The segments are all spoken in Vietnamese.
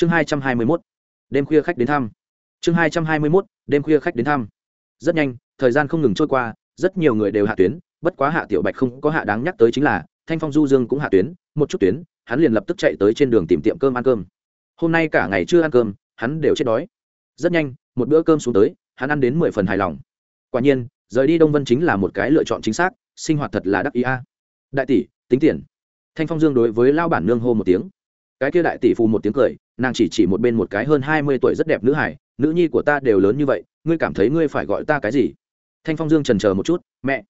chương hai trăm hai mươi mốt, đêm khuya khách đến thăm. Chương hai trăm hai mươi mốt, đêm khuya khách đến thăm. Rất nhanh, thời gian không ngừng trôi qua, rất nhiều người đều hạ tuyến, bất quá hạ tiểu bạch không có hạ đáng nhắc tới chính là, thanh phong du dương cũng hạ tuyến, một chút tuyến, hắn liền lập tức chạy tới trên đường tìm tiệm cơm ăn cơm. Hôm nay cả ngày chưa ăn cơm, hắn đều chết đói. Rất nhanh, một bữa cơm xuống tới, hắn ăn đến mười phần hài lòng. Quả nhiên, rời đi đông vân chính là một cái lựa chọn chính xác, sinh hoạt thật là đắc ý a. Đại tỷ, tính tiền. Thanh phong dương đối với lao bản nương hô một tiếng cái kia đại tỷ phù một tiếng cười, nàng chỉ chỉ một bên một cái hơn hai mươi tuổi rất đẹp nữ hải, nữ nhi của ta đều lớn như vậy, ngươi cảm thấy ngươi phải gọi ta cái gì? Thanh phong dương trần chờ một chút, mẹ.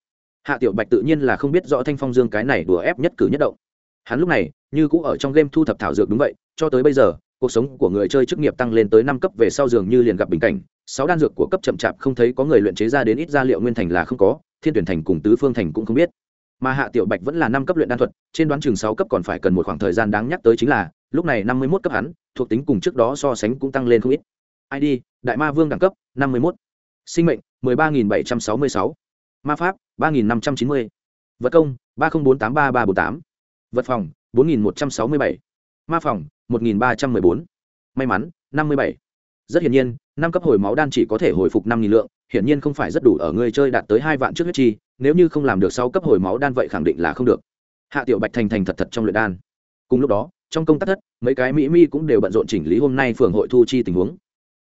Hạ tiểu bạch tự nhiên là không biết rõ thanh phong dương cái này đùa ép nhất cử nhất động. Hắn lúc này, như cũ ở trong game thu thập thảo dược đúng vậy, cho tới bây giờ, cuộc sống của người chơi chức nghiệp tăng lên tới năm cấp về sau giường như liền gặp bình cảnh. Sáu đan dược của cấp chậm chạp không thấy có người luyện chế ra đến ít gia liệu nguyên thành là không có, thiên tuyển thành cùng tứ phương thành cũng không biết mà hạ tiểu bạch vẫn là năm cấp luyện đan thuật, trên đoán chừng sáu cấp còn phải cần một khoảng thời gian đáng nhắc tới chính là, lúc này năm mươi mốt cấp hắn, thuộc tính cùng trước đó so sánh cũng tăng lên không ít. Id đại ma vương đẳng cấp, năm mươi mốt. Sinh mệnh, mười ba nghìn bảy trăm sáu mươi sáu. Ma pháp, ba nghìn năm trăm chín mươi. Vật công, ba nghìn bốn tám ba ba bốn tám. Vật phòng, bốn nghìn một trăm sáu mươi bảy. Ma phòng, một nghìn ba trăm m ư ơ i bốn. May mắn, năm mươi bảy. Rất hiển nhiên, năm cấp hồi máu đan chỉ có thể hồi phục năm nghìn lượng hiển nhiên không phải rất đủ ở người chơi đạt tới hai vạn trước huyết chi, nếu như không làm được sau cấp hồi máu đan vậy khẳng định là không được. Hạ tiểu bạch thành thành thật thật trong luyện đan. Cùng lúc đó, trong công tác thất, mấy cái mỹ mi cũng đều bận rộn chỉnh lý hôm nay phường hội thu chi tình huống.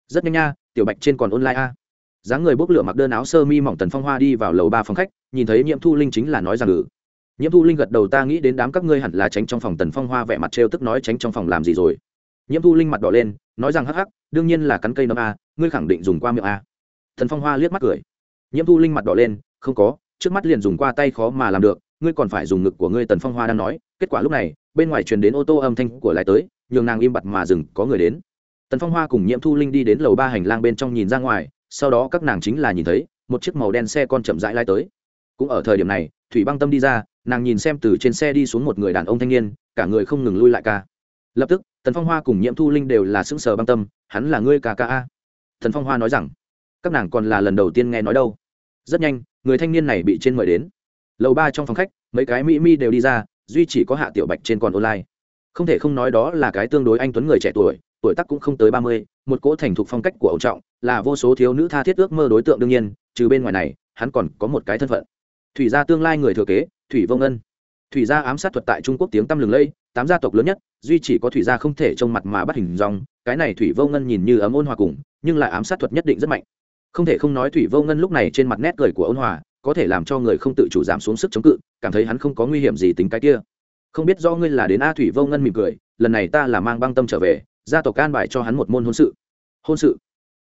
Rất nhanh nha, tiểu bạch trên còn online a. Dáng người bốc lửa mặc đơn áo sơ mi mỏng tần phong hoa đi vào lầu ba phòng khách, nhìn thấy nhiễm thu linh chính là nói rằng ừ. Nhiễm thu linh gật đầu ta nghĩ đến đám các ngươi hẳn là tránh trong phòng tần phong hoa vẻ mặt trêu tức nói tránh trong phòng làm gì rồi. Nhiễm thu linh mặt đỏ lên, nói rằng hắc hắc, đương nhiên là cắn cây nấm a, ngươi khẳng định dùng qua miệng a thần phong hoa liếc mắt cười. Nhiễm thu linh mặt đỏ lên, không có, trước mắt liền dùng qua tay khó mà làm được, ngươi còn phải dùng ngực của ngươi tần phong hoa đang nói. Kết quả lúc này, bên ngoài truyền đến ô tô âm thanh của lái tới, nhường nàng im bặt mà dừng, có người đến. Tần phong hoa cùng nhiễm thu linh đi đến lầu ba hành lang bên trong nhìn ra ngoài, sau đó các nàng chính là nhìn thấy, một chiếc màu đen xe con chậm rãi lai tới. Cũng ở thời điểm này, thủy băng tâm đi ra, nàng nhìn xem từ trên xe đi xuống một người đàn ông thanh niên, cả người không ngừng lui lại ca. Lập tức, tần phong hoa cùng nhiễm thu linh đều là sững sờ băng tâm, hắn là ngươi ca ca a? Thần phong hoa nói rằng các nàng còn là lần đầu tiên nghe nói đâu. Rất nhanh, người thanh niên này bị trên mời đến. Lầu ba trong phòng khách, mấy cái mỹ mi đều đi ra, duy chỉ có hạ tiểu bạch trên còn online. Không thể không nói đó là cái tương đối anh tuấn người trẻ tuổi tuổi tác cũng không tới ba mươi, một cỗ thành thục phong cách của ông trọng, là vô số thiếu nữ tha thiết ước mơ đối tượng đương nhiên, trừ bên ngoài này, hắn còn có một cái thân phận. Thủy gia tương lai người thừa kế, thủy vông ngân thủy gia ám sát thuật tại trung quốc tiếng tăm lừng lây, tám gia tộc lớn nhất, duy chỉ có thủy gia không thể trông mặt mà bắt hình dòng cái này thủy vông ngân nhìn như ấm ôn hòa cùng, nhưng lại ám sát thuật nhất định rất mạnh không thể không nói thủy vô ngân lúc này trên mặt nét cười của ôn hòa, có thể làm cho người không tự chủ giảm xuống sức chống cự, cảm thấy hắn không có nguy hiểm gì tính cái kia. Không biết do ngươi là đến a thủy vô ngân mỉm cười, lần này ta là mang băng tâm trở về, gia tộc can bài cho hắn một môn hôn sự. Hôn sự?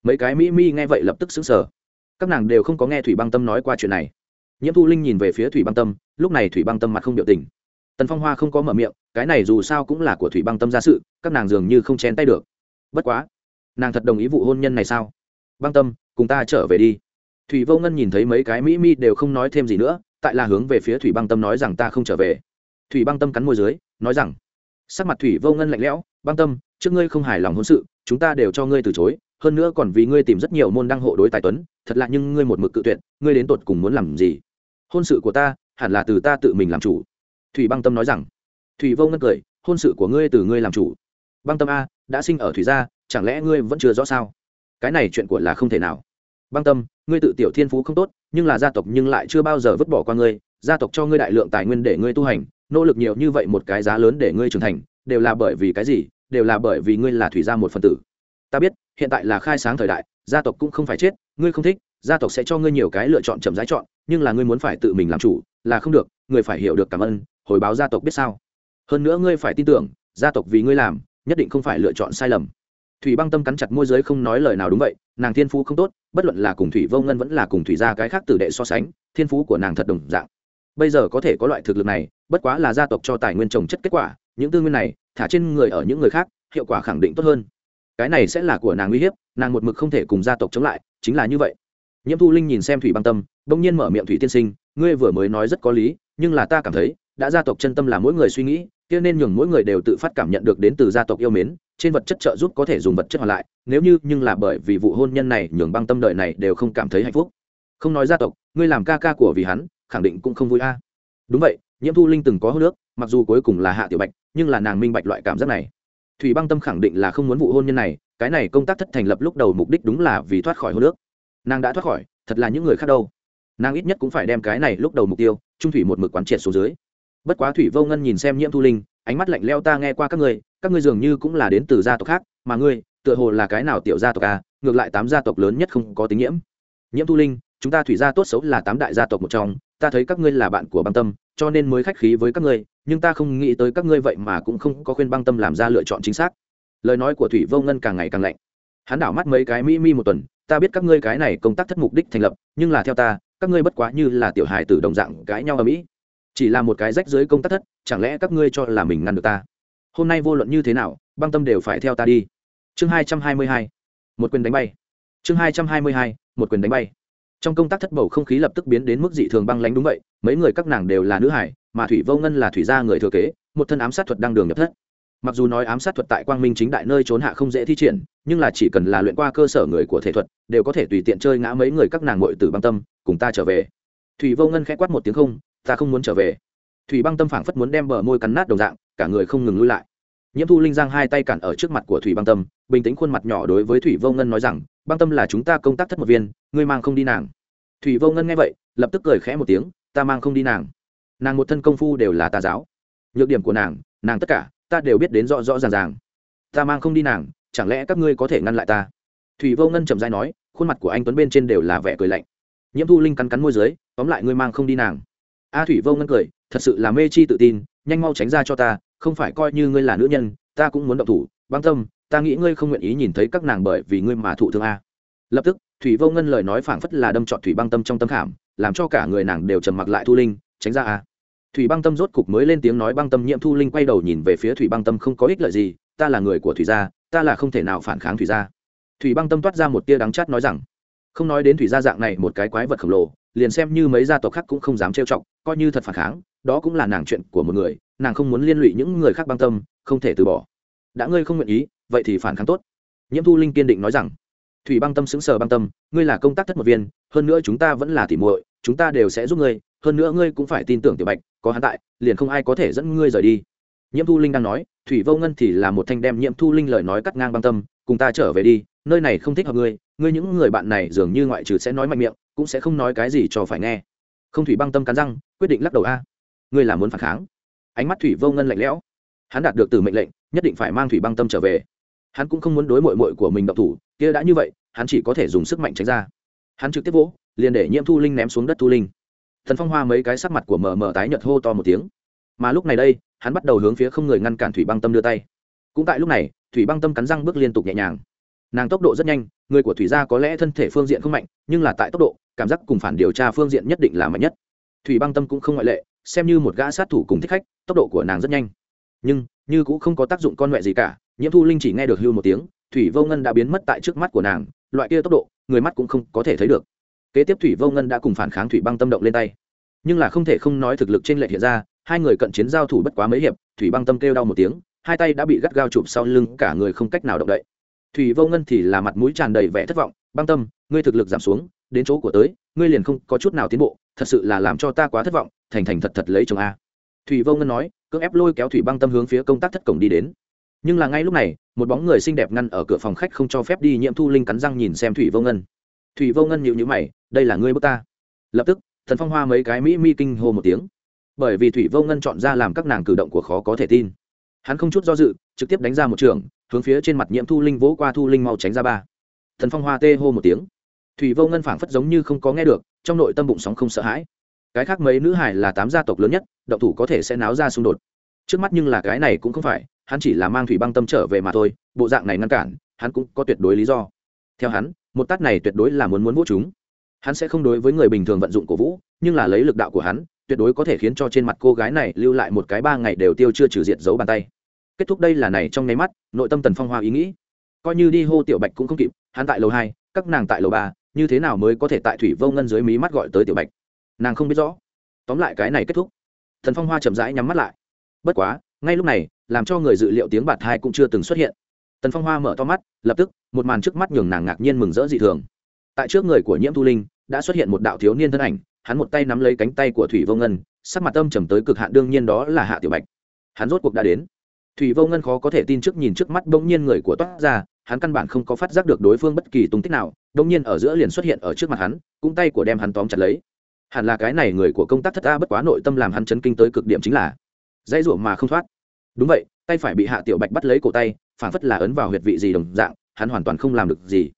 Mấy cái mỹ mi nghe vậy lập tức xứng sở các nàng đều không có nghe thủy băng tâm nói qua chuyện này. Nhiễm thu linh nhìn về phía thủy băng tâm, lúc này thủy băng tâm mặt không biểu tình. Tần phong hoa không có mở miệng, cái này dù sao cũng là của thủy băng tâm ra sự, các nàng dường như không chén tay được. Bất quá, nàng thật đồng ý vụ hôn nhân này sao? Băng tâm cùng ta trở về đi. Thủy vô ngân nhìn thấy mấy cái mỹ mi đều không nói thêm gì nữa, tại là hướng về phía thủy băng tâm nói rằng ta không trở về. Thủy băng tâm cắn môi dưới, nói rằng, sắc mặt thủy vô ngân lạnh lẽo, băng tâm, trước ngươi không hài lòng hôn sự, chúng ta đều cho ngươi từ chối, hơn nữa còn vì ngươi tìm rất nhiều môn đăng hộ đối tài tuấn, thật lạ nhưng ngươi một mực cự tuyệt, ngươi đến tột cùng muốn làm gì? Hôn sự của ta, hẳn là từ ta tự mình làm chủ. Thủy băng tâm nói rằng. Thủy vô ngân cười, hôn sự của ngươi từ ngươi làm chủ. Băng tâm a, đã sinh ở thủy gia, chẳng lẽ ngươi vẫn chưa rõ sao? Cái này chuyện của là không thể nào. Băng tâm, ngươi tự tiểu thiên phú không tốt, nhưng là gia tộc nhưng lại chưa bao giờ vứt bỏ qua ngươi, gia tộc cho ngươi đại lượng tài nguyên để ngươi tu hành, nỗ lực nhiều như vậy một cái giá lớn để ngươi trưởng thành, đều là bởi vì cái gì? Đều là bởi vì ngươi là thủy gia một phần tử. Ta biết, hiện tại là khai sáng thời đại, gia tộc cũng không phải chết, ngươi không thích, gia tộc sẽ cho ngươi nhiều cái lựa chọn chậm rãi chọn, nhưng là ngươi muốn phải tự mình làm chủ, là không được, ngươi phải hiểu được cảm ơn, hồi báo gia tộc biết sao. Hơn nữa ngươi phải tin tưởng, gia tộc vì ngươi làm, nhất định không phải lựa chọn sai lầm thủy băng tâm cắn chặt môi giới không nói lời nào đúng vậy, nàng thiên phú không tốt, bất luận là cùng thủy vô ngân vẫn là cùng thủy gia cái khác tử đệ so sánh, thiên phú của nàng thật đồng dạng. Bây giờ có thể có loại thực lực này, bất quá là gia tộc cho tài nguyên trồng chất kết quả, những tư nguyên này, thả trên người ở những người khác, hiệu quả khẳng định tốt hơn. Cái này sẽ là của nàng uy hiếp, nàng một mực không thể cùng gia tộc chống lại, chính là như vậy. Nhiễm thu linh nhìn xem thủy băng tâm, bỗng nhiên mở miệng thủy tiên sinh, ngươi vừa mới nói rất có lý, nhưng là ta cảm thấy, đã gia tộc chân tâm là mỗi người suy nghĩ, kia nên nhường mỗi người đều tự phát cảm nhận được đến từ gia tộc yêu mến trên vật chất trợ giúp có thể dùng vật chất hoàn lại, nếu như, nhưng là bởi vì vụ hôn nhân này, nhường băng tâm đợi này đều không cảm thấy hạnh phúc. Không nói gia tộc, ngươi làm ca ca của vì hắn, khẳng định cũng không vui a. Đúng vậy, nhiễm thu linh từng có hô nước mặc dù cuối cùng là hạ tiểu bạch, nhưng là nàng minh bạch loại cảm giác này. Thủy băng tâm khẳng định là không muốn vụ hôn nhân này, cái này công tác thất thành lập lúc đầu mục đích đúng là vì thoát khỏi hô nước nàng đã thoát khỏi, thật là những người khác đâu. Nàng ít nhất cũng phải đem cái này lúc đầu mục tiêu, trung thủy một mực quán triệt xuống dưới. Bất quá thủy vô ngân nhìn xem nhiễm thu linh, ánh mắt lạnh leo ta nghe qua các người các ngươi dường như cũng là đến từ gia tộc khác, mà ngươi, tựa hồ là cái nào tiểu gia tộc à? Ngược lại tám gia tộc lớn nhất không có tính nhiễm. Nhiễm thu linh, chúng ta thủy gia tốt xấu là tám đại gia tộc một trong, ta thấy các ngươi là bạn của băng tâm, cho nên mới khách khí với các ngươi, nhưng ta không nghĩ tới các ngươi vậy mà cũng không có khuyên băng tâm làm ra lựa chọn chính xác. Lời nói của thủy vô ngân càng ngày càng lạnh. Hắn đảo mắt mấy cái mỹ mi một tuần, ta biết các ngươi cái này công tác thất mục đích thành lập, nhưng là theo ta, các ngươi bất quá như là tiểu hài tử đồng dạng cãi nhau ở mỹ. Chỉ là một cái rách dưới công tác thất, chẳng lẽ các ngươi cho là mình ngăn được ta? Hôm nay vô luận như thế nào, băng tâm đều phải theo ta đi. Chương hai trăm hai mươi hai, một quyền đánh bay. Chương hai trăm hai mươi hai, một quyền đánh bay. Trong công tác thất bầu không khí lập tức biến đến mức dị thường băng lánh đúng vậy, mấy người các nàng đều là nữ hải, mà thủy vô ngân là thủy gia người thừa kế, một thân ám sát thuật đang đường nhập thất. Mặc dù nói ám sát thuật tại quang minh chính đại nơi trốn hạ không dễ thi triển, nhưng là chỉ cần là luyện qua cơ sở người của thể thuật, đều có thể tùy tiện chơi ngã mấy người các nàng ngội từ băng tâm, cùng ta trở về. Thủy vô ngân khẽ quát một tiếng không, ta không muốn trở về thủy băng tâm phảng phất muốn đem bờ môi cắn nát đồng dạng, cả người không ngừng lui lại. Nhiễm thu linh giang hai tay cản ở trước mặt của thủy băng tâm, bình tĩnh khuôn mặt nhỏ đối với thủy vô ngân nói rằng, băng tâm là chúng ta công tác thất một viên, ngươi mang không đi nàng. Thủy vô ngân nghe vậy, lập tức cười khẽ một tiếng, ta mang không đi nàng. Nàng một thân công phu đều là tà giáo. Nhược điểm của nàng nàng tất cả, ta đều biết đến rõ rõ ràng ràng. Ta mang không đi nàng, chẳng lẽ các ngươi có thể ngăn lại ta? Thủy vô ngân chậm dai nói, khuôn mặt của anh tuấn bên trên đều là vẻ cười lạnh. Nhiễm thu linh cắn cắn môi dưới, tóm lại ngươi mang không đi nàng. A thủy vô ngân cười thật sự là mê chi tự tin, nhanh mau tránh ra cho ta, không phải coi như ngươi là nữ nhân, ta cũng muốn động thủ, băng tâm, ta nghĩ ngươi không nguyện ý nhìn thấy các nàng bởi vì ngươi mà thụ thương a. Lập tức, thủy vô ngân lời nói phảng phất là đâm trọn thủy băng tâm trong tâm khảm, làm cho cả người nàng đều trầm mặc lại thu linh, tránh ra a. Thủy băng tâm rốt cục mới lên tiếng nói băng tâm nhiễm thu linh quay đầu nhìn về phía thủy băng tâm không có ích lợi gì, ta là người của thủy gia, ta là không thể nào phản kháng thủy gia. Thủy băng tâm toát ra một tia đắng chát nói rằng, không nói đến thủy gia dạng này một cái quái vật khổng lồ, liền xem như mấy gia tộc khác cũng không dám trêu chọc, coi như thật phản kháng đó cũng là nàng chuyện của một người, nàng không muốn liên lụy những người khác băng tâm, không thể từ bỏ. Đã ngươi không nguyện ý, vậy thì phản kháng tốt. Nhiễm thu linh kiên định nói rằng. Thủy băng tâm xứng sờ băng tâm, ngươi là công tác thất một viên, hơn nữa chúng ta vẫn là tỉ muội, chúng ta đều sẽ giúp ngươi, hơn nữa ngươi cũng phải tin tưởng tiểu bạch, có hắn tại, liền không ai có thể dẫn ngươi rời đi. Nhiễm thu linh đang nói, thủy vô ngân thì là một thanh đem nhiễm thu linh lời nói cắt ngang băng tâm, cùng ta trở về đi, nơi này không thích hợp ngươi ngươi những người bạn này dường như ngoại trừ sẽ nói mạnh miệng, cũng sẽ không nói cái gì cho phải nghe. Không thủy băng tâm cắn răng, quyết định lắc đầu a ngươi là muốn phản kháng. Ánh mắt thủy vô ngân lạnh lẽo. Hắn đạt được từ mệnh lệnh, nhất định phải mang thủy băng tâm trở về. Hắn cũng không muốn đối mội mội của mình độc thủ, kia đã như vậy, hắn chỉ có thể dùng sức mạnh tránh ra. Hắn trực tiếp vỗ, liền để nhiễm thu linh ném xuống đất thu linh. Thần phong hoa mấy cái sắc mặt của mờ mờ tái nhợt hô to một tiếng. Mà lúc này đây, hắn bắt đầu hướng phía không người ngăn cản thủy băng tâm đưa tay. Cũng tại lúc này, thủy băng tâm cắn răng bước liên tục nhẹ nhàng. Nàng tốc độ rất nhanh, người của thủy gia có lẽ thân thể phương diện không mạnh, nhưng là tại tốc độ, cảm giác cùng phản điều tra phương diện nhất định là mạnh nhất. Thủy băng tâm cũng không ngoại lệ xem như một gã sát thủ cùng thích khách, tốc độ của nàng rất nhanh. Nhưng, như cũng không có tác dụng con mẹ gì cả, nhiễm thu linh chỉ nghe được hưu một tiếng, thủy vô ngân đã biến mất tại trước mắt của nàng, loại kia tốc độ, người mắt cũng không có thể thấy được. Kế tiếp thủy vô ngân đã cùng phản kháng thủy băng tâm động lên tay. Nhưng là không thể không nói thực lực trên lệ hiện ra, hai người cận chiến giao thủ bất quá mấy hiệp, thủy băng tâm kêu đau một tiếng, hai tay đã bị gắt gao chụp sau lưng, cả người không cách nào động đậy. Thủy vô ngân thì là mặt mũi tràn đầy vẻ thất vọng, băng tâm, ngươi thực lực giảm xuống đến chỗ của tới, ngươi liền không có chút nào tiến bộ, thật sự là làm cho ta quá thất vọng, thành thành thật thật lấy chồng a. Thủy vô ngân nói, cưỡng ép lôi kéo thủy băng tâm hướng phía công tác thất cổng đi đến. Nhưng là ngay lúc này, một bóng người xinh đẹp ngăn ở cửa phòng khách không cho phép đi nhiễm thu linh cắn răng nhìn xem thủy vô ngân. Thủy vô ngân nhịu nhữ mày, đây là ngươi bước ta. Lập tức, thần phong hoa mấy cái mỹ mi kinh hô một tiếng. Bởi vì thủy vô ngân chọn ra làm các nàng cử động của khó có thể tin. Hắn không chút do dự, trực tiếp đánh ra một trường, hướng phía trên mặt nhiễm thu linh vỗ qua thu linh mau tránh ra ba. Thần phong hoa tê hô một tiếng thủy vô ngân phảng phất giống như không có nghe được, trong nội tâm bụng sóng không sợ hãi. Cái khác mấy nữ hải là tám gia tộc lớn nhất, động thủ có thể sẽ náo ra xung đột. Trước mắt nhưng là cái này cũng không phải, hắn chỉ là mang thủy băng tâm trở về mà thôi, bộ dạng này ngăn cản, hắn cũng có tuyệt đối lý do. Theo hắn, một tát này tuyệt đối là muốn muốn vô chúng. Hắn sẽ không đối với người bình thường vận dụng cổ vũ, nhưng là lấy lực đạo của hắn, tuyệt đối có thể khiến cho trên mặt cô gái này lưu lại một cái ba ngày đều tiêu chưa trừ diệt dấu bàn tay. Kết thúc đây là này trong nháy mắt, nội tâm tần phong hoa ý nghĩ. Coi như đi hô tiểu bạch cũng không kịp, hắn tại lầu hai, các nàng tại lầu ba như thế nào mới có thể tại thủy vô ngân dưới mí mắt gọi tới tiểu bạch? Nàng không biết rõ. Tóm lại cái này kết thúc. Thần phong hoa chậm rãi nhắm mắt lại. Bất quá, ngay lúc này, làm cho người dự liệu tiếng bạt thai cũng chưa từng xuất hiện. Tần phong hoa mở to mắt, lập tức, một màn trước mắt nhường nàng ngạc nhiên mừng rỡ dị thường. Tại trước người của nhiễm thu linh, đã xuất hiện một đạo thiếu niên thân ảnh, hắn một tay nắm lấy cánh tay của thủy vô ngân, sắc mặt âm trầm tới cực hạn, đương nhiên đó là hạ tiểu bạch. Hắn rốt cuộc đã đến. Thủy vô ngân khó có thể tin trước nhìn trước mắt bỗng nhiên người của toát ra hắn căn bản không có phát giác được đối phương bất kỳ tung tích nào đông nhiên ở giữa liền xuất hiện ở trước mặt hắn cũng tay của đem hắn tóm chặt lấy. Hẳn là cái này người của công tác thất ta, bất quá nội tâm làm hắn chấn kinh tới cực điểm chính là dãy ruộng mà không thoát. Đúng vậy tay phải bị hạ tiểu bạch bắt lấy cổ tay phản phất là ấn vào huyệt vị gì đồng dạng hắn hoàn toàn không làm được gì.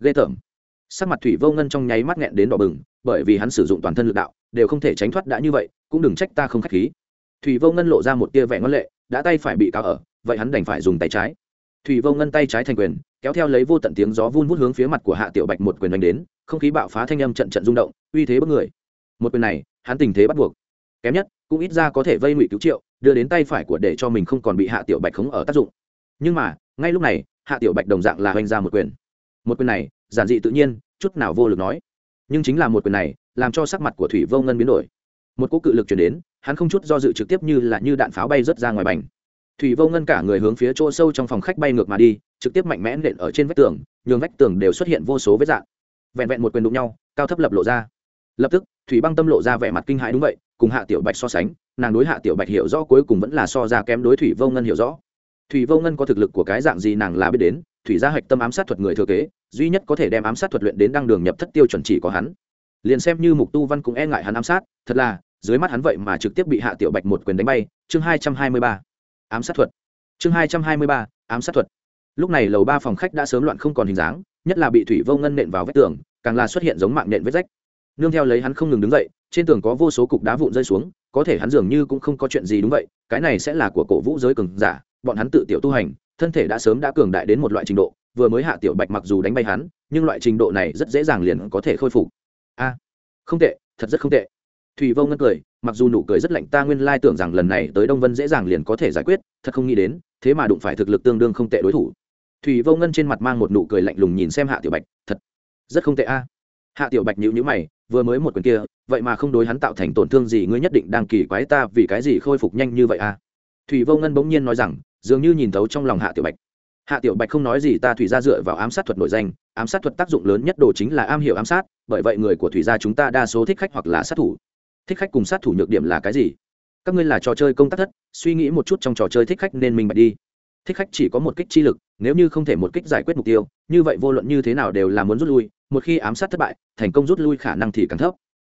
Ghê tởm. Sắc mặt thủy vô ngân trong nháy mắt nghẹn đến đỏ bừng bởi vì hắn sử dụng toàn thân lực đạo đều không thể tránh thoát đã như vậy cũng đừng trách ta không khách khí. Thủy vô ngân lộ ra một tia vẻ ngân lệ đã tay phải bị cao ở vậy hắn đành phải dùng tay trái thủy vô ngân tay trái thành quyền, kéo theo lấy vô tận tiếng gió vun vút hướng phía mặt của hạ tiểu bạch một quyền đánh đến, không khí bạo phá thanh âm trận trận rung động, uy thế bất người. Một quyền này, hắn tình thế bắt buộc. Kém nhất, cũng ít ra có thể vây ngụy cứu triệu, đưa đến tay phải của để cho mình không còn bị hạ tiểu bạch khống ở tác dụng. Nhưng mà, ngay lúc này, hạ tiểu bạch đồng dạng là hoành ra một quyền. Một quyền này, giản dị tự nhiên, chút nào vô lực nói. Nhưng chính là một quyền này, làm cho sắc mặt của thủy vô ngân biến đổi. Một cỗ cự lực chuyển đến, hắn không chút do dự trực tiếp như là như đạn pháo bay rớt ra ngoài bành thủy vô ngân cả người hướng phía chỗ sâu trong phòng khách bay ngược mà đi, trực tiếp mạnh mẽ nện ở trên vách tường, nhường vách tường đều xuất hiện vô số vết dạng vẹn vẹn một quyền đụng nhau, cao thấp lập lộ ra. Lập tức, thủy băng tâm lộ ra vẻ mặt kinh hãi đúng vậy, cùng hạ tiểu bạch so sánh, nàng đối hạ tiểu bạch hiểu rõ cuối cùng vẫn là so ra kém đối thủy vô ngân hiểu rõ. Thủy vô ngân có thực lực của cái dạng gì nàng là biết đến, thủy gia hạch tâm ám sát thuật người thừa kế, duy nhất có thể đem ám sát thuật luyện đến đăng đường nhập thất tiêu chuẩn chỉ có hắn. Liền xem như mục tu văn cũng e ngại hắn ám sát, thật là, dưới mắt hắn vậy mà trực tiếp bị hạ tiểu bạch một quyền đánh bay, chương hai trăm hai mươi ba ám sát thuật. Chương hai trăm hai mươi ba, ám sát thuật. Lúc này lầu ba phòng khách đã sớm loạn không còn hình dáng, nhất là bị thủy vô ngân nện vào vách tường, càng là xuất hiện giống mạng nện vết rách. Nương theo lấy hắn không ngừng đứng dậy, trên tường có vô số cục đá vụn rơi xuống, có thể hắn dường như cũng không có chuyện gì đúng vậy, cái này sẽ là của cổ vũ giới cường giả, bọn hắn tự tiểu tu hành, thân thể đã sớm đã cường đại đến một loại trình độ, vừa mới hạ tiểu bạch mặc dù đánh bay hắn, nhưng loại trình độ này rất dễ dàng liền có thể khôi phục. A, không tệ, thật rất không tệ thủy vô ngân cười, mặc dù nụ cười rất lạnh, ta nguyên lai tưởng rằng lần này tới đông vân dễ dàng liền có thể giải quyết, thật không nghĩ đến, thế mà đụng phải thực lực tương đương không tệ đối thủ. Thủy vô ngân trên mặt mang một nụ cười lạnh lùng nhìn xem hạ tiểu bạch, thật, rất không tệ a. Hạ tiểu bạch nhữ nhữ mày, vừa mới một quyền kia, vậy mà không đối hắn tạo thành tổn thương gì, ngươi nhất định đang kỳ quái ta vì cái gì khôi phục nhanh như vậy a? Thủy vô ngân bỗng nhiên nói rằng, dường như nhìn thấu trong lòng hạ tiểu bạch. Hạ tiểu bạch không nói gì, ta thủy gia dựa vào ám sát thuật nội danh, ám sát thuật tác dụng lớn nhất đồ chính là am hiểu ám sát, bởi vậy người của thủy gia chúng ta đa số thích khách hoặc là sát thủ thích khách cùng sát thủ nhược điểm là cái gì? Các ngươi là trò chơi công tác thất, suy nghĩ một chút trong trò chơi thích khách nên mình bạch đi. Thích khách chỉ có một kích chi lực, nếu như không thể một kích giải quyết mục tiêu, như vậy vô luận như thế nào đều là muốn rút lui, một khi ám sát thất bại, thành công rút lui khả năng thì càng thấp.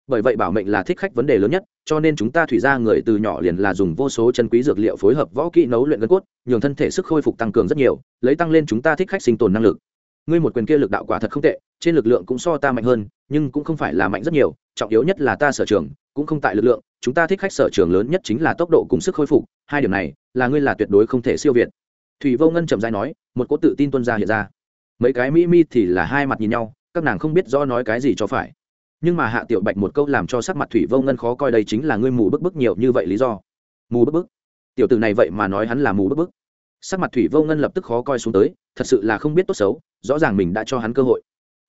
Bởi vậy bảo mệnh là thích khách vấn đề lớn nhất, cho nên chúng ta thủy ra người từ nhỏ liền là dùng vô số chân quý dược liệu phối hợp võ kỹ nấu luyện gân cốt, nhường thân thể sức khôi phục tăng cường rất nhiều, lấy tăng lên chúng ta thích khách sinh tồn năng lực. Ngươi một quyền kia lực đạo quả thật không tệ, trên lực lượng cũng so ta mạnh hơn, nhưng cũng không phải là mạnh rất nhiều, trọng yếu nhất là ta sở trường cũng không tại lực lượng, chúng ta thích khách sở trường lớn nhất chính là tốc độ cùng sức khôi phục, hai điểm này, là ngươi là tuyệt đối không thể siêu việt. Thủy vô ngân trầm dai nói, một cỗ tự tin tuân ra hiện ra. Mấy cái mỹ mi thì là hai mặt nhìn nhau, các nàng không biết rõ nói cái gì cho phải. Nhưng mà hạ tiểu bạch một câu làm cho sắc mặt thủy vô ngân khó coi đây chính là ngươi mù bức bức nhiều như vậy lý do. Mù bức bức? Tiểu tử này vậy mà nói hắn là mù bức bức. Sắc mặt thủy vô ngân lập tức khó coi xuống tới, thật sự là không biết tốt xấu, rõ ràng mình đã cho hắn cơ hội.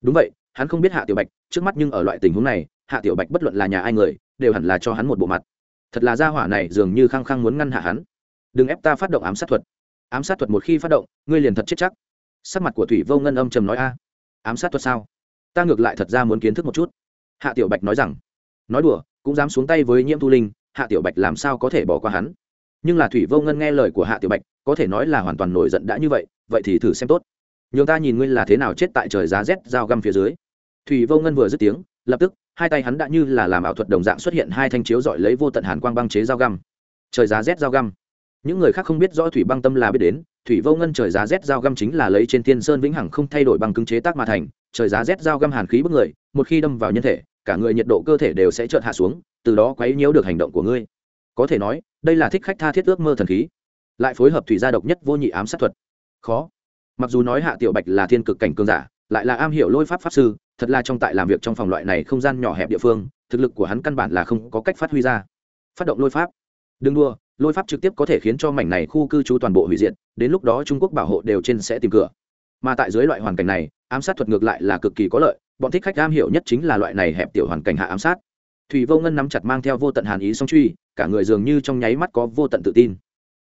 Đúng vậy, hắn không biết hạ tiểu bạch, trước mắt nhưng ở loại tình huống này, hạ tiểu bạch bất luận là nhà ai người đều hẳn là cho hắn một bộ mặt. Thật là gia hỏa này dường như khăng khăng muốn ngăn hạ hắn. Đừng ép ta phát động ám sát thuật. Ám sát thuật một khi phát động, ngươi liền thật chết chắc. Sắc mặt của thủy vô ngân âm trầm nói, a, ám sát thuật sao? Ta ngược lại thật ra muốn kiến thức một chút. Hạ tiểu bạch nói rằng, nói đùa, cũng dám xuống tay với nhiễm thu linh, hạ tiểu bạch làm sao có thể bỏ qua hắn? Nhưng là thủy vô ngân nghe lời của hạ tiểu bạch, có thể nói là hoàn toàn nổi giận đã như vậy vậy thì thử xem tốt. Nhường ta nhìn ngươi là thế nào chết tại trời giá rét dao găm phía dưới. Thủy vô ngân vừa dứt tiếng, lập tức hai tay hắn đã như là làm ảo thuật đồng dạng xuất hiện hai thanh chiếu dọi lấy vô tận hàn quang băng chế dao găm. Trời giá rét dao găm. Những người khác không biết rõ thủy băng tâm là biết đến, thủy vô ngân trời giá rét dao găm chính là lấy trên thiên sơn vĩnh hằng không thay đổi bằng cứng chế tác mà thành, trời giá rét dao găm hàn khí bức người, một khi đâm vào nhân thể, cả người nhiệt độ cơ thể đều sẽ chợt hạ xuống, từ đó quấy nhiễu được hành động của ngươi. Có thể nói, đây là thích khách tha thiết ước mơ thần khí. Lại phối hợp thủy gia độc nhất vô nhị ám sát thuật. Khó. Mặc dù nói hạ tiểu bạch là thiên cực cảnh cường giả, lại là am hiểu lôi pháp pháp sư thật là trong tại làm việc trong phòng loại này không gian nhỏ hẹp địa phương, thực lực của hắn căn bản là không có cách phát huy ra. Phát động lôi pháp. Đừng đua lôi pháp trực tiếp có thể khiến cho mảnh này khu cư trú toàn bộ hủy diệt, đến lúc đó trung quốc bảo hộ đều trên sẽ tìm cửa. Mà tại dưới loại hoàn cảnh này, ám sát thuật ngược lại là cực kỳ có lợi, bọn thích khách am hiểu nhất chính là loại này hẹp tiểu hoàn cảnh hạ ám sát. Thủy vô ngân nắm chặt mang theo vô tận hàn ý song truy, cả người dường như trong nháy mắt có vô tận tự tin.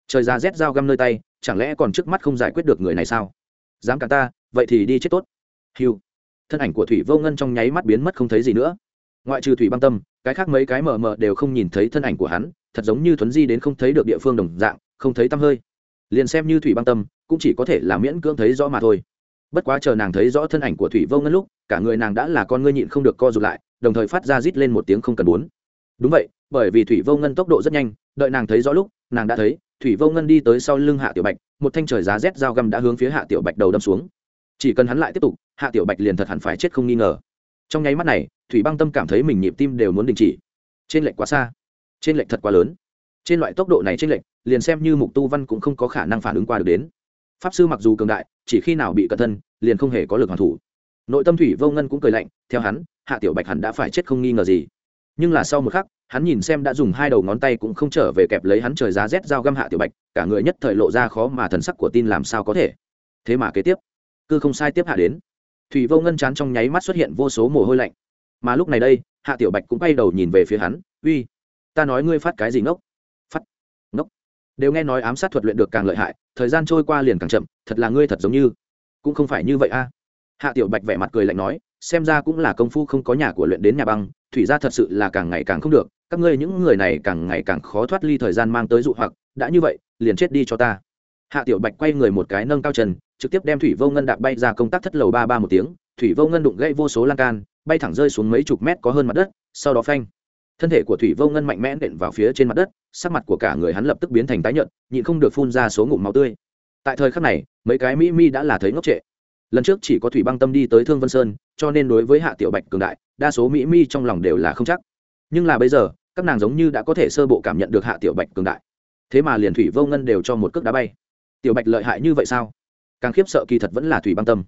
Trời ra rét dao găm nơi tay, chẳng lẽ còn trước mắt không giải quyết được người này sao? Dám cả ta, vậy thì đi chết tốt. Hiu thân ảnh của thủy vô ngân trong nháy mắt biến mất không thấy gì nữa. Ngoại trừ thủy băng tâm, cái khác mấy cái mờ mờ đều không nhìn thấy thân ảnh của hắn, thật giống như thuấn di đến không thấy được địa phương đồng dạng, không thấy tăm hơi. Liền xem như thủy băng tâm, cũng chỉ có thể là miễn cưỡng thấy rõ mà thôi. Bất quá chờ nàng thấy rõ thân ảnh của thủy vô ngân lúc, cả người nàng đã là con ngươi nhịn không được co rụt lại, đồng thời phát ra rít lên một tiếng không cần muốn. Đúng vậy, bởi vì thủy vô ngân tốc độ rất nhanh, đợi nàng thấy rõ lúc, nàng đã thấy, thủy vô ngân đi tới sau lưng hạ tiểu bạch, một thanh trời giá rét dao găm đã hướng phía hạ tiểu bạch đầu đâm xuống chỉ cần hắn lại tiếp tục, hạ tiểu bạch liền thật hẳn phải chết không nghi ngờ. Trong nháy mắt này, thủy băng tâm cảm thấy mình nhịp tim đều muốn đình chỉ. Trên lệnh quá xa. Trên lệnh thật quá lớn. Trên loại tốc độ này trên lệnh liền xem như mục tu văn cũng không có khả năng phản ứng qua được đến. Pháp sư mặc dù cường đại, chỉ khi nào bị cẩn thân, liền không hề có lực hoàn thủ. Nội tâm thủy vô ngân cũng cười lạnh, theo hắn, hạ tiểu bạch hẳn đã phải chết không nghi ngờ gì. Nhưng là sau một khắc, hắn nhìn xem đã dùng hai đầu ngón tay cũng không trở về kẹp lấy hắn trời giá rét dao găm hạ tiểu bạch, cả người nhất thời lộ ra khó mà thần sắc của tin làm sao có thể. Thế mà kế tiếp hư không sai tiếp hạ đến. Thủy vô ngân chán trong nháy mắt xuất hiện vô số mồ hôi lạnh. Mà lúc này đây, hạ tiểu bạch cũng bay đầu nhìn về phía hắn, uy, ta nói ngươi phát cái gì ngốc? Phát ngốc? Đều nghe nói ám sát thuật luyện được càng lợi hại, thời gian trôi qua liền càng chậm, thật là ngươi thật giống như. Cũng không phải như vậy a. Hạ tiểu bạch vẻ mặt cười lạnh nói, xem ra cũng là công phu không có nhà của luyện đến nhà băng, thủy ra thật sự là càng ngày càng không được, các ngươi những người này càng ngày càng khó thoát ly thời gian mang tới dụ hoặc, đã như vậy, liền chết đi cho ta. Hạ tiểu bạch quay người một cái nâng cao trần trực tiếp đem thủy vô ngân đạp bay ra công tác thất lầu ba ba một tiếng, thủy vô ngân đụng gãy vô số lan can, bay thẳng rơi xuống mấy chục mét có hơn mặt đất, sau đó phanh. Thân thể của thủy vô ngân mạnh mẽ nện vào phía trên mặt đất, sắc mặt của cả người hắn lập tức biến thành tái nhợt, nhịn không được phun ra số ngụm máu tươi. Tại thời khắc này, mấy cái mỹ mi đã là thấy ngốc trệ. Lần trước chỉ có thủy băng tâm đi tới thương vân sơn, cho nên đối với hạ tiểu bạch cường đại, đa số mỹ mi trong lòng đều là không chắc. Nhưng là bây giờ, các nàng giống như đã có thể sơ bộ cảm nhận được hạ tiểu bạch cường đại. Thế mà liền thủy vô ngân đều cho một cước đá bay. Tiểu bạch lợi hại như vậy sao? Càng khiếp sợ kỳ thật vẫn là thủy băng tâm.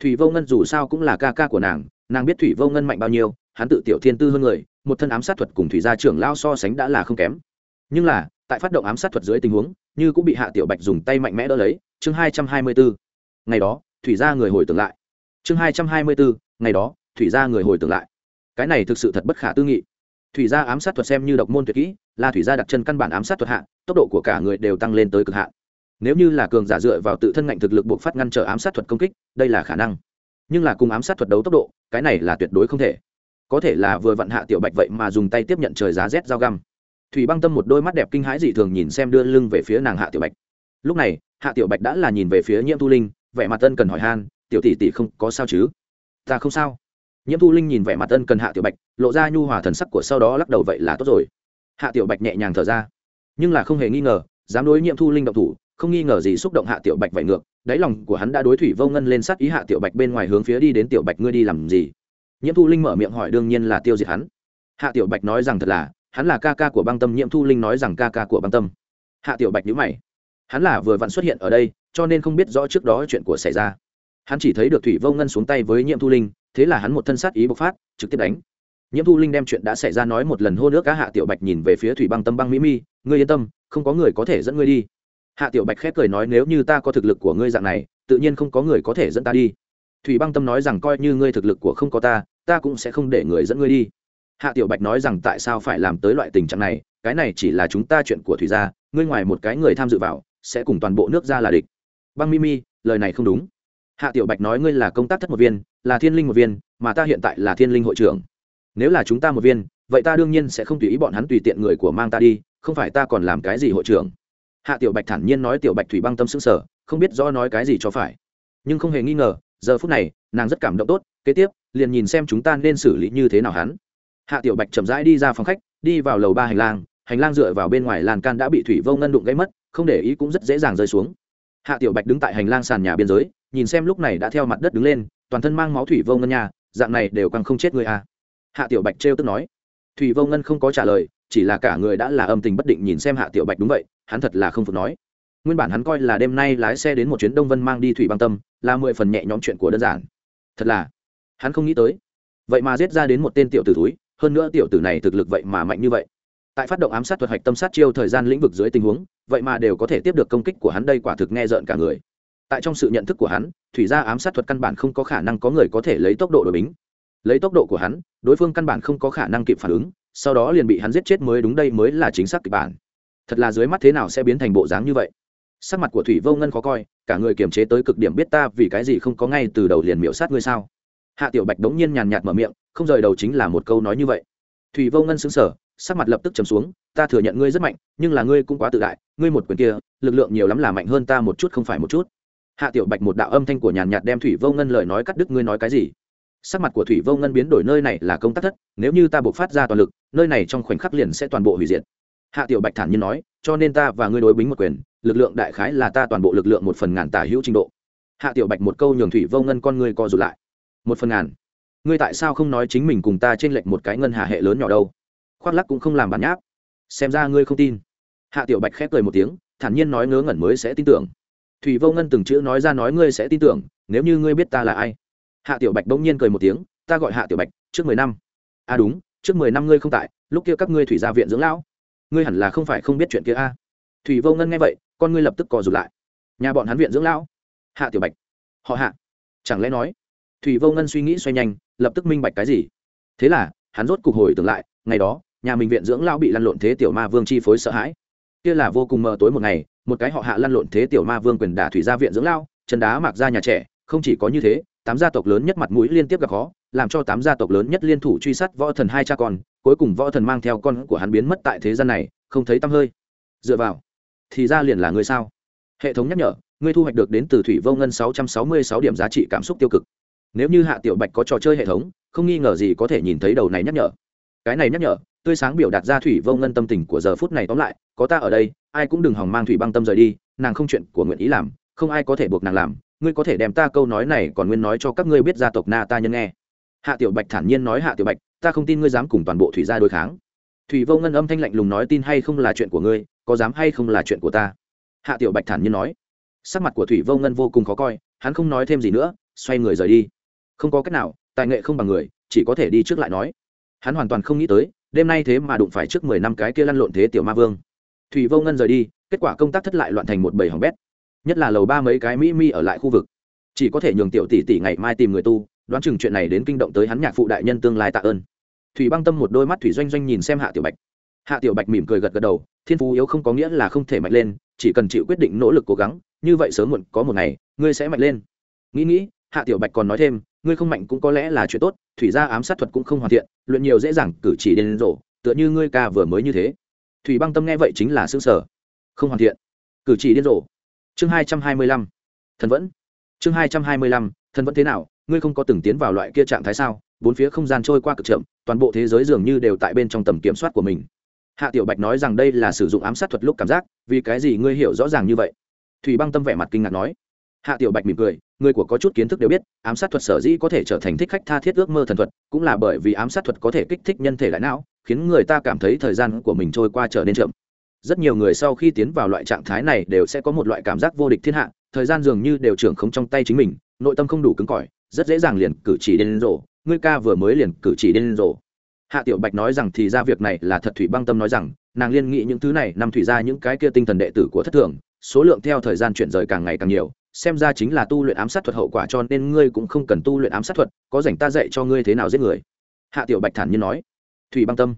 Thủy vô ngân dù sao cũng là ca ca của nàng nàng biết thủy vô ngân mạnh bao nhiêu, hắn tự tiểu thiên tư hơn người, một thân ám sát thuật cùng thủy gia trưởng lao so sánh đã là không kém. Nhưng là, tại phát động ám sát thuật dưới tình huống, như cũng bị hạ tiểu bạch dùng tay mạnh mẽ đỡ lấy, chương hai trăm hai mươi bốn ngày đó, thủy gia người hồi tưởng lại. Chương hai trăm hai mươi bốn ngày đó, thủy gia người hồi tưởng lại. Cái này thực sự thật bất khả tư nghị. Thủy gia ám sát thuật xem như độc môn tuyệt kỹ, là thủy gia đặt chân căn bản ám sát thuật hạ, tốc độ của cả người đều tăng lên tới cực hạn nếu như là cường giả dựa vào tự thân ngạnh thực lực buộc phát ngăn trở ám sát thuật công kích, đây là khả năng. Nhưng là cùng ám sát thuật đấu tốc độ, cái này là tuyệt đối không thể. Có thể là vừa vặn hạ tiểu bạch vậy mà dùng tay tiếp nhận trời giá rét dao găm. Thủy băng tâm một đôi mắt đẹp kinh hãi dị thường nhìn xem đưa lưng về phía nàng hạ tiểu bạch. Lúc này, hạ tiểu bạch đã là nhìn về phía nhiễm thu linh, vẻ mặt tân cần hỏi han, tiểu tỷ tỷ không có sao chứ? Ta không sao. Nhiễm thu linh nhìn vẻ mặt tân cần hạ tiểu bạch, lộ ra nhu hòa thần sắc của sau đó lắc đầu, vậy là tốt rồi. Hạ tiểu bạch nhẹ nhàng thở ra. Nhưng là không hề nghi ngờ, dám đối nhiễm thu linh động thủ không nghi ngờ gì xúc động hạ tiểu bạch vậy ngược, đáy lòng của hắn đã đối thủy vô ngân lên sát ý hạ tiểu bạch bên ngoài hướng phía đi đến tiểu bạch, ngươi đi làm gì? Nhiễm thu linh mở miệng hỏi, đương nhiên là tiêu diệt hắn. Hạ tiểu bạch nói rằng thật là, hắn là ca ca của băng tâm, nhiễm thu linh nói rằng ca ca của băng tâm. Hạ tiểu bạch nhữ mày. Hắn là vừa vặn xuất hiện ở đây, cho nên không biết rõ trước đó chuyện của xảy ra. Hắn chỉ thấy được thủy vô ngân xuống tay với nhiễm thu linh, thế là hắn một thân sát ý bộc phát, trực tiếp đánh. Nhiễm thu linh đem chuyện đã xảy ra nói một lần hô nước cá hạ tiểu bạch nhìn về phía thủy băng tâm, băng mỹ mi, ngươi yên tâm, không có người có thể dẫn ngươi đi hạ tiểu bạch khép cười nói, nếu như ta có thực lực của ngươi dạng này, tự nhiên không có người có thể dẫn ta đi. Thủy băng tâm nói rằng, coi như ngươi thực lực của không có ta ta cũng sẽ không để người dẫn ngươi đi. Hạ tiểu bạch nói rằng, tại sao phải làm tới loại tình trạng này? Cái này chỉ là chúng ta chuyện của thủy gia, ngươi ngoài một cái người tham dự vào, sẽ cùng toàn bộ nước ra là địch. Băng mimi lời này không đúng. Hạ tiểu bạch nói, ngươi là công tác thất một viên, là thiên linh một viên, mà ta hiện tại là thiên linh hội trưởng. Nếu là chúng ta một viên, vậy ta đương nhiên sẽ không tùy ý bọn hắn tùy tiện người của mang ta đi, không phải ta còn làm cái gì hội trưởng hạ tiểu bạch thản nhiên nói tiểu bạch thủy băng tâm xứng sở không biết rõ nói cái gì cho phải. Nhưng không hề nghi ngờ, giờ phút này, nàng rất cảm động tốt, kế tiếp, liền nhìn xem chúng ta nên xử lý như thế nào hắn. Hạ tiểu bạch chậm rãi đi ra phòng khách, đi vào lầu ba hành lang hành lang dựa vào bên ngoài lan can đã bị thủy vô ngân đụng gãy mất, không để ý cũng rất dễ dàng rơi xuống. Hạ tiểu bạch đứng tại hành lang sàn nhà biên giới, nhìn xem lúc này đã theo mặt đất đứng lên, toàn thân mang máu thủy vô ngân nhà dạng này đều càng không chết người à. hạ tiểu bạch trêu tức nói. Thủy vô ngân không có trả lời chỉ là cả người đã là âm tình bất định nhìn xem hạ tiểu bạch đúng vậy, hắn thật là không phục nói. Nguyên bản hắn coi là đêm nay lái xe đến một chuyến đông vân mang đi thủy băng tâm, là mười phần nhẹ nhõm chuyện của đơn giản. Thật là, hắn không nghĩ tới. Vậy mà giết ra đến một tên tiểu tử túi hơn nữa tiểu tử này thực lực vậy mà mạnh như vậy. Tại phát động ám sát thuật hạch tâm sát chiêu thời gian lĩnh vực dưới tình huống, vậy mà đều có thể tiếp được công kích của hắn đây quả thực nghe rợn cả người. Tại trong sự nhận thức của hắn, thủy ra ám sát thuật căn bản không có khả năng có người có thể lấy tốc độ đổi bính. Lấy tốc độ của hắn, đối phương căn bản không có khả năng kịp phản ứng sau đó liền bị hắn giết chết mới đúng đây mới là chính xác kịch bản. Thật là dưới mắt thế nào sẽ biến thành bộ dáng như vậy? Sắc mặt của thủy vô ngân khó coi, cả người kiềm chế tới cực điểm biết ta vì cái gì không có ngay từ đầu liền miễu sát ngươi sao? Hạ tiểu bạch đống nhiên nhàn nhạt mở miệng, không rời đầu chính là một câu nói như vậy. Thủy vô ngân xứng sở sắc mặt lập tức trầm xuống, ta thừa nhận ngươi rất mạnh, nhưng là ngươi cũng quá tự đại, ngươi một quyền kia, lực lượng nhiều lắm là mạnh hơn ta một chút không phải một chút. Hạ tiểu bạch một đạo âm thanh của nhàn nhạt đem thủy vô ngân lời nói cắt đứt, ngươi nói cái gì? Sắc mặt của thủy vô ngân biến đổi nơi này là công tác thất, nếu như ta buộc phát ra toàn lực, nơi này trong khoảnh khắc liền sẽ toàn bộ hủy diệt. Hạ tiểu bạch thản nhiên nói, cho nên ta và ngươi đối bính một quyền, lực lượng đại khái là ta toàn bộ lực lượng một phần ngàn tả hữu trình độ. Hạ tiểu bạch một câu nhường thủy vô ngân con ngươi co rụt lại. Một phần ngàn? Ngươi tại sao không nói chính mình cùng ta trên lệnh một cái ngân hà hệ lớn nhỏ đâu? Khoác lắc cũng không làm bản nháp. Xem ra ngươi không tin. Hạ tiểu bạch khép cười một tiếng, thản nhiên nói ngớ ngẩn mới sẽ tin tưởng. Thủy vô ngân từng chữ nói ra nói ngươi sẽ tin tưởng, nếu như ngươi biết ta là ai? Hạ tiểu bạch bỗng nhiên cười một tiếng, ta gọi hạ tiểu bạch, trước mười năm. À đúng, trước mười năm ngươi không tại, lúc kia các ngươi thủy ra viện dưỡng lão. Ngươi hẳn là không phải không biết chuyện kia a. À. thủy vô ngân nghe vậy, con ngươi lập tức cò rụt lại. Nhà bọn hắn viện dưỡng lão? Hạ tiểu bạch. Họ hạ. Chẳng lẽ nói? Thủy vô ngân suy nghĩ xoay nhanh, lập tức minh bạch cái gì. Thế là, hắn rốt cục hồi tưởng lại, ngày đó, nhà mình viện dưỡng lão bị lăn lộn thế tiểu ma vương chi phối sợ hãi. Kia là vô cùng mờ tối một ngày, một cái họ hạ lăn lộn thế tiểu ma vương quyền đả thủy ra viện dưỡng lão, chân đá mặc ra nhà trẻ, không chỉ có như thế tám gia tộc lớn nhất mặt mũi liên tiếp gặp khó, làm cho tám gia tộc lớn nhất liên thủ truy sát võ thần hai cha con, cuối cùng võ thần mang theo con của hắn biến mất tại thế gian này, không thấy tăm hơi. Dựa vào, thì ra liền là người sao? Hệ thống nhắc nhở, ngươi thu hoạch được đến từ thủy vô ngân sáu trăm sáu mươi sáu điểm giá trị cảm xúc tiêu cực. Nếu như hạ tiểu bạch có trò chơi hệ thống, không nghi ngờ gì có thể nhìn thấy đầu này nhắc nhở. Cái này nhắc nhở, tươi sáng biểu đạt ra thủy vô ngân tâm tình của giờ phút này tóm lại, có ta ở đây, ai cũng đừng hòng mang thủy băng tâm rời đi, nàng không chuyện của nguyện ý làm, không ai có thể buộc nàng làm ngươi có thể đem ta câu nói này còn nguyên nói cho các ngươi biết gia tộc na ta nhân nghe. Hạ tiểu bạch thản nhiên nói hạ tiểu bạch, ta không tin ngươi dám cùng toàn bộ thủy gia đối kháng. Thủy vô ngân âm thanh lạnh lùng nói tin hay không là chuyện của ngươi, có dám hay không là chuyện của ta. Hạ tiểu bạch thản nhiên nói. Sắc mặt của thủy vô ngân vô cùng khó coi, hắn không nói thêm gì nữa, xoay người rời đi. Không có cách nào, tài nghệ không bằng người, chỉ có thể đi trước lại nói. Hắn hoàn toàn không nghĩ tới, đêm nay thế mà đụng phải trước mười năm cái kia lăn lộn thế tiểu ma vương. Thủy vô ngân rời đi, kết quả công tác thất lại loạn thành một bầy hỏng bét nhất là lầu ba mấy cái mỹ mi ở lại khu vực. Chỉ có thể nhường tiểu tỷ tỷ ngày mai tìm người tu, đoán chừng chuyện này đến kinh động tới hắn nhạc phụ đại nhân tương lai tạ ơn. Thủy băng tâm một đôi mắt thủy doanh doanh nhìn xem hạ tiểu bạch. Hạ tiểu bạch mỉm cười gật gật đầu, thiên phú yếu không có nghĩa là không thể mạnh lên, chỉ cần chịu quyết định nỗ lực cố gắng, như vậy sớm muộn có một ngày, ngươi sẽ mạnh lên. Nghĩ nghĩ, hạ tiểu bạch còn nói thêm, ngươi không mạnh cũng có lẽ là chuyện tốt, thủy gia ám sát thuật cũng không hoàn thiện, luyện nhiều dễ dàng, cử chỉ đến rổ tựa như ngươi ca vừa mới như thế. Thủy băng tâm nghe vậy chính là xương sở không hoàn thiện. Cử chỉ điên rồ chương hai trăm hai mươi lăm. Thần vẫn. Chương hai trăm hai mươi lăm, thần vẫn thế nào? Ngươi không có từng tiến vào loại kia trạng thái sao? Bốn phía không gian trôi qua cực chậm, toàn bộ thế giới dường như đều tại bên trong tầm kiểm soát của mình. Hạ tiểu bạch nói rằng đây là sử dụng ám sát thuật lúc cảm giác, vì cái gì ngươi hiểu rõ ràng như vậy? Thủy băng tâm vẻ mặt kinh ngạc nói. Hạ tiểu bạch mỉm cười người của có chút kiến thức đều biết, ám sát thuật sở dĩ có thể trở thành thích khách tha thiết ước mơ thần thuật, cũng là bởi vì ám sát thuật có thể kích thích nhân thể lại não, khiến người ta cảm thấy thời gian của mình trôi qua trở nên chậm rất nhiều người sau khi tiến vào loại trạng thái này đều sẽ có một loại cảm giác vô địch thiên hạ, thời gian dường như đều trưởng không trong tay chính mình, nội tâm không đủ cứng cỏi, rất dễ dàng liền cử chỉ điên rồ. ngươi ca vừa mới liền cử chỉ điên rồ. hạ tiểu bạch nói rằng thì ra việc này là thật, thủy băng tâm nói rằng, nàng liên nghĩ những thứ này nằm thủy ra những cái kia tinh thần đệ tử của thất thường, số lượng theo thời gian chuyển rời càng ngày càng nhiều, xem ra chính là tu luyện ám sát thuật hậu quả cho nên ngươi cũng không cần tu luyện ám sát thuật, có rảnh ta dạy cho ngươi thế nào giết người hạ tiểu bạch thản nhiên nói thủy băng tâm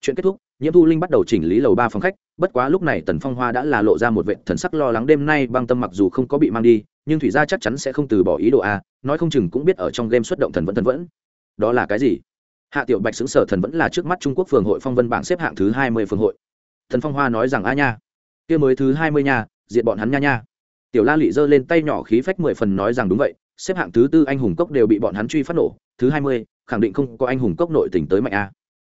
chuyện kết thúc nhiễm thu linh bắt đầu chỉnh lý lầu ba phòng khách, bất quá lúc này tần phong hoa đã là lộ ra một vệ thần sắc lo lắng đêm nay băng tâm mặc dù không có bị mang đi, nhưng thủy gia chắc chắn sẽ không từ bỏ ý đồ a, nói không chừng cũng biết ở trong game xuất động thần vẫn thần vẫn. Đó là cái gì? Hạ tiểu bạch xứng sở thần vẫn là trước mắt trung quốc phường hội phong vân bảng xếp hạng thứ hai mươi phường hội. Thần phong hoa nói rằng, a nha, kia mới thứ hai mươi nha diện bọn hắn nha nha. Tiểu la lị giơ lên tay nhỏ khí phách mười phần nói rằng, đúng vậy, xếp hạng thứ tư anh hùng cốc đều bị bọn hắn truy phát nổ, thứ hai mươi, khẳng định không có anh hùng cốc nội tỉnh tới mạnh a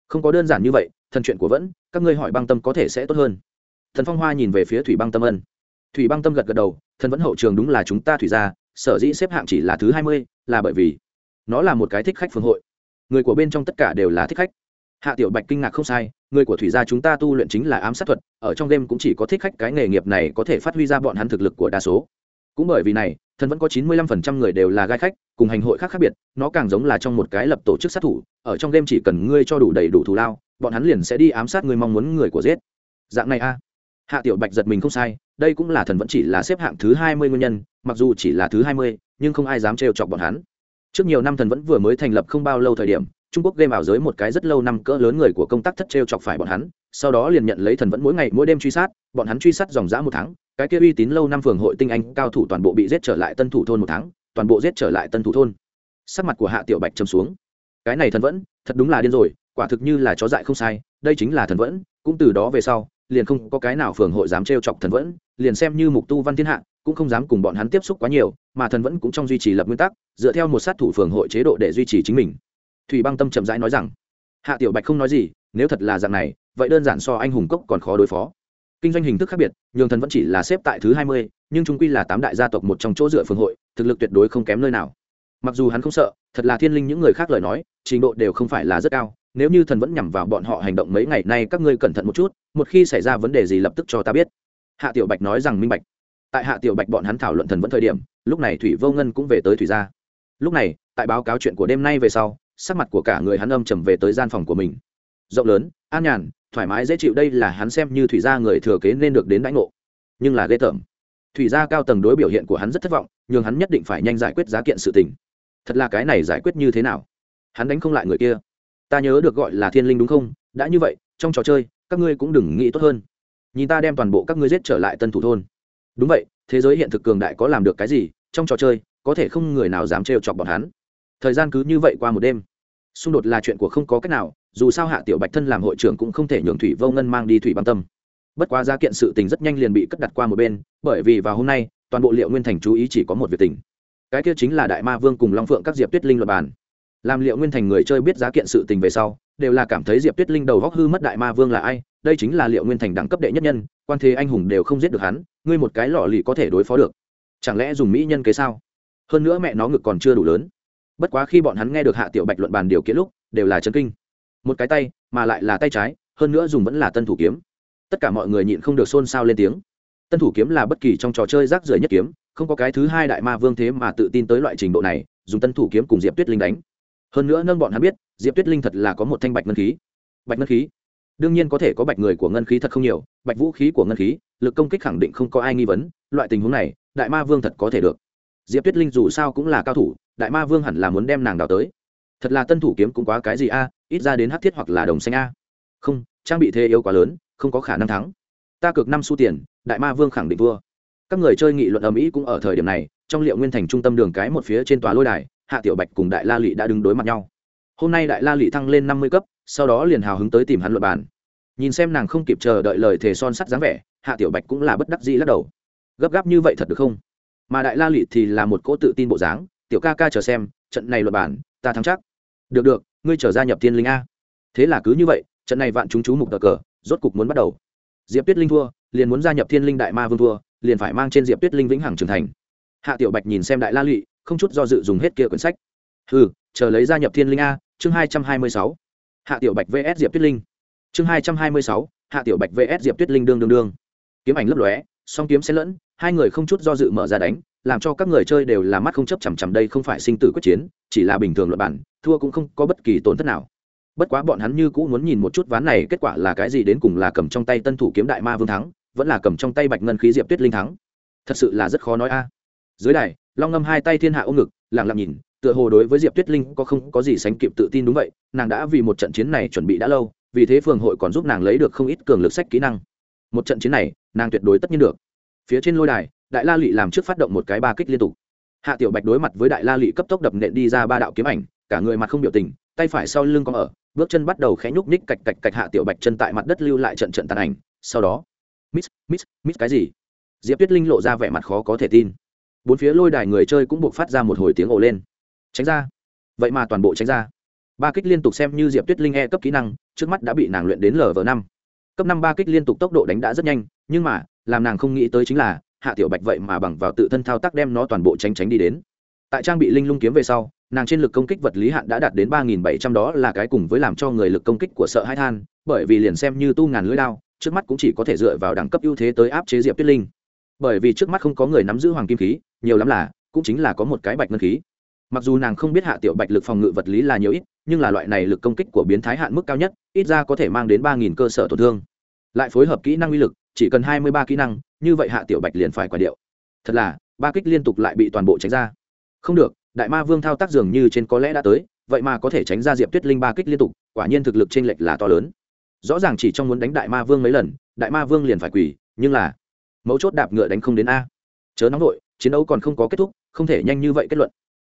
không có đơn giản như vậy, thần chuyện của vẫn, các ngươi hỏi băng tâm có thể sẽ tốt hơn. Thần phong hoa nhìn về phía thủy băng tâm ân. Thủy băng tâm gật gật đầu, thần vẫn hậu trường đúng là chúng ta thủy ra sở dĩ xếp hạng chỉ là thứ hai mươi, là bởi vì nó là một cái thích khách phương hội. Người của bên trong tất cả đều là thích khách. Hạ tiểu bạch kinh ngạc không sai, người của thủy gia chúng ta tu luyện chính là ám sát thuật, ở trong đêm cũng chỉ có thích khách cái nghề nghiệp này có thể phát huy ra bọn hắn thực lực của đa số. Cũng bởi vì này thần vẫn có chín mươi lăm phần trăm người đều là gai khách, cùng hành hội khác khác biệt, nó càng giống là trong một cái lập tổ chức sát thủ, ở trong đêm chỉ cần ngươi cho đủ đầy đủ thù lao, bọn hắn liền sẽ đi ám sát người mong muốn người của giết. Dạng này a. Hạ tiểu bạch giật mình không sai, đây cũng là thần vẫn chỉ là xếp hạng thứ hai mươi nguyên nhân, mặc dù chỉ là thứ hai mươi, nhưng không ai dám trêu chọc bọn hắn. Trước nhiều năm thần vẫn vừa mới thành lập không bao lâu thời điểm, trung quốc game ảo giới một cái rất lâu năm cỡ lớn người của công tác thất trêu chọc phải bọn hắn, sau đó liền nhận lấy thần vẫn mỗi ngày mỗi đêm truy sát, bọn hắn truy sát dòng dã một tháng cái kia uy tín lâu năm phường hội tinh anh cao thủ toàn bộ bị giết trở lại tân thủ thôn một tháng, toàn bộ giết trở lại tân thủ thôn. Sắc mặt của hạ tiểu bạch trầm xuống. Cái này thần vẫn, thật đúng là điên rồi, quả thực như là chó dại không sai, đây chính là thần vẫn, cũng từ đó về sau, liền không có cái nào phường hội dám trêu chọc thần vẫn, liền xem như mục tu văn thiên hạ, cũng không dám cùng bọn hắn tiếp xúc quá nhiều, mà thần vẫn cũng trong duy trì lập nguyên tắc, dựa theo một sát thủ phường hội chế độ để duy trì chính mình. Thủy băng tâm chậm rãi nói rằng, hạ tiểu bạch không nói gì, nếu thật là dạng này, vậy đơn giản so anh hùng cốc còn khó đối phó kinh doanh hình thức khác biệt, nhường thần vẫn chỉ là xếp tại thứ hai mươi, nhưng chúng quy là tám đại gia tộc một trong chỗ dựa phương hội, thực lực tuyệt đối không kém nơi nào. Mặc dù hắn không sợ, thật là thiên linh những người khác lời nói, trình độ đều không phải là rất cao, nếu như thần vẫn nhằm vào bọn họ hành động mấy ngày nay các ngươi cẩn thận một chút, một khi xảy ra vấn đề gì lập tức cho ta biết. Hạ tiểu bạch nói rằng minh bạch. Tại hạ tiểu bạch bọn hắn thảo luận thần vẫn thời điểm, lúc này thủy vô ngân cũng về tới thủy gia. Lúc này, tại báo cáo chuyện của đêm nay về sau, sắc mặt của cả người hắn âm trầm về tới gian phòng của mình. Rộng lớn, an nhàn thoải mái dễ chịu đây là hắn xem như thủy gia người thừa kế nên được đến đãi ngộ. Nhưng là ghê tởm. Thủy gia cao tầng đối biểu hiện của hắn rất thất vọng nhưng hắn nhất định phải nhanh giải quyết giá kiện sự tình. Thật là cái này giải quyết như thế nào? Hắn đánh không lại người kia. Ta nhớ được gọi là thiên linh đúng không? Đã như vậy, trong trò chơi, các ngươi cũng đừng nghĩ tốt hơn. Nhìn ta đem toàn bộ các ngươi giết trở lại tân thủ thôn. Đúng vậy, thế giới hiện thực cường đại có làm được cái gì? Trong trò chơi, có thể không người nào dám trêu chọc bọn hắn. Thời gian cứ như vậy qua một đêm. Xung đột là chuyện của không có cách nào dù sao hạ tiểu bạch thân làm hội trưởng cũng không thể nhường thủy vô ngân mang đi thủy băng tâm. Bất quá ra kiện sự tình rất nhanh liền bị cất đặt qua một bên, bởi vì vào hôm nay, toàn bộ liệu nguyên thành chú ý chỉ có một việc tình. Cái kia chính là đại ma vương cùng long phượng các diệp tuyết linh luật bàn. Làm liệu nguyên thành người chơi biết giá kiện sự tình về sau, đều là cảm thấy diệp tuyết linh đầu góc hư mất đại ma vương là ai, đây chính là liệu nguyên thành đẳng cấp đệ nhất nhân, quan thế anh hùng đều không giết được hắn, ngươi một cái lọ lì có thể đối phó được. Chẳng lẽ dùng mỹ nhân kế sao? Hơn nữa mẹ nó ngực còn chưa đủ lớn. Bất quá khi bọn hắn nghe được hạ tiểu bạch luận bàn điều kiện lúc, đều là chân kinh một cái tay, mà lại là tay trái, hơn nữa dùng vẫn là tân thủ kiếm. Tất cả mọi người nhịn không được xôn xao lên tiếng. Tân thủ kiếm là bất kỳ trong trò chơi rác rưởi nhất kiếm, không có cái thứ hai đại ma vương thế mà tự tin tới loại trình độ này, dùng tân thủ kiếm cùng diệp tuyết linh đánh. Hơn nữa nâng bọn hắn biết, diệp tuyết linh thật là có một thanh bạch ngân khí. Bạch ngân khí? Đương nhiên có thể có bạch người của ngân khí thật không nhiều, bạch vũ khí của ngân khí, lực công kích khẳng định không có ai nghi vấn, loại tình huống này, đại ma vương thật có thể được. Diệp tuyết linh dù sao cũng là cao thủ, đại ma vương hẳn là muốn đem nàng đào tới. Thật là tân thủ kiếm cũng quá cái gì a ít ra đến hát thiết hoặc là đồng xanh a. Không, trang bị thế yếu quá lớn, không có khả năng thắng. Ta cược năm xu tiền, đại ma vương khẳng định vua các người chơi nghị luận ở mỹ cũng ở thời điểm này, trong liệu nguyên thành trung tâm đường cái một phía trên tòa lôi đài, hạ tiểu bạch cùng đại la lị đã đứng đối mặt nhau. Hôm nay đại la lị thăng lên năm mươi cấp, sau đó liền hào hứng tới tìm hắn luật bàn. Nhìn xem nàng không kịp chờ đợi lời thề son sắt dáng vẻ, hạ tiểu bạch cũng là bất đắc dĩ lắc đầu. Gấp gáp như vậy thật được không? Mà đại la lị thì là một cỗ tự tin bộ dáng, tiểu ca ca chờ xem, trận này luật bản ta thắng chắc. Được được ngươi trở gia nhập thiên linh a. Thế là cứ như vậy, trận này vạn chúng chú mục cờ cờ, rốt cục muốn bắt đầu. Diệp tuyết linh thua, liền muốn gia nhập thiên linh đại ma vương thua, liền phải mang trên diệp tuyết linh vĩnh hằng trưởng thành. Hạ tiểu bạch nhìn xem đại la lụy, không chút do dự dùng hết kia quyển sách. Ừ chờ lấy gia nhập thiên linh a, chương hai trăm hai mươi sáu. Hạ tiểu bạch vs diệp tuyết linh. Chương hai trăm hai mươi sáu, hạ tiểu bạch vs diệp tuyết linh đương đương đương. Kiếm ảnh lấp lóe, song kiếm xen lẫn, hai người không chút do dự mở ra đánh làm cho các người chơi đều là mắt không chấp chằm chằm đây không phải sinh tử quyết chiến, chỉ là bình thường luật bản, thua cũng không có bất kỳ tổn thất nào. Bất quá bọn hắn như cũ muốn nhìn một chút ván này kết quả là cái gì đến cùng là cầm trong tay tân thủ kiếm đại ma vương thắng, vẫn là cầm trong tay bạch ngân khí diệp tuyết linh thắng. Thật sự là rất khó nói a. À. Dưới đài, long ngâm hai tay thiên hạ ôm ngực lẳng lặng nhìn, tựa hồ đối với diệp tuyết linh có không có gì sánh kịp tự tin đúng vậy, nàng đã vì một trận chiến này chuẩn bị đã lâu, vì thế phường hội còn giúp nàng lấy được không ít cường lực sách kỹ năng. Một trận chiến này, nàng tuyệt đối tất nhiên được. Phía trên lôi đài đại la lị làm trước phát động một cái ba kích liên tục. Hạ tiểu bạch đối mặt với đại la lị cấp tốc đập nện đi ra ba đạo kiếm ảnh, cả người mặt không biểu tình, tay phải sau lưng có ở, bước chân bắt đầu khẽ nhúc ních cạch cạch cạch hạ tiểu bạch chân tại mặt đất lưu lại trận trận tàn ảnh, sau đó miss miss miss cái gì? Diệp tuyết linh lộ ra vẻ mặt khó có thể tin. Bốn phía lôi đài người chơi cũng buộc phát ra một hồi tiếng ồ lên. Tránh ra. Vậy mà toàn bộ tránh ra. Ba kích liên tục xem như diệp tuyết linh e cấp kỹ năng, trước mắt đã bị nàng luyện đến lv năm. Cấp năm ba kích liên tục tốc độ đánh đã rất nhanh, nhưng mà, làm nàng không nghĩ tới chính là hạ tiểu bạch vậy mà bằng vào tự thân thao tác đem nó toàn bộ tránh tránh đi đến. Tại trang bị linh lung kiếm về sau, nàng trên lực công kích vật lý hạn đã đạt đến ba nghìn bảy trăm đó là cái cùng với làm cho người lực công kích của sợ hai than, bởi vì liền xem như tu ngàn lưỡi lao trước mắt cũng chỉ có thể dựa vào đẳng cấp ưu thế tới áp chế diệp tuyết linh. Bởi vì trước mắt không có người nắm giữ hoàng kim khí, nhiều lắm là, cũng chính là có một cái bạch ngân khí. Mặc dù nàng không biết hạ tiểu bạch lực phòng ngự vật lý là nhiều ít, nhưng là loại này lực công kích của biến thái hạn mức cao nhất, ít ra có thể mang đến ba nghìn cơ sở tổn thương. Lại phối hợp kỹ năng uy lực chỉ cần hai mươi ba kỹ năng, như vậy hạ tiểu bạch liền phải quả điệu. Thật là, ba kích liên tục lại bị toàn bộ tránh ra. Không được, đại ma vương thao tác dường như trên có lẽ đã tới, vậy mà có thể tránh ra diệp tuyết linh ba kích liên tục, quả nhiên thực lực t r ê n lệch là to lớn. Rõ ràng chỉ trong muốn đánh đại ma vương mấy lần, đại ma vương liền phải quỳ, nhưng là, mấu chốt đạp ngựa đánh không đến a. Chớ nóng nội chiến đấu còn không có kết thúc, không thể nhanh như vậy kết luận.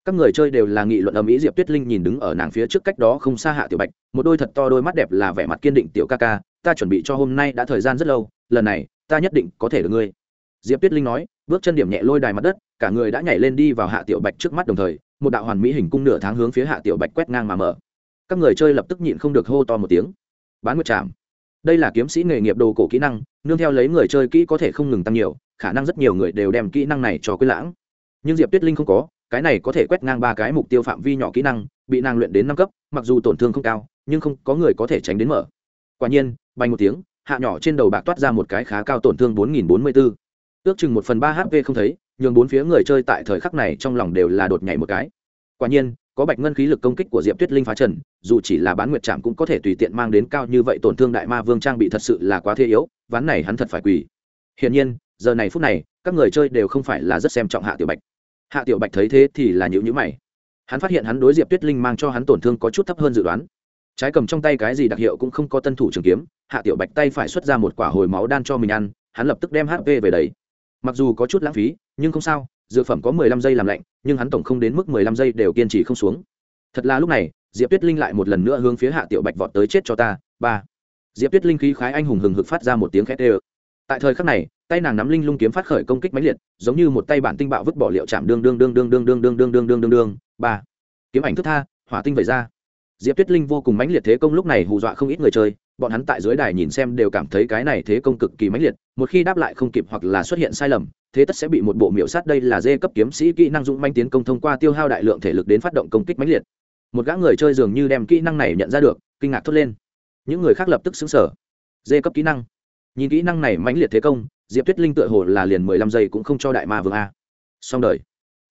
Các người chơi đều là nghị luận ầm ĩ, diệp tuyết linh nhìn đứng ở nàng phía trước cách đó không xa hạ tiểu bạch, một đôi thật to đôi mắt đẹp là vẻ mặt kiên định tiểu ca ca, ta chuẩn bị cho hôm nay đã thời gian rất lâu lần này, ta nhất định có thể được ngươi. Diệp tuyết linh nói, bước chân điểm nhẹ lôi đài mặt đất, cả người đã nhảy lên đi vào hạ tiểu bạch trước mắt đồng thời, một đạo hoàn mỹ hình cung nửa tháng hướng phía hạ tiểu bạch quét ngang mà mở. Các người chơi lập tức nhịn không được hô to một tiếng. Bán nguyệt chạm đây là kiếm sĩ nghề nghiệp đồ cổ kỹ năng, nương theo lấy người chơi kỹ có thể không ngừng tăng nhiều, khả năng rất nhiều người đều đem kỹ năng này cho quên lãng. Nhưng diệp tuyết linh không có, cái này có thể quét ngang ba cái mục tiêu phạm vi nhỏ kỹ năng, bị nàng luyện đến năm cấp, mặc dù tổn thương không cao, nhưng không có người có thể tránh đến mở. Quả nhiên, bay một tiếng hạ nhỏ trên đầu bạc toát ra một cái khá cao tổn thương bốn nghìn bốn mươi bốn ước chừng một phần ba hp không thấy, nhường bốn phía người chơi tại thời khắc này trong lòng đều là đột nhảy một cái. Quả nhiên, có bạch ngân khí lực công kích của diệp tuyết linh phá trần, dù chỉ là bán nguyệt trạm cũng có thể tùy tiện mang đến cao như vậy tổn thương đại ma vương trang bị thật sự là quá thế yếu, ván này hắn thật phải quỳ. Hiển nhiên, giờ này phút này, các người chơi đều không phải là rất xem trọng hạ tiểu bạch. Hạ tiểu bạch thấy thế thì là nhíu nhíu mày. Hắn phát hiện hắn đối diệp tuyết linh mang cho hắn tổn thương có chút thấp hơn dự đoán trái cầm trong tay cái gì đặc hiệu cũng không có tân thủ trường kiếm hạ tiểu bạch tay phải xuất ra một quả hồi máu đan cho mình ăn hắn lập tức đem hp về đấy mặc dù có chút lãng phí nhưng không sao dược phẩm có mười lăm giây làm lạnh nhưng hắn tổng không đến mức mười lăm giây đều kiên trì không xuống thật là lúc này diệp tuyết linh lại một lần nữa hướng phía hạ tiểu bạch vọt tới chết cho ta ba diệp tuyết linh khí khái anh hùng hừng hực phát ra một tiếng khét ê ơ tại thời khắc này tay nàng nắm linh lung kiếm phát khởi công kích mãnh liệt giống như một tay bản tinh bạo vứt bỏ liệu chạm đương đương đương đương đương đương đương đương đương đương đương đương ba kiếm ảnh thức tha hỏa tinh vẩy ra diệp tuyết linh vô cùng mãnh liệt thế công lúc này hù dọa không ít người chơi, bọn hắn tại dưới đài nhìn xem đều cảm thấy cái này thế công cực kỳ mãnh liệt, một khi đáp lại không kịp hoặc là xuất hiện sai lầm, thế tất sẽ bị một bộ miểu sát đây là dê cấp kiếm sĩ kỹ năng dũng manh tiến công thông qua tiêu hao đại lượng thể lực đến phát động công kích mãnh liệt. Một gã người chơi dường như đem kỹ năng này nhận ra được, kinh ngạc thốt lên. Những người khác lập tức xứng sở dê cấp kỹ năng. Nhìn kỹ năng này mãnh liệt thế công, diệp tuyết linh tựa hồ là liền mười lăm giây cũng không cho đại ma vương a. Xong đời.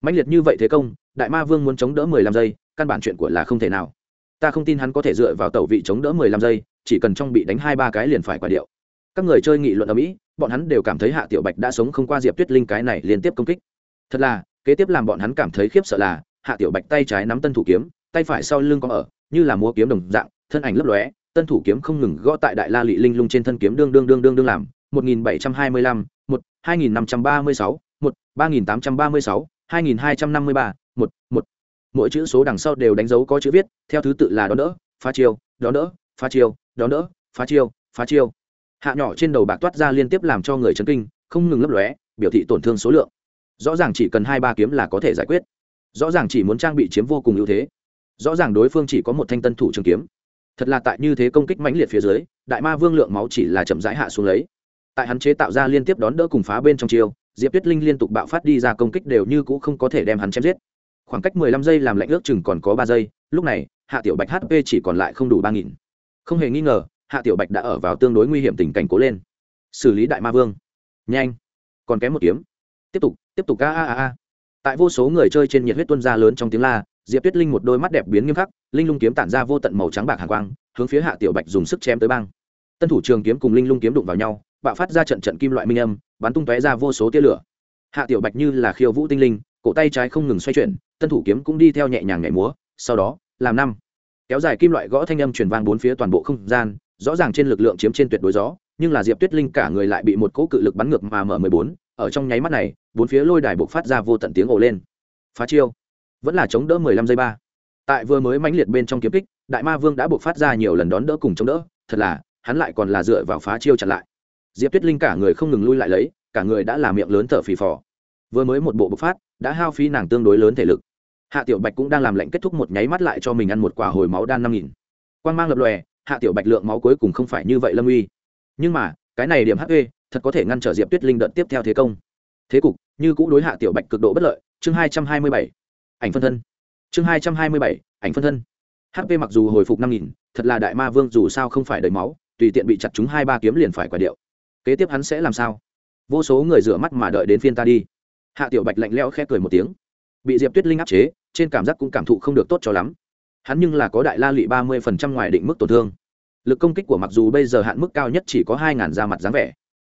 Mãnh liệt như vậy thế công, đại ma vương muốn chống đỡ mười lăm giây, căn bản chuyện của là không thể nào ta không tin hắn có thể dựa vào tẩu vị chống đỡ mười lăm giây, chỉ cần trong bị đánh hai ba cái liền phải quả điệu. Các người chơi nghị luận ở mỹ, bọn hắn đều cảm thấy hạ tiểu bạch đã sống không qua diệp tuyết linh cái này liên tiếp công kích. Thật là, kế tiếp làm bọn hắn cảm thấy khiếp sợ là, hạ tiểu bạch tay trái nắm tân thủ kiếm, tay phải sau lưng có ở như là múa kiếm đồng dạng, thân ảnh lấp lóe, tân thủ kiếm không ngừng gõ tại đại la lị linh lung trên thân kiếm đương đương đương đương đương làm, một nghìn bảy trăm hai mươi lăm, một, hai nghìn năm trăm ba mươi sáu, một, ba nghìn tám trăm ba mươi sáu, hai nghìn hai trăm năm mươi ba, một một mỗi chữ số đằng sau đều đánh dấu có chữ viết, theo thứ tự là đón đỡ, phá chiêu, đón đỡ, phá chiêu, đón đỡ, phá chiêu phá chiêu. Hạ nhỏ trên đầu bạc toát ra liên tiếp làm cho người chấn kinh, không ngừng lấp lóe, biểu thị tổn thương số lượng. Rõ ràng chỉ cần hai ba kiếm là có thể giải quyết. Rõ ràng chỉ muốn trang bị chiếm vô cùng ưu thế. Rõ ràng đối phương chỉ có một thanh tân thủ trường kiếm. Thật là tại như thế công kích mãnh liệt phía dưới, đại ma vương lượng máu chỉ là chậm rãi hạ xuống lấy. Tại hắn chế tạo ra liên tiếp đón đỡ cùng phá bên trong chiêu, diệp tuyết linh liên tục bạo phát đi ra công kích đều như cũ không có thể đem hắn chém giết khoảng cách mười lăm giây làm lạnh ước chừng còn có ba giây, lúc này, hạ tiểu bạch hp chỉ còn lại không đủ 3000. không hề nghi ngờ, hạ tiểu bạch đã ở vào tương đối nguy hiểm tình cảnh cố lên. Xử lý đại ma vương. Nhanh. Còn kém một kiếm. Tiếp tục tiếp tục, a a a a. Tại vô số người chơi trên nhiệt huyết tuôn ra lớn trong tiếng la, diệp tuyết linh một đôi mắt đẹp biến nghiêm khắc, linh lung kiếm tản ra vô tận màu trắng bạc hàn quang, hướng phía hạ tiểu bạch dùng sức chém tới băng tân thủ trường kiếm cùng linh lung kiếm đụng vào nhau, bạo phát ra trận trận kim loại minh âm, bắn tung tóe ra vô số tia lửa. Hạ tiểu bạch như là khiêu vũ tinh linh cổ tay trái không ngừng xoay chuyển, tân thủ kiếm cũng đi theo nhẹ nhàng nhảy múa, sau đó, làm năm. Kéo dài kim loại gõ thanh âm truyền vang bốn phía toàn bộ không gian, rõ ràng trên lực lượng chiếm trên tuyệt đối gió, nhưng là diệp tuyết linh cả người lại bị một cỗ cự lực bắn ngược mà mở mười bốn, ở trong nháy mắt này, bốn phía lôi đài buộc phát ra vô tận tiếng ồ lên. Phá chiêu. Vẫn là chống đỡ mười lăm giây ba. Tại vừa mới mãnh liệt bên trong kiếm kích, đại ma vương đã buộc phát ra nhiều lần đón đỡ cùng chống đỡ, thật là, hắn lại còn là dựa vào phá chiêu chặn lại. Diệp tuyết linh cả người không ngừng lui lại lấy, cả người đã làm miệng lớn thở phì phò. Vừa mới một bộ bộc phát đã hao phí nàng tương đối lớn thể lực. Hạ tiểu bạch cũng đang làm lệnh kết thúc một nháy mắt lại cho mình ăn một quả hồi máu đan năm nghìn. Quan mang lập lòe, hạ tiểu bạch lượng máu cuối cùng không phải như vậy lâm uy. Nhưng mà, cái này điểm hp thật có thể ngăn trở diệp tuyết linh đợt tiếp theo thế công. Thế cục, như cũ đối hạ tiểu bạch cực độ bất lợi. Chương hai trăm hai mươi bảy, ảnh phân thân. Chương hai trăm hai mươi bảy, ảnh phân thân. Hp mặc dù hồi phục năm nghìn, thật là đại ma vương dù sao không phải đầy máu, tùy tiện bị chặt chúng hai ba kiếm liền phải quả điệu. Kế tiếp hắn sẽ làm sao? Vô số người rửa mắt mà đợi đến phiên ta đi hạ tiểu bạch lạnh lẽo khẽ cười một tiếng. Bị diệp tuyết linh áp chế, trên cảm giác cũng cảm thụ không được tốt cho lắm. Hắn nhưng là có đại la lụy ba mươi phần trăm ngoài định mức tổn thương. Lực công kích của mặc dù bây giờ hạn mức cao nhất chỉ có hai ngàn da mặt dáng vẻ,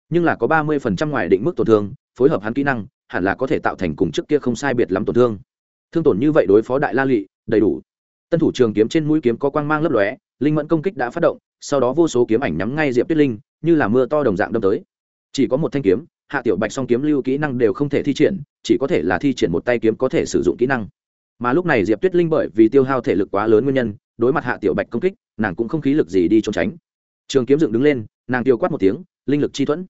nhưng là có ba mươi phần trăm ngoài định mức tổn thương, phối hợp hắn kỹ năng, hẳn là có thể tạo thành cùng trước kia không sai biệt lắm tổn thương. Thương tổn như vậy đối phó đại la lụy đầy đủ. Tân thủ trường kiếm trên mũi kiếm có quang mang lấp lóe, linh mẫn công kích đã phát động, sau đó vô số kiếm ảnh nhắm ngay diệp tuyết linh, như là mưa to đồng dạng đâm tới. Chỉ có một thanh kiếm hạ tiểu bạch song kiếm lưu kỹ năng đều không thể thi triển, chỉ có thể là thi triển một tay kiếm có thể sử dụng kỹ năng. Mà lúc này diệp tuyết linh bởi vì tiêu hao thể lực quá lớn nguyên nhân, đối mặt hạ tiểu bạch công kích, nàng cũng không khí lực gì đi trốn tránh. Trường kiếm dựng đứng lên, nàng tiêu quát một tiếng, linh lực chi thuẫn.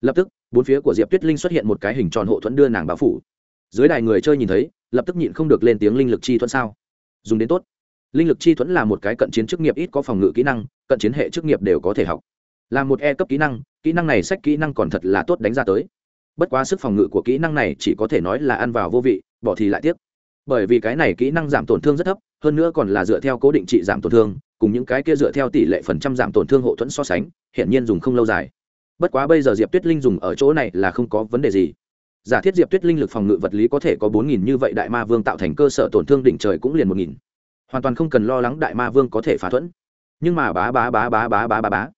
Lập tức, bốn phía của diệp tuyết linh xuất hiện một cái hình tròn hộ thuẫn đưa nàng bao phủ. Dưới đài người chơi nhìn thấy, lập tức nhịn không được lên tiếng linh lực chi thuẫn sao? Dùng đến tốt. Linh lực chi thuẫn là một cái cận chiến chức nghiệp ít có phòng ngự kỹ năng, cận chiến hệ chức nghiệp đều có thể học là một e cấp kỹ năng kỹ năng này sách kỹ năng còn thật là tốt đánh ra tới. Bất quá sức phòng ngự của kỹ năng này chỉ có thể nói là ăn vào vô vị, bỏ thì lại tiếc. Bởi vì cái này kỹ năng giảm tổn thương rất thấp, hơn nữa còn là dựa theo cố định trị giảm tổn thương, cùng những cái kia dựa theo tỷ lệ phần trăm giảm tổn thương hộ thuẫn so sánh hiện nhiên dùng không lâu dài. Bất quá bây giờ diệp tuyết linh dùng ở chỗ này là không có vấn đề gì. Giả thiết diệp tuyết linh lực phòng ngự vật lý có thể có bốn nghìn như vậy đại ma vương tạo thành cơ sở tổn thương đỉnh trời cũng liền một nghìn. Hoàn toàn không cần lo lắng đại ma vương có thể phá thuẫn. Nhưng mà bá bá bá bá bá bá bá bá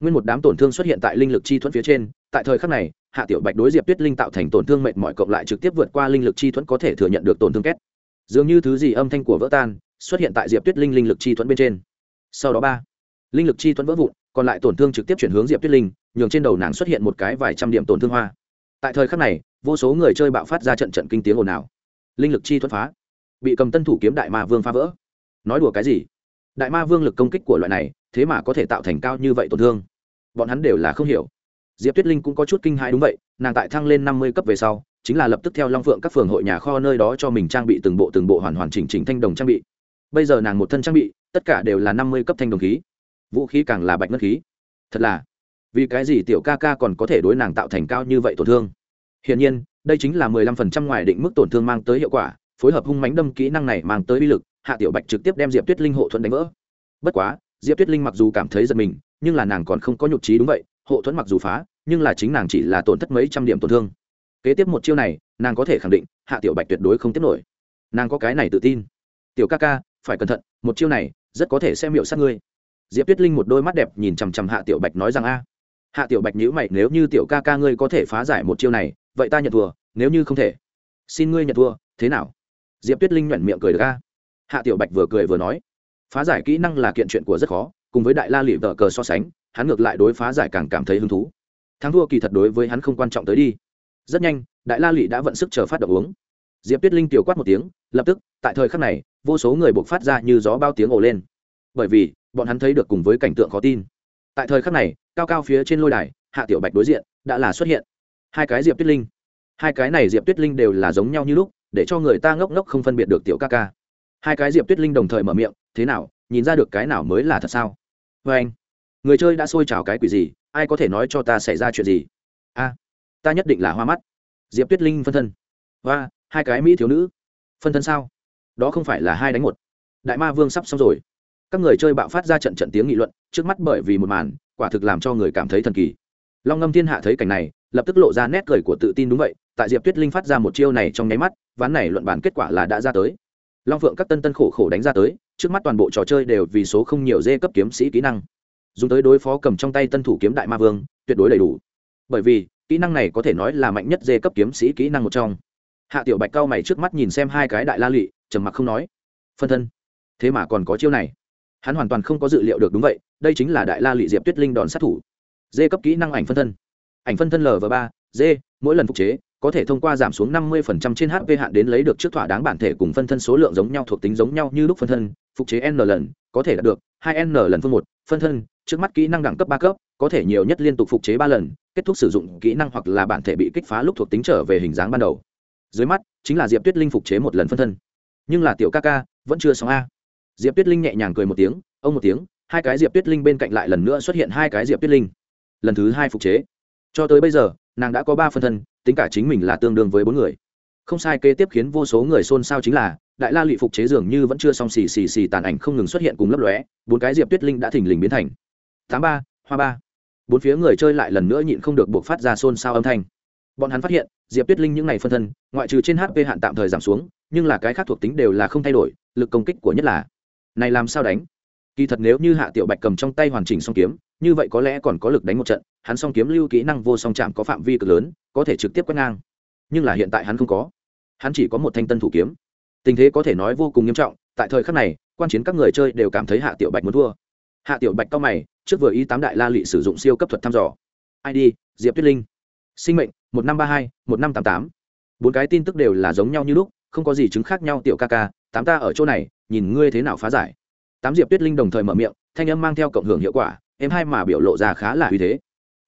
nguyên một đám tổn thương xuất hiện tại linh lực chi thuẫn phía trên, tại thời khắc này, hạ tiểu bạch đối diệp tuyết linh tạo thành tổn thương mệt mỏi cộng lại trực tiếp vượt qua linh lực chi thuẫn có thể thừa nhận được tổn thương két. Dường như thứ gì âm thanh của vỡ tan, xuất hiện tại diệp tuyết linh linh lực chi thuẫn bên trên. Sau đó ba, linh lực chi thuẫn vỡ vụn, còn lại tổn thương trực tiếp chuyển hướng diệp tuyết linh, nhường trên đầu nàng xuất hiện một cái vài trăm điểm tổn thương hoa. Tại thời khắc này, vô số người chơi bạo phát ra trận trận kinh tiếng ồn ào. Linh lực chi thuẫn phá. Bị cầm tân thủ kiếm đại ma vương phá vỡ. Nói đùa cái gì? Đại ma vương lực công kích của loại này thế mà có thể tạo thành cao như vậy tổn thương. Bọn hắn đều là không hiểu. Diệp tuyết linh cũng có chút kinh hãi đúng vậy, nàng tại thăng lên năm mươi cấp về sau, chính là lập tức theo long phượng các phường hội nhà kho nơi đó cho mình trang bị từng bộ từng bộ hoàn hoàn chỉnh chỉnh thanh đồng trang bị. Bây giờ nàng một thân trang bị, tất cả đều là năm mươi cấp thanh đồng khí. Vũ khí càng là bạch ngất khí. Thật là, vì cái gì tiểu ca ca còn có thể đối nàng tạo thành cao như vậy tổn thương? Hiển nhiên, đây chính là mười lăm phần trăm ngoài định mức tổn thương mang tới hiệu quả, phối hợp hung mánh đâm kỹ năng này mang tới uy lực, hạ tiểu bạch trực tiếp đem diệp tuyết linh hộ thuận đánh vỡ. Bất quá diệp tuyết linh mặc dù cảm thấy giật mình, nhưng là nàng còn không có nhục trí đúng vậy, hộ thuẫn mặc dù phá, nhưng là chính nàng chỉ là tổn thất mấy trăm điểm tổn thương. Kế tiếp một chiêu này, nàng có thể khẳng định, hạ tiểu bạch tuyệt đối không tiếp nổi. Nàng có cái này tự tin. Tiểu ca ca, phải cẩn thận, một chiêu này, rất có thể xem miệu sát ngươi. Diệp tuyết linh một đôi mắt đẹp nhìn chằm chằm hạ tiểu bạch nói rằng, a. Hạ tiểu bạch nhữ mày, nếu như tiểu ca ca ngươi có thể phá giải một chiêu này, vậy ta nhận thua, nếu như không thể. Xin ngươi nhận thua, thế nào? Diệp tuyết linh nhoẻn miệng cười được, a. Hạ tiểu bạch vừa cười vừa nói phá giải kỹ năng là kiện chuyện của rất khó, cùng với đại la lụy vợ cờ so sánh, hắn ngược lại đối phá giải càng cảm thấy hứng thú. Thắng thua kỳ thật đối với hắn không quan trọng tới đi. Rất nhanh, đại la lị đã vận sức chờ phát động uống. Diệp tuyết linh tiểu quát một tiếng, lập tức, tại thời khắc này, vô số người buộc phát ra như gió bao tiếng ồ lên. Bởi vì, bọn hắn thấy được cùng với cảnh tượng khó tin. Tại thời khắc này, cao cao phía trên lôi đài, hạ tiểu bạch đối diện, đã là xuất hiện. Hai cái diệp tuyết linh. Hai cái này diệp tuyết linh đều là giống nhau như lúc, để cho người ta ngốc ngốc không phân biệt được tiểu ca ca. Hai cái diệp tuyết linh đồng thời mở miệng thế nào, nhìn ra được cái nào mới là thật sao? Vê anh, người chơi đã xôi trào cái quỷ gì, ai có thể nói cho ta xảy ra chuyện gì? A, ta nhất định là hoa mắt. Diệp tuyết linh phân thân. Và, hai cái mỹ thiếu nữ. Phân thân sao? Đó không phải là hai đánh một. Đại ma vương sắp xong rồi. Các người chơi bạo phát ra trận trận tiếng nghị luận, trước mắt bởi vì một màn, quả thực làm cho người cảm thấy thần kỳ. Long ngâm thiên hạ thấy cảnh này, lập tức lộ ra nét cười của tự tin đúng vậy, tại diệp tuyết linh phát ra một chiêu này trong nháy mắt, ván này luận bản kết quả là đã ra tới. Long phượng các tân tân khổ khổ đánh ra tới trước mắt toàn bộ trò chơi đều vì số không nhiều dê cấp kiếm sĩ kỹ năng. Dùng tới đối phó cầm trong tay tân thủ kiếm đại ma vương tuyệt đối đầy đủ. Bởi vì kỹ năng này có thể nói là mạnh nhất dê cấp kiếm sĩ kỹ năng một trong. Hạ tiểu bạch cao mày trước mắt nhìn xem hai cái đại la lụy trầm mặc không nói. Phân thân. Thế mà còn có chiêu này. Hắn hoàn toàn không có dự liệu được đúng vậy đây chính là đại la lụy diệp tuyết linh đòn sát thủ. Dê cấp kỹ năng ảnh phân thân. Ảnh phân thân l và ba dê mỗi lần phục chế có thể thông qua giảm xuống 50% trên HP hạn đến lấy được trước thỏa đáng bản thể cùng phân thân số lượng giống nhau thuộc tính giống nhau như lúc phân thân, phục chế N lần, có thể đạt được 2N lần phương một, phân thân, trước mắt kỹ năng đẳng cấp ba cấp, có thể nhiều nhất liên tục phục chế ba lần, kết thúc sử dụng kỹ năng hoặc là bản thể bị kích phá lúc thuộc tính trở về hình dáng ban đầu. Dưới mắt, chính là Diệp Tuyết Linh phục chế một lần phân thân. Nhưng là tiểu ca ca, vẫn chưa xong a. Diệp Tuyết Linh nhẹ nhàng cười một tiếng, ông một tiếng, hai cái Diệp Tuyết Linh bên cạnh lại lần nữa xuất hiện hai cái Diệp Tuyết Linh. Lần thứ hai phục chế. Cho tới bây giờ, nàng đã có ba phân thân, tính cả chính mình là tương đương với bốn người không sai, kế tiếp khiến vô số người xôn xao chính là, đại la lụy phục chế dường như vẫn chưa xong xì xì xì tàn ảnh không ngừng xuất hiện cùng lấp lóe, bốn cái diệp tuyết linh đã thình lình biến thành. Tám ba, hoa ba. Bốn phía người chơi lại lần nữa nhịn không được buộc phát ra xôn xao âm thanh. Bọn hắn phát hiện, diệp tuyết linh những ngày phân thân, ngoại trừ trên hp hạn tạm thời giảm xuống, nhưng là cái khác thuộc tính đều là không thay đổi, lực công kích của nhất là. Này làm sao đánh? Kỳ thật nếu như hạ tiểu bạch cầm trong tay hoàn chỉnh song kiếm, như vậy có lẽ còn có lực đánh một trận, hắn song kiếm lưu kỹ năng vô song chạm có phạm vi cực lớn, có thể trực tiếp quét ngang nhưng là hiện tại hắn không có. Hắn chỉ có một thanh tân thủ kiếm. Tình thế có thể nói vô cùng nghiêm trọng, tại thời khắc này, quan chiến các người chơi đều cảm thấy hạ tiểu bạch muốn thua. Hạ tiểu bạch cao mày, trước vừa y tám đại la lị sử dụng siêu cấp thuật thăm dò. Id diệp tuyết linh. Sinh mệnh, một năm ba hai, một năm tám tám. Bốn cái tin tức đều là giống nhau như lúc, không có gì chứng khác nhau, tiểu ca ca, tám ta ở chỗ này, nhìn ngươi thế nào phá giải. Tám diệp tuyết linh đồng thời mở miệng, thanh âm mang theo cộng hưởng hiệu quả, em hai mà biểu lộ ra khá là uy thế.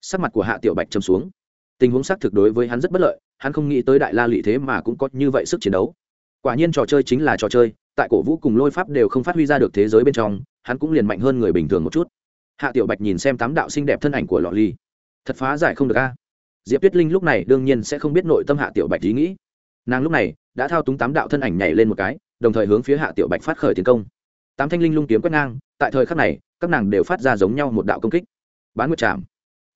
Sắc mặt của hạ tiểu bạch châm xuống tình huống xác thực đối với hắn rất bất lợi, hắn không nghĩ tới đại la lụy thế mà cũng có như vậy sức chiến đấu. Quả nhiên trò chơi chính là trò chơi, tại cổ vũ cùng lôi pháp đều không phát huy ra được thế giới bên trong, hắn cũng liền mạnh hơn người bình thường một chút. Hạ tiểu bạch nhìn xem tám đạo xinh đẹp thân ảnh của lọ ly. Thật phá giải không được a. Diệp tuyết linh lúc này đương nhiên sẽ không biết nội tâm hạ tiểu bạch ý nghĩ. Nàng lúc này đã thao túng tám đạo thân ảnh nhảy lên một cái, đồng thời hướng phía hạ tiểu bạch phát khởi tiến công. Tám thanh linh lung kiếm quét ngang, tại thời khắc này, các nàng đều phát ra giống nhau một đạo công kích. Bán nguyệt trạm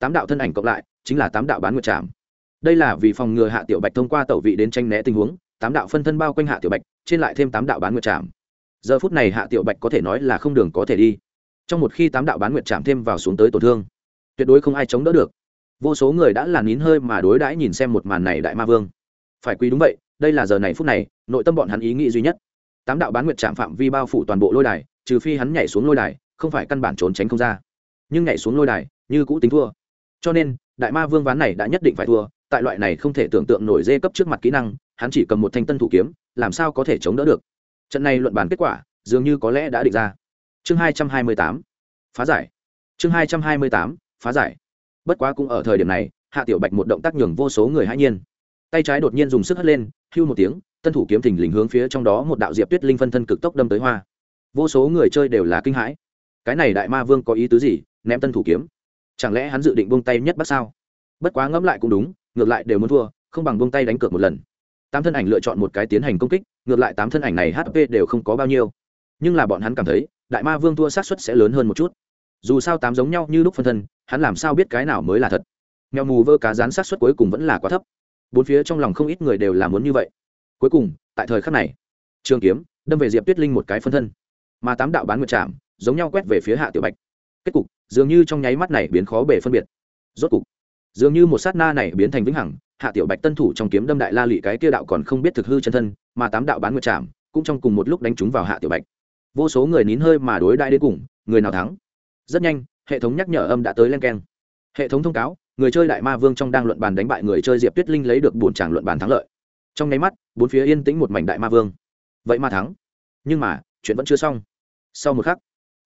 tám đạo thân ảnh cộng lại chính là tám đạo bán nguyệt trạm đây là vì phòng ngừa hạ tiểu bạch thông qua tẩu vị đến tranh né tình huống, tám đạo phân thân bao quanh hạ tiểu bạch, trên lại thêm tám đạo bán nguyệt trạm giờ phút này hạ tiểu bạch có thể nói là không đường có thể đi. Trong một khi tám đạo bán nguyệt chạm thêm vào xuống tới tổn thương, tuyệt đối không ai chống đỡ được. Vô số người đã là nín hơi mà đối đãi nhìn xem một màn này đại ma vương. Phải quý đúng vậy, đây là giờ này phút này, nội tâm bọn hắn ý nghĩ duy nhất. Tám đạo bán nguyệt chạm phạm vi bao phủ toàn bộ lôi đài, trừ phi hắn nhảy xuống lôi đài, không phải căn bản trốn tránh không ra. Nhưng nhảy xuống lôi đài, như cũ tính thua. Cho nên đại ma vương ván này đã nhất định phải thua, tại loại này không thể tưởng tượng nổi dê cấp trước mặt kỹ năng, hắn chỉ cầm một thanh tân thủ kiếm, làm sao có thể chống đỡ được? Trận này luận bàn kết quả, dường như có lẽ đã định ra. Chương hai trăm hai mươi tám, phá giải. Chương hai trăm hai mươi tám, phá giải. Bất quá cũng ở thời điểm này, hạ tiểu bạch một động tác nhường vô số người hãy nhiên. Tay trái đột nhiên dùng sức hất lên, hưu một tiếng, tân thủ kiếm thình lình hướng phía trong đó một đạo diệp tuyết linh phân thân cực tốc đâm tới hoa. Vô số người chơi đều là kinh hãi. Cái này đại ma vương có ý tứ gì, ném tân thủ kiếm? Chẳng lẽ hắn dự định buông tay nhất bắt sao? Bất quá ngẫm lại cũng đúng, ngược lại đều muốn thua, không bằng buông tay đánh cược một lần. Tám thân ảnh lựa chọn một cái tiến hành công kích, ngược lại tám thân ảnh này hp đều không có bao nhiêu. Nhưng là bọn hắn cảm thấy, đại ma vương thua sát suất sẽ lớn hơn một chút. Dù sao tám giống nhau như lúc phân thân, hắn làm sao biết cái nào mới là thật? Mèo mù vơ cá rán sát suất cuối cùng vẫn là quá thấp. Bốn phía trong lòng không ít người đều là muốn như vậy. Cuối cùng, tại thời khắc này, trường kiếm đâm về diệp tuyết linh một cái phân thân. Mà tám đạo bán nguyệt chạm, giống nhau quét về phía hạ tiểu bạch kết cục, dường như trong nháy mắt này biến khó bể phân biệt. Rốt cục, dường như một sát na này biến thành vĩnh hằng, hạ tiểu bạch tân thủ trong kiếm đâm đại la lị cái kia đạo còn không biết thực hư chân thân, mà tám đạo bán nguyệt chạm, cũng trong cùng một lúc đánh trúng vào hạ tiểu bạch. Vô số người nín hơi mà đối đại đến cùng, người nào thắng? Rất nhanh, hệ thống nhắc nhở âm đã tới len keng. Hệ thống thông cáo, người chơi đại ma vương trong đang luận bàn đánh bại người chơi diệp tuyết linh lấy được bổn tràng luận bàn thắng lợi. Trong nháy mắt, bốn phía yên tĩnh một mảnh đại ma vương. Vậy mà thắng. Nhưng mà, chuyện vẫn chưa xong. Sau một khắc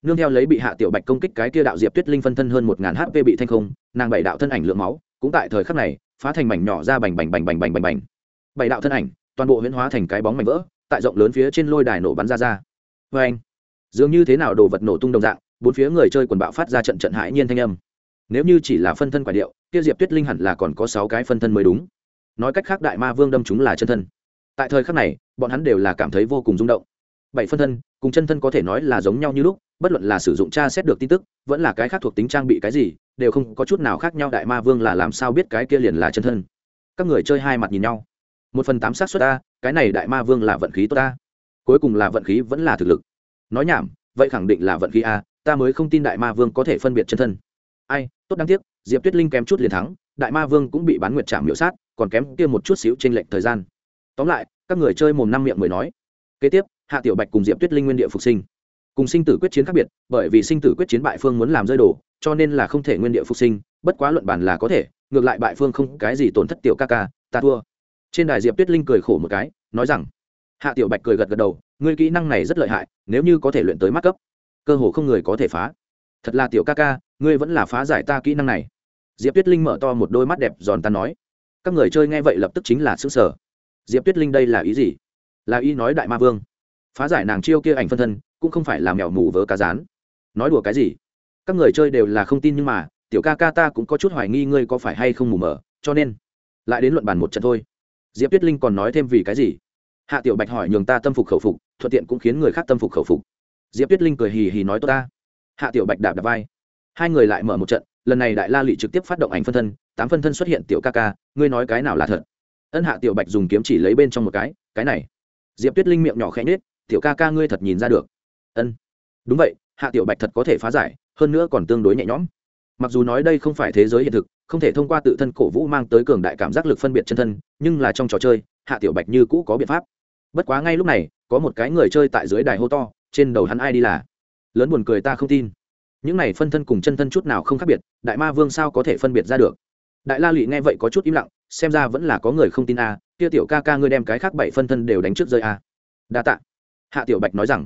nương theo lấy bị hạ tiểu bạch công kích cái kia đạo diệp tuyết linh phân thân hơn một ngàn hp bị thanh không, nàng bảy đạo thân ảnh lượng máu, cũng tại thời khắc này, phá thành mảnh nhỏ ra bành bành bành bành bành bành bành. Bảy đạo thân ảnh, toàn bộ huyễn hóa thành cái bóng mảnh vỡ, tại rộng lớn phía trên lôi đài nổ bắn ra ra. Vê anh, dường như thế nào đồ vật nổ tung đồng dạng, bốn phía người chơi quần bạo phát ra trận trận hãi nhiên thanh âm. Nếu như chỉ là phân thân quả điệu, kia diệp tuyết linh hẳn là còn có sáu cái phân thân mới đúng. Nói cách khác đại ma vương đâm chúng là chân thân. Tại thời khắc này, bọn hắn đều là cảm thấy vô cùng rung động. Bảy phân thân, cùng chân thân có thể nói là giống nhau như lúc bất luận là sử dụng tra xét được tin tức vẫn là cái khác thuộc tính trang bị cái gì đều không có chút nào khác nhau đại ma vương là làm sao biết cái kia liền là chân thân. Các người chơi hai mặt nhìn nhau. Một phần tám xác suất ta, cái này đại ma vương là vận khí tốt ta cuối cùng là vận khí vẫn là thực lực. Nói nhảm vậy khẳng định là vận khí a ta mới không tin đại ma vương có thể phân biệt chân thân. Ai tốt đáng tiếc diệp tuyết linh kém chút liền thắng đại ma vương cũng bị bán nguyệt trảm miễu sát còn kém kia một chút xíu trên lệnh thời gian. Tóm lại các người chơi mồm năm miệng mới nói. Kế tiếp hạ tiểu bạch cùng diệp tuyết linh nguyên địa phục sinh cùng sinh tử quyết chiến khác biệt, bởi vì sinh tử quyết chiến bại phương muốn làm rơi đổ cho nên là không thể nguyên địa phục sinh, bất quá luận bản là có thể, ngược lại bại phương không cái gì tổn thất tiểu ca ca, ta thua. Trên đài diệp tuyết linh cười khổ một cái, nói rằng, hạ tiểu bạch cười gật gật đầu, ngươi kỹ năng này rất lợi hại, nếu như có thể luyện tới mắt cấp, cơ hồ không người có thể phá. Thật là tiểu ca ca, ngươi vẫn là phá giải ta kỹ năng này. Diệp tuyết linh mở to một đôi mắt đẹp giòn ta nói, các người chơi nghe vậy lập tức chính là xứ sở diệp tuyết linh đây là ý gì? Là ý nói đại ma vương. Phá giải nàng chiêu kia ảnh phân thân cũng không phải là mèo mù vớ cá rán. Nói đùa cái gì? Các người chơi đều là không tin nhưng mà, tiểu ca ca ta cũng có chút hoài nghi ngươi có phải hay không mù mờ, cho nên lại đến luận bàn một trận thôi. Diệp tuyết linh còn nói thêm vì cái gì? Hạ tiểu bạch hỏi nhường ta tâm phục khẩu phục, thuận tiện cũng khiến người khác tâm phục khẩu phục. Diệp tuyết linh cười hì hì nói tốt ta. Hạ tiểu bạch đạp đạp vai. Hai người lại mở một trận, lần này đại la lụy trực tiếp phát động ảnh phân thân, tám phân thân xuất hiện tiểu ca ca, ngươi nói cái nào là thật? Ân hạ tiểu bạch dùng kiếm chỉ lấy bên trong một cái cái này. Diệp tuyết linh miệng nhỏ khẽ nhết tiểu ca ca ngươi thật nhìn ra được ân. Đúng vậy, hạ tiểu bạch thật có thể phá giải, hơn nữa còn tương đối nhẹ nhõm. Mặc dù nói đây không phải thế giới hiện thực, không thể thông qua tự thân cổ vũ mang tới cường đại cảm giác lực phân biệt chân thân, nhưng là trong trò chơi, hạ tiểu bạch như cũ có biện pháp. Bất quá ngay lúc này, có một cái người chơi tại dưới đài hô to, trên đầu hắn ai đi là? Lớn buồn cười ta không tin. Những này phân thân cùng chân thân chút nào không khác biệt, đại ma vương sao có thể phân biệt ra được? Đại la lụy nghe vậy có chút im lặng, xem ra vẫn là có người không tin a, kia tiểu ca ca ngươi đem cái khác bảy phân thân đều đánh trước rơi a. Đa tạ. Hạ tiểu bạch nói rằng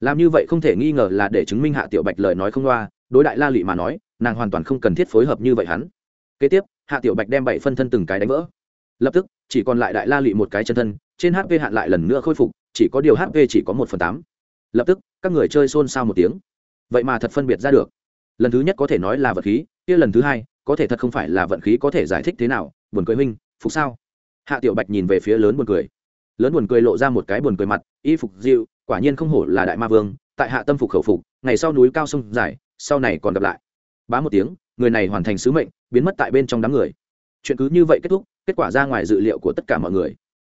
làm như vậy không thể nghi ngờ là để chứng minh hạ tiểu bạch lời nói không loa, đối đại la lị mà nói, nàng hoàn toàn không cần thiết phối hợp như vậy hắn. Kế tiếp, hạ tiểu bạch đem bảy phân thân từng cái đánh vỡ. Lập tức, chỉ còn lại đại la lị một cái chân thân, trên hp hạn lại lần nữa khôi phục, chỉ có điều hp chỉ có một phần tám. Lập tức, các người chơi xôn xao một tiếng. Vậy mà thật phân biệt ra được. Lần thứ nhất có thể nói là vật khí, kia lần thứ hai, có thể thật không phải là vận khí có thể giải thích thế nào, buồn cười huynh, phục sao? Hạ tiểu bạch nhìn về phía lớn buồn cười. Lớn buồn cười lộ ra một cái buồn cười mặt, y phục dịu quả nhiên không hổ là đại ma vương, tại hạ tâm phục khẩu phục, ngày sau núi cao sông dài, sau này còn gặp lại. Bá một tiếng, người này hoàn thành sứ mệnh, biến mất tại bên trong đám người. Chuyện cứ như vậy kết thúc, kết quả ra ngoài dự liệu của tất cả mọi người.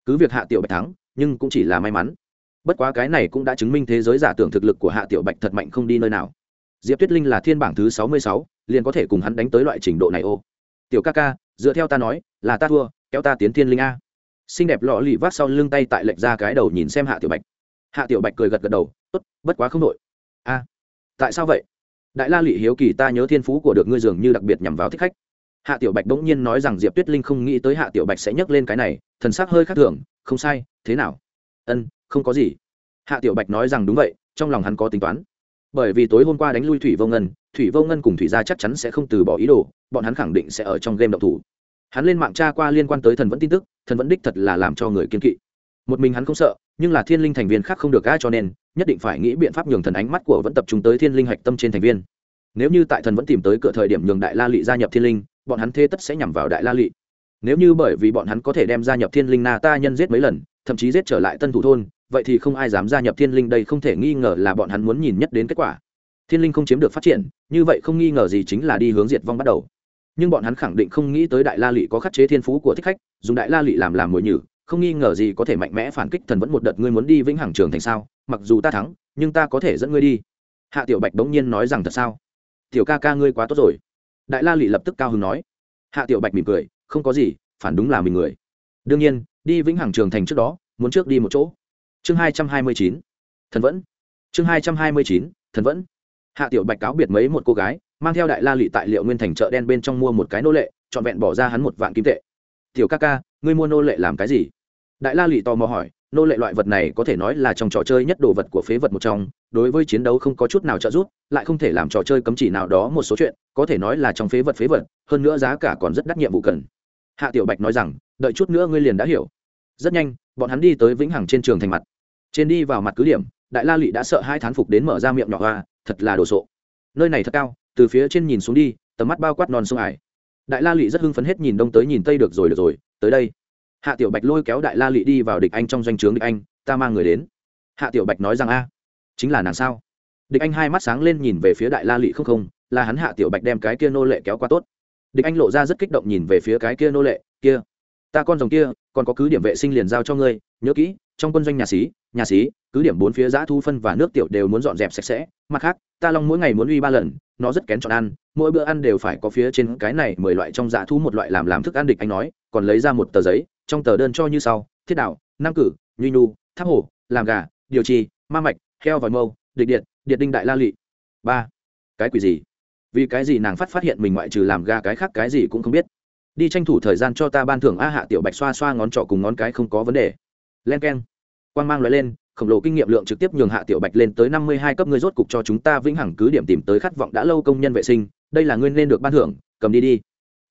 Cứ việc hạ tiểu bạch thắng, nhưng cũng chỉ là may mắn. Bất quá cái này cũng đã chứng minh thế giới giả tưởng thực lực của hạ tiểu bạch thật mạnh không đi nơi nào. Diệp tuyết linh là thiên bảng thứ sáu mươi sáu, liền có thể cùng hắn đánh tới loại trình độ này ô. Tiểu ca ca, dựa theo ta nói, là ta thua, kéo ta tiến thiên linh a. Xinh đẹp lọ lì vác sau lưng tay tại lệch ra cái đầu nhìn xem hạ tiểu bạch hạ tiểu bạch cười gật gật đầu, tốt, bất quá không đội a, tại sao vậy? Đại la lị hiếu kỳ ta nhớ thiên phú của được ngươi dường như đặc biệt nhằm vào thích khách. Hạ tiểu bạch bỗng nhiên nói rằng diệp tuyết linh không nghĩ tới hạ tiểu bạch sẽ nhắc lên cái này, thần sắc hơi khác thường, không sai, thế nào? Ân, không có gì. Hạ tiểu bạch nói rằng, đúng vậy, trong lòng hắn có tính toán. Bởi vì tối hôm qua đánh lui thủy vô ngân, thủy vô ngân cùng thủy gia chắc chắn sẽ không từ bỏ ý đồ, bọn hắn khẳng định sẽ ở trong game độc thủ. Hắn lên mạng tra qua liên quan tới thần vẫn tin tức, thần vẫn đích thật là làm cho người kiên kỵ một mình hắn không sợ, nhưng là thiên linh thành viên khác không được ai cho nên, nhất định phải nghĩ biện pháp nhường thần ánh mắt của vẫn tập trung tới thiên linh hạch tâm trên thành viên. Nếu như tại thần vẫn tìm tới cửa thời điểm nhường đại la lị gia nhập thiên linh, bọn hắn thế tất sẽ nhằm vào đại la lị. Nếu như bởi vì bọn hắn có thể đem gia nhập thiên linh na ta nhân giết mấy lần, thậm chí giết trở lại tân thủ thôn, vậy thì không ai dám gia nhập thiên linh đây không thể nghi ngờ là bọn hắn muốn nhìn nhất đến kết quả. Thiên linh không chiếm được phát triển, như vậy không nghi ngờ gì chính là đi hướng diệt vong bắt đầu. Nhưng bọn hắn khẳng định không nghĩ tới đại la lị có khắc chế thiên phú của thích khách, dùng đại la lị làm làm mồi nhử không nghi ngờ gì có thể mạnh mẽ phản kích thần vẫn một đợt ngươi muốn đi vĩnh hằng trường thành sao? Mặc dù ta thắng, nhưng ta có thể dẫn ngươi đi. Hạ tiểu bạch bỗng nhiên nói rằng thật sao? Tiểu ca ca ngươi quá tốt rồi. Đại la lị lập tức cao hứng nói. Hạ tiểu bạch mỉm cười, không có gì, phản đúng là mình người. Đương nhiên, đi vĩnh hằng trường thành trước đó, muốn trước đi một chỗ. Chương hai trăm hai mươi chín. Thần vẫn. Chương hai trăm hai mươi chín, thần vẫn. Hạ tiểu bạch cáo biệt mấy một cô gái, mang theo đại la lị tại liệu nguyên thành chợ đen bên trong mua một cái nô lệ, trọn vẹn bỏ ra hắn một vạn kim tệ. Tiểu ca ca, ngươi mua nô lệ làm cái gì? Đại la Lụy tò mò hỏi, nô lệ loại vật này có thể nói là trong trò chơi nhất đồ vật của phế vật một trong, đối với chiến đấu không có chút nào trợ giúp, lại không thể làm trò chơi cấm chỉ nào đó một số chuyện, có thể nói là trong phế vật phế vật, hơn nữa giá cả còn rất đắt nhiệm vụ cần. Hạ tiểu bạch nói rằng, đợi chút nữa ngươi liền đã hiểu. Rất nhanh, bọn hắn đi tới vĩnh hằng trên trường thành mặt. Trên đi vào mặt cứ điểm, đại la Lụy đã sợ hai thán phục đến mở ra miệng nhỏ hoa, thật là đồ sộ. Nơi này thật cao, từ phía trên nhìn xuống đi, tầm mắt bao quát non sông ải. Đại la Lụy rất hưng phấn hết nhìn đông tới nhìn tây được rồi được rồi, tới đây hạ tiểu bạch lôi kéo đại la lị đi vào địch anh trong doanh trướng địch anh, ta mang người đến. Hạ tiểu bạch nói rằng, a, chính là nàng sao? Địch anh hai mắt sáng lên nhìn về phía đại la lị, không không, là hắn hạ tiểu bạch đem cái kia nô lệ kéo qua tốt. Địch anh lộ ra rất kích động nhìn về phía cái kia nô lệ, kia, ta con rồng kia, còn có cứ điểm vệ sinh liền giao cho ngươi, nhớ kỹ, trong quân doanh nhà xí nhà xí, cứ điểm bốn phía giã thu phân và nước tiểu đều muốn dọn dẹp sạch sẽ, mặt khác, ta long mỗi ngày muốn uy ba lần, nó rất kén chọn ăn, mỗi bữa ăn đều phải có phía trên cái này mười loại trong giã thu một loại làm làm thức ăn địch anh nói, còn lấy ra một tờ giấy trong tờ đơn cho như sau, thiết đạo nam cử, nhuy nhu, tháp hổ, làm gà, điều trì, ma mạch, heo vòi mâu, địch điện điện đinh đại la lị. Ba, cái quỷ gì? Vì cái gì nàng phát phát hiện mình ngoại trừ làm gà cái khác cái gì cũng không biết? Đi tranh thủ thời gian cho ta ban thưởng a hạ tiểu bạch xoa xoa ngón trỏ cùng ngón cái không có vấn đề. Len k e n quan g mang loại lên, khổng lồ kinh nghiệm lượng trực tiếp nhường hạ tiểu bạch lên tới năm mươi hai cấp ngươi rốt cục cho chúng ta vĩnh hằng cứ điểm tìm tới khát vọng đã lâu công nhân vệ sinh, đây là ngươi nên được ban thưởng, cầm đi đi.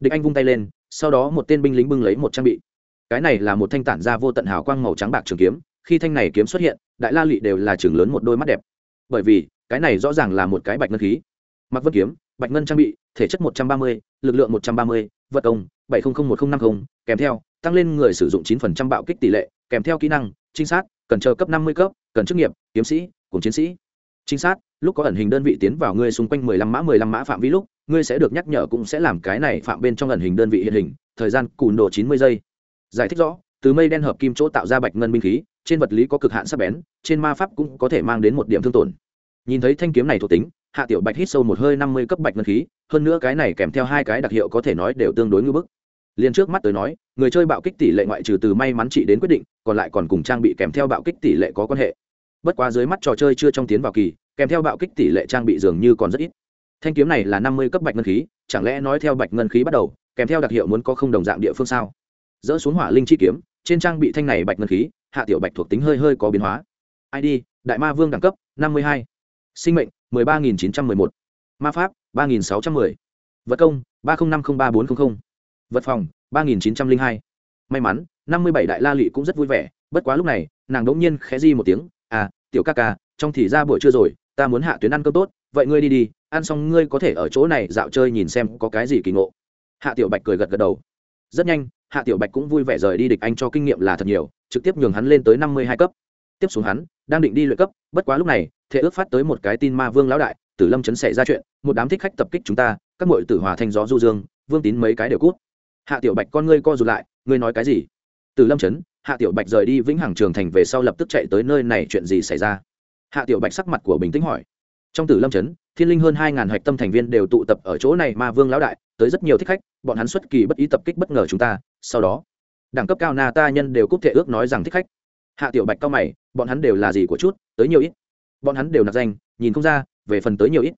Địch anh vung tay lên, sau đó một tên binh lính bưng lấy một trang bị cái này là một thanh tản ra vô tận hào quang màu trắng bạc trường kiếm, khi thanh này kiếm xuất hiện, đại la lị đều là trường lớn một đôi mắt đẹp. Bởi vì, cái này rõ ràng là một cái bạch ngân khí. Mặc vân kiếm, bạch ngân trang bị, thể chất một trăm ba mươi, lực lượng một trăm ba mươi, vật công, bảy trăm linh một nghìn năm mươi kèm theo, tăng lên người sử dụng chín phần trăm bạo kích tỷ lệ, kèm theo kỹ năng, trinh sát, cần chờ cấp năm mươi cấp, cần chức nghiệp, kiếm sĩ, cùng chiến sĩ. Trinh sát, lúc có ẩn hình đơn vị tiến vào ngươi xung quanh mười lăm mã, mười lăm mã phạm vi lúc, ngươi sẽ được nhắc nhở cũng sẽ làm cái này phạm bên trong ẩn hình đơn vị hiện hình, thời gian cùn độ chín mươi giây giải thích rõ, từ mây đen hợp kim chỗ tạo ra bạch ngân binh khí, trên vật lý có cực hạn sắc bén, trên ma pháp cũng có thể mang đến một điểm thương tổn. Nhìn thấy thanh kiếm này thuộc tính, hạ tiểu bạch hít sâu một hơi năm mươi cấp bạch ngân khí, hơn nữa cái này kèm theo hai cái đặc hiệu có thể nói đều tương đối ngưỡng bức. Liền trước mắt tới nói, người chơi bạo kích tỷ lệ ngoại trừ từ may mắn trị đến quyết định, còn lại còn cùng trang bị kèm theo bạo kích tỷ lệ có quan hệ. Bất quá dưới mắt trò chơi chưa trong tiến vào kỳ, kèm theo bạo kích tỷ lệ trang bị dường như còn rất ít. Thanh kiếm này là năm mươi cấp bạch ngân khí, chẳng lẽ nói theo bạch ngân khí bắt đầu, kèm theo đặc hiệu muốn có không đồng dạng địa phương sao? Dỡ xuống hỏa linh chi kiếm, trên trang bị thanh này bạch ngân khí, hạ tiểu bạch thuộc tính hơi hơi có biến hóa. Id đại ma vương đẳng cấp, năm mươi hai. Sinh mệnh, mười ba nghìn chín trăm mười một. Ma pháp, ba nghìn sáu trăm mười. Vật công, ba nghìn năm mươi ba bốn trăm linh vật phòng, ba nghìn chín trăm linh hai. May mắn, năm mươi bảy đại la lị cũng rất vui vẻ, bất quá lúc này, nàng đ ỗ n g nhiên khẽ di một tiếng à tiểu ca ca, trong thì ra buổi trưa rồi, ta muốn hạ tuyến ăn cơm tốt, vậy ngươi đi đi, ăn xong ngươi có thể ở chỗ này dạo chơi nhìn xem có cái gì kỳ ngộ. Hạ tiểu bạch cười gật gật đầu. Rất nhanh hạ tiểu bạch cũng vui vẻ rời đi địch anh cho kinh nghiệm là thật nhiều, trực tiếp nhường hắn lên tới năm mươi hai cấp. Tiếp xuống hắn, đang định đi luyện cấp, bất quá lúc này thế ước phát tới một cái tin ma vương lão đại, tử lâm chấn xảy ra chuyện, một đám thích khách tập kích chúng ta, các mội tử hòa thanh gió du dương, vương tín mấy cái đều cút. Hạ tiểu bạch con ngươi co rụt lại, ngươi nói cái gì? Tử lâm chấn, hạ tiểu bạch rời đi vĩnh hằng trường thành về sau lập tức chạy tới nơi này, chuyện gì xảy ra? Hạ tiểu bạch sắc mặt của bình tĩnh hỏi. Trong tử lâm chấn, thiên linh hơn hai ngàn hạch tâm thành viên đều tụ tập ở chỗ này, ma vương lão đại tới rất nhiều thích khách, bọn hắn xuất kỳ bất ý tập kích bất ngờ chúng ta, sau đó, đẳng cấp cao na ta nhân đều cúp thể ước nói rằng thích khách. Hạ tiểu bạch cao mày, bọn hắn đều là gì của chút, tới nhiều ít. Bọn hắn đều nạp danh, nhìn không ra, về phần tới nhiều ít.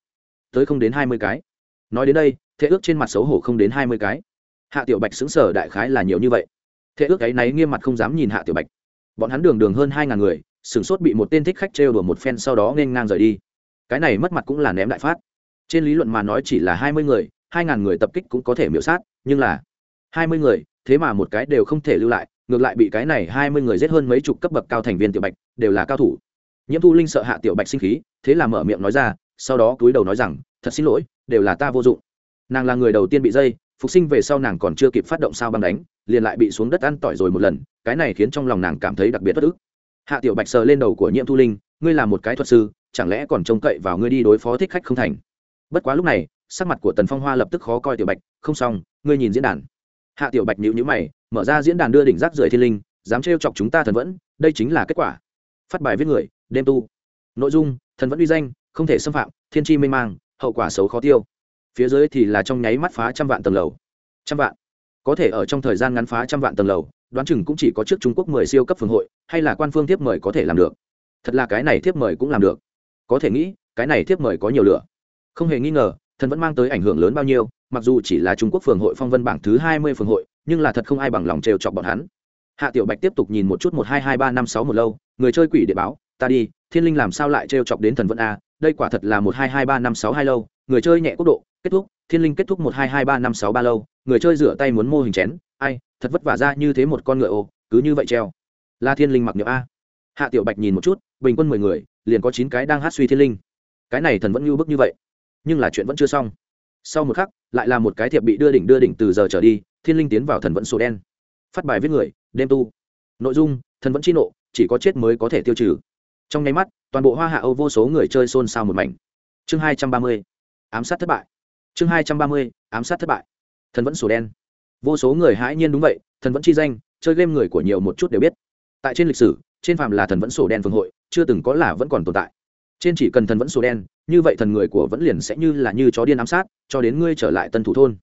Tới không đến hai mươi cái. Nói đến đây thế ước trên mặt xấu hổ không đến hai mươi cái. Hạ tiểu bạch xứng sở đại khái là nhiều như vậy. Thế ước ấy náy nghiêm mặt không dám nhìn hạ tiểu bạch. Bọn hắn đường đường hơn hai ngàn người, sửng sốt bị một tên thích khách trêu đùa một phen sau đó nên ngang rời đi. Cái này mất mặt cũng là ném đại phát. Trên lý luận mà nói chỉ là hai mươi người hai ngàn người tập kích cũng có thể miễu sát, nhưng là hai mươi người, thế mà một cái đều không thể lưu lại, ngược lại bị cái này hai mươi người giết hơn mấy chục cấp bậc cao thành viên tiểu bạch, đều là cao thủ. Nhiễm thu linh sợ hạ tiểu bạch sinh khí, thế là mở miệng nói ra, sau đó cúi đầu nói rằng, thật xin lỗi, đều là ta vô dụng. Nàng là người đầu tiên bị dây, phục sinh về sau nàng còn chưa kịp phát động sao băng đánh, liền lại bị xuống đất ăn tỏi rồi một lần, cái này khiến trong lòng nàng cảm thấy đặc biệt bất ức. Hạ tiểu bạch sờ lên đầu của nhiễm thu linh, ngươi là một cái thuật sư, chẳng lẽ còn trông cậy vào ngươi đi đối phó thích khách không thành? Bất quá lúc này sắc mặt của tần phong hoa lập tức khó coi tiểu bạch, không xong, ngươi nhìn diễn đàn. Hạ tiểu bạch nhữ nhữ mày, mở ra diễn đàn đưa đỉnh rác rưởi thiên linh, dám trêu chọc chúng ta thần vẫn, đây chính là kết quả. Phát bài viết người, đêm tu. Nội dung, thần vẫn uy danh, không thể xâm phạm, thiên tri mênh mang, hậu quả xấu khó tiêu. Phía dưới thì là trong nháy mắt phá trăm vạn tầng lầu. Trăm vạn. Có thể ở trong thời gian ngắn phá trăm vạn tầng lầu, đoán chừng cũng chỉ có trước trung quốc mười siêu cấp phường hội, hay là quan phương tiếp mời có thể làm được. Thật là cái này tiếp mời cũng làm được. Có thể nghĩ, cái này tiếp mời có nhiều lửa. Không hề nghi ngờ thần vẫn mang tới ảnh hưởng lớn bao nhiêu, mặc dù chỉ là trung quốc phường hội phong vân bảng thứ hai mươi phường hội, nhưng là thật không ai bằng lòng trêu chọc bọn hắn. Hạ tiểu bạch tiếp tục nhìn một chút một hai hai ba năm sáu một lâu, người chơi quỷ địa báo, ta đi, thiên linh làm sao lại trêu chọc đến thần vẫn a? Đây quả thật là một hai hai ba năm sáu hai lâu, người chơi nhẹ quốc độ, kết thúc, thiên linh kết thúc một hai hai ba năm sáu ba lâu, người chơi rửa tay muốn mô hình chén, ai, thật vất vả ra như thế một con ngựa ô, cứ như vậy treo. La thiên linh mặc niệm a. Hạ tiểu bạch nhìn một chút, bình quân mười người, liền có chín cái đang hát suy thiên linh. Cái này thần vẫn ngưu bức như vậy nhưng là chuyện vẫn chưa xong. Sau một khắc, lại là một cái thiệp bị đưa đỉnh đưa đỉnh từ giờ trở đi, thiên linh tiến vào thần vẫn sổ đen. Phát bài viết người, đêm tu. Nội dung, thần vẫn chi nộ, chỉ có chết mới có thể tiêu trừ. Trong nháy mắt, toàn bộ hoa hạ âu vô số người chơi xôn xao một mảnh. Chương hai trăm ba mươi, ám sát thất bại. Chương hai trăm ba mươi, ám sát thất bại. Thần vẫn sổ đen. Vô số người hãi nhiên đúng vậy, thần vẫn chi danh, chơi game người của nhiều một chút đều biết. Tại trên lịch sử, trên phàm là thần vẫn sổ đen phương hội, chưa từng có là vẫn còn tồn tại. Trên chỉ cần thần vẫn sổ đen như vậy thần người của vẫn liền sẽ như là như chó điên ám sát, cho đến ngươi trở lại tân thủ thôn.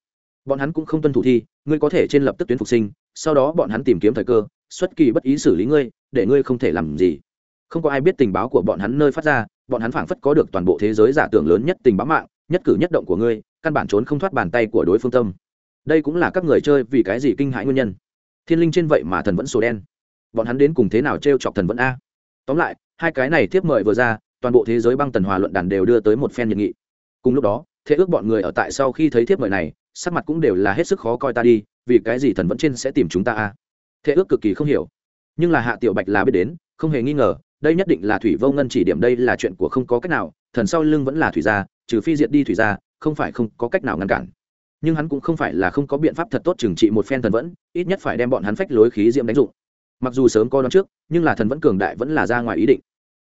Bọn hắn cũng không tuân thủ thi, ngươi có thể trên lập tức tuyến phục sinh, sau đó bọn hắn tìm kiếm thời cơ, xuất kỳ bất ý xử lý ngươi, để ngươi không thể làm gì. Không có ai biết tình báo của bọn hắn nơi phát ra, bọn hắn phảng phất có được toàn bộ thế giới giả tưởng lớn nhất tình báo mạng, nhất cử nhất động của ngươi, căn bản trốn không thoát bàn tay của đối phương tâm. Đây cũng là các người chơi vì cái gì kinh hãi nguyên nhân. Thiên linh trên vậy mà thần vẫn sổ đen. Bọn hắn đến cùng thế nào t r e o chọc thần vẫn a? Tóm lại, hai cái này tiếp mời vừa ra toàn bộ thế giới băng tần hòa luận đàn đều đưa tới một phen nhiệt nghị. Cùng lúc đó thế ước bọn người ở tại sau khi thấy thiếp mời này, sắc mặt cũng đều là hết sức khó coi ta đi, vì cái gì thần vẫn trên sẽ tìm chúng ta a? Thế ước cực kỳ không hiểu. Nhưng là hạ tiểu bạch là biết đến, không hề nghi ngờ, đây nhất định là thủy vô ngân chỉ điểm đây là chuyện của không có cách nào, thần sau lưng vẫn là thủy gia, trừ phi diệt đi thủy gia, không phải không có cách nào ngăn cản. Nhưng hắn cũng không phải là không có biện pháp thật tốt trừng trị một phen thần vẫn, ít nhất phải đem bọn hắn phách lối khí diễm đánh dụng. Mặc dù sớm coi đón trước, nhưng là thần vẫn cường đại vẫn là ra ngoài ý định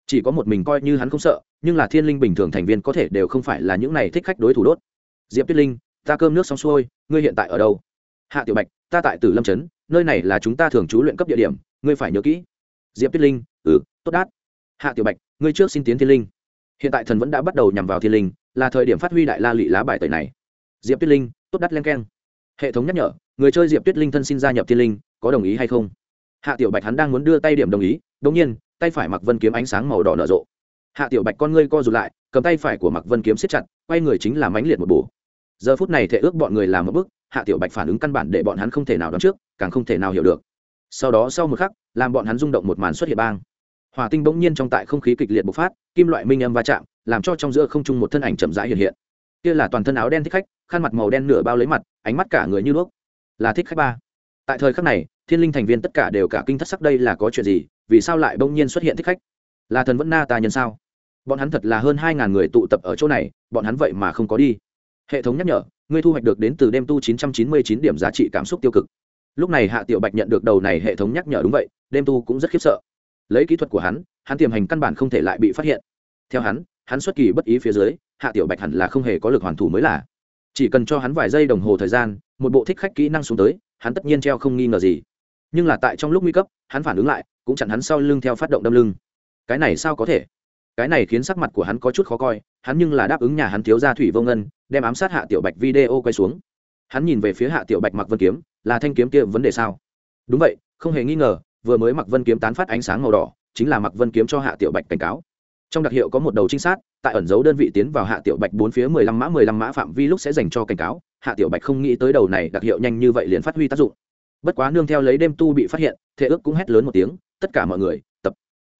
chỉ có một mình coi như hắn không sợ, nhưng là thiên linh bình thường thành viên có thể đều không phải là những này thích khách đối thủ đốt. Diệp tuyết linh, ta cơm nước xong xuôi, ngươi hiện tại ở đâu? Hạ tiểu bạch, ta tại tử lâm trấn, nơi này là chúng ta thường trú luyện cấp địa điểm, ngươi phải nhớ kỹ. Diệp tuyết linh ừ tốt đát. Hạ tiểu bạch, ngươi trước xin tiến thiên linh. Hiện tại thần vẫn đã bắt đầu nhằm vào thiên linh, là thời điểm phát huy đại la lị lá bài tẩy này. Diệp tuyết linh, tốt đắt len keng. Hệ thống nhắc nhở, người chơi diệp tuyết linh thân xin gia nhập thiên linh, có đồng ý hay không? Hạ tiểu bạch hắn đang muốn đưa tay điểm đồng ý đống nhiên tay phải mặc vân kiếm ánh sáng màu đỏ nở rộ. Hạ tiểu bạch con ngươi co rụt lại, cầm tay phải của mặc vân kiếm siết chặt, quay người chính là mãnh liệt một bổ. Giờ phút này thể ước bọn người làm một bước, hạ tiểu bạch phản ứng căn bản để bọn hắn không thể nào đoán trước, càng không thể nào hiểu được. Sau đó sau một khắc, làm bọn hắn rung động một màn xuất hiện bang. Hòa tinh bỗng nhiên trong tại không khí kịch liệt bộc phát, kim loại minh âm va chạm, làm cho trong giữa không trung một thân ảnh chậm rãi hiện hiện. Kia là toàn thân áo đen thích khách khăn mặt màu đen nửa bao lấy mặt, ánh mắt cả người như đuốc. Là thích khách ba. Tại thời khắc này, thiên linh thành viên tất cả đều cả kinh thất sắc đây là có chuyện gì? Vì sao lại bỗng nhiên xuất hiện thích khách? Là thần vẫn na ta nhân sao? Bọn hắn thật là hơn hai ngàn người tụ tập ở chỗ này, bọn hắn vậy mà không có đi. Hệ thống nhắc nhở, ngươi thu hoạch được đến từ đêm tu chín trăm chín mươi chín điểm giá trị cảm xúc tiêu cực. Lúc này hạ tiểu bạch nhận được đầu này hệ thống nhắc nhở đúng vậy, đêm tu cũng rất khiếp sợ. Lấy kỹ thuật của hắn hắn tiềm hành căn bản không thể lại bị phát hiện. Theo hắn hắn xuất kỳ bất ý phía dưới, hạ tiểu bạch hẳn là không hề có lực hoàn thủ mới là. Chỉ cần cho hắn vài giây đồng hồ thời gian, một bộ thích khách kỹ năng xuống tới, hắn tất nhiên treo không nghi ngờ gì. Nhưng là tại trong lúc nguy cấp, hắn phản ứng lại cũng chặn hắn sau lưng theo phát động đâm lưng. Cái này sao có thể? Cái này khiến sắc mặt của hắn có chút khó coi, hắn nhưng là đáp ứng nhà hắn thiếu gia thủy vô ngân, đem ám sát hạ tiểu bạch video quay xuống. Hắn nhìn về phía hạ tiểu bạch mặc vân kiếm, là thanh kiếm kia vấn đề sao? Đúng vậy, không hề nghi ngờ, vừa mới mặc vân kiếm tán phát ánh sáng màu đỏ, chính là mặc vân kiếm cho hạ tiểu bạch cảnh cáo. Trong đặc hiệu có một đầu trinh sát, tại ẩn dấu đơn vị tiến vào hạ tiểu bạch bốn phía mười lăm mã mười lăm mã phạm vi lúc sẽ dành cho cảnh cáo, hạ tiểu bạch không nghĩ tới đầu này đặc hiệu nhanh như vậy liền phát huy tác dụng. Bất quá nương theo lấy đêm tu bị phát hiện, thệ ước cũng hét lớn một tiếng tất cả mọi người, tập.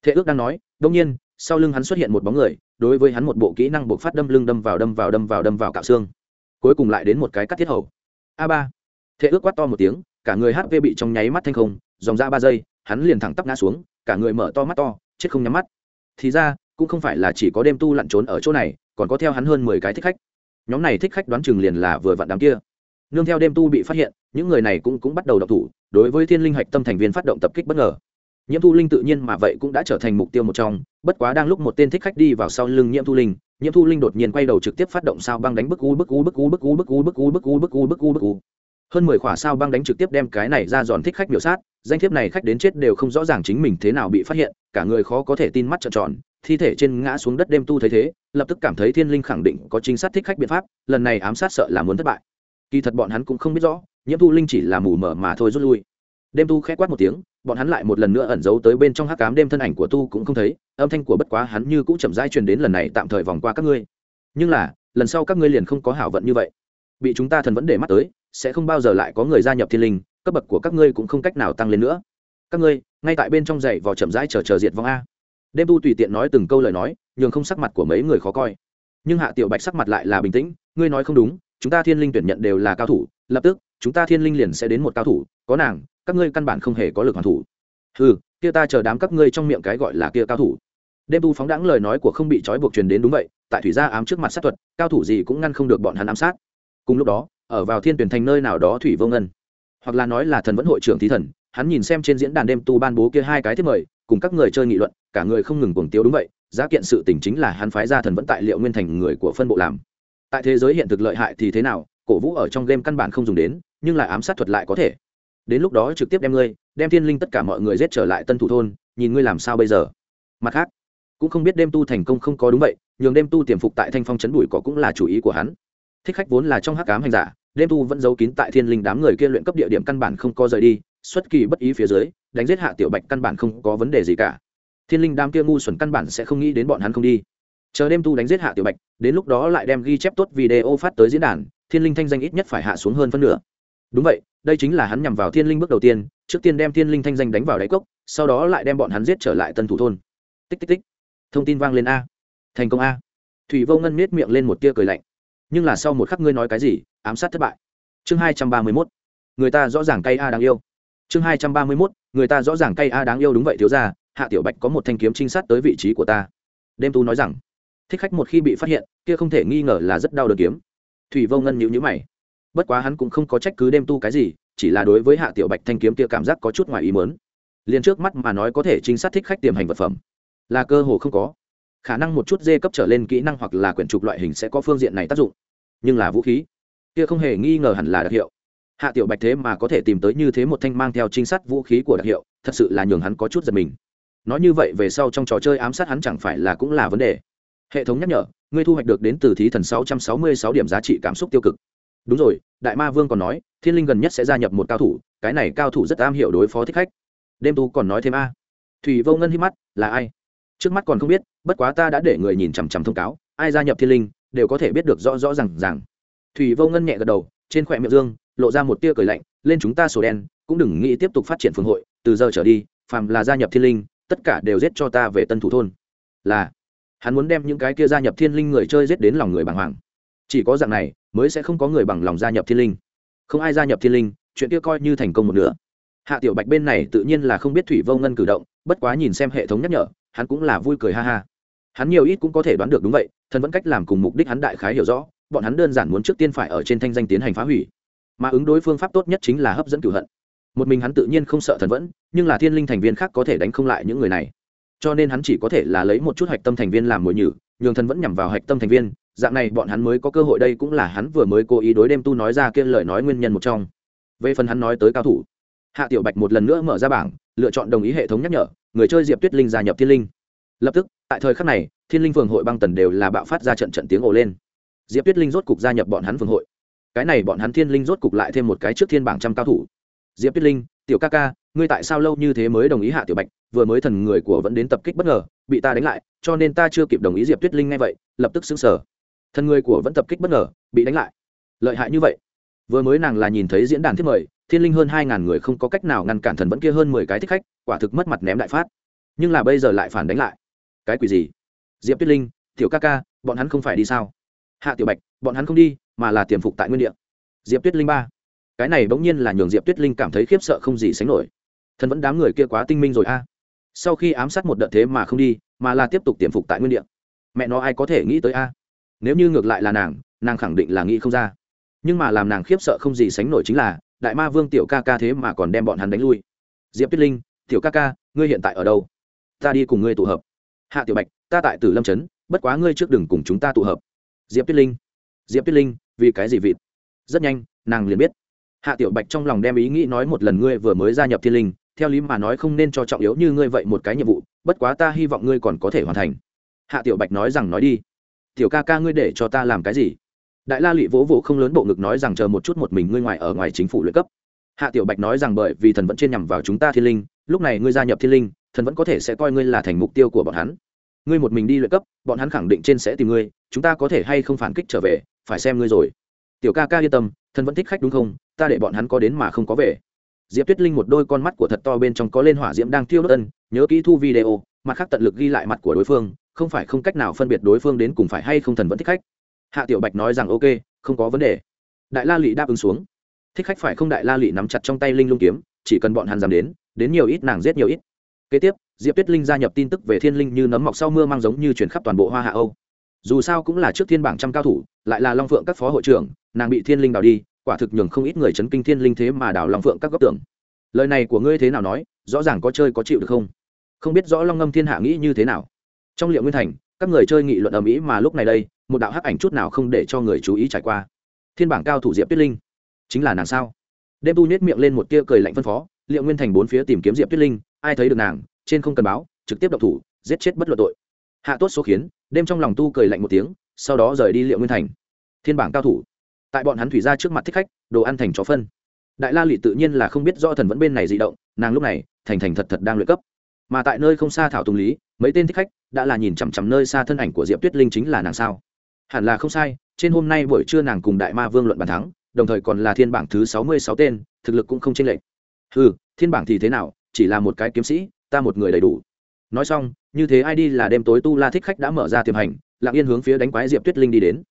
Thệ ước đang nói đông nhiên, sau lưng hắn xuất hiện một bóng người, đối với hắn một bộ kỹ năng buộc phát đâm lưng đâm vào đâm vào đâm vào đâm vào cạo xương. Cuối cùng lại đến một cái cắt thiết hầu. A ba. Thệ ước quát to một tiếng, cả người hp bị trong nháy mắt thanh không, dòng ra ba giây, hắn liền thẳng tắp ngã xuống, cả người mở to mắt to, chết không nhắm mắt. Thì ra, cũng không phải là chỉ có đêm tu lặn trốn ở chỗ này, còn có theo hắn hơn mười cái thích khách. Nhóm này thích khách đoán chừng liền là vừa vặn đám kia. Nương theo đêm tu bị phát hiện, những người này cũng cũng bắt đầu đọc thủ, đối với thiên linh hạch tâm thành viên phát động tập kích bất ngờ nhiễm thu linh tự nhiên mà vậy cũng đã trở thành mục tiêu một trong, bất quá đang lúc một tên thích khách đi vào sau lưng nhiễm thu linh, nhiễm thu linh đột nhiên quay đầu trực tiếp phát động sao băng đánh bức u bức u bức u bức u bức u bức u bức u bức u bức u bức u. Hơn mười khỏa sao băng đánh trực tiếp đem cái này ra giòn thích khách biểu sát, danh thiếp này khách đến chết đều không rõ ràng chính mình thế nào bị phát hiện, cả người khó có thể tin mắt trợn tròn, thi thể trên ngã xuống đất đêm tu thấy thế, lập tức cảm thấy thiên linh khẳng định có chính sát thích khách biện pháp, lần này ám sát sợ là muốn thất bại. Kỳ thật bọn hắn cũng không biết rõ, nhiễm thu linh chỉ là mù mờ mà thôi rút lui đêm tu khẽ quát một tiếng, bọn hắn lại một lần nữa ẩn giấu tới bên trong hắc cám đêm thân ảnh của tu cũng không thấy, âm thanh của bất quá hắn như cũng chậm rãi truyền đến lần này tạm thời vòng qua các ngươi. Nhưng là, lần sau các ngươi liền không có hảo vận như vậy. Bị chúng ta thần vẫn để mắt tới, sẽ không bao giờ lại có người gia nhập thiên linh, cấp bậc của các ngươi cũng không cách nào tăng lên nữa. Các ngươi, ngay tại bên trong dậy vào chậm rãi chờ chờ diệt vong a. Đêm tu tùy tiện nói từng câu lời nói, nhường không sắc mặt của mấy người khó coi. Nhưng hạ tiểu bạch sắc mặt lại là bình tĩnh, ngươi nói không đúng, chúng ta thiên linh tuyển nhận đều là cao thủ, lập tức, chúng ta thiên linh liền sẽ đến một cao thủ, có nàng các ngươi căn bản không hề có lực hoàn thủ. Ừ kia ta chờ đám các ngươi trong miệng cái gọi là kia cao thủ. Đêm tu phóng đãng lời nói của không bị trói buộc truyền đến đúng vậy, tại thủy gia ám trước mặt sát thuật, cao thủ gì cũng ngăn không được bọn hắn ám sát. Cùng lúc đó, ở vào thiên tuyển thành nơi nào đó thủy vô ngân. Hoặc là nói là thần vẫn hội trưởng thí thần, hắn nhìn xem trên diễn đàn đêm tu ban bố kia hai cái thiết mời, cùng các người chơi nghị luận, cả người không ngừng cuồng tiêu đúng vậy, giá kiện sự tình chính là hắn phái ra thần vẫn tại liệu nguyên thành người của phân bộ làm. Tại thế giới hiện thực lợi hại thì thế nào, cổ vũ ở trong game căn bản không dùng đến, nhưng lại ám sát thuật lại có thể đến lúc đó trực tiếp đem ngươi, đem thiên linh tất cả mọi người giết trở lại tân thủ thôn, nhìn ngươi làm sao bây giờ. Mặt khác, cũng không biết đêm tu thành công không có đúng vậy, nhường đêm tu tiềm phục tại thanh phong chấn đùi có cũng là chủ ý của hắn. Thích khách vốn là trong hắc cám hành giả, đêm tu vẫn giấu kín tại thiên linh đám người kia luyện cấp địa điểm căn bản không có rời đi, xuất kỳ bất ý phía dưới, đánh giết hạ tiểu bạch căn bản không có vấn đề gì cả. Thiên linh đám kia ngu xuẩn căn bản sẽ không nghĩ đến bọn hắn không đi. Chờ đêm tu đánh giết hạ tiểu bạch, đến lúc đó lại đem ghi chép tốt video phát tới diễn đàn, thiên linh thanh danh ít nhất phải hạ xuống hơn phân nửa đúng vậy, đây chính là hắn nhằm vào thiên linh bước đầu tiên, trước tiên đem thiên linh thanh danh đánh vào đáy cốc, sau đó lại đem bọn hắn giết trở lại tân thủ thôn. Tích tích tích. Thông tin vang lên a. Thành công a. Thủy vô ngân miết miệng lên một tia cười lạnh. Nhưng là sau một khắc ngươi nói cái gì, ám sát thất bại. Chương hai trăm ba mươi mốt. Người ta rõ ràng cay a đáng yêu. Chương hai trăm ba mươi mốt. Người ta rõ ràng cay a đáng yêu đúng vậy thiếu ra hạ tiểu bạch có một thanh kiếm trinh sát tới vị trí của ta. Đêm tú nói rằng, thích khách một khi bị phát hiện, kia không thể nghi ngờ là rất đau đớn kiếm. Thủy vô ngân nhíu nhíu mày bất quá hắn cũng không có trách cứ đêm tu cái gì, chỉ là đối với hạ tiểu bạch thanh kiếm kia cảm giác có chút ngoài ý mớn liền trước mắt mà nói có thể trinh sát thích khách tiềm hành vật phẩm, là cơ hồ không có. Khả năng một chút dê cấp trở lên kỹ năng hoặc là quyển trục loại hình sẽ có phương diện này tác dụng, nhưng là vũ khí, kia không hề nghi ngờ hẳn là đặc hiệu. Hạ tiểu bạch thế mà có thể tìm tới như thế một thanh mang theo trinh sát vũ khí của đặc hiệu, thật sự là nhường hắn có chút giật mình. Nói như vậy về sau trong trò chơi ám sát hắn chẳng phải là cũng là vấn đề. Hệ thống nhắc nhở, ngươi thu hoạch được đến từ thí thần 666 điểm giá trị cảm xúc tiêu cực đúng rồi, đại ma vương còn nói, thiên linh gần nhất sẽ gia nhập một cao thủ, cái này cao thủ rất am hiểu đối phó thích khách. Đêm tu còn nói thêm a. Thủy vô ngân hít mắt, là ai? Trước mắt còn không biết, bất quá ta đã để người nhìn chằm chằm thông cáo, ai gia nhập thiên linh, đều có thể biết được rõ rõ r à n g r à n g thủy vô ngân nhẹ gật đầu, trên khỏe miệng dương, lộ ra một tia cười lạnh, lên chúng ta sổ đen, cũng đừng nghĩ tiếp tục phát triển phương hội, từ giờ trở đi, phàm là gia nhập thiên linh, tất cả đều giết cho ta về tân thủ thôn. Là, hắn muốn đem những cái kia gia nhập thiên linh người chơi giết đến lòng người bàng hoàng chỉ có dạng này mới sẽ không có người bằng lòng gia nhập thiên linh. Không ai gia nhập thiên linh, chuyện kia coi như thành công một nửa. Hạ tiểu bạch bên này tự nhiên là không biết thủy vô ngân cử động, bất quá nhìn xem hệ thống nhắc nhở, hắn cũng là vui cười ha ha. Hắn nhiều ít cũng có thể đoán được đúng vậy thần vẫn cách làm cùng mục đích hắn đại khái hiểu rõ, bọn hắn đơn giản muốn trước tiên phải ở trên thanh danh tiến hành phá hủy. Mà ứng đối phương pháp tốt nhất chính là hấp dẫn cửu hận. Một mình hắn tự nhiên không sợ thần vẫn, nhưng là thiên linh thành viên khác có thể đánh không lại những người này. Cho nên hắn chỉ có thể là lấy một chút hạch tâm thành viên làm mồi nhử, nhường thần vẫn nhằm vào hạch tâm thành viên dạng này bọn hắn mới có cơ hội đây cũng là hắn vừa mới cố ý đối đêm tu nói ra kia lời nói nguyên nhân một trong. Về phần hắn nói tới cao thủ, hạ tiểu bạch một lần nữa mở ra bảng, lựa chọn đồng ý hệ thống nhắc nhở, người chơi diệp tuyết linh gia nhập thiên linh. Lập tức, tại thời khắc này, thiên linh phường hội băng tần đều là bạo phát ra trận trận tiếng ồ lên. Diệp tuyết linh rốt cục gia nhập bọn hắn phường hội. Cái này bọn hắn thiên linh rốt cục lại thêm một cái trước thiên bảng trăm cao thủ. Diệp tuyết linh, tiểu ca ca, ngươi tại sao lâu như thế mới đồng ý hạ tiểu bạch? Vừa mới thần người của vẫn đến tập kích bất ngờ, bị ta đánh lại, cho nên ta chưa kịp đồng ý diệp tuyết linh ngay vậy, lập tức xứng sở thần người của vẫn tập kích bất ngờ, bị đánh lại. Lợi hại như vậy. Vừa mới nàng là nhìn thấy diễn đàn thiết mời, thiên linh hơn hai ngàn người không có cách nào ngăn cản thần vẫn kia hơn mười cái thích khách, quả thực mất mặt ném đại phát. Nhưng là bây giờ lại phản đánh lại. Cái quỷ gì? Diệp tuyết linh, tiểu ca ca, bọn hắn không phải đi sao? Hạ tiểu bạch, bọn hắn không đi, mà là tiềm phục tại nguyên địa. Diệp tuyết linh ba. Cái này bỗng nhiên là nhường diệp tuyết linh cảm thấy khiếp sợ không gì sánh nổi. Thần vẫn đám người kia quá tinh minh rồi a. Sau khi ám sát một đợt thế mà không đi, mà là tiếp tục tiềm phục tại nguyên địa. Mẹ nó ai có thể nghĩ tới a? Nếu như ngược lại là nàng nàng khẳng định là nghĩ không ra. Nhưng mà làm nàng khiếp sợ không gì sánh nổi chính là, đại ma vương tiểu ca ca thế mà còn đem bọn hắn đánh lui. Diệp tuyết linh, tiểu ca ca, ngươi hiện tại ở đâu? Ta đi cùng ngươi tụ hợp. Hạ tiểu bạch, ta tại tử lâm trấn, bất quá ngươi trước đừng cùng chúng ta tụ hợp. Diệp tuyết linh, diệp tuyết linh, vì cái gì vịt? Rất nhanh, nàng liền biết. Hạ tiểu bạch trong lòng đem ý nghĩ nói một lần ngươi vừa mới gia nhập thiên linh, theo lý mà nói không nên cho trọng yếu như ngươi vậy một cái nhiệm vụ, bất quá ta hy vọng ngươi còn có thể hoàn thành. Hạ tiểu bạch nói rằng nói đi tiểu ca ca ngươi để cho ta làm cái gì? Đại la Lụy vỗ vỗ không lớn bộ ngực nói rằng chờ một chút một mình ngươi ngoài ở ngoài chính phủ luyện cấp. Hạ tiểu bạch nói rằng bởi vì thần vẫn trên nhằm vào chúng ta thiên linh, lúc này ngươi gia nhập thiên linh, thần vẫn có thể sẽ coi ngươi là thành mục tiêu của bọn hắn. Ngươi một mình đi luyện cấp, bọn hắn khẳng định trên sẽ tìm ngươi, chúng ta có thể hay không phản kích trở về, phải xem ngươi rồi. Tiểu ca ca yên tâm, thần vẫn thích khách đúng không? Ta để bọn hắn có đến mà không có về. Diệp tuyết linh một đôi con mắt của thật to bên trong có lên hỏa diễm đang thiêu đốt ân, nhớ kỹ thu video, mặt khác tận lực ghi lại mặt của đối phương không phải không cách nào phân biệt đối phương đến cùng phải hay không thần vẫn thích khách. Hạ tiểu bạch nói rằng, ok, không có vấn đề. Đại la lị đáp ứng xuống. Thích khách phải không đại la lị nắm chặt trong tay linh lung kiếm, chỉ cần bọn hắn dám đến đến nhiều ít nàng giết nhiều ít. Kế tiếp, diệp tuyết linh gia nhập tin tức về thiên linh như nấm mọc sau mưa mang giống như chuyển khắp toàn bộ hoa hạ âu. Dù sao cũng là trước thiên bảng trăm cao thủ, lại là long phượng các phó hội trưởng, nàng bị thiên linh đào đi, quả thực nhường không ít người chấn kinh thiên linh thế mà đào long phượng các góc tưởng lời này của ngươi thế nào nói, rõ ràng có chơi có chịu được không? Không biết rõ long ngâm thiên hạ nghĩ như thế nào trong liệu nguyên thành, các người chơi nghị luận ở mỹ mà lúc này đây, một đạo hắc ảnh chút nào không để cho người chú ý trải qua. Thiên bảng cao thủ diệp tuyết linh. Chính là nàng sao? Đêm tu nhét miệng lên một tia cười lạnh phân phó, liệu nguyên thành bốn phía tìm kiếm diệp tuyết linh, ai thấy được nàng, trên không cần báo, trực tiếp độc thủ, giết chết bất luận tội. Hạ tốt số khiến, đêm trong lòng tu cười lạnh một tiếng, sau đó rời đi liệu nguyên thành. Thiên bảng cao thủ. Tại bọn hắn thủy ra trước mặt thích khách, đồ ăn thành chó phân. Đại la lị tự nhiên là không biết do thần vẫn bên này di động, nàng lúc này, thành thành thật thật đang luyện cấp. Mà tại nơi không xa thảo tùng lý, mấy tên thích khách đã là nhìn chằm chằm nơi xa thân ảnh của diệp tuyết linh chính là nàng sao? Hẳn là không sai, trên hôm nay buổi trưa nàng cùng đại ma vương luận bàn thắng, đồng thời còn là thiên bảng thứ sáu mươi sáu tên, thực lực cũng không chênh lệch. Ừ thiên bảng thì thế nào, chỉ là một cái kiếm sĩ, ta một người đầy đủ. Nói xong, như thế ai đi là đêm tối tu la thích khách đã mở ra tiềm hành, lặng yên hướng phía đánh quái diệp tuyết linh đi đến.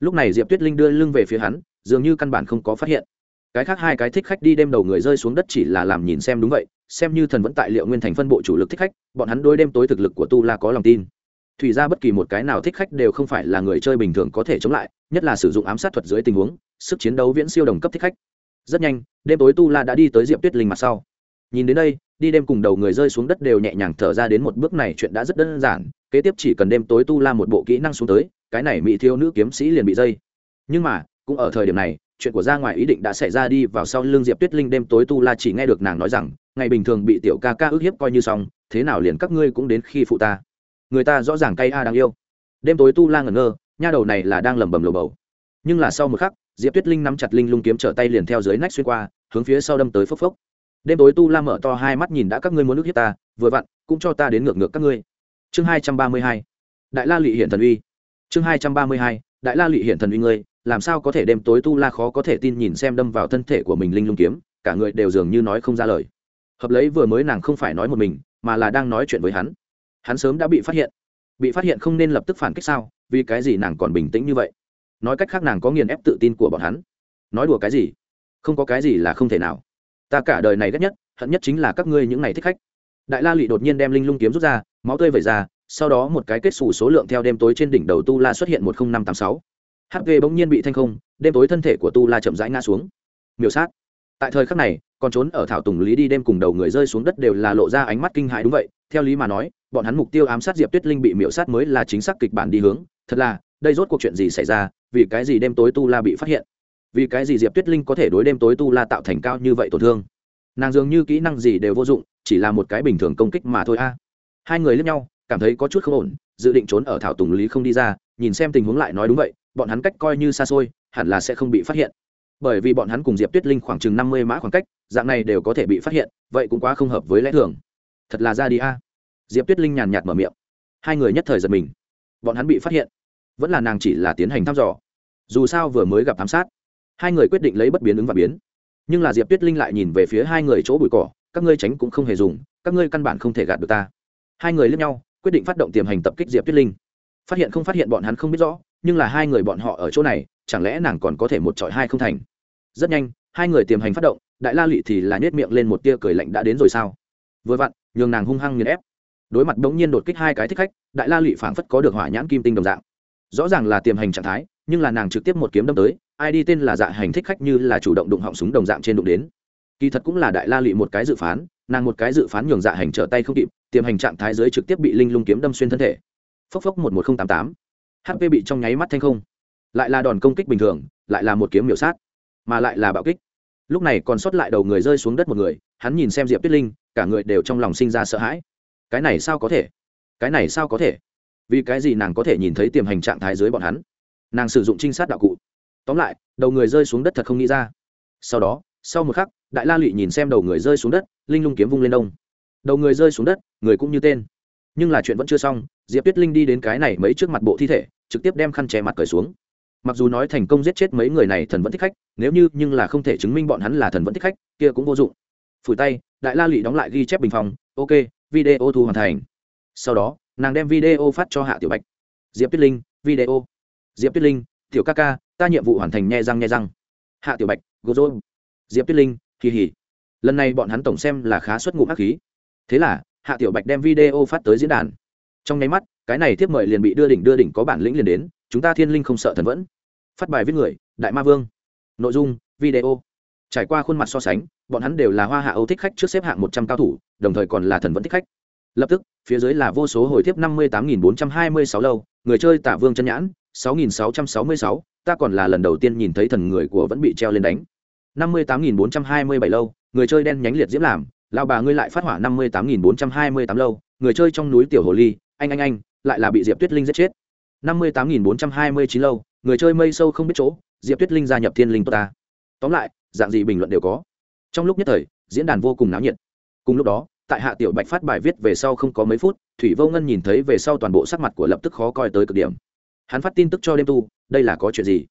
Lúc này diệp tuyết linh đưa lưng về phía hắn, dường như căn bản không có phát hiện cái khác hai cái thích khách đi đêm đầu người rơi xuống đất chỉ là làm nhìn xem đúng vậy, xem như thần vẫn tại liệu nguyên thành phân bộ chủ lực thích khách, bọn hắn đôi đêm tối thực lực của tu la có lòng tin. Thủy ra bất kỳ một cái nào thích khách đều không phải là người chơi bình thường có thể chống lại, nhất là sử dụng ám sát thuật dưới tình huống, sức chiến đấu viễn siêu đồng cấp thích khách. Rất nhanh, đêm tối tu la đã đi tới diệp tuyết linh mặt sau. Nhìn đến đây, đi đêm cùng đầu người rơi xuống đất đều nhẹ nhàng thở ra đến một bước này chuyện đã rất đơn giản, kế tiếp chỉ cần đêm tối tu la một bộ kỹ năng xuống tới, cái này mỹ thiếu nữ kiếm sĩ liền bị dây. Nhưng mà, cũng ở thời điểm này chuyện của ra ngoài ý định đã xảy ra đi, vào sau lưng diệp tuyết linh đêm tối tu la chỉ nghe được nàng nói rằng, ngày bình thường bị tiểu ca ca ức hiếp coi như xong, thế nào liền các ngươi cũng đến khi phụ ta. Người ta rõ ràng cay a đang yêu. Đêm tối tu la ngẩn ngơ, nha đầu này là đang lẩm bẩm lầu bầu. Nhưng là sau một khắc, diệp tuyết linh nắm chặt linh lung kiếm trở tay liền theo dưới nách xuyên qua, hướng phía sau đâm tới phốc phốc. Đêm tối tu la mở to hai mắt nhìn đã các ngươi muốn nước hiếp ta, vừa vặn, cũng cho ta đến ngược ngược các ngươi. Chương hai trăm ba mươi hai. Đại la lị hiện thần uy. Chương hai trăm ba mươi hai. Đại la lị hiện thần uy ngươi làm sao có thể đêm tối tu la khó có thể tin nhìn xem đâm vào thân thể của mình linh lung kiếm, cả người đều dường như nói không ra lời. Hợp lấy vừa mới nàng không phải nói một mình, mà là đang nói chuyện với hắn. Hắn sớm đã bị phát hiện. Bị phát hiện không nên lập tức phản kích sao, vì cái gì nàng còn bình tĩnh như vậy? Nói cách khác nàng có nghiền ép tự tin của bọn hắn. Nói đùa cái gì? Không có cái gì là không thể nào. Ta cả đời này ghét nhất, hận nhất chính là các ngươi những ngày thích khách. Đại la lụy đột nhiên đem linh lung kiếm rút ra, máu tươi vẩy ra, sau đó một cái kết xù số lượng theo đêm tối trên đỉnh đầu tu la xuất hiện một nghìn năm tám sáu hp bỗng nhiên bị thanh không, đêm tối thân thể của tu la chậm rãi ngã xuống. Miểu sát. Tại thời khắc này còn trốn ở thảo tùng lý đi đêm cùng đầu người rơi xuống đất đều là lộ ra ánh mắt kinh hại đúng vậy, theo lý mà nói, bọn hắn mục tiêu ám sát diệp tuyết linh bị miểu sát mới là chính xác kịch bản đi hướng. Thật là, đây rốt cuộc chuyện gì xảy ra, vì cái gì đêm tối tu la bị phát hiện? Vì cái gì diệp tuyết linh có thể đối đêm tối tu la tạo thành cao như vậy tổn thương? Nàng dường như kỹ năng gì đều vô dụng, chỉ là một cái bình thường công kích mà thôi a. Hai người lướt nhau, cảm thấy có chút không ổn, dự định trốn ở thảo tùng lý không đi ra, nhìn xem tình huống lại nói đúng vậy bọn hắn cách coi như xa xôi, hẳn là sẽ không bị phát hiện. Bởi vì bọn hắn cùng diệp tuyết linh khoảng chừng năm mươi mã khoảng cách, dạng này đều có thể bị phát hiện, vậy cũng quá không hợp với lẽ thường. Thật là ra đi a. Diệp tuyết linh nhàn nhạt mở miệng. Hai người nhất thời giật mình. Bọn hắn bị phát hiện. Vẫn là nàng chỉ là tiến hành thăm dò. Dù sao vừa mới gặp ám sát, hai người quyết định lấy bất biến ứng và biến. Nhưng là diệp tuyết linh lại nhìn về phía hai người chỗ bụi cỏ, các ngươi tránh cũng không hề dùng, các ngươi căn bản không thể gạt được ta. Hai người lướt nhau, quyết định phát động tiềm hành tập kích diệp tuyết linh phát hiện không phát hiện bọn hắn không biết rõ, nhưng là hai người bọn họ ở chỗ này, chẳng lẽ nàng còn có thể một trọi hai không thành? Rất nhanh, hai người tiềm hành phát động, đại la lụy thì là nhét miệng lên một tia cười lạnh đã đến rồi sao? Vừa vặn, nhường nàng hung hăng nghiền ép. Đối mặt bỗng nhiên đột kích hai cái thích khách, đại la lụy phảng phất có được hỏa nhãn kim tinh đồng dạng. Rõ ràng là tiềm hành trạng thái, nhưng là nàng trực tiếp một kiếm đâm tới, ai đi tên là dạ hành thích khách như là chủ động đụng họng súng đồng dạng trên đụng đến. Kỳ thật cũng là đại la lụy một cái dự phán, nàng một cái dự phán nhường dạ hành trở tay không kịp, tiềm hành trạng thái dưới trực tiếp bị linh lung kiếm đâm xuyên thân thể phốc phốc một một nghìn tám tám. Hp bị trong nháy mắt thanh không. Lại là đòn công kích bình thường, lại là một kiếm miểu sát, mà lại là bạo kích. Lúc này còn sót lại đầu người rơi xuống đất một người, hắn nhìn xem diệp tuyết linh, cả người đều trong lòng sinh ra sợ hãi. Cái này sao có thể? Cái này sao có thể? Vì cái gì nàng có thể nhìn thấy tiềm hành trạng thái dưới bọn hắn? Nàng sử dụng trinh sát đạo cụ. Tóm lại, đầu người rơi xuống đất thật không nghĩ ra. Sau đó, sau một khắc, đại la lụy nhìn xem đầu người rơi xuống đất, linh lung kiếm vung lên đông. Đầu người rơi xuống đất, người cũng như tên nhưng là chuyện vẫn chưa xong, diệp tuyết linh đi đến cái này mấy trước mặt bộ thi thể, trực tiếp đem khăn che mặt cởi xuống. Mặc dù nói thành công giết chết mấy người này thần vẫn thích khách, nếu như nhưng là không thể chứng minh bọn hắn là thần vẫn thích khách, kia cũng vô dụng. Phủi tay, đại la lụy đóng lại ghi chép bình phòng ok, video thu hoàn thành. Sau đó, nàng đem video phát cho hạ tiểu bạch. Diệp tuyết linh, video. Diệp tuyết linh, tiểu ca ca, ta nhiệm vụ hoàn thành nhe răng nhe răng. Hạ tiểu bạch, gô dô diệp tuyết linh kỳ hỉ lần này bọn hắn tổng xem là khá xuất ngụ hắc khí. Thế là hạ tiểu bạch đem video phát tới diễn đàn. Trong nháy mắt, cái này tiếp mời liền bị đưa đỉnh đưa đỉnh có bản lĩnh liền đến, chúng ta thiên linh không sợ thần vẫn. Phát bài viết người, đại ma vương. Nội dung, video. Trải qua khuôn mặt so sánh, bọn hắn đều là hoa hạ âu thích khách trước xếp hạng một trăm cao thủ, đồng thời còn là thần vẫn thích khách. Lập tức, phía dưới là vô số hồi thiếp năm mươi tám nghìn bốn trăm hai mươi sáu lâu, người chơi tả vương chân nhãn, sáu nghìn sáu trăm sáu mươi sáu, ta còn là lần đầu tiên nhìn thấy thần người của vẫn bị treo lên đánh. năm mươi tám nghìn bốn trăm hai mươi bảy lâu, người chơi đen nhánh liệt diễm làm lao bà ngươi lại phát hỏa năm mươi tám nghìn bốn trăm hai mươi tám lâu, người chơi trong núi tiểu hồ ly, anh anh anh, lại là bị diệp tuyết linh giết chết. năm mươi tám nghìn bốn trăm hai mươi chín lâu, người chơi mây sâu không biết chỗ, diệp tuyết linh gia nhập thiên linh tốt ta. Tóm lại, dạng gì bình luận đều có. Trong lúc nhất thời, diễn đàn vô cùng náo nhiệt. Cùng lúc đó, tại hạ tiểu bạch phát bài viết về sau không có mấy phút, thủy vô ngân nhìn thấy về sau toàn bộ sắc mặt của lập tức khó coi tới cực điểm. Hắn phát tin tức cho đêm tu, đây là có chuyện gì?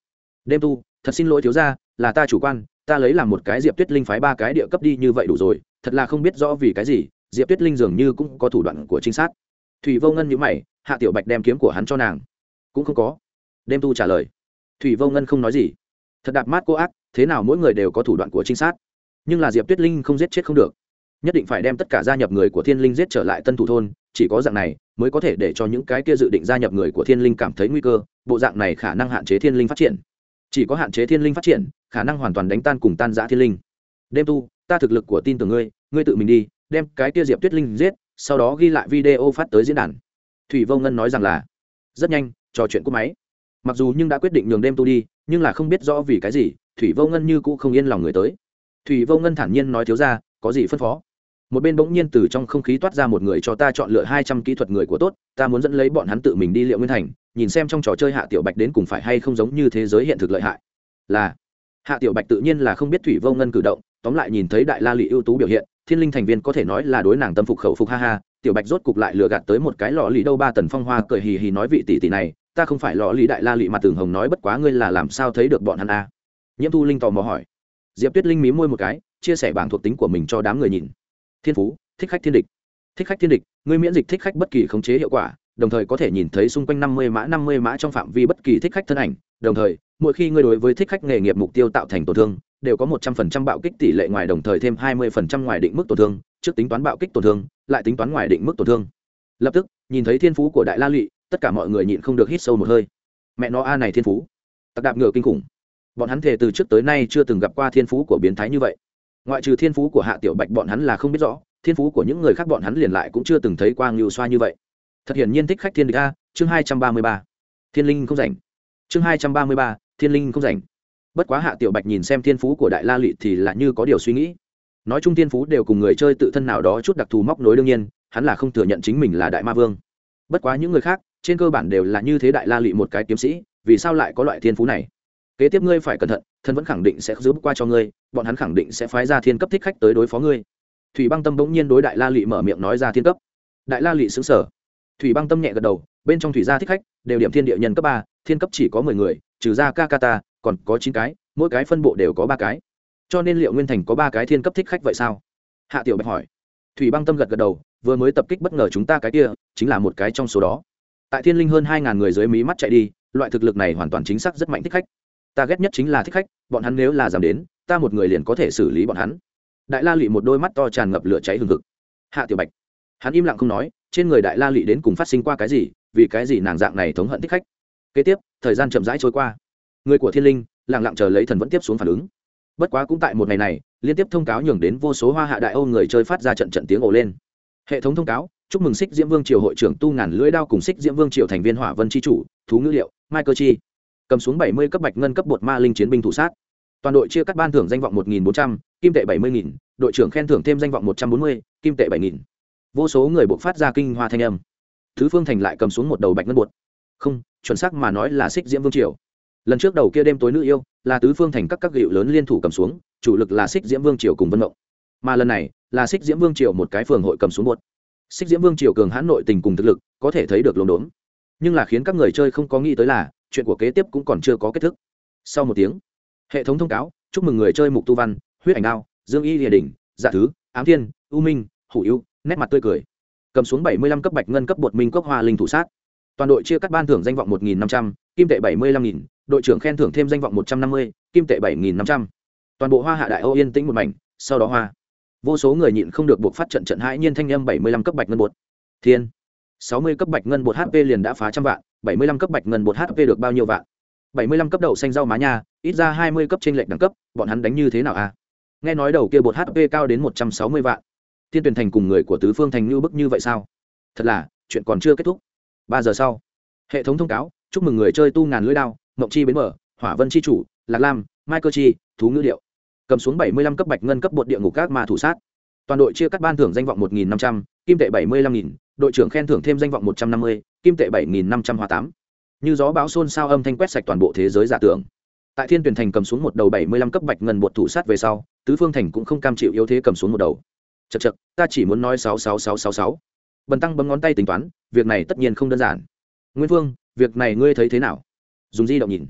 Đêm tu, thật xin lỗi thiếu ra là ta chủ quan ta lấy làm một cái diệp tuyết linh phái ba cái địa cấp đi như vậy đủ rồi, thật là không biết rõ vì cái gì, diệp tuyết linh dường như cũng có thủ đoạn của trinh sát. Thủy vô ngân nhữ mày, hạ tiểu bạch đem kiếm của hắn cho nàng. Cũng không có. Đêm tu trả lời. Thủy vô ngân không nói gì. Thật đạp mát cô ác, thế nào mỗi người đều có thủ đoạn của trinh sát. Nhưng là diệp tuyết linh không giết chết không được. Nhất định phải đem tất cả gia nhập người của thiên linh giết trở lại tân thủ thôn, chỉ có dạng này mới có thể để cho những cái kia dự định gia nhập người của thiên linh cảm thấy nguy cơ, bộ dạng này khả năng hạn chế thiên linh phát triển. Chỉ có hạn chế thiên linh phát triển khả năng hoàn toàn đánh tan cùng tan giã thiên linh. Đêm tu, ta thực lực của tin tưởng ngươi ngươi tự mình đi, đem cái kia diệp tuyết linh giết, sau đó ghi lại video phát tới diễn đàn. Thủy vô ngân nói rằng là, rất nhanh, trò chuyện của máy. Mặc dù nhưng đã quyết định nhường đêm tu đi, nhưng là không biết rõ vì cái gì, thủy vô ngân như cũ không yên lòng người tới. Thủy vô ngân thản nhiên nói thiếu ra, có gì phân phó? Một bên bỗng nhiên từ trong không khí toát ra một người cho ta chọn lựa hai trăm kỹ thuật người của tốt, ta muốn dẫn lấy bọn hắn tự mình đi liệu nguyên thành, nhìn xem trong trò chơi hạ tiểu bạch đến cùng phải hay không giống như thế giới hiện thực lợi hại. Là hạ tiểu bạch tự nhiên là không biết thủy vô ngân cử động, tóm lại nhìn thấy đại la lị ưu tú biểu hiện, thiên linh thành viên có thể nói là đối nàng tâm phục khẩu phục ha ha, tiểu bạch rốt cục lại lừa gạt tới một cái lọ lì đâu ba tần phong hoa cười hì hì nói vị tỷ tỷ này, ta không phải lọ lì đại la lị mặt tường hồng nói bất quá ngươi là làm sao thấy được bọn hắn a? À? nhiễm thu linh tò mò hỏi. Diệp tuyết linh mí môi một cái, chia sẻ bảng thuộc tính của mình cho đám người nhìn. Thiên phú, thích khách thiên địch. Thích khách thiên địch, ngươi miễn dịch thích khách bất kỳ khống chế hiệu quả, đồng thời có thể nhìn thấy xung quanh năm mươi mã năm mươi mã trong phạm vi bất kỳ thích khách thân ảnh, đồng thời mỗi khi ngươi đối với thích khách nghề nghiệp mục tiêu tạo thành tổn thương, đều có một trăm phần trăm bạo kích tỷ lệ ngoài đồng thời thêm hai mươi phần trăm ngoài định mức tổn thương, trước tính toán bạo kích tổn thương, lại tính toán ngoài định mức tổn thương. Lập tức, nhìn thấy thiên phú của đại la lụy, tất cả mọi người nhịn không được hít sâu một hơi. Mẹ nó, a này thiên phú. Tặc đạp ngựa kinh khủng. Bọn hắn thề từ trước tới nay chưa từng gặp qua thiên phú của biến thái như vậy. Ngoại trừ thiên phú của hạ tiểu bạch bọn hắn là không biết rõ, thiên phú của những người khác bọn hắn liền lại cũng chưa từng thấy quang lưu xoa như vậy. Thật hiển nhiên thích khách thiên địch a, chương hai trăm ba mươi ba. Thiên linh không rảnh. Chương hai trăm ba mươi ba thiên linh không rảnh. Bất quá hạ tiểu bạch nhìn xem thiên phú của đại la lị thì là như có điều suy nghĩ. Nói chung thiên phú đều cùng người chơi tự thân nào đó chút đặc thù móc nối đương nhiên, hắn là không thừa nhận chính mình là đại ma vương. Bất quá những người khác, trên cơ bản đều là như thế đại la lị một cái kiếm sĩ, vì sao lại có loại thiên phú này? Kế tiếp ngươi phải cẩn thận, thân vẫn khẳng định sẽ giữ qua cho ngươi, bọn hắn khẳng định sẽ phái ra thiên cấp thích khách tới đối phó ngươi. Thủy băng tâm bỗng nhiên đối đại la lị mở miệng nói ra thiên cấp. Đại la lị xứng sở thủy băng tâm nhẹ gật đầu, bên trong thủy gia thích khách, đều điểm thiên địa nhân cấp ba, thiên cấp chỉ có mười người, trừ ra kakata còn có chín cái, mỗi cái phân bộ đều có ba cái. Cho nên liệu nguyên thành có ba cái thiên cấp thích khách vậy sao? Hạ tiểu bạch hỏi. Thủy băng tâm gật gật đầu, vừa mới tập kích bất ngờ chúng ta cái kia, chính là một cái trong số đó. Tại thiên linh hơn hai ngàn người dưới mí mắt chạy đi, loại thực lực này hoàn toàn chính xác rất mạnh thích khách. Ta ghét nhất chính là thích khách, bọn hắn nếu là giảm đến, ta một người liền có thể xử lý bọn hắn. Đại la lụy một đôi mắt to tràn ngập lửa cháy hừng hực. Hạ tiểu bạch hắn im lặng không nói, trên người đại la lị đến cùng phát sinh qua cái gì, vì cái gì nàng dạng này thống hận thích khách. Kế tiếp, thời gian chậm rãi trôi qua. Người của thiên linh, lặng lặng chờ lấy thần vẫn tiếp xuống phản ứng. Bất quá cũng tại một ngày này, liên tiếp thông cáo nhường đến vô số hoa hạ đại âu người chơi phát ra trận trận tiếng ồ lên. Hệ thống thông cáo, chúc mừng xích diễm vương triều hội trưởng tu ngàn lưỡi đao cùng xích diễm vương triều thành viên hỏa vân tri chủ, thú ngữ liệu, michael chi. Cầm xuống bảy mươi cấp bạch ngân cấp bột ma linh chiến binh thủ sát. Toàn đội chia cắt ban thưởng danh vọng một nghìn bốn trăm, kim tệ bảy mươi nghìn, đội trưởng khen thưởng thêm danh vọng một trăm bốn mươi, kim tệ bảy nghìn vô số người buộc phát ra kinh hoa thanh âm. Thứ phương thành lại cầm xuống một đầu bạch ngân bột. Không, chuẩn xác mà nói là xích diễm vương triều. Lần trước đầu kia đêm tối nữ yêu, là tứ phương thành các các gịu lớn liên thủ cầm xuống, chủ lực là xích diễm vương triều cùng vân mộng. Mà lần này, là xích diễm vương triều một cái phường hội cầm xuống bột. Xích diễm vương triều cường hãn nội tình cùng thực lực, có thể thấy được lồn đốn. Nhưng là khiến các người chơi không có nghĩ tới là, chuyện của kế tiếp cũng còn chưa có kết thúc. Sau một tiếng, hệ thống thông cáo, chúc mừng người chơi mục tu văn, huyết ảnh đao, dương y địa đình dạ thứ, ám thiên, u minh, hủ ưu nét mặt tươi cười. Cầm xuống bảy mươi lăm cấp bạch ngân cấp bột minh cốc hoa linh thủ sát. Toàn đội chia cắt ban thưởng danh vọng một nghìn năm trăm, kim tệ bảy mươi lăm nghìn, đội trưởng khen thưởng thêm danh vọng một trăm năm mươi, kim tệ bảy nghìn năm trăm. Toàn bộ hoa hạ đại âu yên tĩnh một mảnh, sau đó hoa. Vô số người nhịn không được buộc phát trận trận hãi nhiên thanh âm bảy mươi lăm cấp bạch ngân bột. Thiên. sáu mươi cấp bạch ngân bột hp liền đã phá trăm vạn, bảy mươi lăm cấp bạch ngân bột hp được bao nhiêu vạn? bảy mươi lăm cấp đậu xanh rau má nha, ít ra hai mươi cấp trên lệch đẳng cấp, bọn hắn đánh như thế nào a nghe nói đầu kia bột hp cao đến một trăm sáu mươi vạn thiên tuyển thành cùng người của tứ phương thành như bức như vậy sao? Thật là, chuyện còn chưa kết thúc. Ba giờ sau, hệ thống thông cáo, chúc mừng người chơi tu ngàn lưỡi đao, mộng chi bến mở hỏa vân chi chủ, lạc lam, michael chi, thú ngữ điệu. Cầm xuống bảy mươi lăm cấp bạch ngân cấp bột địa ngục các mà thủ sát. Toàn đội chia cắt ban thưởng danh vọng một nghìn năm trăm, kim tệ bảy mươi lăm nghìn, đội trưởng khen thưởng thêm danh vọng một trăm năm mươi, kim tệ bảy nghìn năm trăm hoa tám. Như gió bão xôn xao âm thanh quét sạch toàn bộ thế giới giả tưởng. Tại thiên tuyển thành cầm xuống một đầu bảy mươi lăm cấp bạch ngân bột thủ sát về sau, tứ phương thành cũng không cam chịu yếu thế cầm xuống một đầu chật chật, ta chỉ muốn nói sáu sáu sáu sáu sáu. Bần tăng bấm ngón tay tính toán, việc này tất nhiên không đơn giản. Nguyên phương việc này ngươi thấy thế nào? Dùng di động nhìn.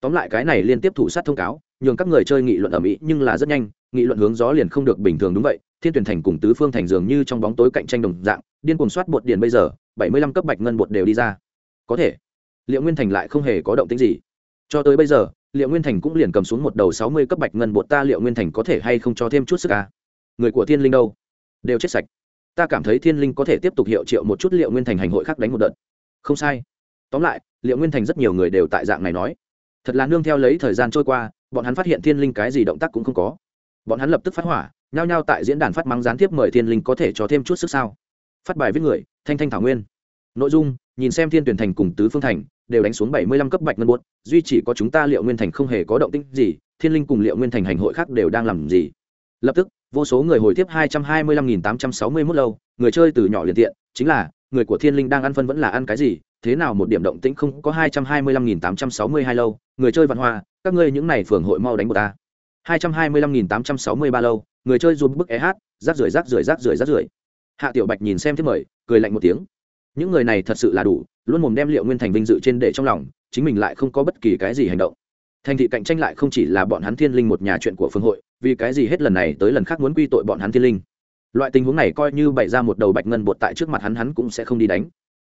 Tóm lại cái này liên tiếp thủ sát thông cáo, nhường các người chơi nghị luận ở mỹ nhưng là rất nhanh, nghị luận hướng gió liền không được bình thường đúng vậy. Thiên tuyển thành cùng tứ phương thành dường như trong bóng tối cạnh tranh đồng dạng, điên cuồng soát bột điền bây giờ, bảy mươi lăm cấp bạch ngân bột đều đi ra. Có thể, liệu nguyên thành lại không hề có động tính gì. Cho tới bây giờ, liệu nguyên thành cũng liền cầm xuống một đầu sáu mươi cấp bạch ngân bột, ta liệu nguyên thành có thể hay không cho thêm chút sức à? người của thiên linh đâu? Đều chết sạch. Ta cảm thấy thiên linh có thể tiếp tục hiệu triệu một chút liệu nguyên thành hành hội khác đánh một đợt. Không sai. Tóm lại, liệu nguyên thành rất nhiều người đều tại dạng này nói. Thật là nương theo lấy thời gian trôi qua, bọn hắn phát hiện thiên linh cái gì động tác cũng không có. Bọn hắn lập tức phát hỏa, nhao nhao tại diễn đàn phát mắng gián tiếp mời thiên linh có thể cho thêm chút sức sao. Phát bài viết người, thanh thanh thảo nguyên. Nội dung, nhìn xem thiên tuyển thành cùng tứ phương thành, đều đánh xuống bảy mươi lăm cấp bạch ngân buốt, duy chỉ có chúng ta liệu nguyên thành không hề có động tĩnh gì, thiên linh cùng liệu nguyên thành hành hội khác đều đang làm gì? Lập tức, vô số người hồi tiếp hai trăm hai mươi lăm nghìn tám trăm sáu mươi mốt lâu, người chơi từ nhỏ liền tiện, chính là, người của thiên linh đang ăn phân vẫn là ăn cái gì, thế nào một điểm động tĩnh không có hai trăm hai mươi lăm nghìn tám trăm sáu mươi hai lâu, người chơi văn hoa, các ngươi những này phường hội mau đánh một ta. hai trăm hai mươi lăm nghìn tám trăm sáu mươi ba lâu, người chơi dùng bức eh rác rưởi rác rưởi rác rưởi rác rưởi. Hạ tiểu bạch nhìn xem thế mời, cười lạnh một tiếng. Những người này thật sự là đủ, luôn mồm đem liệu nguyên thành vinh dự trên để trong lòng, chính mình lại không có bất kỳ cái gì hành động. Thành thị cạnh tranh lại không chỉ là bọn hắn thiên linh một nhà chuyện của phương hội vì cái gì hết lần này tới lần khác muốn quy tội bọn hắn thiên linh? Loại tình huống này coi như bày ra một đầu bạch ngân bột tại trước mặt hắn hắn cũng sẽ không đi đánh.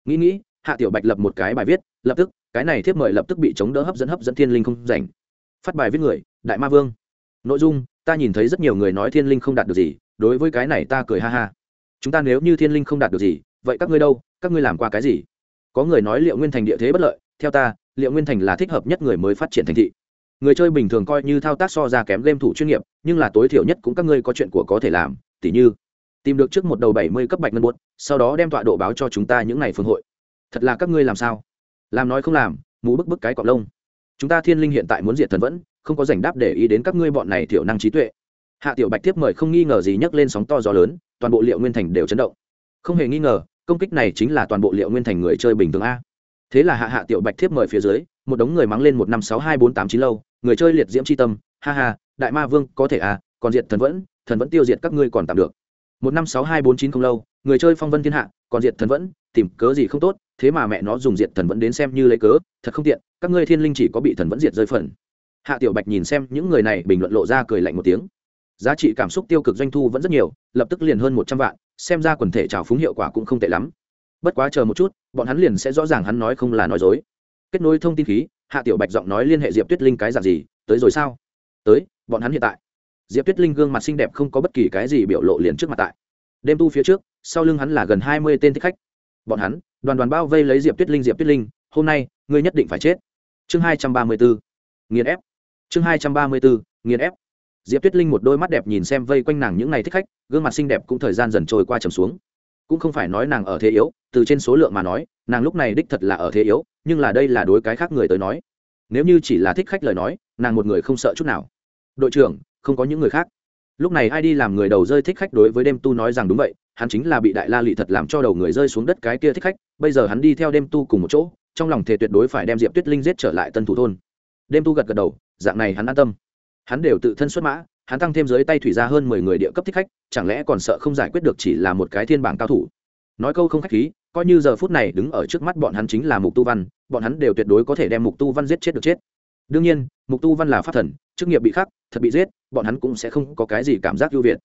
Nghĩ nghĩ, hạ tiểu bạch lập một cái bài viết, lập tức, cái này thiếp mời lập tức bị chống đỡ hấp dẫn hấp dẫn thiên linh không rảnh. Phát bài viết người, đại ma vương. Nội dung, ta nhìn thấy rất nhiều người nói thiên linh không đạt được gì, đối với cái này ta cười ha ha. Chúng ta nếu như thiên linh không đạt được gì, vậy các ngươi đâu, các ngươi làm qua cái gì? Có người nói liệu nguyên thành địa thế bất lợi, theo ta, liệu nguyên thành là thích hợp nhất người mới phát triển thành thị người chơi bình thường coi như thao tác so ra kém game thủ chuyên nghiệp, nhưng là tối thiểu nhất cũng các ngươi có chuyện của có thể làm, tỉ như tìm được trước một đầu bảy mươi cấp bạch ngân buốt sau đó đem tọa độ báo cho chúng ta những ngày phương hội. Thật là các ngươi làm sao? Làm nói không làm, mù bức bức cái cọp lông. Chúng ta thiên linh hiện tại muốn diệt thần vẫn, không có giành đáp để ý đến các ngươi bọn này thiểu năng trí tuệ. Hạ tiểu bạch tiếp mời không nghi ngờ gì nhấc lên sóng to gió lớn, toàn bộ liệu nguyên thành đều chấn động. Không hề nghi ngờ, công kích này chính là toàn bộ liệu nguyên thành người chơi bình thường a. Thế là hạ hạ tiểu bạch thiếp mời phía dưới một đống người mắng lên một năm sáu hai bốn tám chín lâu, người chơi liệt diễm c h i tâm, ha ha, đại ma vương, có thể à còn diệt thần vẫn thần vẫn tiêu diệt các ngươi còn tạm được. Một năm sáu hai bốn chín không lâu, người chơi phong vân thiên hạ, còn diệt thần vẫn, tìm cớ gì không tốt, thế mà mẹ nó dùng diệt thần vẫn đến xem như lấy cớ, thật không tiện, các ngươi thiên linh chỉ có bị thần vẫn diệt rơi phần. Hạ tiểu bạch nhìn xem những người này bình luận lộ ra cười lạnh một tiếng. Giá trị cảm xúc tiêu cực doanh thu vẫn rất nhiều, lập tức liền hơn một trăm vạn, xem ra quần thể trào phúng hiệu quả cũng không tệ lắm. Bất quá chờ một chút, bọn hắn liền sẽ rõ ràng hắn nói không là nói dối kết nối thông tin khí, hạ tiểu bạch giọng nói liên hệ diệp tuyết linh cái dạng gì, tới rồi sao? Tới, bọn hắn hiện tại. Diệp tuyết linh gương mặt xinh đẹp không có bất kỳ cái gì biểu lộ liền trước mặt tại. Đêm tu phía trước, sau lưng hắn là gần hai mươi tên thích khách. Bọn hắn, đoàn đoàn bao vây lấy diệp tuyết linh, diệp tuyết linh, hôm nay, ngươi nhất định phải chết. Chương hai trăm ba mươi bốn, nghiền ép. Chương hai trăm ba mươi bốn, nghiền ép. Diệp tuyết linh một đôi mắt đẹp nhìn xem vây quanh nàng những ngày thích khách, gương mặt xinh đẹp cũng thời gian dần trôi qua trầm xuống cũng không phải nói nàng ở thế yếu, từ trên số lượng mà nói, nàng lúc này đích thật là ở thế yếu, nhưng là đây là đối cái khác người tới nói. Nếu như chỉ là thích khách lời nói, nàng một người không sợ chút nào. Đội trưởng, không có những người khác. Lúc này ai đi làm người đầu rơi thích khách đối với đêm tu nói rằng đúng vậy, hắn chính là bị đại la lị thật làm cho đầu người rơi xuống đất cái kia thích khách, bây giờ hắn đi theo đêm tu cùng một chỗ, trong lòng thề tuyệt đối phải đem diệp tuyết linh giết trở lại tân thủ thôn. Đêm tu gật gật đầu, dạng này hắn an tâm. Hắn đều tự thân xuất mã hắn tăng thêm dưới tay thủy ra hơn mười người địa cấp thích khách, chẳng lẽ còn sợ không giải quyết được chỉ là một cái thiên bảng cao thủ? Nói câu không khách khí, coi như giờ phút này đứng ở trước mắt bọn hắn chính là mục tu văn, bọn hắn đều tuyệt đối có thể đem mục tu văn giết chết được chết. Đương nhiên, mục tu văn là pháp thần, chức nghiệp bị khắc, thật bị giết, bọn hắn cũng sẽ không có cái gì cảm giác ưu việt.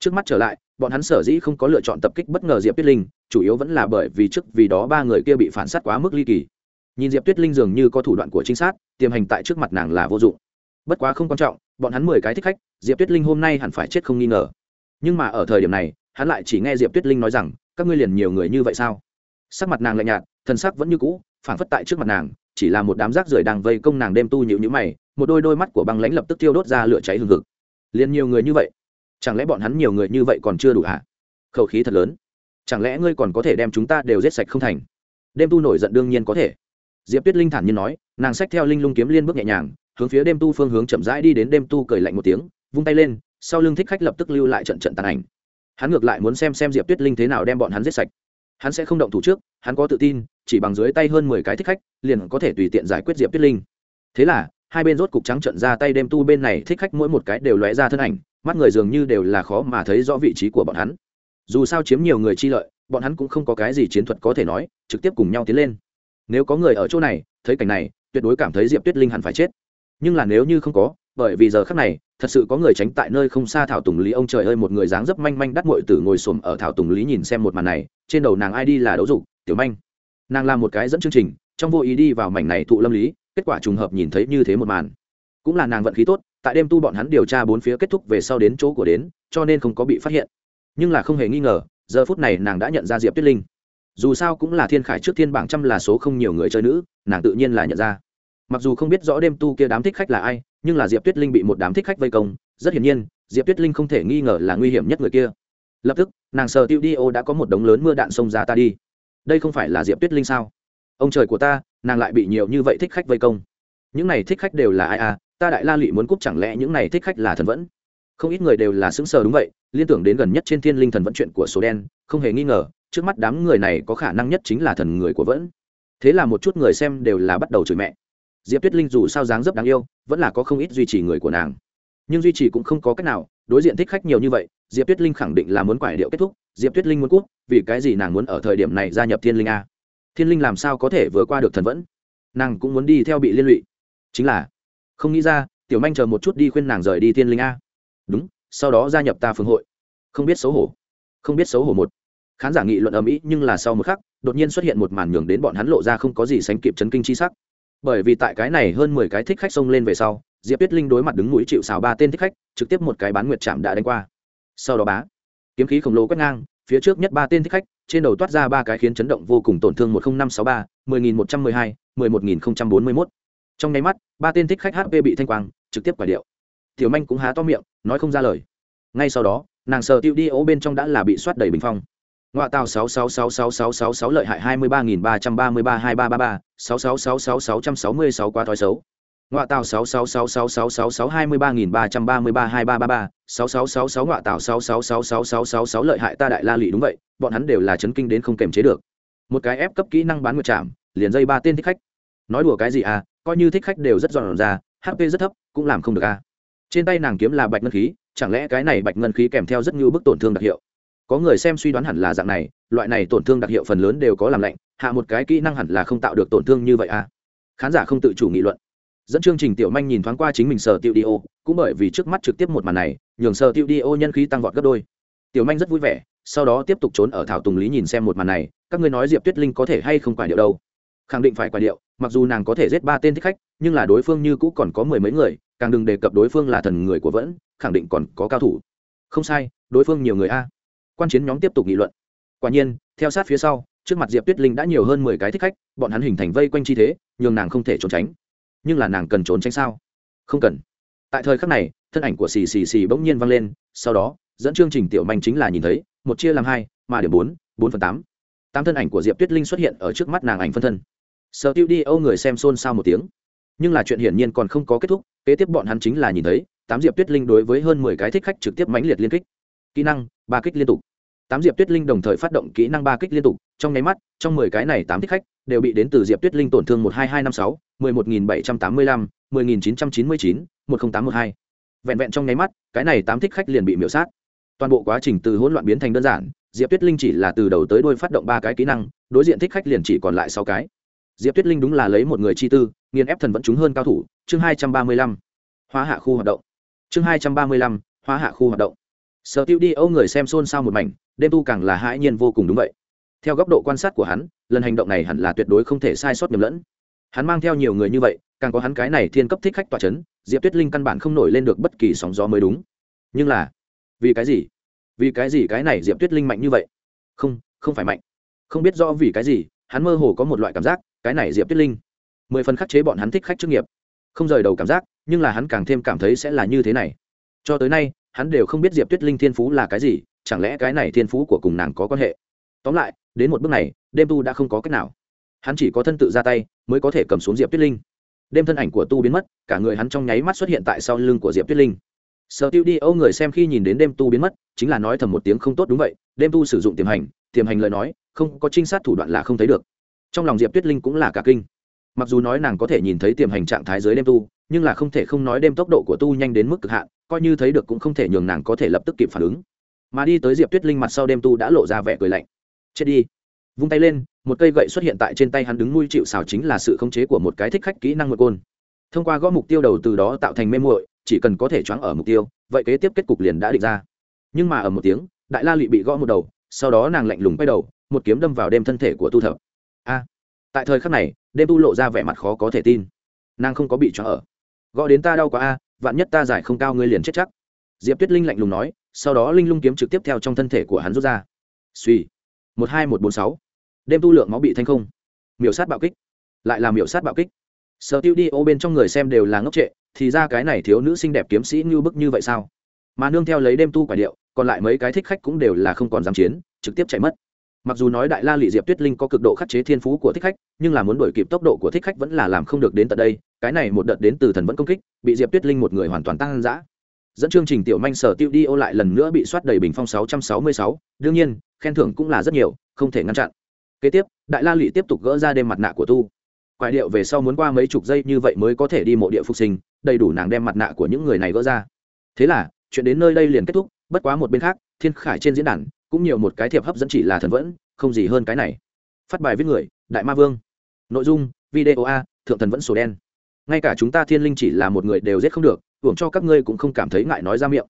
Trước mắt trở lại, bọn hắn sở dĩ không có lựa chọn tập kích bất ngờ diệp tuyết linh, chủ yếu vẫn là bởi vì trước vì đó ba người kia bị phản s á t quá mức ly kỳ. Nhìn diệp tuyết linh dường như có thủ đoạn của chính xác tiềm hành tại trước mặt nàng là vô dụng. Bất quá không quan trọng bọn hắn mười cái thích khách, diệp tuyết linh hôm nay hẳn phải chết không nghi ngờ. Nhưng mà ở thời điểm này, hắn lại chỉ nghe diệp tuyết linh nói rằng, các ngươi liền nhiều người như vậy sao? Sắc mặt nàng lạnh nhạt thân sắc vẫn như cũ phản phất tại trước mặt nàng, chỉ là một đám rác rưởi đang vây công nàng đêm tu nhịu nhữ mày, một đôi đôi mắt của băng lãnh lập tức tiêu đốt ra lửa cháy hừng hực. Liền nhiều người như vậy? Chẳng lẽ bọn hắn nhiều người như vậy còn chưa đủ hả? Khẩu khí thật lớn. Chẳng lẽ ngươi còn có thể đem chúng ta đều giết sạch không thành? Đêm tu nổi giận đương nhiên có thể. Diệp tuyết linh thản nhiên nói, nàng xách theo linh lung kiếm liên bước nhẹ nhàng hướng phía đêm tu phương hướng chậm rãi đi đến đêm tu cười lạnh một tiếng, vung tay lên, sau lưng thích khách lập tức lưu lại trận trận tàn ảnh. Hắn ngược lại muốn xem xem diệp tuyết linh thế nào đem bọn hắn giết sạch. Hắn sẽ không động thủ trước, hắn có tự tin, chỉ bằng dưới tay hơn mười cái thích khách, liền có thể tùy tiện giải quyết diệp tuyết linh. Thế là, hai bên rốt cục trắng trận ra tay đêm tu bên này, thích khách mỗi một cái đều lóe ra thân ảnh, mắt người dường như đều là khó mà thấy rõ vị trí của bọn hắn. Dù sao chiếm nhiều người chi lợi, bọn hắn cũng không có cái gì chiến thuật có thể nói, trực tiếp cùng nhau tiến lên. Nếu có người ở chỗ này, thấy cảnh này, tuyệt đối cảm thấy diệp tuyết linh hẳn phải chết nhưng là nếu như không có, bởi vì giờ khác này, thật sự có người tránh tại nơi không xa thảo tùng lý. Ông trời ơi, một người dáng dấp manh manh đắt mội tử ngồi xổm ở thảo tùng lý nhìn xem một màn này, trên đầu nàng ai đi là đấu dục, tiểu manh. Nàng làm một cái dẫn chương trình, trong vô ý đi vào mảnh này thụ lâm lý, kết quả trùng hợp nhìn thấy như thế một màn. Cũng là nàng vận khí tốt, tại đêm tu bọn hắn điều tra bốn phía kết thúc về sau đến chỗ của đến, cho nên không có bị phát hiện. Nhưng là không hề nghi ngờ, giờ phút này nàng đã nhận ra diệp tuyết linh. Dù sao cũng là thiên khải trước thiên bảng trăm là số không nhiều người chơi nữ, nàng tự nhiên là nhận ra mặc dù không biết rõ đêm tu kia đám thích khách là ai, nhưng là diệp tuyết linh bị một đám thích khách vây công, rất hiển nhiên, diệp tuyết linh không thể nghi ngờ là nguy hiểm nhất người kia. Lập tức, nàng sờ tiêu đi ô đã có một đống lớn mưa đạn xông ra ta đi. Đây không phải là diệp tuyết linh sao? Ông trời của ta, nàng lại bị nhiều như vậy thích khách vây công. Những này thích khách đều là ai à? Ta đại la lụy muốn cúp chẳng lẽ những này thích khách là thần vẫn? Không ít người đều là xứng sờ đúng vậy, liên tưởng đến gần nhất trên thiên linh thần vẫn chuyện của số đen, không hề nghi ngờ, trước mắt đám người này có khả năng nhất chính là thần người của vẫn. Thế là một chút người xem đều là bắt đầu chửi mẹ diệp tuyết linh dù sao dáng dấp đáng yêu, vẫn là có không ít duy trì người của nàng. Nhưng duy trì cũng không có cách nào, đối diện thích khách nhiều như vậy, diệp tuyết linh khẳng định là muốn quải điệu kết thúc. Diệp tuyết linh muốn cút vì cái gì nàng muốn ở thời điểm này gia nhập thiên linh a? Thiên linh làm sao có thể vừa qua được thần vẫn? Nàng cũng muốn đi theo bị liên lụy. Chính là, không nghĩ ra, tiểu manh chờ một chút đi khuyên nàng rời đi thiên linh a. Đúng, sau đó gia nhập ta phương hội. Không biết xấu hổ. Không biết xấu hổ một. Khán giả nghị luận ầm ĩ nhưng là sau một khắc, đột nhiên xuất hiện một màn nhường đến bọn hắn lộ ra không có gì sánh kịp chấn kinh chi sắc bởi vì tại cái này hơn mười cái thích khách xông lên về sau, diệp tuyết linh đối mặt đứng mũi chịu xào ba tên thích khách, trực tiếp một cái bán nguyệt chạm đã đánh qua. Sau đó bá, kiếm khí khổng lồ quét ngang, phía trước nhất ba tên thích khách, trên đầu toát ra ba cái khiến chấn động vô cùng tổn thương một nghìn năm sáu ba, mười nghìn một trăm mười hai, mười một nghìn bốn mươi mốt. Trong nháy mắt, ba tên thích khách hp bị thanh quang, trực tiếp quả điệu. Tiểu manh cũng há to miệng, nói không ra lời. Ngay sau đó, nàng sờ tiêu đi ố bên trong đã là bị soát đầy bình phong ngoạ tàu sáu sáu sáu sáu sáu sáu sáu lợi hại hai mươi ba nghìn ba trăm ba mươi ba hai ba ba ba sáu sáu sáu sáu sáu trăm sáu mươi sáu quá thói xấu ngoạ tàu sáu sáu sáu sáu sáu sáu sáu hai mươi ba nghìn ba trăm ba mươi ba hai ba ba ba sáu sáu sáu sáu tàu sáu sáu sáu sáu sáu sáu sáu lợi hại ta đại la lụy đúng vậy bọn hắn đều là chấn kinh đến không kềm chế được một cái ép cấp kỹ năng bán nguyệt chạm liền dây ba tên thích khách nói đùa cái gì à coi như thích khách đều rất dọn ra hp rất thấp cũng làm không được à trên tay nàng kiếm là bạch ngân khí chẳng lẽ cái này bạch ngân khí kèm theo rất nhiều bức tổn thương đặc hiệu có người xem suy đoán hẳn là dạng này, loại này tổn thương đặc hiệu phần lớn đều có làm lạnh, hạ một cái kỹ năng hẳn là không tạo được tổn thương như vậy à? Khán giả không tự chủ nghị luận. Dẫn chương trình tiểu manh nhìn thoáng qua chính mình sở tiêu đi ô, cũng bởi vì trước mắt trực tiếp một màn này, nhường sở tiêu đi ô nhân khí tăng vọt gấp đôi. Tiểu manh rất vui vẻ, sau đó tiếp tục trốn ở thảo tùng lý nhìn xem một màn này, các ngươi nói diệp tuyết linh có thể hay không quả điệu đâu? Khẳng định phải quả điệu, mặc dù nàng có thể giết ba tên thích khách, nhưng là đối phương như cũ còn có mười mấy người, càng đừng đề cập đối phương là thần người của vẫn, khẳng định còn có cao thủ. Không sai, đối phương nhiều người a quan chiến nhóm tiếp tục nghị luận. Quả nhiên, theo sát phía sau, trước mặt diệp tuyết linh đã nhiều hơn mười cái thích khách, bọn hắn hình thành vây quanh chi thế, nhường nàng không thể trốn tránh. Nhưng là nàng cần trốn tránh sao? Không cần. Tại thời khắc này, thân ảnh của xì xì xì bỗng nhiên vang lên, sau đó, dẫn chương trình tiểu manh chính là nhìn thấy, một chia làm hai, mà điểm bốn bốn phần tám. Tám thân ảnh của diệp tuyết linh xuất hiện ở trước mắt nàng ảnh phân thân. Studio tiêu đi âu người xem xôn xao một tiếng. Nhưng là chuyện hiển nhiên còn không có kết thúc, kế tiếp bọn hắn chính là nhìn thấy, tám diệp tuyết linh đối với hơn mười cái thích khách trực tiếp mãnh liệt liên kích. Kỹ năng, ba kích liên tục tám diệp tuyết linh đồng thời phát động kỹ năng ba kích liên tục, trong nháy mắt, trong mười cái này tám thích khách đều bị đến từ diệp tuyết linh tổn thương một hai hai năm sáu, mười một nghìn bảy trăm tám mươi lăm, mười nghìn chín trăm chín mươi chín, một nghìn tám mươi hai. Vẹn vẹn trong nháy mắt, cái này tám thích khách liền bị miễu sát. Toàn bộ quá trình từ hỗn loạn biến thành đơn giản, diệp tuyết linh chỉ là từ đầu tới đôi phát động ba cái kỹ năng, đối diện thích khách liền chỉ còn lại sáu cái. Diệp tuyết linh đúng là lấy một người chi tư, nghiền ép thần vẫn trúng hơn cao thủ, chương hai trăm ba mươi lăm, hóa hạ khu hoạt động. Chương hai trăm ba mươi lăm, hóa hạ khu hoạt động sở tiêu đi âu người xem xôn xao một mảnh, đêm tu càng là hãi nhiên vô cùng đúng vậy. Theo góc độ quan sát của hắn, lần hành động này hẳn là tuyệt đối không thể sai sót nhầm lẫn. Hắn mang theo nhiều người như vậy, càng có hắn cái này thiên cấp thích khách tòa c h ấ n diệp tuyết linh căn bản không nổi lên được bất kỳ sóng gió mới đúng. Nhưng là, vì cái gì? Vì cái gì cái này diệp tuyết linh mạnh như vậy? Không không phải mạnh. Không biết rõ vì cái gì, hắn mơ hồ có một loại cảm giác, cái này diệp tuyết linh. Mười phần khắc chế bọn hắn thích khách chức nghiệp. Không rời đầu cảm giác, nhưng là hắn càng thêm cảm thấy sẽ là như thế này. Cho tới nay hắn đều không biết diệp tuyết linh thiên phú là cái gì, chẳng lẽ cái này thiên phú của cùng nàng có quan hệ? Tóm lại, đến một bước này, đêm tu đã không có cách nào. Hắn chỉ có thân tự ra tay, mới có thể cầm xuống diệp tuyết linh. Đêm thân ảnh của tu biến mất, cả người hắn trong nháy mắt xuất hiện tại sau lưng của diệp tuyết linh. Sợ tiêu đi âu người xem khi nhìn đến đêm tu biến mất, chính là nói thầm một tiếng không tốt đúng vậy, đêm tu sử dụng tiềm hành tiềm hành lời nói, không có trinh sát thủ đoạn là không thấy được. Trong lòng diệp tuyết linh cũng là cả kinh. Mặc dù nói nàng có thể nhìn thấy tiềm hành trạng thái dưới đêm tu, nhưng là không thể không nói đêm tốc độ của tu nhanh đến mức cực hạn coi như thấy được cũng không thể nhường nàng có thể lập tức kịp phản ứng. Mà đi tới diệp tuyết linh mặt sau đêm tu đã lộ ra vẻ cười lạnh. Chết đi. Vung tay lên, một cây gậy xuất hiện tại trên tay hắn đứng nuôi chịu xào chính là sự khống chế của một cái thích khách kỹ năng một côn. Thông qua gõ mục tiêu đầu từ đó tạo thành mê muội, chỉ cần có thể choáng ở mục tiêu, vậy kế tiếp kết cục liền đã định ra. Nhưng mà ở một tiếng, đại la lụy bị gõ một đầu, sau đó nàng lạnh lùng quay đầu, một kiếm đâm vào đêm thân thể của tu thập. A! Tại thời khắc này, đêm tu lộ ra vẻ mặt khó có thể tin. Nàng không có bị choáng ở. Gõ đến ta đau quá a vạn nhất ta giải không cao ngươi liền chết chắc. Diệp tuyết linh lạnh lùng nói, sau đó linh lung kiếm trực tiếp theo trong thân thể của hắn rút ra. Suy, một hai một bốn sáu. Đêm tu lượng máu bị thanh không. Miểu sát bạo kích. Lại là miểu sát bạo kích. Sở tiêu đi ô bên trong người xem đều là ngốc trệ, thì ra cái này thiếu nữ xinh đẹp kiếm sĩ như bức như vậy sao? Mà nương theo lấy đêm tu quả điệu, còn lại mấy cái thích khách cũng đều là không còn dám chiến, trực tiếp chạy mất. Mặc dù nói đại la lị diệp tuyết linh có cực độ khắc chế thiên phú của thích khách, nhưng là muốn đổi kịp tốc độ của thích khách vẫn là làm không được đến tận đây cái này một đợt đến từ thần vẫn công kích bị diệp tuyết linh một người hoàn toàn tăng giã dẫn chương trình tiểu manh sở tiêu đi ô lại lần nữa bị soát đầy bình phong 666, đương nhiên khen thưởng cũng là rất nhiều không thể ngăn chặn. Kế tiếp đại la lụy tiếp tục gỡ ra đêm mặt nạ của tu. Quại điệu về sau muốn qua mấy chục giây như vậy mới có thể đi mộ địa phục sinh đầy đủ nàng đem mặt nạ của những người này gỡ ra. Thế là chuyện đến nơi đây liền kết thúc bất quá một bên khác thiên khải trên diễn đàn cũng nhiều một cái thiệp hấp dẫn chỉ là thần vẫn không gì hơn cái này. Phát bài viết người đại ma vương. Nội dung video a thượng thần vẫn sổ đen ngay cả chúng ta thiên linh chỉ là một người đều giết không được, hưởng cho các ngươi cũng không cảm thấy ngại nói ra miệng.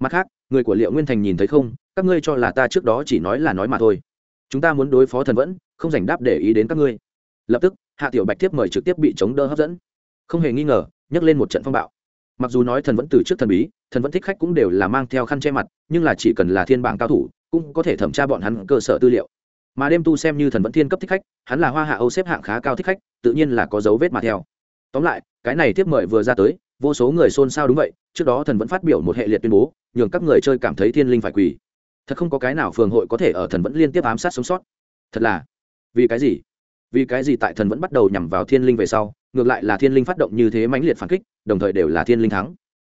Mặt khác, người của liệu nguyên thành nhìn thấy không, các ngươi cho là ta trước đó chỉ nói là nói mà thôi. Chúng ta muốn đối phó thần vẫn, không dành đáp để ý đến các ngươi. Lập tức, hạ tiểu bạch tiếp mời trực tiếp bị chống đỡ hấp dẫn. Không hề nghi ngờ, nhấc lên một trận phong bạo. Mặc dù nói thần vẫn từ trước thần bí, thần vẫn thích khách cũng đều là mang theo khăn che mặt, nhưng là chỉ cần là thiên bảng cao thủ, cũng có thể thẩm tra bọn hắn cơ sở tư liệu. Mà đêm tu xem như thần vẫn thiên cấp thích khách, hắn là hoa hạ âu xếp hạng khá cao thích khách, tự nhiên là có dấu vết mà theo tóm lại, cái này tiếp mời vừa ra tới, vô số người xôn xao đúng vậy, trước đó thần vẫn phát biểu một hệ liệt tuyên bố, nhường các người chơi cảm thấy thiên linh phải quỳ. Thật không có cái nào phường hội có thể ở thần vẫn liên tiếp ám sát sống sót. Thật là, vì cái gì? Vì cái gì tại thần vẫn bắt đầu nhằm vào thiên linh về sau, ngược lại là thiên linh phát động như thế mãnh liệt phản kích, đồng thời đều là thiên linh thắng.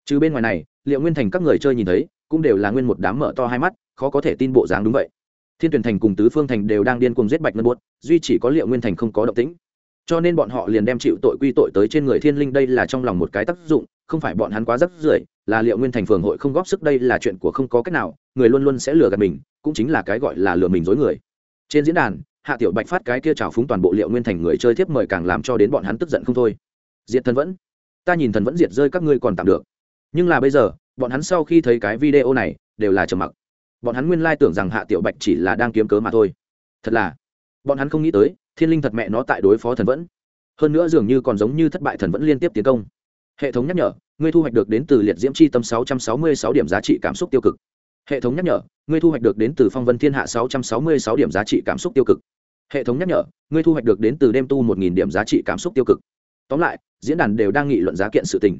Chứ bên ngoài này, liệu nguyên thành các người chơi nhìn thấy, cũng đều là nguyên một đám mở to hai mắt, khó có thể tin bộ dáng đúng vậy. Thiên tuyển thành cùng tứ phương thành đều đang điên cuồng giết bạch ngân buốt, duy chỉ có liệu nguyên thành không có động tĩnh cho nên bọn họ liền đem chịu tội quy tội tới trên người thiên linh đây là trong lòng một cái tác dụng, không phải bọn hắn quá rắc rưởi, là liệu nguyên thành phường hội không góp sức đây là chuyện của không có cách nào, người luôn luôn sẽ lừa gạt mình, cũng chính là cái gọi là lừa mình dối người. Trên diễn đàn, hạ tiểu bạch phát cái kia trào phúng toàn bộ liệu nguyên thành người chơi tiếp mời càng làm cho đến bọn hắn tức giận không thôi. Diệt thần vẫn. Ta nhìn thần vẫn diệt rơi các ngươi còn tạm được. Nhưng là bây giờ, bọn hắn sau khi thấy cái video này, đều là trầm mặc. Bọn hắn nguyên lai tưởng rằng hạ tiểu bạch chỉ là đang kiếm cớ mà thôi. Thật là bọn hắn không nghĩ tới, thiên linh thật mẹ nó tại đối phó thần vẫn. Hơn nữa dường như còn giống như thất bại thần vẫn liên tiếp tiến công. Hệ thống nhắc nhở, ngươi thu hoạch được đến từ liệt diễm chi tâm 666 điểm giá trị cảm xúc tiêu cực. Hệ thống nhắc nhở, ngươi thu hoạch được đến từ phong vân thiên hạ 666 điểm giá trị cảm xúc tiêu cực. Hệ thống nhắc nhở, ngươi thu hoạch được đến từ đêm tu 1.000 điểm giá trị cảm xúc tiêu cực. Tóm lại, diễn đàn đều đang nghị luận giá kiện sự tình.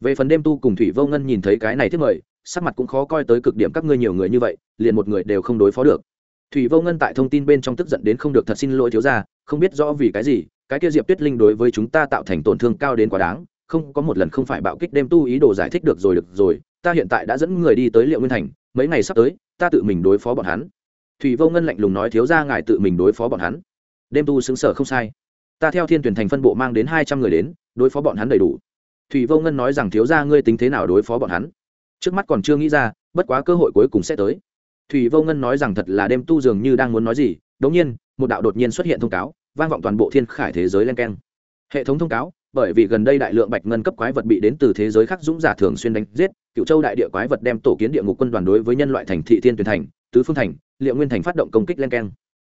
Về phần đêm tu cùng thủy vô ngân nhìn thấy cái này thiết mời, sắc mặt cũng khó coi tới cực điểm các ngươi nhiều người như vậy, liền một người đều không đối phó được thủy vô ngân tại thông tin bên trong tức giận đến không được thật xin lỗi thiếu gia, không biết rõ vì cái gì, cái kia diệp tuyết linh đối với chúng ta tạo thành tổn thương cao đến quá đáng, không, có một lần không phải bạo kích đêm tu ý đồ giải thích được rồi được rồi, ta hiện tại đã dẫn người đi tới liệu nguyên thành, mấy ngày sắp tới, ta tự mình đối phó bọn hắn. Thủy vô ngân lạnh lùng nói thiếu gia ngài tự mình đối phó bọn hắn. Đêm tu xứng sở không sai. Ta theo thiên tuyển thành phân bộ mang đến hai trăm người đến, đối phó bọn hắn đầy đủ. Thủy vô ngân nói rằng thiếu gia ngươi tính thế nào đối phó bọn hắn? Trước mắt còn chưa nghĩ ra, bất quá cơ hội cuối cùng sẽ tới thủy vô ngân nói rằng thật là đêm tu dường như đang muốn nói gì, đống nhiên, một đạo đột nhiên xuất hiện thông cáo, vang vọng toàn bộ thiên khải thế giới len keng. Hệ thống thông cáo, bởi vì gần đây đại lượng bạch ngân cấp quái vật bị đến từ thế giới khác dũng giả thường xuyên đánh giết, cựu châu đại địa quái vật đem tổ kiến địa ngục quân đoàn đối với nhân loại thành thị thiên tuyển thành, tứ phương thành, liệu nguyên thành phát động công kích len keng.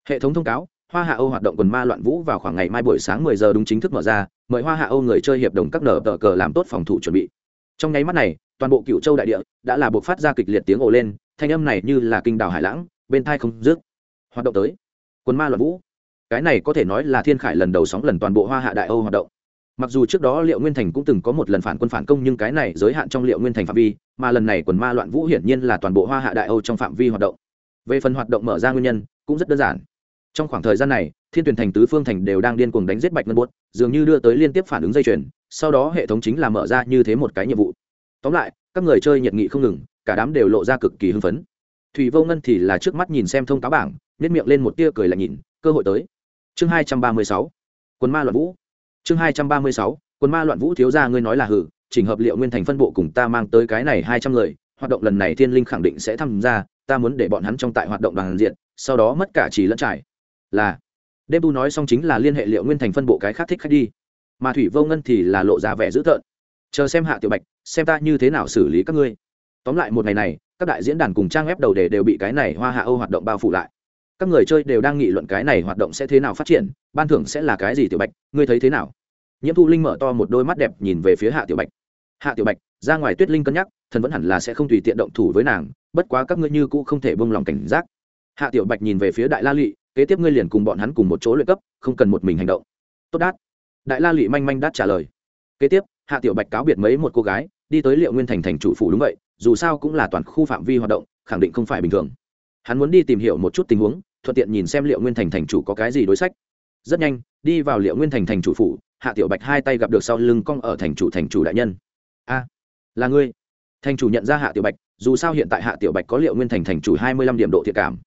Hệ thống thông cáo, hoa hạ âu hoạt động quần ma loạn vũ vào khoảng ngày mai buổi sáng 10 giờ đúng chính thức mở ra, mời hoa hạ âu người chơi hiệp đồng các nở tờ cờ làm tốt phòng thủ chuẩn bị. Trong nháy mắt này, toàn bộ cựu châu đại địa đã là buộc phát ra kịch liệt tiếng ồ lên thanh âm này như là kinh đảo hải lãng, bên thai không dứt. Hoạt động tới. Quân ma loạn vũ. Cái này có thể nói là thiên khải lần đầu sóng lần toàn bộ hoa hạ đại âu hoạt động. Mặc dù trước đó liệu nguyên thành cũng từng có một lần phản quân phản công nhưng cái này giới hạn trong liệu nguyên thành phạm vi, mà lần này quần ma loạn vũ hiển nhiên là toàn bộ hoa hạ đại âu trong phạm vi hoạt động. Về phần hoạt động mở ra nguyên nhân, cũng rất đơn giản. Trong khoảng thời gian này, thiên tuyển thành tứ phương thành đều đang điên cuồng đánh giết bạch ngân buốt dường như đưa tới liên tiếp phản ứng dây chuyền, sau đó hệ thống chính là mở ra như thế một cái nhiệm vụ tóm lại, các người chơi nhiệt nghị không ngừng, cả đám đều lộ ra cực kỳ hưng phấn. Thủy vô ngân thì là trước mắt nhìn xem thông cáo bảng nhét miệng lên một tia cười lại nhìn, cơ hội tới. Chương hai trăm ba mươi sáu. Quân ma loạn vũ. Chương hai trăm ba mươi sáu. Quân ma loạn vũ thiếu gia ngươi nói là hử, chỉnh hợp liệu nguyên thành phân bộ cùng ta mang tới cái này hai trăm người, hoạt động lần này thiên linh khẳng định sẽ tham gia, ta muốn để bọn hắn trong tại hoạt động đoàn diện, sau đó mất cả chỉ lẫn trải. Là. Đêm tu nói xong chính là liên hệ liệu nguyên thành phân bộ cái khác thích khách đi. Mà thủy vô ngân thì là lộ ra vẻ dữ tợn chờ xem hạ tiểu bạch, xem ta như thế nào xử lý các ngươi. Tóm lại một ngày này, các đại diễn đàn cùng trang web đầu đề đều bị cái này hoa hạ âu hoạt động bao phủ lại. Các người chơi đều đang nghị luận cái này hoạt động sẽ thế nào phát triển, ban thưởng sẽ là cái gì tiểu bạch, ngươi thấy thế nào? Nhiễm thu linh mở to một đôi mắt đẹp nhìn về phía hạ tiểu bạch. Hạ tiểu bạch, ra ngoài tuyết linh cân nhắc, thần vẫn hẳn là sẽ không tùy tiện động thủ với nàng, bất quá các ngươi như cũ không thể bông lòng cảnh giác. Hạ tiểu bạch nhìn về phía đại la lụy kế tiếp ngươi liền cùng bọn hắn cùng một chỗ luyện cấp, không cần một mình hành động. Tốt đát. Đại la lụy manh manh đát trả lời. Kế tiếp hạ tiểu bạch cáo biệt mấy một cô gái, đi tới liệu nguyên thành thành chủ phủ đúng vậy, dù sao cũng là toàn khu phạm vi hoạt động, khẳng định không phải bình thường. Hắn muốn đi tìm hiểu một chút tình huống, thuận tiện nhìn xem liệu nguyên thành thành chủ có cái gì đối sách. Rất nhanh, đi vào liệu nguyên thành thành chủ phủ, hạ tiểu bạch hai tay gặp được sau lưng cong ở thành chủ thành chủ đại nhân. A, là ngươi. Thành chủ nhận ra hạ tiểu bạch, dù sao hiện tại hạ tiểu bạch có liệu nguyên thành thành chủ hai mươi lăm điểm độ thiệt cảm.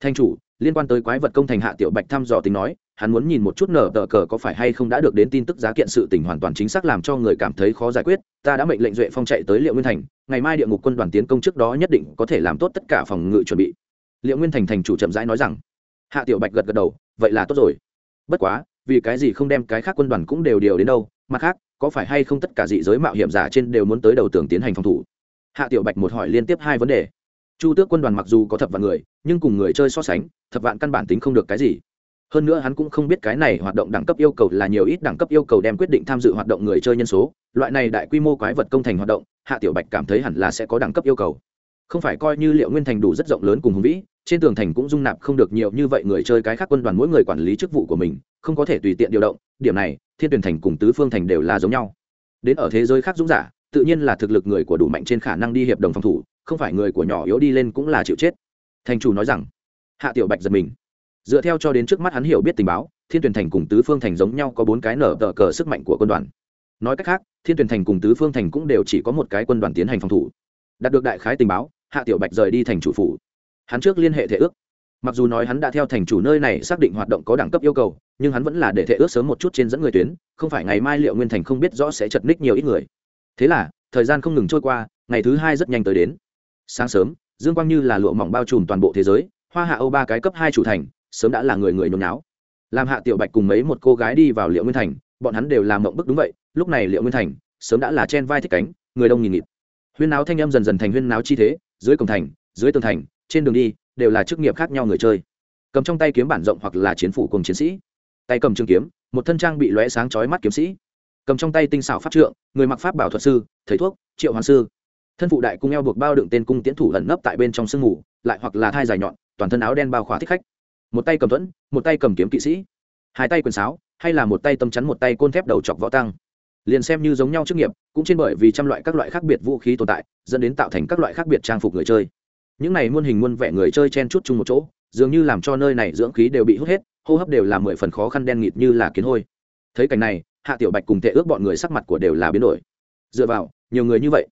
Thành chủ, liên quan tới quái vật công thành hạ tiểu bạch thăm dò tính nói hắn muốn nhìn một chút nở tờ cờ có phải hay không đã được đến tin tức giá kiện sự tình hoàn toàn chính xác làm cho người cảm thấy khó giải quyết, ta đã mệnh lệnh duệ phong chạy tới liệu nguyên thành, ngày mai địa ngục quân đoàn tiến công trước đó nhất định có thể làm tốt tất cả phòng ngự chuẩn bị. Liệu nguyên thành thành chủ chậm rãi nói rằng, hạ tiểu bạch gật gật đầu, vậy là tốt rồi. Bất quá, vì cái gì không đem cái khác quân đoàn cũng đều điều đến đâu, mặt khác, có phải hay không tất cả dị giới mạo hiểm giả trên đều muốn tới đầu tường tiến hành phòng thủ? Hạ tiểu bạch một hỏi liên tiếp hai vấn đề. Chu tước quân đoàn mặc dù có thập vạn người, nhưng cùng người chơi so sánh, thập vạn căn bản tính không được cái gì hơn nữa hắn cũng không biết cái này hoạt động đẳng cấp yêu cầu là nhiều ít đẳng cấp yêu cầu đem quyết định tham dự hoạt động người chơi nhân số. Loại này đại quy mô quái vật công thành hoạt động, hạ tiểu bạch cảm thấy hẳn là sẽ có đẳng cấp yêu cầu. Không phải coi như liệu nguyên thành đủ rất rộng lớn cùng hùng vĩ, trên tường thành cũng dung nạp không được nhiều như vậy người chơi cái khác quân đoàn mỗi người quản lý chức vụ của mình, không có thể tùy tiện điều động, điểm này, thiên tuyển thành cùng tứ phương thành đều là giống nhau. Đến ở thế giới khác dũng giả, tự nhiên là thực lực người của đủ mạnh trên khả năng đi hiệp đồng phòng thủ, không phải người của nhỏ yếu đi lên cũng là chịu chết. Thành chủ nói rằng, hạ tiểu bạch giật mình dựa theo cho đến trước mắt hắn hiểu biết tình báo, thiên tuyển thành cùng tứ phương thành giống nhau có bốn cái nở tờ cờ sức mạnh của quân đoàn. Nói cách khác, thiên tuyển thành cùng tứ phương thành cũng đều chỉ có một cái quân đoàn tiến hành phòng thủ. Đạt được đại khái tình báo, hạ tiểu bạch rời đi thành chủ phủ. Hắn trước liên hệ thể ước. Mặc dù nói hắn đã theo thành chủ nơi này xác định hoạt động có đẳng cấp yêu cầu, nhưng hắn vẫn là để thể ước sớm một chút trên dẫn người tuyến, không phải ngày mai liệu nguyên thành không biết rõ sẽ chật ních nhiều ít người. Thế là, thời gian không ngừng trôi qua, ngày thứ hai rất nhanh tới đến. Sáng sớm, dương quang như là lụa mỏng bao trùm toàn bộ thế giới, hoa hạ âu ba cái cấp hai chủ thành sớm đã là người người nhốn náo làm hạ tiểu bạch cùng mấy một cô gái đi vào liệu nguyên thành, bọn hắn đều làm mộng bức đúng vậy, lúc này liệu nguyên thành sớm đã là chen vai thích cánh, người đông nghìn nghịt. Huyên náo thanh âm dần dần thành huyên náo chi thế, dưới cổng thành, dưới tường thành, trên đường đi, đều là chức nghiệp khác nhau người chơi. Cầm trong tay kiếm bản rộng hoặc là chiến phủ cùng chiến sĩ. Tay cầm trường kiếm, một thân trang bị lóe sáng chói mắt kiếm sĩ. Cầm trong tay tinh xảo pháp trượng, người mặc pháp bảo thuật sư, thầy thuốc, triệu hoàng sư. Thân phụ đại cung eo buộc bao đựng tên cung tiễn thủ ẩn nấp tại bên trong sương mù, lại hoặc là thai dài nhọn, toàn thân áo đen bao khóa thích khách một tay cầm thuẫn, một tay cầm kiếm kỵ sĩ. Hai tay quần sáo, hay là một tay tâm chắn, một tay côn thép đầu chọc võ tăng. Liền xem như giống nhau chức nghiệp, cũng trên bởi vì trăm loại các loại khác biệt vũ khí tồn tại, dẫn đến tạo thành các loại khác biệt trang phục người chơi. Những này muôn hình muôn vẻ người chơi chen chút chung một chỗ, dường như làm cho nơi này dưỡng khí đều bị hút hết, hô hấp đều là mười phần khó khăn đen nghịt như là kiến hôi. Thấy cảnh này, hạ tiểu bạch cùng tệ ước bọn người sắc mặt của đều là biến đổi. Dựa vào, nhiều người như vậy,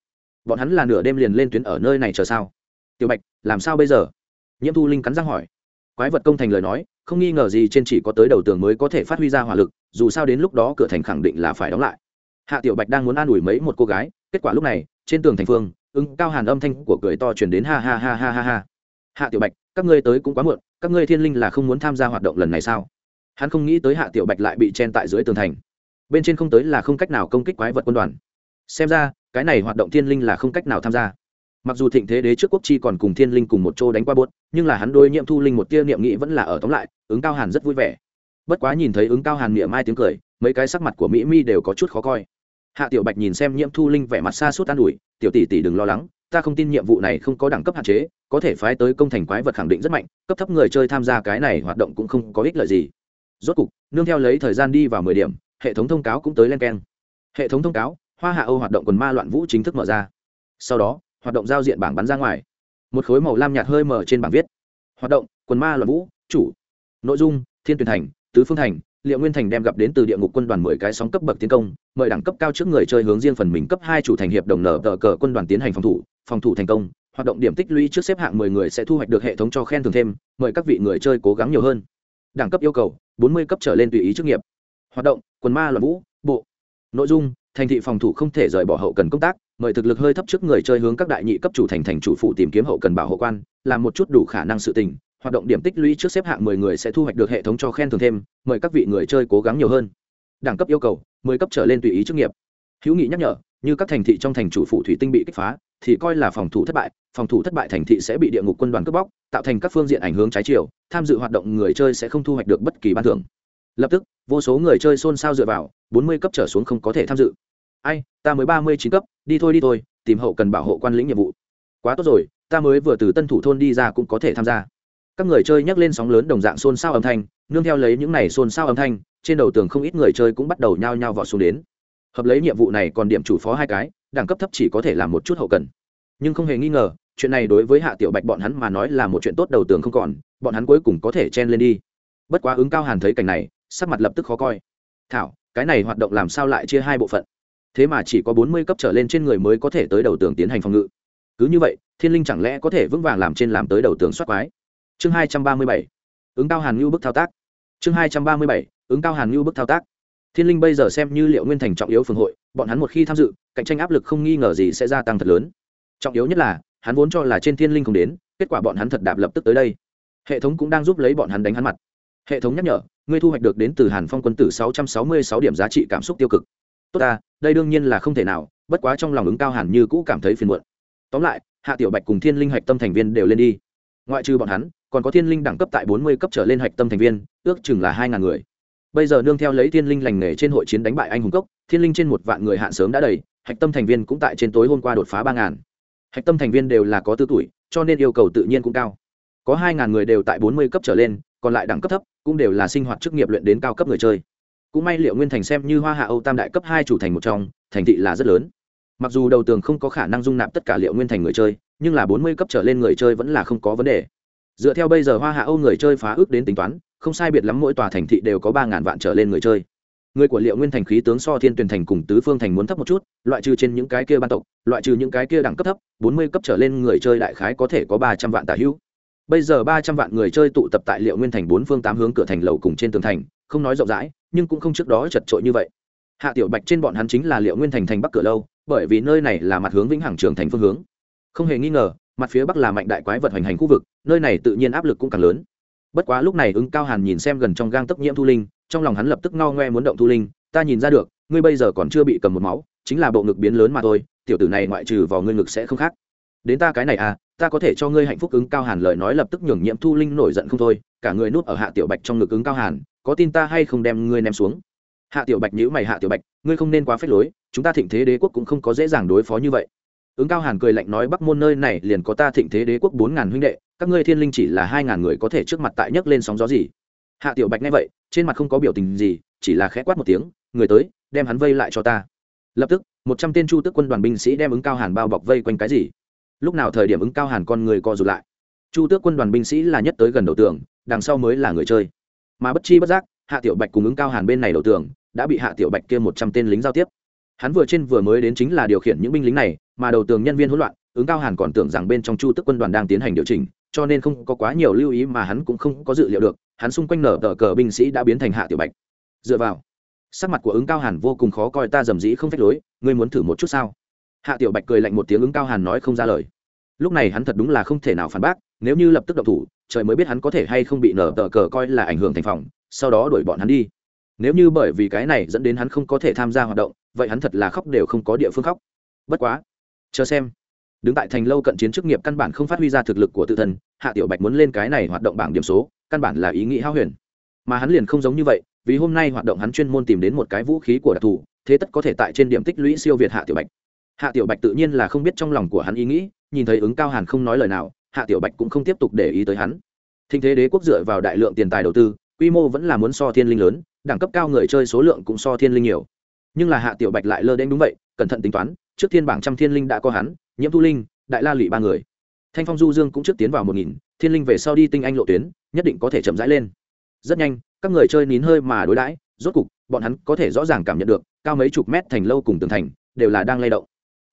bọn hắn là nửa đêm liền lên tuyến ở nơi này chờ sao? Tiểu bạch, làm sao bây giờ? Nhiễm thu linh cắn răng hỏi quái vật công thành lời nói, không nghi ngờ gì trên chỉ có tới đầu tường mới có thể phát huy ra hỏa lực, dù sao đến lúc đó cửa thành khẳng định là phải đóng lại. Hạ tiểu bạch đang muốn an ủi mấy một cô gái, kết quả lúc này, trên tường thành phương, ứng cao hàn âm thanh của cười to chuyển đến ha ha ha ha ha ha. Hạ tiểu bạch, các ngươi tới cũng quá muộn, các ngươi thiên linh là không muốn tham gia hoạt động lần này sao? Hắn không nghĩ tới hạ tiểu bạch lại bị chen tại dưới tường thành. Bên trên không tới là không cách nào công kích quái vật quân đoàn. Xem ra, cái này hoạt động thiên linh là không cách nào tham gia mặc dù thịnh thế đế trước quốc chi còn cùng thiên linh cùng một chỗ đánh qua bốt nhưng là hắn đôi nhiệm thu linh một tia niệm nghĩ vẫn là ở tóm lại, ứng cao hàn rất vui vẻ. Bất quá nhìn thấy ứng cao hàn niệm mai tiếng cười, mấy cái sắc mặt của mỹ mi đều có chút khó coi. Hạ tiểu bạch nhìn xem nhiễm thu linh vẻ mặt xa suốt an ủi, tiểu tỷ tỷ đừng lo lắng, ta không tin nhiệm vụ này không có đẳng cấp hạn chế, có thể phái tới công thành quái vật khẳng định rất mạnh, cấp thấp người chơi tham gia cái này hoạt động cũng không có ích lợi gì. Rốt cục, nương theo lấy thời gian đi vào mười điểm, hệ thống thông cáo cũng tới len keng. Hệ thống thông cáo, hoa hạ âu hoạt động quần ma loạn vũ chính thức mở ra. Sau đó hoạt động giao diện bảng bắn ra ngoài. Một khối màu lam nhạt hơi mở trên bảng viết. Hoạt động, quần ma luận vũ, chủ. Nội dung, thiên tuyển thành, tứ phương thành, liệu nguyên thành đem gặp đến từ địa ngục quân đoàn mười cái sóng cấp bậc tiến công, mời đẳng cấp cao trước người chơi hướng riêng phần mình cấp hai chủ thành hiệp đồng nở tờ cờ quân đoàn tiến hành phòng thủ phòng thủ thành công, hoạt động điểm tích lũy trước xếp hạng mười người sẽ thu hoạch được hệ thống cho khen thưởng thêm, mời các vị người chơi cố gắng nhiều hơn. Đẳng cấp yêu cầu, bốn mươi cấp trở lên tùy ý chức nghiệp. Hoạt động, quần ma luận vũ, bộ. Nội dung, thành thị phòng thủ không thể rời bỏ hậu cần công tác mời thực lực hơi thấp trước người chơi hướng các đại nhị cấp chủ thành thành chủ phụ tìm kiếm hậu cần bảo hộ quan, làm một chút đủ khả năng sự tình, hoạt động điểm tích lũy trước xếp hạng mười người sẽ thu hoạch được hệ thống cho khen thưởng thêm, mời các vị người chơi cố gắng nhiều hơn. Đẳng cấp yêu cầu, mười cấp trở lên tùy ý chức nghiệp. Hữu nghị nhắc nhở, như các thành thị trong thành chủ phụ thủy tinh bị kích phá, thì coi là phòng thủ thất bại, phòng thủ thất bại thành thị sẽ bị địa ngục quân đoàn cướp bóc, tạo thành các phương diện ảnh hưởng trái chiều, tham dự hoạt động người chơi sẽ không thu hoạch được bất kỳ ban thưởng. Lập tức, vô số người chơi xôn xao dựa vào, bốn mươi cấp trở xuống không có thể tham dự ai, ta mới ba mươi chín cấp, đi thôi đi thôi, tìm hậu cần bảo hộ quan lĩnh nhiệm vụ. Quá tốt rồi, ta mới vừa từ tân thủ thôn đi ra cũng có thể tham gia. Các người chơi nhắc lên sóng lớn đồng dạng xôn xao âm thanh, nương theo lấy những này xôn xao âm thanh, trên đầu tường không ít người chơi cũng bắt đầu nhao nhao vọt xuống đến. Hợp lấy nhiệm vụ này còn điểm chủ phó hai cái, đẳng cấp thấp chỉ có thể làm một chút hậu cần. Nhưng không hề nghi ngờ, chuyện này đối với hạ tiểu bạch bọn hắn mà nói là một chuyện tốt đầu tường không còn, bọn hắn cuối cùng có thể chen lên đi. Bất quá ứng cao hàn thấy cảnh này, sắc mặt lập tức khó coi. Thảo, cái này hoạt động làm sao lại chia hai bộ phận? Thế mà chỉ có bốn mươi cấp trở lên trên người mới có thể tới đầu tường tiến hành phòng ngự. Cứ như vậy, thiên linh chẳng lẽ có thể vững vàng làm trên làm tới đầu tường soát quái? Chương hai trăm ba mươi bảy, ứng cao hàn ngưu bức thao tác. Chương hai trăm ba mươi bảy, ứng cao hàn ngưu bức thao tác. Thiên linh bây giờ xem như liệu nguyên thành trọng yếu phường hội, bọn hắn một khi tham dự, cạnh tranh áp lực không nghi ngờ gì sẽ gia tăng thật lớn. Trọng yếu nhất là, hắn vốn cho là trên thiên linh không đến, kết quả bọn hắn thật đạp lập tức tới đây. Hệ thống cũng đang giúp lấy bọn hắn đánh hắn mặt. Hệ thống nhắc nhở, ngươi thu hoạch được đến từ hàn phong quân tử sáu trăm sáu mươi sáu điểm giá trị cảm xúc tiêu cực tốt ta, đây đương nhiên là không thể nào, bất quá trong lòng ứng cao hẳn như cũ cảm thấy phiền muộn. Tóm lại, hạ tiểu bạch cùng thiên linh hạch tâm thành viên đều lên đi. Ngoại trừ bọn hắn, còn có thiên linh đẳng cấp tại bốn mươi cấp trở lên hạch tâm thành viên, ước chừng là hai ngàn người. Bây giờ nương theo lấy thiên linh lành nghề trên hội chiến đánh bại anh hùng cốc, thiên linh trên một vạn người hạn sớm đã đầy, hạch tâm thành viên cũng tại trên tối hôm qua đột phá ba ngàn. Hạch tâm thành viên đều là có tư tuổi, cho nên yêu cầu tự nhiên cũng cao. Có hai ngàn người đều tại bốn mươi cấp trở lên, còn lại đẳng cấp thấp cũng đều là sinh hoạt chức nghiệp luyện đến cao cấp người chơi cũng may liệu nguyên thành xem như hoa hạ âu tam đại cấp hai chủ thành một trong, thành thị là rất lớn. Mặc dù đầu tường không có khả năng dung nạp tất cả liệu nguyên thành người chơi, nhưng là bốn mươi cấp trở lên người chơi vẫn là không có vấn đề. Dựa theo bây giờ hoa hạ âu người chơi phá ước đến tính toán, không sai biệt lắm mỗi tòa thành thị đều có ba ngàn vạn trở lên người chơi. Người của liệu nguyên thành khí tướng so thiên tuyển thành cùng tứ phương thành muốn thấp một chút, loại trừ trên những cái kia ban tộc, loại trừ những cái kia đẳng cấp thấp, bốn mươi cấp trở lên người chơi đại khái có thể có ba trăm vạn tả hữu. Bây giờ ba trăm vạn người chơi tụ tập tại liệu nguyên thành bốn phương tám hướng cửa thành lầu cùng trên tường thành, không nói rộng rãi nhưng cũng không trước đó chật trội như vậy. Hạ tiểu bạch trên bọn hắn chính là liệu nguyên thành thành bắc cửa lâu, bởi vì nơi này là mặt hướng vĩnh hằng trường thành phương hướng. Không hề nghi ngờ, mặt phía bắc là mạnh đại quái vật hoành hành khu vực, nơi này tự nhiên áp lực cũng càng lớn. Bất quá lúc này ứng cao hàn nhìn xem gần trong gang tức nhiễm thu linh, trong lòng hắn lập tức ngao ngoe muốn động thu linh, ta nhìn ra được, ngươi bây giờ còn chưa bị cầm một máu, chính là bộ ngực biến lớn mà thôi, tiểu tử này ngoại trừ vào ngươi ngực sẽ không khác. Đến ta cái này à ta có thể cho ngươi hạnh phúc. Ứng cao hàn lời nói lập tức nhường nhiễm thu linh nổi giận không thôi, cả người nuốt ở hạ tiểu bạch trong ngực ứng cao hàn có tin ta hay không đem ngươi ném xuống? Hạ tiểu bạch nhữ mày, hạ tiểu bạch, ngươi không nên quá phép lối, chúng ta thịnh thế đế quốc cũng không có dễ dàng đối phó như vậy. Ứng cao hàn cười lạnh nói, bắc môn nơi này liền có ta thịnh thế đế quốc bốn ngàn huynh đệ, các ngươi thiên linh chỉ là hai ngàn người có thể trước mặt tại nhấc lên sóng gió gì? Hạ tiểu bạch nghe vậy, trên mặt không có biểu tình gì, chỉ là khẽ quát một tiếng, người tới, đem hắn vây lại cho ta. Lập tức, một trăm tên chu tức quân đoàn binh sĩ đem ứng cao hàn bao bọc vây quanh cái gì? Lúc nào thời điểm ứng cao hàn con người co rụt lại? Chu tước quân đoàn binh sĩ là nhất tới gần đầu tường, đằng sau mới là người chơi mà bất chi bất giác, hạ tiểu bạch cùng ứng cao hàn bên này đầu tường, đã bị hạ tiểu bạch kia một trăm tên lính giao tiếp. Hắn vừa trên vừa mới đến chính là điều khiển những binh lính này, mà đầu tường nhân viên hỗn loạn, ứng cao hàn còn tưởng rằng bên trong chu tức quân đoàn đang tiến hành điều chỉnh, cho nên không có quá nhiều lưu ý mà hắn cũng không có dự liệu được, hắn xung quanh nở tờ cờ binh sĩ đã biến thành hạ tiểu bạch. Dựa vào, sắc mặt của ứng cao hàn vô cùng khó coi, ta dầm dĩ không phép lối, ngươi muốn thử một chút sao? Hạ tiểu bạch cười lạnh một tiếng, ứng cao hàn nói không ra lời lúc này hắn thật đúng là không thể nào phản bác, nếu như lập tức động thủ, trời mới biết hắn có thể hay không bị nở tờ cờ coi là ảnh hưởng thành phòng, sau đó đuổi bọn hắn đi. Nếu như bởi vì cái này dẫn đến hắn không có thể tham gia hoạt động, vậy hắn thật là khóc đều không có địa phương khóc. Bất quá, chờ xem. Đứng tại thành lâu cận chiến chức nghiệp căn bản không phát huy ra thực lực của tự thân, hạ tiểu bạch muốn lên cái này hoạt động bảng điểm số, căn bản là ý nghĩ hao huyền. Mà hắn liền không giống như vậy, vì hôm nay hoạt động hắn chuyên môn tìm đến một cái vũ khí của đặc thù, thế tất có thể tại trên điểm tích lũy siêu việt hạ tiểu bạch hạ tiểu bạch tự nhiên là không biết trong lòng của hắn ý nghĩ, nhìn thấy ứng cao hàn không nói lời nào, hạ tiểu bạch cũng không tiếp tục để ý tới hắn. Thinh thế đế quốc dựa vào đại lượng tiền tài đầu tư, quy mô vẫn là muốn so thiên linh lớn, đẳng cấp cao người chơi số lượng cũng so thiên linh nhiều. Nhưng là hạ tiểu bạch lại lơ đến đúng vậy, cẩn thận tính toán, trước thiên bảng trăm thiên linh đã có hắn, nhiễm thu linh, đại la lụy ba người. Thanh phong du dương cũng trước tiến vào một nghìn, thiên linh về sau đi tinh anh lộ tuyến, nhất định có thể chậm rãi lên. Rất nhanh, các người chơi nín hơi mà đối đãi, rốt cục, bọn hắn có thể rõ ràng cảm nhận được, cao mấy chục mét thành lâu cùng tường thành, đều là đang lay động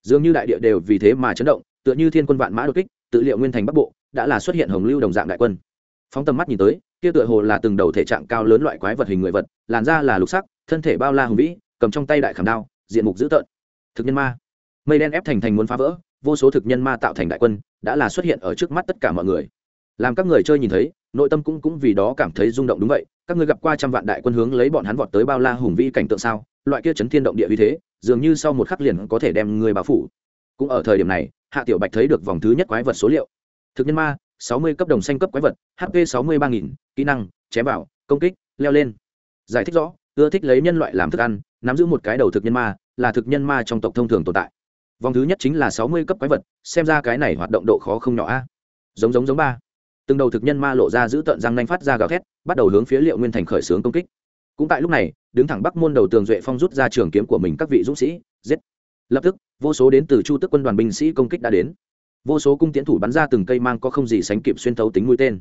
dường như đại địa đều vì thế mà chấn động, tựa như thiên quân vạn mã đột kích, tự liệu nguyên thành bắc bộ, đã là xuất hiện hồng lưu đồng dạng đại quân. Phóng tầm mắt nhìn tới, kia tựa hồ là từng đầu thể trạng cao lớn loại quái vật hình người vật, làn da là lục sắc, thân thể bao la hùng vĩ, cầm trong tay đại khảm đao, diện mục dữ tợn. Thực nhân ma. Mây đen ép thành thành muốn phá vỡ, vô số thực nhân ma tạo thành đại quân, đã là xuất hiện ở trước mắt tất cả mọi người. Làm các người chơi nhìn thấy, nội tâm cũng cũng vì đó cảm thấy rung động đúng vậy, các người gặp qua trăm vạn đại quân hướng lấy bọn hắn vọt tới bao la hùng vĩ cảnh tượng sao, loại kia chấn thiên động địa vì thế dường như sau một khắc liền có thể đem người bao phủ. Cũng ở thời điểm này, hạ tiểu bạch thấy được vòng thứ nhất quái vật số liệu. Thực nhân ma, sáu mươi cấp đồng xanh cấp quái vật hp sáu mươi ba nghìn, kỹ năng, chém vào, công kích, leo lên. Giải thích rõ, ưa thích lấy nhân loại làm thức ăn, nắm giữ một cái đầu thực nhân ma, là thực nhân ma trong tộc thông thường tồn tại. Vòng thứ nhất chính là sáu mươi cấp quái vật, xem ra cái này hoạt động độ khó không nhỏ a. Giống giống giống ba. Từng đầu thực nhân ma lộ ra giữ tận răng nanh phát ra gào thét, bắt đầu hướng phía liệu nguyên thành khởi xướng công kích cũng tại lúc này, đứng thẳng bắc môn đầu tường duệ phong rút ra trường kiếm của mình các vị dũng sĩ, giết. Lập tức, vô số đến từ chu tức quân đoàn binh sĩ công kích đã đến. Vô số cung tiến thủ bắn ra từng cây mang có không gì sánh kịp xuyên thấu tính mũi tên.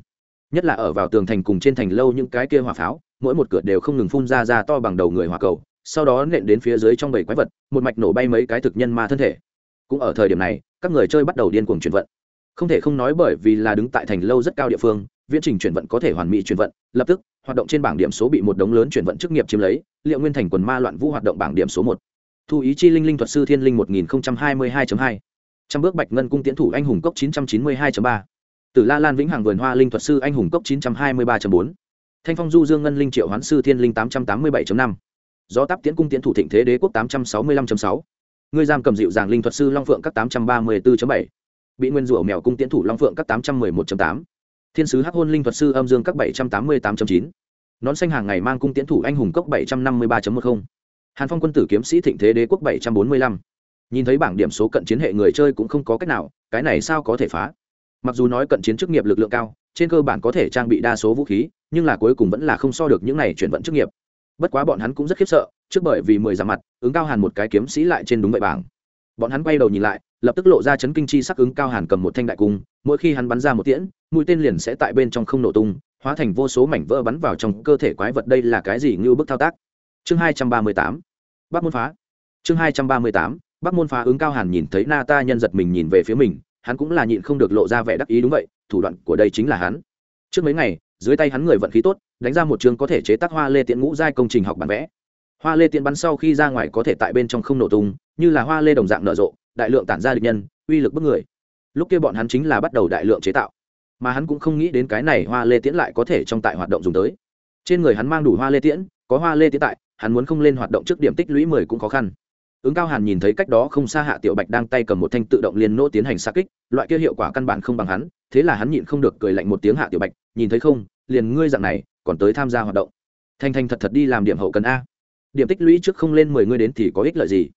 Nhất là ở vào tường thành cùng trên thành lâu những cái kia hỏa pháo, mỗi một cửa đều không ngừng phun ra ra to bằng đầu người hỏa cầu, sau đó nện đến phía dưới trong bầy quái vật, một mạch nổ bay mấy cái thực nhân ma thân thể. Cũng ở thời điểm này, các người chơi bắt đầu điên cuồng chuyển vận. Không thể không nói bởi vì là đứng tại thành lâu rất cao địa phương viễn trình chuyển vận có thể hoàn mỹ chuyển vận, lập tức, hoạt động trên bảng điểm số bị một đống lớn chuyển vận chức nghiệp chiếm lấy, liệu nguyên thành quần ma loạn vũ hoạt động bảng điểm số một. Thu ý chi linh linh thuật sư thiên linh một nghìn hai mươi hai hai. Trăm bước bạch ngân cung tiến thủ anh hùng cốc chín trăm chín mươi hai ba. Từ la lan vĩnh hằng vườn hoa linh thuật sư anh hùng cốc chín trăm hai mươi ba bốn. Thanh phong du dương ngân linh triệu hoán sư thiên linh tám trăm tám mươi bảy năm. Do tắp tiến cung tiến thủ thịnh thế đế quốc tám trăm sáu mươi năm sáu. Ngươi giam cầm dịu dàng linh thuật sư long phượng các tám trăm ba mươi bốn bảy. Bị nguyên rủa mèo cung tiến thủ long phượng các tám trăm mười một tám thiên sứ hắc hôn linh thuật sư âm dương các bảy trăm tám mươi tám chín. Nón xanh hàng ngày mang cung tiến thủ anh hùng cốc bảy trăm năm mươi ba một mươi hàn phong quân tử kiếm sĩ thịnh thế đế quốc bảy trăm bốn mươi lăm. Nhìn thấy bảng điểm số cận chiến hệ người chơi cũng không có cách nào, cái này sao có thể phá? Mặc dù nói cận chiến chức nghiệp lực lượng cao, trên cơ bản có thể trang bị đa số vũ khí, nhưng là cuối cùng vẫn là không so được những này chuyển vận chức nghiệp. Bất quá bọn hắn cũng rất khiếp sợ, trước bởi vì mười ra mặt, ứng cao hàn một cái kiếm sĩ lại trên đúng vậy bảng. Bọn hắn quay đầu nhìn lại lập tức lộ ra chấn kinh chi sắc ứng cao hàn cầm một thanh đại cung, mỗi khi hắn bắn ra một tiễn, mũi tên liền sẽ tại bên trong không nổ tung, hóa thành vô số mảnh vỡ bắn vào trong cơ thể quái vật đây là cái gì như bức thao tác. Chương hai trăm ba mươi tám, bắc môn phá. Chương hai trăm ba mươi tám, bắc môn phá ứng cao hàn nhìn thấy na ta nhân giật mình nhìn về phía mình, hắn cũng là nhịn không được lộ ra vẻ đắc ý đúng vậy, thủ đoạn của đây chính là hắn. Trước mấy ngày, dưới tay hắn người vận khí tốt, đánh ra một chương có thể chế tác hoa lê tiễn ngũ giai công trình học bản vẽ. Hoa lê tiễn bắn sau khi ra ngoài có thể tại bên trong không nổ tung, như là hoa lê đồng dạng nở rộ đại lượng tản ra địch nhân, uy lực bức người. Lúc kia bọn hắn chính là bắt đầu đại lượng chế tạo. Mà hắn cũng không nghĩ đến cái này hoa lê tiễn lại có thể trong tại hoạt động dùng tới. Trên người hắn mang đủ hoa lê tiễn, có hoa lê tiễn tại, hắn muốn không lên hoạt động trước điểm tích lũy mười cũng khó khăn. Ứng cao hàn nhìn thấy cách đó không xa hạ tiểu bạch đang tay cầm một thanh tự động liên nỗ tiến hành xa kích, loại kia hiệu quả căn bản không bằng hắn, thế là hắn nhịn không được cười lạnh một tiếng hạ tiểu bạch, nhìn thấy không, liền ngươi dạng này, còn tới tham gia hoạt động. Thanh thanh thật thật đi làm điểm hậu cần a. Điểm tích lũy trước không lên mười ngươi đến thì có ích lợi gì?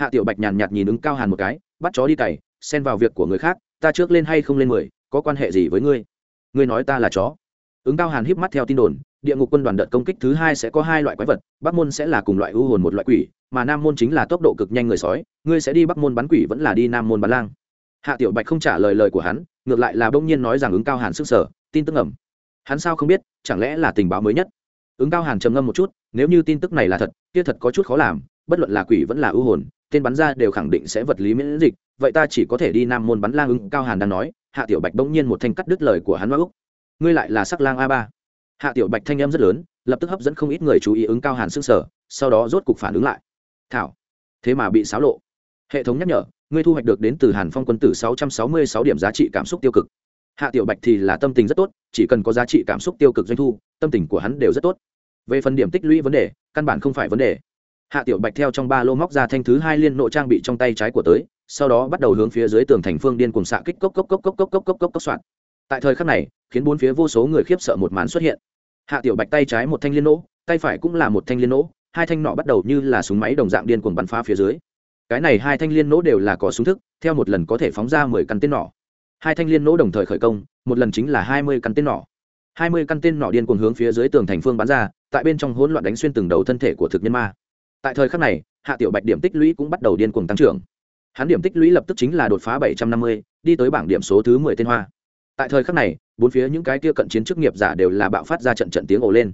Hạ tiểu bạch nhàn nhạt nhìn ứng cao hàn một cái, bắt chó đi cày, xen vào việc của người khác, ta trước lên hay không lên mười, có quan hệ gì với ngươi? Ngươi nói ta là chó. Ứng cao hàn híp mắt theo tin đồn, địa ngục quân đoàn đợt công kích thứ hai sẽ có hai loại quái vật, bắc môn sẽ là cùng loại ưu hồn một loại quỷ, mà nam môn chính là tốc độ cực nhanh người sói, ngươi sẽ đi bắc môn bắn quỷ vẫn là đi nam môn bắn lang. Hạ tiểu bạch không trả lời lời của hắn, ngược lại là bỗng nhiên nói rằng ứng cao hàn sức sở, tin tức ẩm hắn sao không biết, chẳng lẽ là tình báo mới nhất? Ứng cao hàn trầm ngâm một chút, nếu như tin tức này là thật, kia thật có chút khó làm, bất luận là quỷ vẫn là ưu hồn tên bắn ra đều khẳng định sẽ vật lý miễn dịch, vậy ta chỉ có thể đi nam môn bắn lang ứng, cao hàn đang nói, hạ tiểu bạch bỗng nhiên một thanh cắt đứt lời của hắn hoa úc. Ngươi lại là sắc lang a ba. Hạ tiểu bạch thanh em rất lớn, lập tức hấp dẫn không ít người chú ý ứng cao hàn s ư n g sở sau đó rốt cục phản ứng lại. Thảo, thế mà bị xáo lộ. Hệ thống nhắc nhở, ngươi thu hoạch được đến từ hàn phong quân tử sáu trăm sáu mươi sáu điểm giá trị cảm xúc tiêu cực. Hạ tiểu bạch thì là tâm tình rất tốt, chỉ cần có giá trị cảm xúc tiêu cực doanh thu, tâm tình của hắn đều rất tốt. Về phần điểm tích lũy vấn đề, căn bản không phải vấn đề hạ tiểu bạch theo trong ba lô móc ra thanh thứ hai liên nộ trang bị trong tay trái của tới, sau đó bắt đầu hướng phía dưới tường thành phương điên cùng xạ kích cốc cốc cốc cốc cốc cốc cốc cốc cốc soạn. Tại thời khắc này, khiến bốn phía vô số người khiếp sợ một màn xuất hiện. Hạ tiểu bạch tay trái một thanh liên nỗ tay phải cũng là một thanh liên nỗ hai thanh nọ bắt đầu như là súng máy đồng dạng điên cuồng bắn phá phía dưới. Cái này hai thanh liên nỗ đều là có súng thức, theo một lần có thể phóng ra mười căn tên nỏ. Hai thanh liên nỗ đồng thời khởi công, một lần chính là hai mươi căn tên nỏ. Hai mươi căn tên nỏ điên cuồng hướng phía dưới tường thành phương bắn ra, tại bên trong hỗn loạn đánh xuyên từng đầu thân thể của thực nhân ma tại thời khắc này, hạ tiểu bạch điểm tích lũy cũng bắt đầu điên cuồng tăng trưởng. Hắn điểm tích lũy lập tức chính là đột phá bảy trăm năm mươi, đi tới bảng điểm số thứ mười tên hoa. Tại thời khắc này, bốn phía những cái kia cận chiến chức nghiệp giả đều là bạo phát ra trận trận tiếng ồ lên.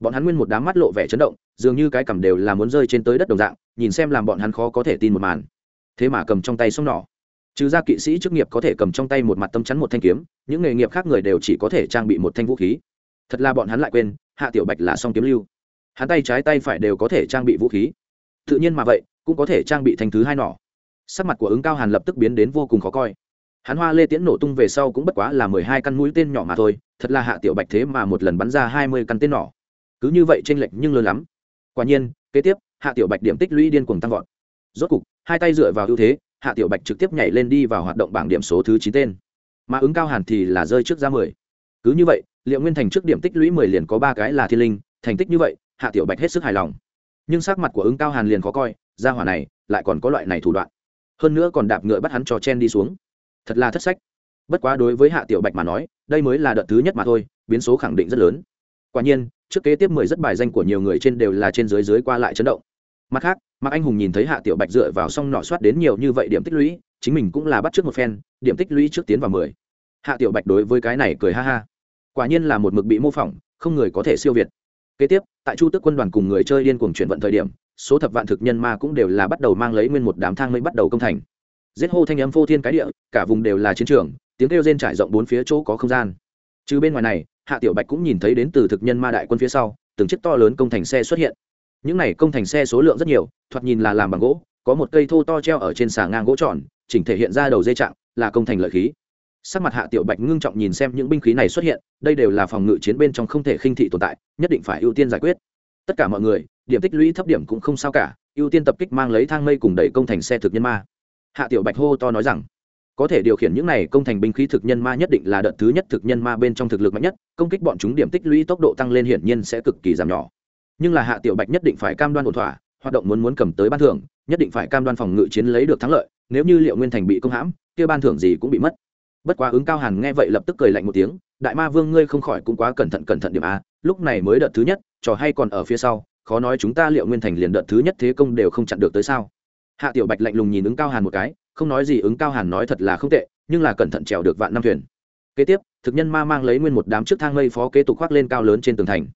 Bọn hắn nguyên một đám mắt lộ vẻ chấn động, dường như cái cầm đều là muốn rơi trên tới đất đồng dạng, nhìn xem làm bọn hắn khó có thể tin một màn. Thế mà cầm trong tay sông nỏ. Trừ ra kỵ sĩ chức nghiệp có thể cầm trong tay một mặt tâm chắn một thanh kiếm, những nghề nghiệp khác người đều chỉ có thể trang bị một thanh vũ khí. Thật là bọn hắn lại quên, hạ tiểu bạch là song kiếm lưu hắn tay trái tay phải đều có thể trang bị vũ khí. Tự nhiên mà vậy, cũng có thể trang bị thành thứ hai nỏ. Sắc mặt của ứng cao hàn lập tức biến đến vô cùng khó coi. Hắn hoa lê tiễn nổ tung về sau cũng bất quá là mười hai căn mũi tên nhỏ mà thôi, thật là hạ tiểu bạch thế mà một lần bắn ra hai mươi căn tên nỏ. Cứ như vậy t r ê n lệch nhưng lớn lắm. Quả nhiên, kế tiếp, hạ tiểu bạch điểm tích lũy điên cuồng tăng vọt. Rốt cục, hai tay dựa vào ưu thế, hạ tiểu bạch trực tiếp nhảy lên đi vào hoạt động bảng điểm số thứ chín tên. Mà ứng cao hàn thì là rơi trước ra mười. Cứ như vậy, liệu nguyên thành trước điểm tích lũy mười liền có ba cái là thiên linh thành tích như vậy, hạ tiểu bạch hết sức hài lòng. Nhưng sắc mặt của ứng cao hàn liền khó coi ra hỏa này lại còn có loại này thủ đoạn. Hơn nữa còn đạp ngựa bắt hắn trò chen đi xuống. Thật là thất sách. Bất quá đối với hạ tiểu bạch mà nói, đây mới là đợt thứ nhất mà thôi, biến số khẳng định rất lớn. Quả nhiên, trước kế tiếp mười rất bài danh của nhiều người trên đều là trên dưới dưới qua lại chấn động. Mặt khác, mạc anh hùng nhìn thấy hạ tiểu bạch dựa vào xong nọ soát đến nhiều như vậy điểm tích lũy, chính mình cũng là bắt trước một phen, điểm tích lũy trước tiến vào mười. Hạ tiểu bạch đối với cái này cười ha ha. Quả nhiên là một mực bị mô phỏng, không người có thể siêu việt kế tiếp, tại chu tước quân đoàn cùng người chơi điên cuồng chuyển vận thời điểm, số thập vạn thực nhân ma cũng đều là bắt đầu mang lấy nguyên một đám thang mới bắt đầu công thành. Giết hô thanh âm phô thiên cái địa, cả vùng đều là chiến trường, tiếng kêu rên trải rộng bốn phía chỗ có không gian. Chứ bên ngoài này, hạ tiểu bạch cũng nhìn thấy đến từ thực nhân ma đại quân phía sau, từng chiếc to lớn công thành xe xuất hiện. Những này công thành xe số lượng rất nhiều, thoạt nhìn là làm bằng gỗ, có một cây thô to treo ở trên xà ngang gỗ tròn, chỉnh thể hiện ra đầu dây trạng, là công thành lợi khí sắc mặt hạ tiểu bạch ngưng trọng nhìn xem những binh khí này xuất hiện, đây đều là phòng ngự chiến bên trong không thể khinh thị tồn tại, nhất định phải ưu tiên giải quyết. Tất cả mọi người, điểm tích lũy thấp điểm cũng không sao cả, ưu tiên tập kích mang lấy thang mây cùng đẩy công thành xe thực nhân ma. Hạ tiểu bạch hô to nói rằng, có thể điều khiển những này công thành binh khí thực nhân ma nhất định là đợt thứ nhất thực nhân ma bên trong thực lực mạnh nhất, công kích bọn chúng điểm tích lũy tốc độ tăng lên hiển nhiên sẽ cực kỳ giảm nhỏ. Nhưng là hạ tiểu bạch nhất định phải cam đoan ổn thỏa, hoạt động muốn muốn cầm tới ban thưởng, nhất định phải cam đoan phòng ngự chiến lấy được thắng lợi, nếu như liệu nguyên thành bị công hãm, kia ban thưởng gì cũng bị mất bất quá ứng cao hàn nghe vậy lập tức cười lạnh một tiếng, đại ma vương ngươi không khỏi cũng quá cẩn thận cẩn thận điểm a, lúc này mới đợt thứ nhất, trò hay còn ở phía sau, khó nói chúng ta liệu nguyên thành liền đợt thứ nhất thế công đều không chặn được tới sao? Hạ tiểu bạch lạnh lùng nhìn ứng cao hàn một cái, không nói gì ứng cao hàn nói thật là không tệ, nhưng là cẩn thận trèo được vạn năm thuyền. Kế tiếp, thực nhân ma mang lấy nguyên một đám trước thang mây phó kế tục khoác lên cao lớn trên tường thành.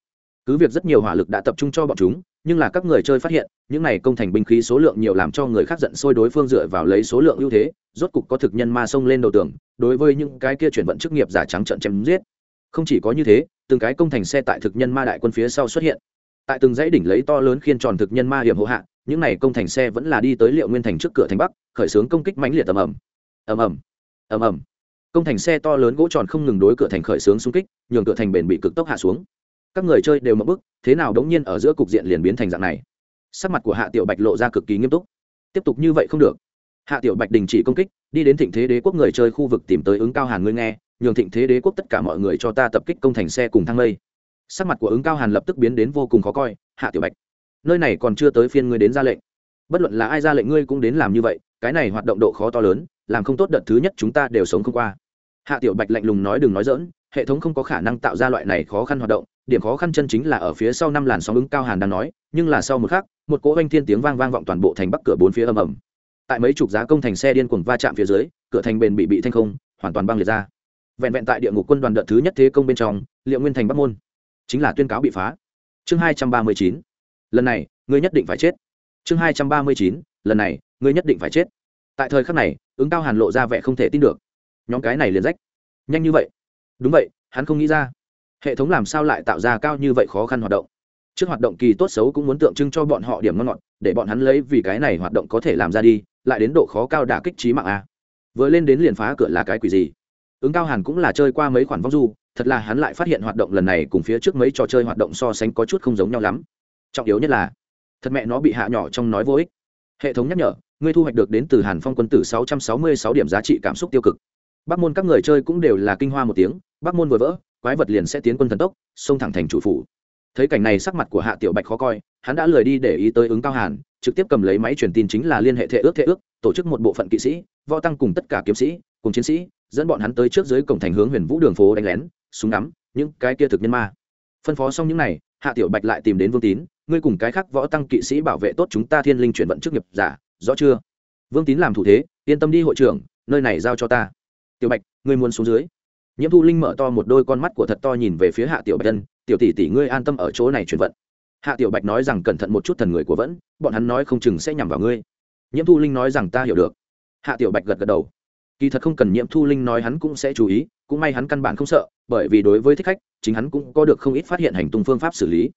Cứ việc rất nhiều hỏa lực đã tập trung cho bọn chúng nhưng là các người chơi phát hiện, những này công thành binh khí số lượng nhiều làm cho người khác giận sôi đối phương dựa vào lấy số lượng ưu thế, rốt cục có thực nhân ma xông lên đầu tường, đối với những cái kia chuyển vận chức nghiệp giả trắng trận chém giết. Không chỉ có như thế, từng cái công thành xe tại thực nhân ma đại quân phía sau xuất hiện. Tại từng dãy đỉnh lấy to lớn khiên tròn thực nhân ma hiểm hộ hạ, những này công thành xe vẫn là đi tới liệu nguyên thành trước cửa thành bắc, khởi xướng công kích mãnh liệt ầm ầm. Ầm ầm. Ầm ầm. Công thành xe to lớn gỗ tròn không ngừng đối cửa thành khởi xướng xung kích, nhường cửa thành bền bị cực tốc hạ xuống các người chơi đều mập bức, thế nào đống nhiên ở giữa cục diện liền biến thành dạng này? Sắc mặt của hạ tiểu bạch lộ ra cực kỳ nghiêm túc. Tiếp tục như vậy không được. Hạ tiểu bạch đình chỉ công kích, đi đến thịnh thế đế quốc người chơi khu vực tìm tới ứng cao hàn ngươi nghe, nhường thịnh thế đế quốc tất cả mọi người cho ta tập kích công thành xe cùng thang lây. Sắc mặt của ứng cao hàn lập tức biến đến vô cùng khó coi, hạ tiểu bạch, nơi này còn chưa tới phiên ngươi đến ra lệnh. Bất luận là ai ra lệnh ngươi cũng đến làm như vậy, cái này hoạt động độ khó to lớn, làm không tốt đợt thứ nhất chúng ta đều sống không qua. Hạ tiểu bạch lạnh lùng nói đừng nói dỡn hệ thống không có khả năng tạo ra loại này khó khăn hoạt động điểm khó khăn chân chính là ở phía sau năm làn sóng ứng cao hàn đang nói, nhưng là sau một khắc, một cỗ oanh thiên tiếng vang vang vọng toàn bộ thành bắc cửa bốn phía ầm ầm. Tại mấy chục giá công thành xe điên cuồng va chạm phía dưới, cửa thành bền bị bị thanh không, hoàn toàn băng liệt ra. Vẹn vẹn tại địa ngục quân đoàn đợt thứ nhất thế công bên trong, liệu nguyên thành bắc môn chính là tuyên cáo bị phá. Chương hai trăm ba mươi chín. Lần này, ngươi nhất định phải chết. Chương hai trăm ba mươi chín. Lần này, ngươi nhất định phải chết. Tại thời khắc này, ứng cao hàn lộ ra vẻ không thể tin được. Nhóm cái này liền rách. Nhanh như vậy. Đúng vậy, hắn không nghĩ ra hệ thống làm sao lại tạo ra cao như vậy khó khăn hoạt động? Trước hoạt động kỳ tốt xấu cũng muốn tượng trưng cho bọn họ điểm ngon ngọt, để bọn hắn lấy vì cái này hoạt động có thể làm ra đi, lại đến độ khó cao đả kích trí mạng a. Vừa lên đến liền phá cửa là cái quỷ gì? Ứng cao hàn cũng là chơi qua mấy khoản vong du, thật là hắn lại phát hiện hoạt động lần này cùng phía trước mấy trò chơi hoạt động so sánh có chút không giống nhau lắm. Trọng yếu nhất là, thật mẹ nó bị hạ nhỏ trong nói vô ích. Hệ thống nhắc nhở, ngươi thu hoạch được đến từ hàn phong quân tử sáu trăm sáu mươi sáu điểm giá trị cảm xúc tiêu cực. Bắc môn các người chơi cũng đều là kinh hoa một tiếng bắc môn vừa vỡ quái vật liền sẽ tiến quân thần tốc, xông thẳng thành chủ phủ. Thấy cảnh này sắc mặt của hạ tiểu bạch khó coi, hắn đã lười đi để ý tới ứng cao hàn, trực tiếp cầm lấy máy truyền tin chính là liên hệ thệ ước thệ ước, tổ chức một bộ phận kỵ sĩ, võ tăng cùng tất cả kiếm sĩ, cùng chiến sĩ, dẫn bọn hắn tới trước dưới cổng thành hướng huyền vũ đường phố đánh lén, súng ngắm, những cái kia thực nhân ma. Phân phó xong những này, hạ tiểu bạch lại tìm đến vương tín, ngươi cùng cái khác võ tăng kỵ sĩ bảo vệ tốt chúng ta thiên linh chuyển vận chức nghiệp giả rõ chưa? Vương tín làm thủ thế, yên tâm đi hội trưởng, nơi này giao cho ta. Tiểu bạch, ngươi muốn xuống dưới? Nhiễm thu linh mở to một đôi con mắt của thật to nhìn về phía hạ tiểu bạch tân tiểu tỷ tỷ, ngươi an tâm ở chỗ này chuyển vận. Hạ tiểu bạch nói rằng, cẩn thận một chút thần người của vẫn, bọn hắn nói không chừng sẽ nhằm vào ngươi. Nhiễm thu linh nói rằng, ta hiểu được. Hạ tiểu bạch gật gật đầu. Kỳ thật không cần nhiễm thu linh nói hắn cũng sẽ chú ý, cũng may hắn căn bản không sợ, bởi vì đối với thích khách, chính hắn cũng có được không ít phát hiện hành tung phương pháp xử lý.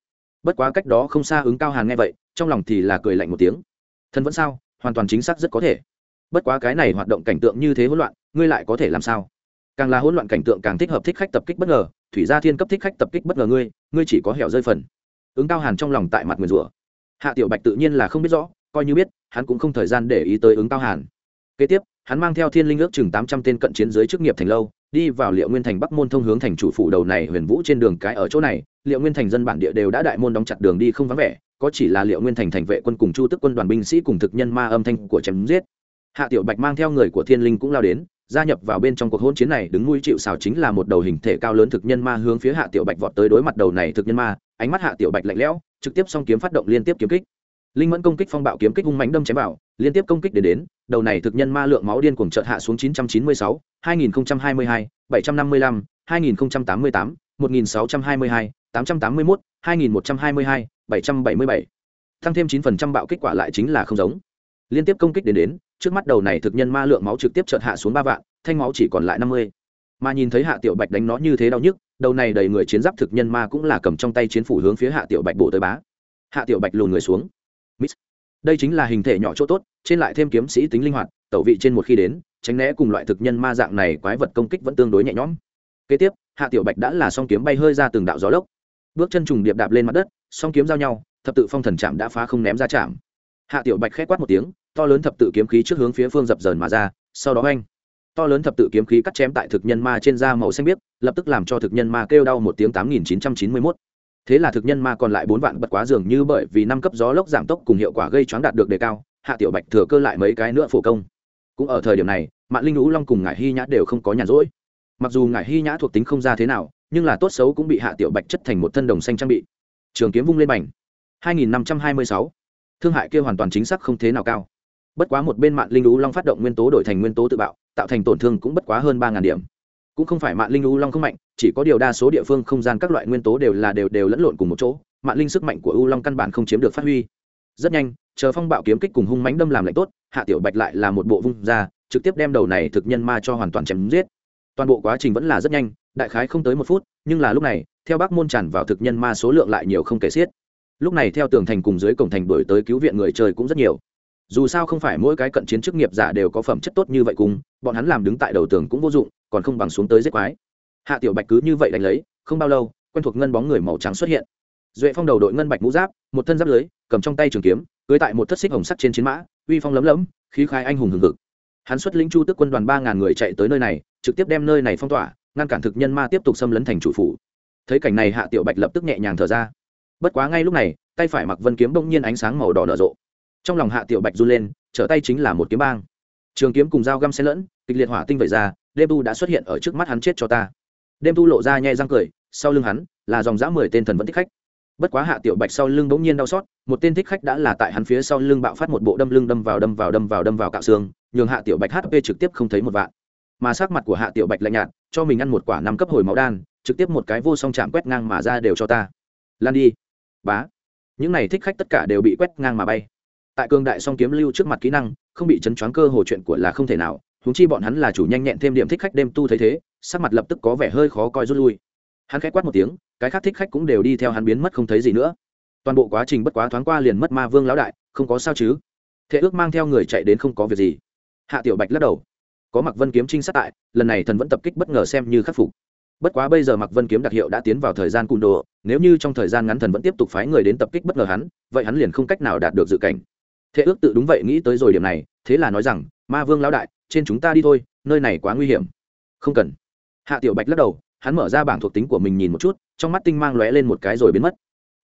Bất quá cách đó không xa ứng cao hàn nghe vậy, trong lòng thì là cười lạnh một tiếng. Thân vẫn sao? Hoàn toàn chính xác rất có thể. Bất quá cái này hoạt động cảnh tượng như thế hỗn loạn, ngươi lại có thể làm sao? Càng là hỗn loạn cảnh tượng càng thích hợp thích khách tập kích bất ngờ, thủy gia thiên cấp thích khách tập kích bất ngờ ngươi ngươi chỉ có hẻo rơi phần. Ứng cao hàn trong lòng tại mặt nguyền rủa. Hạ tiểu bạch tự nhiên là không biết rõ, coi như biết, hắn cũng không thời gian để ý tới ứng cao hàn. Kế tiếp, hắn mang theo thiên linh ước chừng tám trăm tên cận chiến giới chức nghiệp thành lâu, đi vào liệu nguyên thành bắc môn thông hướng thành chủ phủ đầu này huyền vũ trên đường cái ở chỗ này. Liệu nguyên thành dân bản địa đều đã đại môn đóng chặt đường đi không vắng vẻ, có chỉ là liệu nguyên thành thành vệ quân cùng chu tức quân đoàn binh sĩ cùng thực nhân ma âm thanh của chém giết. Hạ tiểu bạch mang theo người của thiên linh cũng lao đến gia nhập vào bên trong cuộc hôn chiến này đứng nuôi chịu xào chính là một đầu hình thể cao lớn thực nhân ma hướng phía hạ tiểu bạch vọt tới đối mặt đầu này thực nhân ma ánh mắt hạ tiểu bạch lạnh lẽo trực tiếp song kiếm phát động liên tiếp kiếm kích linh mẫn công kích phong bạo kiếm kích hung mánh đâm chém vào liên tiếp công kích đến đến đầu này thực nhân ma lượng máu điên cuồng chợt hạ xuống 996, 2022, 755, 2088, 1622, 881, 2122, 777. Tăng thêm 9% bạo kích quả lại chính là không giống. Liên tiếp công kích đến đến, trước mắt đầu này thực nhân ma lượng máu trực tiếp chợt hạ xuống ba vạn, thanh máu chỉ còn lại 50. mà nhìn thấy hạ tiểu bạch đánh nó như thế đau nhức đầu này đầy người chiến giáp thực nhân ma cũng là cầm trong tay chiến phủ hướng phía hạ tiểu bạch bổ tới bá. Hạ tiểu bạch lùn người xuống. Miss. đây chính là hình thể nhỏ chỗ tốt trên lại thêm kiếm sĩ tính linh hoạt tẩu vị trên một khi đến tránh né cùng loại thực nhân ma dạng này quái vật công kích vẫn tương đối nhẹ nhõm. Kế tiếp hạ tiểu bạch đã là song kiếm bay hơi ra từng đạo gió lốc. Bước chân trùng điệp đạp lên mặt đất song kiếm giao nhau thập tự phong thần chạm đã phá không ném ra chạm. Hạ tiểu bạch khẽ quát một tiếng to lớn thập tự kiếm khí trước hướng phía phương dập dờn mà ra, sau đó anh to lớn thập tự kiếm khí cắt chém tại thực nhân ma trên da màu xanh biếc, lập tức làm cho thực nhân ma kêu đau một tiếng tám nghìn chín trăm chín mươi mốt. Thế là thực nhân ma còn lại bốn vạn bật quá dường như bởi vì năm cấp gió lốc giảm tốc cùng hiệu quả gây choáng đạt được đề cao, hạ tiểu bạch thừa cơ lại mấy cái nữa phổ công. Cũng ở thời điểm này mạng linh lũ long cùng ngải hy nhã đều không có nhàn rỗi. Mặc dù ngải hy nhã thuộc tính không ra thế nào, nhưng là tốt xấu cũng bị hạ tiểu bạch chất thành một thân đồng xanh trang bị. Trường kiếm vung lên bành. 2526. thương hại kia hoàn toàn chính xác không thế nào cao bất quá một bên mạng linh lũ long phát động nguyên tố đổi thành nguyên tố tự bạo, tạo thành tổn thương cũng bất quá hơn ba điểm. Cũng không phải mạng linh u long không mạnh, chỉ có điều đa số địa phương không gian các loại nguyên tố đều là đều đều lẫn lộn cùng một chỗ mạng linh sức mạnh của u long căn bản không chiếm được phát huy. Rất nhanh, chờ phong bạo kiếm kích cùng hung mánh đâm làm lạnh tốt, hạ tiểu bạch lại là một bộ vung ra, trực tiếp đem đầu này thực nhân ma cho hoàn toàn chém giết. Toàn bộ quá trình vẫn là rất nhanh, đại khái không tới một phút, nhưng là lúc này, theo bác môn tràn vào thực nhân ma số lượng lại nhiều không kể xiết. Lúc này theo tường thành cùng dưới cổng thành đổi tới cứu viện người chơi cũng rất nhiều dù sao không phải mỗi cái cận chiến chức nghiệp giả đều có phẩm chất tốt như vậy cùng, bọn hắn làm đứng tại đầu tường cũng vô dụng, còn không bằng xuống tới giết quái. Hạ tiểu bạch cứ như vậy đánh lấy, không bao lâu, quen thuộc ngân bóng người màu trắng xuất hiện. Duệ phong đầu đội ngân bạch mũ giáp, một thân giáp lưới, cầm trong tay trường kiếm cưới tại một thất xích hồng sắt trên chiến mã, uy phong lấm lấm, khí khai anh hùng hừng hực. Hắn xuất lĩnh chu tức quân đoàn ba ngàn người chạy tới nơi này, trực tiếp đem nơi này phong tỏa, ngăn cản thực nhân ma tiếp tục xâm lấn thành chủ phủ. Thấy cảnh này hạ tiểu bạch lập tức nhẹ nhàng thở ra. Bất quá ngay lúc này, tay phải mặc vân kiếm bỗng nhiên ánh sáng màu đỏ nở rộ trong lòng hạ tiểu bạch run lên, trở tay chính là một kiếm bang. Trường kiếm cùng dao găm xen lẫn, kịch liệt hỏa tinh vẩy ra, đêm tu đã xuất hiện ở trước mắt hắn chết cho ta. Đêm tu lộ ra nhai răng cười, sau lưng hắn là dòng dã mười tên thần vẫn thích khách. Bất quá hạ tiểu bạch sau lưng bỗng nhiên đau xót, một tên thích khách đã là tại hắn phía sau lưng bạo phát một bộ đâm lưng đâm vào đâm vào đâm vào đâm vào cạo xương, nhường hạ tiểu bạch hp trực tiếp không thấy một vạn. Mà sắc mặt của hạ tiểu bạch lạnh nhạt, cho mình ăn một quả năm cấp hồi máu đan, trực tiếp một cái vô song chạm quét ngang mà ra đều cho ta. Lan đi. Bá. Những này thích khách tất cả đều bị quét ngang mà bay tại cường đại song kiếm lưu trước mặt kỹ năng, không bị chấn choáng cơ hồ chuyện của là không thể nào húng chi bọn hắn là chủ nhanh nhẹn thêm điểm thích khách đêm tu thấy thế, sắc mặt lập tức có vẻ hơi khó coi rút lui. Hắn k h á quát một tiếng, cái khác thích khách cũng đều đi theo hắn biến mất không thấy gì nữa. Toàn bộ quá trình bất quá thoáng qua liền mất ma vương lão đại, không có sao chứ. Thế ước mang theo người chạy đến không có việc gì. Hạ tiểu bạch lắc đầu. Có mặc vân kiếm trinh sát tại, lần này thần vẫn tập kích bất ngờ xem như khắc phục. Bất quá bây giờ mặc vân kiếm đặc hiệu đã tiến vào thời gian cùn đồ, nếu như trong thời gian ngắn thần vẫn tiếp tục phái người đến tập kích bất ngờ hắn, vậy hắn liền không cách nào đạt được dự cảnh thế ước tự đúng vậy nghĩ tới rồi điểm này, thế là nói rằng, ma vương lão đại, trên chúng ta đi thôi, nơi này quá nguy hiểm. Không cần. Hạ tiểu bạch lắc đầu, hắn mở ra bảng thuộc tính của mình nhìn một chút, trong mắt tinh mang lóe lên một cái rồi biến mất.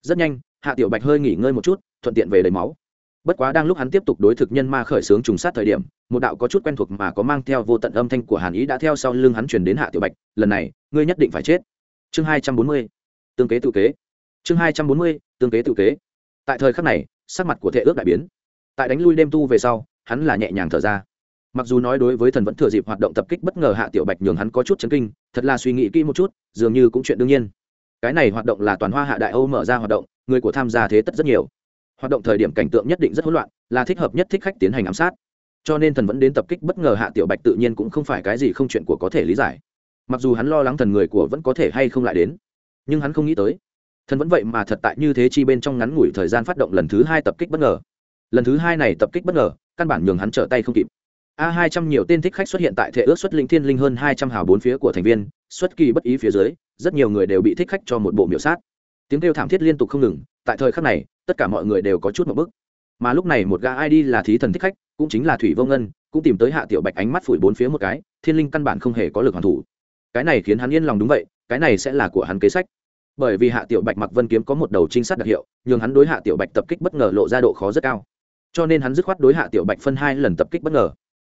Rất nhanh, hạ tiểu bạch hơi nghỉ ngơi một chút, thuận tiện về lấy máu. Bất quá đang lúc hắn tiếp tục đối thực nhân ma khởi xướng trùng sát thời điểm, một đạo có chút quen thuộc mà có mang theo vô tận âm thanh của hàn ý đã theo sau lưng hắn truyền đến hạ tiểu bạch, lần này, ngươi nhất định phải chết. Chương hai trăm bốn mươi, tương kế tự kế. Chương hai trăm bốn mươi, tương kế tự kế. Tại thời khắc này, sắc mặt của thệ ước đại biến tại đánh lui đêm tu về sau, hắn là nhẹ nhàng thở ra. Mặc dù nói đối với thần vẫn thừa dịp hoạt động tập kích bất ngờ hạ tiểu bạch nhường hắn có chút chấn kinh, thật là suy nghĩ kỹ một chút, dường như cũng chuyện đương nhiên. Cái này hoạt động là toàn hoa hạ đại âu mở ra hoạt động, người của tham gia thế tất rất nhiều. Hoạt động thời điểm cảnh tượng nhất định rất hỗn loạn, là thích hợp nhất thích khách tiến hành ám sát. Cho nên thần vẫn đến tập kích bất ngờ hạ tiểu bạch tự nhiên cũng không phải cái gì không chuyện của có thể lý giải. Mặc dù hắn lo lắng thần người của vẫn có thể hay không lại đến, nhưng hắn không nghĩ tới. Thần vẫn vậy mà thật tại như thế chi bên trong ngắn ngủi thời gian phát động lần thứ hai tập kích bất ngờ lần thứ hai này tập kích bất ngờ, căn bản nhường hắn trở tay không kịp. A hai trăm nhiều tên thích khách xuất hiện tại thể ước xuất linh thiên linh hơn hai trăm hào bốn phía của thành viên, xuất kỳ bất ý phía dưới, rất nhiều người đều bị thích khách cho một bộ miểu sát. Tiếng kêu thảm thiết liên tục không ngừng, tại thời khắc này, tất cả mọi người đều có chút một bức. Mà lúc này một gã id là thí thần thích khách, cũng chính là thủy vô ngân, cũng tìm tới hạ tiểu bạch ánh mắt phủi bốn phía một cái, thiên linh căn bản không hề có lực hoàn thủ. Cái này khiến hắn yên lòng đúng vậy, cái này sẽ là của hắn kế sách. Bởi vì hạ tiểu bạch mặc vân kiếm có một đầu trinh sát đặc hiệu nhưng hắn đối hạ tiểu bạch tập kích bất ngờ lộ ra độ khó rất cao cho nên hắn dứt khoát đối hạ tiểu bạch phân hai lần tập kích bất ngờ.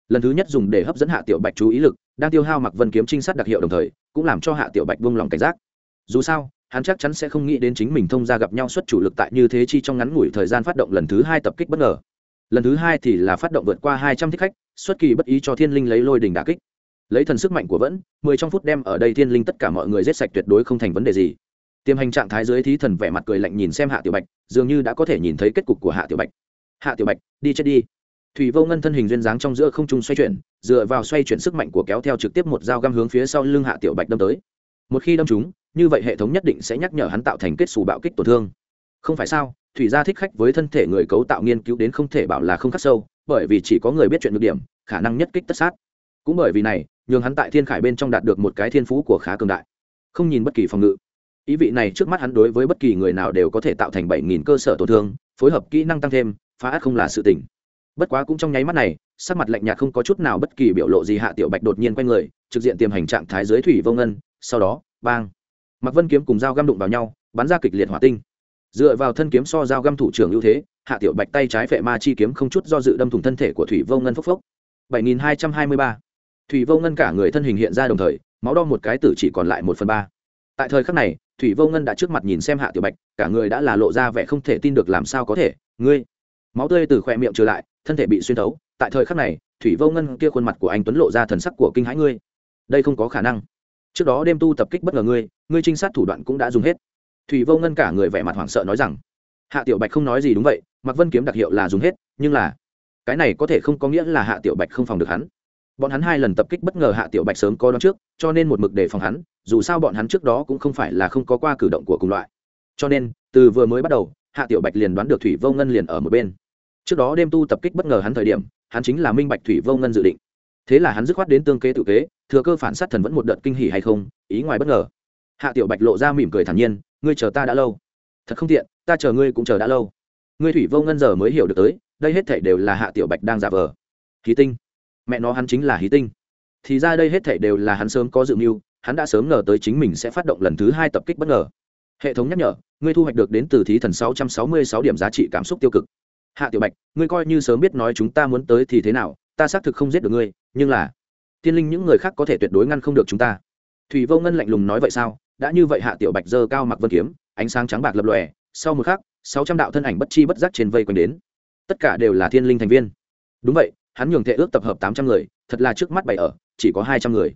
Lần thứ nhất dùng để hấp dẫn hạ tiểu bạch chú ý lực, đang tiêu hao mặc vân kiếm trinh sát đặc hiệu đồng thời, cũng làm cho hạ tiểu bạch buông lòng cảnh giác. Dù sao, hắn chắc chắn sẽ không nghĩ đến chính mình thông ra gặp nhau xuất chủ lực tại như thế chi trong ngắn ngủi thời gian phát động lần thứ hai tập kích bất ngờ. Lần thứ hai thì là phát động vượt qua hai trăm thích khách, xuất kỳ bất ý cho thiên linh lấy lôi đình đà kích. Lấy thần sức mạnh của vẫn, mười trong phút đem ở đây thiên linh tất cả mọi người giết sạch tuyệt đối không thành vấn đề gì. Tiềm hành trạng thái dưới thí thần vẻ mặt cười lạnh nhìn xem hạ tiểu bạch, dường như đã có thể nhìn thấy kết cục của hạ tiểu bạch hạ tiểu bạch, đi chết đi. Thủy vô ngân thân hình duyên dáng trong giữa không trung xoay chuyển, dựa vào xoay chuyển sức mạnh của kéo theo trực tiếp một dao găm hướng phía sau lưng hạ tiểu bạch đâm tới. Một khi đâm chúng như vậy hệ thống nhất định sẽ nhắc nhở hắn tạo thành kết xù bạo kích tổn thương. Không phải sao, thủy gia thích khách với thân thể người cấu tạo nghiên cứu đến không thể bảo là không khắc sâu, bởi vì chỉ có người biết chuyện được điểm, khả năng nhất kích tất sát. Cũng bởi vì này, nhường hắn tại thiên khải bên trong đạt được một cái thiên phú của khá cường đại. Không nhìn bất kỳ phòng ngự. Ý vị này trước mắt hắn đối với bất kỳ người nào đều có thể tạo thành bảy nghìn cơ sở tổn thương, phối hợp kỹ năng tăng thêm phá át không là sự tỉnh bất quá cũng trong nháy mắt này, sắc mặt lạnh nhạt không có chút nào bất kỳ biểu lộ gì hạ tiểu bạch đột nhiên quay người, trực diện tiềm hành trạng thái dưới thủy vô ngân, sau đó, bang. Mặc vân kiếm cùng dao găm đụng vào nhau, bắn ra kịch liệt hỏa tinh. Dựa vào thân kiếm so dao găm thủ trưởng ưu thế, hạ tiểu bạch tay trái phệ ma chi kiếm không chút do dự đâm thủng thân thể của thủy vô ngân phốc phốc. 7223. thủy vô ngân cả người thân hình hiện ra đồng thời, máu đo một cái tử chỉ còn lại một phần ba. Tại thời khắc này, thủy vô ngân đã trước mặt nhìn xem hạ tiểu bạch, cả người đã là lộ ra vẻ không thể tin được làm sao có thể. Ngươi máu tươi từ khỏe miệng trở lại, thân thể bị xuyên thấu. Tại thời khắc này, thủy vô ngân kia khuôn mặt của anh tuấn lộ ra thần sắc của kinh hãi ngươi. Đây không có khả năng. Trước đó đêm tu tập kích bất ngờ ngươi ngươi trinh sát thủ đoạn cũng đã dùng hết. Thủy vô ngân cả người vẻ mặt hoảng sợ nói rằng, hạ tiểu bạch không nói gì đúng vậy mặc vân kiếm đặc hiệu là dùng hết, nhưng là, cái này có thể không có nghĩa là hạ tiểu bạch không phòng được hắn. Bọn hắn hai lần tập kích bất ngờ hạ tiểu bạch sớm có đón trước, cho nên một mực để phòng hắn, dù sao bọn hắn trước đó cũng không phải là không có qua cử động của cùng loại. Cho nên, từ vừa mới bắt đầu, hạ tiểu bạch liền đoán được thủy vô ngân liền ở một bên trước đó đêm tu tập kích bất ngờ hắn thời điểm, hắn chính là minh bạch thủy vô ngân dự định. Thế là hắn dứt khoát đến tương kế tự kế, thừa cơ phản sát thần vẫn một đợt kinh hỉ hay không, ý ngoài bất ngờ. Hạ tiểu bạch lộ ra mỉm cười thản nhiên, ngươi chờ ta đã lâu. Thật không tiện, ta chờ ngươi cũng chờ đã lâu. Ngươi thủy vô ngân giờ mới hiểu được tới, đây hết thảy đều là hạ tiểu bạch đang giả vờ. Hí tinh. Mẹ nó hắn chính là hí tinh. Thì ra đây hết thảy đều là hắn sớm có dự mưu, hắn đã sớm ngờ tới chính mình sẽ phát động lần thứ hai tập kích bất ngờ. Hệ thống nhắc nhở, ngươi thu hoạch được đến từ thí thần 666 điểm giá trị cảm xúc tiêu cực hạ tiểu bạch, ngươi coi như sớm biết nói chúng ta muốn tới thì thế nào, ta xác thực không giết được ngươi, nhưng là, tiên linh những người khác có thể tuyệt đối ngăn không được chúng ta. Thủy vô ngân lạnh lùng nói vậy sao? Đã như vậy hạ tiểu bạch dơ cao mặc vân kiếm, ánh sáng trắng bạc lập lòe, sau một khắc, sáu trăm đạo thân ảnh bất chi bất giác trên vây quanh đến. Tất cả đều là thiên linh thành viên. Đúng vậy, hắn nhường thệ ước tập hợp tám trăm người, thật là trước mắt bày ở, chỉ có hai trăm người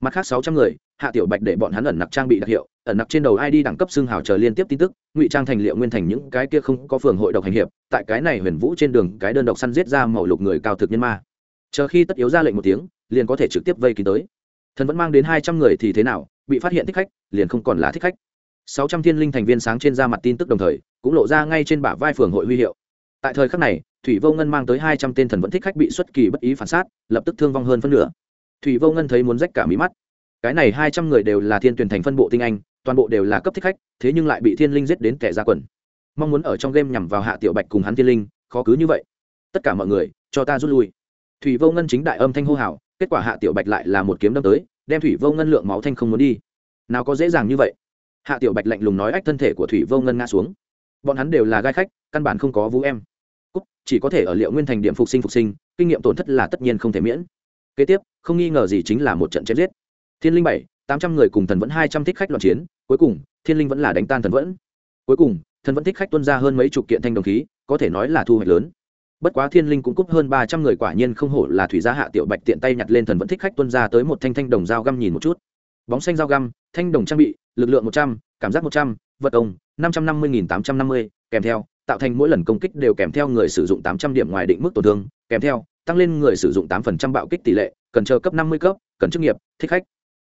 mặt khác sáu trăm người, hạ tiểu bạch để bọn hắn ẩn nặc trang bị đặc hiệu, ẩn nặc trên đầu id đẳng cấp xương hào chờ liên tiếp tin tức, ngụy trang thành liệu nguyên thành những cái kia không có phường hội độc hành hiệp, tại cái này huyền vũ trên đường cái đơn độc săn giết ra màu lục người cao thực nhân ma. Chờ khi tất yếu ra lệnh một tiếng, liền có thể trực tiếp vây kín tới. Thần vẫn mang đến hai trăm người thì thế nào, bị phát hiện thích khách, liền không còn là thích khách. Sáu trăm thiên linh thành viên sáng trên da mặt tin tức đồng thời, cũng lộ ra ngay trên bả vai phường hội huy hiệu. Tại thời khắc này, thủy vô ngân mang tới hai trăm tên thần vẫn thích khách bị xuất kỳ bất ý phản sát, lập tức thương vong hơn phân nửa thủy vô ngân thấy muốn rách cả mí mắt. Cái này hai trăm người đều là thiên tuyển thành phân bộ tinh anh toàn bộ đều là cấp thích khách thế nhưng lại bị thiên linh giết đến kẻ ra quần. Mong muốn ở trong game nhằm vào hạ tiểu bạch cùng hắn thiên linh khó cứ như vậy. Tất cả mọi người cho ta rút lui. Thủy vô ngân chính đại âm thanh hô hào kết quả hạ tiểu bạch lại là một kiếm đâm tới đem thủy vô ngân lượng máu thanh không muốn đi. Nào có dễ dàng như vậy. Hạ tiểu bạch lạnh lùng nói ách thân thể của thủy vô ngân ngã xuống. Bọn hắn đều là gai khách căn bản không có vũ em. Cúc, chỉ có thể ở liệu nguyên thành điểm phục sinh phục sinh kinh nghiệm tổn thất là tất nhiên không thể miễn kế tiếp, không nghi ngờ gì chính là một trận chém giết. Thiên linh bảy, tám trăm người cùng thần vẫn hai trăm thích khách loạn chiến, cuối cùng, thiên linh vẫn là đánh tan thần vẫn. Cuối cùng, thần vẫn thích khách tuân ra hơn mấy chục kiện thanh đồng khí, có thể nói là thu hoạch lớn. Bất quá thiên linh cũng cúp hơn ba trăm người quả nhiên không hổ là thủy gia hạ tiểu bạch tiện tay nhặt lên thần vẫn thích khách tuân ra tới một thanh thanh đồng dao găm nhìn một chút. Bóng xanh dao găm, thanh đồng trang bị, lực lượng một trăm, cảm giác một trăm, vật ông năm trăm năm mươi nghìn tám trăm năm mươi, kèm theo, tạo thành mỗi lần công kích đều kèm theo người sử dụng tám trăm điểm ngoài định mức tổn thương, kèm theo tăng lên người sử dụng tám phần trăm bạo kích tỷ lệ cần chờ cấp năm mươi cấp cần chức nghiệp thích khách.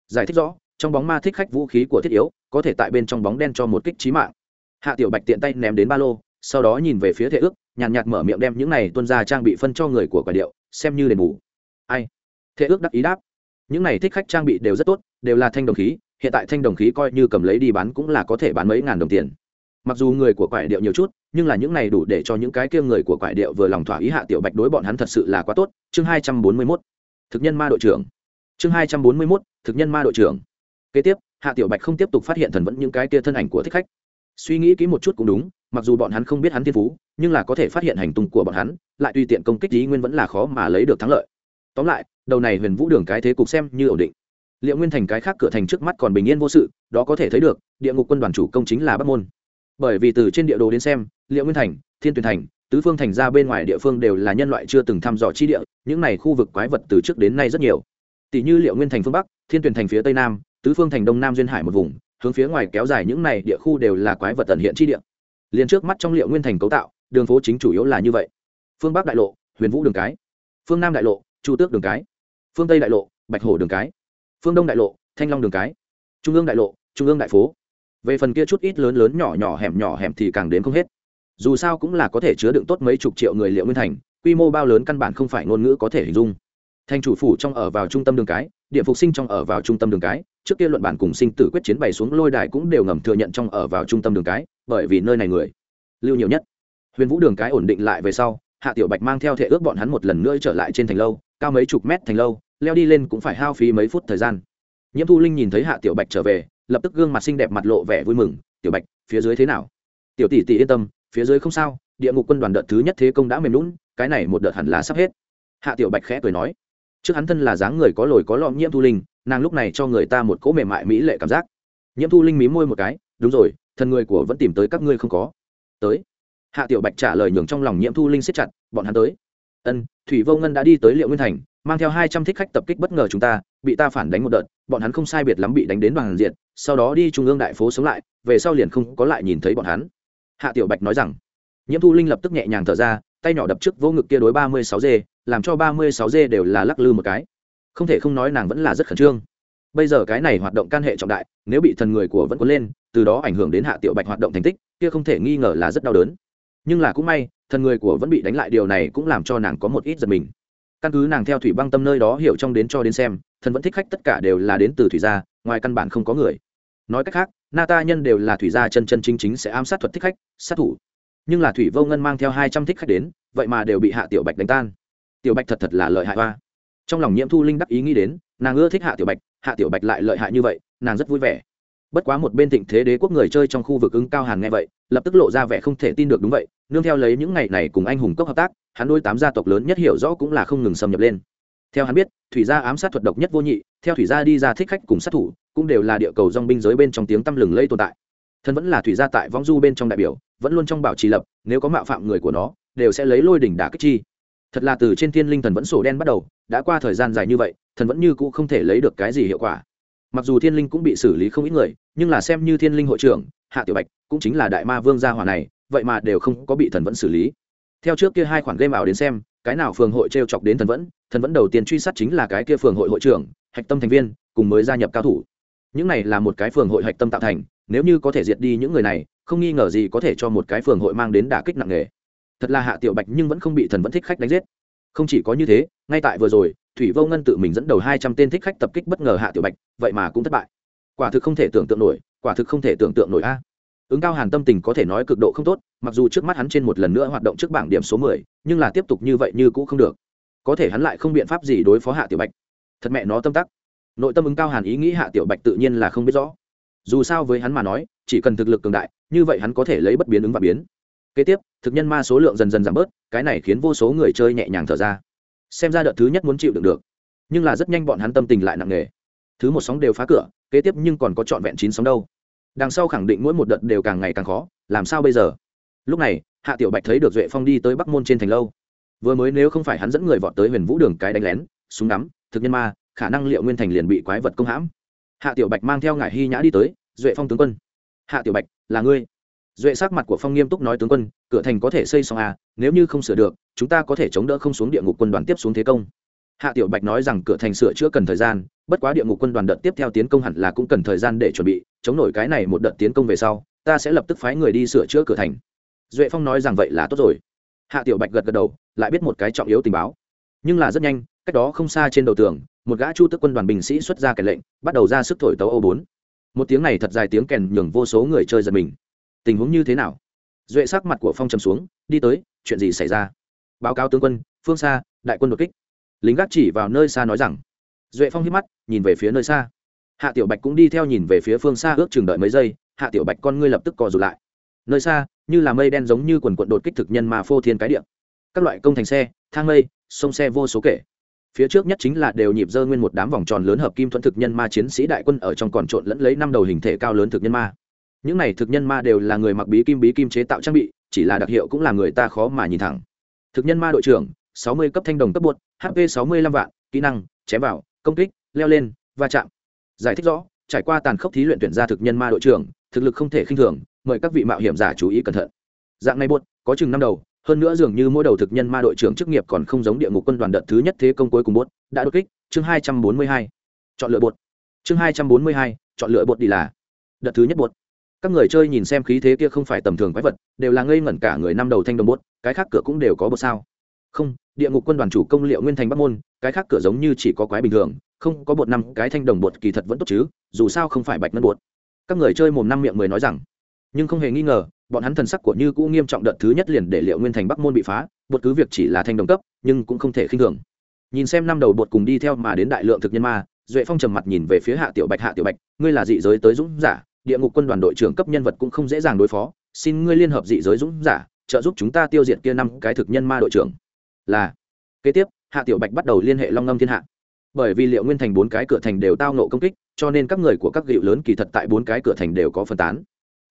Giải thích rõ trong bóng ma thích khách vũ khí của thiết yếu có thể tại bên trong bóng đen cho một kích chí mạng. Hạ tiểu bạch tiện tay ném đến ba lô sau đó nhìn về phía thể ước nhàn nhạt, nhạt mở miệng đem những này tuân ra trang bị phân cho người của quả điệu xem như đền bù. Ai? Thể ước đắc ý đáp. Những này thích khách trang bị đều rất tốt đều là thanh đồng khí hiện tại thanh đồng khí coi như cầm lấy đi bán cũng là có thể bán mấy ngàn đồng tiền. Mặc dù người của quải điệu nhiều chút nhưng là những này đủ để cho những cái kia người của quải điệu vừa lòng thỏa ý hạ tiểu bạch đối bọn hắn thật sự là quá tốt. Chương hai trăm bốn mươi mốt, thực nhân ma đội trưởng. Chương hai trăm bốn mươi mốt, thực nhân ma đội trưởng. Kế tiếp, hạ tiểu bạch không tiếp tục phát hiện thần vẫn những cái kia thân ảnh của thích khách. Suy nghĩ kỹ một chút cũng đúng, mặc dù bọn hắn không biết hắn thiên phú, nhưng là có thể phát hiện hành tung của bọn hắn, lại tùy tiện công kích lý nguyên vẫn là khó mà lấy được thắng lợi. Tóm lại, đầu này huyền vũ đường cái thế cục xem như ổn định. Liệu nguyên thành cái khác cửa thành trước mắt còn bình yên vô sự, đó có thể thấy được, địa ngục quân đoàn chủ công chính là bắc môn bởi vì từ trên địa đồ đến xem liệu nguyên thành, thiên tuyền thành, tứ phương thành ra bên ngoài địa phương đều là nhân loại chưa từng thăm dò chi địa, những này khu vực quái vật từ trước đến nay rất nhiều. Tỷ như liệu nguyên thành phương bắc, thiên tuyền thành phía tây nam, tứ phương thành đông nam duyên hải một vùng, hướng phía ngoài kéo dài những này địa khu đều là quái vật tận hiện chi địa. Liền trước mắt trong liệu nguyên thành cấu tạo, đường phố chính chủ yếu là như vậy. Phương bắc đại lộ, huyền vũ đường cái. Phương nam đại lộ, chu tước đường cái. Phương tây đại lộ, bạch hổ đường cái. Phương đông đại lộ, thanh long đường cái. Trung ương đại lộ, trung ương đại phố về phần kia chút ít lớn lớn nhỏ nhỏ hẻm nhỏ hẻm thì càng đến không hết. Dù sao cũng là có thể chứa đựng tốt mấy chục triệu người liệu nguyên thành, quy mô bao lớn căn bản không phải ngôn ngữ có thể hình dung. Thành chủ phủ trong ở vào trung tâm đường cái địa phục sinh trong ở vào trung tâm đường cái, trước kia luận bản cùng sinh tử quyết chiến bày xuống lôi đài cũng đều ngầm thừa nhận trong ở vào trung tâm đường cái, bởi vì nơi này người lưu nhiều nhất. Huyền vũ đường cái ổn định lại về sau, hạ tiểu bạch mang theo thể ước bọn hắn một lần nữa trở lại trên thành lâu, cao mấy chục mét thành lâu, leo đi lên cũng phải hao phí mấy phút thời gian. Nhiễm thu linh nhìn thấy hạ tiểu bạch trở về lập tức gương mặt xinh đẹp mặt lộ vẻ vui mừng, tiểu bạch, phía dưới thế nào? Tiểu tỷ tỷ yên tâm, phía dưới không sao, địa ngục quân đoàn đợt thứ nhất thế công đã mềm lún cái này một đợt hẳn là sắp hết. Hạ tiểu bạch khẽ cười nói. Trước hắn thân là dáng người có lồi có lõm nhiễm thu linh, nàng lúc này cho người ta một cỗ mềm mại mỹ lệ cảm giác. Nhiễm thu linh mí môi một cái, đúng rồi, thần người của vẫn tìm tới các ngươi không có. Tới? Hạ tiểu bạch trả lời nhường trong lòng nhiễm thu linh siết chặt, bọn hắn tới. Ân, thủy vô ngân đã đi tới liệu nguyên thành, mang theo hai trăm thích khách tập kích bất ngờ chúng ta, bị ta phản đánh một đợt bọn hắn không sai biệt lắm bị đánh đến bằng diện sau đó đi trung ương đại phố sống lại, về sau liền không có lại nhìn thấy bọn hắn. Hạ tiểu bạch nói rằng, nhiễm thu linh lập tức nhẹ nhàng thở ra, tay nhỏ đập trước vỗ ngực kia đối ba mươi sáu d làm cho ba mươi sáu d đều là lắc lư một cái. Không thể không nói nàng vẫn là rất khẩn trương. Bây giờ cái này hoạt động can hệ trọng đại, nếu bị thần người của vẫn có lên, từ đó ảnh hưởng đến hạ tiểu bạch hoạt động thành tích, kia không thể nghi ngờ là rất đau đớn. Nhưng là cũng may, thần người của vẫn bị đánh lại điều này cũng làm cho nàng có một ít giật mình. Căn cứ nàng theo thủy băng tâm nơi đó hiểu trong đến cho đến xem thần vẫn thích khách tất cả đều là đến từ thủy gia, ngoài căn bản không có người. Nói cách khác, na ta nhân đều là thủy gia chân chân chính chính sẽ ám sát thuật thích khách, sát thủ. Nhưng là thủy vô ngân mang theo hai trăm thích khách đến, vậy mà đều bị hạ tiểu bạch đánh tan. Tiểu bạch thật thật là lợi hại hoa. Trong lòng nhiễm thu linh đắc ý nghĩ đến, nàng ưa thích hạ tiểu bạch, hạ tiểu bạch lại lợi hại như vậy, nàng rất vui vẻ. Bất quá một bên thịnh thế đế quốc người chơi trong khu vực ứng cao hàn nghe vậy, lập tức lộ ra vẻ không thể tin được đúng vậy, nương theo lấy những ngày này cùng anh hùng cốc hợp tác, hắn đôi tám gia tộc lớn nhất hiểu rõ cũng là không ngừng xâm nhập lên theo hắn biết, thủy gia ám sát thuật độc nhất vô nhị, theo thủy gia đi ra thích khách cùng sát thủ, cũng đều là địa cầu dong binh giới bên trong tiếng tăm lừng lây tồn tại. Thân vẫn là thủy gia tại vong du bên trong đại biểu, vẫn luôn trong bảo trì lập, nếu có mạo phạm người của nó, đều sẽ lấy lôi đỉnh đả kích chi. Thật là từ trên thiên linh thần vẫn sổ đen bắt đầu, đã qua thời gian dài như vậy, thần vẫn như cũ không thể lấy được cái gì hiệu quả. Mặc dù thiên linh cũng bị xử lý không ít người, nhưng là xem như thiên linh hội trưởng, hạ tiểu bạch cũng chính là đại ma vương gia hỏa này, vậy mà đều không có bị thần vẫn xử lý. Theo trước kia hai khoản game ảo đến xem cái nào phường hội t r e o chọc đến thần vẫn thần vẫn đầu tiên truy sát chính là cái kia phường hội hội trưởng, hạch tâm thành viên, cùng mới gia nhập cao thủ. Những này là một cái phường hội hạch tâm tạo thành, nếu như có thể diệt đi những người này, không nghi ngờ gì có thể cho một cái phường hội mang đến đả kích nặng nề. Thật là hạ tiểu bạch nhưng vẫn không bị thần vẫn thích khách đánh giết. Không chỉ có như thế, ngay tại vừa rồi, thủy vô ngân tự mình dẫn đầu hai trăm tên thích khách tập kích bất ngờ hạ tiểu bạch, vậy mà cũng thất bại. Quả thực không thể tưởng tượng nổi, quả thực không thể tưởng tượng nổi a. Ứng cao hàn tâm tình có thể nói cực độ không tốt mặc dù trước mắt hắn trên một lần nữa hoạt động trước bảng điểm số mười, nhưng là tiếp tục như vậy như cũ không được. Có thể hắn lại không biện pháp gì đối phó hạ tiểu bạch. Thật mẹ nó tâm tắc. Nội tâm ứng cao hàn ý nghĩ hạ tiểu bạch tự nhiên là không biết rõ. Dù sao với hắn mà nói, chỉ cần thực lực cường đại, như vậy hắn có thể lấy bất biến ứng và biến. Kế tiếp, thực nhân ma số lượng dần dần giảm bớt, cái này khiến vô số người chơi nhẹ nhàng thở ra. Xem ra đợt thứ nhất muốn chịu đựng được. Nhưng là rất nhanh bọn hắn tâm tình lại nặng nề. Thứ một sóng đều phá cửa, kế tiếp nhưng còn có trọn vẹn chín sóng đâu. Đằng sau khẳng định mỗi một đợt đều càng ngày càng khó, làm sao bây giờ? Lúc này, hạ tiểu bạch thấy được duệ phong đi tới bắc môn trên thành lâu. Vừa mới nếu không phải hắn dẫn người vọt tới huyền vũ đường cái đánh lén, súng đắm thực nhân ma, khả năng liệu nguyên thành liền bị quái vật công hãm. Hạ tiểu bạch mang theo ngải hy nhã đi tới, duệ phong tướng quân. Hạ tiểu bạch, là ngươi. Duệ sắc mặt của phong nghiêm túc nói, tướng quân, cửa thành có thể xây xong à nếu như không sửa được, chúng ta có thể chống đỡ không xuống địa ngục quân đoàn tiếp xuống thế công. Hạ tiểu bạch nói rằng, cửa thành sửa chữa cần thời gian, bất quá địa ngục quân đoàn đợt tiếp theo tiến công hẳn là cũng cần thời gian để chuẩn bị, chống nổi cái này một đợt tiến công về sau, ta sẽ lập tức phái người đi sửa chữa cửa thành duệ phong nói rằng vậy là tốt rồi. Hạ tiểu bạch gật gật đầu, lại biết một cái trọng yếu tình báo. Nhưng là rất nhanh, cách đó không xa trên đầu tường, một gã chu tức quân đoàn binh sĩ xuất ra kèn lệnh, bắt đầu ra sức thổi tấu ô bốn. Một tiếng này thật dài tiếng kèn nhường vô số người chơi giật mình. Tình huống như thế nào? Duệ sắc mặt của phong trầm xuống, đi tới, chuyện gì xảy ra? Báo cáo tướng quân, phương xa, đại quân đột kích. Lính gác chỉ vào nơi xa nói rằng. Duệ phong hít mắt, nhìn về phía nơi xa. Hạ tiểu bạch cũng đi theo nhìn về phía phương xa, ước chừng đợi mấy giây. Hạ tiểu bạch con ngươi lập tức co rụt lại nơi xa, như là mây đen giống như quần quận đột kích thực nhân mà phô thiên cái điện các loại công thành xe, thang mây, sông xe vô số kể. Phía trước nhất chính là đều nhịp dơ nguyên một đám vòng tròn lớn hợp kim thuẫn thực nhân ma chiến sĩ đại quân ở trong còn trộn lẫn lấy năm đầu hình thể cao lớn thực nhân ma. Những này thực nhân ma đều là người mặc bí kim bí kim chế tạo trang bị, chỉ là đặc hiệu cũng là người ta khó mà nhìn thẳng. Thực nhân ma đội trưởng, sáu mươi cấp thanh đồng cấp bột hp sáu mươi lăm vạn, kỹ năng, chém vào, công kích, leo lên, va chạm. Giải thích rõ, trải qua tàn khốc thí luyện tuyển ra thực nhân ma đội trưởng thực lực không thể khinh thường, mời các vị mạo hiểm giả chú ý cẩn thận. Dạng này buốt có chừng năm đầu, hơn nữa dường như mỗi đầu thực nhân ma đội trưởng chức nghiệp còn không giống địa ngục quân đoàn đợt thứ nhất thế công cuối cùng buốt đã đột kích, chương hai trăm bốn mươi hai. Chọn lựa buốt chương hai trăm bốn mươi hai, chọn lựa buốt đi là đợt thứ nhất buốt các người chơi nhìn xem khí thế kia không phải tầm thường quái vật, đều là ngây ngẩn cả người năm đầu thanh đồng bốt cái khác cửa cũng đều có bột sao? Không, địa ngục quân đoàn chủ công liệu nguyên thành bắc môn, cái khác cửa giống như chỉ có quái bình thường, không có bột năm cái thanh đồng bột kỳ thật vẫn tốt chứ, dù sao không phải bạch ngân bột các người chơi mồm năm miệng mười nói rằng, nhưng không hề nghi ngờ, bọn hắn thần sắc của như cũ nghiêm trọng đợt thứ nhất liền để liệu nguyên thành bắc môn bị phá, bột cứ việc chỉ là thanh đồng cấp, nhưng cũng không thể khinh thường. Nhìn xem năm đầu bột cùng đi theo mà đến đại lượng thực nhân ma, duệ phong trầm mặt nhìn về phía hạ tiểu bạch, hạ tiểu bạch, ngươi là dị giới tới dũng giả, địa ngục quân đoàn đội trưởng cấp nhân vật cũng không dễ dàng đối phó, xin ngươi liên hợp dị giới dũng giả, trợ giúp chúng ta tiêu diệt kia năm cái thực nhân ma đội trưởng. Là, kế tiếp, hạ tiểu bạch bắt đầu liên hệ long ngâm thiên hạ bởi vì liệu nguyên thành bốn cái cửa thành đều tao nộ công kích, cho nên các người của các gịu lớn kỳ thật tại bốn cái cửa thành đều có phân tán.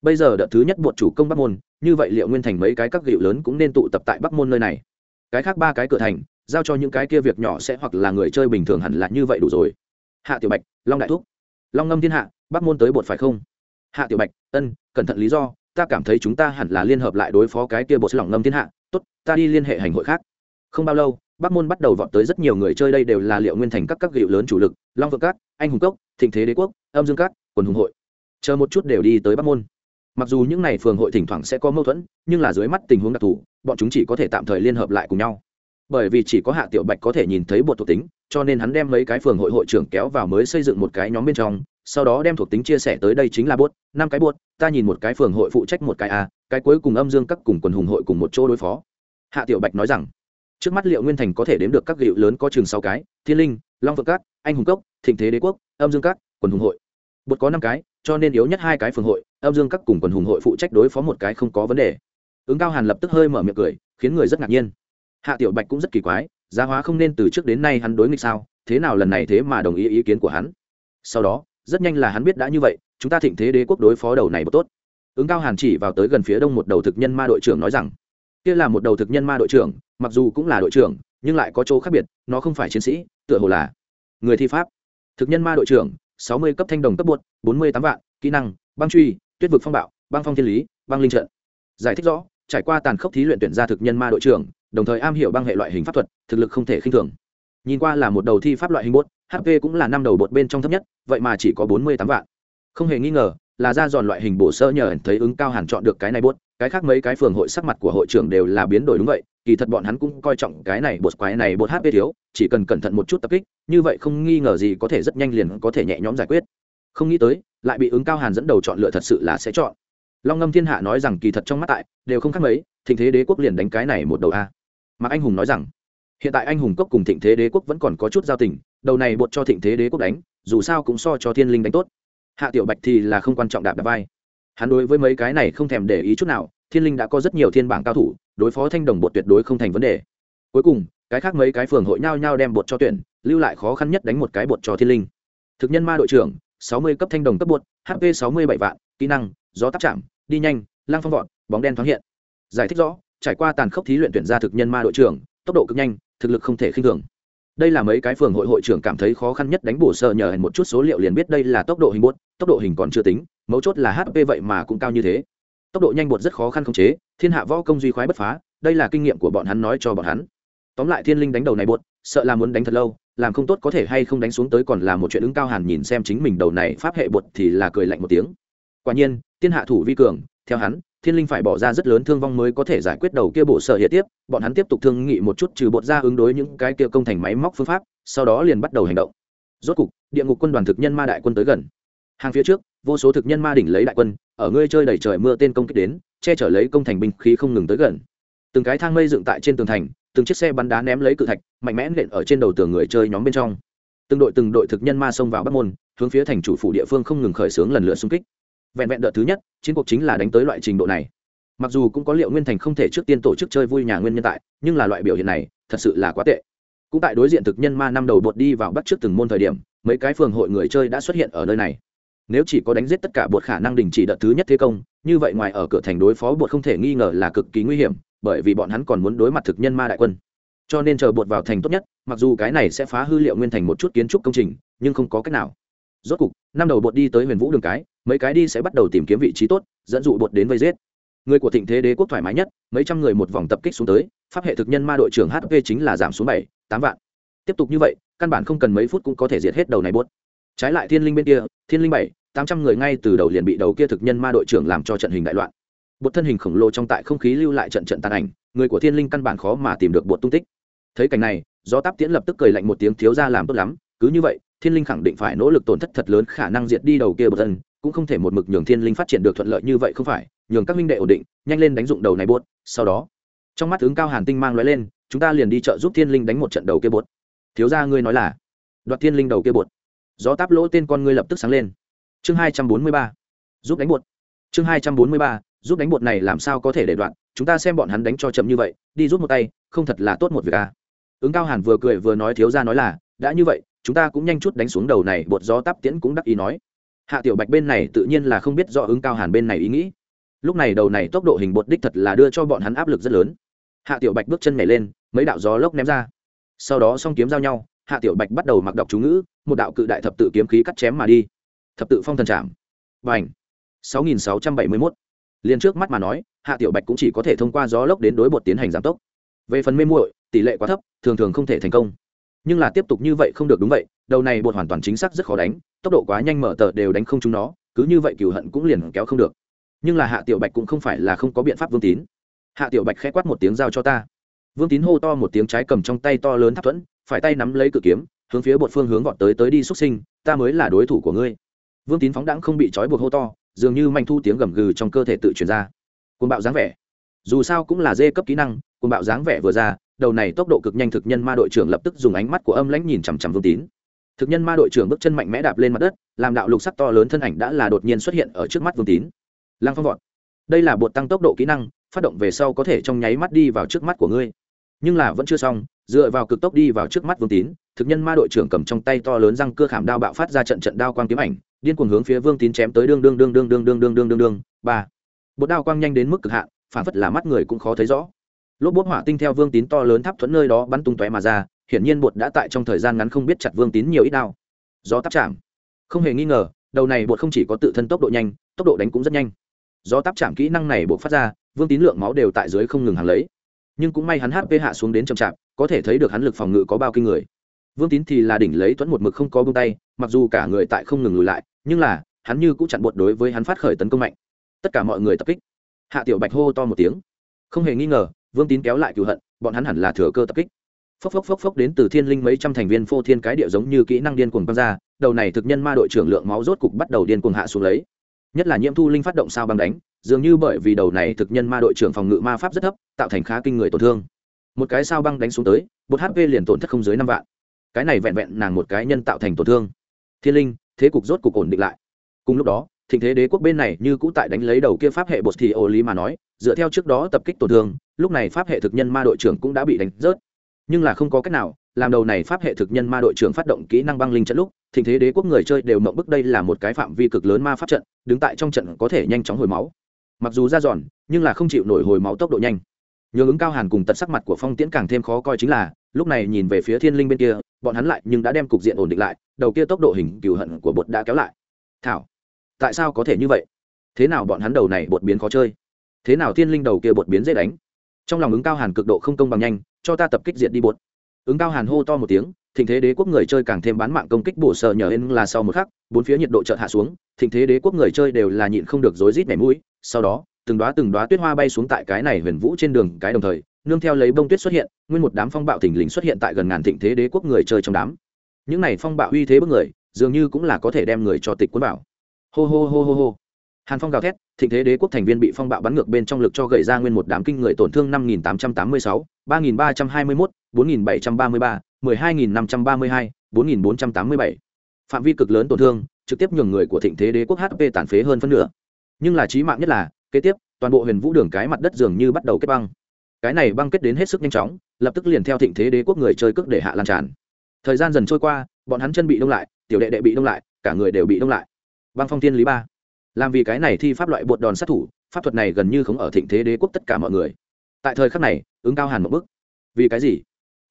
Bây giờ đợt thứ nhất buộc chủ công bắc môn, như vậy liệu nguyên thành mấy cái các gịu lớn cũng nên tụ tập tại bắc môn nơi này. Cái khác ba cái cửa thành, giao cho những cái kia việc nhỏ sẽ hoặc là người chơi bình thường hẳn là như vậy đủ rồi. Hạ tiểu bạch, long đại thúc. Long ngâm thiên hạ, bắc môn tới bột phải không? Hạ tiểu bạch, ân, cẩn thận lý do, ta cảm thấy chúng ta hẳn là liên hợp lại đối phó cái kia bột lòng ngâm thiên hạ. Tốt, ta đi liên hệ hành hội khác. Không bao lâu bắc môn bắt đầu vọt tới rất nhiều người chơi đây đều là liệu nguyên thành các các hiệu lớn chủ lực, long vượng các, anh hùng cốc, thịnh thế đế quốc, âm dương các, quần hùng hội. Chờ một chút đều đi tới bắc môn. Mặc dù những n à y phường hội thỉnh thoảng sẽ có mâu thuẫn, nhưng là dưới mắt tình huống đặc thù, bọn chúng chỉ có thể tạm thời liên hợp lại cùng nhau. Bởi vì chỉ có hạ tiểu bạch có thể nhìn thấy bột thuộc tính, cho nên hắn đem mấy cái phường hội hội trưởng kéo vào mới xây dựng một cái nhóm bên trong, sau đó đem thuộc tính chia sẻ tới đây chính là bốt, năm cái bốt, ta nhìn một cái phường hội phụ trách một cái a, cái cuối cùng âm dương các cùng quần hùng hội cùng một chỗ đối phó. Hạ tiểu bạch nói rằng trước mắt liệu nguyên thành có thể đếm được các gịu lớn có chừng sáu cái, thiên linh, long phượng cát, anh hùng cốc, thịnh thế đế quốc, âm dương cát, quần hùng hội. Bột có năm cái, cho nên yếu nhất hai cái phường hội, âm dương các cùng quần hùng hội phụ trách đối phó một cái không có vấn đề. Ứng cao hàn lập tức hơi mở miệng cười, khiến người rất ngạc nhiên. Hạ tiểu bạch cũng rất kỳ quái, giá hóa không nên từ trước đến nay hắn đối nghịch sao, thế nào lần này thế mà đồng ý ý kiến của hắn. Sau đó, rất nhanh là hắn biết đã như vậy, chúng ta thịnh thế đế quốc đối phó đầu này tốt. Ứng cao hàn chỉ vào tới gần phía đông một đầu thực nhân ma đội trưởng nói rằng kia là một đầu thực nhân ma đội trưởng mặc dù cũng là đội trưởng nhưng lại có chỗ khác biệt nó không phải chiến sĩ tựa hồ là người thi pháp. Thực nhân ma đội trưởng sáu mươi cấp thanh đồng cấp bột, bốn mươi tám vạn kỹ năng băng truy tuyết vực phong bạo băng phong thiên lý băng linh trận. Giải thích rõ trải qua tàn khốc thí luyện tuyển ra thực nhân ma đội trưởng đồng thời am hiểu băng hệ loại hình pháp thuật thực lực không thể khinh thường. Nhìn qua là một đầu thi pháp loại hình bột hp cũng là năm đầu bột bên trong thấp nhất vậy mà chỉ có bốn mươi tám vạn. Không hề nghi ngờ là ra giòn loại hình bổ sơ nhờ thấy ứng cao hẳn chọn được cái này bốt, cái khác mấy cái phường hội sắc mặt của hội trưởng đều là biến đổi đúng vậy, kỳ thật bọn hắn cũng coi trọng cái này bột quái này bột hp thiếu, chỉ cần cẩn thận một chút tập kích, như vậy không nghi ngờ gì có thể rất nhanh liền có thể nhẹ nhõm giải quyết. Không nghĩ tới, lại bị ứng cao hàn dẫn đầu chọn lựa thật sự là sẽ chọn. Long ngâm thiên hạ nói rằng kỳ thật trong mắt tại, đều không khác mấy, thịnh thế đế quốc liền đánh cái này một đầu a. Mà anh hùng nói rằng, hiện tại anh hùng cốc cùng thịnh thế đế quốc vẫn còn có chút giao tình, đầu này bột cho thịnh thế đế quốc đánh, dù sao cũng so cho thiên linh đánh tốt hạ tiểu bạch thì là không quan trọng đạp đạp vai. Hắn đối với mấy cái này không thèm để ý chút nào, thiên linh đã có rất nhiều thiên bảng cao thủ, đối phó thanh đồng bột tuyệt đối không thành vấn đề. Cuối cùng, cái khác mấy cái phường hội nhau nhau đem bột cho tuyển, lưu lại khó khăn nhất đánh một cái bột cho thiên linh. Thực nhân ma đội trưởng, sáu mươi cấp thanh đồng cấp bột hp sáu mươi bảy vạn, kỹ năng, gió tắc chạm, đi nhanh lang phong vọt, bóng đen thoáng hiện. Giải thích rõ, trải qua tàn khốc thí luyện tuyển ra thực nhân ma đội trưởng, tốc độ cực nhanh, thực lực không thể khinh thường đây là mấy cái phường hội hội trưởng cảm thấy khó khăn nhất đánh bổ sơ nhờ một chút số liệu liền biết đây là tốc độ hình bột tốc độ hình còn chưa tính, mấu chốt là hp vậy mà cũng cao như thế. Tốc độ nhanh bột rất khó khăn khống chế, thiên hạ võ công duy khoái bất phá, đây là kinh nghiệm của bọn hắn nói cho bọn hắn. Tóm lại thiên linh đánh đầu này bột, sợ là muốn đánh thật lâu, làm không tốt có thể hay không đánh xuống tới còn là một chuyện ứng cao hàn nhìn xem chính mình đầu này pháp hệ bột thì là cười lạnh một tiếng. Quả nhiên, thiên hạ thủ vi cường, theo hắn thiên linh phải bỏ ra rất lớn thương vong mới có thể giải quyết đầu kia bộ sở hiện tiếp, bọn hắn tiếp tục thương nghị một chút trừ bột ra ứng đối những cái kia công thành máy móc phương pháp, sau đó liền bắt đầu hành động. Rốt cục, địa ngục quân đoàn thực nhân ma đại quân tới gần. Hàng phía trước, vô số thực nhân ma đỉnh lấy đại quân, ở ngươi chơi đầy trời mưa tên công kích đến, che chở lấy công thành binh khí không ngừng tới gần. Từng cái thang mây dựng tại trên tường thành, từng chiếc xe bắn đá ném lấy cự thạch, mạnh mẽ nện ở trên đầu tường người chơi nhóm bên trong. Từng đội từng đội thực nhân ma xông vào bắc môn, hướng phía thành chủ phủ địa phương không ngừng khởi xướng lần lượt xung kích vẹn vẹn đợt thứ nhất, chiến cuộc chính là đánh tới loại trình độ này. Mặc dù cũng có liệu nguyên thành không thể trước tiên tổ chức chơi vui nhà nguyên nhân tại, nhưng là loại biểu hiện này, thật sự là quá tệ. Cũng tại đối diện thực nhân ma năm đầu bột đi vào bắt trước từng môn thời điểm, mấy cái phường hội người chơi đã xuất hiện ở nơi này. Nếu chỉ có đánh giết tất cả bột khả năng đình chỉ đợt thứ nhất thế công, như vậy ngoài ở cửa thành đối phó bột không thể nghi ngờ là cực kỳ nguy hiểm, bởi vì bọn hắn còn muốn đối mặt thực nhân ma đại quân. Cho nên chờ bột vào thành tốt nhất, mặc dù cái này sẽ phá hư liệu nguyên thành một chút kiến trúc công trình, nhưng không có cách nào. Rốt cục, năm đầu bột đi tới huyền vũ đường cái mấy cái đi sẽ bắt đầu tìm kiếm vị trí tốt, dẫn dụ bột đến vây giết. Người của thịnh thế đế quốc thoải mái nhất, mấy trăm người một vòng tập kích xuống tới, pháp hệ thực nhân ma đội trưởng hp chính là giảm xuống bảy, tám vạn. Tiếp tục như vậy, căn bản không cần mấy phút cũng có thể diệt hết đầu này buốt trái lại thiên linh bên kia, thiên linh bảy, tám trăm người ngay từ đầu liền bị đầu kia thực nhân ma đội trưởng làm cho trận hình đại loạn. Bột thân hình khổng lồ trong tại không khí lưu lại trận trận tàn ảnh, người của thiên linh căn bản khó mà tìm được bột tung tích. Thấy cảnh này do táp tiễn lập tức cười lạnh một tiếng thiếu ra làm tốt lắm, cứ như vậy, thiên linh khẳng định phải nỗ lực tổn thất thật lớn khả năng diệt đi đầu kia bột thân cũng không thể một mực nhường thiên linh phát triển được thuận lợi như vậy không phải, nhường các minh đệ ổn định, nhanh lên đánh dụng đầu này bột, sau đó, trong mắt tướng cao hàn tinh mang lóe lên, chúng ta liền đi chợ giúp thiên linh đánh một trận đầu kia bột. Thiếu gia ngươi nói là, đoạt thiên linh đầu kia bột. Gió táp lỗ tên con ngươi lập tức sáng lên. Chương hai trăm bốn mươi ba, giúp đánh bột. Chương hai trăm bốn mươi ba, giúp đánh bột này làm sao có thể để đoạn, chúng ta xem bọn hắn đánh cho chậm như vậy, đi giúp một tay, không thật là tốt một việc à. ứng cao hàn vừa cười vừa nói thiếu ra nói là, đã như vậy, chúng ta cũng nhanh chút đánh xuống đầu này, bột gió táp tiễn cũng đắc ý nói hạ tiểu bạch bên này tự nhiên là không biết do ứng cao hàn bên này ý nghĩ. Lúc này đầu này tốc độ hình bột đích thật là đưa cho bọn hắn áp lực rất lớn. Hạ tiểu bạch bước chân nhảy lên, mấy đạo gió lốc ném ra. Sau đó song kiếm giao nhau, hạ tiểu bạch bắt đầu mặc đọc chú ngữ, một đạo cự đại thập tự kiếm khí cắt chém mà đi. Thập tự phong thần trảm và h sáu nghìn sáu trăm bảy mươi mốt. Liền trước mắt mà nói, hạ tiểu bạch cũng chỉ có thể thông qua gió lốc đến đối bột tiến hành giảm tốc. Về phần mê muội, tỷ lệ quá thấp, thường thường không thể thành công. Nhưng là tiếp tục như vậy không được đúng vậy, đầu này bột hoàn toàn chính xác rất khó đánh tốc độ quá nhanh mở tờ đều đánh không chúng nó, cứ như vậy cửu hận cũng liền kéo không được. Nhưng là hạ tiểu bạch cũng không phải là không có biện pháp vương tín. Hạ tiểu bạch khẽ quát một tiếng giao cho ta. Vương tín hô to một tiếng trái cầm trong tay to lớn tháp thuẫn, phải tay nắm lấy cự kiếm, hướng phía bột phương hướng gọn tới tới đi xuất sinh, ta mới là đối thủ của ngươi. Vương tín phóng đãng không bị trói buộc hô to, dường như manh thu tiếng gầm gừ trong cơ thể tự chuyển ra. Côn bạo dáng vẻ. Dù sao cũng là dê cấp kỹ năng côn bạo dáng vẻ vừa ra, đầu này tốc độ cực nhanh thực nhân ma đội trưởng lập tức dùng ánh mắt của âm lãnh nhìn chằm chằm vương tín thực nhân ma đội trưởng bước chân mạnh mẽ đạp lên mặt đất, làm đạo lục sắc to lớn thân ảnh đã là đột nhiên xuất hiện ở trước mắt vương tín. Lăng phong vọt. Đây là bột tăng tốc độ kỹ năng, phát động về sau có thể trong nháy mắt đi vào trước mắt của ngươi. Nhưng là vẫn chưa xong, dựa vào cực tốc đi vào trước mắt vương tín, thực nhân ma đội trưởng cầm trong tay to lớn răng cưa khảm đao bạo phát ra trận trận đao quang kiếm ảnh, điên cuồng hướng phía vương tín chém tới đương đương đương đương đương đương đương đương đương đương. Ba. Bột đao quang nhanh đến mức cực hạn, phản phất là mắt người cũng khó thấy rõ. Lốp bốt hỏa tinh theo vương tín to lớn tháp thuẫn nơi đó bắn tung tóe mà ra hiển nhiên bột đã tại trong thời gian ngắn không biết chặt vương tín nhiều ít đao. Gió táp chạm. Không hề nghi ngờ, đầu này bột không chỉ có tự thân tốc độ nhanh, tốc độ đánh cũng rất nhanh. Do táp chạm kỹ năng này bột phát ra, vương tín lượng máu đều tại dưới không ngừng hàng lấy. Nhưng cũng may hắn hp hạ xuống đến chậm chạp, có thể thấy được hắn lực phòng ngự có bao kinh người. Vương tín thì là đỉnh lấy thuẫn một mực không có bông tay, mặc dù cả người tại không ngừng lùi lại, nhưng là, hắn như cũng chặn bột đối với hắn phát khởi tấn công mạnh. Tất cả mọi người tập kích. Hạ tiểu bạch hô to một tiếng. Không hề nghi ngờ, vương tín kéo lại cựu hận, bọn hắn hẳn là thừa cơ tập kích phốc phốc phốc phốc đến từ thiên linh mấy trăm thành viên phô thiên cái địa giống như kỹ năng điên cuồng băng ra, đầu này thực nhân ma đội trưởng lượng máu rốt cục bắt đầu điên cuồng hạ xuống lấy. Nhất là nhiễm thu linh phát động sao băng đánh, dường như bởi vì đầu này thực nhân ma đội trưởng phòng ngự ma pháp rất thấp, tạo thành khá kinh người tổn thương. Một cái sao băng đánh xuống tới, một hp liền tổn thất không dưới năm vạn. Cái này vẹn vẹn nàng một cái nhân tạo thành tổn thương. Thiên linh, thế cục rốt cục ổn định lại. Cùng lúc đó, thịnh thế đế quốc bên này như cũ tại đánh lấy đầu kia pháp hệ bột thì ô lý mà nói, dựa theo trước đó tập kích tổn thương, lúc này pháp hệ thực nhân ma đội trưởng cũng đã bị đánh rớt nhưng là không có cách nào, làm đầu này pháp hệ thực nhân ma đội trưởng phát động kỹ năng băng linh trận lúc, thịnh thế đế quốc người chơi đều mộng bức đây là một cái phạm vi cực lớn ma pháp trận, đứng tại trong trận có thể nhanh chóng hồi máu. Mặc dù ra giòn, nhưng là không chịu nổi hồi máu tốc độ nhanh. Nhường ứng cao hàn cùng tật sắc mặt của phong tiễn càng thêm khó coi chính là, lúc này nhìn về phía thiên linh bên kia, bọn hắn lại nhưng đã đem cục diện ổn định lại, đầu kia tốc độ hình cừu hận của bột đã kéo lại. Thảo, tại sao có thể như vậy? Thế nào bọn hắn đầu này bột biến khó chơi? Thế nào thiên linh đầu kia bột biến dễ đánh? Trong lòng ứng cao hàn cực độ không công bằng nhanh cho ta tập kích diện đi bột ứng cao hàn hô to một tiếng, thịnh thế đế quốc người chơi càng thêm bán mạng công kích bổ sợ nhờ lên là sau một khắc, bốn phía nhiệt độ chợt hạ xuống, thịnh thế đế quốc người chơi đều là nhịn không được rối rít nhảy mũi, sau đó, từng đóa từng đóa tuyết hoa bay xuống tại cái này huyền vũ trên đường, cái đồng thời, nương theo lấy bông tuyết xuất hiện, nguyên một đám phong bạo thình lình xuất hiện tại gần ngàn thịnh thế đế quốc người chơi trong đám. Những này phong bạo uy thế bức người, dường như cũng là có thể đem người cho tịch quân bảo hô hô hô hô hô. Hàn phong gào thét, thịnh thế đế quốc thành viên bị phong bạo bắn ngược bên trong lực cho gậy ra nguyên một đám kinh người tổn thương năm nghìn tám trăm tám mươi sáu. 3321, 4733, 12532, 4487. phạm vi cực lớn tổn thương trực tiếp nhường người của thịnh thế đế quốc hp tàn phế hơn phân nửa. Nhưng là chí mạng nhất là kế tiếp toàn bộ huyền vũ đường cái mặt đất dường như bắt đầu kết băng. Cái này băng kết đến hết sức nhanh chóng lập tức liền theo thịnh thế đế quốc người chơi cước để hạ lan tràn. Thời gian dần trôi qua bọn hắn chân bị đông lại tiểu đệ đệ bị đông lại cả người đều bị đông lại. Băng phong thiên lý ba. Làm vì cái này thi pháp loại bột đòn sát thủ pháp thuật này gần như không ở thịnh thế đế quốc tất cả mọi người tại thời khắc này, ứng cao hàn một bức vì cái gì?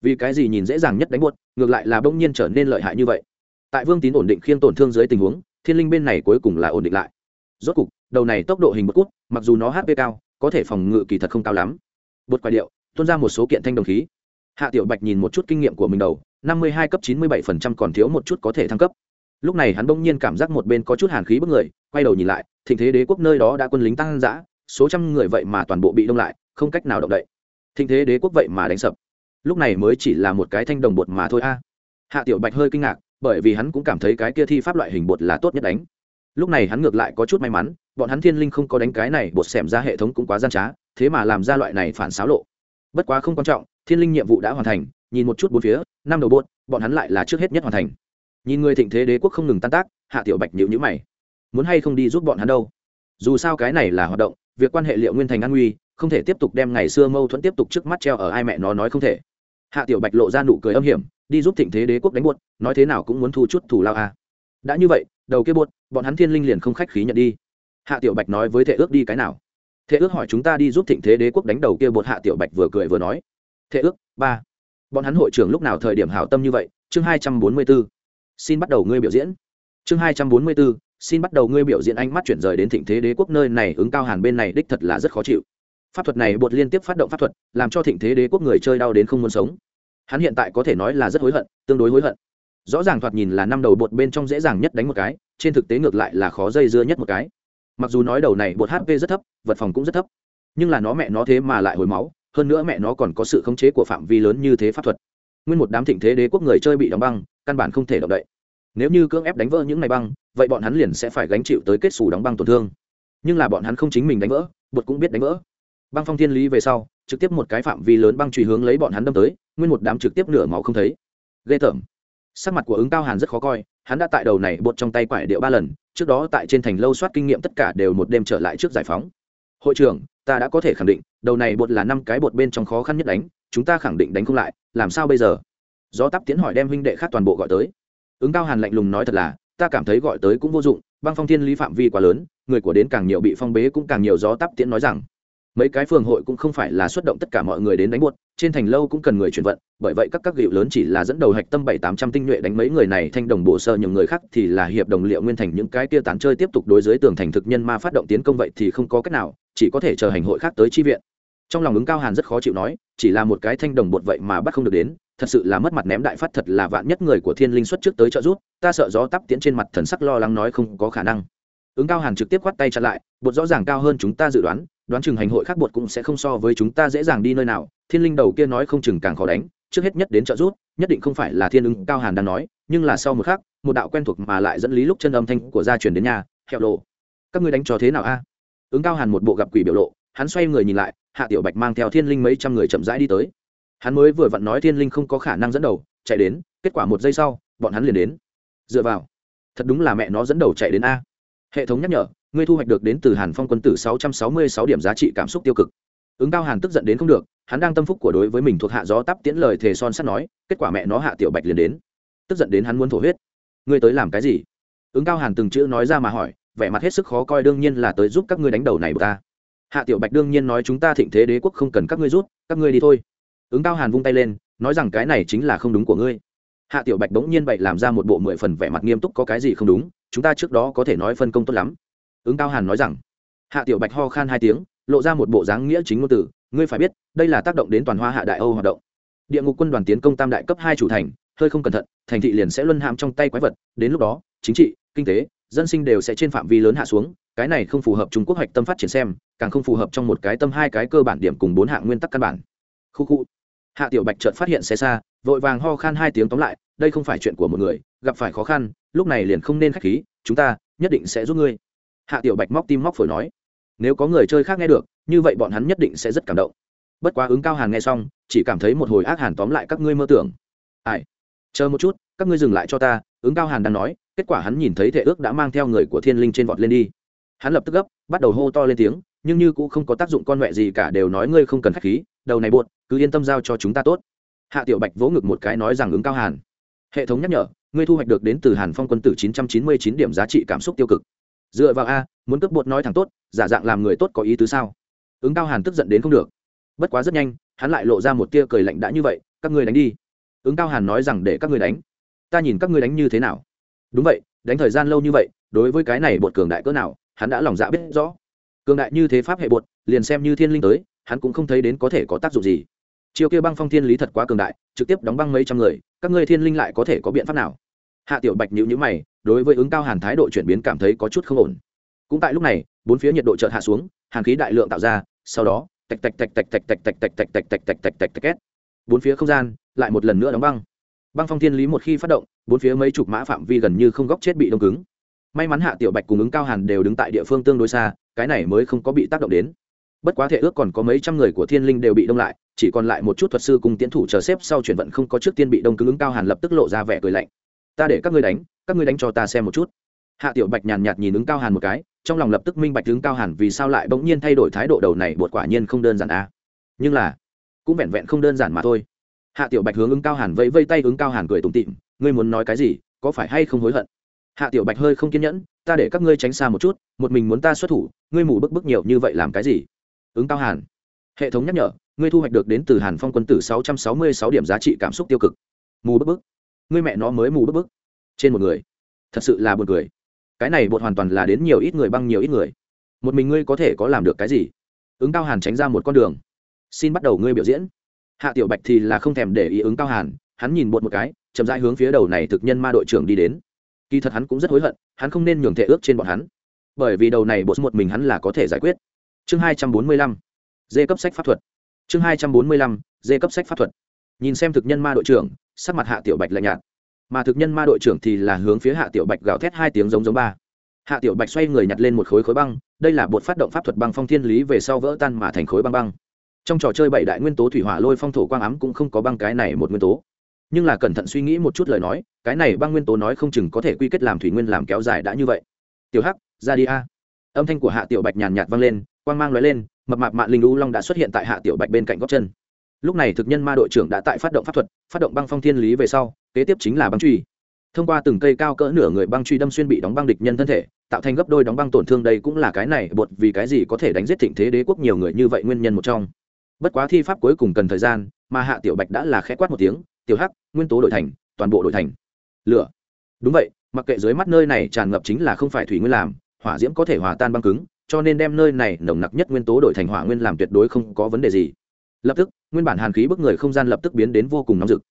Vì cái gì nhìn dễ dàng nhất đánh buốt, ngược lại là bỗng nhiên trở nên lợi hại như vậy. Tại vương tín ổn định khiên tổn thương dưới tình huống, thiên linh bên này cuối cùng là ổn định lại. Rốt cục, đầu này tốc độ hình bất cút, mặc dù nó hp cao, có thể phòng ngự kỳ thật không cao lắm. Bột quài điệu, tuôn ra một số kiện thanh đồng khí. Hạ tiểu bạch nhìn một chút kinh nghiệm của mình đầu, năm mươi hai cấp chín mươi bảy phần trăm còn thiếu một chút có thể thăng cấp. Lúc này hắn bỗng nhiên cảm giác một bên có chút hàn khí bức người, quay đầu nhìn lại, thịnh thế đế quốc nơi đó đã quân lính tăng giã số trăm người vậy mà toàn bộ bị đông lại không cách nào động đậy. Thịnh thế đế quốc vậy mà đánh sập. Lúc này mới chỉ là một cái thanh đồng bột mà thôi a. Hạ tiểu bạch hơi kinh ngạc, bởi vì hắn cũng cảm thấy cái kia thi pháp loại hình bột là tốt nhất đánh. Lúc này hắn ngược lại có chút may mắn, bọn hắn thiên linh không có đánh cái này, bột xẻm ra hệ thống cũng quá gian trá, thế mà làm ra loại này phản xáo lộ. Bất quá không quan trọng, thiên linh nhiệm vụ đã hoàn thành, nhìn một chút bốn phía, năm đầu bột, bọn hắn lại là trước hết nhất hoàn thành. Nhìn người thịnh thế đế quốc không ngừng tan tác, hạ tiểu bạch nhịu nhữ mày. Muốn hay không đi giúp bọn hắn đâu? Dù sao cái này là hoạt động, việc quan hệ liệu nguyên thành an nguy không thể tiếp tục đem ngày xưa mâu thuẫn tiếp tục trước mắt treo ở ai mẹ nó nói không thể. Hạ tiểu bạch lộ ra nụ cười âm hiểm đi giúp thịnh thế đế quốc đánh buốt nói thế nào cũng muốn thu chút thủ lao a à. đã như vậy đầu kia buốt bọn hắn thiên linh liền không khách khí nhận đi. Hạ tiểu bạch nói với thệ ước đi cái nào? Thệ ước hỏi chúng ta đi giúp thịnh thế đế quốc đánh đầu kia bột hạ tiểu bạch vừa cười vừa nói. Thệ ước ba. Bọn hắn hội trưởng lúc nào thời điểm hảo tâm như vậy? Chương hai trăm bốn mươi 244. xin bắt đầu ngươi biểu diễn. Chương hai trăm bốn mươi 244, xin bắt đầu ngươi biểu diễn ánh mắt chuyển rời đến thịnh thế đế quốc nơi này ứng cao hàn bên này đích thật là rất khó chịu pháp thuật này bột liên tiếp phát động pháp thuật, làm cho thịnh thế đế quốc người chơi đau đến không muốn sống. Hắn hiện tại có thể nói là rất hối hận, tương đối hối hận. Rõ ràng thoạt nhìn là năm đầu bột bên trong dễ dàng nhất đánh một cái, trên thực tế ngược lại là khó dây dưa nhất một cái. Mặc dù nói đầu này bột hp rất thấp, vật phòng cũng rất thấp. Nhưng là nó mẹ nó thế mà lại hồi máu, hơn nữa mẹ nó còn có sự khống chế của phạm vi lớn như thế pháp thuật. Nguyên một đám thịnh thế đế quốc người chơi bị đóng băng, căn bản không thể động đậy. Nếu như cưỡng ép đánh vỡ những ngày băng, vậy bọn hắn liền sẽ phải gánh chịu tới kết xù đóng băng tổn thương. Nhưng là bọn hắn không chính mình đánh vỡ, bột cũng biết đánh vỡ băng phong thiên lý về sau, trực tiếp một cái phạm vi lớn băng truy hướng lấy bọn hắn đâm tới, nguyên một đám trực tiếp nửa máu không thấy. Ghê tởm. Sắc mặt của ứng cao hàn rất khó coi, hắn đã tại đầu này bột trong tay quải điệu ba lần, trước đó tại trên thành lâu soát kinh nghiệm tất cả đều một đêm trở lại trước giải phóng. Hội trưởng, ta đã có thể khẳng định, đầu này bột là năm cái bột bên trong khó khăn nhất đánh, chúng ta khẳng định đánh không lại, làm sao bây giờ? Do tắp tiến hỏi đem huynh đệ khác toàn bộ gọi tới. Ứng cao hàn lạnh lùng nói thật là, ta cảm thấy gọi tới cũng vô dụng, băng phong thiên lý phạm vi quá lớn, người của đến càng nhiều bị phong bế cũng càng nhiều gió tắp tiễn nói rằng mấy cái phường hội cũng không phải là xuất động tất cả mọi người đến đánh buốt, trên thành lâu cũng cần người chuyển vận, bởi vậy các các gịu lớn chỉ là dẫn đầu hạch tâm bảy tám trăm tinh nhuệ đánh mấy người này, thanh đồng bổ sơ những người khác thì là hiệp đồng liệu nguyên thành những cái tia tán chơi tiếp tục đối dưới tường thành thực nhân ma phát động tiến công vậy thì không có cách nào, chỉ có thể chờ hành hội khác tới chi viện. Trong lòng ứng cao hàn rất khó chịu nói, chỉ là một cái thanh đồng bột vậy mà bắt không được đến, thật sự là mất mặt ném đại phát thật là vạn nhất người của thiên linh xuất trước tới trợ giúp, ta sợ gió tắp tiến trên mặt thần sắc lo lắng nói không có khả năng. Ứng cao hàn trực tiếp khoát tay chặn lại, bột rõ ràng cao hơn chúng ta dự đoán đoán chừng hành hội khác bột cũng sẽ không so với chúng ta dễ dàng đi nơi nào. Thiên linh đầu kia nói không chừng càng khó đánh trước hết nhất đến trợ rút, nhất định không phải là thiên ứng cao hàn đang nói nhưng là sau một khắc một đạo quen thuộc mà lại dẫn lý lúc chân âm thanh của gia truyền đến nhà hẹo lộ các ngươi đánh trò thế nào a? Ứng cao hàn một bộ gặp quỷ biểu lộ hắn xoay người nhìn lại hạ tiểu bạch mang theo thiên linh mấy trăm người chậm rãi đi tới. Hắn mới vừa vặn nói thiên linh không có khả năng dẫn đầu chạy đến kết quả một giây sau bọn hắn liền đến. Dựa vào thật đúng là mẹ nó dẫn đầu chạy đến a. Hệ thống nhắc nhở ngươi thu hoạch được đến từ hàn phong quân tử sáu trăm sáu mươi sáu điểm giá trị cảm xúc tiêu cực. Ứng cao hàn tức giận đến không được, hắn đang tâm phúc của đối với mình thuộc hạ gió tắp tiễn lời thề son sắt nói, kết quả mẹ nó hạ tiểu bạch liền đến. Tức giận đến hắn muốn thổ huyết. Ngươi tới làm cái gì? Ứng cao hàn từng chữ nói ra mà hỏi, vẻ mặt hết sức khó coi đương nhiên là tới giúp các ngươi đánh đầu này của ta. Hạ tiểu bạch đương nhiên nói chúng ta thịnh thế đế quốc không cần các ngươi rút các ngươi đi thôi. Ứng cao hàn vung tay lên, nói rằng cái này chính là không đúng của ngươi. Hạ tiểu bạch bỗng nhiên bậy làm ra một bộ mười phần vẻ mặt nghiêm túc có cái gì không đúng, chúng ta trước đó có thể nói phân công tốt lắm ứng cao hàn nói rằng, hạ tiểu bạch ho khan hai tiếng, lộ ra một bộ dáng nghĩa chính ngôn từ, ngươi phải biết, đây là tác động đến toàn hoa hạ đại âu hoạt động. Địa ngục quân đoàn tiến công tam đại cấp hai chủ thành, hơi không cẩn thận, thành thị liền sẽ luân hãm trong tay quái vật, đến lúc đó, chính trị, kinh tế, dân sinh đều sẽ trên phạm vi lớn hạ xuống, cái này không phù hợp trung quốc hoạch tâm phát triển xem, càng không phù hợp trong một cái tâm hai cái cơ bản điểm cùng bốn hạng nguyên tắc căn bản. Khu khu. Hạ tiểu bạch chợt phát hiện xe xa, vội vàng ho khan hai tiếng tóm lại, đây không phải chuyện của một người, gặp phải khó khăn, lúc này liền không nên k h á c h khí, chúng ta nhất định sẽ giúp ngươi hạ tiểu bạch móc tim móc phổi nói, nếu có người chơi khác nghe được, như vậy bọn hắn nhất định sẽ rất cảm động. Bất quá ứng cao hàn nghe xong, chỉ cảm thấy một hồi ác hàn tóm lại các ngươi mơ tưởng. Ai? Chờ một chút, các ngươi dừng lại cho ta. Ứng cao hàn đang nói, kết quả hắn nhìn thấy thể ước đã mang theo người của thiên linh trên vọt lên đi. Hắn lập tức gấp, bắt đầu hô to lên tiếng, nhưng như cũng không có tác dụng con mẹ gì cả đều nói ngươi không cần khách khí, đầu này buột cứ yên tâm giao cho chúng ta tốt. Hạ tiểu bạch vỗ ngực một cái nói rằng ứng cao hàn, hệ thống nhắc nhở, ngươi thu hoạch được đến từ hàn phong quân tử 999 điểm giá trị cảm xúc tiêu cực dựa vào a, muốn cướp bột nói thẳng tốt, giả dạng làm người tốt có ý tứ sao? Ứng cao hàn tức giận đến không được. Bất quá rất nhanh, hắn lại lộ ra một tia cười lạnh đã như vậy, các ngươi đánh đi. Ứng cao hàn nói rằng để các ngươi đánh. Ta nhìn các ngươi đánh như thế nào. Đúng vậy, đánh thời gian lâu như vậy, đối với cái này bột cường đại cỡ nào, hắn đã lòng dạ biết rõ. Cường đại như thế pháp hệ bột, liền xem như thiên linh tới, hắn cũng không thấy đến có thể có tác dụng gì. Chiêu kia băng phong thiên lý thật quá cường đại, trực tiếp đóng băng mấy trăm người, các ngươi thiên linh lại có thể có biện pháp nào? Hạ tiểu bạch nhữ nhữ mày đối với ứng cao hàn thái độ chuyển biến cảm thấy có chút không ổn cũng tại lúc này bốn phía nhiệt độ chợt hạ xuống hàn khí đại lượng tạo ra sau đó tạch tạch tạch tạch tạch tạch tạch tạch tạch tạch tạch tạch tạch tạch tạch két bốn phía không gian lại một lần nữa đóng băng băng phong thiên lý một khi phát động bốn phía mấy chục mã phạm vi gần như không góc chết bị đông cứng may mắn hạ tiểu bạch cùng ứng cao hàn đều đứng tại địa phương tương đối xa cái này mới không có bị tác động đến bất quá thể ước còn có mấy trăm người của thiên linh đều bị đông lại chỉ còn lại một chút thuật sư cùng tiến thủ chờ xếp sau chuyển vận không có trước tiên bị đông cứng ứng cao hàn lập tức lộ ra vẻ cười lạnh ta để các ngươi đánh, các ngươi đánh cho ta xem một chút. Hạ tiểu bạch nhàn nhạt nhìn ứng cao hàn một cái, trong lòng lập tức minh bạch ứng cao hàn vì sao lại bỗng nhiên thay đổi thái độ đầu này, bột quả nhiên không đơn giản a à. nhưng là, cũng vẹn vẹn không đơn giản mà thôi. Hạ tiểu bạch hướng ứng cao hàn vẫy vây tay, ứng cao hàn cười tủm tịm ngươi muốn nói cái gì, có phải hay không hối hận? Hạ tiểu bạch hơi không kiên nhẫn, ta để các ngươi tránh xa một chút, một mình muốn ta xuất thủ, ngươi mù bức bức nhiều như vậy làm cái gì? Ứng cao hàn, hệ thống nhắc nhở, ngươi thu hoạch được đến từ hàn phong quân tử sáu trăm sáu mươi sáu điểm giá trị cảm xúc tiêu cực. Mù bức bức ngươi mẹ nó mới mù bức bức. Trên một người. Thật sự là buồn cười. Cái này bột hoàn toàn là đến nhiều ít người băng nhiều ít người. Một mình ngươi có thể có làm được cái gì? Ứng cao hàn tránh ra một con đường. Xin bắt đầu ngươi biểu diễn. Hạ tiểu bạch thì là không thèm để ý ứng cao hàn, hắn nhìn bột một cái, chậm rãi hướng phía đầu này thực nhân ma đội trưởng đi đến. Kỳ thật hắn cũng rất hối hận, hắn không nên nhường thể ước trên bọn hắn. Bởi vì đầu này bột một mình hắn là có thể giải quyết. Chương hai trăm bốn mươi lăm, dê cấp sách pháp thuật. Chương hai trăm bốn mươi lăm, dê cấp sách pháp thuật nhìn xem thực nhân ma đội trưởng, sắc mặt hạ tiểu bạch lạnh nhạt. Mà thực nhân ma đội trưởng thì là hướng phía hạ tiểu bạch gào thét hai tiếng giống giống ba. Hạ tiểu bạch xoay người nhặt lên một khối khối băng, đây là bột phát động pháp thuật băng phong thiên lý về sau vỡ tan mà thành khối băng băng. Trong trò chơi bảy đại nguyên tố thủy hỏa lôi phong thổ quang ám cũng không có băng cái này một nguyên tố. Nhưng là cẩn thận suy nghĩ một chút lời nói, cái này băng nguyên tố nói không chừng có thể quy kết làm thủy nguyên làm kéo dài đã như vậy. Tiểu hắc, ra đi a. Âm thanh của hạ tiểu bạch nhàn nhạt vang lên, quang mang lóe lên, mập mạp mạn linh u long đã xuất hiện tại hạ tiểu bạch bên cạnh góc chân lúc này thực nhân ma đội trưởng đã tại phát động pháp thuật, phát động băng phong thiên lý về sau, kế tiếp chính là băng truy. Thông qua từng cây cao cỡ nửa người băng truy đâm xuyên bị đóng băng địch nhân thân thể, tạo thành gấp đôi đóng băng tổn thương đây cũng là cái này, bột vì cái gì có thể đánh giết thịnh thế đế quốc nhiều người như vậy nguyên nhân một trong. Bất quá thi pháp cuối cùng cần thời gian, mà hạ tiểu bạch đã là khẽ quát một tiếng, tiểu hắc, nguyên tố đội thành, toàn bộ đội thành. Lửa. Đúng vậy, mặc kệ dưới mắt nơi này tràn ngập chính là không phải thủy nguyên làm, hỏa diễm có thể hòa tan băng cứng, cho nên đem nơi này nồng nặc nhất nguyên tố đổi thành hỏa nguyên làm tuyệt đối không có vấn đề gì. Lập tức nguyên bản hàn khí bức người không gian lập tức biến đến vô cùng nóng rực.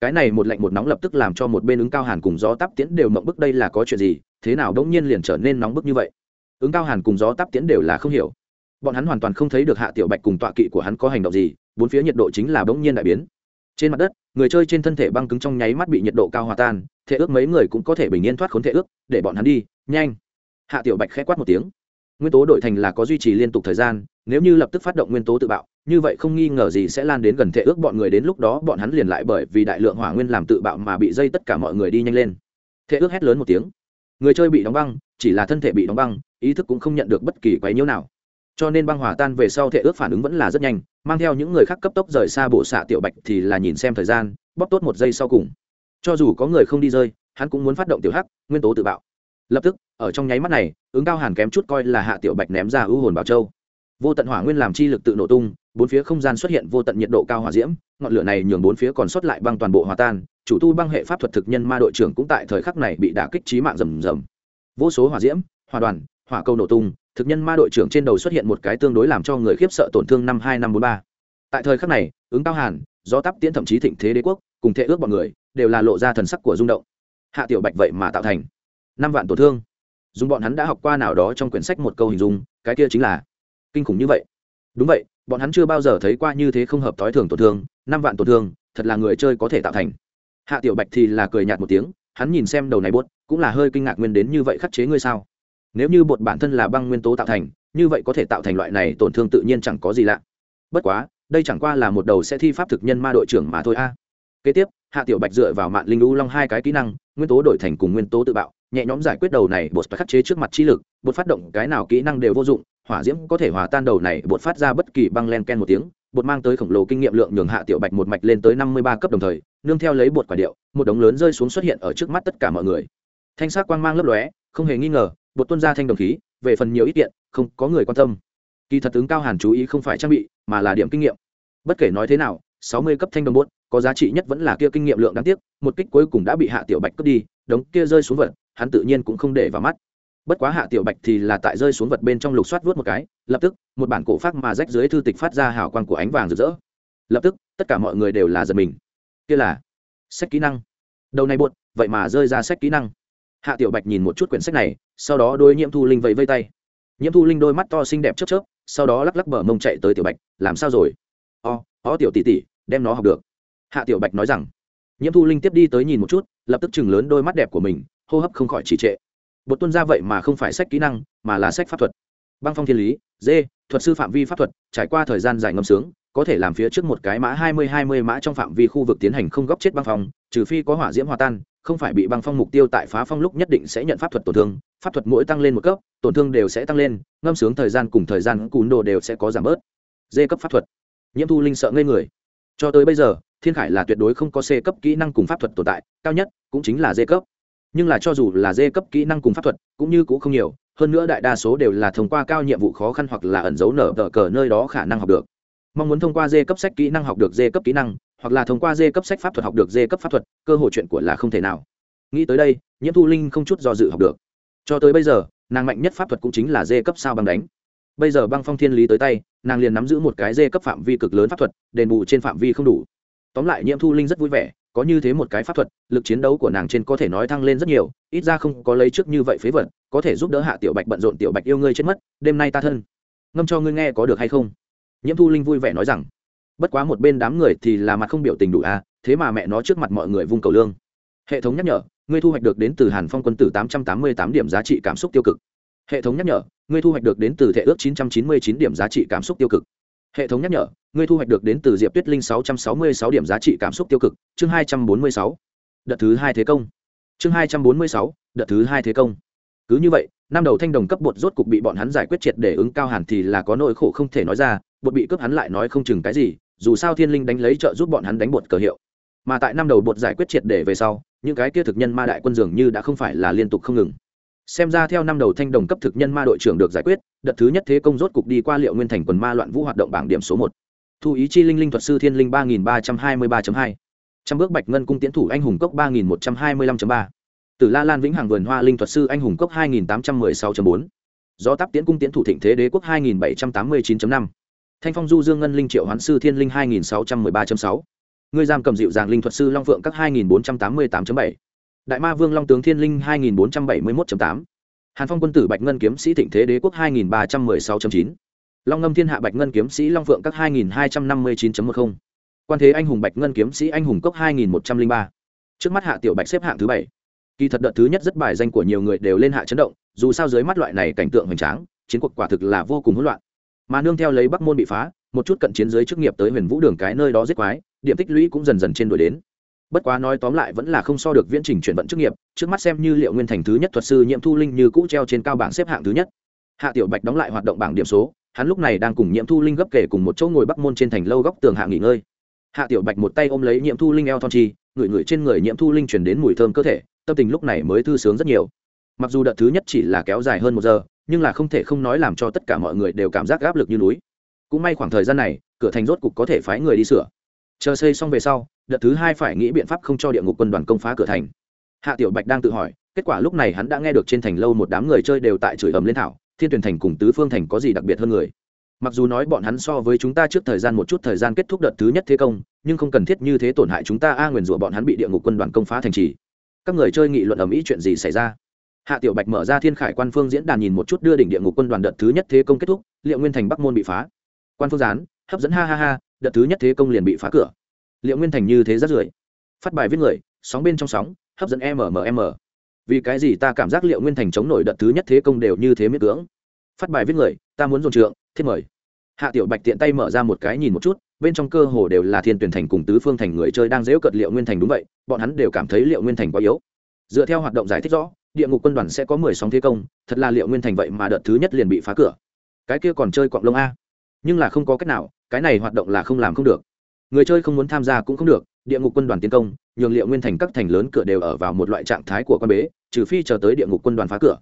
Cái này một lạnh một nóng lập tức làm cho một bên ứng cao hàn cùng gió tắp tiễn đều mộng bức đây là có chuyện gì, thế nào đống nhiên liền trở nên nóng bức như vậy? Ứng cao hàn cùng gió tắp tiễn đều là không hiểu. Bọn hắn hoàn toàn không thấy được hạ tiểu bạch cùng tọa kỵ của hắn có hành động gì, bốn phía nhiệt độ chính là bỗng nhiên đại biến. Trên mặt đất, người chơi trên thân thể băng cứng trong nháy mắt bị nhiệt độ cao hòa tan thể ước mấy người cũng có thể bình yên thoát khốn thể ước, để bọn hắn đi, nhanh. Hạ tiểu bạch k h ẽ quát một tiếng. Nguyên tố đổi thành là có duy trì liên tục thời gian, nếu như lập tức phát động nguyên tố tự bạo như vậy không nghi ngờ gì sẽ lan đến gần thể ước bọn người đến lúc đó, bọn hắn liền lại bởi vì đại lượng hỏa nguyên làm tự bạo mà bị dây tất cả mọi người đi nhanh lên. Thể ước hét lớn một tiếng. Người chơi bị đóng băng, chỉ là thân thể bị đóng băng, ý thức cũng không nhận được bất kỳ quấy nhiễu nào. Cho nên băng hòa tan về sau thể ước phản ứng vẫn là rất nhanh, mang theo những người khác cấp tốc rời xa bộ xạ tiểu bạch thì là nhìn xem thời gian, bóp tốt một giây sau cùng. Cho dù có người không đi rơi, hắn cũng muốn phát động tiểu hắc, nguyên tố tự bạo. Lập tức, ở trong nháy mắt này, ứng cao hàn kém chút coi là hạ tiểu bạch ném ra ưu hồn bảo châu vô tận hỏa nguyên làm chi lực tự nổ tung, bốn phía không gian xuất hiện vô tận nhiệt độ cao hỏa diễm, ngọn lửa này nhường bốn phía còn sót lại băng toàn bộ hòa tan, chủ tu băng hệ pháp thuật thực nhân ma đội trưởng cũng tại thời khắc này bị đả kích trí mạng rầm rầm. Vô số hỏa diễm, hỏa đoàn, hỏa cầu nổ tung, thực nhân ma đội trưởng trên đầu xuất hiện một cái tương đối làm cho người khiếp sợ tổn thương năm hai năm bốn ba. Tại thời khắc này, ứng cao hàn do tắp tiễn thậm chí thịnh thế đế quốc, cùng thệ ước bọn người, đều là lộ ra thần sắc của rung động. Hạ tiểu bạch vậy mà tạo thành năm vạn tổn thương. Dùng bọn hắn đã học qua nào đó trong quyển sách một câu hình dung, cái kia chính là kinh khủng như vậy. Đúng vậy bọn hắn chưa bao giờ thấy qua như thế không hợp thói thường tổn thương năm vạn tổn thương thật là người chơi có thể tạo thành. Hạ tiểu bạch thì là cười nhạt một tiếng hắn nhìn xem đầu này bột, cũng là hơi kinh ngạc nguyên đến như vậy khắc chế ngươi sao? Nếu như bột bản thân là băng nguyên tố tạo thành như vậy có thể tạo thành loại này tổn thương tự nhiên chẳng có gì lạ. Bất quá đây chẳng qua là một đầu sẽ thi pháp thực nhân ma đội trưởng mà thôi a. Kế tiếp hạ tiểu bạch dựa vào mạng linh u long hai cái kỹ năng nguyên tố đổi thành cùng nguyên tố tự bạo nhẹ nhõm giải quyết đầu này bột phải khắc chế trước mặt chi lực bột phát động cái nào kỹ năng đều vô dụng hỏa diễm có thể hòa tan đầu này bột phát ra bất kỳ băng len ken một tiếng bột mang tới khổng lồ kinh nghiệm lượng nhường hạ tiểu bạch một mạch lên tới năm mươi ba cấp đồng thời nương theo lấy bột quả điệu một đống lớn rơi xuống xuất hiện ở trước mắt tất cả mọi người. Thanh sắc quang mang lấp lóe không hề nghi ngờ bột tuân ra thanh đồng khí về phần nhiều ít kiện không có người quan tâm. Kỳ thật tướng cao hàn chú ý không phải trang bị mà là điểm kinh nghiệm. Bất kể nói thế nào sáu mươi cấp thanh đồng bột, có giá trị nhất vẫn là kia kinh nghiệm lượng đáng tiếc một kích cuối cùng đã bị hạ tiểu bạch cướp đi đống kia rơi xuống vật hắn tự nhiên cũng không để vào mắt bất quá hạ tiểu bạch thì là tại rơi xuống vật bên trong lục soát vuốt một cái, lập tức, một bản cổ phát mà rách dưới thư tịch phát ra hào quang của ánh vàng rực rỡ. Lập tức, tất cả mọi người đều là giật mình. Kia là sách kỹ năng. Đầu này buột vậy mà rơi ra sách kỹ năng. Hạ tiểu bạch nhìn một chút quyển sách này, sau đó đôi nhiễm thu linh vẫy vây tay. Nhiễm thu linh đôi mắt to xinh đẹp chớp chớp, sau đó lắc lắc bờ mông chạy tới tiểu bạch, làm sao rồi? O o tiểu tỷ tỷ, đem nó học được. Hạ tiểu bạch nói rằng. Nhiễm thu linh tiếp đi tới nhìn một chút, lập tức chừng lớn đôi mắt đẹp của mình, hô hấp không khỏi trì trệ bột tuân ra vậy mà không phải sách kỹ năng, mà là sách pháp thuật. Băng phong thiên lý dê thuật sư phạm vi pháp thuật, trải qua thời gian dài ngâm sướng, có thể làm phía trước một cái mã hai mươi hai mươi mã trong phạm vi khu vực tiến hành không góc chết băng phong, trừ phi có hỏa diễm hòa tan, không phải bị băng phong mục tiêu tại phá phong lúc nhất định sẽ nhận pháp thuật tổn thương, pháp thuật mỗi tăng lên một cấp, tổn thương đều sẽ tăng lên, ngâm sướng thời gian cùng thời gian cùn đồ đều sẽ có giảm bớt. Dê cấp pháp thuật. Nhiễm thu linh sợ ngây người. Cho tới bây giờ, thiên khải là tuyệt đối không có c cấp kỹ năng cùng pháp thuật tồn tại, cao nhất cũng chính là d cấp nhưng là cho dù là dê cấp kỹ năng cùng pháp thuật, cũng như cũng không nhiều, hơn nữa đại đa số đều là thông qua cao nhiệm vụ khó khăn hoặc là ẩn dấu nở tờ cờ nơi đó khả năng học được. Mong muốn thông qua dê cấp sách kỹ năng học được dê cấp kỹ năng, hoặc là thông qua dê cấp sách pháp thuật học được dê cấp pháp thuật, cơ hội chuyện của là không thể nào. Nghĩ tới đây, nhiễm thu linh không chút do dự học được. Cho tới bây giờ, nàng mạnh nhất pháp thuật cũng chính là dê cấp sao băng đánh. Bây giờ băng phong thiên lý tới tay, nàng liền nắm giữ một cái dê cấp phạm vi cực lớn pháp thuật, đền bù trên phạm vi không đủ. Tóm lại nhiễm thu linh rất vui vẻ có như thế một cái pháp thuật, lực chiến đấu của nàng trên có thể nói thăng lên rất nhiều, ít ra không có lấy trước như vậy phế vật, có thể giúp đỡ hạ tiểu bạch bận rộn tiểu bạch yêu ngươi chết mất, đêm nay ta thân. Ngâm cho ngươi nghe có được hay không? Nhiễm thu linh vui vẻ nói rằng, bất quá một bên đám người thì là mặt không biểu tình đủ à thế mà mẹ nó trước mặt mọi người vung cầu lương. Hệ thống nhắc nhở, ngươi thu hoạch được đến từ hàn phong quân tử tám trăm tám mươi tám điểm giá trị cảm xúc tiêu cực. Hệ thống nhắc nhở, ngươi thu hoạch được đến từ thệ ước chín trăm chín mươi chín điểm giá trị cảm xúc tiêu cực. Hệ thống nhắc nhở ngươi thu hoạch được đến từ diệp tuyết linh sáu trăm sáu mươi sáu điểm giá trị cảm xúc tiêu cực, chương hai trăm bốn mươi sáu. Đợt thứ hai thế công. Chương hai trăm bốn mươi sáu, đợt thứ hai thế công. Cứ như vậy, năm đầu thanh đồng cấp bột rốt cục bị bọn hắn giải quyết triệt để ứng cao hẳn thì là có nỗi khổ không thể nói ra, bột bị cướp hắn lại nói không chừng cái gì, dù sao thiên linh đánh lấy trợ giúp bọn hắn đánh bột cờ hiệu. Mà tại năm đầu bột giải quyết triệt để về sau, những cái kia thực nhân ma đại quân dường như đã không phải là liên tục không ngừng. Xem ra theo năm đầu thanh đồng cấp thực nhân ma đội trưởng được giải quyết, đợt thứ nhất thế công rốt cục đi qua liệu nguyên thành quần ma loạn vũ hoạt động bảng điểm số một thu ý chi linh linh thuật sư thiên linh ba nghìn ba trăm hai mươi ba hai trăm bước bạch ngân cung tiến thủ anh hùng cốc ba nghìn một trăm hai mươi lăm ba từ la lan vĩnh hằng vườn hoa linh thuật sư anh hùng cốc hai nghìn tám trăm mười sáu bốn do tắp tiến cung tiến thủ thịnh thế đế quốc hai nghìn bảy trăm tám mươi chín năm thanh phong du dương ngân linh triệu hoán sư thiên linh hai nghìn sáu trăm mười ba sáu ngươi giam cầm dịu dàng linh thuật sư long phượng các 2488.7. đại ma vương long tướng thiên linh 2471.8. hàn phong quân tử bạch ngân kiếm sĩ thịnh thế đế quốc 2316.9 long ngâm thiên hạ bạch ngân kiếm sĩ long phượng các hai nghìn hai trăm năm mươi chín một mươi quan thế anh hùng bạch ngân kiếm sĩ anh hùng cốc hai nghìn một trăm linh ba. Trước mắt hạ tiểu bạch xếp hạng thứ bảy. Kỳ thật đợt thứ nhất rất bài danh của nhiều người đều lên hạ chấn động, dù sao dưới mắt loại này cảnh tượng hoành tráng, chiến cuộc quả thực là vô cùng hỗn loạn. Mà nương theo lấy bắc môn bị phá, một chút cận chiến dưới chức nghiệp tới huyền vũ đường cái nơi đó giết quái, điểm tích lũy cũng dần dần trên đuổi đến. Bất quá nói tóm lại vẫn là không so được viễn trình chuyển vận chức nghiệp, trước mắt xem như liệu nguyên thành thứ nhất thuật sư nhiệm thu linh như cũ treo trên cao bảng xếp hạng thứ nhất. Hạ tiểu bạch đóng lại hoạt động bảng điểm số hắn lúc này đang cùng nhiễm thu linh gấp kể cùng một chỗ ngồi bắc môn trên thành lâu góc tường hạ nghỉ ngơi. Hạ tiểu bạch một tay ôm lấy nhiễm thu linh eo thon chi, ngửi ngửi trên người nhiễm thu linh chuyển đến mùi thơm cơ thể, tâm tình lúc này mới thư sướng rất nhiều. Mặc dù đợt thứ nhất chỉ là kéo dài hơn một giờ, nhưng là không thể không nói làm cho tất cả mọi người đều cảm giác áp lực như núi. Cũng may khoảng thời gian này, cửa thành rốt cục có thể phái người đi sửa. Chờ xây xong về sau, đợt thứ hai phải nghĩ biện pháp không cho địa ngục quân đoàn công phá cửa thành. Hạ tiểu bạch đang tự hỏi, kết quả lúc này hắn đã nghe được trên thành lâu một đám người chơi đều tại chửi ầm lên thảo thiên tuyển thành cùng tứ phương thành có gì đặc biệt hơn người? Mặc dù nói bọn hắn so với chúng ta trước thời gian một chút thời gian kết thúc đợt thứ nhất thế công, nhưng không cần thiết như thế tổn hại chúng ta a nguyền rủa bọn hắn bị địa ngục quân đoàn công phá thành trì. Các người chơi nghị luận ầm ĩ chuyện gì xảy ra? Hạ tiểu bạch mở ra thiên khải quan phương diễn đàn nhìn một chút đưa đỉnh địa ngục quân đoàn đợt thứ nhất thế công kết thúc, liệu nguyên thành bắc môn bị phá. Quan phương gián hấp dẫn ha ha ha, đợt thứ nhất thế công liền bị phá cửa. Liệu nguyên thành như thế rất rưởi. Phát bài viết người, sóng bên trong sóng, hấp dẫn mmm vì cái gì ta cảm giác liệu nguyên thành chống nổi đợt thứ nhất thế công đều như thế miễn cưỡng? Phát bài viết người, ta muốn dồn trượng, thiết mời. Hạ tiểu bạch tiện tay mở ra một cái nhìn một chút, bên trong cơ hồ đều là thiên tuyển thành cùng tứ phương thành người chơi đang dễu cợt liệu nguyên thành đúng vậy, bọn hắn đều cảm thấy liệu nguyên thành quá yếu. Dựa theo hoạt động giải thích rõ, địa ngục quân đoàn sẽ có mười sóng thế công, thật là liệu nguyên thành vậy mà đợt thứ nhất liền bị phá cửa. Cái kia còn chơi quạng lông a. Nhưng là không có cách nào, cái này hoạt động là không làm không được. Người chơi không muốn tham gia cũng không được địa ngục quân đoàn tiến công, nhường liệu nguyên thành các thành lớn cửa đều ở vào một loại trạng thái của con bế, trừ phi chờ tới địa ngục quân đoàn phá cửa.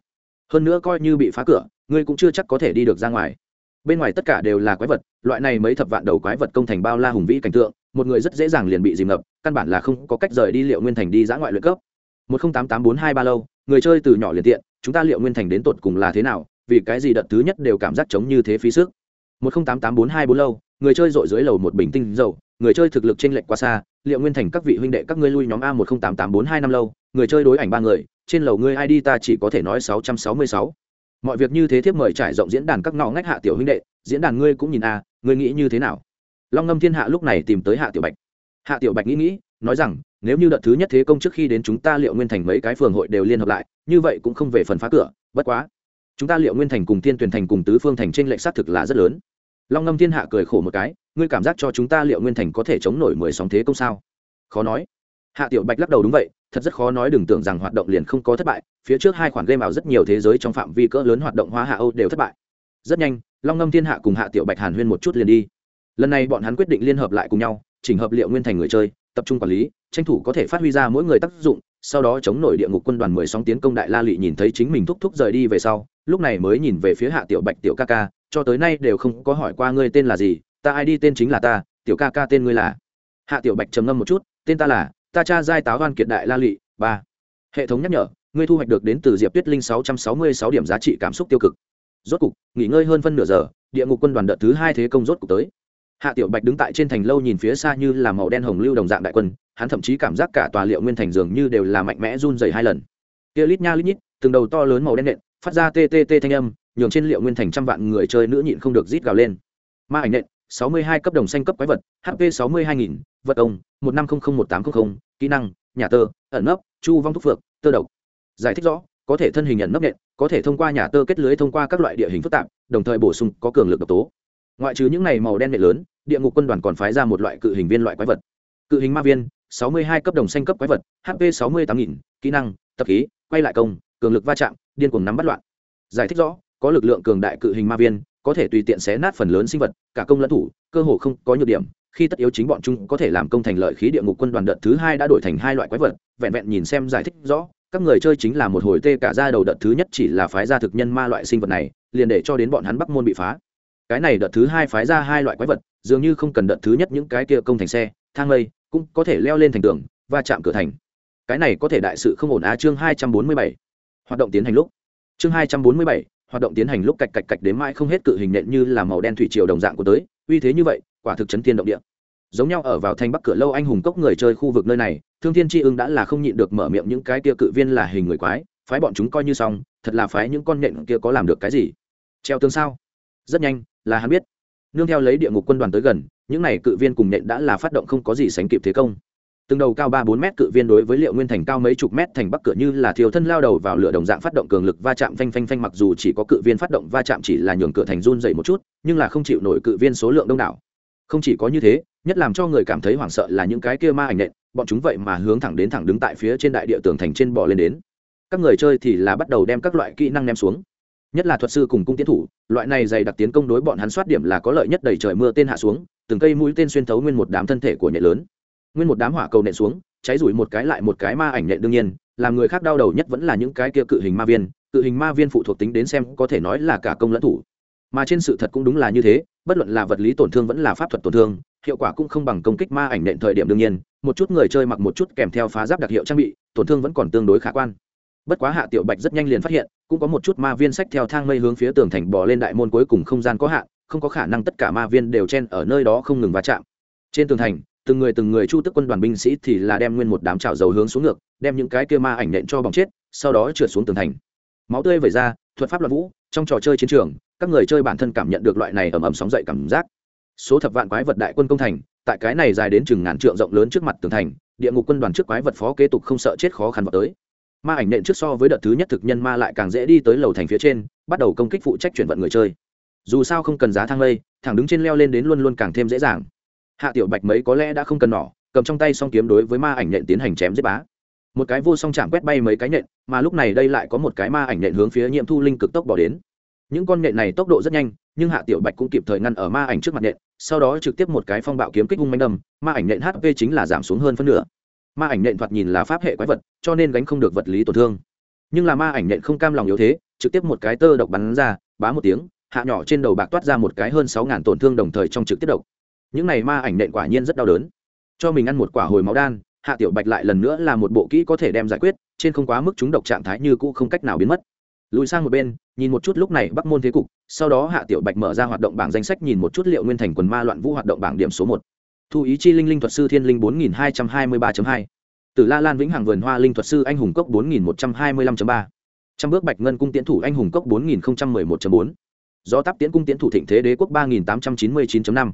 Hơn nữa coi như bị phá cửa, ngươi cũng chưa chắc có thể đi được ra ngoài. Bên ngoài tất cả đều là quái vật, loại này mấy thập vạn đầu quái vật công thành bao la hùng vĩ cảnh tượng, một người rất dễ dàng liền bị dìm ngập, căn bản là không có cách rời đi liệu nguyên thành đi giã ngoại luyện cấp. một nghìn tám tám bốn hai ba lâu, người chơi từ nhỏ liền tiện, chúng ta liệu nguyên thành đến tột cùng là thế nào, vì cái gì đợt thứ nhất đều cảm giác chống như thế phí sức. một không tám tám bốn hai bốn lâu người chơi dội dưới lầu một bình tinh dầu, người chơi thực lực t r ê n lệch quá xa, liệu nguyên thành các vị huynh đệ các ngươi lui nhóm a một nghìn tám tám bốn hai năm lâu, người chơi đối ảnh ba người, trên lầu ngươi id ta chỉ có thể nói sáu trăm sáu mươi sáu. Mọi việc như thế thiếp mời trải rộng diễn đàn các ngõ ngách hạ tiểu huynh đệ, diễn đàn ngươi cũng nhìn a, ngươi nghĩ như thế nào? Long ngâm thiên hạ lúc này tìm tới hạ tiểu bạch. Hạ tiểu bạch nghĩ nghĩ, nói rằng, nếu như đợt thứ nhất thế công trước khi đến chúng ta liệu nguyên thành mấy cái phường hội đều liên hợp lại, như vậy cũng không về phần phá cửa, bất quá. Chúng ta liệu nguyên thành cùng tiên tuyển thành cùng tứ phương thành trên lệnh xác thực là rất lớn long ngâm thiên hạ cười khổ một cái, ngươi cảm giác cho chúng ta liệu nguyên thành có thể chống nổi mười sóng thế công sao? Khó nói. Hạ tiểu bạch lắc đầu đúng vậy, thật rất khó nói, đừng tưởng rằng hoạt động liền không có thất bại. Phía trước hai khoản game ảo rất nhiều thế giới trong phạm vi cỡ lớn hoạt động hóa hạ âu đều thất bại. Rất nhanh, long ngâm thiên hạ cùng hạ tiểu bạch hàn huyên một chút liền đi. Lần này bọn hắn quyết định liên hợp lại cùng nhau, chỉnh hợp liệu nguyên thành người chơi, tập trung quản lý, tranh thủ có thể phát huy ra mỗi người tác dụng, sau đó chống nổi địa ngục quân đoàn mười sóng tiến công đại la lị nhìn thấy chính mình thúc thúc rời đi về sau, lúc này mới nhìn về phía hạ tiểu bạch tiểu ca ca cho tới nay đều không có hỏi qua ngươi tên là gì, ta ai đi tên chính là ta, tiểu ca ca tên ngươi là. Hạ tiểu bạch trầm ngâm một chút, tên ta là, ta cha giai táo văn kiệt đại la lị, ba. Hệ thống nhắc nhở, ngươi thu hoạch được đến từ diệp tuyết linh sáu trăm sáu mươi sáu điểm giá trị cảm xúc tiêu cực. Rốt cục, nghỉ ngơi hơn phân nửa giờ, địa ngục quân đoàn đợt thứ hai thế công rốt cục tới. Hạ tiểu bạch đứng tại trên thành lâu nhìn phía xa như là màu đen hồng lưu đồng dạng đại quân, hắn thậm chí cảm giác cả tòa liệu nguyên thành dường như đều là mạnh mẽ run dày hai lần. Kia lít nha lít nhít, từng đầu to lớn màu đen nện, phát ra tê tê tê thanh âm nhường trên liệu nguyên thành trăm vạn người chơi nữ nhịn không được rít gào lên. Ma ảnh nện, sáu mươi hai cấp đồng xanh cấp quái vật hp sáu mươi hai nghìn, vật ông một năm không không một tám không không, kỹ năng, nhà tơ, ẩn nấp, chu vong thúc phược, tơ độc. Giải thích rõ, có thể thân hình ẩn nấp nện, có thể thông qua nhà tơ kết lưới thông qua các loại địa hình phức tạp, đồng thời bổ sung có cường lực độc tố. Ngoại trừ những này màu đen nện lớn, địa ngục quân đoàn còn phái ra một loại cự hình viên loại quái vật. Cự hình ma viên, sáu mươi hai cấp đồng xanh cấp quái vật hp sáu mươi tám nghìn, kỹ năng, tập khí, quay lại công, cường lực va chạm, điên cuồng nắm bắt loạn. Giải thích rõ có lực lượng cường đại cự hình ma viên, có thể tùy tiện xé nát phần lớn sinh vật, cả công lẫn thủ, cơ hồ không có nhược điểm. Khi tất yếu chính bọn chúng có thể làm công thành lợi khí địa ngục quân đoàn đợt thứ hai đã đổi thành hai loại quái vật, vẹn vẹn nhìn xem giải thích rõ, các người chơi chính là một hồi tê cả ra đầu đợt thứ nhất chỉ là phái gia thực nhân ma loại sinh vật này, liền để cho đến bọn hắn bắc môn bị phá. Cái này đợt thứ hai phái ra hai loại quái vật, dường như không cần đợt thứ nhất những cái kia công thành xe, thang lây, cũng có thể leo lên thành tường và chạm cửa thành. Cái này có thể đại sự không ổn á chương hai trăm bốn mươi bảy. Hoạt động tiến hành lúc. Chương hai trăm bốn mươi bảy hoạt động tiến hành lúc cạch cạch cạch đến mãi không hết cự hình nện như là màu đen thủy triều đồng dạng của tới, uy thế như vậy, quả thực chấn thiên động địa. Giống nhau ở vào thành bắc cửa lâu anh hùng cốc người chơi khu vực nơi này, thương thiên tri ưng đã là không nhịn được mở miệng những cái kia cự viên là hình người quái, phái bọn chúng coi như xong, thật là phái những con nện kia có làm được cái gì? Treo tương sao? Rất nhanh, là hắn biết. Nương theo lấy địa ngục quân đoàn tới gần, những này cự viên cùng nện đã là phát động không có gì sánh kịp thế công từng đầu cao ba bốn mét cự viên đối với liệu nguyên thành cao mấy chục mét thành bắc cửa như là thiều thân lao đầu vào lửa đồng dạng phát động cường lực va chạm phanh phanh phanh mặc dù chỉ có cự viên phát động va chạm chỉ là nhường cửa thành run dày một chút, nhưng là không chịu nổi cự viên số lượng đông đảo. Không chỉ có như thế, nhất làm cho người cảm thấy hoảng sợ là những cái kia ma ảnh nện, bọn chúng vậy mà hướng thẳng đến thẳng đứng tại phía trên đại địa tường thành trên bò lên đến. Các người chơi thì là bắt đầu đem các loại kỹ năng ném xuống. Nhất là thuật sư cùng cung tiến thủ, loại này dày đặc tiến công đối bọn hắn soát điểm là có lợi nhất đầy trời mưa tên hạ xuống, từng cây mũi tên xuyên thấu nguyên một đám thân thể của nhện lớn nguyên một đám hỏa cầu nện xuống, cháy rủi một cái lại một cái ma ảnh nện đương nhiên, làm người khác đau đầu nhất vẫn là những cái kia cự hình ma viên, cự hình ma viên phụ thuộc tính đến xem có thể nói là cả công lẫn thủ. Mà trên sự thật cũng đúng là như thế, bất luận là vật lý tổn thương vẫn là pháp thuật tổn thương, hiệu quả cũng không bằng công kích ma ảnh nện thời điểm đương nhiên, một chút người chơi mặc một chút kèm theo phá giáp đặc hiệu trang bị, tổn thương vẫn còn tương đối khả quan. Bất quá hạ tiểu bạch rất nhanh liền phát hiện, cũng có một chút ma viên sách theo thang mây hướng phía tường thành bò lên đại môn cuối cùng không gian có hạn, không có khả năng tất cả ma viên đều chen ở nơi đó không ngừng va chạm. Trên tường thành từng người từng người chu tức quân đoàn binh sĩ thì là đem nguyên một đám chảo dầu hướng xuống ngược, đem những cái kia ma ảnh nện cho bỏng chết, sau đó trượt xuống tường thành. Máu tươi vẩy ra, thuật pháp loạn vũ, trong trò chơi chiến trường, các người chơi bản thân cảm nhận được loại này ầm ầm sóng dậy cảm giác. Số thập vạn quái vật đại quân công thành, tại cái này dài đến chừng ngàn trượng rộng lớn trước mặt tường thành, địa ngục quân đoàn trước quái vật phó kế tục không sợ chết khó khăn vào tới. Ma ảnh nện trước so với đợt thứ nhất thực nhân ma lại càng dễ đi tới lầu thành phía trên, bắt đầu công kích phụ trách chuyển vận người chơi. Dù sao không cần giá thang lây, thẳng đứng trên leo lên đến luôn luôn càng thêm dễ dàng hạ tiểu bạch mấy có lẽ đã không cần nỏ, cầm trong tay song kiếm đối với ma ảnh nện tiến hành chém giết bá. Một cái vô song chạm quét bay mấy cái nện, mà lúc này đây lại có một cái ma ảnh nện hướng phía nhiệm thu linh cực tốc bỏ đến. Những con nện này tốc độ rất nhanh, nhưng hạ tiểu bạch cũng kịp thời ngăn ở ma ảnh trước mặt nện, sau đó trực tiếp một cái phong bạo kiếm kích hung manh đâm, ma ảnh nện hp chính là giảm xuống hơn phân nửa. Ma ảnh nện thoạt nhìn là pháp hệ quái vật, cho nên gánh không được vật lý tổn thương. Nhưng là ma ảnh nện không cam lòng yếu thế, trực tiếp một cái tơ độc bắn ra, bá một tiếng, hạ nhỏ trên đầu bạc toát ra một cái hơn sáu ngàn tổn thương đồng thời trong trực tiếp độc những này ma ảnh nện quả nhiên rất đau đớn. Cho mình ăn một quả hồi máu đan, hạ tiểu bạch lại lần nữa là một bộ kỹ có thể đem giải quyết, trên không quá mức chúng độc trạng thái như cũ không cách nào biến mất. Lùi sang một bên, nhìn một chút lúc này bắc môn thế cục, sau đó hạ tiểu bạch mở ra hoạt động bảng danh sách nhìn một chút liệu nguyên thành quần ma loạn vũ hoạt động bảng điểm số một. Thu ý chi linh linh thuật sư thiên linh bốn nghìn hai trăm hai mươi ba hai. Từ la lan vĩnh hằng vườn hoa linh thuật sư anh hùng cốc bốn nghìn một trăm hai mươi lăm ba. Trăm bước bạch ngân cung tiến thủ anh hùng cốc bốn nghìn mười một bốn. Do tắp tiến cung tiến thủ thịnh thế đế quốc ba nghìn tám trăm chín mươi chín năm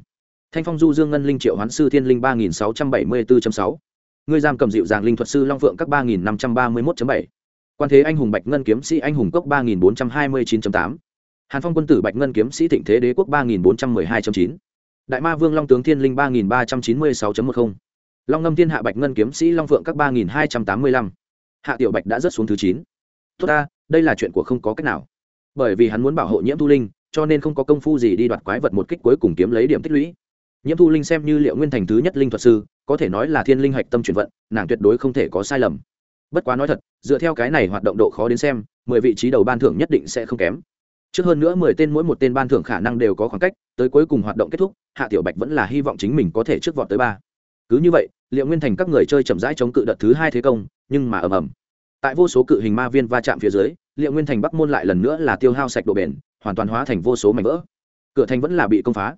thanh phong du dương ngân linh triệu hoán sư thiên linh ba nghìn sáu trăm bảy mươi bốn sáu. Người giam cầm dịu dàng linh thuật sư long phượng các ba nghìn năm trăm ba mươi một bảy. Quan thế anh hùng bạch ngân kiếm sĩ anh hùng cốc ba nghìn bốn trăm hai mươi chín tám. Hàn phong quân tử bạch ngân kiếm sĩ thịnh thế đế quốc ba nghìn bốn trăm mười hai chín. Đại ma vương long tướng thiên linh ba nghìn ba trăm chín mươi sáu một mươi long ngâm thiên hạ bạch ngân kiếm sĩ long phượng các ba nghìn hai trăm tám mươi lăm. Hạ tiểu bạch đã rớt xuống thứ chín. Tốt ta, đây là chuyện của không có cách nào. Bởi vì hắn muốn bảo hộ nhiễm thu linh, cho nên không có công phu gì đi đoạt quái vật một kích cuối cùng kiếm lấy điểm tích lũy nhiễm thu linh xem như liệu nguyên thành thứ nhất linh thuật sư, có thể nói là thiên linh hạch tâm chuyển vận, nàng tuyệt đối không thể có sai lầm. Bất quá nói thật, dựa theo cái này hoạt động độ khó đến xem, mười vị trí đầu ban thưởng nhất định sẽ không kém. Trước hơn nữa mười tên mỗi một tên ban thưởng khả năng đều có khoảng cách, tới cuối cùng hoạt động kết thúc, hạ tiểu bạch vẫn là hy vọng chính mình có thể trước vọt tới ba. Cứ như vậy, liệu nguyên thành các người chơi chậm rãi chống cự đợt thứ hai thế công, nhưng mà ầm ầm. Tại vô số cự hình ma viên va chạm phía dưới, liệu nguyên thành bắc môn lại lần nữa là tiêu hao sạch độ bền, hoàn toàn hóa thành vô số mảnh vỡ. Cửa thành vẫn là bị công phá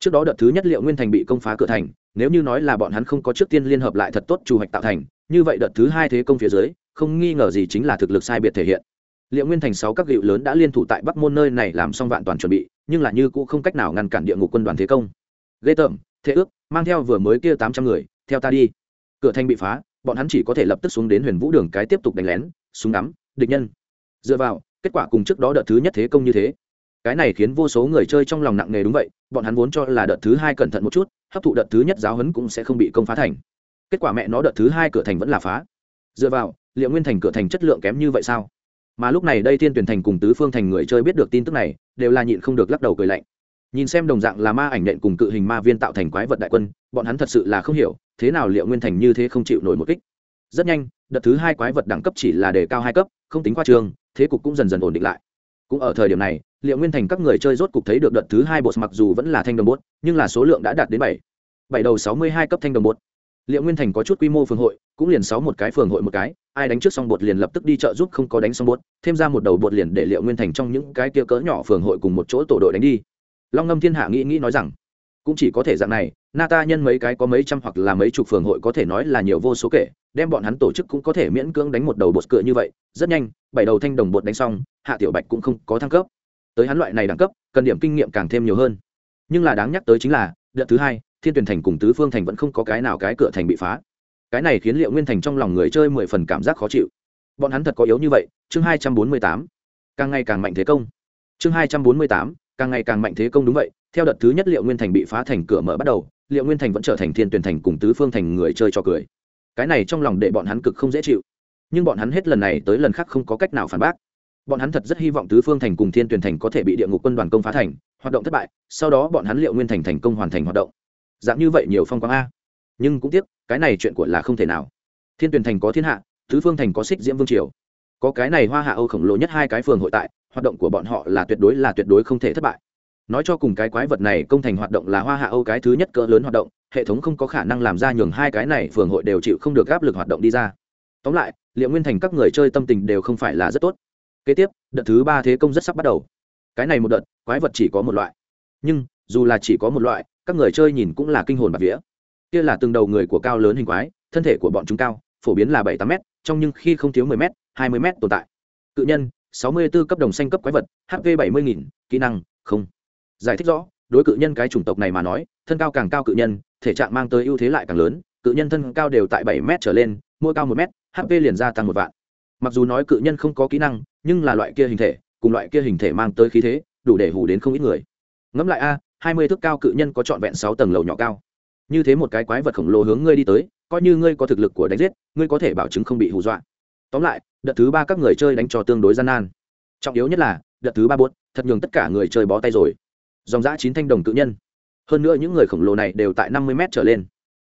trước đó đợt thứ nhất liệu nguyên thành bị công phá cửa thành, nếu như nói là bọn hắn không có trước tiên liên hợp lại thật tốt chủ hoạch tạo thành, như vậy đợt thứ hai thế công phía dưới, không nghi ngờ gì chính là thực lực sai biệt thể hiện. Liệu nguyên thành sáu các hiệu lớn đã liên thủ tại bắc môn nơi này làm xong vạn toàn chuẩn bị, nhưng là như cũng không cách nào ngăn cản địa ngục quân đoàn thế công. Ghê tởm, thế ước, mang theo vừa mới kia tám trăm người, theo ta đi. Cửa thành bị phá, bọn hắn chỉ có thể lập tức xuống đến huyền vũ đường cái tiếp tục đánh lén, súng đắm địch nhân. Dựa vào, kết quả cùng trước đó đợt thứ nhất thế công như thế cái này khiến vô số người chơi trong lòng nặng nề đúng vậy, bọn hắn vốn cho là đợt thứ hai cẩn thận một chút, hấp thụ đợt thứ nhất giáo hấn cũng sẽ không bị công phá thành. Kết quả mẹ nó đợt thứ hai cửa thành vẫn là phá. Dựa vào, liệu nguyên thành cửa thành chất lượng kém như vậy sao? Mà lúc này đây thiên tuyển thành cùng tứ phương thành người chơi biết được tin tức này, đều là nhịn không được lắc đầu cười lạnh. Nhìn xem đồng dạng là ma ảnh nện cùng cự hình ma viên tạo thành quái vật đại quân, bọn hắn thật sự là không hiểu, thế nào liệu nguyên thành như thế không chịu nổi một kích. Rất nhanh, đợt thứ hai quái vật đẳng cấp chỉ là đề cao hai cấp, không tính khoa trường, thế cục cũng dần dần ổn định lại cũng ở thời điểm này, liệu nguyên thành các người chơi rốt cục thấy được đợt thứ hai bột mặc dù vẫn là thanh đồng bốt, nhưng là số lượng đã đạt đến bảy. Bảy đầu sáu mươi hai cấp thanh đồng bốt. Liệu nguyên thành có chút quy mô phường hội, cũng liền sáu một cái phường hội một cái, ai đánh trước xong bột liền lập tức đi chợ giúp không có đánh xong bột, thêm ra một đầu bột liền để liệu nguyên thành trong những cái kia cỡ nhỏ phường hội cùng một chỗ tổ đội đánh đi. Long ngâm thiên hạ nghĩ nghĩ nói rằng, cũng chỉ có thể dạng này nata nhân mấy cái có mấy trăm hoặc là mấy chục phường hội có thể nói là nhiều vô số kể, đem bọn hắn tổ chức cũng có thể miễn cưỡng đánh một đầu bột cựa như vậy. Rất nhanh, bảy đầu thanh đồng bột đánh xong hạ tiểu bạch cũng không có thăng cấp. Tới hắn loại này đẳng cấp, cần điểm kinh nghiệm càng thêm nhiều hơn. Nhưng là đáng nhắc tới chính là, đợt thứ hai, thiên tuyển thành cùng tứ phương thành vẫn không có cái nào cái cửa thành bị phá. Cái này khiến liệu nguyên thành trong lòng người chơi mười phần cảm giác khó chịu. Bọn hắn thật có yếu như vậy, chương hai trăm bốn mươi tám. Càng ngày càng mạnh thế công. Chương hai trăm bốn mươi tám, càng ngày càng mạnh thế công đúng vậy, theo đợt thứ nhất liệu nguyên thành bị phá thành cửa mở bắt đầu, liệu nguyên thành vẫn trở thành thiên tuyển thành cùng tứ phương thành người chơi cho cười. Cái này trong lòng để bọn hắn cực không dễ chịu. Nhưng bọn hắn hết lần này tới lần khác không có cách nào phản bác bọn hắn thật rất hy vọng tứ phương thành cùng thiên tuyển thành có thể bị địa ngục quân đoàn công phá thành, hoạt động thất bại, sau đó bọn hắn liệu nguyên thành thành công hoàn thành hoạt động. Dạng như vậy nhiều phong quang a. Nhưng cũng tiếc, cái này chuyện của là không thể nào. Thiên tuyển thành có thiên hạ, tứ phương thành có xích diễm vương triều. Có cái này hoa hạ âu khổng lồ nhất hai cái phường hội tại, hoạt động của bọn họ là tuyệt đối là tuyệt đối không thể thất bại. Nói cho cùng cái quái vật này công thành hoạt động là hoa hạ âu cái thứ nhất cỡ lớn hoạt động, hệ thống không có khả năng làm ra nhường hai cái này phường hội đều chịu không được áp lực hoạt động đi ra. Tóm lại, liệu nguyên thành các người chơi tâm tình đều không phải là rất tốt kế tiếp, đợt thứ ba thế công rất sắp bắt đầu. Cái này một đợt, quái vật chỉ có một loại. Nhưng, dù là chỉ có một loại, các người chơi nhìn cũng là kinh hồn bạc vía. Kia là từng đầu người của cao lớn hình quái, thân thể của bọn chúng cao, phổ biến là bảy tám m trong nhưng khi không thiếu mười m hai mươi m tồn tại. Cự nhân, sáu mươi 64 cấp đồng xanh cấp quái vật hp bảy mươi nghìn, kỹ năng, không. Giải thích rõ, đối cự nhân cái chủng tộc này mà nói, thân cao càng cao cự nhân, thể trạng mang tới ưu thế lại càng lớn, cự nhân thân cao đều tại bảy m trở lên, mỗi cao một m hp liền gia tăng một vạn. Mặc dù nói cự nhân không có kỹ năng nhưng là loại kia hình thể, cùng loại kia hình thể mang tới khí thế, đủ để hù đến không ít người. Ngẫm lại a, hai mươi thước cao cự nhân có trọn vẹn sáu tầng lầu nhỏ cao. Như thế một cái quái vật khổng lồ hướng ngươi đi tới, coi như ngươi có thực lực của đánh giết, ngươi có thể bảo chứng không bị hù dọa. Tóm lại, đợt thứ ba các người chơi đánh trò tương đối gian nan. Trọng yếu nhất là, đợt thứ ba buốt, thật nhường tất cả người chơi bó tay rồi. Dòng giã chín thanh đồng cự nhân. Hơn nữa những người khổng lồ này đều tại năm mươi m trở lên.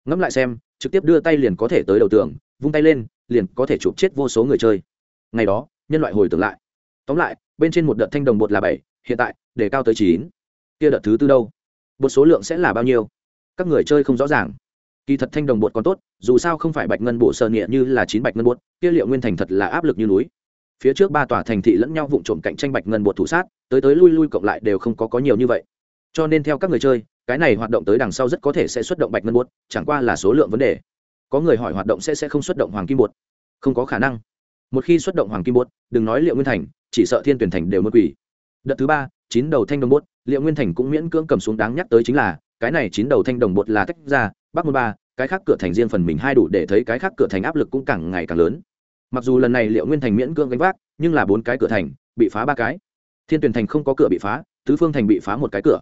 Ngẫm lại xem, trực tiếp đưa tay liền có thể tới đầu tường, vung tay lên, liền có thể chụp chết vô số người chơi. Ngày đó nhân loại hồi tưởng lại. Tóm lại, bên trên một đợt thanh đồng bột là bảy, hiện tại, để cao tới chín. Kia đợt thứ tư đâu? Bột số lượng sẽ là bao nhiêu? Các người chơi không rõ ràng. Kỳ thật thanh đồng bột còn tốt, dù sao không phải bạch ngân bộ sơ nghĩa như là chín bạch ngân bột, kia liệu nguyên thành thật là áp lực như núi. Phía trước ba tòa thành thị lẫn nhau vụn trộm cạnh tranh bạch ngân bột thủ sát, tới tới lui lui cộng lại đều không có có nhiều như vậy. Cho nên theo các người chơi, cái này hoạt động tới đằng sau rất có thể sẽ xuất động bạch ngân bột, chẳng qua là số lượng vấn đề. Có người hỏi hoạt động sẽ sẽ không xuất động hoàng kim bột. Không có khả năng một khi xuất động hoàng kim bút, đừng nói liệu nguyên thành chỉ sợ thiên tuyển thành đều mất quỷ đợt thứ ba chín đầu thanh đồng bút, liệu nguyên thành cũng miễn cưỡng cầm xuống đáng nhắc tới chính là cái này chín đầu thanh đồng bột là tách ra bắc môn ba cái khác cửa thành riêng phần mình hai đủ để thấy cái khác cửa thành áp lực cũng càng ngày càng lớn. Mặc dù lần này liệu nguyên thành miễn cưỡng gánh vác nhưng là bốn cái cửa thành bị phá ba cái. Thiên tuyển thành không có cửa bị phá tứ phương thành bị phá một cái cửa.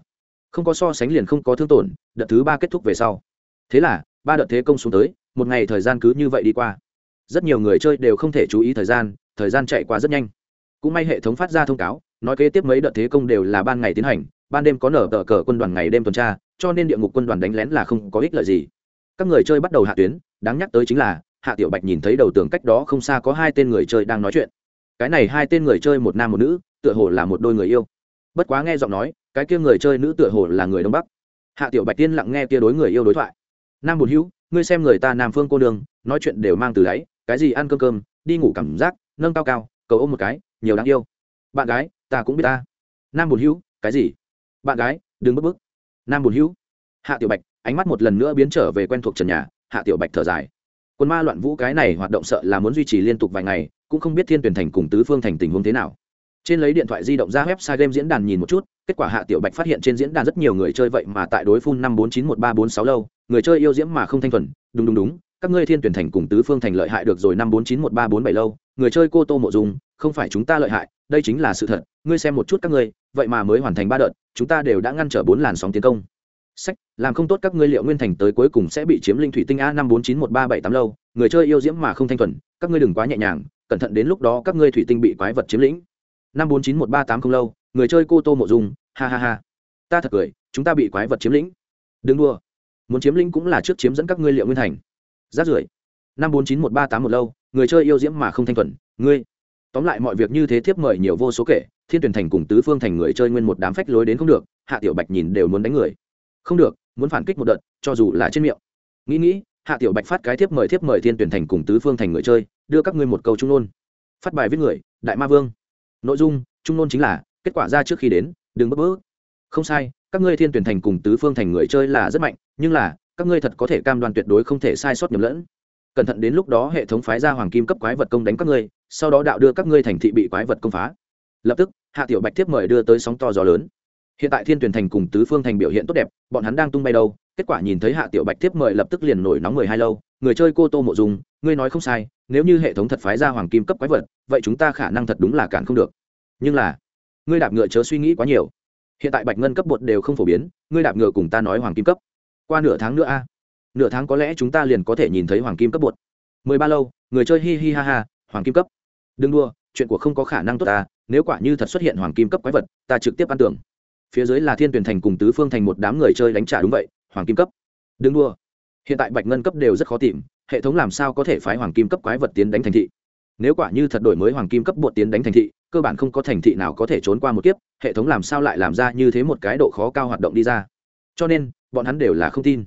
Không có so sánh liền không có thương tổn đợt thứ ba kết thúc về sau. Thế là ba đợt thế công xuống tới một ngày thời gian cứ như vậy đi qua rất nhiều người chơi đều không thể chú ý thời gian thời gian chạy qua rất nhanh. Cũng may hệ thống phát ra thông cáo, nói kế tiếp mấy đợt thế công đều là ban ngày tiến hành, ban đêm có nở tờ cờ quân đoàn ngày đêm tuần tra, cho nên địa ngục quân đoàn đánh lén là không có ích lợi gì. Các người chơi bắt đầu hạ tuyến, đáng nhắc tới chính là, hạ tiểu bạch nhìn thấy đầu tường cách đó không xa có hai tên người chơi đang nói chuyện. Cái này hai tên người chơi một nam một nữ, tựa hồ là một đôi người yêu. Bất quá nghe giọng nói, cái kia người chơi nữ tựa hồ là người đông bắc. Hạ tiểu bạch tiên lặng nghe kia đối người yêu đối thoại. Nam bùn hữu, ngươi xem người ta nam phương cô đường nói chuyện đều mang từ đáy cái gì ăn cơm cơm, đi ngủ cảm giác, nâng cao cao, cầu ôm một cái, nhiều đáng yêu. Bạn gái, ta cũng biết ta. Nam bùn hữu, cái gì? Bạn gái, đừng bức bức. Nam bùn hữu. Hạ tiểu bạch, ánh mắt một lần nữa biến trở về quen thuộc trần nhà, hạ tiểu bạch thở dài. Quân ma loạn vũ cái này hoạt động sợ là muốn duy trì liên tục vài ngày, cũng không biết thiên tuyển thành cùng tứ phương thành tình huống thế nào. Trên lấy điện thoại di động ra website game diễn đàn nhìn một chút, kết quả hạ tiểu bạch phát hiện trên diễn đàn rất nhiều người chơi vậy mà tại đối phun năm bốn chín một ba bốn sáu lâu, người chơi yêu diễm mà không thanh thuần, đúng đúng đúng các ngươi thiên tuyển thành cùng tứ phương thành lợi hại được rồi năm bốn chín một ba bốn bảy lâu, người chơi cô tô mộ dung, không phải chúng ta lợi hại, đây chính là sự thật, ngươi xem một chút các ngươi, vậy mà mới hoàn thành ba đợt, chúng ta đều đã ngăn trở bốn làn sóng tiến công. Sách, làm không tốt các ngươi liệu nguyên thành tới cuối cùng sẽ bị chiếm linh thủy tinh a năm bốn chín một ba bảy tám lâu, người chơi yêu diễm mà không thanh thuần, các ngươi đừng quá nhẹ nhàng, cẩn thận đến lúc đó các ngươi thủy tinh bị quái vật chiếm lĩnh. Năm bốn chín một ba tám không lâu, người chơi cô tô mộ dung, ha ha ha. Ta thật cười, chúng ta bị quái vật chiếm lĩnh. Đừng đua muốn chiếm lĩnh cũng là trước chiếm dẫn các ngươi liệu nguyên thành rát rưởi. Năm bốn chín một ba tám một lâu, người chơi yêu diễm mà không thanh thuần, ngươi. Tóm lại mọi việc như thế thiếp mời nhiều vô số kể, thiên tuyển thành cùng tứ phương thành người chơi nguyên một đám phách lối đến không được, hạ tiểu bạch nhìn đều muốn đánh người. Không được, muốn phản kích một đợt, cho dù là trên miệng. Nghĩ nghĩ, hạ tiểu bạch phát cái thiếp mời thiếp mời thiên tuyển thành cùng tứ phương thành người chơi, đưa các ngươi một câu trung nôn. Phát bài viết người, đại ma vương. Nội dung, trung nôn chính là, kết quả ra trước khi đến, đừng bất bỡ không sai, các ngươi thiên tuyển thành cùng tứ phương thành người chơi là rất mạnh, nhưng là các ngươi thật có thể cam đoan tuyệt đối không thể sai sót nhầm lẫn. Cẩn thận đến lúc đó hệ thống phái ra hoàng kim cấp quái vật công đánh các ngươi, sau đó đạo đưa các ngươi thành thị bị quái vật công phá. Lập tức, hạ tiểu bạch tiếp mời đưa tới sóng to gió lớn. Hiện tại thiên tuyển thành cùng tứ phương thành biểu hiện tốt đẹp, bọn hắn đang tung bay đâu, kết quả nhìn thấy hạ tiểu bạch tiếp mời lập tức liền nổi nóng mười hai lâu, người chơi cô tô mộ dùng ngươi nói không sai, nếu như hệ thống thật phái ra hoàng kim cấp quái vật, vậy chúng ta khả năng thật đúng là cản không được. Nhưng là, ngươi đạp ngựa chớ suy nghĩ quá nhiều. Hiện tại bạch ngân cấp bột đều không phổ biến, ngươi đạp ngựa cùng ta nói hoàng kim cấp qua nửa tháng nữa a. Nửa tháng có lẽ chúng ta liền có thể nhìn thấy hoàng kim cấp bột. Mười ba lâu, người chơi hi hi ha ha, hoàng kim cấp. Đừng đua chuyện của không có khả năng tốt ta, nếu quả như thật xuất hiện hoàng kim cấp quái vật, ta trực tiếp ăn tưởng. Phía dưới là thiên tuyển thành cùng tứ phương thành một đám người chơi đánh trả đúng vậy, hoàng kim cấp. Đừng đua hiện tại bạch ngân cấp đều rất khó tìm, hệ thống làm sao có thể phái hoàng kim cấp quái vật tiến đánh thành thị? Nếu quả như thật đổi mới hoàng kim cấp bột tiến đánh thành thị, cơ bản không có thành thị nào có thể trốn qua một kiếp, hệ thống làm sao lại làm ra như thế một cái độ khó cao hoạt động đi ra? Cho nên bọn hắn đều là không tin.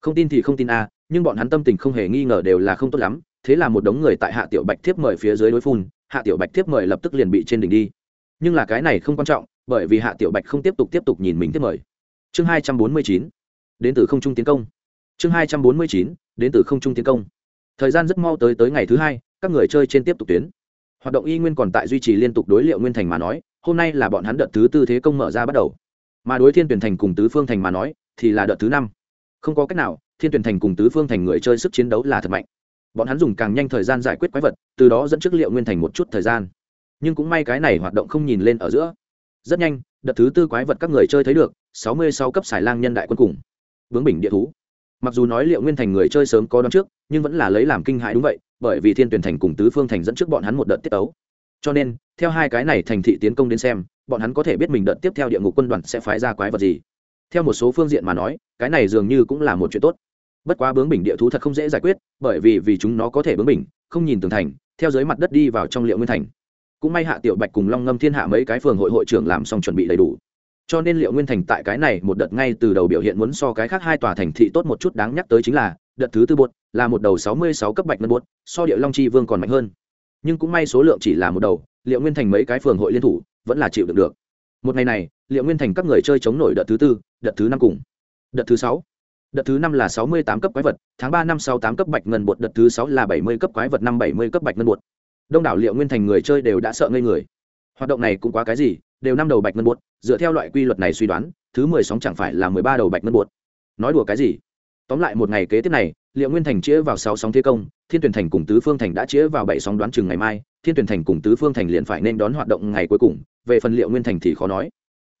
Không tin thì không tin a, nhưng bọn hắn tâm tình không hề nghi ngờ đều là không tốt lắm, thế là một đống người tại hạ tiểu bạch thiếp mời phía dưới đối phun, hạ tiểu bạch thiếp mời lập tức liền bị trên đỉnh đi. Nhưng là cái này không quan trọng, bởi vì hạ tiểu bạch không tiếp tục tiếp tục nhìn mình thiếp mời. Chương hai trăm bốn mươi chín, đến từ không trung tiến công. Chương hai trăm bốn mươi chín, đến từ không trung tiến công. Thời gian rất mau tới tới ngày thứ hai, các người chơi trên tiếp tục tuyến. Hoạt động y nguyên còn tại duy trì liên tục đối liệu nguyên thành mà nói, hôm nay là bọn hắn đợt thứ tư thế công mở ra bắt đầu. Mà đối thiên tuyển thành cùng tứ phương thành mà nói thì là đợt thứ năm. Không có cách nào, thiên tuyển thành cùng tứ phương thành người chơi sức chiến đấu là thật mạnh. Bọn hắn dùng càng nhanh thời gian giải quyết quái vật, từ đó dẫn trước liệu nguyên thành một chút thời gian. Nhưng cũng may cái này hoạt động không nhìn lên ở giữa. Rất nhanh, đợt thứ tư quái vật các người chơi thấy được, sáu mươi sáu cấp xài lang nhân đại quân cùng. Bướng bình địa thú. Mặc dù nói liệu nguyên thành người chơi sớm có đón trước, nhưng vẫn là lấy làm kinh hại đúng vậy, bởi vì thiên tuyển thành cùng tứ phương thành dẫn trước bọn hắn một đợt tiết ấu cho nên, theo hai cái này thành thị tiến công đến xem, bọn hắn có thể biết mình đợt tiếp theo địa ngục quân đoàn sẽ phái ra quái vật gì theo một số phương diện mà nói, cái này dường như cũng là một chuyện tốt. Bất quá bướng bình địa thú thật không dễ giải quyết, bởi vì vì chúng nó có thể bướng bình không nhìn tường thành, theo dưới mặt đất đi vào trong liệu nguyên thành. Cũng may hạ tiểu bạch cùng long ngâm thiên hạ mấy cái phường hội hội trưởng làm xong chuẩn bị đầy đủ. Cho nên liệu nguyên thành tại cái này một đợt ngay từ đầu biểu hiện muốn so cái khác hai tòa thành thị tốt một chút đáng nhắc tới chính là, đợt thứ tư bột là một đầu sáu mươi sáu cấp bạch ngân bột so địa long chi vương còn mạnh hơn. Nhưng cũng may số lượng chỉ là một đầu, liệu nguyên thành mấy cái phường hội liên thủ, vẫn là chịu được được. Một ngày này liệu nguyên thành các người chơi chống nổi đợt thứ tư, đợt thứ năm cùng. Đợt thứ sáu. Đợt thứ năm là sáu mươi tám cấp quái vật, tháng ba năm sáu tám cấp bạch ngân bột, đợt thứ sáu là bảy mươi cấp quái vật, năm bảy mươi cấp bạch ngân bột. Đông đảo liệu nguyên thành người chơi đều đã sợ ngây người. Hoạt động này cũng quá cái gì, đều năm đầu bạch ngân bột, dựa theo loại quy luật này suy đoán, thứ mười sóng chẳng phải là mười ba đầu bạch ngân bột. Nói đùa cái gì? Tóm lại một ngày kế tiếp này, liệu nguyên thành chĩa vào sáu sóng thi công, thiên tuyển thành cùng tứ phương thành đã chĩa vào bảy sóng đoán chừng ngày mai, thiên tuyển thành cùng tứ phương thành liền phải nên đón hoạt động ngày cuối cùng, về phần liệu nguyên thành thì khó nói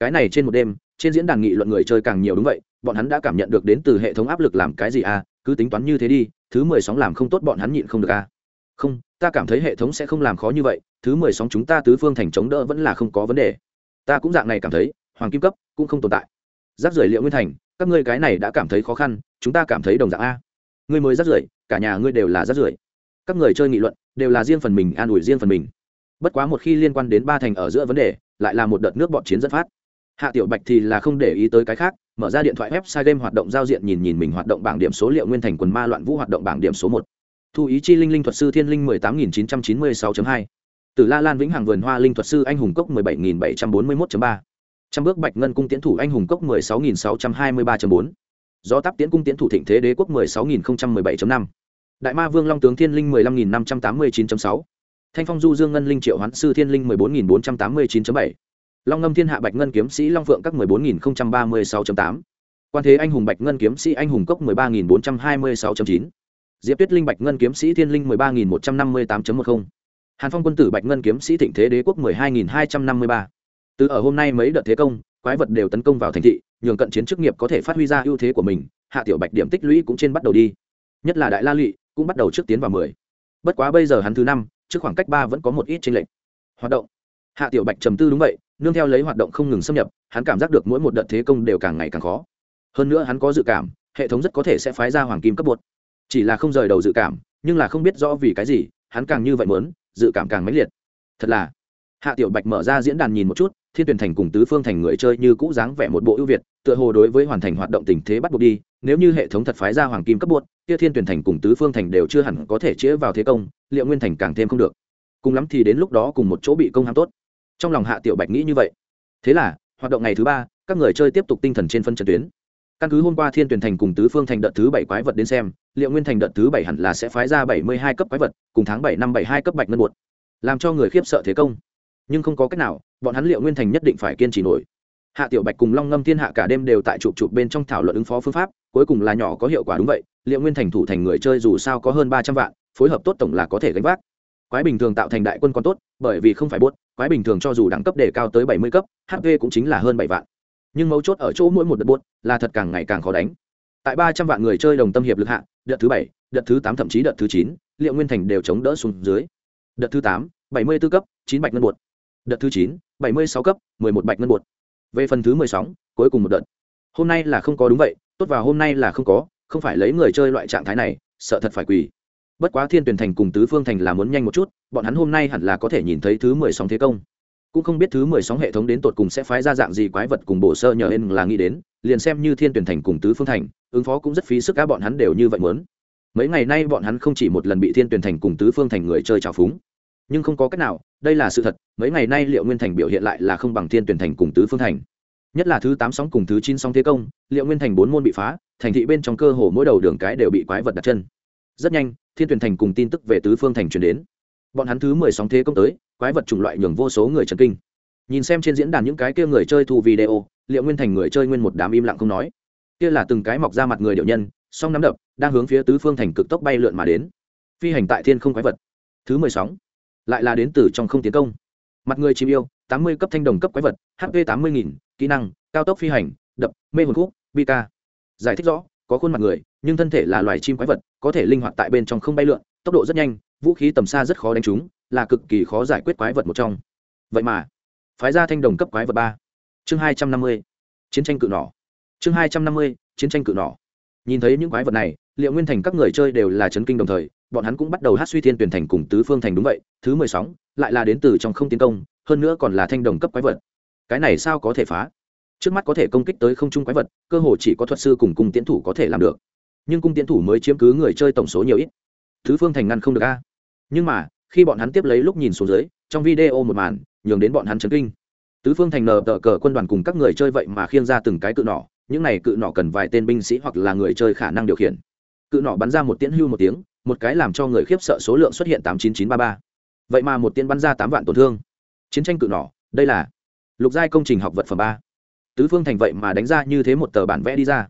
cái này trên một đêm, trên diễn đàn nghị luận người chơi càng nhiều đúng vậy, bọn hắn đã cảm nhận được đến từ hệ thống áp lực làm cái gì à cứ tính toán như thế đi, thứ mười sóng làm không tốt bọn hắn nhịn không được à. Không, ta cảm thấy hệ thống sẽ không làm khó như vậy, thứ mười sóng chúng ta tứ phương thành chống đỡ vẫn là không có vấn đề. Ta cũng dạng này cảm thấy, hoàng kim cấp cũng không tồn tại. Giáp rưởi liệu nguyên thành, các ngươi cái này đã cảm thấy khó khăn, chúng ta cảm thấy đồng dạng a. Ngươi mới rác rưởi, cả nhà ngươi đều là rác rưởi. Các người chơi nghị luận, đều là riêng phần mình, an ủi riêng phần mình. Bất quá một khi liên quan đến ba thành ở giữa vấn đề, lại là một đợt nước bọn chiến dẫn phát hạ tiểu bạch thì là không để ý tới cái khác, mở ra điện thoại website game hoạt động giao diện nhìn nhìn mình hoạt động bảng điểm số liệu nguyên thành quần ma loạn vũ hoạt động bảng điểm số một. Thu ý chi linh linh thuật sư thiên linh mười tám nghìn chín trăm chín mươi sáu hai. Từ la lan vĩnh hằng vườn hoa linh thuật sư anh hùng cốc mười bảy nghìn bảy trăm bốn mươi mốt ba. Trăm bước bạch ngân cung tiến thủ anh hùng cốc mười sáu nghìn sáu trăm hai mươi ba bốn. Do tắp tiến cung tiến thủ thịnh thế đế quốc mười sáu nghìn mười bảy năm. Đại ma vương long tướng thiên linh mười lăm nghìn năm trăm tám mươi chín sáu. Thanh phong du dương ngân linh triệu hoán sư thiên linh mười bốn nghìn bốn trăm tám mươi chín bảy long ngâm thiên hạ bạch ngân kiếm sĩ long phượng các mười bốn nghìn ba mươi sáu tám. Quan thế anh hùng bạch ngân kiếm sĩ anh hùng cốc mười ba nghìn bốn trăm hai mươi sáu chín. Diệp tuyết linh bạch ngân kiếm sĩ thiên linh mười ba nghìn một trăm năm mươi tám một mươi hàn phong quân tử bạch ngân kiếm sĩ thịnh thế đế quốc mười hai nghìn hai trăm năm mươi ba. Từ ở hôm nay mấy đợt thế công, quái vật đều tấn công vào thành thị, nhường cận chiến chức nghiệp có thể phát huy ra ưu thế của mình, hạ tiểu bạch điểm tích lũy cũng trên bắt đầu đi. Nhất là đại la lụy, cũng bắt đầu trước tiến vào mười. Bất quá bây giờ hắn thứ năm, trước khoảng cách ba vẫn có một ít tranh lệch. Hoạt động. Hạ tiểu bạch trầm tư đúng vậy nương theo lấy hoạt động không ngừng xâm nhập, hắn cảm giác được mỗi một đợt thế công đều càng ngày càng khó. Hơn nữa hắn có dự cảm, hệ thống rất có thể sẽ phái ra hoàng kim cấp bột. Chỉ là không rời đầu dự cảm, nhưng là không biết rõ vì cái gì, hắn càng như vậy muốn, dự cảm càng mãnh liệt. Thật là. Hạ tiểu bạch mở ra diễn đàn nhìn một chút, thiên tuyển thành cùng tứ phương thành người chơi như cũ dáng vẻ một bộ ưu việt, tựa hồ đối với hoàn thành hoạt động tình thế bắt buộc đi, nếu như hệ thống thật phái ra hoàng kim cấp bột, kia thiên tuyển thành cùng tứ phương thành đều chưa hẳn có thể chĩa vào thế công, liệu nguyên thành càng thêm không được. Cùng lắm thì đến lúc đó cùng một chỗ bị công ham tốt trong lòng hạ tiểu bạch nghĩ như vậy. Thế là, hoạt động ngày thứ ba, các người chơi tiếp tục tinh thần trên phân trận tuyến. Căn cứ hôm qua thiên tuyển thành cùng tứ phương thành đợt thứ bảy quái vật đến xem, liệu nguyên thành đợt thứ bảy hẳn là sẽ phái ra bảy mươi hai cấp quái vật, cùng tháng bảy năm bảy hai cấp bạch ngân bột làm cho người khiếp sợ thế công. Nhưng không có cách nào, bọn hắn liệu nguyên thành nhất định phải kiên trì nổi. Hạ tiểu bạch cùng long ngâm thiên hạ cả đêm đều tại chụp chụp bên trong thảo luận ứng phó phương pháp, cuối cùng là nhỏ có hiệu quả đúng vậy, liệu nguyên thành thủ thành người chơi dù sao có hơn ba trăm vạn, phối hợp tốt tổng là có thể gánh vác quái bình thường tạo thành đại quân còn tốt, bởi vì không phải buốt, quái bình thường cho dù đẳng cấp đề cao tới bảy mươi cấp hp cũng chính là hơn bảy vạn. Nhưng mấu chốt ở chỗ mỗi một đợt buốt là thật càng ngày càng khó đánh. Tại ba trăm vạn người chơi đồng tâm hiệp lực hạ, đợt thứ bảy, đợt thứ tám thậm chí đợt thứ chín, liệu nguyên thành đều chống đỡ xuống dưới. Đợt thứ tám, bảy mươi b ố cấp, chín bạch ngân buột đợt thứ chín, bảy mươi sáu cấp, mười một bạch ngân buột về phần thứ mười sáu cuối cùng một đợt. Hôm nay là không có đúng vậy, tốt vào hôm nay là không có, không phải lấy người chơi loại trạng thái này, sợ thật phải quỳ bất quá thiên tuyển thành cùng tứ phương thành là muốn nhanh một chút, bọn hắn hôm nay hẳn là có thể nhìn thấy thứ mười sóng thế công. Cũng không biết thứ mười sóng hệ thống đến tột cùng sẽ phái ra dạng gì quái vật cùng bổ sơ nhờ hên là nghĩ đến, liền xem như thiên tuyển thành cùng tứ phương thành, ứng phó cũng rất phí sức cá bọn hắn đều như vậy muốn. Mấy ngày nay bọn hắn không chỉ một lần bị thiên tuyển thành cùng tứ phương thành người chơi trào phúng, nhưng không có cách nào, đây là sự thật, mấy ngày nay liệu nguyên thành biểu hiện lại là không bằng thiên tuyển thành cùng tứ phương thành. Nhất là thứ tám sóng cùng thứ chín sóng thế công, liệu nguyên thành bốn môn bị phá, thành thị bên trong cơ hồ mỗi đầu đường cái đều bị quái vật đặt chân rất nhanh, thiên tuyển thành cùng tin tức về tứ phương thành truyền đến. Bọn hắn thứ mười sóng thế công tới, quái vật chủng loại nhường vô số người trần kinh. Nhìn xem trên diễn đàn những cái kia người chơi thu video, liệu nguyên thành người chơi nguyên một đám im lặng không nói. Kia là từng cái mọc ra mặt người điệu nhân, song nắm đập, đang hướng phía tứ phương thành cực tốc bay lượn mà đến. Phi hành tại thiên không quái vật. Thứ mười sóng. Lại là đến từ trong không tiến công. Mặt người chim yêu, tám mươi cấp thanh đồng cấp quái vật hp tám mươi nghìn, kỹ năng, cao tốc phi hành, đập, mê hồn khúc bk giải thích rõ có khuôn mặt người, nhưng thân thể là loài chim quái vật, có thể linh hoạt tại bên trong không bay lượn, tốc độ rất nhanh, vũ khí tầm xa rất khó đánh trúng, là cực kỳ khó giải quyết quái vật một trong. Vậy mà, phái ra thanh đồng cấp quái vật ba. Chương hai trăm năm mươi, chiến tranh cự nỏ. Chương hai trăm năm mươi, chiến tranh cự nỏ. Nhìn thấy những quái vật này, liệu nguyên thành các người chơi đều là chấn kinh đồng thời, bọn hắn cũng bắt đầu hát suy thiên tuyển thành cùng tứ phương thành đúng vậy, thứ mười sóng, lại là đến từ trong không tiến công, hơn nữa còn là thanh đồng cấp quái vật. Cái này sao có thể phá? Trước mắt có thể công kích tới không trung quái vật, cơ hồ chỉ có thuật sư cùng cung tiến thủ có thể làm được. Nhưng cung tiến thủ mới chiếm cứ người chơi tổng số nhiều ít. Thứ phương thành ngăn không được a. Nhưng mà, khi bọn hắn tiếp lấy lúc nhìn xuống dưới, trong video một màn, nhường đến bọn hắn chấn kinh. Tứ phương thành nờ tờ cờ quân đoàn cùng các người chơi vậy mà khiêng ra từng cái cự nỏ, những này cự nỏ cần vài tên binh sĩ hoặc là người chơi khả năng điều khiển. Cự nỏ bắn ra một tiễn hưu một tiếng, một cái làm cho người khiếp sợ số lượng xuất hiện tám chín chín ba ba. Vậy mà một tiễn bắn ra tám vạn tổn thương. Chiến tranh cự nỏ, đây là lục giai công trình học vật phẩm ba tứ phương thành vậy mà đánh ra như thế một tờ bản vẽ đi ra.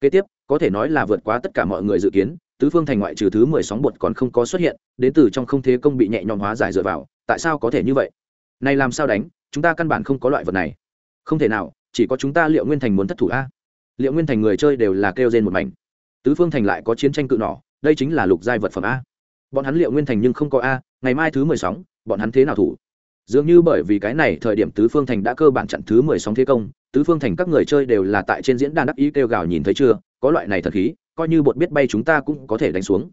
Kế tiếp, có thể nói là vượt quá tất cả mọi người dự kiến, tứ phương thành ngoại trừ thứ mười sóng bột còn không có xuất hiện, đến từ trong không thế công bị nhẹ nhõm hóa giải dựa vào, tại sao có thể như vậy? Này làm sao đánh, chúng ta căn bản không có loại vật này. Không thể nào, chỉ có chúng ta liệu nguyên thành muốn thất thủ a. Liệu nguyên thành người chơi đều là kêu trên một mảnh. Tứ phương thành lại có chiến tranh cự nỏ, đây chính là lục giai vật phẩm a. Bọn hắn liệu nguyên thành nhưng không có a, ngày mai thứ mười sóng, bọn hắn thế nào thủ? Dường như bởi vì cái này thời điểm tứ phương thành đã cơ bản chặn thứ mười sóng thế công tứ phương thành các người chơi đều là tại trên diễn đàn đắc ý kêu gào nhìn thấy chưa, có loại này thật khí, coi như bột biết bay chúng ta cũng có thể đánh xuống.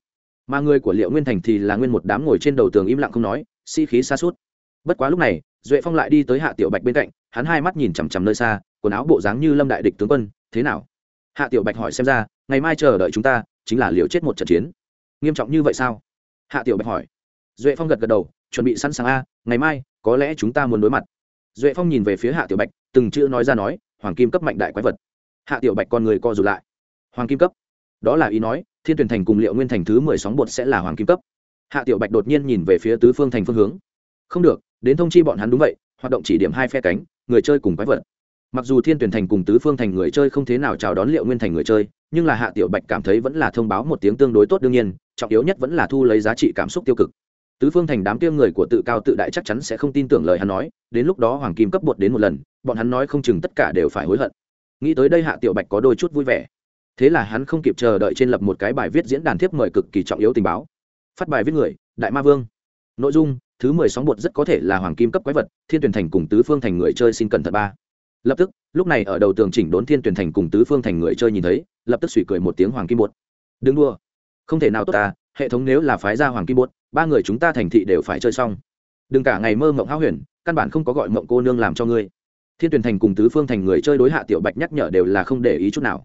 Mà người của liệu nguyên thành thì là nguyên một đám ngồi trên đầu tường im lặng không nói si-khí xa suốt bất quá lúc này, duệ phong lại đi tới hạ tiểu bạch bên cạnh, hắn hai mắt nhìn chằm chằm nơi xa, quần áo bộ dáng như lâm đại địch tướng quân, thế nào? Hạ tiểu bạch hỏi xem ra, ngày mai chờ đợi chúng ta, chính là liều chết một trận chiến. Nghiêm trọng như vậy sao? Hạ tiểu bạch hỏi. Duệ phong gật gật đầu, chuẩn bị sẵn sàng a, ngày mai, có lẽ chúng ta muốn đối mặt duệ phong nhìn về phía hạ tiểu bạch, từng chữ nói ra nói, hoàng kim cấp mạnh đại quái vật. Hạ tiểu bạch con người co rụt lại. Hoàng kim cấp? Đó là ý nói, thiên tuyển thành cùng liệu nguyên thành thứ mười sóng bột sẽ là hoàng kim cấp. Hạ tiểu bạch đột nhiên nhìn về phía tứ phương thành phương hướng. Không được, đến thông chi bọn hắn đúng vậy, hoạt động chỉ điểm hai phe cánh, người chơi cùng quái vật. Mặc dù thiên tuyển thành cùng tứ phương thành người chơi không thế nào chào đón liệu nguyên thành người chơi, nhưng là hạ tiểu bạch cảm thấy vẫn là thông báo một tiếng tương đối tốt đương nhiên, trọng yếu nhất vẫn là thu lấy giá trị cảm xúc tiêu cực tứ phương thành đám tiêm người của tự cao tự đại chắc chắn sẽ không tin tưởng lời hắn nói, đến lúc đó hoàng kim cấp bột đến một lần, bọn hắn nói không chừng tất cả đều phải hối hận. Nghĩ tới đây hạ tiểu bạch có đôi chút vui vẻ. Thế là hắn không kịp chờ đợi trên lập một cái bài viết diễn đàn thiếp mời cực kỳ trọng yếu tình báo. Phát bài viết người, đại ma vương. Nội dung, thứ mười sóng bột rất có thể là hoàng kim cấp quái vật, thiên tuyển thành cùng tứ phương thành người chơi xin cẩn thận ba. Lập tức, lúc này ở đầu tường chỉnh đốn thiên tuyển thành cùng tứ phương thành người chơi nhìn thấy, lập tức suy cười một tiếng hoàng kim bột. Đừng đua không thể nào tốt ta, hệ thống nếu là phái ra hoàng kim bốt, ba người chúng ta thành thị đều phải chơi xong. Đừng cả ngày mơ mộng háo huyền, căn bản không có gọi mộng cô nương làm cho ngươi. Thiên tuyển thành cùng tứ phương thành người chơi đối hạ tiểu bạch nhắc nhở đều là không để ý chút nào.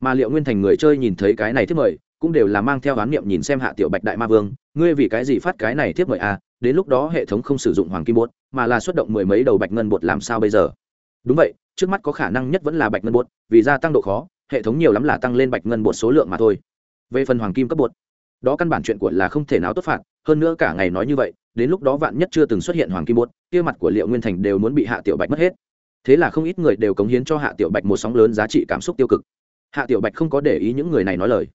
Mà liệu nguyên thành người chơi nhìn thấy cái này thiết mời, cũng đều là mang theo oán niệm nhìn xem hạ tiểu bạch đại ma vương, ngươi vì cái gì phát cái này thiết mời à? Đến lúc đó hệ thống không sử dụng hoàng kim bột mà là xuất động mười mấy đầu bạch ngân bột làm sao bây giờ? Đúng vậy, trước mắt có khả năng nhất vẫn là bạch ngân bột, vì gia tăng độ khó, hệ thống nhiều lắm là tăng lên bạch ngân bột số lượng mà thôi về phần hoàng kim cấp bột. Đó căn bản chuyện của là không thể nào tốt phạt, hơn nữa cả ngày nói như vậy, đến lúc đó vạn nhất chưa từng xuất hiện hoàng kim bột, kia mặt của liệu nguyên thành đều muốn bị hạ tiểu bạch mất hết. Thế là không ít người đều cống hiến cho hạ tiểu bạch một sóng lớn giá trị cảm xúc tiêu cực. Hạ tiểu bạch không có để ý những người này nói lời.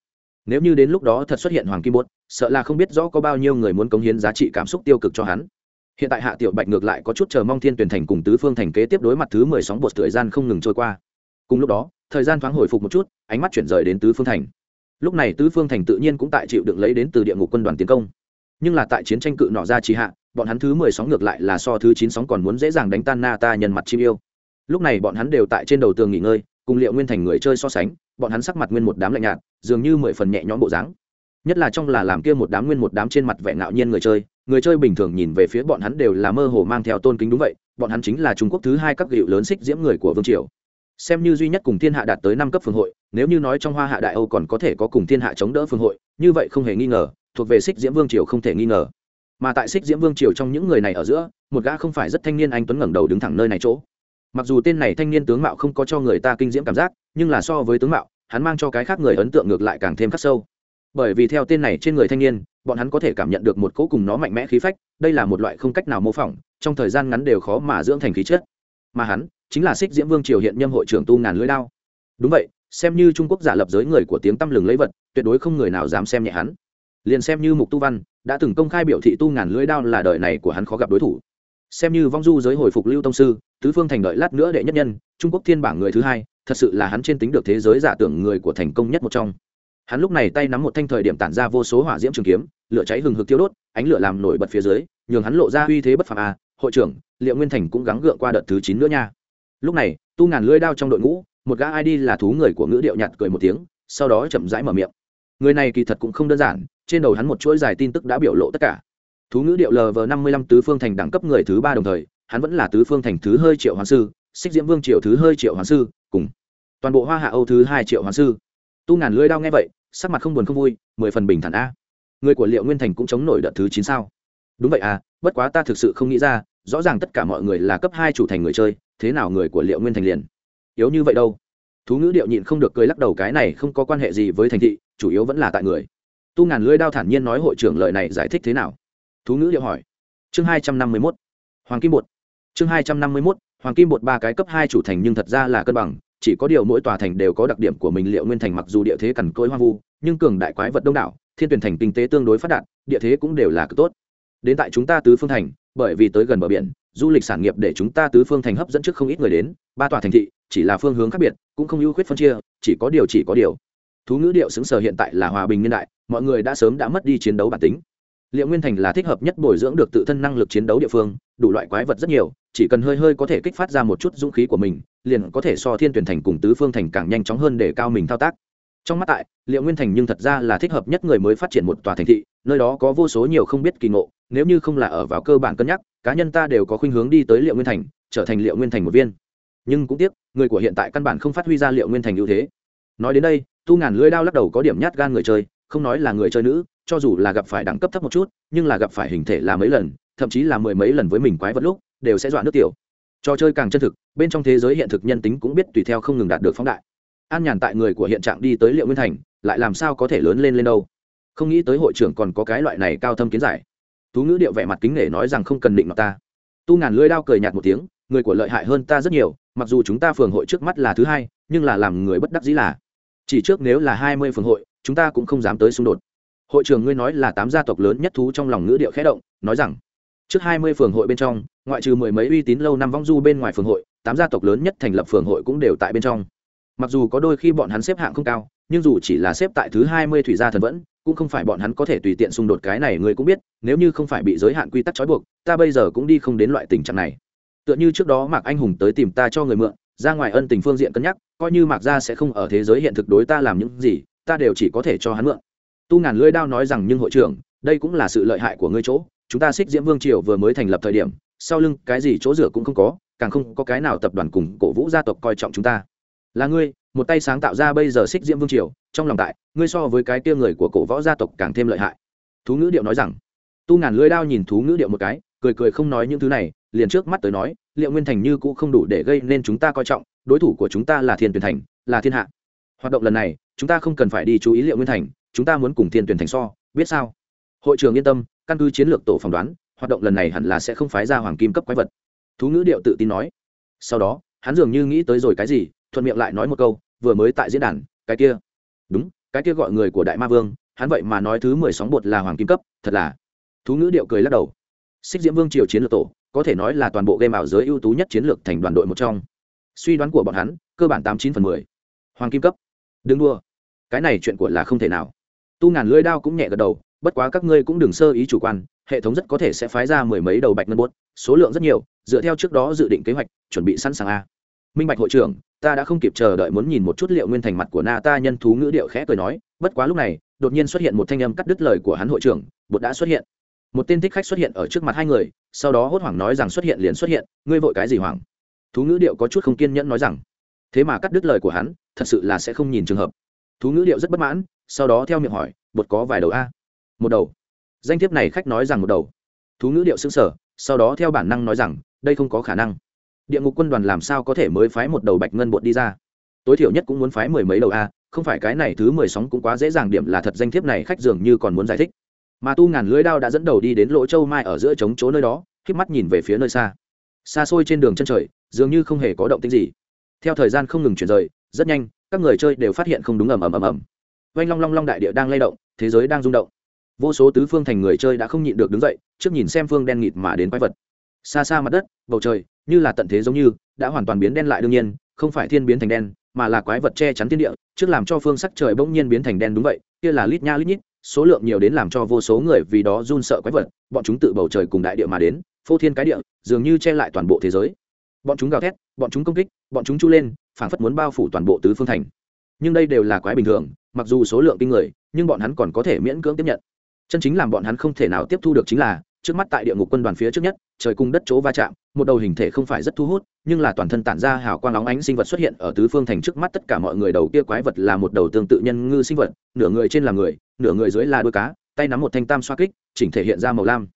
Nếu như đến lúc đó thật xuất hiện hoàng kim bột, sợ là không biết rõ có bao nhiêu người muốn cống hiến giá trị cảm xúc tiêu cực cho hắn. Hiện tại hạ tiểu bạch ngược lại có chút chờ mong thiên tuyển thành cùng tứ phương thành kế tiếp đối mặt thứ mười sóng bột thời gian không ngừng trôi qua. Cùng lúc đó, thời gian thoáng hồi phục một chút, ánh mắt chuyển rời đến tứ phương thành lúc này tứ phương thành tự nhiên cũng tại chịu đựng lấy đến từ địa ngục quân đoàn tiến công. Nhưng là tại chiến tranh cự nọ ra trì hạ, bọn hắn thứ mười sóng ngược lại là so thứ chín sóng còn muốn dễ dàng đánh tan na ta nhân mặt chim yêu. Lúc này bọn hắn đều tại trên đầu tường nghỉ ngơi, cùng liệu nguyên thành người chơi so sánh, bọn hắn sắc mặt nguyên một đám lạnh nhạt, dường như mười phần nhẹ nhõm bộ dáng. Nhất là trong là làm kia một đám nguyên một đám trên mặt vẻ ngạo nhiên người chơi người chơi bình thường nhìn về phía bọn hắn đều là mơ hồ mang theo tôn kính đúng vậy, bọn hắn chính là trung quốc thứ hai các hiệu lớn xích diễm người của vương triều xem như duy nhất cùng thiên hạ đạt tới năm cấp phương hội, nếu như nói trong hoa hạ đại âu còn có thể có cùng thiên hạ chống đỡ phương hội, như vậy không hề nghi ngờ, thuộc về xích diễm vương triều không thể nghi ngờ. Mà tại xích diễm vương triều trong những người này ở giữa, một gã không phải rất thanh niên anh tuấn ngẩng đầu đứng thẳng nơi này chỗ. Mặc dù tên này thanh niên tướng mạo không có cho người ta kinh diễm cảm giác, nhưng là so với tướng mạo, hắn mang cho cái khác người ấn tượng ngược lại càng thêm khắc sâu. Bởi vì theo tên này trên người thanh niên, bọn hắn có thể cảm nhận được một cỗ cùng nó mạnh mẽ khí phách, đây là một loại không cách nào mô phỏng, trong thời gian ngắn đều khó mà dưỡng thành khí chất. Mà hắn chính là xích diễm vương triều hiện nhâm hội trưởng tu ngàn lưỡi đao. Đúng vậy, xem như trung quốc giả lập giới người của tiếng tăm lừng lấy vật, tuyệt đối không người nào dám xem nhẹ hắn. Liền xem như mục tu văn, đã từng công khai biểu thị tu ngàn lưỡi đao là đời này của hắn khó gặp đối thủ. Xem như vong du giới hồi phục lưu tông sư, tứ phương thành đợi lát nữa đệ nhất nhân, trung quốc thiên bảng người thứ hai, thật sự là hắn trên tính được thế giới giả tưởng người của thành công nhất một trong. Hắn lúc này tay nắm một thanh thời điểm tản ra vô số hỏa diễm trường kiếm, lửa cháy hừng hực tiêu đốt, ánh lửa làm nổi bật phía dưới, nhường hắn lộ ra uy thế bất phàm à hội trưởng, liệu nguyên thành cũng gắng gượng qua đợt thứ chín nữa nha lúc này, tu ngàn lưỡi đao trong đội ngũ, một gã id là thú người của ngữ điệu nhạt cười một tiếng, sau đó chậm rãi mở miệng. Người này kỳ thật cũng không đơn giản, trên đầu hắn một chuỗi dài tin tức đã biểu lộ tất cả. Thú ngữ điệu lv năm mươi lăm tứ phương thành đẳng cấp người thứ ba đồng thời, hắn vẫn là tứ phương thành thứ hơi triệu hoàng sư xích diễm vương triệu thứ hơi triệu hoàng sư, cùng toàn bộ hoa hạ âu thứ hai triệu hoàng sư. Tu ngàn lưỡi đao nghe vậy, sắc mặt không buồn không vui, mười phần bình thản a. Người của liệu nguyên thành cũng chống nổi đợt thứ chín sao? Đúng vậy à bất quá ta thực sự không nghĩ ra, rõ ràng tất cả mọi người là cấp hai chủ thành người chơi thế nào người của liệu nguyên thành liền? Yếu như vậy đâu. Thú ngữ điệu nhịn không được cười lắc đầu, cái này không có quan hệ gì với thành thị, chủ yếu vẫn là tại người. Tu ngàn lưỡi đao thản nhiên nói hội trưởng lợi này giải thích thế nào? Thú ngữ điệu hỏi. Chương hai trăm năm mươi mốt. Hoàng kim bột. Chương hai trăm năm mươi mốt. Hoàng kim bột ba cái cấp hai chủ thành nhưng thật ra là cân bằng, chỉ có điều mỗi tòa thành đều có đặc điểm của mình. Liệu nguyên thành mặc dù địa thế cằn cỗi hoang vu, nhưng cường đại quái vật đông đảo, thiên tuyển thành kinh tế tương đối phát đạt, địa thế cũng đều là cực tốt. Đến tại chúng ta tứ phương thành, bởi vì tới gần bờ biển du lịch sản nghiệp để chúng ta tứ phương thành hấp dẫn trước không ít người đến, ba tòa thành thị, chỉ là phương hướng khác biệt, cũng không ưu khuyết phân chia, chỉ có điều chỉ có điều. Thú ngữ điệu xứng sở hiện tại là hòa bình niên đại, mọi người đã sớm đã mất đi chiến đấu bản tính. Liệu nguyên thành là thích hợp nhất bồi dưỡng được tự thân năng lực chiến đấu địa phương, đủ loại quái vật rất nhiều, chỉ cần hơi hơi có thể kích phát ra một chút dũng khí của mình, liền có thể so thiên tuyển thành cùng tứ phương thành càng nhanh chóng hơn để cao mình thao tác. Trong mắt tại, liệu nguyên thành nhưng thật ra là thích hợp nhất người mới phát triển một tòa thành thị, nơi đó có vô số nhiều không biết kỳ ngộ nếu như không là ở vào cơ bản cân nhắc, cá nhân ta đều có khuynh hướng đi tới liệu nguyên thành, trở thành liệu nguyên thành một viên. Nhưng cũng tiếc, người của hiện tại căn bản không phát huy ra liệu nguyên thành ưu thế. Nói đến đây, tu ngàn lưỡi đao lắc đầu có điểm nhát gan người chơi, không nói là người chơi nữ, cho dù là gặp phải đẳng cấp thấp một chút, nhưng là gặp phải hình thể là mấy lần, thậm chí là mười mấy lần với mình quái vật lúc, đều sẽ dọa nước tiểu. Trò chơi càng chân thực, bên trong thế giới hiện thực nhân tính cũng biết tùy theo không ngừng đạt được phóng đại. An nhàn tại người của hiện trạng đi tới liệu nguyên thành, lại làm sao có thể lớn lên lên đâu? Không nghĩ tới hội trưởng còn có cái loại này cao thâm kiến giải thú ngữ điệu vẻ mặt kính nể nói rằng không cần định mặt ta. Tu ngàn lưỡi đao cười nhạt một tiếng, người của lợi hại hơn ta rất nhiều, mặc dù chúng ta phường hội trước mắt là thứ hai, nhưng là làm người bất đắc dĩ là. Chỉ trước nếu là hai mươi phường hội, chúng ta cũng không dám tới xung đột. Hội trưởng ngươi nói là tám gia tộc lớn nhất thú trong lòng ngữ điệu khẽ động, nói rằng, trước hai mươi phường hội bên trong, ngoại trừ mười mấy uy tín lâu năm vong du bên ngoài phường hội, tám gia tộc lớn nhất thành lập phường hội cũng đều tại bên trong mặc dù có đôi khi bọn hắn xếp hạng không cao, nhưng dù chỉ là xếp tại thứ hai mươi thủy gia thần vẫn, cũng không phải bọn hắn có thể tùy tiện xung đột cái này người cũng biết, nếu như không phải bị giới hạn quy tắc trói buộc, ta bây giờ cũng đi không đến loại tình trạng này. Tựa như trước đó mạc anh hùng tới tìm ta cho người mượn, ra ngoài ân tình phương diện cân nhắc, coi như mạc gia sẽ không ở thế giới hiện thực đối ta làm những gì, ta đều chỉ có thể cho hắn mượn. Tu ngàn lưỡi đao nói rằng, nhưng hội trưởng, đây cũng là sự lợi hại của ngươi chỗ, chúng ta xích diễm vương triều vừa mới thành lập thời điểm, sau lưng cái gì chỗ rửa cũng không có, càng không có cái nào tập đoàn cùng cổ vũ gia tộc coi trọng chúng ta là ngươi, một tay sáng tạo ra bây giờ xích diễm vương triều, trong lòng tại, ngươi so với cái tia người của cổ võ gia tộc càng thêm lợi hại. Thú ngữ điệu nói rằng, tu ngàn lưỡi đao nhìn thú ngữ điệu một cái, cười cười không nói những thứ này, liền trước mắt tới nói, liệu nguyên thành như cũng không đủ để gây nên chúng ta coi trọng, đối thủ của chúng ta là thiên tuyển thành, là thiên hạ. Hoạt động lần này, chúng ta không cần phải đi chú ý liệu nguyên thành, chúng ta muốn cùng thiên tuyển thành so, biết sao? Hội trường yên tâm, căn cứ chiến lược tổ phỏng đoán, hoạt động lần này hẳn là sẽ không phái ra hoàng kim cấp quái vật. Thú ngữ điệu tự tin nói. Sau đó, hắn dường như nghĩ tới rồi cái gì thuận miệng lại nói một câu, vừa mới tại diễn đàn, cái kia. Đúng, cái kia gọi người của đại ma vương, hắn vậy mà nói thứ mười sóng bột là hoàng kim cấp, thật là. Thú ngữ điệu cười lắc đầu. Xích diễm vương triều chiến lược tổ, có thể nói là toàn bộ game ảo giới ưu tú nhất chiến lược thành đoàn đội một trong. Suy đoán của bọn hắn, cơ bản tám chín phần mười. Hoàng kim cấp. Đừng đua. Cái này chuyện của là không thể nào. Tu ngàn lưỡi đao cũng nhẹ gật đầu, bất quá các ngươi cũng đừng sơ ý chủ quan, hệ thống rất có thể sẽ phái ra mười mấy đầu bạch ngân bốt số lượng rất nhiều, dựa theo trước đó dự định kế hoạch, chuẩn bị sẵn sàng a. Minh bạch hội trưởng ta đã không kịp chờ đợi muốn nhìn một chút liệu nguyên thành mặt của na ta nhân thú ngữ điệu khẽ cười nói, bất quá lúc này, đột nhiên xuất hiện một thanh âm cắt đứt lời của hắn hội trưởng, bột đã xuất hiện. Một tên thích khách xuất hiện ở trước mặt hai người, sau đó hốt hoảng nói rằng xuất hiện liền xuất hiện, ngươi vội cái gì hoảng? Thú ngữ điệu có chút không kiên nhẫn nói rằng, thế mà cắt đứt lời của hắn, thật sự là sẽ không nhìn trường hợp. Thú ngữ điệu rất bất mãn, sau đó theo miệng hỏi, bột có vài đầu a? Một đầu. Danh thiếp này khách nói rằng một đầu. Thú ngữ điệu xứng sở sau đó theo bản năng nói rằng, đây không có khả năng địa ngục quân đoàn làm sao có thể mới phái một đầu bạch ngân bột đi ra? Tối thiểu nhất cũng muốn phái mười mấy đầu a, không phải cái này thứ mười sóng cũng quá dễ dàng điểm là thật danh thiếp này khách dường như còn muốn giải thích. Mà tu ngàn lưới đao đã dẫn đầu đi đến lỗ châu mai ở giữa trống chỗ nơi đó k mắt nhìn về phía nơi xa. Xa xôi trên đường chân trời, dường như không hề có động tính gì. Theo thời gian không ngừng chuyển rời, rất nhanh, các người chơi đều phát hiện không đúng ầm ầm ầm ầm. Oanh long long long đại địa đang lay động, thế giới đang rung động. Vô số tứ phương thành người chơi đã không nhịn được đứng dậy, trước nhìn xem phương đen nghịt mà đến quái vật. Xa xa mặt đất, bầu trời như là tận thế giống như, đã hoàn toàn biến đen lại đương nhiên, không phải thiên biến thành đen, mà là quái vật che chắn thiên địa, trước làm cho phương sắc trời bỗng nhiên biến thành đen đúng vậy, kia là lít nha lít nhít, số lượng nhiều đến làm cho vô số người vì đó run sợ quái vật, bọn chúng tự bầu trời cùng đại địa mà đến, phô thiên cái địa, dường như che lại toàn bộ thế giới. Bọn chúng gào thét, bọn chúng công kích, bọn chúng chu lên, phảng phất muốn bao phủ toàn bộ tứ phương thành. Nhưng đây đều là quái bình thường, mặc dù số lượng kinh người, nhưng bọn hắn còn có thể miễn cưỡng tiếp nhận. Chân chính làm bọn hắn không thể nào tiếp thu được chính là trước mắt tại địa ngục quân đoàn phía trước nhất, trời cung đất chỗ va chạm, một đầu hình thể không phải rất thu hút, nhưng là toàn thân tản ra hào quang óng ánh sinh vật xuất hiện ở tứ phương thành trước mắt tất cả mọi người đầu kia quái vật là một đầu tương tự nhân ngư sinh vật, nửa người trên là người, nửa người dưới là đuôi cá, tay nắm một thanh tam xoa kích, chỉnh thể hiện ra màu lam.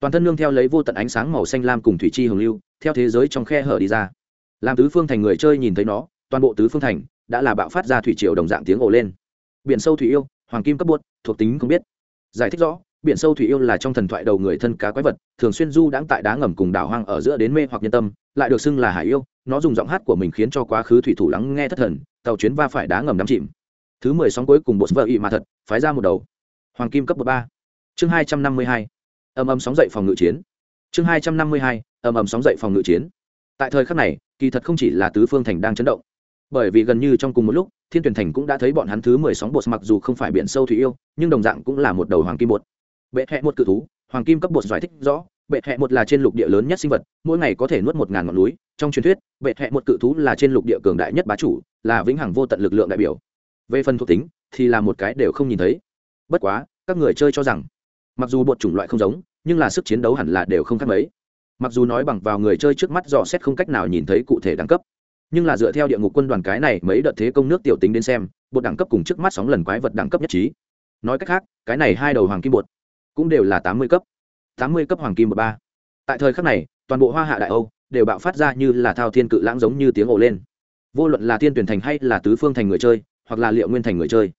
Toàn thân nương theo lấy vô tận ánh sáng màu xanh lam cùng thủy chi hồng lưu, theo thế giới trong khe hở đi ra. Làm tứ phương thành người chơi nhìn thấy nó, toàn bộ tứ phương thành đã là bạo phát ra thủy triều đồng dạng tiếng ồ lên. Biển sâu thủy yêu, hoàng kim cấp buốt thuộc tính không biết. Giải thích rõ biển sâu thủy yêu là trong thần thoại đầu người thân cá quái vật, thường xuyên du đãng tại đá ngầm cùng đảo hoang ở giữa đến mê hoặc nhân tâm, lại được xưng là hải yêu, nó dùng giọng hát của mình khiến cho quá khứ thủy thủ lắng nghe thất thần, tàu chuyến va phải đá ngầm đắm chìm. Thứ mười sóng cuối cùng bột vợ ị mà thật, phái ra một đầu. Hoàng kim cấp bậc ba. Chương hai trăm năm mươi hai. Âm âm sóng dậy phòng ngự chiến. Chương hai trăm năm mươi hai âm âm sóng dậy phòng ngự chiến. Tại thời khắc này, kỳ thật không chỉ là tứ phương thành đang chấn động. Bởi vì gần như trong cùng một lúc, thiên tuyển thành cũng đã thấy bọn hắn thứ mười sóng bột mặc dù không phải biển sâu thủy yêu, nhưng đồng dạng cũng là một đầu hoàng kim bột bệ hẹ một cự thú, hoàng kim cấp bột giải thích rõ, bệ hẹ một là trên lục địa lớn nhất sinh vật, mỗi ngày có thể nuốt một ngàn ngọn núi. Trong truyền thuyết, bệ hẹ một cự thú là trên lục địa cường đại nhất bá chủ, là vĩnh hằng vô tận lực lượng đại biểu. Về phần thuộc tính, thì là một cái đều không nhìn thấy. Bất quá, các người chơi cho rằng, mặc dù bột chủng loại không giống, nhưng là sức chiến đấu hẳn là đều không khác mấy. Mặc dù nói bằng vào người chơi trước mắt dò xét không cách nào nhìn thấy cụ thể đẳng cấp, nhưng là dựa theo địa ngục quân đoàn cái này mấy đợt thế công nước tiểu tính đến xem, bột đẳng cấp cùng trước mắt sóng lần quái vật đẳng cấp nhất trí. Nói cách khác, cái này hai đầu hoàng kim bột cũng đều là tám mươi cấp. Tám mươi cấp hoàng kim một ba. Tại thời khắc này, toàn bộ hoa hạ đại âu đều bạo phát ra như là thao thiên cự lãng giống như tiếng ồ lên. Vô luận là tiên tuyển thành hay là tứ phương thành người chơi, hoặc là liệu nguyên thành người chơi,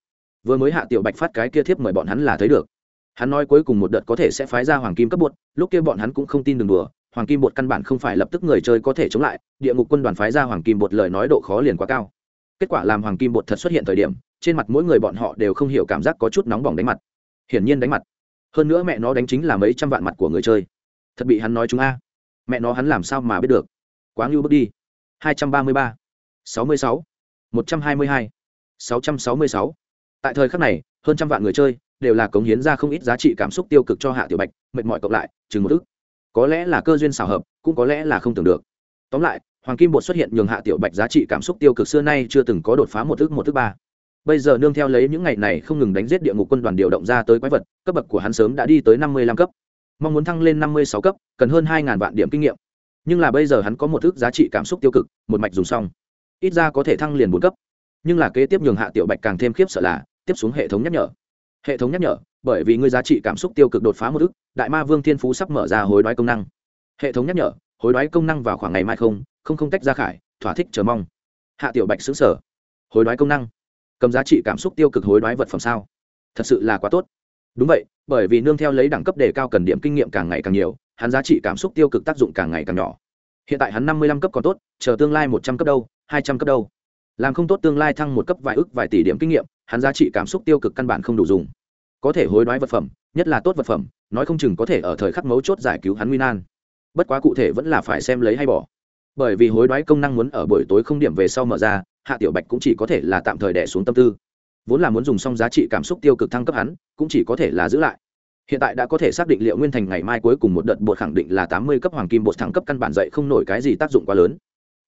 vừa mới hạ tiểu bạch phát cái kia thiếp mời bọn hắn là thấy được. Hắn nói cuối cùng một đợt có thể sẽ phái ra hoàng kim cấp bột, lúc kia bọn hắn cũng không tin đường đùa, hoàng kim bột căn bản không phải lập tức người chơi có thể chống lại, địa ngục quân đoàn phái ra hoàng kim bột lời nói độ khó liền quá cao. Kết quả làm hoàng kim bột thật xuất hiện thời điểm, trên mặt mỗi người bọn họ đều không hiểu cảm giác có chút nóng bỏng đánh mặt. Hiển nhiên đánh mặt hơn nữa mẹ nó đánh chính là mấy trăm vạn mặt của người chơi. Thật bị hắn nói chúng a. Mẹ nó hắn làm sao mà biết được? Quá ngưu bước đi. Hai trăm ba mươi ba, sáu mươi sáu, một trăm hai mươi hai, sáu trăm sáu mươi sáu. Tại thời khắc này, hơn trăm vạn người chơi đều là cống hiến ra không ít giá trị cảm xúc tiêu cực cho hạ tiểu bạch, mệt mỏi cộng lại, chừng một ức. Có lẽ là cơ duyên xảo hợp, cũng có lẽ là không tưởng được. Tóm lại, hoàng kim bột xuất hiện nhường hạ tiểu bạch giá trị cảm xúc tiêu cực xưa nay chưa từng có đột phá một ước một ước ba bây giờ nương theo lấy những ngày này không ngừng đánh giết địa ngục quân đoàn điều động ra tới quái vật, cấp bậc của hắn sớm đã đi tới năm mươi lăm cấp. Mong muốn thăng lên năm mươi sáu cấp, cần hơn hai ngàn vạn điểm kinh nghiệm. Nhưng là bây giờ hắn có một ước giá trị cảm xúc tiêu cực, một mạch dùng xong. Ít ra có thể thăng liền bốn cấp. Nhưng là kế tiếp nhường hạ tiểu bạch càng thêm khiếp sợ là, tiếp xuống hệ thống nhắc nhở. Hệ thống nhắc nhở, bởi vì ngươi giá trị cảm xúc tiêu cực đột phá một ức đại ma vương thiên phú sắp mở ra hối đoái công năng. Hệ thống nhắc nhở, hối đoái công năng vào khoảng ngày mai không không không tách ra khải, thỏa thích chờ mong. Hạ tiểu bạch xứng sở hối đoái công năng cầm giá trị cảm xúc tiêu cực hối đoái vật phẩm sao? Thật sự là quá tốt. Đúng vậy, bởi vì nương theo lấy đẳng cấp đề cao cần điểm kinh nghiệm càng ngày càng nhiều, hắn giá trị cảm xúc tiêu cực tác dụng càng ngày càng nhỏ. Hiện tại hắn năm mươi lăm cấp còn tốt, chờ tương lai một trăm cấp đâu, hai trăm cấp đâu. Làm không tốt tương lai thăng một cấp vài ức vài tỷ điểm kinh nghiệm, hắn giá trị cảm xúc tiêu cực căn bản không đủ dùng. Có thể hối đoái vật phẩm, nhất là tốt vật phẩm, nói không chừng có thể ở thời khắc mấu chốt giải cứu hắn nguy nan. Bất quá cụ thể vẫn là phải xem lấy hay bỏ. Bởi vì hối đoái công năng muốn ở buổi tối không điểm về sau mở ra hạ tiểu bạch cũng chỉ có thể là tạm thời đẻ xuống tâm tư. Vốn là muốn dùng xong giá trị cảm xúc tiêu cực thăng cấp hắn, cũng chỉ có thể là giữ lại. Hiện tại đã có thể xác định liệu nguyên thành ngày mai cuối cùng một đợt bột khẳng định là tám mươi cấp hoàng kim bột thăng cấp căn bản dậy không nổi cái gì tác dụng quá lớn.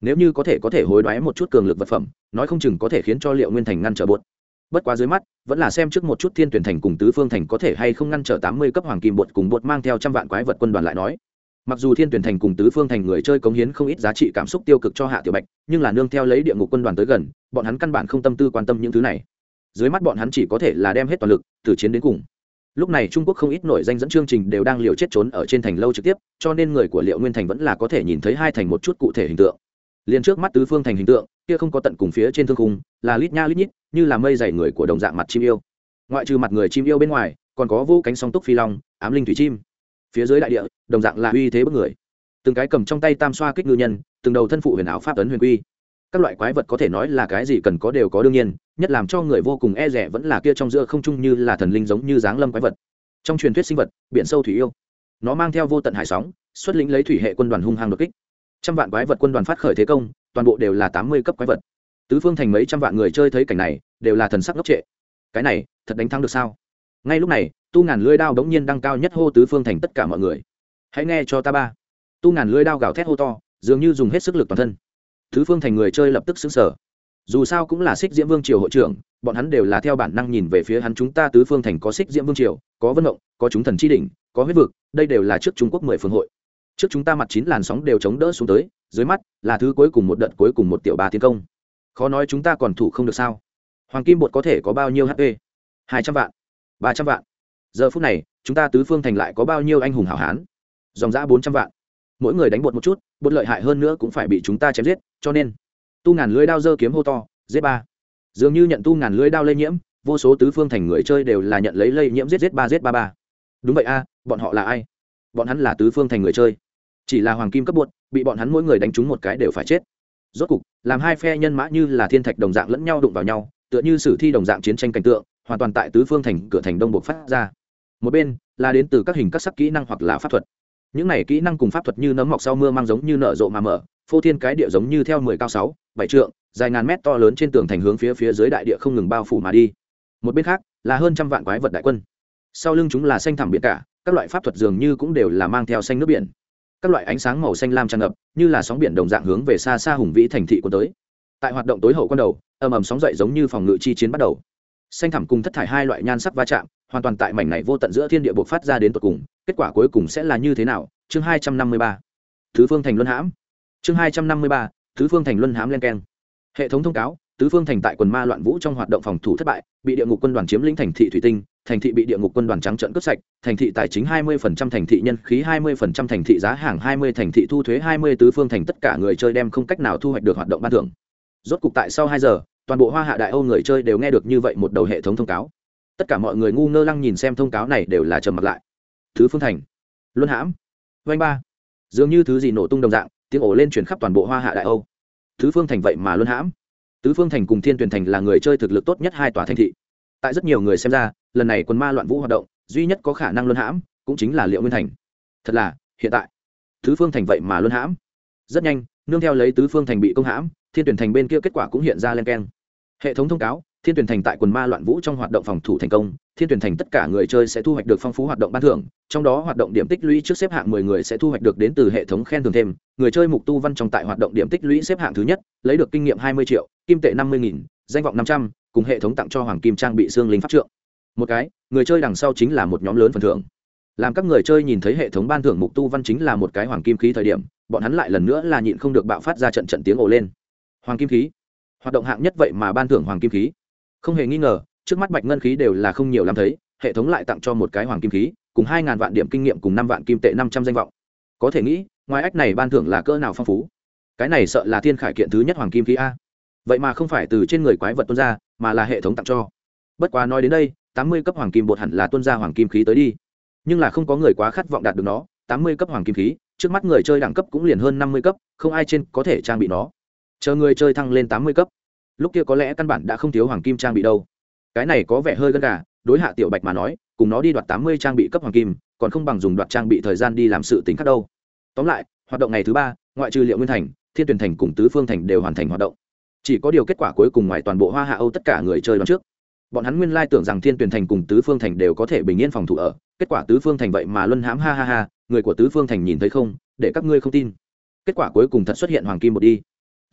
Nếu như có thể có thể hối đoái một chút cường lực vật phẩm, nói không chừng có thể khiến cho liệu nguyên thành ngăn trở bột. Bất quá dưới mắt, vẫn là xem trước một chút thiên tuyển thành cùng tứ phương thành có thể hay không ngăn trở tám mươi cấp hoàng kim bột cùng bột mang theo trăm vạn quái vật quân đoàn lại nói mặc dù thiên tuyển thành cùng tứ phương thành người chơi cống hiến không ít giá trị cảm xúc tiêu cực cho hạ tiểu bạch, nhưng là nương theo lấy địa ngục quân đoàn tới gần, bọn hắn căn bản không tâm tư quan tâm những thứ này. Dưới mắt bọn hắn chỉ có thể là đem hết toàn lực, từ chiến đến cùng. Lúc này trung quốc không ít nổi danh dẫn chương trình đều đang liều chết trốn ở trên thành lâu trực tiếp, cho nên người của liệu nguyên thành vẫn là có thể nhìn thấy hai thành một chút cụ thể hình tượng. Liền trước mắt tứ phương thành hình tượng, kia không có tận cùng phía trên thương khung, là lít nha lít nhít, như là mây dày người của đồng dạng mặt chim yêu. Ngoại trừ mặt người chim yêu bên ngoài, còn có vô cánh song túc phi long, ám linh thủy chim phía dưới đại địa, đồng dạng là uy thế bức người. Từng cái cầm trong tay tam xoa kích ngư nhân, từng đầu thân phụ huyền áo pháp ấn huyền quy. Các loại quái vật có thể nói là cái gì cần có đều có đương nhiên, nhất làm cho người vô cùng e rẻ vẫn là kia trong giữa không trung như là thần linh giống như dáng lâm quái vật. Trong truyền thuyết sinh vật, biển sâu thủy yêu. Nó mang theo vô tận hải sóng, xuất lĩnh lấy thủy hệ quân đoàn hung hăng đột kích. Trăm vạn quái vật quân đoàn phát khởi thế công, toàn bộ đều là tám mươi cấp quái vật. Tứ phương thành mấy trăm vạn người chơi thấy cảnh này, đều là thần sắc ngốc trệ. Cái này, thật đánh thắng được sao? Ngay lúc này, tu ngàn lưỡi đao đống nhiên đăng cao nhất hô tứ phương thành tất cả mọi người. Hãy nghe cho ta ba. Tu ngàn lưỡi đao gào thét hô to, dường như dùng hết sức lực toàn thân. Tứ phương thành người chơi lập tức xứng sở dù sao cũng là xích diễm vương triều hội trưởng, bọn hắn đều là theo bản năng nhìn về phía hắn chúng ta tứ phương thành có xích diễm vương triều, có vân mộng có chúng thần tri đỉnh, có huyết vực, đây đều là trước trung quốc mười phương hội. Trước chúng ta mặt chín làn sóng đều chống đỡ xuống tới, dưới mắt là thứ cuối cùng một đợt, cuối cùng một tiểu ba tiến công. Khó nói chúng ta còn thủ không được sao? Hoàng kim bột có thể có bao nhiêu hp hai trăm vạn ba trăm vạn. Giờ phút này, chúng ta tứ phương thành lại có bao nhiêu anh hùng hảo hán? Dòng giã bốn trăm vạn. Mỗi người đánh bột một chút, bột lợi hại hơn nữa cũng phải bị chúng ta chém giết, cho nên, tu ngàn lưới đao dơ kiếm hô to, giết ba. Dường như nhận tu ngàn lưới đao lây nhiễm, vô số tứ phương thành người chơi đều là nhận lấy lây nhiễm giết giết ba giết ba ba. Đúng vậy a, bọn họ là ai? Bọn hắn là tứ phương thành người chơi. Chỉ là hoàng kim cấp bột, bị bọn hắn mỗi người đánh trúng một cái đều phải chết. Rốt cục, làm hai phe nhân mã như là thiên thạch đồng dạng lẫn nhau đụng vào nhau, tựa như sử thi đồng dạng chiến tranh cảnh tượng hoàn toàn tại tứ phương thành, cửa thành đông buộc phát ra. Một bên là đến từ các hình các sắc kỹ năng hoặc là pháp thuật. Những này kỹ năng cùng pháp thuật như nấm mọc sau mưa mang giống như nở rộ mà mở, phô thiên cái địa giống như theo mười cao sáu, bảy trượng, dài ngàn mét to lớn trên tường thành hướng phía phía dưới đại địa không ngừng bao phủ mà đi. Một bên khác là hơn trăm vạn quái vật đại quân. Sau lưng chúng là xanh thẳm biển cả, các loại pháp thuật dường như cũng đều là mang theo xanh nước biển. Các loại ánh sáng màu xanh lam tràn ngập, như là sóng biển đồng dạng hướng về xa xa hùng vĩ thành thị của tới. Tại hoạt động tối hậu con đầu, ầm ầm sóng dậy giống như phòng ngự chi chiến bắt đầu xanh thẳm cùng thất thải hai loại nhan sắc va chạm, hoàn toàn tại mảnh này vô tận giữa thiên địa bộc phát ra đến tột cùng, kết quả cuối cùng sẽ là như thế nào? Chương hai trăm năm mươi ba. Thứ phương thành luân hãm. Chương hai trăm năm mươi ba thứ phương thành luân hãm len keng. Hệ thống thông cáo, tứ phương thành tại quần ma loạn vũ trong hoạt động phòng thủ thất bại, bị địa ngục quân đoàn chiếm lĩnh thành thị thủy tinh, thành thị bị địa ngục quân đoàn trắng trận cướp sạch, thành thị tài chính 20% thành thị nhân khí 20% thành thị giá hàng 20 thành thị thu thuế 20 tứ phương thành tất cả người chơi đem không cách nào thu hoạch được hoạt động ban thưởng. Rốt cục tại sau hai giờ toàn bộ hoa hạ đại âu người chơi đều nghe được như vậy một đầu hệ thống thông cáo. Tất cả mọi người ngu ngơ lăng nhìn xem thông cáo này đều là trầm mặt lại. Thứ phương thành, luân hãm vanh ba. Dường như thứ gì nổ tung đồng dạng, tiếng ổ lên chuyển khắp toàn bộ hoa hạ đại âu. Thứ phương thành vậy mà luân hãm. Tứ phương thành cùng thiên tuyển thành là người chơi thực lực tốt nhất hai tòa thành thị. Tại rất nhiều người xem ra, lần này quân ma loạn vũ hoạt động, duy nhất có khả năng luân hãm cũng chính là liệu nguyên thành. Thật là, hiện tại, tứ phương thành vậy mà luân hãm. Rất nhanh, nương theo lấy tứ phương thành bị công hãm thiên tuyển thành bên kia kết quả cũng hiện ra len keng. Hệ thống thông cáo, thiên tuyển thành tại quần ma loạn vũ trong hoạt động phòng thủ thành công, thiên tuyển thành tất cả người chơi sẽ thu hoạch được phong phú hoạt động ban thưởng, trong đó hoạt động điểm tích lũy trước xếp hạng mười người sẽ thu hoạch được đến từ hệ thống khen thưởng thêm, người chơi mục tu văn trong tại hoạt động điểm tích lũy xếp hạng thứ nhất, lấy được kinh nghiệm hai mươi triệu, kim tệ năm mươi nghìn, danh vọng năm trăm, cùng hệ thống tặng cho hoàng kim trang bị xương linh pháp trượng. Một cái, người chơi đằng sau chính là một nhóm lớn phần thưởng. Làm các người chơi nhìn thấy hệ thống ban thưởng mục tu văn chính là một cái hoàng kim khí thời điểm, bọn hắn lại lần nữa là nhịn không được bạo phát ra trận trận tiếng ồ lên hoàng kim khí. Hoạt động hạng nhất vậy mà ban thưởng hoàng kim khí. Không hề nghi ngờ, trước mắt bạch ngân khí đều là không nhiều lắm thấy, hệ thống lại tặng cho một cái hoàng kim khí, cùng hai ngàn vạn điểm kinh nghiệm cùng năm vạn kim tệ năm trăm danh vọng. Có thể nghĩ, ngoài ách này ban thưởng là cỡ nào phong phú. Cái này sợ là thiên khải kiện thứ nhất hoàng kim khí a. Vậy mà không phải từ trên người quái vật tuân ra, mà là hệ thống tặng cho. Bất quá nói đến đây, tám mươi cấp hoàng kim bột hẳn là tuân ra hoàng kim khí tới đi. Nhưng là không có người quá khát vọng đạt được nó, tám mươi cấp hoàng kim khí, trước mắt người chơi đẳng cấp cũng liền hơn năm mươi cấp, không ai trên có thể trang bị nó chờ người chơi thăng lên tám mươi cấp. Lúc kia có lẽ căn bản đã không thiếu hoàng kim trang bị đâu. Cái này có vẻ hơi gân gà, đối hạ tiểu bạch mà nói, cùng nó đi đoạt tám mươi trang bị cấp hoàng kim, còn không bằng dùng đoạt trang bị thời gian đi làm sự tính khác đâu. Tóm lại, hoạt động ngày thứ ba, ngoại trừ liệu nguyên thành, thiên tuyển thành cùng tứ phương thành đều hoàn thành hoạt động. Chỉ có điều kết quả cuối cùng ngoài toàn bộ hoa hạ âu tất cả người chơi đón trước. Bọn hắn nguyên lai tưởng rằng thiên tuyển thành cùng tứ phương thành đều có thể bình yên phòng thủ ở, kết quả tứ phương thành vậy mà luân hãm ha ha ha, người của tứ phương thành nhìn thấy không, để các ngươi không tin. Kết quả cuối cùng thật xuất hiện hoàng kim một đi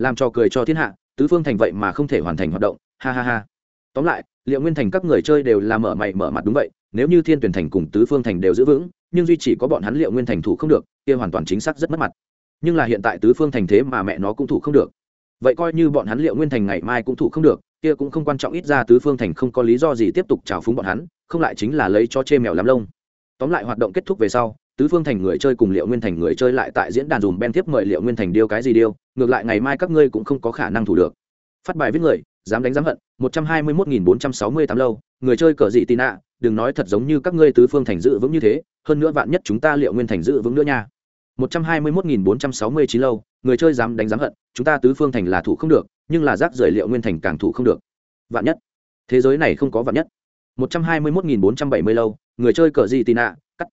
làm cho cười cho thiên hạ, tứ phương thành vậy mà không thể hoàn thành hoạt động, ha ha ha. Tóm lại, liệu nguyên thành các người chơi đều là mở mày mở mặt đúng vậy, nếu như thiên tuyển thành cùng tứ phương thành đều giữ vững, nhưng duy chỉ có bọn hắn liệu nguyên thành thủ không được, kia hoàn toàn chính xác rất mất mặt. Nhưng là hiện tại tứ phương thành thế mà mẹ nó cũng thủ không được. Vậy coi như bọn hắn liệu nguyên thành ngày mai cũng thủ không được, kia cũng không quan trọng ít ra tứ phương thành không có lý do gì tiếp tục trào phúng bọn hắn, không lại chính là lấy cho chê mèo làm lông. Tóm lại hoạt động kết thúc về sau tứ phương thành người chơi cùng liệu nguyên thành người chơi lại tại diễn đàn dùm ben tiếp mời liệu nguyên thành điêu cái gì điêu, ngược lại ngày mai các ngươi cũng không có khả năng thủ được. Phát bài viết người, dám đánh dám hận, một trăm hai mươi mốt nghìn bốn trăm sáu mươi tám lâu, người chơi cờ dị tị nạ, đừng nói thật giống như các ngươi tứ phương thành dự vững như thế, hơn nữa vạn nhất chúng ta liệu nguyên thành dự vững nữa nha. một trăm hai mươi mốt nghìn bốn trăm sáu mươi chín lâu, người chơi dám đánh dám hận, chúng ta tứ phương thành là thủ không được, nhưng là rác rưởi liệu nguyên thành càng thủ không được. Vạn nhất. Thế giới này không có vạn nhất. Một trăm hai mươi mốt nghìn bốn trăm bảy mươi lâu, người chơi cờ gì tị nạ, cắt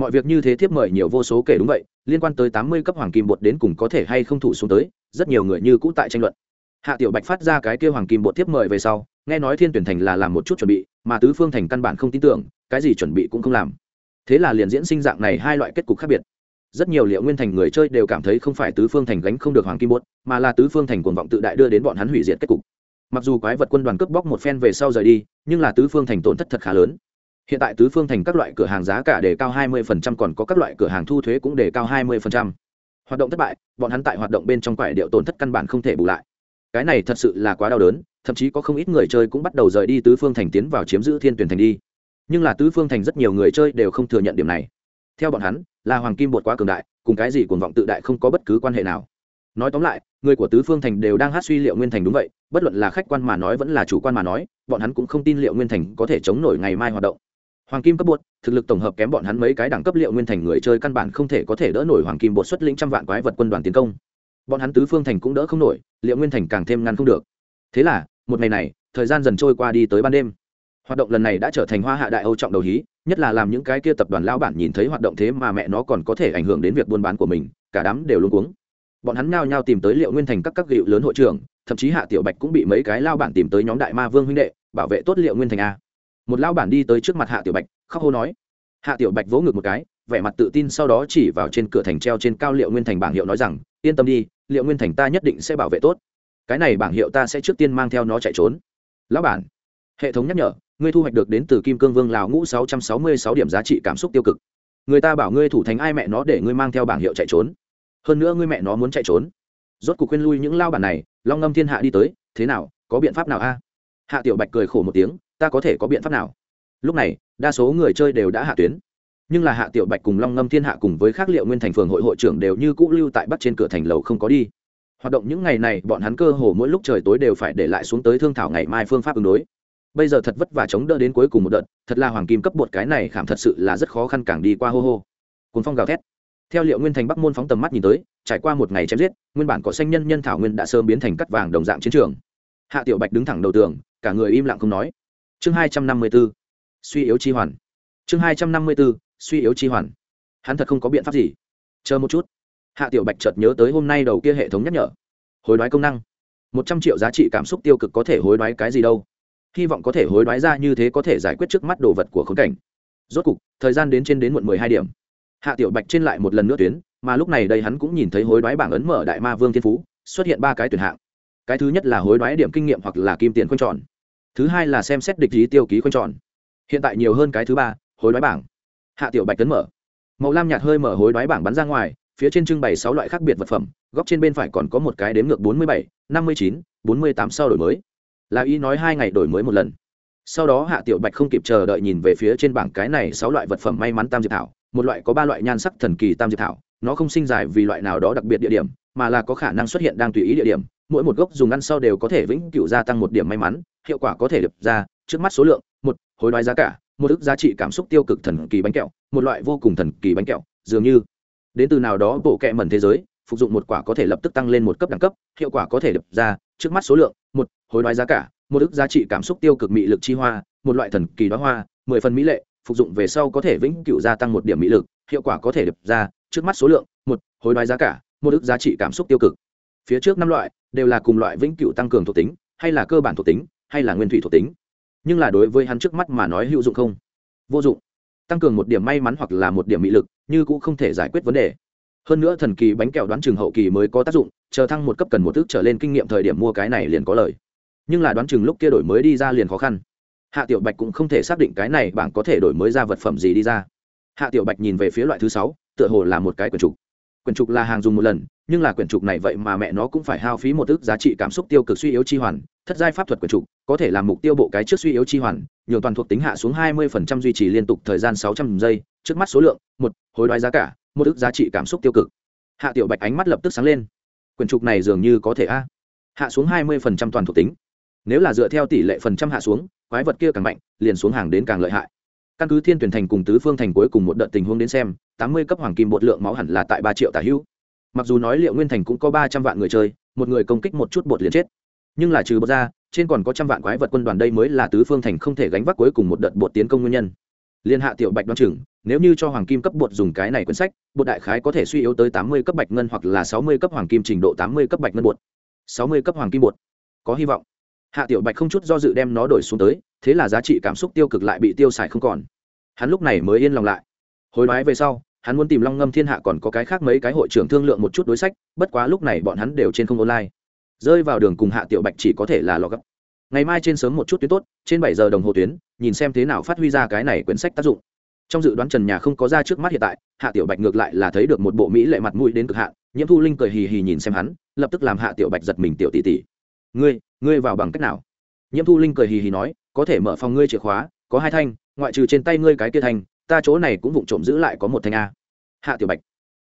mọi việc như thế thiếp mời nhiều vô số kể đúng vậy, liên quan tới tám mươi cấp hoàng kim bột đến cùng có thể hay không thủ xuống tới, rất nhiều người như cũ tại tranh luận. Hạ tiểu bạch phát ra cái kêu hoàng kim bột thiếp mời về sau, nghe nói thiên tuyển thành là làm một chút chuẩn bị, mà tứ phương thành căn bản không tin tưởng, cái gì chuẩn bị cũng không làm. Thế là liền diễn sinh dạng này hai loại kết cục khác biệt. Rất nhiều liệu nguyên thành người chơi đều cảm thấy không phải tứ phương thành gánh không được hoàng kim bốt mà là tứ phương thành cuồng vọng tự đại đưa đến bọn hắn hủy diệt kết cục. Mặc dù quái vật quân đoàn cướp bóc một phen về sau rời đi, nhưng là tứ phương thành tổn thất thật khá lớn hiện tại tứ phương thành các loại cửa hàng giá cả đề cao 20% còn có các loại cửa hàng thu thuế cũng đề cao 20%. hoạt động thất bại, bọn hắn tại hoạt động bên trong quải điệu tổn thất căn bản không thể bù lại. Cái này thật sự là quá đau đớn, thậm chí có không ít người chơi cũng bắt đầu rời đi tứ phương thành tiến vào chiếm giữ thiên tuyển thành đi. Nhưng là tứ phương thành rất nhiều người chơi đều không thừa nhận điểm này. Theo bọn hắn, là hoàng kim bột quá cường đại, cùng cái gì cuồng vọng tự đại không có bất cứ quan hệ nào. Nói tóm lại, người của tứ phương thành đều đang hát suy liệu nguyên thành đúng vậy, bất luận là khách quan mà nói vẫn là chủ quan mà nói, bọn hắn cũng không tin liệu nguyên thành có thể chống nổi ngày mai hoạt động hoàng kim cấp bột, thực lực tổng hợp kém bọn hắn mấy cái đẳng cấp liệu nguyên thành người chơi căn bản không thể có thể đỡ nổi hoàng kim bột xuất lĩnh trăm vạn quái vật quân đoàn tiến công. Bọn hắn tứ phương thành cũng đỡ không nổi, liệu nguyên thành càng thêm ngăn không được. Thế là, một ngày này, thời gian dần trôi qua đi tới ban đêm. Hoạt động lần này đã trở thành hoa hạ đại âu trọng đầu hí, nhất là làm những cái kia tập đoàn lao bản nhìn thấy hoạt động thế mà mẹ nó còn có thể ảnh hưởng đến việc buôn bán của mình, cả đám đều luôn cuống. Bọn hắn nhao nhao tìm tới liệu nguyên thành các các gịu lớn hội trưởng, thậm chí hạ tiểu bạch cũng bị mấy cái lao bản tìm tới nhóm đại ma vương huynh đệ, bảo vệ tốt liệu nguyên thành a một lao bản đi tới trước mặt hạ tiểu bạch, khóc hô nói. Hạ tiểu bạch vỗ ngực một cái, vẻ mặt tự tin sau đó chỉ vào trên cửa thành treo trên cao liệu nguyên thành bảng hiệu nói rằng, yên tâm đi, liệu nguyên thành ta nhất định sẽ bảo vệ tốt. Cái này bảng hiệu ta sẽ trước tiên mang theo nó chạy trốn. Lão bản. Hệ thống nhắc nhở, ngươi thu hoạch được đến từ kim cương vương lào ngũ sáu trăm sáu mươi sáu điểm giá trị cảm xúc tiêu cực. Người ta bảo ngươi thủ thành ai mẹ nó để ngươi mang theo bảng hiệu chạy trốn. Hơn nữa ngươi mẹ nó muốn chạy trốn. Rốt cuộc khuyên lui những lao bản này, long ngâm thiên hạ đi tới, thế nào, có biện pháp nào a? Hạ tiểu bạch cười khổ một tiếng ta có thể có biện pháp nào? Lúc này, đa số người chơi đều đã hạ tuyến. Nhưng là hạ tiểu bạch cùng long ngâm thiên hạ cùng với khác liệu nguyên thành phường hội hội trưởng đều như cũ lưu tại bắc trên cửa thành lầu không có đi. Hoạt động những ngày này, bọn hắn cơ hồ mỗi lúc trời tối đều phải để lại xuống tới thương thảo ngày mai phương pháp ứng đối. Bây giờ thật vất vả chống đỡ đến cuối cùng một đợt, thật là hoàng kim cấp bột cái này khảm thật sự là rất khó khăn càng đi qua hô hô. Cuốn phong gào thét. Theo liệu nguyên thành bắc môn phóng tầm mắt nhìn tới, trải qua một ngày chém giết, nguyên bản có xanh nhân nhân thảo nguyên đã sớm biến thành cắt vàng đồng dạng chiến trường. Hạ tiểu bạch đứng thẳng đầu tường, cả người im lặng không nói chương hai trăm năm mươi b ố suy yếu chi hoàn. Chương hai trăm năm mươi b ố suy yếu chi hoàn. Hắn thật không có biện pháp gì. Chờ một chút. Hạ tiểu bạch chợt nhớ tới hôm nay đầu kia hệ thống nhắc nhở. Hối đoái công năng. Một trăm triệu giá trị cảm xúc tiêu cực có thể hối đoái cái gì đâu. Hy vọng có thể hối đoái ra như thế có thể giải quyết trước mắt đồ vật của khốn cảnh. Rốt cục, thời gian đến trên đến muộn mười hai điểm. Hạ tiểu bạch trên lại một lần nữa tuyến, mà lúc này đây hắn cũng nhìn thấy hối đoái bảng ấn mở đại ma vương thiên phú, xuất hiện ba cái tuyển hạng. Cái thứ nhất là hối đoái điểm kinh nghiệm hoặc là kim tiền khoanh tròn thứ hai là xem xét địch lý tiêu ký quanh tròn. Hiện tại nhiều hơn cái thứ ba, hối đoái bảng. Hạ tiểu bạch tấn mở. Màu lam nhạt hơi mở hối đoái bảng bắn ra ngoài, phía trên trưng bày sáu loại khác biệt vật phẩm, góc trên bên phải còn có một cái đếm ngược bốn mươi bảy, năm mươi chín, bốn mươi tám sau đổi mới. Là y nói hai ngày đổi mới một lần. Sau đó hạ tiểu bạch không kịp chờ đợi nhìn về phía trên bảng cái này sáu loại vật phẩm may mắn tam diệp thảo, một loại có ba loại nhan sắc thần kỳ tam diệp thảo, nó không sinh dài vì loại nào đó đặc biệt địa điểm, mà là có khả năng xuất hiện đang tùy ý địa điểm mỗi một gốc dùng ăn sau đều có thể vĩnh cửu gia tăng một điểm may mắn, hiệu quả có thể được ra, trước mắt số lượng, một, hối đoái giá cả, một ức giá trị cảm xúc tiêu cực thần kỳ bánh kẹo, một loại vô cùng thần kỳ bánh kẹo, dường như, đến từ nào đó bộ kẹ mẩn thế giới, phục dụng một quả có thể lập tức tăng lên một cấp đẳng cấp, hiệu quả có thể được ra, trước mắt số lượng, một, hối đoái giá cả, một ức giá trị cảm xúc tiêu cực mị lực chi hoa, một loại thần kỳ đoá hoa, mười phần mỹ lệ, phục dụng về sau có thể vĩnh cửu gia tăng một điểm mỹ lực, hiệu quả có thể được ra, trước mắt số lượng, một, hối đoái giá cả, một ức giá trị cảm xúc tiêu cực phía trước năm loại đều là cùng loại vĩnh cửu tăng cường thuộc tính, hay là cơ bản thuộc tính, hay là nguyên thủy thuộc tính. Nhưng là đối với hắn trước mắt mà nói hữu dụng không? Vô dụng. Tăng cường một điểm may mắn hoặc là một điểm mỹ lực, như cũng không thể giải quyết vấn đề. Hơn nữa thần kỳ bánh kẹo đoán chừng hậu kỳ mới có tác dụng, chờ thăng một cấp cần một thức trở lên kinh nghiệm thời điểm mua cái này liền có lời. Nhưng là đoán chừng lúc kia đổi mới đi ra liền khó khăn. Hạ tiểu bạch cũng không thể xác định cái này bảng có thể đổi mới ra vật phẩm gì đi ra. Hạ tiểu bạch nhìn về phía loại thứ sáu, tựa hồ là một cái quyển trục. Quyển trục là hàng dùng một lần nhưng là quyển trục này vậy mà mẹ nó cũng phải hao phí một ước giá trị cảm xúc tiêu cực suy yếu chi hoàn, thất giai pháp thuật quyển trục, có thể làm mục tiêu bộ cái trước suy yếu chi hoàn, nhường toàn thuộc tính hạ xuống hai mươi phần trăm duy trì liên tục thời gian sáu trăm giây, trước mắt số lượng, một, hối đoái giá cả, một ước giá trị cảm xúc tiêu cực. Hạ tiểu bạch ánh mắt lập tức sáng lên. Quyển trục này dường như có thể a. Hạ xuống hai mươi phần trăm toàn thuộc tính. Nếu là dựa theo tỷ lệ phần trăm hạ xuống, quái vật kia càng mạnh, liền xuống hàng đến càng lợi hại. Căn cứ thiên tuyển thành cùng tứ phương thành cuối cùng một đợt tình huống đến xem, tám mươi cấp hoàng kim bột lượng máu hẳn là tại ba triệu tả hữu mặc dù nói liệu nguyên thành cũng có ba trăm vạn người chơi, một người công kích một chút bột liền chết. Nhưng là trừ bột ra, trên còn có trăm vạn quái vật quân đoàn đây mới là tứ phương thành không thể gánh vác cuối cùng một đợt bột tiến công nguyên nhân. Liên hạ tiểu bạch đoan chừng, nếu như cho hoàng kim cấp bột dùng cái này quyển sách, bột đại khái có thể suy yếu tới tám mươi cấp bạch ngân hoặc là sáu mươi cấp hoàng kim trình độ tám mươi cấp bạch ngân bột. Sáu mươi cấp hoàng kim bột. Có hy vọng. Hạ tiểu bạch không chút do dự đem nó đổi xuống tới, thế là giá trị cảm xúc tiêu cực lại bị tiêu xài không còn. Hắn lúc này mới yên lòng lại. Hối đoái về sau hắn muốn tìm long ngâm thiên hạ còn có cái khác mấy cái hội trưởng thương lượng một chút đối sách, bất quá lúc này bọn hắn đều trên không online. Rơi vào đường cùng hạ tiểu bạch chỉ có thể là lò gấp. Ngày mai trên sớm một chút tuyến tốt, trên bảy giờ đồng hồ tuyến, nhìn xem thế nào phát huy ra cái này quyển sách tác dụng. Trong dự đoán trần nhà không có ra trước mắt hiện tại, hạ tiểu bạch ngược lại là thấy được một bộ mỹ lệ mặt mũi đến cực hạn, nhiễm thu linh cười hì hì nhìn xem hắn, lập tức làm hạ tiểu bạch giật mình tiểu tỷ tỷ. Ngươi ngươi vào bằng cách nào? Nhiễm thu linh cười hì hì nói, có thể mở phòng ngươi chìa khóa, có hai thanh, ngoại trừ trên tay ngươi cái kia thanh ta chỗ này cũng vụng trộm giữ lại có một thanh a. Hạ tiểu bạch.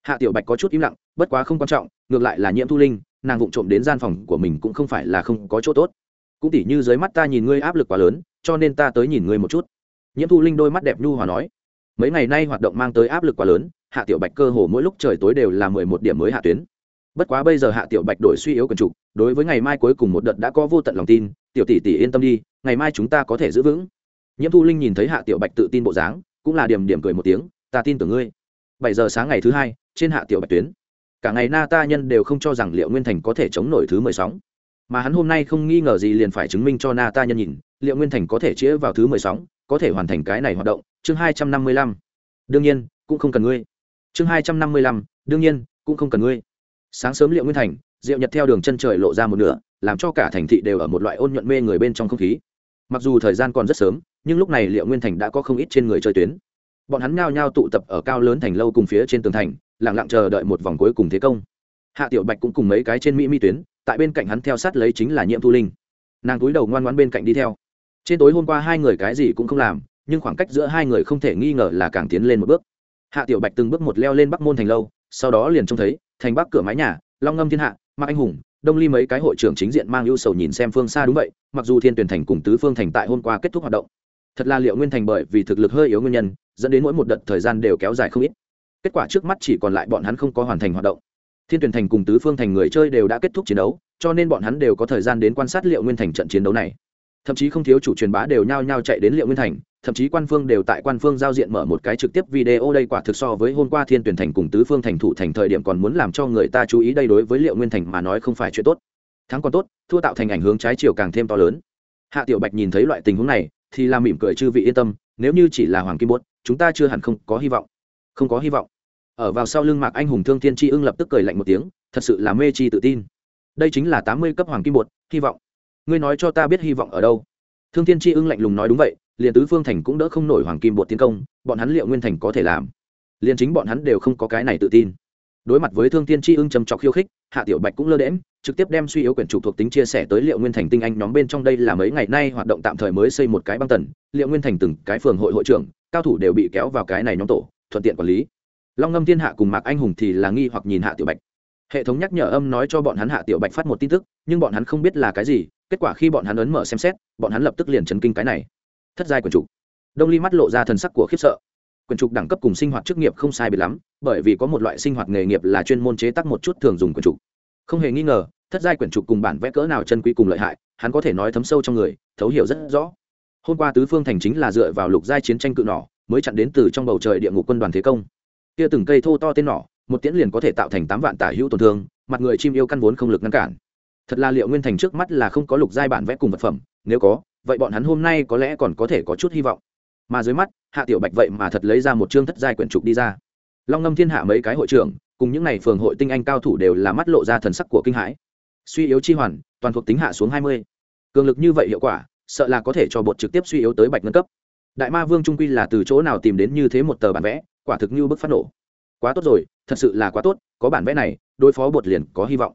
Hạ tiểu bạch có chút im lặng, bất quá không quan trọng, ngược lại là nhiễm thu linh, nàng vụng trộm đến gian phòng của mình cũng không phải là không có chỗ tốt. Cũng tỉ như dưới mắt ta nhìn ngươi áp lực quá lớn, cho nên ta tới nhìn ngươi một chút. Nhiễm thu linh đôi mắt đẹp nhu hòa nói. Mấy ngày nay hoạt động mang tới áp lực quá lớn, hạ tiểu bạch cơ hồ mỗi lúc trời tối đều là mười một điểm mới hạ tuyến. Bất quá bây giờ hạ tiểu bạch đổi suy yếu quần trục, đối với ngày mai cuối cùng một đợt đã có vô tận lòng tin, tiểu tỷ tỷ yên tâm đi, ngày mai chúng ta có thể giữ vững. Nhiễm thu linh nhìn thấy hạ tiểu bạch tự tin bộ dáng cũng là điểm điểm cười một tiếng, ta tin tưởng ngươi. Bảy giờ sáng ngày thứ hai, trên hạ tiểu bạch tuyến, cả ngày na ta nhân đều không cho rằng liệu nguyên thành có thể chống nổi thứ mười sóng. Mà hắn hôm nay không nghi ngờ gì liền phải chứng minh cho na ta nhân nhìn, liệu nguyên thành có thể chĩa vào thứ mười sóng, có thể hoàn thành cái này hoạt động. Chương hai trăm năm mươi lăm. Đương nhiên, cũng không cần ngươi. Chương hai trăm năm mươi lăm. Đương nhiên, cũng không cần ngươi. Sáng sớm liệu nguyên thành diệu nhật theo đường chân trời lộ ra một nửa, làm cho cả thành thị đều ở một loại ôn nhuận mê người bên trong không khí. Mặc dù thời gian còn rất sớm nhưng lúc này liệu nguyên thành đã có không ít trên người chơi tuyến. Bọn hắn nhao nhao tụ tập ở cao lớn thành lâu cùng phía trên tường thành lẳng lặng chờ đợi một vòng cuối cùng thế công. Hạ tiểu bạch cũng cùng mấy cái trên mỹ mi tuyến, tại bên cạnh hắn theo sát lấy chính là nhiệm thu linh. Nàng túi đầu ngoan ngoan bên cạnh đi theo. Trên tối hôm qua hai người cái gì cũng không làm, nhưng khoảng cách giữa hai người không thể nghi ngờ là càng tiến lên một bước. Hạ tiểu bạch từng bước một leo lên bắc môn thành lâu, sau đó liền trông thấy, thành bắc cửa mái nhà, long ngâm thiên hạ, mạc anh hùng, đông ly mấy cái hội trưởng chính diện mang ưu sầu nhìn xem phương xa đúng vậy, mặc dù thiên tuyển thành cùng tứ phương thành tại hôm qua kết thúc hoạt động thật là liệu nguyên thành bởi vì thực lực hơi yếu nguyên nhân, dẫn đến mỗi một đợt thời gian đều kéo dài không ít. Kết quả trước mắt chỉ còn lại bọn hắn không có hoàn thành hoạt động. Thiên tuyển thành cùng tứ phương thành người chơi đều đã kết thúc chiến đấu, cho nên bọn hắn đều có thời gian đến quan sát liệu nguyên thành trận chiến đấu này. Thậm chí không thiếu chủ truyền bá đều nhao nhao chạy đến liệu nguyên thành, thậm chí quan phương đều tại quan phương giao diện mở một cái trực tiếp video đây quả thực so với hôm qua thiên tuyển thành cùng tứ phương thành thủ thành thời điểm còn muốn làm cho người ta chú ý đây đối với liệu nguyên thành mà nói không phải chuyện tốt. Thắng còn tốt, thua tạo thành ảnh hướng trái chiều càng thêm to lớn. Hạ tiểu bạch nhìn thấy loại tình huống này thì làm mỉm cười chư vị yên tâm, nếu như chỉ là hoàng kim bốt chúng ta chưa hẳn không có hy vọng. Không có hy vọng. Ở vào sau lưng mạc anh hùng thương thiên tri ưng lập tức cười lạnh một tiếng, thật sự là mê chi tự tin. Đây chính là tám mươi cấp hoàng kim bột hy vọng. Ngươi nói cho ta biết hy vọng ở đâu? Thương thiên tri ưng lạnh lùng nói đúng vậy, liền tứ phương thành cũng đỡ không nổi hoàng kim bột tiến công, bọn hắn liệu nguyên thành có thể làm? Liền chính bọn hắn đều không có cái này tự tin đối mặt với thương thiên tri ưng trầm trọc khiêu khích, hạ tiểu bạch cũng lơ đễm trực tiếp đem suy yếu quyển trục thuộc tính chia sẻ tới liệu nguyên thành tinh anh nhóm bên trong đây là mấy ngày nay hoạt động tạm thời mới xây một cái băng tần. Liệu nguyên thành từng cái phường hội hội trưởng, cao thủ đều bị kéo vào cái này nhóm tổ, thuận tiện quản lý. Long ngâm thiên hạ cùng mạc anh hùng thì là nghi hoặc nhìn hạ tiểu bạch. Hệ thống nhắc nhở âm nói cho bọn hắn hạ tiểu bạch phát một tin tức, nhưng bọn hắn không biết là cái gì, kết quả khi bọn hắn ấn mở xem xét, bọn hắn lập tức liền chấn kinh cái này. Thất giai quyển trục đông ly mắt lộ ra thần sắc của khiếp sợ quyển trục đẳng cấp cùng sinh hoạt chức nghiệp không sai biệt lắm, bởi vì có một loại sinh hoạt nghề nghiệp là chuyên môn chế tác một chút thường dùng quyển trục. Không hề nghi ngờ, thất giai quyển trục cùng bản vẽ cỡ nào chân quý cùng lợi hại, hắn có thể nói thấm sâu trong người, thấu hiểu rất rõ. Hôm qua tứ phương thành chính là dựa vào lục giai chiến tranh cự nỏ, mới chặn đến từ trong bầu trời địa ngục quân đoàn thế công. Kia từng cây thô to tên nỏ, một tiễn liền có thể tạo thành tám vạn tả hữu tổn thương, mặt người chim yêu căn vốn không lực ngăn cản. Thật là liệu nguyên thành trước mắt là không có lục giai bản vẽ cùng vật phẩm, nếu có, vậy bọn hắn hôm nay có lẽ còn có thể có chút hy vọng mà dưới mắt, hạ tiểu bạch vậy mà thật lấy ra một chương thất giai quyển trục đi ra. Long ngâm thiên hạ mấy cái hội trưởng, cùng những n à y phường hội tinh anh cao thủ đều là mắt lộ ra thần sắc của kinh hãi. Suy yếu chi hoàn, toàn thuộc tính hạ xuống hai mươi. Cường lực như vậy hiệu quả, sợ là có thể cho bột trực tiếp suy yếu tới bạch ngân cấp. Đại ma vương trung quy là từ chỗ nào tìm đến như thế một tờ bản vẽ, quả thực như bức phát nổ. Quá tốt rồi, thật sự là quá tốt, có bản vẽ này, đối phó bột liền có hy vọng.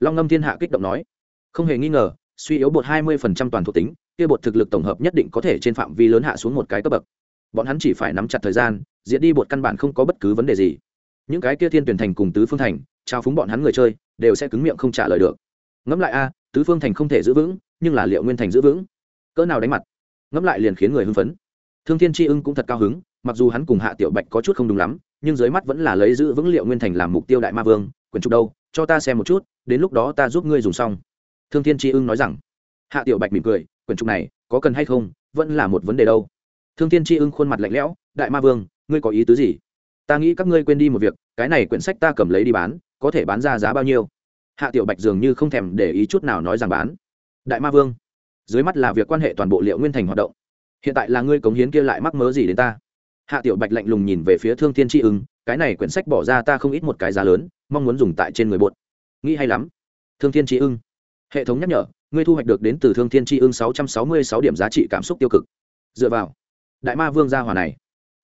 Long ngâm thiên hạ kích động nói. Không hề nghi ngờ, suy yếu bột hai mươi phần trăm toàn thuộc tính kia bột thực lực tổng hợp nhất định có thể trên phạm vi lớn hạ xuống một cái cấp bậc. Bọn hắn chỉ phải nắm chặt thời gian diễn đi bột căn bản không có bất cứ vấn đề gì. Những cái kia thiên tuyển thành cùng tứ phương thành, trao phúng bọn hắn người chơi, đều sẽ cứng miệng không trả lời được. Ngẫm lại a, tứ phương thành không thể giữ vững, nhưng là liệu nguyên thành giữ vững. Cỡ nào đánh mặt? Ngẫm lại liền khiến người hưng phấn. Thương thiên tri ưng cũng thật cao hứng, mặc dù hắn cùng hạ tiểu bạch có chút không đúng lắm, nhưng dưới mắt vẫn là lấy giữ vững liệu nguyên thành làm mục tiêu đại ma vương, quyền trục đâu, cho ta xem một chút, đến lúc đó ta giúp ngươi dùng xong. Thương thiên tri ưng nói rằng. Hạ tiểu bạch mỉm cười quyển trục này, có cần hay không, vẫn là một vấn đề đâu. Thương thiên tri ưng khuôn mặt lạnh lẽo, đại ma vương, ngươi có ý tứ gì? Ta nghĩ các ngươi quên đi một việc, cái này quyển sách ta cầm lấy đi bán, có thể bán ra giá bao nhiêu? Hạ tiểu bạch dường như không thèm để ý chút nào nói rằng bán. Đại ma vương, dưới mắt là việc quan hệ toàn bộ liệu nguyên thành hoạt động. Hiện tại là ngươi cống hiến kia lại mắc mớ gì đến ta? Hạ tiểu bạch lạnh lùng nhìn về phía thương thiên tri ưng, cái này quyển sách bỏ ra ta không ít một cái giá lớn, mong muốn dùng tại trên người bột nghĩ hay lắm. Thương thiên tri ưng, hệ thống nhắc nhở ngươi thu hoạch được đến từ thương thiên tri ương sáu trăm sáu mươi sáu điểm giá trị cảm xúc tiêu cực. Dựa vào, đại ma vương gia hòa này,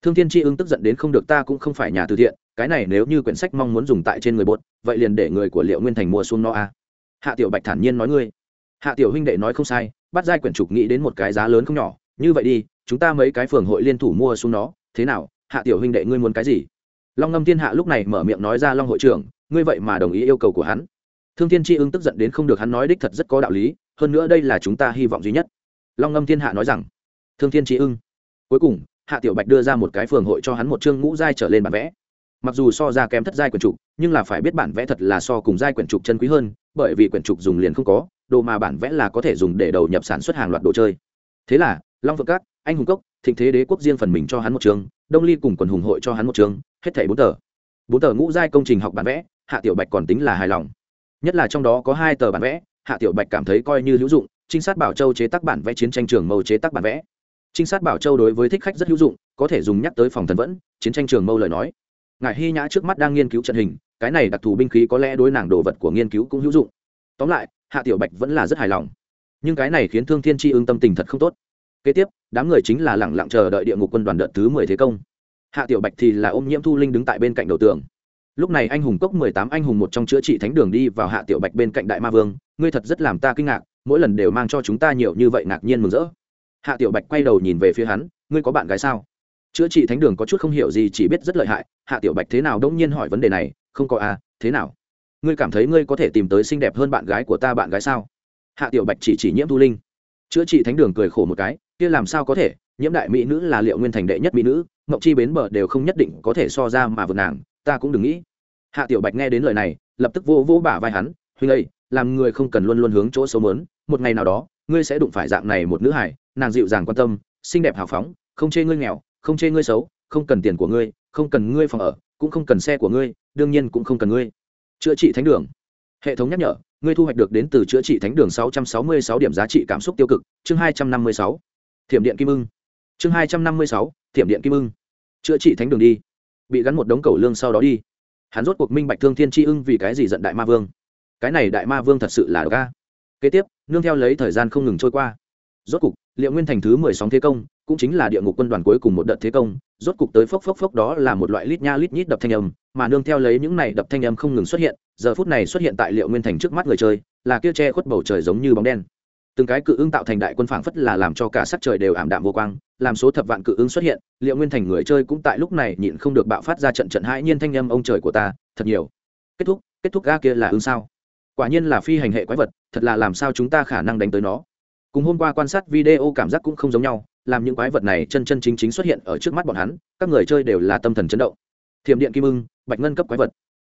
thương thiên tri ương tức giận đến không được ta cũng không phải nhà từ thiện, cái này nếu như quyển sách mong muốn dùng tại trên người bột, vậy liền để người của liệu nguyên thành mua xuống no a. Hạ tiểu bạch thản nhiên nói ngươi. Hạ tiểu huynh đệ nói không sai, bắt giai quyển trục nghĩ đến một cái giá lớn không nhỏ, như vậy đi, chúng ta mấy cái phường hội liên thủ mua xuống nó, thế nào, hạ tiểu huynh đệ ngươi muốn cái gì? Long ngâm thiên hạ lúc này mở miệng nói ra long hội trưởng, ngươi vậy mà đồng ý yêu cầu của hắn thương thiên tri ưng tức giận đến không được hắn nói đích thật rất có đạo lý, hơn nữa đây là chúng ta hy vọng duy nhất. Long ngâm thiên hạ nói rằng, thương thiên tri ưng. Cuối cùng, hạ tiểu bạch đưa ra một cái phường hội cho hắn một chương ngũ giai trở lên bản vẽ. Mặc dù so ra kém thất giai quyển trục, nhưng là phải biết bản vẽ thật là so cùng giai quyển trục chân quý hơn, bởi vì quyển trục dùng liền không có, đồ mà bản vẽ là có thể dùng để đầu nhập sản xuất hàng loạt đồ chơi. Thế là, long phượng cát anh hùng cốc, thịnh thế đế quốc riêng phần mình cho hắn một trường đông ly cùng quần hùng hội cho hắn một trường hết thảy bốn tờ. Bốn tờ ngũ giai công trình học bản vẽ, hạ tiểu bạch còn tính là hài lòng nhất là trong đó có hai tờ bản vẽ, hạ tiểu bạch cảm thấy coi như hữu dụng, trinh sát bảo châu chế tác bản vẽ chiến tranh trường mâu chế tác bản vẽ. Trinh sát bảo châu đối với thích khách rất hữu dụng, có thể dùng nhắc tới phòng thần vẫn, chiến tranh trường mâu lời nói. Ngài hy nhã trước mắt đang nghiên cứu trận hình, cái này đặc thù binh khí có lẽ đối nàng đồ vật của nghiên cứu cũng hữu dụng. Tóm lại, hạ tiểu bạch vẫn là rất hài lòng. Nhưng cái này khiến thương thiên tri ương tâm tình thật không tốt. Kế tiếp, đám người chính là lẳng lặng chờ đợi địa ngục quân đoàn đợt thứ mười thế công. Hạ tiểu bạch thì là ôm nhiễm thu linh đứng tại bên cạnh đầu tường lúc này anh hùng cốc mười tám, anh hùng một trong chữa trị thánh đường đi vào hạ tiểu bạch bên cạnh đại ma vương, ngươi thật rất làm ta kinh ngạc, mỗi lần đều mang cho chúng ta nhiều như vậy ngạc nhiên mừng rỡ. Hạ tiểu bạch quay đầu nhìn về phía hắn, ngươi có bạn gái sao? Chữa trị thánh đường có chút không hiểu gì, chỉ biết rất lợi hại. Hạ tiểu bạch thế nào đông nhiên hỏi vấn đề này, không có à thế nào? Ngươi cảm thấy ngươi có thể tìm tới xinh đẹp hơn bạn gái của ta bạn gái sao? Hạ tiểu bạch chỉ chỉ nhiễm thu linh. Chữa trị thánh đường cười khổ một cái, kia làm sao có thể? Nhiễm đại mỹ nữ là liệu nguyên thành đệ nhất mỹ nữ, ngọc chi bến bờ đều không nhất định có thể so ra mà vượt nàng ta cũng đừng nghĩ. Hạ tiểu bạch nghe đến lời này lập tức vô vô bả vai hắn huynh ơi làm người không cần luôn luôn hướng chỗ xấu mớn một ngày nào đó ngươi sẽ đụng phải dạng này một nữ hải nàng dịu dàng quan tâm xinh đẹp hào phóng không chê ngươi nghèo không chê ngươi xấu không cần tiền của ngươi không cần ngươi phòng ở cũng không cần xe của ngươi đương nhiên cũng không cần ngươi. Chữa trị thánh đường. Hệ thống nhắc nhở ngươi thu hoạch được đến từ chữa trị thánh đường 666 điểm giá trị cảm xúc tiêu cực. Chương 256. thiểm điện kim ưng. Chương 256, thiểm điện kim ưng. Chữa trị thánh đường đi bị gắn một đống cầu lương sau đó đi. Hắn rốt cuộc minh bạch thương thiên tri ưng vì cái gì giận đại ma vương. Cái này đại ma vương thật sự là đ ca kế tiếp, nương theo lấy thời gian không ngừng trôi qua. Rốt cục, liệu nguyên thành thứ mười sóng thế công, cũng chính là địa ngục quân đoàn cuối cùng một đợt thế công, rốt cục tới phốc phốc phốc đó là một loại lít nha lít nhít đập thanh âm, mà nương theo lấy những này đập thanh âm không ngừng xuất hiện, giờ phút này xuất hiện tại liệu nguyên thành trước mắt người chơi, là kia che khuất bầu trời giống như bóng đen từng cái cự ưng tạo thành đại quân phảng phất là làm cho cả sắc trời đều ảm đạm vô quang, làm số thập vạn cự ưng xuất hiện, liệu nguyên thành người chơi cũng tại lúc này nhịn không được bạo phát ra trận trận hãi nhiên thanh âm ông trời của ta, thật nhiều. Kết thúc kết thúc ga kia là ưng sao? Quả nhiên là phi hành hệ quái vật, thật là làm sao chúng ta khả năng đánh tới nó? Cùng hôm qua quan sát video cảm giác cũng không giống nhau, làm những quái vật này chân chân chính chính xuất hiện ở trước mắt bọn hắn, các người chơi đều là tâm thần chấn động. Thiểm điện kim ưng, bạch ngân cấp quái vật.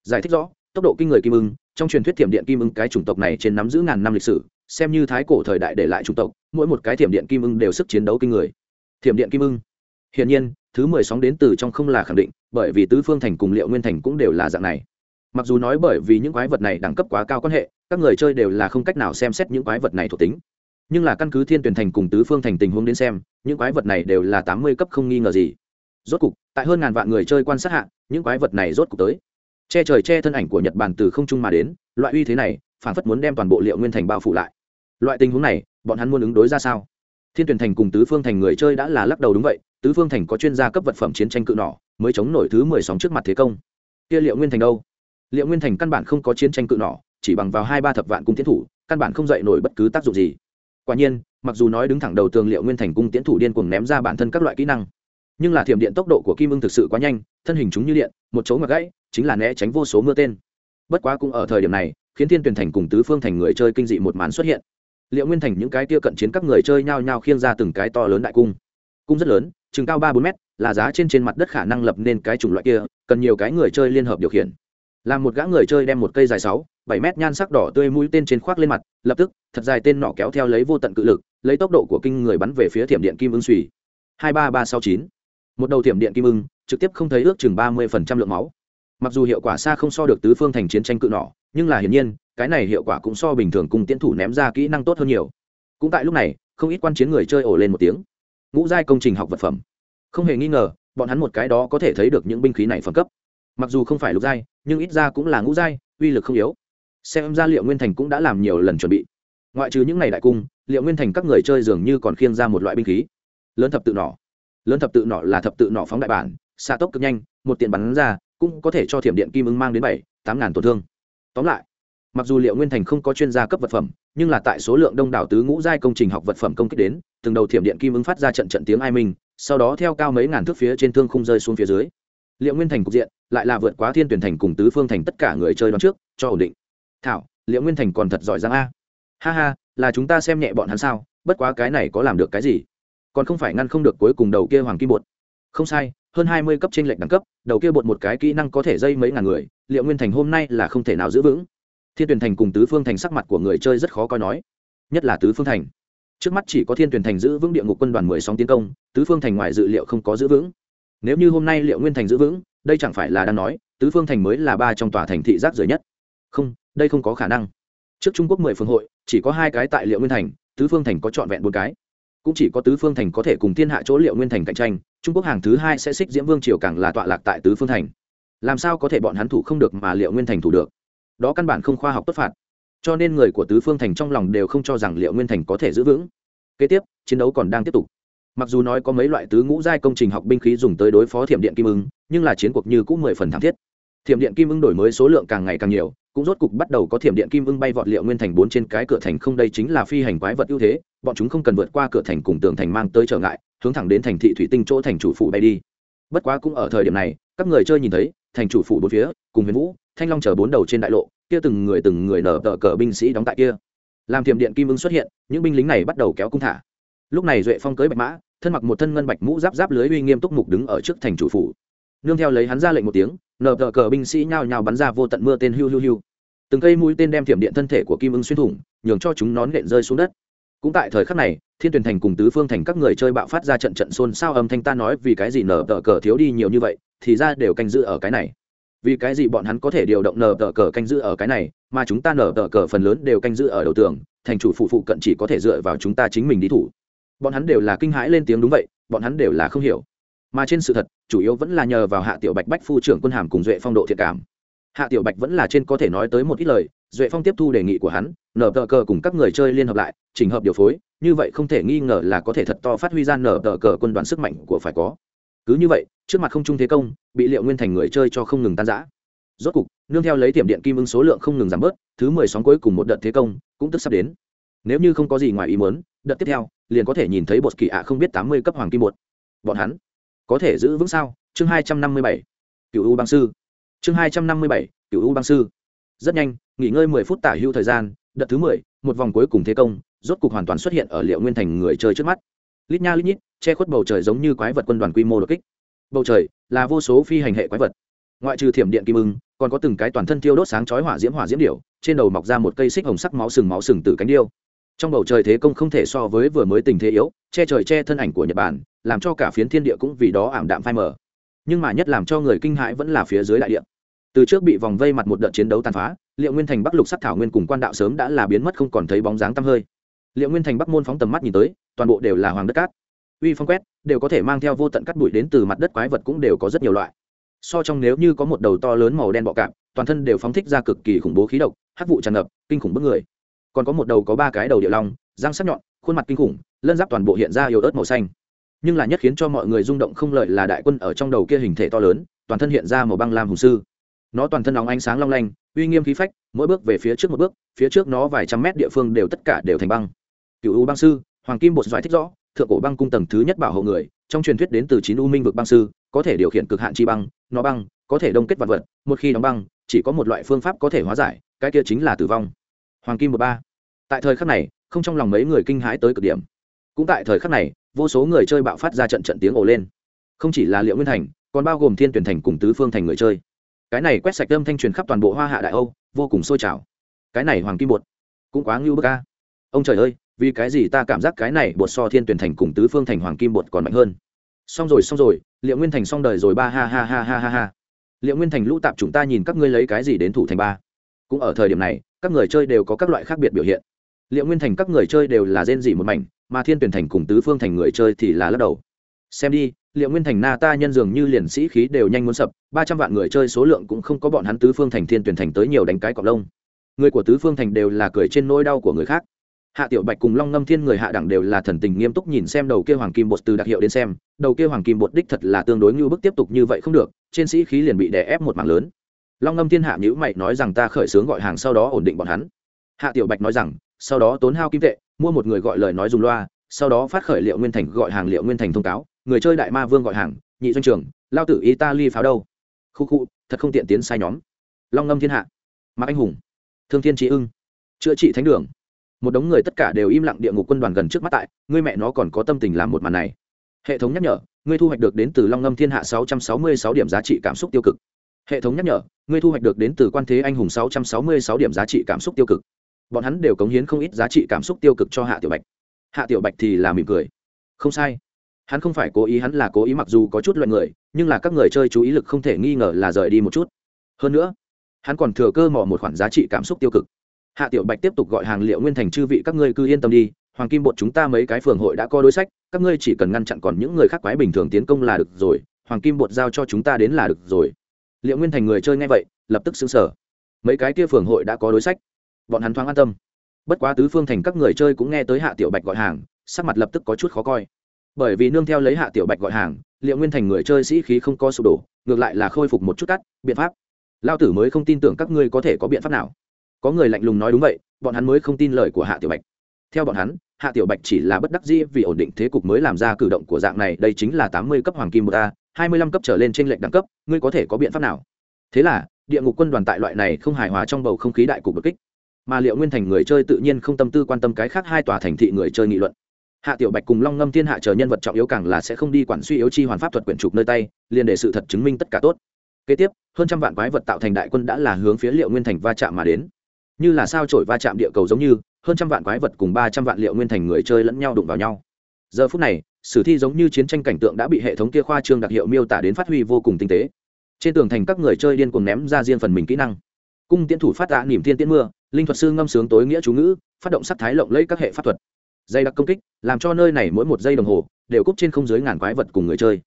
Giải thích rõ, tốc độ kinh người kim ưng, trong truyền thuyết thiểm điện kim ưng cái chủng tộc này trên nắm giữ ngàn năm lịch sử xem như thái cổ thời đại để lại chủng tộc, mỗi một cái thiểm điện kim ưng đều sức chiến đấu kinh người. Thiểm điện kim ưng? Hiển nhiên, thứ mười sóng đến từ trong không là khẳng định, bởi vì tứ phương thành cùng liệu nguyên thành cũng đều là dạng này. Mặc dù nói bởi vì những quái vật này đẳng cấp quá cao quan hệ, các người chơi đều là không cách nào xem xét những quái vật này thuộc tính. Nhưng là căn cứ thiên tuyển thành cùng tứ phương thành tình huống đến xem, những quái vật này đều là tám mươi cấp không nghi ngờ gì. Rốt cục, tại hơn ngàn vạn người chơi quan sát hạ, những quái vật này rốt cục tới. Che trời che thân ảnh của nhật bản từ không trung mà đến, loại uy thế này, phản phất muốn đem toàn bộ liệu nguyên thành bao phủ lại loại tình huống này, bọn hắn muốn ứng đối ra sao? Thiên tuyển thành cùng tứ phương thành người chơi đã là lắc đầu đúng vậy, tứ phương thành có chuyên gia cấp vật phẩm chiến tranh cự nỏ, mới chống nổi thứ mười sóng trước mặt thế công. Kia liệu nguyên thành đâu? Liệu nguyên thành căn bản không có chiến tranh cự nỏ, chỉ bằng vào hai ba thập vạn cung tiến thủ, căn bản không dạy nổi bất cứ tác dụng gì. Quả nhiên, mặc dù nói đứng thẳng đầu tường liệu nguyên thành cung tiến thủ điên cuồng ném ra bản thân các loại kỹ năng, nhưng là thiểm điện tốc độ của kim ưng thực sự quá nhanh, thân hình chúng như điện, một chỗ ngặt gãy, chính là né tránh vô số mưa tên. Bất quá cũng ở thời điểm này, khiến thiên tuyển thành cùng tứ phương thành người chơi kinh dị một màn xuất hiện liệu nguyên thành những cái tia cận chiến các người chơi nhao nhao khiêng ra từng cái to lớn đại cung. Cung rất lớn, chừng cao ba bốn mét, là giá trên trên mặt đất khả năng lập nên cái chủng loại kia, cần nhiều cái người chơi liên hợp điều khiển. Làm một gã người chơi đem một cây dài sáu, bảy mét nhan sắc đỏ tươi mũi tên trên khoác lên mặt, lập tức, thật dài tên nọ kéo theo lấy vô tận cự lực, lấy tốc độ của kinh người bắn về phía thiểm điện kim ưng suy hai ba ba sáu chín. Một đầu thiểm điện kim ưng, trực tiếp không thấy ước chừng ba mươi phần trăm lượng máu. Mặc dù hiệu quả xa không so được tứ phương thành chiến tranh cự nọ nhưng là hiển nhiên cái này hiệu quả cũng so bình thường cùng tiến thủ ném ra kỹ năng tốt hơn nhiều. Cũng tại lúc này, không ít quan chiến người chơi ổ lên một tiếng. Ngũ giai công trình học vật phẩm. Không hề nghi ngờ, bọn hắn một cái đó có thể thấy được những binh khí này phẩm cấp. Mặc dù không phải lục giai, nhưng ít ra cũng là ngũ giai, uy lực không yếu. Xem ra liệu nguyên thành cũng đã làm nhiều lần chuẩn bị. Ngoại trừ những ngày đại cung, liệu nguyên thành các người chơi dường như còn khiêng ra một loại binh khí. Lớn thập tự nỏ. Lớn thập tự nỏ là thập tự nỏ phóng đại bản, xạ tốc cực nhanh, một tiện bắn ra, cũng có thể cho thiểm điện kim ứng mang đến bảy, tám ngàn tổn thương. Tóm lại mặc dù liệu nguyên thành không có chuyên gia cấp vật phẩm, nhưng là tại số lượng đông đảo tứ ngũ giai công trình học vật phẩm công kích đến, từng đầu thiểm điện kim ứng phát ra trận trận tiếng ai minh, sau đó theo cao mấy ngàn thước phía trên thương không rơi xuống phía dưới. Liệu nguyên thành cục diện lại là vượt quá thiên tuyển thành cùng tứ phương thành tất cả người chơi đón trước, cho ổn định. Thảo, liệu nguyên thành còn thật giỏi giang a. Ha ha, là chúng ta xem nhẹ bọn hắn sao, bất quá cái này có làm được cái gì? Còn không phải ngăn không được cuối cùng đầu kia hoàng kim bột. Không sai, hơn hai mươi cấp trên lệnh đẳng cấp, đầu kia bột một cái kỹ năng có thể dây mấy ngàn người, liệu nguyên thành hôm nay là không thể nào giữ vững thiên tuyển thành cùng tứ phương thành sắc mặt của người chơi rất khó coi nói. Nhất là tứ phương thành. Trước mắt chỉ có thiên tuyển thành giữ vững địa ngục quân đoàn mười sóng tiến công, tứ phương thành ngoài dự liệu không có giữ vững. Nếu như hôm nay liệu nguyên thành giữ vững, đây chẳng phải là đang nói, tứ phương thành mới là ba trong tòa thành thị rác rời nhất. Không, đây không có khả năng. Trước trung quốc mười phương hội, chỉ có hai cái tại liệu nguyên thành, tứ phương thành có trọn vẹn bốn cái. Cũng chỉ có tứ phương thành có thể cùng thiên hạ chỗ liệu nguyên thành cạnh tranh, trung quốc hàng thứ hai sẽ xích diễm vương triều càng là tọa lạc tại tứ phương thành. Làm sao có thể bọn hắn thủ không được mà liệu nguyên thành thủ được? Đó căn bản không khoa học tốt phạt. Cho nên người của tứ phương thành trong lòng đều không cho rằng liệu nguyên thành có thể giữ vững. Kế tiếp, chiến đấu còn đang tiếp tục. Mặc dù nói có mấy loại tứ ngũ giai công trình học binh khí dùng tới đối phó thiểm điện kim ưng, nhưng là chiến cuộc như cũng mười phần thảm thiết. Thiểm điện kim ưng đổi mới số lượng càng ngày càng nhiều, cũng rốt cục bắt đầu có thiểm điện kim ưng bay vọt liệu nguyên thành bốn trên cái cửa thành không đây chính là phi hành quái vật ưu thế, bọn chúng không cần vượt qua cửa thành cùng tường thành mang tới trở ngại, hướng thẳng đến thành thị thủy tinh chỗ thành chủ phủ bay đi. Bất quá cũng ở thời điểm này, các người chơi nhìn thấy, thành chủ phủ bốn phía, cùng huyền vũ thanh long chờ bốn đầu trên đại lộ, kia từng người từng người nở tờ cờ binh sĩ đóng tại kia. Làm thiểm điện kim ưng xuất hiện, những binh lính này bắt đầu kéo cung thả. Lúc này duệ phong cưới bạch mã, thân mặc một thân ngân bạch mũ giáp giáp lưới uy nghiêm túc mục đứng ở trước thành chủ phủ. Nương theo lấy hắn ra lệnh một tiếng, nở tờ cờ binh sĩ nhao nhao bắn ra vô tận mưa tên hiu hiu hiu. Từng cây mũi tên đem thiểm điện thân thể của kim ưng xuyên thủng, nhường cho chúng nón nện rơi xuống đất. Cũng tại thời khắc này, thiên tuyển thành cùng tứ phương thành các người chơi bạo phát ra trận trận xôn xao âm thanh ta nói vì cái gì nở tờ cờ thiếu đi nhiều như vậy, thì ra đều canh giữ ở cái này vì cái gì bọn hắn có thể điều động nở tờ cờ canh giữ ở cái này, mà chúng ta nở tờ cờ phần lớn đều canh giữ ở đầu tường, thành chủ phụ phụ cận chỉ có thể dựa vào chúng ta chính mình đi thủ. Bọn hắn đều là kinh hãi lên tiếng đúng vậy, bọn hắn đều là không hiểu. Mà trên sự thật, chủ yếu vẫn là nhờ vào hạ tiểu bạch bách phu trưởng quân hàm cùng duệ phong độ thiện cảm. Hạ tiểu bạch vẫn là trên có thể nói tới một ít lời, duệ phong tiếp thu đề nghị của hắn, nở tờ cờ cùng các người chơi liên hợp lại, chỉnh hợp điều phối, như vậy không thể nghi ngờ là có thể thật to phát huy ra nở tờ cờ quân đoàn sức mạnh của phải có cứ như vậy, trước mặt không trung thế công, bị liệu nguyên thành người chơi cho không ngừng tan giã rốt cục, nương theo lấy tiệm điện kim ưng số lượng không ngừng giảm bớt, thứ mười sóng cuối cùng một đợt thế công cũng tức sắp đến. Nếu như không có gì ngoài ý muốn, đợt tiếp theo, liền có thể nhìn thấy bột kỳ ạ không biết tám mươi cấp hoàng kim một bọn hắn có thể giữ vững sao? Chương hai trăm năm mươi bảy cựu u bang sư. Chương hai trăm năm mươi bảy cựu u bang sư. Rất nhanh, nghỉ ngơi mười phút tả hưu thời gian, đợt thứ mười, một vòng cuối cùng thế công, rốt cục hoàn toàn xuất hiện ở liệu nguyên thành người chơi trước mắt lít nha lít nhít, che khuất bầu trời giống như quái vật quân đoàn quy mô đột kích. Bầu trời là vô số phi hành hệ quái vật. Ngoại trừ thiểm điện kim ưng, còn có từng cái toàn thân thiêu đốt sáng chói hỏa diễm hỏa diễm điệu trên đầu mọc ra một cây xích hồng sắc máu sừng máu sừng từ cánh điêu. Trong bầu trời thế công không thể so với vừa mới tình thế yếu, che trời che thân ảnh của nhật bản, làm cho cả phiến thiên địa cũng vì đó ảm đạm phai mờ. Nhưng mà nhất làm cho người kinh hãi vẫn là phía dưới đại địa. Từ trước bị vòng vây mặt một đợt chiến đấu tàn phá, liệu nguyên thành bắc lục sắc thảo nguyên cùng quan đạo sớm đã là biến mất không còn thấy bóng dáng tăm hơi. Liệu nguyên thành bắc môn phóng tầm mắt nhìn tới toàn bộ đều là hoàng đất cát. Uy phong quét, đều có thể mang theo vô tận cắt bụi đến từ mặt đất quái vật cũng đều có rất nhiều loại. So trong nếu như có một đầu to lớn màu đen bọ cạp, toàn thân đều phóng thích ra cực kỳ khủng bố khí độc, hắc vụ tràn ngập, kinh khủng bức người. Còn có một đầu có ba cái đầu địa long, răng sắc nhọn, khuôn mặt kinh khủng, lân giáp toàn bộ hiện ra yếu ớt màu xanh. Nhưng là nhất khiến cho mọi người rung động không lợi là đại quân ở trong đầu kia hình thể to lớn, toàn thân hiện ra màu băng lam hùng sư. Nó toàn thân nóng ánh sáng long lanh, uy nghiêm khí phách, mỗi bước về phía trước một bước, phía trước nó vài trăm mét địa phương đều tất cả đều thành băng. Cựu u băng sư hoàng kim bột giải thích rõ, thượng cổ băng cung tầng thứ nhất bảo hộ người, trong truyền thuyết đến từ chín u minh vực băng sư, có thể điều khiển cực hạn chi băng, nó băng, có thể đông kết vật vật, một khi đóng băng, chỉ có một loại phương pháp có thể hóa giải, cái kia chính là tử vong. Hoàng kim một ba. Tại thời khắc này, không trong lòng mấy người kinh hãi tới cực điểm. Cũng tại thời khắc này, vô số người chơi bạo phát ra trận trận tiếng ồ lên. Không chỉ là liệu nguyên thành, còn bao gồm thiên tuyển thành cùng tứ phương thành người chơi. Cái này quét sạch âm thanh truyền khắp toàn bộ hoa hạ đại âu, vô cùng sôi trào. Cái này hoàng kim bột cũng quá ngưu bức ca ông trời ơi vì cái gì ta cảm giác cái này bột so thiên tuyển thành cùng tứ phương thành hoàng kim bột còn mạnh hơn? Xong rồi xong rồi, liệu nguyên thành xong đời rồi ba, ha ha ha ha ha ha. Liệu nguyên thành lũ tạp chúng ta nhìn các ngươi lấy cái gì đến thủ thành ba? Cũng ở thời điểm này, các người chơi đều có các loại khác biệt biểu hiện. Liệu nguyên thành các người chơi đều là rên dỉ một mảnh, mà thiên tuyển thành cùng tứ phương thành người chơi thì là lắc đầu. Xem đi, liệu nguyên thành na ta nhân dường như liền sĩ khí đều nhanh muốn sập, ba trăm vạn người chơi số lượng cũng không có bọn hắn tứ phương thành thiên tuyển thành tới nhiều đánh cái cọc lông. Người của tứ phương thành đều là cười trên nỗi đau của người khác hạ tiểu bạch cùng long ngâm thiên người hạ đẳng đều là thần tình nghiêm túc nhìn xem đầu kia hoàng kim bột từ đặc hiệu đến xem, đầu kia hoàng kim bột đích thật là tương đối như bức tiếp tục như vậy không được, trên sĩ khí liền bị đè ép một mảng lớn. Long ngâm thiên hạ nhữ mày nói rằng ta khởi xướng gọi hàng sau đó ổn định bọn hắn. Hạ tiểu bạch nói rằng, sau đó tốn hao kim tệ, mua một người gọi lời nói dùng loa, sau đó phát khởi liệu nguyên thành gọi hàng liệu nguyên thành thông cáo, người chơi đại ma vương gọi hàng, nhị doanh trưởng, lao tử italy pháo đâu? Khu khu, thật không tiện tiến sai nhóm. Long ngâm thiên hạ. Mạc anh hùng. Thương thiên trí ưng. Chữa trị thánh đường một đống người tất cả đều im lặng địa ngục quân đoàn gần trước mắt tại, ngươi mẹ nó còn có tâm tình làm một màn này. Hệ thống nhắc nhở, ngươi thu hoạch được đến từ long ngâm thiên hạ 666 điểm giá trị cảm xúc tiêu cực. Hệ thống nhắc nhở, ngươi thu hoạch được đến từ quan thế anh hùng 666 điểm giá trị cảm xúc tiêu cực. Bọn hắn đều cống hiến không ít giá trị cảm xúc tiêu cực cho hạ tiểu bạch. Hạ tiểu bạch thì là mỉm cười. Không sai. Hắn không phải cố ý, hắn là cố ý mặc dù có chút loại người, nhưng là các người chơi chú ý lực không thể nghi ngờ là rời đi một chút. Hơn nữa, hắn còn thừa cơ mò một khoản giá trị cảm xúc tiêu cực hạ tiểu bạch tiếp tục gọi hàng liệu nguyên thành chư vị các ngươi cứ yên tâm đi, hoàng kim bột chúng ta mấy cái phường hội đã có đối sách, các ngươi chỉ cần ngăn chặn còn những người khác quái bình thường tiến công là được rồi, hoàng kim bột giao cho chúng ta đến là được rồi. Liệu nguyên thành người chơi ngay vậy, lập tức xứng sở mấy cái kia phường hội đã có đối sách. Bọn hắn thoáng an tâm. Bất quá tứ phương thành các người chơi cũng nghe tới hạ tiểu bạch gọi hàng, sắc mặt lập tức có chút khó coi. Bởi vì nương theo lấy hạ tiểu bạch gọi hàng, liệu nguyên thành người chơi sĩ khí không có sụp đổ, ngược lại là khôi phục một chút cắt, biện pháp. Lao tử mới không tin tưởng các ngươi có thể có biện pháp nào có người lạnh lùng nói đúng vậy, bọn hắn mới không tin lời của hạ tiểu bạch. Theo bọn hắn, hạ tiểu bạch chỉ là bất đắc dĩ vì ổn định thế cục mới làm ra cử động của dạng này, đây chính là tám mươi cấp hoàng kim một a, hai mươi lăm cấp trở lên trên lệnh đẳng cấp, ngươi có thể có biện pháp nào? Thế là, địa ngục quân đoàn tại loại này không hài hòa trong bầu không khí đại cục đột kích. Mà liệu nguyên thành người chơi tự nhiên không tâm tư quan tâm cái khác hai tòa thành thị người chơi nghị luận. Hạ tiểu bạch cùng long ngâm thiên hạ chờ nhân vật trọng yếu càng là sẽ không đi quản suy yếu chi hoàn pháp thuật quyển trục nơi tay, liền để sự thật chứng minh tất cả tốt. Kế tiếp, hơn trăm vạn quái vật tạo thành đại quân đã là hướng phía liệu nguyên thành va chạm mà đến như là sao trổi va chạm địa cầu giống như, hơn trăm vạn quái vật cùng ba trăm vạn liệu nguyên thành người chơi lẫn nhau đụng vào nhau. Giờ phút này, sử thi giống như chiến tranh cảnh tượng đã bị hệ thống kia khoa trương đặc hiệu miêu tả đến phát huy vô cùng tinh tế. Trên tường thành các người chơi điên cuồng ném ra riêng phần mình kỹ năng. Cung tiến thủ phát tạ niềm thiên tiến mưa, linh thuật sư ngâm sướng tối nghĩa chú ngữ, phát động sắc thái lộng lẫy các hệ pháp thuật. Dây đặc công kích, làm cho nơi này mỗi một giây đồng hồ, đều cúp trên không dưới ngàn quái vật cùng người chơi.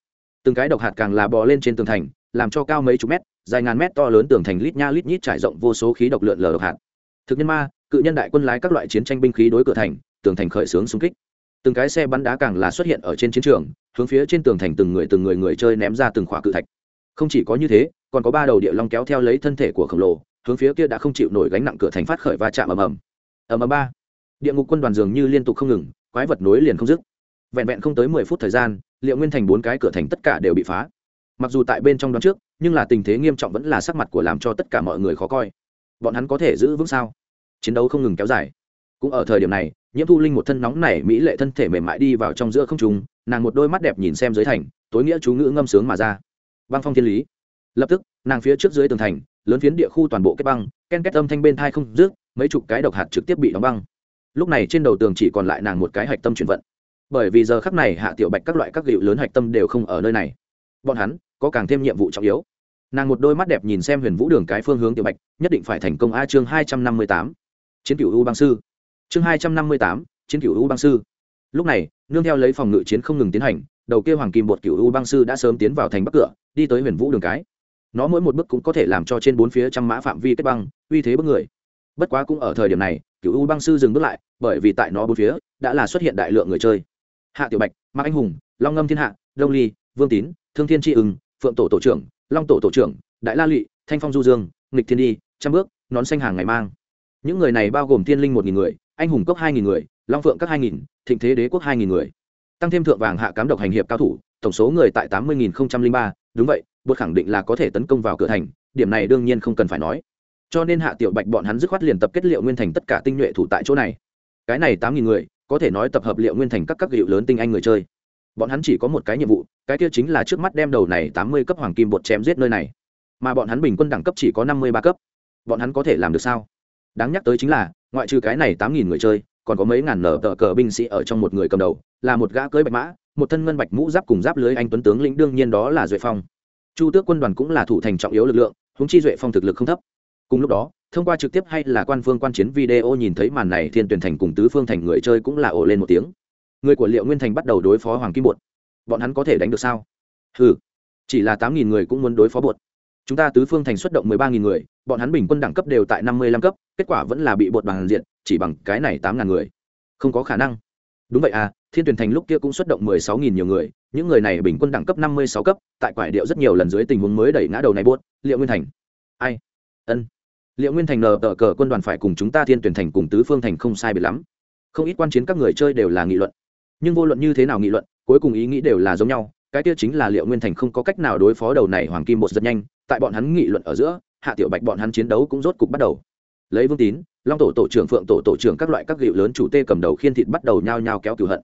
Từng cái độc hạt càng là bò lên trên tường thành, làm cho cao mấy chục mét, dài ngàn mét to lớn tường thành lít nha lít nhít trải rộng vô số khí độc lượn lờ độc hạt thực nhân ma, cự nhân đại quân lái các loại chiến tranh binh khí đối cửa thành, tường thành khởi xướng xung kích. Từng cái xe bắn đá càng là xuất hiện ở trên chiến trường, hướng phía trên tường thành từng người từng người người chơi ném ra từng khỏa cự thạch. Không chỉ có như thế, còn có ba đầu địa long kéo theo lấy thân thể của khổng lồ, hướng phía kia đã không chịu nổi gánh nặng cửa thành phát khởi va chạm ầm ầm. Ầm ầm ba. Địa ngục quân đoàn dường như liên tục không ngừng, quái vật nối liền không dứt. Vẹn vẹn không tới mười phút thời gian, liệu nguyên thành bốn cái cửa thành tất cả đều bị phá. Mặc dù tại bên trong đoán trước, nhưng là tình thế nghiêm trọng vẫn là sắc mặt của làm cho tất cả mọi người khó coi bọn hắn có thể giữ vững sao? Chiến đấu không ngừng kéo dài. Cũng ở thời điểm này nhiễm thu linh một thân nóng nảy mỹ lệ thân thể mềm mại đi vào trong giữa không trung, nàng một đôi mắt đẹp nhìn xem dưới thành tối nghĩa chú ngữ ngâm sướng mà ra. Băng phong thiên lý. Lập tức nàng phía trước dưới tường thành lớn phiến địa khu toàn bộ kết băng ken kết âm thanh bên thai không rước mấy chục cái độc hạt trực tiếp bị đóng băng. Lúc này trên đầu tường chỉ còn lại nàng một cái hạch tâm chuyển vận. Bởi vì giờ khắc này hạ tiểu bạch các loại các liệu lớn hạch tâm đều không ở nơi này. Bọn hắn có càng thêm nhiệm vụ trọng yếu nàng một đôi mắt đẹp nhìn xem huyền vũ đường cái phương hướng tiểu bạch, nhất định phải thành công a chương hai trăm năm mươi tám. Chiến cựu u băng sư. Chương hai trăm năm mươi tám, chiến cựu u băng sư. Lúc này, nương theo lấy phòng ngự chiến không ngừng tiến hành, đầu kia hoàng kim bột cựu u băng sư đã sớm tiến vào thành bắc cửa, đi tới huyền vũ đường cái. Nó mỗi một bước cũng có thể làm cho trên bốn phía trăm mã phạm vi kết băng, uy thế bất người. Bất quá cũng ở thời điểm này cựu u băng sư dừng bước lại, bởi vì tại nó bốn phía, đã là xuất hiện đại lượng người chơi. Hạ tiểu bạch, mạc anh hùng, long ngâm thiên hạ, đông ly, vương tín, thương thiên tri ưng, phượng tổ tổ trưởng long tổ tổ trưởng, đại la lụy, thanh phong du dương, nghịch thiên đi, trăm bước, nón xanh hàng ngày mang. Những người này bao gồm thiên linh một nghìn người, anh hùng cốc hai nghìn người, long phượng các hai nghìn, thịnh thế đế quốc hai nghìn người. Tăng thêm thượng vàng hạ cám độc hành hiệp cao thủ, tổng số người tại tám mươi nghìn ba. Đúng vậy, bột khẳng định là có thể tấn công vào cửa thành, điểm này đương nhiên không cần phải nói. Cho nên hạ tiểu bạch bọn hắn dứt khoát liền tập kết liệu nguyên thành tất cả tinh nhuệ thủ tại chỗ này. Cái này tám nghìn người, có thể nói tập hợp liệu nguyên thành các các hiệu lớn tinh anh người chơi bọn hắn chỉ có một cái nhiệm vụ, cái kia chính là trước mắt đem đầu này tám mươi cấp hoàng kim bột chém giết nơi này. Mà bọn hắn bình quân đẳng cấp chỉ có năm mươi ba cấp. Bọn hắn có thể làm được sao? Đáng nhắc tới chính là, ngoại trừ cái này tám nghìn người chơi, còn có mấy ngàn nở tờ cờ binh sĩ ở trong một người cầm đầu, là một gã cưới bạch mã, một thân ngân bạch mũ giáp cùng giáp lưới anh tuấn tướng lĩnh, đương nhiên đó là duệ phong. Chu tước quân đoàn cũng là thủ thành trọng yếu lực lượng húng chi duệ phong thực lực không thấp. Cùng lúc đó, thông qua trực tiếp hay là quan phương quan chiến video nhìn thấy màn này, thiên tuyển thành cùng tứ phương thành người chơi cũng là ổ lên một tiếng người của liệu nguyên thành bắt đầu đối phó hoàng kim bột. Bọn hắn có thể đánh được sao? Ừ chỉ là tám nghìn người cũng muốn đối phó bột. Chúng ta tứ phương thành xuất động mười ba nghìn người, bọn hắn bình quân đẳng cấp đều tại năm mươi lăm cấp, kết quả vẫn là bị bột bằng diện, chỉ bằng cái này tám ngàn người. Không có khả năng. Đúng vậy à thiên tuyển thành lúc kia cũng xuất động mười sáu nghìn nhiều người, những người này bình quân đẳng cấp năm mươi sáu cấp, tại quải điệu rất nhiều lần dưới tình huống mới đẩy ngã đầu này buốt liệu nguyên thành. Ai? Ân. Liệu nguyên thành nờ tờ cờ quân đoàn phải cùng chúng ta thiên tuyển thành cùng tứ phương thành không sai biệt lắm. Không ít quan chiến các người chơi đều là nghị luận nhưng vô luận như thế nào nghị luận, cuối cùng ý nghĩ đều là giống nhau, cái kia chính là liệu nguyên thành không có cách nào đối phó đầu này hoàng kim bột rất nhanh, tại bọn hắn nghị luận ở giữa, hạ tiểu bạch bọn hắn chiến đấu cũng rốt cục bắt đầu. Lấy vương tín, long tổ tổ trưởng phượng tổ tổ trưởng các loại các gịu lớn chủ tê cầm đầu khiên thịt bắt đầu nhao nhao kéo cửu hận.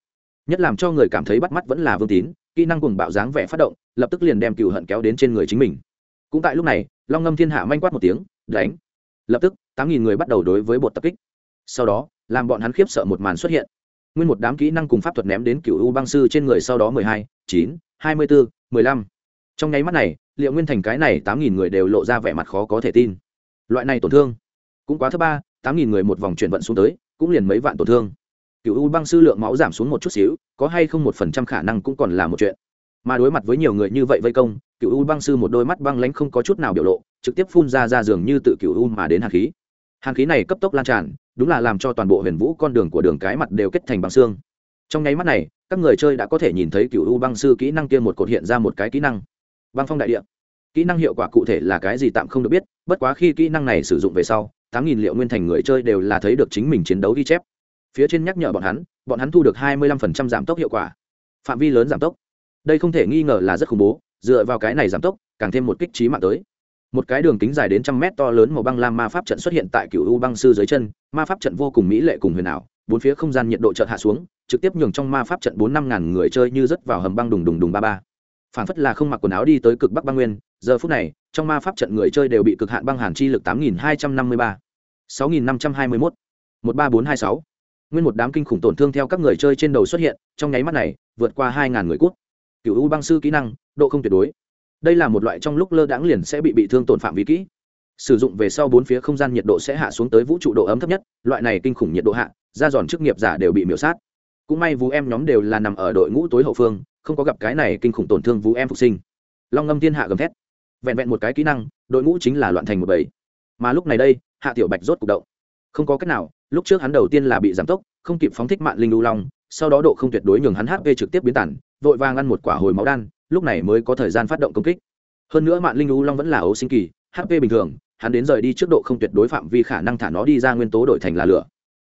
Nhất làm cho người cảm thấy bắt mắt vẫn là vương tín, kỹ năng cùng bạo dáng vẻ phát động, lập tức liền đem cửu hận kéo đến trên người chính mình. Cũng tại lúc này, long ngâm thiên hạ manh quát một tiếng, đánh! Lập tức, tám nghìn người bắt đầu đối với bột tập kích. Sau đó, làm bọn hắn khiếp sợ một màn xuất hiện nguyên một đám kỹ năng cùng pháp thuật ném đến cựu u băng sư trên người sau đó mười hai, chín, hai mươi bốn mười lăm. Trong nháy mắt này, liệu nguyên thành cái này tám nghìn người đều lộ ra vẻ mặt khó có thể tin. Loại này tổn thương cũng quá thứ ba, tám nghìn người một vòng chuyển vận xuống tới, cũng liền mấy vạn tổn thương. Cựu u băng sư lượng máu giảm xuống một chút xíu, có hay không một phần trăm khả năng cũng còn là một chuyện. Mà đối mặt với nhiều người như vậy vây công, cựu u băng sư một đôi mắt băng lánh không có chút nào biểu lộ, trực tiếp phun ra ra giường như tự cựu u mà đến hàn khí. Hàn khí này cấp tốc lan tràn đúng là làm cho toàn bộ huyền vũ con đường của đường cái mặt đều kết thành băng xương. Trong nháy mắt này, các người chơi đã có thể nhìn thấy cựu u băng sư kỹ năng kia một cột hiện ra một cái kỹ năng. Băng phong đại địa. Kỹ năng hiệu quả cụ thể là cái gì tạm không được biết, bất quá khi kỹ năng này sử dụng về sau, tám nghìn liệu nguyên thành người chơi đều là thấy được chính mình chiến đấu ghi chép. Phía trên nhắc nhở bọn hắn bọn hắn thu được hai mươi lăm phần trăm giảm tốc hiệu quả. Phạm vi lớn giảm tốc. Đây không thể nghi ngờ là rất khủng bố, dựa vào cái này giảm tốc, càng thêm một kích trí mạng tới. Một cái đường kính dài đến trăm mét to lớn màu băng lam ma pháp trận xuất hiện tại cựu u băng sư dưới chân ma pháp trận vô cùng mỹ lệ cùng huyền ảo, bốn phía không gian nhiệt độ chợt hạ xuống, trực tiếp nhường trong ma pháp trận bốn năm ngàn người chơi như rớt vào hầm băng đùng đùng đùng ba ba. Phản phất là không mặc quần áo đi tới cực bắc băng nguyên, giờ phút này, trong ma pháp trận người chơi đều bị cực hạn băng hàn chi lực tám nghìn hai trăm năm mươi ba. sáu nghìn năm trăm hai mươi mốt. một ba bốn hai sáu. Nguyên một đám kinh khủng tổn thương theo các người chơi trên đầu xuất hiện, trong nháy mắt này, vượt qua hai ngàn người cút. Cựu u băng sư kỹ năng, độ không tuyệt đối. Đây là một loại trong lúc lơ đãng liền sẽ bị bị thương tổn phạm vi kỹ sử dụng về sau bốn phía không gian nhiệt độ sẽ hạ xuống tới vũ trụ độ ấm thấp nhất, loại này kinh khủng nhiệt độ hạ ra giòn chức nghiệp giả đều bị miễu sát. Cũng may vũ em nhóm đều là nằm ở đội ngũ tối hậu phương, không có gặp cái này kinh khủng tổn thương vũ em phục sinh. Long ngâm thiên hạ gầm thét. Vẹn vẹn một cái kỹ năng, đội ngũ chính là loạn thành một bầy. Mà lúc này đây, hạ tiểu bạch rốt cục động. Không có cách nào, lúc trước hắn đầu tiên là bị giảm tốc, không kịp phóng thích mạng linh lưu long, sau đó độ không tuyệt đối nhường hắn hp trực tiếp biến tản, vội vàng ăn một quả hồi máu đan, lúc này mới có thời gian phát động công kích. Hơn nữa mạng linh lưu long vẫn là ấu sinh kỳ hp bình thường hắn đến rời đi trước độ không tuyệt đối phạm vi khả năng thả nó đi ra nguyên tố đổi thành là lửa.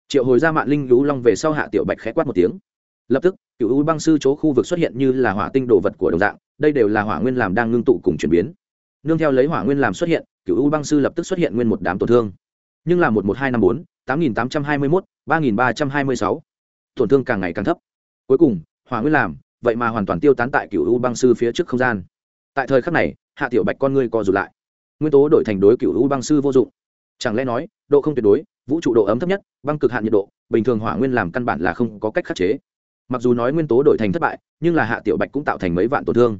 Triệu hồi ra mạng linh lưu long về sau hạ tiểu bạch khẽ quát một tiếng. Lập tức, cựu u băng sư chỗ khu vực xuất hiện như là hỏa tinh đồ vật của đồng dạng, đây đều là hỏa nguyên làm đang ngưng tụ cùng chuyển biến. Nương theo lấy hỏa nguyên làm xuất hiện, cựu u băng sư lập tức xuất hiện nguyên một đám tổn thương. Nhưng là một một hai năm bốn, tám nghìn tám trăm hai mươi mốt, ba nghìn ba trăm hai mươi sáu, tổn thương càng ngày càng thấp. Cuối cùng, hỏa nguyên làm, vậy mà hoàn toàn tiêu tán tại cựu u băng sư phía trước không gian. Tại thời khắc này, hạ tiểu bạch con ngươi co rụt lại nguyên tố đổi thành đối cựu u băng sư vô dụng. Chẳng lẽ nói, độ không tuyệt đối, vũ trụ độ ấm thấp nhất, băng cực hạn nhiệt độ, bình thường hỏa nguyên làm căn bản là không có cách khắc chế. Mặc dù nói nguyên tố đổi thành thất bại, nhưng là hạ tiểu bạch cũng tạo thành mấy vạn tổn thương.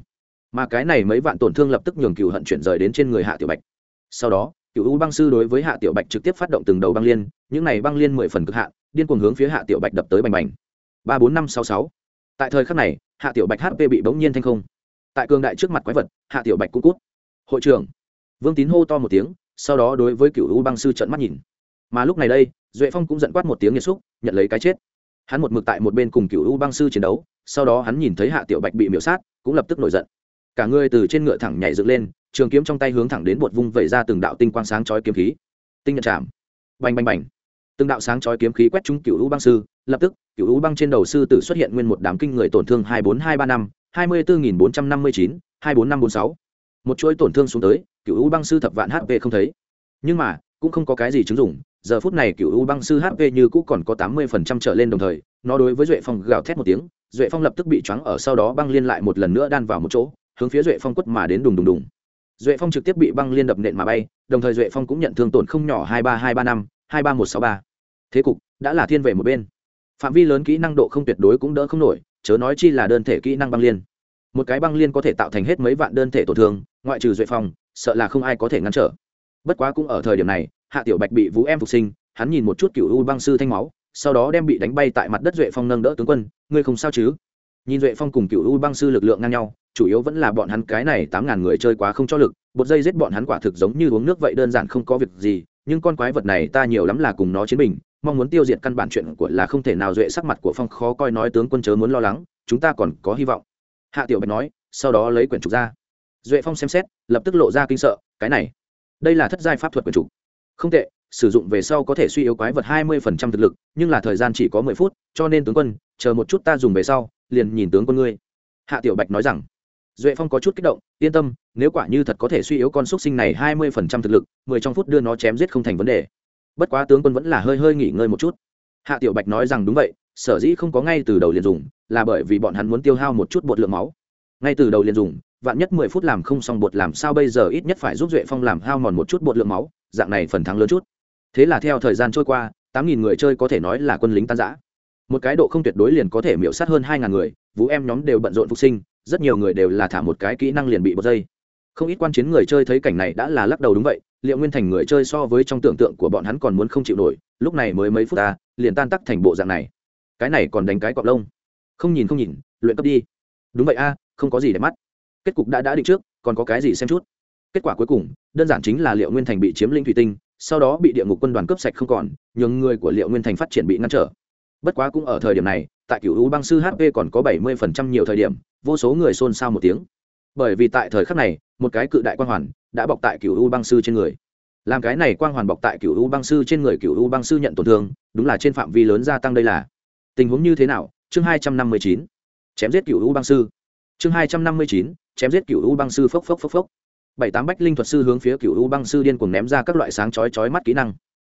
Mà cái này mấy vạn tổn thương lập tức nhường cựu hận chuyển rời đến trên người hạ tiểu bạch. Sau đó, cựu u băng sư đối với hạ tiểu bạch trực tiếp phát động từng đầu băng liên, những này băng liên mười phần cực hạn, điên cuồng hướng phía hạ tiểu bạch đập tới bành bành. Ba bốn năm sáu sáu. Tại thời khắc này, hạ tiểu bạch hp bị bỗng nhiên thanh không. Tại cường đại trước mặt quái vật, hạ tiểu bạch cũng cút. Hội trưởng vương tín hô to một tiếng, sau đó đối với cựu u băng sư trận mắt nhìn. Mà lúc này đây, duệ phong cũng giận quát một tiếng nghiêm xúc, nhận lấy cái chết. Hắn một mực tại một bên cùng cựu u băng sư chiến đấu, sau đó hắn nhìn thấy hạ tiểu bạch bị miễu sát, cũng lập tức nổi giận. Cả người từ trên ngựa thẳng nhảy dựng lên, trường kiếm trong tay hướng thẳng đến bột vung vẩy ra từng đạo tinh quang sáng chói kiếm khí. Tinh nhận chạm. Bành bành bành. Từng đạo sáng chói kiếm khí quét trúng cựu u băng sư, lập tức, cựu u băng trên đầu sư tử xuất hiện nguyên một đám kinh người tổn thương hai bốn hai ba năm, hai mươi bốn nghìn bốn trăm năm mươi chín, hai bốn năm bốn sáu một chuỗi tổn thương xuống tới, cựu u băng sư thập vạn hp không thấy. Nhưng mà, cũng không có cái gì chứng dụng, giờ phút này cựu u băng sư hp như cũ còn có tám mươi phần trăm trở lên đồng thời, nó đối với duệ phong gào thét một tiếng, duệ phong lập tức bị choáng ở sau đó băng liên lại một lần nữa đan vào một chỗ, hướng phía duệ phong quất mà đến đùng đùng đùng. Duệ phong trực tiếp bị băng liên đập nện mà bay, đồng thời duệ phong cũng nhận thương tổn không nhỏ hai ba hai ba năm, hai ba một sáu ba. Thế cục đã là thiên về một bên. Phạm vi lớn kỹ năng độ không tuyệt đối cũng đỡ không nổi, chớ nói chi là đơn thể kỹ năng băng liên một cái băng liên có thể tạo thành hết mấy vạn đơn thể tổn thương, ngoại trừ duệ phong, sợ là không ai có thể ngăn trở. Bất quá cũng ở thời điểm này, hạ tiểu bạch bị vũ em phục sinh, hắn nhìn một chút cựu u băng sư thanh máu, sau đó đem bị đánh bay tại mặt đất duệ phong nâng đỡ tướng quân, ngươi không sao chứ? Nhìn duệ phong cùng cựu u băng sư lực lượng ngang nhau, chủ yếu vẫn là bọn hắn cái này tám ngàn người chơi quá không cho lực, bột dây giết bọn hắn quả thực giống như uống nước vậy đơn giản không có việc gì, nhưng con quái vật này ta nhiều lắm là cùng nó chiến bình, mong muốn tiêu diệt căn bản chuyện của là không thể nào duệ sắc mặt của phong khó coi nói tướng quân chớ muốn lo lắng, chúng ta còn có hy vọng hạ tiểu bạch nói, sau đó lấy quyển trục ra. Duệ phong xem xét, lập tức lộ ra kinh sợ, cái này, đây là thất giai pháp thuật quyển trục. Không tệ, sử dụng về sau có thể suy yếu quái vật hai mươi phần trăm thực lực, nhưng là thời gian chỉ có mười phút, cho nên tướng quân, chờ một chút ta dùng về sau, liền nhìn tướng quân ngươi. Hạ tiểu bạch nói rằng, duệ phong có chút kích động, yên tâm, nếu quả như thật có thể suy yếu con xúc sinh này hai mươi phần trăm thực lực, mười trong phút đưa nó chém giết không thành vấn đề. Bất quá tướng quân vẫn là hơi hơi nghỉ ngơi một chút. Hạ tiểu bạch nói rằng đúng vậy sở dĩ không có ngay từ đầu liền dùng, là bởi vì bọn hắn muốn tiêu hao một chút bột lượng máu. Ngay từ đầu liền dùng, vạn nhất mười phút làm không xong bột làm sao bây giờ ít nhất phải giúp duệ phong làm hao mòn một chút bột lượng máu, dạng này phần thắng lớn chút. Thế là theo thời gian trôi qua, tám nghìn người chơi có thể nói là quân lính tan giã một cái độ không tuyệt đối liền có thể miễu sát hơn hai ngàn người, vũ em nhóm đều bận rộn phục sinh, rất nhiều người đều là thả một cái kỹ năng liền bị bột dây. Không ít quan chiến người chơi thấy cảnh này đã là lắc đầu đúng vậy, liệu nguyên thành người chơi so với trong tưởng tượng của bọn hắn còn muốn không chịu nổi, lúc này mới mấy phút ta liền tan tắc thành bộ dạng này cái này còn đánh cái cọp lông. Không nhìn không nhìn, luyện cấp đi. Đúng vậy a, không có gì để mắt. Kết cục đã đã định trước, còn có cái gì xem chút. Kết quả cuối cùng, đơn giản chính là liệu nguyên thành bị chiếm lĩnh thủy tinh, sau đó bị địa ngục quân đoàn cướp sạch không còn, nhường người của liệu nguyên thành phát triển bị ngăn trở. Bất quá cũng ở thời điểm này, tại cựu u băng sư hp còn có bảy mươi phần trăm nhiều thời điểm, vô số người xôn xao một tiếng. Bởi vì tại thời khắc này, một cái cự đại quang hoàn đã bọc tại cựu u băng sư trên người. Làm cái này quang hoàn bọc tại cựu u băng sư trên người cựu u băng sư nhận tổn thương, đúng là trên phạm vi lớn gia tăng đây là tình huống như thế nào? Chương hai trăm năm mươi chín. Chém giết cựu u băng sư. Chương hai trăm năm mươi chín. Chém giết cựu u băng sư phốc phốc phốc phốc. Bảy tám bách linh thuật sư hướng phía cựu u băng sư điên cuồng ném ra các loại sáng chói chói mắt kỹ năng.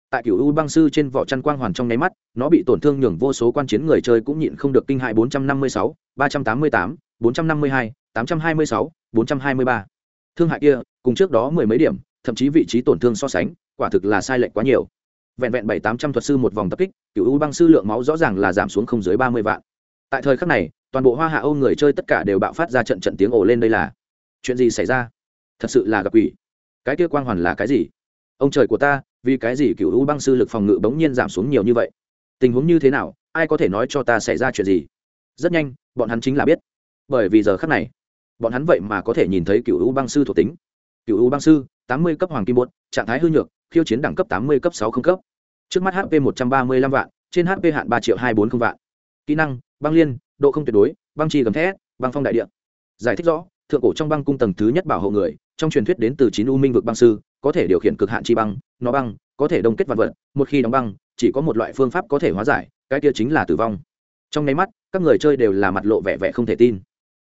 Tại cựu u băng sư trên vỏ chăn quang hoàn trong nháy mắt, nó bị tổn thương nhường vô số quan chiến người chơi cũng nhịn không được kinh hại bốn trăm năm mươi sáu, ba trăm tám mươi tám, bốn trăm năm mươi hai, tám trăm hai mươi sáu, bốn trăm hai mươi ba. Thương hại kia, cùng trước đó mười mấy điểm, thậm chí vị trí tổn thương so sánh, quả thực là sai lệch quá nhiều vẹn vẹn bảy tám trăm thuật sư một vòng tập kích, cựu u băng sư lượng máu rõ ràng là giảm xuống không dưới ba mươi vạn. Tại thời khắc này, toàn bộ hoa hạ âu người chơi tất cả đều bạo phát ra trận trận tiếng ồ lên đây là, chuyện gì xảy ra? Thật sự là gặp quỷ. Cái kia quang hoàn là cái gì? Ông trời của ta, vì cái gì cựu u băng sư lực phòng ngự bỗng nhiên giảm xuống nhiều như vậy? Tình huống như thế nào? Ai có thể nói cho ta xảy ra chuyện gì? Rất nhanh, bọn hắn chính là biết. Bởi vì giờ khắc này, bọn hắn vậy mà có thể nhìn thấy cựu u băng sư thuộc tính. Cựu u băng sư, tám mươi cấp hoàng kim bột, trạng thái hư nhược khiêu chiến đẳng cấp tám mươi, cấp sáu không cấp. Trước mắt hp một trăm ba mươi lăm vạn, trên hp hạn ba triệu hai bốn không vạn. Kỹ năng, băng liên, độ không tuyệt đối, băng chi gầm thét, băng phong đại địa. Giải thích rõ, thượng cổ trong băng cung tầng thứ nhất bảo hộ người, trong truyền thuyết đến từ chín u minh vực băng sư, có thể điều khiển cực hạn chi băng, nó băng, có thể đông kết vạn vật, một khi đóng băng, chỉ có một loại phương pháp có thể hóa giải, cái kia chính là tử vong. Trong nháy mắt, các người chơi đều là mặt lộ vẻ vẻ không thể tin.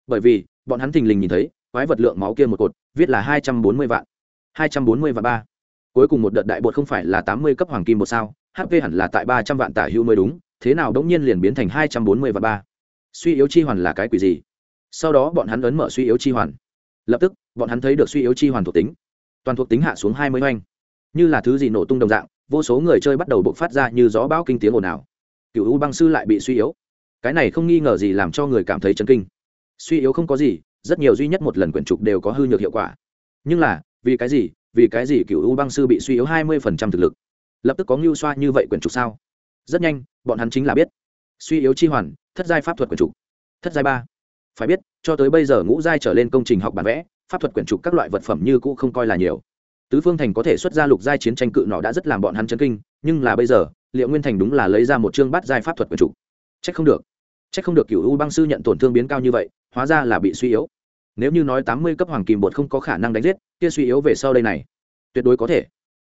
Bởi vì, bọn hắn thình lình nhìn thấy, quái vật lượng máu kia một cột, viết là hai trăm bốn mươi vạn. Hai trăm bốn mươi vạn ba cuối cùng một đợt đại bột không phải là tám mươi cấp hoàng kim một sao hp hẳn là tại ba trăm vạn tả hưu mới đúng, thế nào đống nhiên liền biến thành hai trăm bốn mươi vạn ba. Suy yếu chi hoàn là cái quỷ gì? Sau đó bọn hắn ấn mở suy yếu chi hoàn. Lập tức, bọn hắn thấy được suy yếu chi hoàn thuộc tính. Toàn thuộc tính hạ xuống hai mươi oanh. Như là thứ gì nổ tung đồng dạng, vô số người chơi bắt đầu bộc phát ra như gió bão kinh tiếng ồn ào. Cựu u băng sư lại bị suy yếu. Cái này không nghi ngờ gì làm cho người cảm thấy chấn kinh. Suy yếu không có gì, rất nhiều duy nhất một lần quyển trục đều có hư nhược hiệu quả. Nhưng là, vì cái gì vì cái gì cựu u băng sư bị suy yếu hai mươi phần trăm thực lực? Lập tức có ngưu xoa như vậy quyển trục sao? Rất nhanh, bọn hắn chính là biết. Suy yếu chi hoàn, thất giai pháp thuật quyển trục. Thất giai ba. Phải biết, cho tới bây giờ ngũ giai trở lên công trình học bản vẽ, pháp thuật quyển trục các loại vật phẩm như cũ không coi là nhiều. Tứ phương thành có thể xuất ra lục giai chiến tranh cự nọ đã rất làm bọn hắn chấn kinh, nhưng là bây giờ, liệu nguyên thành đúng là lấy ra một chương bát giai pháp thuật quyển trục. Trách không được. Trách không được cựu u băng sư nhận tổn thương biến cao như vậy, hóa ra là bị suy yếu nếu như nói tám mươi cấp hoàng kim bột không có khả năng đánh giết, kia suy yếu về sau đây này. Tuyệt đối có thể.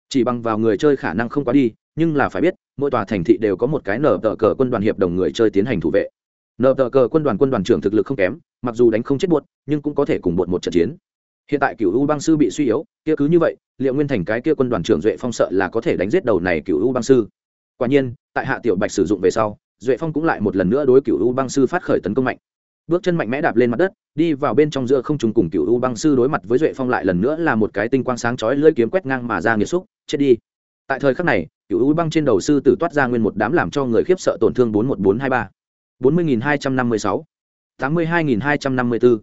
Chỉ bằng vào người chơi khả năng không quá đi, nhưng là phải biết, mỗi tòa thành thị đều có một cái nở tờ cờ quân đoàn hiệp đồng người chơi tiến hành thủ vệ. Nở tờ cờ quân đoàn quân đoàn trưởng thực lực không kém, mặc dù đánh không chết buột nhưng cũng có thể cùng buột một trận chiến. Hiện tại cựu u băng sư bị suy yếu, kia cứ như vậy, liệu nguyên thành cái kia quân đoàn trưởng duệ phong sợ là có thể đánh giết đầu này cựu u băng sư. Quả nhiên, tại hạ tiểu bạch sử dụng về sau, duệ phong cũng lại một lần nữa đối cựu u băng sư phát khởi tấn công mạnh bước chân mạnh mẽ đạp lên mặt đất, đi vào bên trong giữa không trùng cùng cựu u băng sư đối mặt với duệ phong lại lần nữa là một cái tinh quang sáng chói lưỡi kiếm quét ngang mà ra nghiệt xúc, chết đi. Tại thời khắc này, cựu u băng trên đầu sư tử toát ra nguyên một đám làm cho người khiếp sợ tổn thương bốn một bốn hai ba. bốn mươi nghìn hai trăm năm mươi sáu. tám mươi hai nghìn hai trăm năm mươi bốn.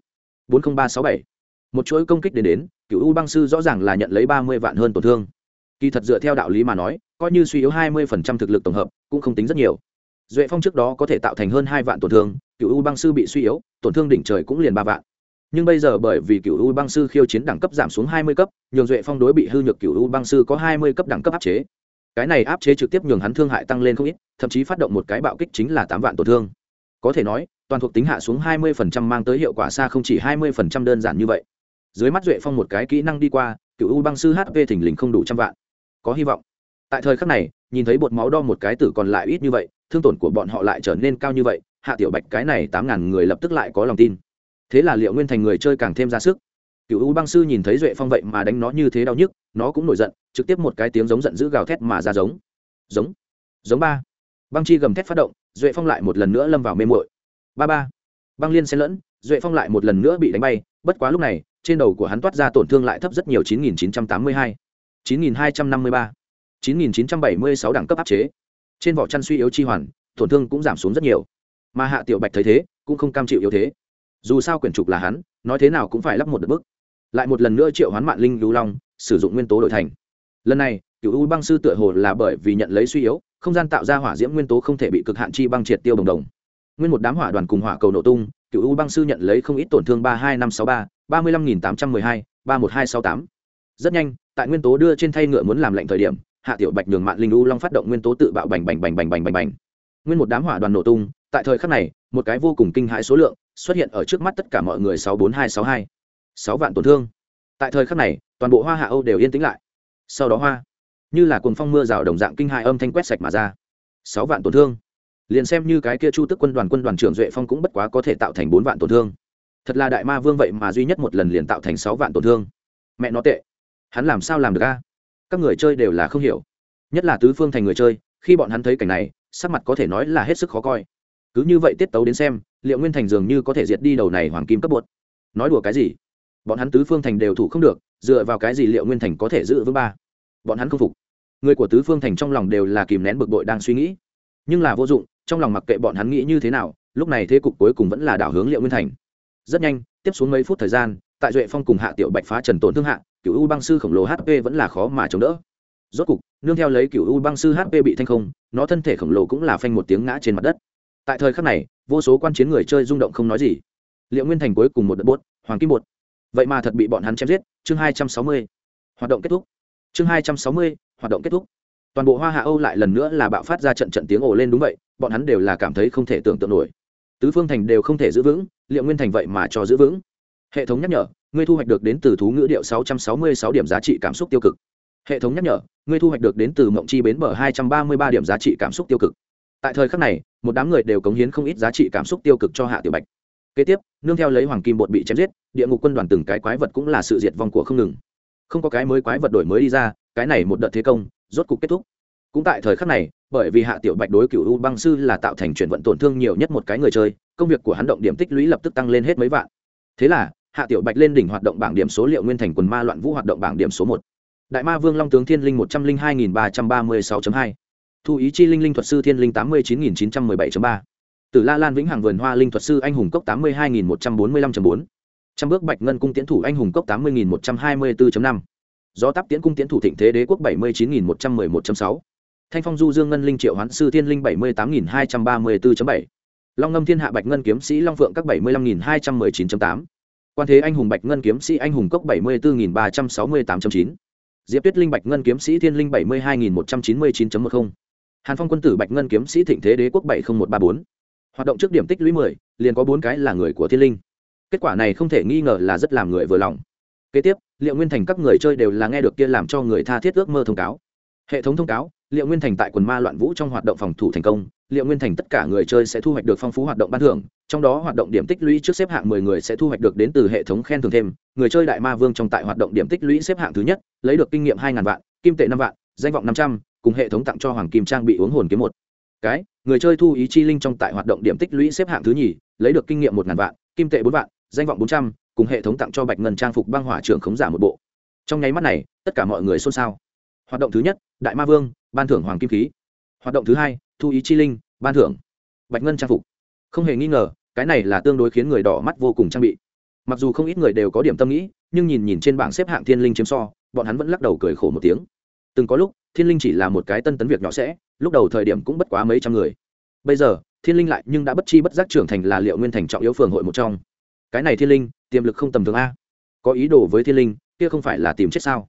bốn mươi ba sáu bảy. Một chuỗi công kích đến đến, cựu u băng sư rõ ràng là nhận lấy ba mươi vạn hơn tổn thương. Kỳ thật dựa theo đạo lý mà nói, coi như suy yếu hai mươi phần trăm thực lực tổng hợp, cũng không tính rất nhiều duệ phong trước đó có thể tạo thành hơn hai vạn tổn thương, cựu u băng sư bị suy yếu, tổn thương đỉnh trời cũng liền ba vạn. Nhưng bây giờ bởi vì cựu u băng sư khiêu chiến đẳng cấp giảm xuống hai mươi cấp, nhường duệ phong đối bị hư nhược cựu u băng sư có hai mươi cấp đẳng cấp áp chế. Cái này áp chế trực tiếp nhường hắn thương hại tăng lên không ít, thậm chí phát động một cái bạo kích chính là tám vạn tổn thương. Có thể nói, toàn thuộc tính hạ xuống hai mươi phần trăm mang tới hiệu quả xa không chỉ hai mươi phần trăm đơn giản như vậy. Dưới mắt duệ phong một cái kỹ năng đi qua, cựu u băng sư hp thình lình không đủ trăm vạn. Có hy vọng. Tại thời khắc này nhìn thấy bột máu đo một cái tử còn lại ít như vậy thương tổn của bọn họ lại trở nên cao như vậy hạ tiểu bạch cái này tám ngàn người lập tức lại có lòng tin. Thế là liệu nguyên thành người chơi càng thêm ra sức. Cựu u băng sư nhìn thấy duệ phong vậy mà đánh nó như thế đau nhức nó cũng nổi giận trực tiếp một cái tiếng giống giận dữ gào thét mà ra giống. Giống giống ba. Băng chi gầm thét phát động duệ phong lại một lần nữa lâm vào mê mội ba ba. Băng liên xen lẫn duệ phong lại một lần nữa bị đánh bay bất quá lúc này trên đầu của hắn toát ra tổn thương lại thấp rất nhiều 9982, 9253, 9976 đẳng cấp áp chế. Trên vỏ chăn suy yếu chi hoàn, tổn thương cũng giảm xuống rất nhiều. Mà hạ tiểu bạch thấy thế, cũng không cam chịu yếu thế. Dù sao quyển trục là hắn, nói thế nào cũng phải lắp một đợt bước. lại một lần nữa triệu hoán mạng linh, lưu long, sử dụng nguyên tố đổi thành. Lần này, Cửu u băng sư tựa hồ là bởi vì nhận lấy suy yếu, không gian tạo ra hỏa diễm nguyên tố không thể bị cực hạn chi băng triệt tiêu đồng đồng. Nguyên một đám hỏa đoàn cùng hỏa cầu nổ tung, Cửu u băng sư nhận lấy không ít tổn thương ba hai năm sáu ba ba mươi lăm nghìn tám trăm mười hai, ba một hai sáu tám. Rất nhanh, tại nguyên tố đưa trên thay ngựa muốn làm lệnh thời điểm hạ tiểu bạch nhường mạng linh u long phát động nguyên tố tự bạo bành bành bành bành bành bành bành. Nguyên một đám hỏa đoàn nổ tung, tại thời khắc này, một cái vô cùng kinh hãi số lượng xuất hiện ở trước mắt tất cả mọi người sáu bốn hai sáu hai. Sáu vạn tổn thương. Tại thời khắc này, toàn bộ hoa hạ âu đều yên tĩnh lại. Sau đó hoa, như là cồn phong mưa rào đồng dạng kinh hại âm thanh quét sạch mà ra. Sáu vạn tổn thương. Liền xem như cái kia chu tức quân đoàn quân đoàn trưởng duệ phong cũng bất quá có thể tạo thành bốn vạn tổn thương. Thật là đại ma vương vậy mà duy nhất một lần liền tạo thành sáu vạn tổn thương. Mẹ nó tệ. Hắn làm sao làm được a? Các người chơi đều là không hiểu. Nhất là tứ phương thành người chơi, khi bọn hắn thấy cảnh này, sắc mặt có thể nói là hết sức khó coi. Cứ như vậy tiết tấu đến xem, liệu nguyên thành dường như có thể diệt đi đầu này hoàng kim cấp bột. Nói đùa cái gì? Bọn hắn tứ phương thành đều thủ không được, dựa vào cái gì liệu nguyên thành có thể giữ vững ba? Bọn hắn không phục. Người của tứ phương thành trong lòng đều là kìm nén bực bội đang suy nghĩ. Nhưng là vô dụng, trong lòng mặc kệ bọn hắn nghĩ như thế nào, lúc này thế cục cuối cùng vẫn là đảo hướng liệu nguyên thành. Rất nhanh, tiếp xuống mấy phút thời gian, tại duệ phong cùng hạ tiểu bạch phá trần tổn thương hạ cựu u băng sư khổng lồ hp vẫn là khó mà chống đỡ. Rốt cục, nương theo lấy cựu u băng sư hp bị thanh không, nó thân thể khổng lồ cũng là phanh một tiếng ngã trên mặt đất. Tại thời khắc này, vô số quan chiến người chơi rung động không nói gì. Liệu nguyên thành cuối cùng một đợt bốt hoàng kim một. vậy mà thật bị bọn hắn chém giết. Chương hai trăm sáu mươi. Hoạt động kết thúc. Chương hai trăm sáu mươi, hoạt động kết thúc. Toàn bộ hoa hạ âu lại lần nữa là bạo phát ra trận trận tiếng ồ lên đúng vậy, bọn hắn đều là cảm thấy không thể tưởng tượng nổi. Tứ phương thành đều không thể giữ vững, liệu nguyên thành vậy mà cho giữ vững. Hệ thống nhắc nhở ngươi thu hoạch được đến từ thú ngữ điệu 666 điểm giá trị cảm xúc tiêu cực. Hệ thống nhắc nhở, ngươi thu hoạch được đến từ mộng chi bến bờ 233 điểm giá trị cảm xúc tiêu cực. Tại thời khắc này, một đám người đều cống hiến không ít giá trị cảm xúc tiêu cực cho hạ tiểu bạch. Kế tiếp, nương theo lấy hoàng kim bột bị chém giết, địa ngục quân đoàn từng cái quái vật cũng là sự diệt vong của không ngừng. Không có cái mới quái vật đổi mới đi ra, cái này một đợt thế công, rốt cục kết thúc. Cũng tại thời khắc này, bởi vì hạ tiểu bạch đối cựu u băng sư là tạo thành chuyển vận tổn thương nhiều nhất một cái người chơi, công việc của hắn động điểm tích lũy lập tức tăng lên hết mấy vạn. Thế là hạ tiểu bạch lên đỉnh hoạt động bảng điểm số liệu nguyên thành quần ma loạn vũ hoạt động bảng điểm số một. Đại ma vương long tướng thiên linh một trăm linh hai nghìn ba trăm ba mươi sáu hai. Thu ý chi linh linh thuật sư thiên linh tám mươi chín nghìn chín trăm mười bảy ba. Từ la lan vĩnh hằng vườn hoa linh thuật sư anh hùng cốc tám mươi hai nghìn một trăm bốn mươi lăm bốn. Trăm bước bạch ngân cung tiến thủ anh hùng cốc tám mươi nghìn một trăm hai mươi bốn năm. Gió tắp tiến cung tiến thủ thịnh thế đế quốc bảy mươi chín nghìn một trăm mười một sáu. Thanh phong du dương ngân linh triệu hoán sư thiên linh bảy mươi tám nghìn hai trăm ba mươi bốn bảy. Long ngâm thiên hạ bạch ngân kiếm sĩ long phượng các bảy mươi lăm nghìn hai trăm mười chín tám quan thế anh hùng bạch ngân kiếm sĩ anh hùng cốc bảy mươi bốn nghìn ba trăm sáu mươi tám chín. Diệp tuyết linh bạch ngân kiếm sĩ thiên linh bảy mươi hai nghìn một trăm chín mươi chín một mươi hàn phong quân tử bạch ngân kiếm sĩ thịnh thế đế quốc bảy nghìn một ba bốn. Hoạt động trước điểm tích lũy mười, liền có bốn cái là người của thiên linh. Kết quả này không thể nghi ngờ là rất làm người vừa lòng. Kế tiếp, liệu nguyên thành các người chơi đều là nghe được kia làm cho người tha thiết ước mơ thông cáo hệ thống thông cáo, liệu nguyên thành tại quần ma loạn vũ trong hoạt động phòng thủ thành công, liệu nguyên thành tất cả người chơi sẽ thu hoạch được phong phú hoạt động ban thưởng, trong đó hoạt động điểm tích lũy trước xếp hạng mười người sẽ thu hoạch được đến từ hệ thống khen thưởng thêm. Người chơi đại ma vương trong tại hoạt động điểm tích lũy xếp hạng thứ nhất, lấy được kinh nghiệm hai ngàn vạn, kim tệ năm vạn, danh vọng năm trăm, cùng hệ thống tặng cho hoàng kim trang bị uống hồn kiếm một. Cái, người chơi thu ý chi linh trong tại hoạt động điểm tích lũy xếp hạng thứ nhì, lấy được kinh nghiệm một ngàn vạn, kim tệ bốn vạn, danh vọng bốn trăm, cùng hệ thống tặng cho bạch ngân trang phục băng hỏa trưởng khống giả một bộ. Trong nháy mắt này, tất cả mọi người xôn xao. Hoạt động thứ nhất đại ma vương, ban thưởng hoàng kim khí. Hoạt động thứ hai, thu ý chi linh, ban thưởng. Bạch ngân trang phục. Không hề nghi ngờ, cái này là tương đối khiến người đỏ mắt vô cùng trang bị. Mặc dù không ít người đều có điểm tâm nghĩ, nhưng nhìn nhìn trên bảng xếp hạng thiên linh chiếm so, bọn hắn vẫn lắc đầu cười khổ một tiếng. Từng có lúc, thiên linh chỉ là một cái tân tấn việc nhỏ sẽ, lúc đầu thời điểm cũng bất quá mấy trăm người. Bây giờ, thiên linh lại nhưng đã bất chi bất giác trưởng thành là liệu nguyên thành trọng yếu phường hội một trong. Cái này thiên linh, tiềm lực không tầm thường a. Có ý đồ với thiên linh, kia không phải là tìm chết sao?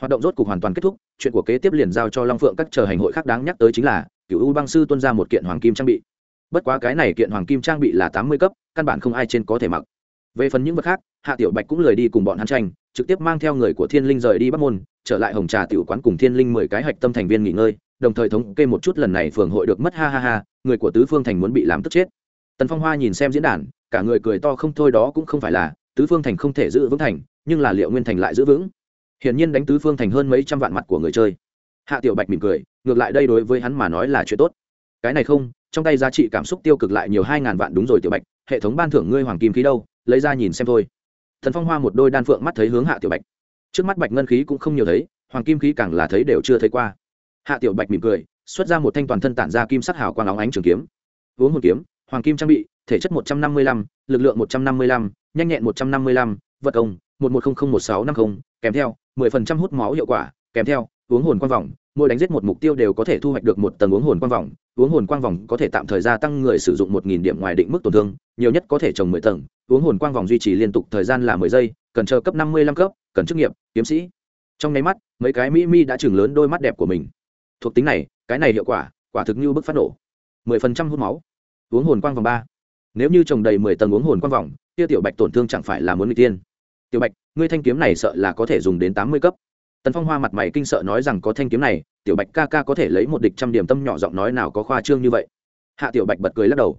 Hoạt động rốt cục hoàn toàn kết thúc chuyện của kế tiếp liền giao cho long phượng các chờ hành hội khác đáng nhắc tới chính là cựu u băng sư tuân ra một kiện hoàng kim trang bị. Bất quá cái này kiện hoàng kim trang bị là tám mươi cấp, căn bản không ai trên có thể mặc. Về phần những vật khác, hạ tiểu bạch cũng lười đi cùng bọn hắn tranh, trực tiếp mang theo người của thiên linh rời đi bắc môn, trở lại hồng trà tiểu quán cùng thiên linh mười cái hạch tâm thành viên nghỉ ngơi, đồng thời thống kê một chút lần này phường hội được mất ha ha ha, người của tứ phương thành muốn bị làm tức chết. Tần phong hoa nhìn xem diễn đàn, cả người cười to không thôi đó cũng không phải là, tứ phương thành không thể giữ vững thành, nhưng là liệu nguyên thành lại giữ vững hiển nhiên đánh tứ phương thành hơn mấy trăm vạn mặt của người chơi. Hạ tiểu bạch mỉm cười, ngược lại đây đối với hắn mà nói là chuyện tốt. Cái này không, trong tay giá trị cảm xúc tiêu cực lại nhiều hai ngàn vạn đúng rồi tiểu bạch, hệ thống ban thưởng ngươi hoàng kim khí đâu, lấy ra nhìn xem thôi. Thần phong hoa một đôi đan phượng mắt thấy hướng hạ tiểu bạch. Trước mắt bạch ngân khí cũng không nhiều thấy, hoàng kim khí càng là thấy đều chưa thấy qua. Hạ tiểu bạch mỉm cười, xuất ra một thanh toàn thân tản ra kim sắc hào quang óng ánh trường kiếm. Uống hồn kiếm, hoàng kim trang bị, thể chất một trăm năm mươi lăm, lực lượng một trăm năm mươi lăm, nhanh nhẹn một trăm năm mươi lăm, vật công, một một không một sáu năm không, kèm theo mười phần trăm hút máu hiệu quả, kèm theo, uống hồn quang vòng, mỗi đánh giết một mục tiêu đều có thể thu hoạch được một tầng uống hồn quang vòng, uống hồn quang vòng có thể tạm thời gia tăng người sử dụng một nghìn điểm ngoài định mức tổn thương, nhiều nhất có thể trồng mười tầng, uống hồn quang vòng duy trì liên tục thời gian là mười giây, cần chờ cấp năm mươi lăm cấp, cần chức nghiệp, kiếm sĩ. Trong nháy mắt, mấy cái mỹ mi đã chừng lớn đôi mắt đẹp của mình. Thuộc tính này, cái này hiệu quả quả thực như bức phát nổ. mười phần trăm hút máu. Uống hồn quang vòng ba. Nếu như trồng đầy mười tầng uống hồn quang vòng, kia tiểu bạch tổn thương chẳng phải là muốn người tiên tiểu bạch, ngươi thanh kiếm này sợ là có thể dùng đến tám mươi cấp. Tần phong hoa mặt mày kinh sợ nói rằng có thanh kiếm này, tiểu bạch ca ca có thể lấy một địch trăm điểm tâm nhỏ giọng nói nào có khoa trương như vậy. Hạ tiểu bạch bật cười lắc đầu.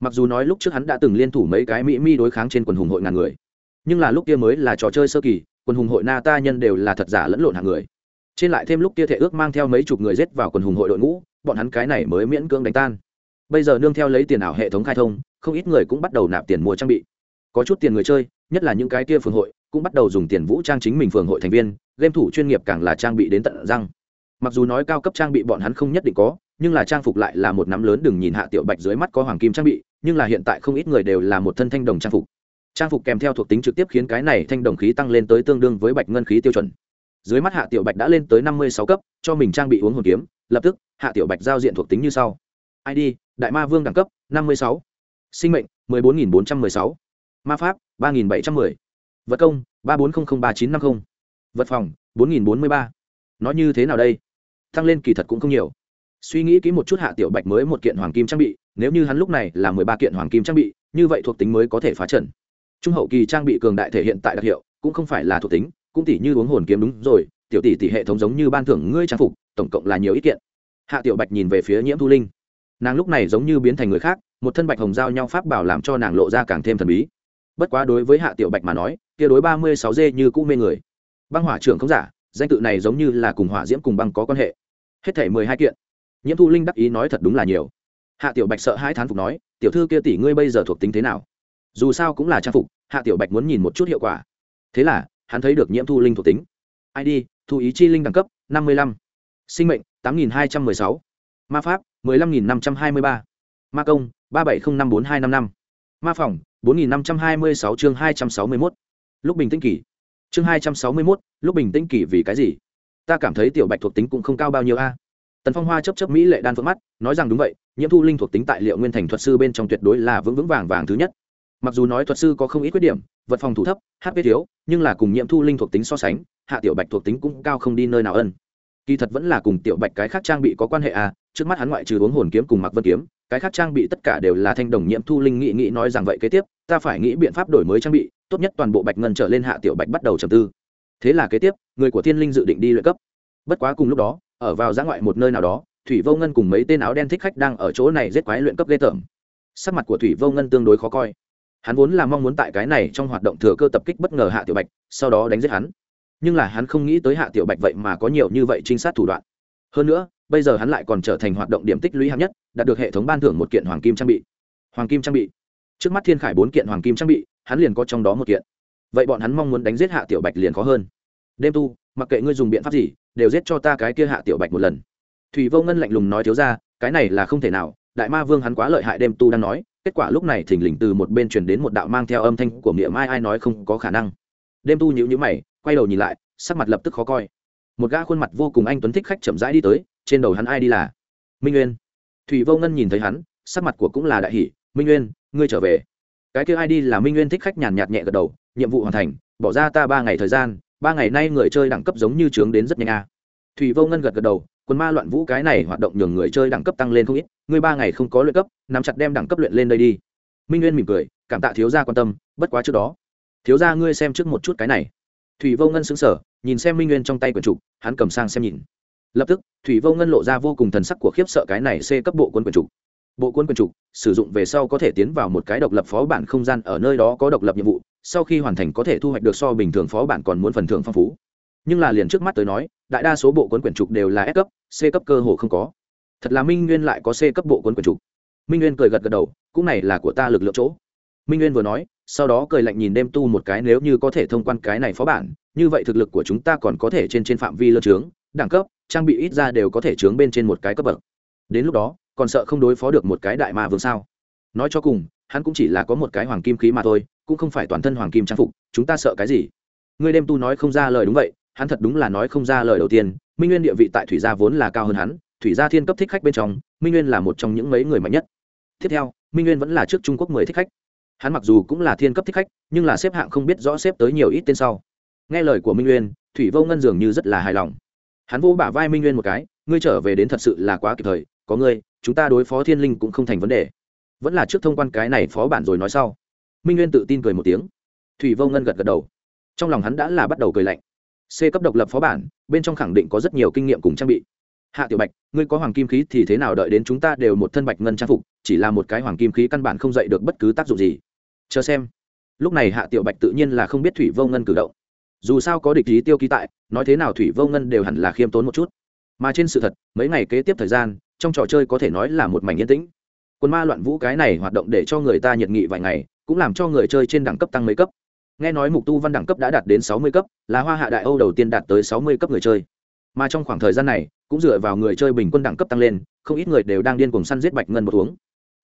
Mặc dù nói lúc trước hắn đã từng liên thủ mấy cái mỹ mi đối kháng trên quần hùng hội ngàn người, nhưng là lúc kia mới là trò chơi sơ kỳ, quần hùng hội na ta nhân đều là thật giả lẫn lộn hàng người. Trên lại thêm lúc kia thể ước mang theo mấy chục người rết vào quần hùng hội đội ngũ, bọn hắn cái này mới miễn cưỡng đánh tan. Bây giờ nương theo lấy tiền ảo hệ thống khai thông, không ít người cũng bắt đầu nạp tiền mua trang bị có chút tiền người chơi, nhất là những cái kia phường hội, cũng bắt đầu dùng tiền vũ trang chính mình phường hội thành viên, game thủ chuyên nghiệp càng là trang bị đến tận răng. Mặc dù nói cao cấp trang bị bọn hắn không nhất định có, nhưng là trang phục lại là một nắm lớn đừng nhìn hạ tiểu bạch dưới mắt có hoàng kim trang bị, nhưng là hiện tại không ít người đều là một thân thanh đồng trang phục. Trang phục kèm theo thuộc tính trực tiếp khiến cái này thanh đồng khí tăng lên tới tương đương với bạch ngân khí tiêu chuẩn. Dưới mắt hạ tiểu bạch đã lên tới năm mươi sáu cấp, cho mình trang bị uống hồn kiếm, lập tức, hạ tiểu bạch giao diện thuộc tính như sau. Id đại ma vương đẳng cấp, năm mươi sáu. Sinh mệnh, mười bốn nghìn bốn trăm mười sáu ma pháp, ba nghìn bảy trăm mười. Vật công, ba bốn không không ba chín năm mươi vật phòng, bốn nghìn bốn mươi ba. Nói như thế nào đây? Tăng lên kỳ thật cũng không nhiều. Suy nghĩ kỹ một chút hạ tiểu bạch mới một kiện hoàng kim trang bị, nếu như hắn lúc này là mười ba kiện hoàng kim trang bị, như vậy thuộc tính mới có thể phá trần trung hậu kỳ trang bị cường đại thể hiện tại đặc hiệu, cũng không phải là thuộc tính, cũng tỷ như uống hồn kiếm đúng rồi, tiểu tỷ tỷ hệ thống giống như ban thưởng ngươi trang phục, tổng cộng là nhiều ít kiện. Hạ tiểu bạch nhìn về phía nhiễm thu linh. Nàng lúc này giống như biến thành người khác, một thân bạch hồng giao nhau pháp bảo làm cho nàng lộ ra càng thêm thần bí bất quá đối với hạ tiểu bạch mà nói, kia đối ba mươi sáu dê như cũ mê người. Băng hỏa trưởng không giả, danh tự này giống như là cùng hỏa diễm cùng băng có quan hệ. Hết thể mười hai kiện. Nhiễm thu linh đắc ý nói thật đúng là nhiều. Hạ tiểu bạch sợ hai thán phục nói, tiểu thư kia tỷ ngươi bây giờ thuộc tính thế nào? Dù sao cũng là trang phục, hạ tiểu bạch muốn nhìn một chút hiệu quả. Thế là, hắn thấy được nhiễm thu linh thuộc tính. Id thu ý chi linh đẳng cấp, năm mươi lăm. Sinh mệnh, tám nghìn hai trăm m ư ơ i sáu. Ma pháp, mười lăm nghìn năm trăm hai mươi ba. Ma công, ba bảy không năm bốn hai năm năm ma phòng, bốn nghìn năm trăm hai mươi sáu chương hai trăm sáu mươi mốt. Lúc bình tĩnh kỳ. Chương hai trăm sáu mươi mốt, lúc bình tĩnh kỳ vì cái gì? Ta cảm thấy tiểu bạch thuộc tính cũng không cao bao nhiêu a. Tần phong hoa chấp chấp mỹ lệ đan phượng mắt, nói rằng đúng vậy, nhiễm thu linh thuộc tính tại liệu nguyên thành thuật sư bên trong tuyệt đối là vững vững vàng vàng thứ nhất. Mặc dù nói thuật sư có không ít khuyết điểm, vật phòng thủ thấp hp thiếu nhưng là cùng nhiễm thu linh thuộc tính so sánh, hạ tiểu bạch thuộc tính cũng cao không đi nơi nào ân. Kỳ thật vẫn là cùng tiểu bạch cái khác trang bị có quan hệ à trước mắt hắn ngoại trừ uống hồn kiếm cùng mặc vân kiếm cái khác trang bị tất cả đều là thanh đồng nhiễm thu linh nghị nghĩ nói rằng vậy kế tiếp, ta phải nghĩ biện pháp đổi mới trang bị, tốt nhất toàn bộ bạch ngân trở lên hạ tiểu bạch bắt đầu trầm tư. Thế là kế tiếp, người của thiên linh dự định đi luyện cấp. Bất quá cùng lúc đó, ở vào giã ngoại một nơi nào đó, thủy vô ngân cùng mấy tên áo đen thích khách đang ở chỗ này giết quái luyện cấp ghê tởm. Sắc mặt của thủy vô ngân tương đối khó coi. Hắn vốn là mong muốn tại cái này trong hoạt động thừa cơ tập kích bất ngờ hạ tiểu bạch, sau đó đánh giết hắn. Nhưng là hắn không nghĩ tới hạ tiểu bạch vậy mà có nhiều như vậy trinh sát thủ đoạn. Hơn nữa, bây giờ hắn lại còn trở thành hoạt động điểm tích lũy hạng nhất đạt được hệ thống ban thưởng một kiện hoàng kim trang bị. Hoàng kim trang bị? Trước mắt thiên khải bốn kiện hoàng kim trang bị, hắn liền có trong đó một kiện. Vậy bọn hắn mong muốn đánh giết hạ tiểu bạch liền khó hơn. Đêm tu, mặc kệ ngươi dùng biện pháp gì, đều giết cho ta cái kia hạ tiểu bạch một lần. Thủy vô ngân lạnh lùng nói thiếu ra, cái này là không thể nào, đại ma vương hắn quá lợi hại đêm tu đang nói, kết quả lúc này thình lình từ một bên truyền đến một đạo mang theo âm thanh của miệng mai ai nói không có khả năng. Đêm tu nhữ nhữ mày, quay đầu nhìn lại, sắc mặt lập tức khó coi. Một gã khuôn mặt vô cùng anh tuấn thích khách chậm rãi đi tới, trên đầu hắn ai đi là? Minh nguyên thủy vô ngân nhìn thấy hắn, sắc mặt của cũng là đại hỷ minh nguyên, ngươi trở về. Cái kia ai đi là minh nguyên thích khách nhàn nhạt nhẹ gật đầu, nhiệm vụ hoàn thành, bỏ ra ta ba ngày thời gian, ba ngày nay người chơi đẳng cấp giống như trướng đến rất nhanh a. À. thủy vô ngân gật gật đầu, quân ma loạn vũ cái này hoạt động nhường người chơi đẳng cấp tăng lên không ít, ngươi ba ngày không có luyện cấp, nắm chặt đem đẳng cấp luyện lên đây đi. Minh nguyên mỉm cười, cảm tạ thiếu gia quan tâm, bất quá trước đó, thiếu gia ngươi xem trước một chút cái này. Thủy vô ngân xứng sở nhìn xem minh nguyên trong tay quyển trục, hắn cầm sang xem nhìn lập tức, thủy vô ngân lộ ra vô cùng thần sắc của khiếp sợ cái này c cấp bộ quân quyền trục bộ quân quyền trục sử dụng về sau có thể tiến vào một cái độc lập phó bản không gian ở nơi đó có độc lập nhiệm vụ, sau khi hoàn thành có thể thu hoạch được so bình thường phó bản còn muốn phần thưởng phong phú. Nhưng là liền trước mắt tới nói, đại đa số bộ quân quyển trục đều là S cấp, C cấp cơ hồ không có. Thật là minh nguyên lại có C cấp bộ quân quyển trục minh nguyên cười gật gật đầu, cũng này là của ta lực lượng chỗ. Minh nguyên vừa nói, sau đó cười lạnh nhìn đêm tu một cái nếu như có thể thông quan cái này phó bản, như vậy thực lực của chúng ta còn có thể trên trên phạm vi lơ trướng đẳng cấp trang bị ít ra đều có thể trướng bên trên một cái cấp bậc. Đến lúc đó, còn sợ không đối phó được một cái đại ma vương sao? Nói cho cùng, hắn cũng chỉ là có một cái hoàng kim khí mà thôi, cũng không phải toàn thân hoàng kim trang phục, chúng ta sợ cái gì? Ngươi đêm tu nói không ra lời đúng vậy, hắn thật đúng là nói không ra lời đầu tiên. Minh nguyên địa vị tại thủy gia vốn là cao hơn hắn, thủy gia thiên cấp thích khách bên trong, minh nguyên là một trong những mấy người mạnh nhất. Tiếp theo, minh nguyên vẫn là trước trung quốc mười thích khách. Hắn mặc dù cũng là thiên cấp thích khách, nhưng là xếp hạng không biết rõ xếp tới nhiều ít tên sau. Nghe lời của minh nguyên, thủy vô ngân dường như rất là hài lòng hắn vô bả vai minh nguyên một cái, ngươi trở về đến thật sự là quá kịp thời, có ngươi, chúng ta đối phó thiên linh cũng không thành vấn đề. Vẫn là trước thông quan cái này phó bản rồi nói sau. Minh nguyên tự tin cười một tiếng. Thủy vô ngân gật gật đầu. Trong lòng hắn đã là bắt đầu cười lạnh. C cấp độc lập phó bản, bên trong khẳng định có rất nhiều kinh nghiệm cùng trang bị. Hạ tiểu bạch, ngươi có hoàng kim khí thì thế nào đợi đến chúng ta đều một thân bạch ngân trang phục, chỉ là một cái hoàng kim khí căn bản không dạy được bất cứ tác dụng gì. Chờ xem. Lúc này hạ tiểu bạch tự nhiên là không biết thủy vô ngân cử động dù sao có địch ý tiêu ký tại, nói thế nào thủy vô ngân đều hẳn là khiêm tốn một chút. Mà trên sự thật, mấy ngày kế tiếp thời gian, trong trò chơi có thể nói là một mảnh yên tĩnh. Quân ma loạn vũ cái này hoạt động để cho người ta nhiệt nghị vài ngày, cũng làm cho người chơi trên đẳng cấp tăng mấy cấp. Nghe nói mục tu văn đẳng cấp đã đạt đến sáu mươi cấp, là hoa hạ đại âu đầu tiên đạt tới sáu mươi cấp người chơi. Mà trong khoảng thời gian này, cũng dựa vào người chơi bình quân đẳng cấp tăng lên, không ít người đều đang điên cùng săn giết bạch ngân một uống.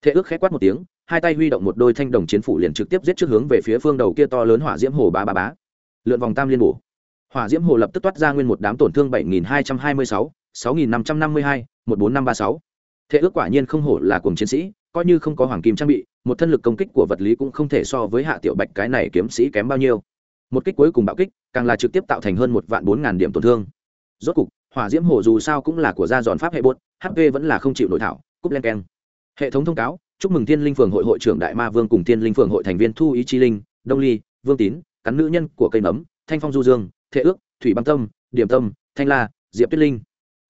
Thế ước khẽ quát một tiếng, hai tay huy động một đôi thanh đồng chiến phủ liền trực tiếp giết trước hướng về phía phương đầu kia to lớn hỏa diễm hồ ba ba bá lượn vòng tam liên bổ. Hỏa diễm hồ lập tức toát ra nguyên một đám tổn thương bảy nghìn hai trăm hai mươi sáu sáu nghìn năm trăm năm mươi hai, một bốn năm ba sáu. Thế ước quả nhiên không hổ là cùng chiến sĩ, coi như không có hoàng kim trang bị, một thân lực công kích của vật lý cũng không thể so với hạ tiểu bạch cái này kiếm sĩ kém bao nhiêu. Một kích cuối cùng bạo kích, càng là trực tiếp tạo thành hơn một vạn bốn ngàn điểm tổn thương. Rốt cục, hỏa diễm hồ dù sao cũng là của gia giòn pháp hệ bột hp vẫn là không chịu nổi thảo, cúp len keng. Hệ thống thông cáo, chúc mừng thiên linh phường hội hội trưởng đại ma vương cùng thiên linh phường hội thành viên thu ý chi linh, đông ly, vương tín cắn nữ nhân của cây nấm, thanh phong du dương, thệ ước, thủy băng tâm, điểm tâm, thanh la, diệp tuyết linh.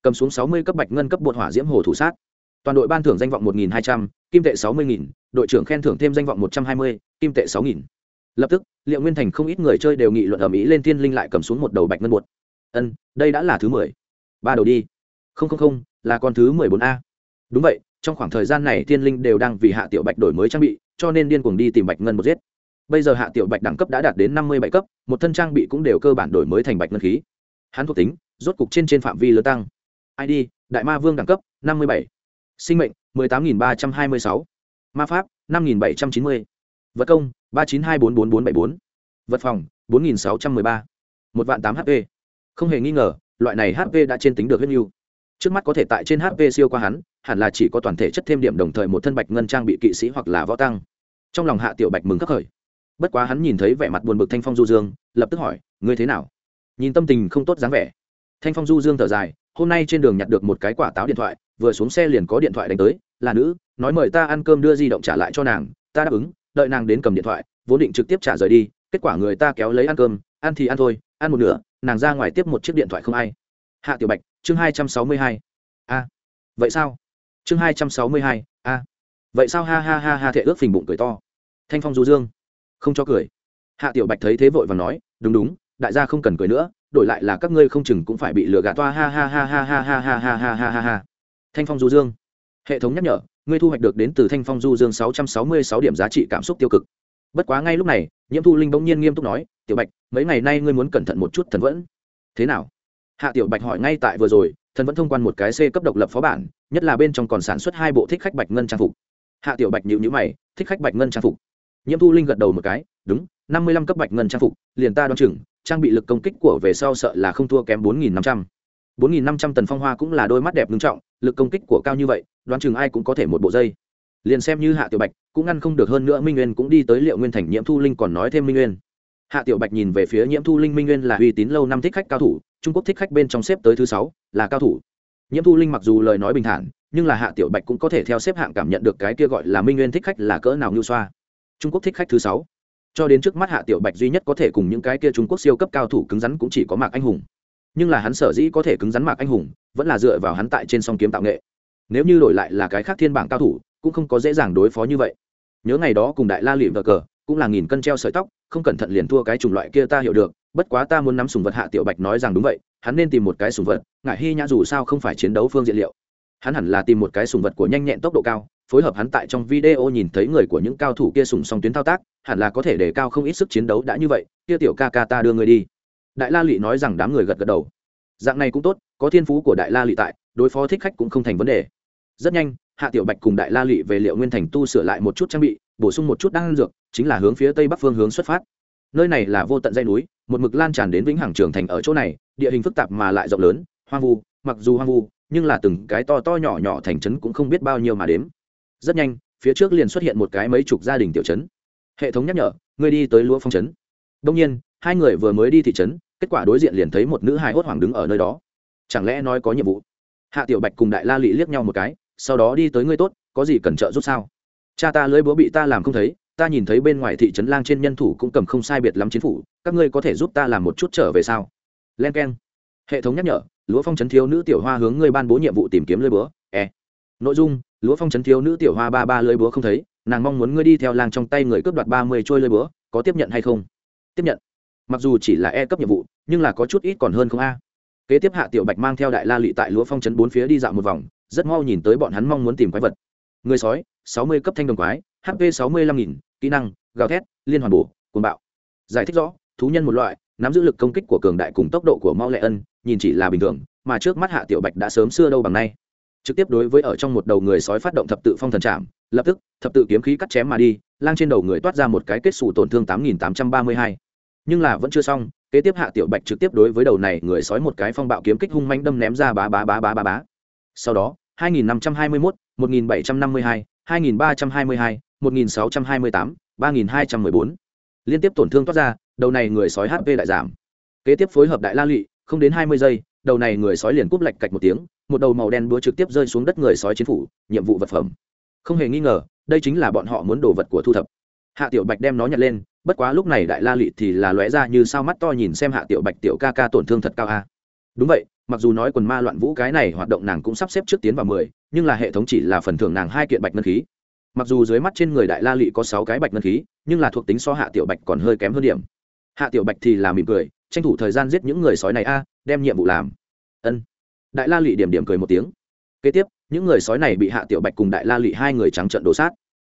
Cầm xuống sáu mươi cấp bạch ngân cấp bột hỏa diễm hồ thủ sát. Toàn đội ban thưởng danh vọng một nghìn hai trăm, kim tệ sáu mươi nghìn, đội trưởng khen thưởng thêm danh vọng một trăm hai mươi, kim tệ sáu nghìn. Lập tức, liệu nguyên thành không ít người chơi đều nghị luận ở mỹ lên thiên linh lại cầm xuống một đầu bạch ngân bột. Ân, đây đã là thứ mười. Ba đầu đi. Không không không, là con thứ mười bốn a. Đúng vậy, trong khoảng thời gian này thiên linh đều đang vì hạ tiểu bạch đổi mới trang bị, cho nên điên cuồng đi tìm bạch ngân một giết bây giờ hạ tiểu bạch đẳng cấp đã đạt đến năm mươi bảy cấp, một thân trang bị cũng đều cơ bản đổi mới thành bạch ngân khí. Hắn thuộc tính, rốt cục trên trên phạm vi lớn tăng. Id đại ma vương đẳng cấp, năm mươi bảy. Sinh mệnh, mười tám nghìn ba trăm hai mươi sáu. Ma pháp, năm nghìn bảy trăm chín mươi. Vật công, ba chín hai bốn bốn bốn bảy bốn. Vật phòng, bốn nghìn sáu trăm mười ba. Một vạn tám hp không hề nghi ngờ, loại này hp đã trên tính được huyết nhu. Trước mắt có thể tại trên hp siêu qua hắn, hẳn là chỉ có toàn thể chất thêm điểm đồng thời một thân bạch ngân trang bị kỵ sĩ hoặc là võ tăng. Trong lòng hạ tiểu bạch mừng khắc khởi bất quá hắn nhìn thấy vẻ mặt buồn bực thanh phong du dương, lập tức hỏi, ngươi thế nào? Nhìn tâm tình không tốt dáng vẻ, thanh phong du dương thở dài, hôm nay trên đường nhặt được một cái quả táo điện thoại, vừa xuống xe liền có điện thoại đánh tới, là nữ, nói mời ta ăn cơm đưa di động trả lại cho nàng, ta đáp ứng, đợi nàng đến cầm điện thoại, vốn định trực tiếp trả rời đi, kết quả người ta kéo lấy ăn cơm, ăn thì ăn thôi, ăn một nửa, nàng ra ngoài tiếp một chiếc điện thoại không ai. Hạ tiểu bạch, chương hai trăm sáu mươi hai. A. Vậy sao? Chương hai trăm sáu mươi hai, a. Vậy sao? Ha ha ha ha, thệ ước phình bụng cười to. Thanh phong du dương không cho cười hạ tiểu bạch thấy thế vội và nói đúng đúng đại gia không cần cười nữa đổi lại là các ngươi không chừng cũng phải bị lừa gạt toa ha ha ha ha ha ha ha ha ha ha ha ha thanh phong du dương hệ thống nhắc nhở ngươi thu hoạch được đến từ thanh phong du dương sáu trăm sáu mươi sáu điểm giá trị cảm xúc tiêu cực bất quá ngay lúc này nhiễm thu linh bỗng nhiên nghiêm túc nói tiểu bạch mấy ngày nay ngươi muốn cẩn thận một chút thần vẫn thế nào hạ tiểu bạch hỏi ngay tại vừa rồi thần vẫn thông quan một cái c cấp độc lập phó bản nhất là bên trong còn sản xuất hai bộ thích khách bạch ngân trang phục hạ tiểu bạch nhịu nhữ mày thích khách bạch ngân trang phục nhiễm thu linh gật đầu một cái, đúng, năm mươi lăm cấp bạch ngân trang phục, liền ta đ o á n chừng, trang bị lực công kích của về sau sợ là không thua kém bốn nghìn năm trăm. bốn nghìn năm trăm tần phong hoa cũng là đôi mắt đẹp ngưng trọng, lực công kích của cao như vậy, đoán chừng ai cũng có thể một bộ dây. Liền xem như hạ tiểu bạch, cũng ngăn không được hơn nữa minh nguyên cũng đi tới liệu nguyên thành nhiễm thu linh còn nói thêm minh nguyên. Hạ tiểu bạch nhìn về phía nhiễm thu linh, minh nguyên là uy tín lâu năm thích khách cao thủ, trung quốc thích khách bên trong xếp tới thứ sáu, là cao thủ. Nhiễm thu linh mặc dù lời nói bình thản, nhưng là hạ tiểu bạch cũng có thể theo xếp hạng cảm nhận được cái kia gọi là minh nguyên thích khách là cỡ nào ngưu xoa trung quốc thích khách thứ sáu. Cho đến trước mắt hạ tiểu bạch duy nhất có thể cùng những cái kia trung quốc siêu cấp cao thủ cứng rắn cũng chỉ có mạc anh hùng. Nhưng là hắn sở dĩ có thể cứng rắn mạc anh hùng, vẫn là dựa vào hắn tại trên song kiếm tạo nghệ. Nếu như đổi lại là cái khác thiên bảng cao thủ, cũng không có dễ dàng đối phó như vậy. Nhớ ngày đó cùng đại la lụy vờ cờ, cũng là nghìn cân treo sợi tóc, không cẩn thận liền thua cái chủng loại kia ta hiểu được, bất quá ta muốn nắm sùng vật hạ tiểu bạch nói rằng đúng vậy, hắn nên tìm một cái sùng vật ngại hy nhã dù sao không phải chiến đấu phương diện liệu. Hắn hẳn là tìm một cái sùng vật của nhanh nhẹn tốc độ cao phối hợp hắn tại trong video nhìn thấy người của những cao thủ kia sùng song tuyến thao tác, hẳn là có thể để cao không ít sức chiến đấu đã như vậy, kia tiểu ca ca ta đưa người đi. Đại la lụy nói rằng đám người gật gật đầu. Dạng này cũng tốt, có thiên phú của đại la lụy tại, đối phó thích khách cũng không thành vấn đề. Rất nhanh, hạ tiểu bạch cùng đại la lụy về liệu nguyên thành tu sửa lại một chút trang bị, bổ sung một chút đan dược, chính là hướng phía tây bắc phương hướng xuất phát. Nơi này là vô tận dây núi, một mực lan tràn đến vĩnh hằng trường thành ở chỗ này, địa hình phức tạp mà lại rộng lớn, hoang vu, mặc dù hoang vu, nhưng là từng cái to to nhỏ nhỏ thành trấn cũng không biết bao nhiêu mà đếm rất nhanh, phía trước liền xuất hiện một cái mấy chục gia đình tiểu trấn. Hệ thống nhắc nhở, ngươi đi tới lúa phong trấn. Đông nhiên, hai người vừa mới đi thị trấn, kết quả đối diện liền thấy một nữ hài hốt hoảng đứng ở nơi đó. Chẳng lẽ nói có nhiệm vụ? Hạ tiểu bạch cùng đại la lị liếc nhau một cái, sau đó đi tới ngươi tốt, có gì cần trợ giúp sao? Cha ta lưỡi búa bị ta làm không thấy, ta nhìn thấy bên ngoài thị trấn lang trên nhân thủ cũng cầm không sai biệt lắm chính phủ, các ngươi có thể giúp ta làm một chút trở về sao? Len k e n hệ thống nhắc nhở lúa phong trấn thiếu nữ tiểu hoa hướng ngươi ban bố nhiệm vụ tìm kiếm lưỡi búa e. Nội dung lúa phong trấn thiếu nữ tiểu hoa ba ba lưỡi búa không thấy, nàng mong muốn ngươi đi theo làng trong tay người cướp đoạt ba mươi trôi lưỡi búa, có tiếp nhận hay không? Tiếp nhận. Mặc dù chỉ là e cấp nhiệm vụ, nhưng là có chút ít còn hơn không a. Kế tiếp hạ tiểu bạch mang theo đại la lị tại lúa phong trấn bốn phía đi dạo một vòng, rất mau nhìn tới bọn hắn mong muốn tìm quái vật. Người sói, sáu mươi cấp thanh đồng quái hp sáu mươi lăm nghìn, kỹ năng, gào thét, liên hoàn bổ, cuồng bạo. Giải thích rõ, thú nhân một loại, nắm giữ lực công kích của cường đại cùng tốc độ của mau lệ ân, nhìn chỉ là bình thường, mà trước mắt hạ tiểu bạch đã sớm xưa đâu bằng nay trực tiếp đối với ở trong một đầu người sói phát động thập tự phong thần trạm lập tức thập tự kiếm khí cắt chém mà đi lang trên đầu người toát ra một cái kết xù tổn thương tám nghìn tám trăm ba mươi hai. Nhưng là vẫn chưa xong kế tiếp hạ tiểu bạch trực tiếp đối với đầu này người sói một cái phong bạo kiếm kích hung manh đâm ném ra bá bá bá bá bá bá. Sau đó 2521, 1752, 2322, 1628, 3214. liên tiếp tổn thương toát ra đầu này người sói hp đại giảm. Kế tiếp phối hợp đại la lụy không đến hai mươi giây đầu này người sói liền cúp lạch cạch một tiếng một đầu màu đen búa trực tiếp rơi xuống đất người sói chiến phủ, nhiệm vụ vật phẩm. Không hề nghi ngờ, đây chính là bọn họ muốn đồ vật của thu thập. Hạ tiểu bạch đem nó nhặt lên, bất quá lúc này đại la lị thì là lóe ra như sao mắt to nhìn xem hạ tiểu bạch tiểu ca ca tổn thương thật cao a. Đúng vậy, mặc dù nói quần ma loạn vũ cái này hoạt động nàng cũng sắp xếp trước tiến vào mười, nhưng là hệ thống chỉ là phần thưởng nàng hai kiện bạch ngân khí. Mặc dù dưới mắt trên người đại la lị có sáu cái bạch ngân khí, nhưng là thuộc tính so hạ tiểu bạch còn hơi kém hơn điểm. Hạ tiểu bạch thì là mỉm cười, tranh thủ thời gian giết những người sói này a, đem nhiệm vụ làm. Ân đại la lị điểm điểm cười một tiếng. Kế tiếp những người sói này bị hạ tiểu bạch cùng đại la lị hai người trắng trận đổ sát.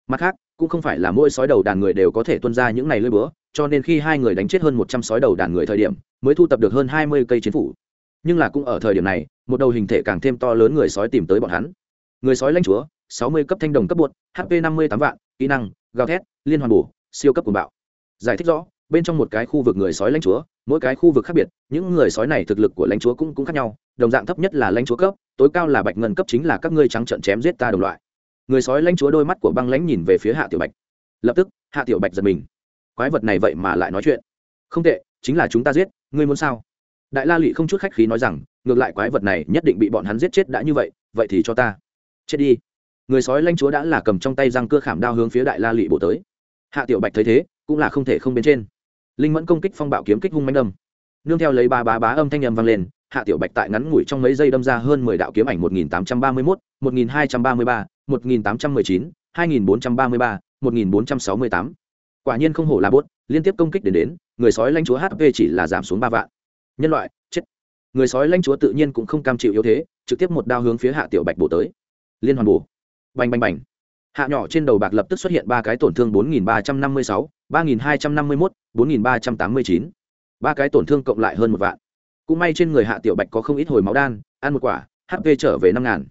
Mặt khác cũng không phải là mỗi sói đầu đàn người đều có thể tuân ra những này lơi bữa cho nên khi hai người đánh chết hơn một trăm sói đầu đàn người thời điểm mới thu tập được hơn hai mươi cây chiến phủ. Nhưng là cũng ở thời điểm này một đầu hình thể càng thêm to lớn người sói tìm tới bọn hắn. Người sói lãnh chúa sáu mươi cấp thanh đồng cấp bột hp năm mươi tám vạn kỹ năng gào thét liên hoàn bù, siêu cấp cuồng bạo. Giải thích rõ bên trong một cái khu vực người sói lãnh chúa, mỗi cái khu vực khác biệt, những người sói này thực lực của lãnh chúa cũng cũng khác nhau, đồng dạng thấp nhất là lãnh chúa cấp, tối cao là bạch ngân cấp chính là các ngươi trắng trận chém giết ta đồng loại. Người sói lãnh chúa đôi mắt của băng lãnh nhìn về phía hạ tiểu bạch. Lập tức, hạ tiểu bạch giật mình. Quái vật này vậy mà lại nói chuyện. Không tệ, chính là chúng ta giết, ngươi muốn sao? Đại la lụy không chút khách khí nói rằng, ngược lại quái vật này nhất định bị bọn hắn giết chết đã như vậy vậy thì cho ta. Chết đi. Người sói lanh chúa đã là cầm trong tay răng cưa khảm đao hướng phía đại la lụy bổ tới. Hạ tiểu bạch thấy thế, cũng là không thể không bên trên linh mẫn công kích phong bạo kiếm kích hung manh đâm. Nương theo lấy ba bá bá âm thanh nhầm m vang lên, hạ tiểu bạch tại ngắn ngủi trong mấy giây đâm ra hơn mười đạo kiếm ảnh một nghìn tám trăm ba mươi mốt, một nghìn hai trăm ba mươi ba, một nghìn tám trăm mười chín, hai nghìn bốn trăm ba mươi ba, một nghìn bốn trăm sáu mươi tám. Quả nhiên không hổ là bốt, liên tiếp công kích đến đến, người sói lanh chúa hp chỉ là giảm xuống ba vạn. Nhân loại, chết. Người sói lanh chúa tự nhiên cũng không cam chịu yếu thế, trực tiếp một đao hướng phía hạ tiểu bạch bổ tới. Liên hoàn bổ. Bành bành bành hạ nhỏ trên đầu bạc lập tức xuất hiện ba cái tổn thương bốn nghìn ba trăm năm mươi sáu, ba nghìn hai trăm năm mươi mốt, bốn nghìn ba trăm tám mươi chín. Ba cái tổn thương cộng lại hơn một vạn. Cũng may trên người hạ tiểu bạch có không ít hồi máu đan, ăn một quả hp trở về năm ngàn.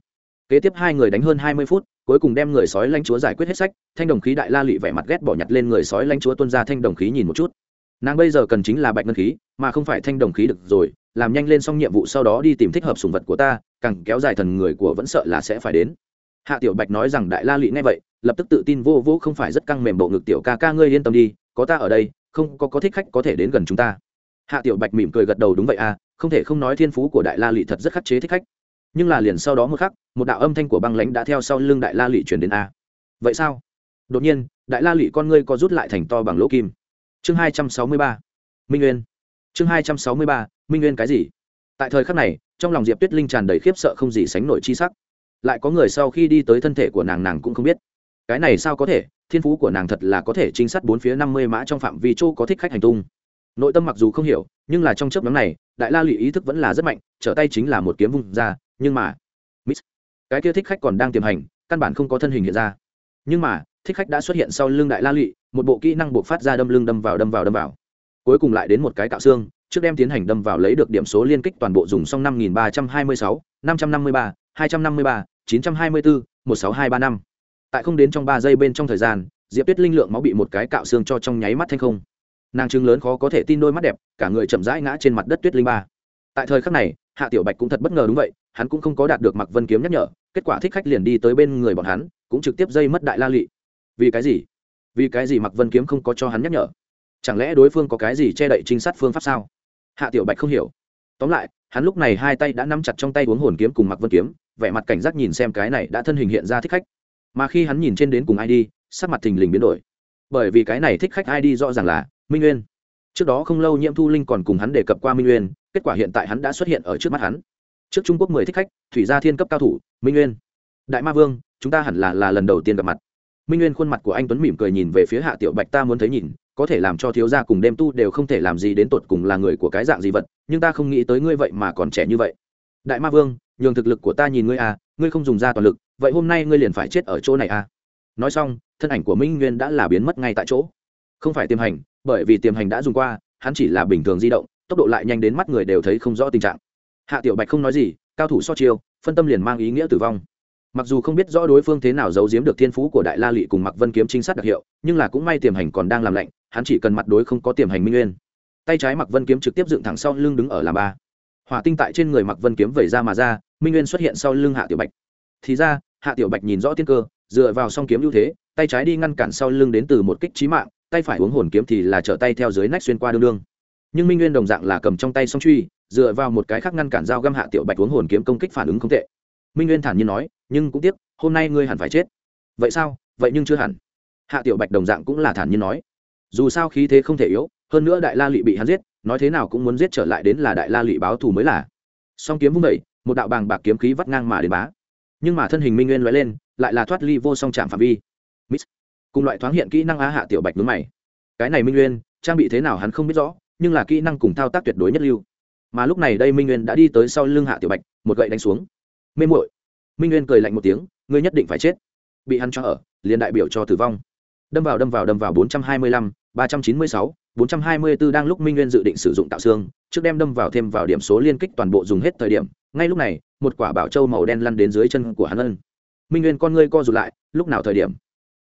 Kế tiếp hai người đánh hơn hai mươi phút, cuối cùng đem người sói lãnh chúa giải quyết hết sách, thanh đồng khí đại la lụy vẻ mặt ghét bỏ nhặt lên người sói lãnh chúa tuân ra thanh đồng khí nhìn một chút. Nàng bây giờ cần chính là bạch ngân khí, mà không phải thanh đồng khí được rồi, làm nhanh lên xong nhiệm vụ sau đó đi tìm thích hợp sùng vật của ta, càng kéo dài thần người của vẫn sợ là sẽ phải đến hạ tiểu bạch nói rằng đại la lụy nghe vậy, lập tức tự tin vô vô không phải rất căng mềm bộ ngực tiểu ca ca ngươi yên tâm đi, có ta ở đây, không có có thích khách có thể đến gần chúng ta. Hạ tiểu bạch mỉm cười gật đầu đúng vậy à không thể không nói thiên phú của đại la lụy thật rất khắc chế thích khách. Nhưng là liền sau đó một khắc, một đạo âm thanh của băng lãnh đã theo sau lưng đại la lụy chuyển đến a. Vậy sao? Đột nhiên, đại la lụy con ngươi có rút lại thành to bằng lỗ kim. Chương hai trăm sáu mươi ba, minh nguyên. Chương hai trăm sáu mươi ba, minh nguyên cái gì? Tại thời khắc này, trong lòng diệp tuyết linh tràn đầy khiếp sợ không gì sánh nổi chi sắc lại có người sau khi đi tới thân thể của nàng nàng cũng không biết. Cái này sao có thể? Thiên phú của nàng thật là có thể trinh sát bốn phía năm mươi mã trong phạm vi chỗ có thích khách hành tung. Nội tâm mặc dù không hiểu, nhưng là trong chớp nhóm này, đại la lụy ý thức vẫn là rất mạnh, trở tay chính là một kiếm vung ra, nhưng mà, miss, cái kia thích khách còn đang tiềm hành, căn bản không có thân hình hiện ra. Nhưng mà, thích khách đã xuất hiện sau lưng đại la lụy, một bộ kỹ năng buộc phát ra đâm lưng đâm vào đâm vào đâm vào. Cuối cùng lại đến một cái cạo xương, trước đem tiến hành đâm vào lấy được điểm số liên kích toàn bộ dùng xong năm nghìn ba trăm hai mươi sáu, năm trăm năm mươi ba hai trăm năm mươi ba, chín trăm hai mươi bốn một sáu hai ba năm. Tại không đến trong ba giây bên trong thời gian, diệp tuyết linh lượng máu bị một cái cạo xương cho trong nháy mắt thanh không. Nàng chứng lớn khó có thể tin đôi mắt đẹp, cả người chậm rãi ngã trên mặt đất tuyết linh ba. Tại thời khắc này, hạ tiểu bạch cũng thật bất ngờ đúng vậy, hắn cũng không có đạt được mặc vân kiếm nhắc nhở, kết quả thích khách liền đi tới bên người bọn hắn, cũng trực tiếp dây mất đại la lị. Vì cái gì? Vì cái gì mặc vân kiếm không có cho hắn nhắc nhở? Chẳng lẽ đối phương có cái gì che đậy trinh sát phương pháp sao? Hạ tiểu bạch không hiểu. Tóm lại, hắn lúc này hai tay đã nắm chặt trong tay uống hồn kiếm cùng mặc vân kiếm vẻ mặt cảnh giác nhìn xem cái này đã thân hình hiện ra thích khách. Mà khi hắn nhìn trên đến cùng ID, sắc mặt thình lình biến đổi. Bởi vì cái này thích khách ID rõ ràng là minh nguyên trước đó không lâu nhiễm thu linh còn cùng hắn đề cập qua minh nguyên kết quả hiện tại hắn đã xuất hiện ở trước mắt hắn. Trước trung quốc mười thích khách thủy gia thiên cấp cao thủ minh nguyên đại ma vương chúng ta hẳn là là lần đầu tiên gặp mặt. Minh nguyên khuôn mặt của anh tuấn mỉm cười nhìn về phía hạ tiểu bạch ta muốn thấy nhìn có thể làm cho thiếu gia cùng đêm tu đều không thể làm gì đến tột cùng là người của cái dạng gì vật nhưng ta không nghĩ tới ngươi vậy mà còn trẻ như vậy. Đại ma vương nhường thực lực của ta nhìn ngươi à ngươi không dùng ra toàn lực, vậy hôm nay ngươi liền phải chết ở chỗ này à. Nói xong, thân ảnh của minh nguyên đã là biến mất ngay tại chỗ. Không phải tiềm hành, bởi vì tiềm hành đã dùng qua, hắn chỉ là bình thường di động, tốc độ lại nhanh đến mắt người đều thấy không rõ tình trạng. Hạ tiểu bạch không nói gì, cao thủ so chiêu, phân tâm liền mang ý nghĩa tử vong. Mặc dù không biết rõ đối phương thế nào giấu giếm được thiên phú của đại la lị cùng mặc vân kiếm trinh sát đặc hiệu, nhưng là cũng may tiềm hành còn đang làm lạnh, hắn chỉ cần mặt đối không có tiềm hành minh nguyên. Tay trái mặc vân kiếm trực tiếp dựng thẳng sau lưng đứng ở làm ba hỏa tinh tại trên người mặc vân kiếm vẩy ra mà ra, minh nguyên xuất hiện sau lưng hạ tiểu bạch. Thì ra, hạ tiểu bạch nhìn rõ tiên cơ, dựa vào song kiếm ưu thế, tay trái đi ngăn cản sau lưng đến từ một kích trí mạng, tay phải uống hồn kiếm thì là trở tay theo dưới nách xuyên qua đương đương. Nhưng minh nguyên đồng dạng là cầm trong tay song truy, dựa vào một cái khác ngăn cản dao găm hạ tiểu bạch uống hồn kiếm công kích phản ứng không tệ. Minh nguyên thản nhiên nói, nhưng cũng tiếc, hôm nay ngươi hẳn phải chết. Vậy sao? Vậy nhưng chưa hẳn. Hạ tiểu bạch đồng dạng cũng là thản nhiên nói. Dù sao khí thế không thể yếu, hơn nữa đại la lụy bị hắn giết nói thế nào cũng muốn giết trở lại đến là đại la lụy báo thù mới là. Song kiếm vung vẩy một đạo bàng bạc kiếm khí vắt ngang mà đến bá. Nhưng mà thân hình minh nguyên lóe lên, lại là thoát ly vô song chạm phạm vi. Mít. cùng loại thoáng hiện kỹ năng á hạ tiểu bạch núi mày. Cái này minh nguyên, trang bị thế nào hắn không biết rõ, nhưng là kỹ năng cùng thao tác tuyệt đối nhất lưu. Mà lúc này đây minh nguyên đã đi tới sau lưng hạ tiểu bạch, một gậy đánh xuống. Mê muội. Minh nguyên cười lạnh một tiếng, ngươi nhất định phải chết. Bị hắn cho ở, liền đại biểu cho tử vong. Đâm vào đâm vào đâm vào bốn trăm hai mươi lăm, ba trăm chín mươi sáu. 424 đang lúc Minh Nguyên dự định sử dụng tạo xương, trước đem đâm vào thêm vào điểm số liên kích toàn bộ dùng hết thời điểm, ngay lúc này, một quả bảo châu màu đen lăn đến dưới chân của hắn ân. Minh Nguyên con ngươi co rụt lại, lúc nào thời điểm?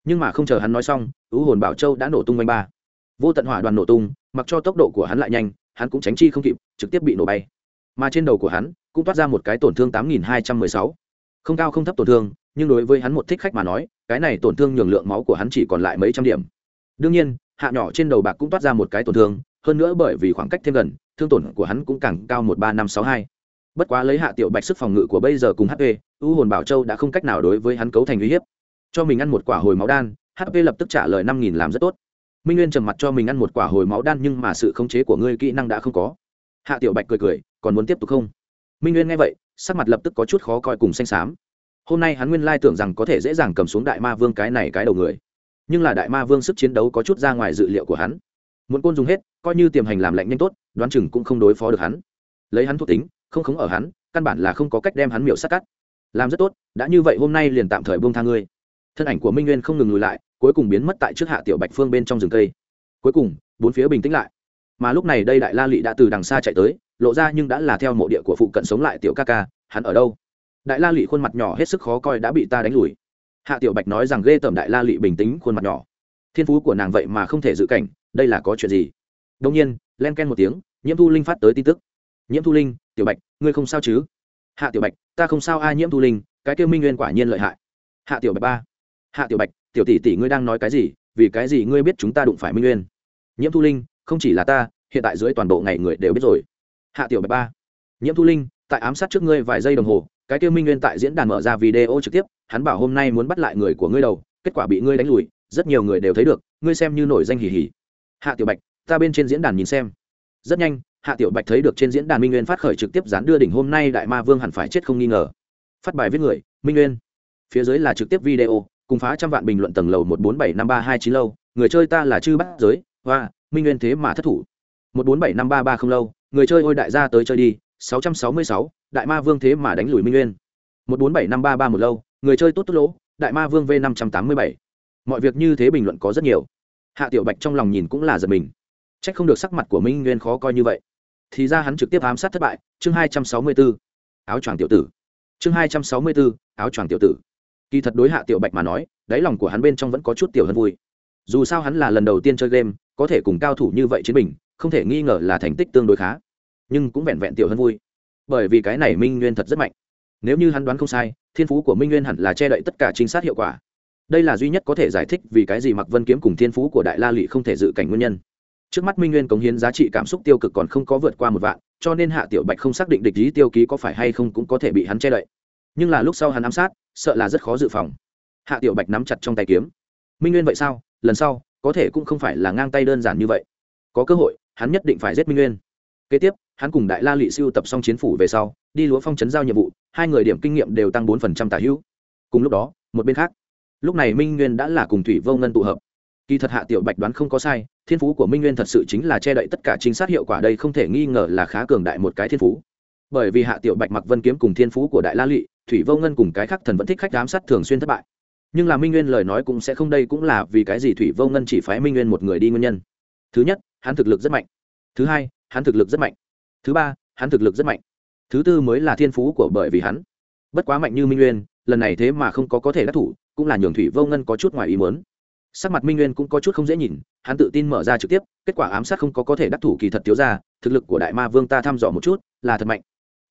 Nhưng mà không chờ hắn nói xong, u hồn bảo châu đã nổ tung mạnh ba. Vô tận hỏa đoàn nổ tung, mặc cho tốc độ của hắn lại nhanh, hắn cũng tránh chi không kịp, trực tiếp bị nổ bay. Mà trên đầu của hắn cũng toát ra một cái tổn thương tám nghìn hai trăm mười sáu không cao không thấp tổn thương nhưng đối với hắn một thích khách mà nói cái này tổn thương nhường lượng máu của hắn chỉ còn lại mấy trăm điểm đương nhiên hạ nhỏ trên đầu bạc cũng toát ra một cái tổn thương, hơn nữa bởi vì khoảng cách thêm gần, thương tổn của hắn cũng càng cao một ba năm sáu hai. Bất quá lấy hạ tiểu bạch sức phòng ngự của bây giờ cùng hp u hồn bảo châu đã không cách nào đối với hắn cấu thành uy hiếp. Cho mình ăn một quả hồi máu đan hp lập tức trả lời năm nghìn làm rất tốt. Minh nguyên trầm mặt cho mình ăn một quả hồi máu đan nhưng mà sự khống chế của ngươi kỹ năng đã không có. Hạ tiểu bạch cười cười, còn muốn tiếp tục không? Minh nguyên nghe vậy, sắc mặt lập tức có chút khó coi cùng xanh xám. Hôm nay hắn nguyên lai tưởng rằng có thể dễ dàng cầm xuống đại ma vương cái này cái đầu người nhưng là đại ma vương sức chiến đấu có chút ra ngoài dự liệu của hắn. Muốn côn dùng hết, coi như tiềm hành làm lạnh nhanh tốt, đoán chừng cũng không đối phó được hắn. Lấy hắn thuộc tính, không khống ở hắn, căn bản là không có cách đem hắn miểu sát cắt. Làm rất tốt, đã như vậy hôm nay liền tạm thời buông tha ngươi. Thân ảnh của minh nguyên không ngừng lùi lại, cuối cùng biến mất tại trước hạ tiểu bạch phương bên trong rừng cây. Cuối cùng, bốn phía bình tĩnh lại. Mà lúc này đây đại la lị đã từ đằng xa chạy tới, lộ ra nhưng đã là theo mộ địa của phụ cận sống lại tiểu ca ca, hắn ở đâu? Đại la lị khuôn mặt nhỏ hết sức khó coi đã bị ta đánh lùi hạ tiểu bạch nói rằng ghê tởm đại la lị bình tĩnh khuôn mặt nhỏ. Thiên phú của nàng vậy mà không thể dự cảnh, đây là có chuyện gì? Đông nhiên, len ken một tiếng, nhiễm thu linh phát tới tin tức. Nhiễm thu linh, tiểu bạch, ngươi không sao chứ? Hạ tiểu bạch, ta không sao ai nhiễm thu linh, cái kêu minh nguyên quả nhiên lợi hại. Hạ tiểu bạch ba. Hạ tiểu bạch, tiểu tỷ tỷ ngươi đang nói cái gì? Vì cái gì ngươi biết chúng ta đụng phải minh nguyên? Nhiễm thu linh, không chỉ là ta, hiện tại dưới toàn bộ ngày người đều biết rồi. Hạ tiểu bạch ba. Nhiễm thu linh, tại ám sát trước ngươi vài giây đồng hồ cái kia minh nguyên tại diễn đàn mở ra video trực tiếp, hắn bảo hôm nay muốn bắt lại người của ngươi đầu, kết quả bị ngươi đánh lùi, rất nhiều người đều thấy được, ngươi xem như nổi danh hỉ hỉ hạ tiểu bạch, ta bên trên diễn đàn nhìn xem. Rất nhanh, hạ tiểu bạch thấy được trên diễn đàn minh nguyên phát khởi trực tiếp dán đưa đỉnh hôm nay đại ma vương hẳn phải chết không nghi ngờ. Phát bài viết người, minh nguyên. Phía dưới là trực tiếp video, cùng phá trăm vạn bình luận tầng lầu một bốn bảy năm ba hai chín lâu, người chơi ta là chư bắt giới, hoa, minh nguyên thế mà thất thủ. một bốn bảy năm ba ba không lâu, người chơi ôi đại gia tới chơi đi, sáu trăm sáu mươi sáu đại ma vương thế mà đánh lùi minh nguyên. Một bốn bảy năm ba ba một lâu, người chơi tốt tốt lỗ, đại ma vương v năm trăm tám mươi bảy. Mọi việc như thế bình luận có rất nhiều. Hạ tiểu bạch trong lòng nhìn cũng là giật mình. C h ắ c không được sắc mặt của minh nguyên khó coi như vậy. Thì ra hắn trực tiếp ám sát thất bại, chương hai trăm sáu mươi b ố áo choàng tiểu tử. Chương hai trăm sáu mươi b ố áo choàng tiểu tử. Kỳ thật đối hạ tiểu bạch mà nói, đáy lòng của hắn bên trong vẫn có chút tiểu hơn vui. Dù sao hắn là lần đầu tiên chơi game, có thể cùng cao thủ như vậy chiến bình, không thể nghi ngờ là thành tích tương đối khá. Nhưng cũng vẹn vẹn tiểu hơn vui bởi vì cái này minh nguyên thật rất mạnh. Nếu như hắn đoán không sai, thiên phú của minh nguyên hẳn là che đậy tất cả trinh sát hiệu quả. Đây là duy nhất có thể giải thích vì cái gì mặc vân kiếm cùng thiên phú của đại la lụy không thể dự cảnh nguyên nhân. Trước mắt minh nguyên cống hiến giá trị cảm xúc tiêu cực còn không có vượt qua một vạn, cho nên hạ tiểu bạch không xác định địch ý tiêu ký có phải hay không cũng có thể bị hắn che đậy. Nhưng là lúc sau hắn ám sát, sợ là rất khó dự phòng. Hạ tiểu bạch nắm chặt trong tay kiếm. Minh nguyên vậy sao? Lần sau, có thể cũng không phải là ngang tay đơn giản như vậy. Có cơ hội, hắn nhất định phải giết minh nguyên. Kế tiếp hắn cùng đại la lị siêu tập xong chiến phủ về sau, đi lúa phong chấn giao nhiệm vụ, hai người điểm kinh nghiệm đều tăng bốn phần trăm tả hữu. Cùng lúc đó, một bên khác, lúc này minh nguyên đã là cùng thủy vô ngân tụ hợp. Kỳ thật hạ tiểu bạch đoán không có sai, thiên phú của minh nguyên thật sự chính là che đậy tất cả chính xác hiệu quả đây không thể nghi ngờ là khá cường đại một cái thiên phú. Bởi vì hạ tiểu bạch mặc vân kiếm cùng thiên phú của đại la lị, thủy vô ngân cùng cái khác thần vẫn thích khách giám sát thường xuyên thất bại. Nhưng là minh nguyên lời nói cũng sẽ không đây cũng là vì cái gì thủy vô ngân chỉ phái minh nguyên một người đi nguyên nhân. Thứ nhất, hắn thực lực rất mạnh. Thứ hai, hắn thực lực rất mạnh thứ ba, hắn thực lực rất mạnh. Thứ tư mới là thiên phú của bởi vì hắn. Bất quá mạnh như minh nguyên, lần này thế mà không có có thể đắc thủ, cũng là nhường thủy vô ngân có chút ngoài ý muốn. Sắc mặt minh nguyên cũng có chút không dễ nhìn, hắn tự tin mở ra trực tiếp, kết quả ám sát không có có thể đắc thủ kỳ thật thiếu ra thực lực của đại ma vương ta thăm dò một chút, là thật mạnh.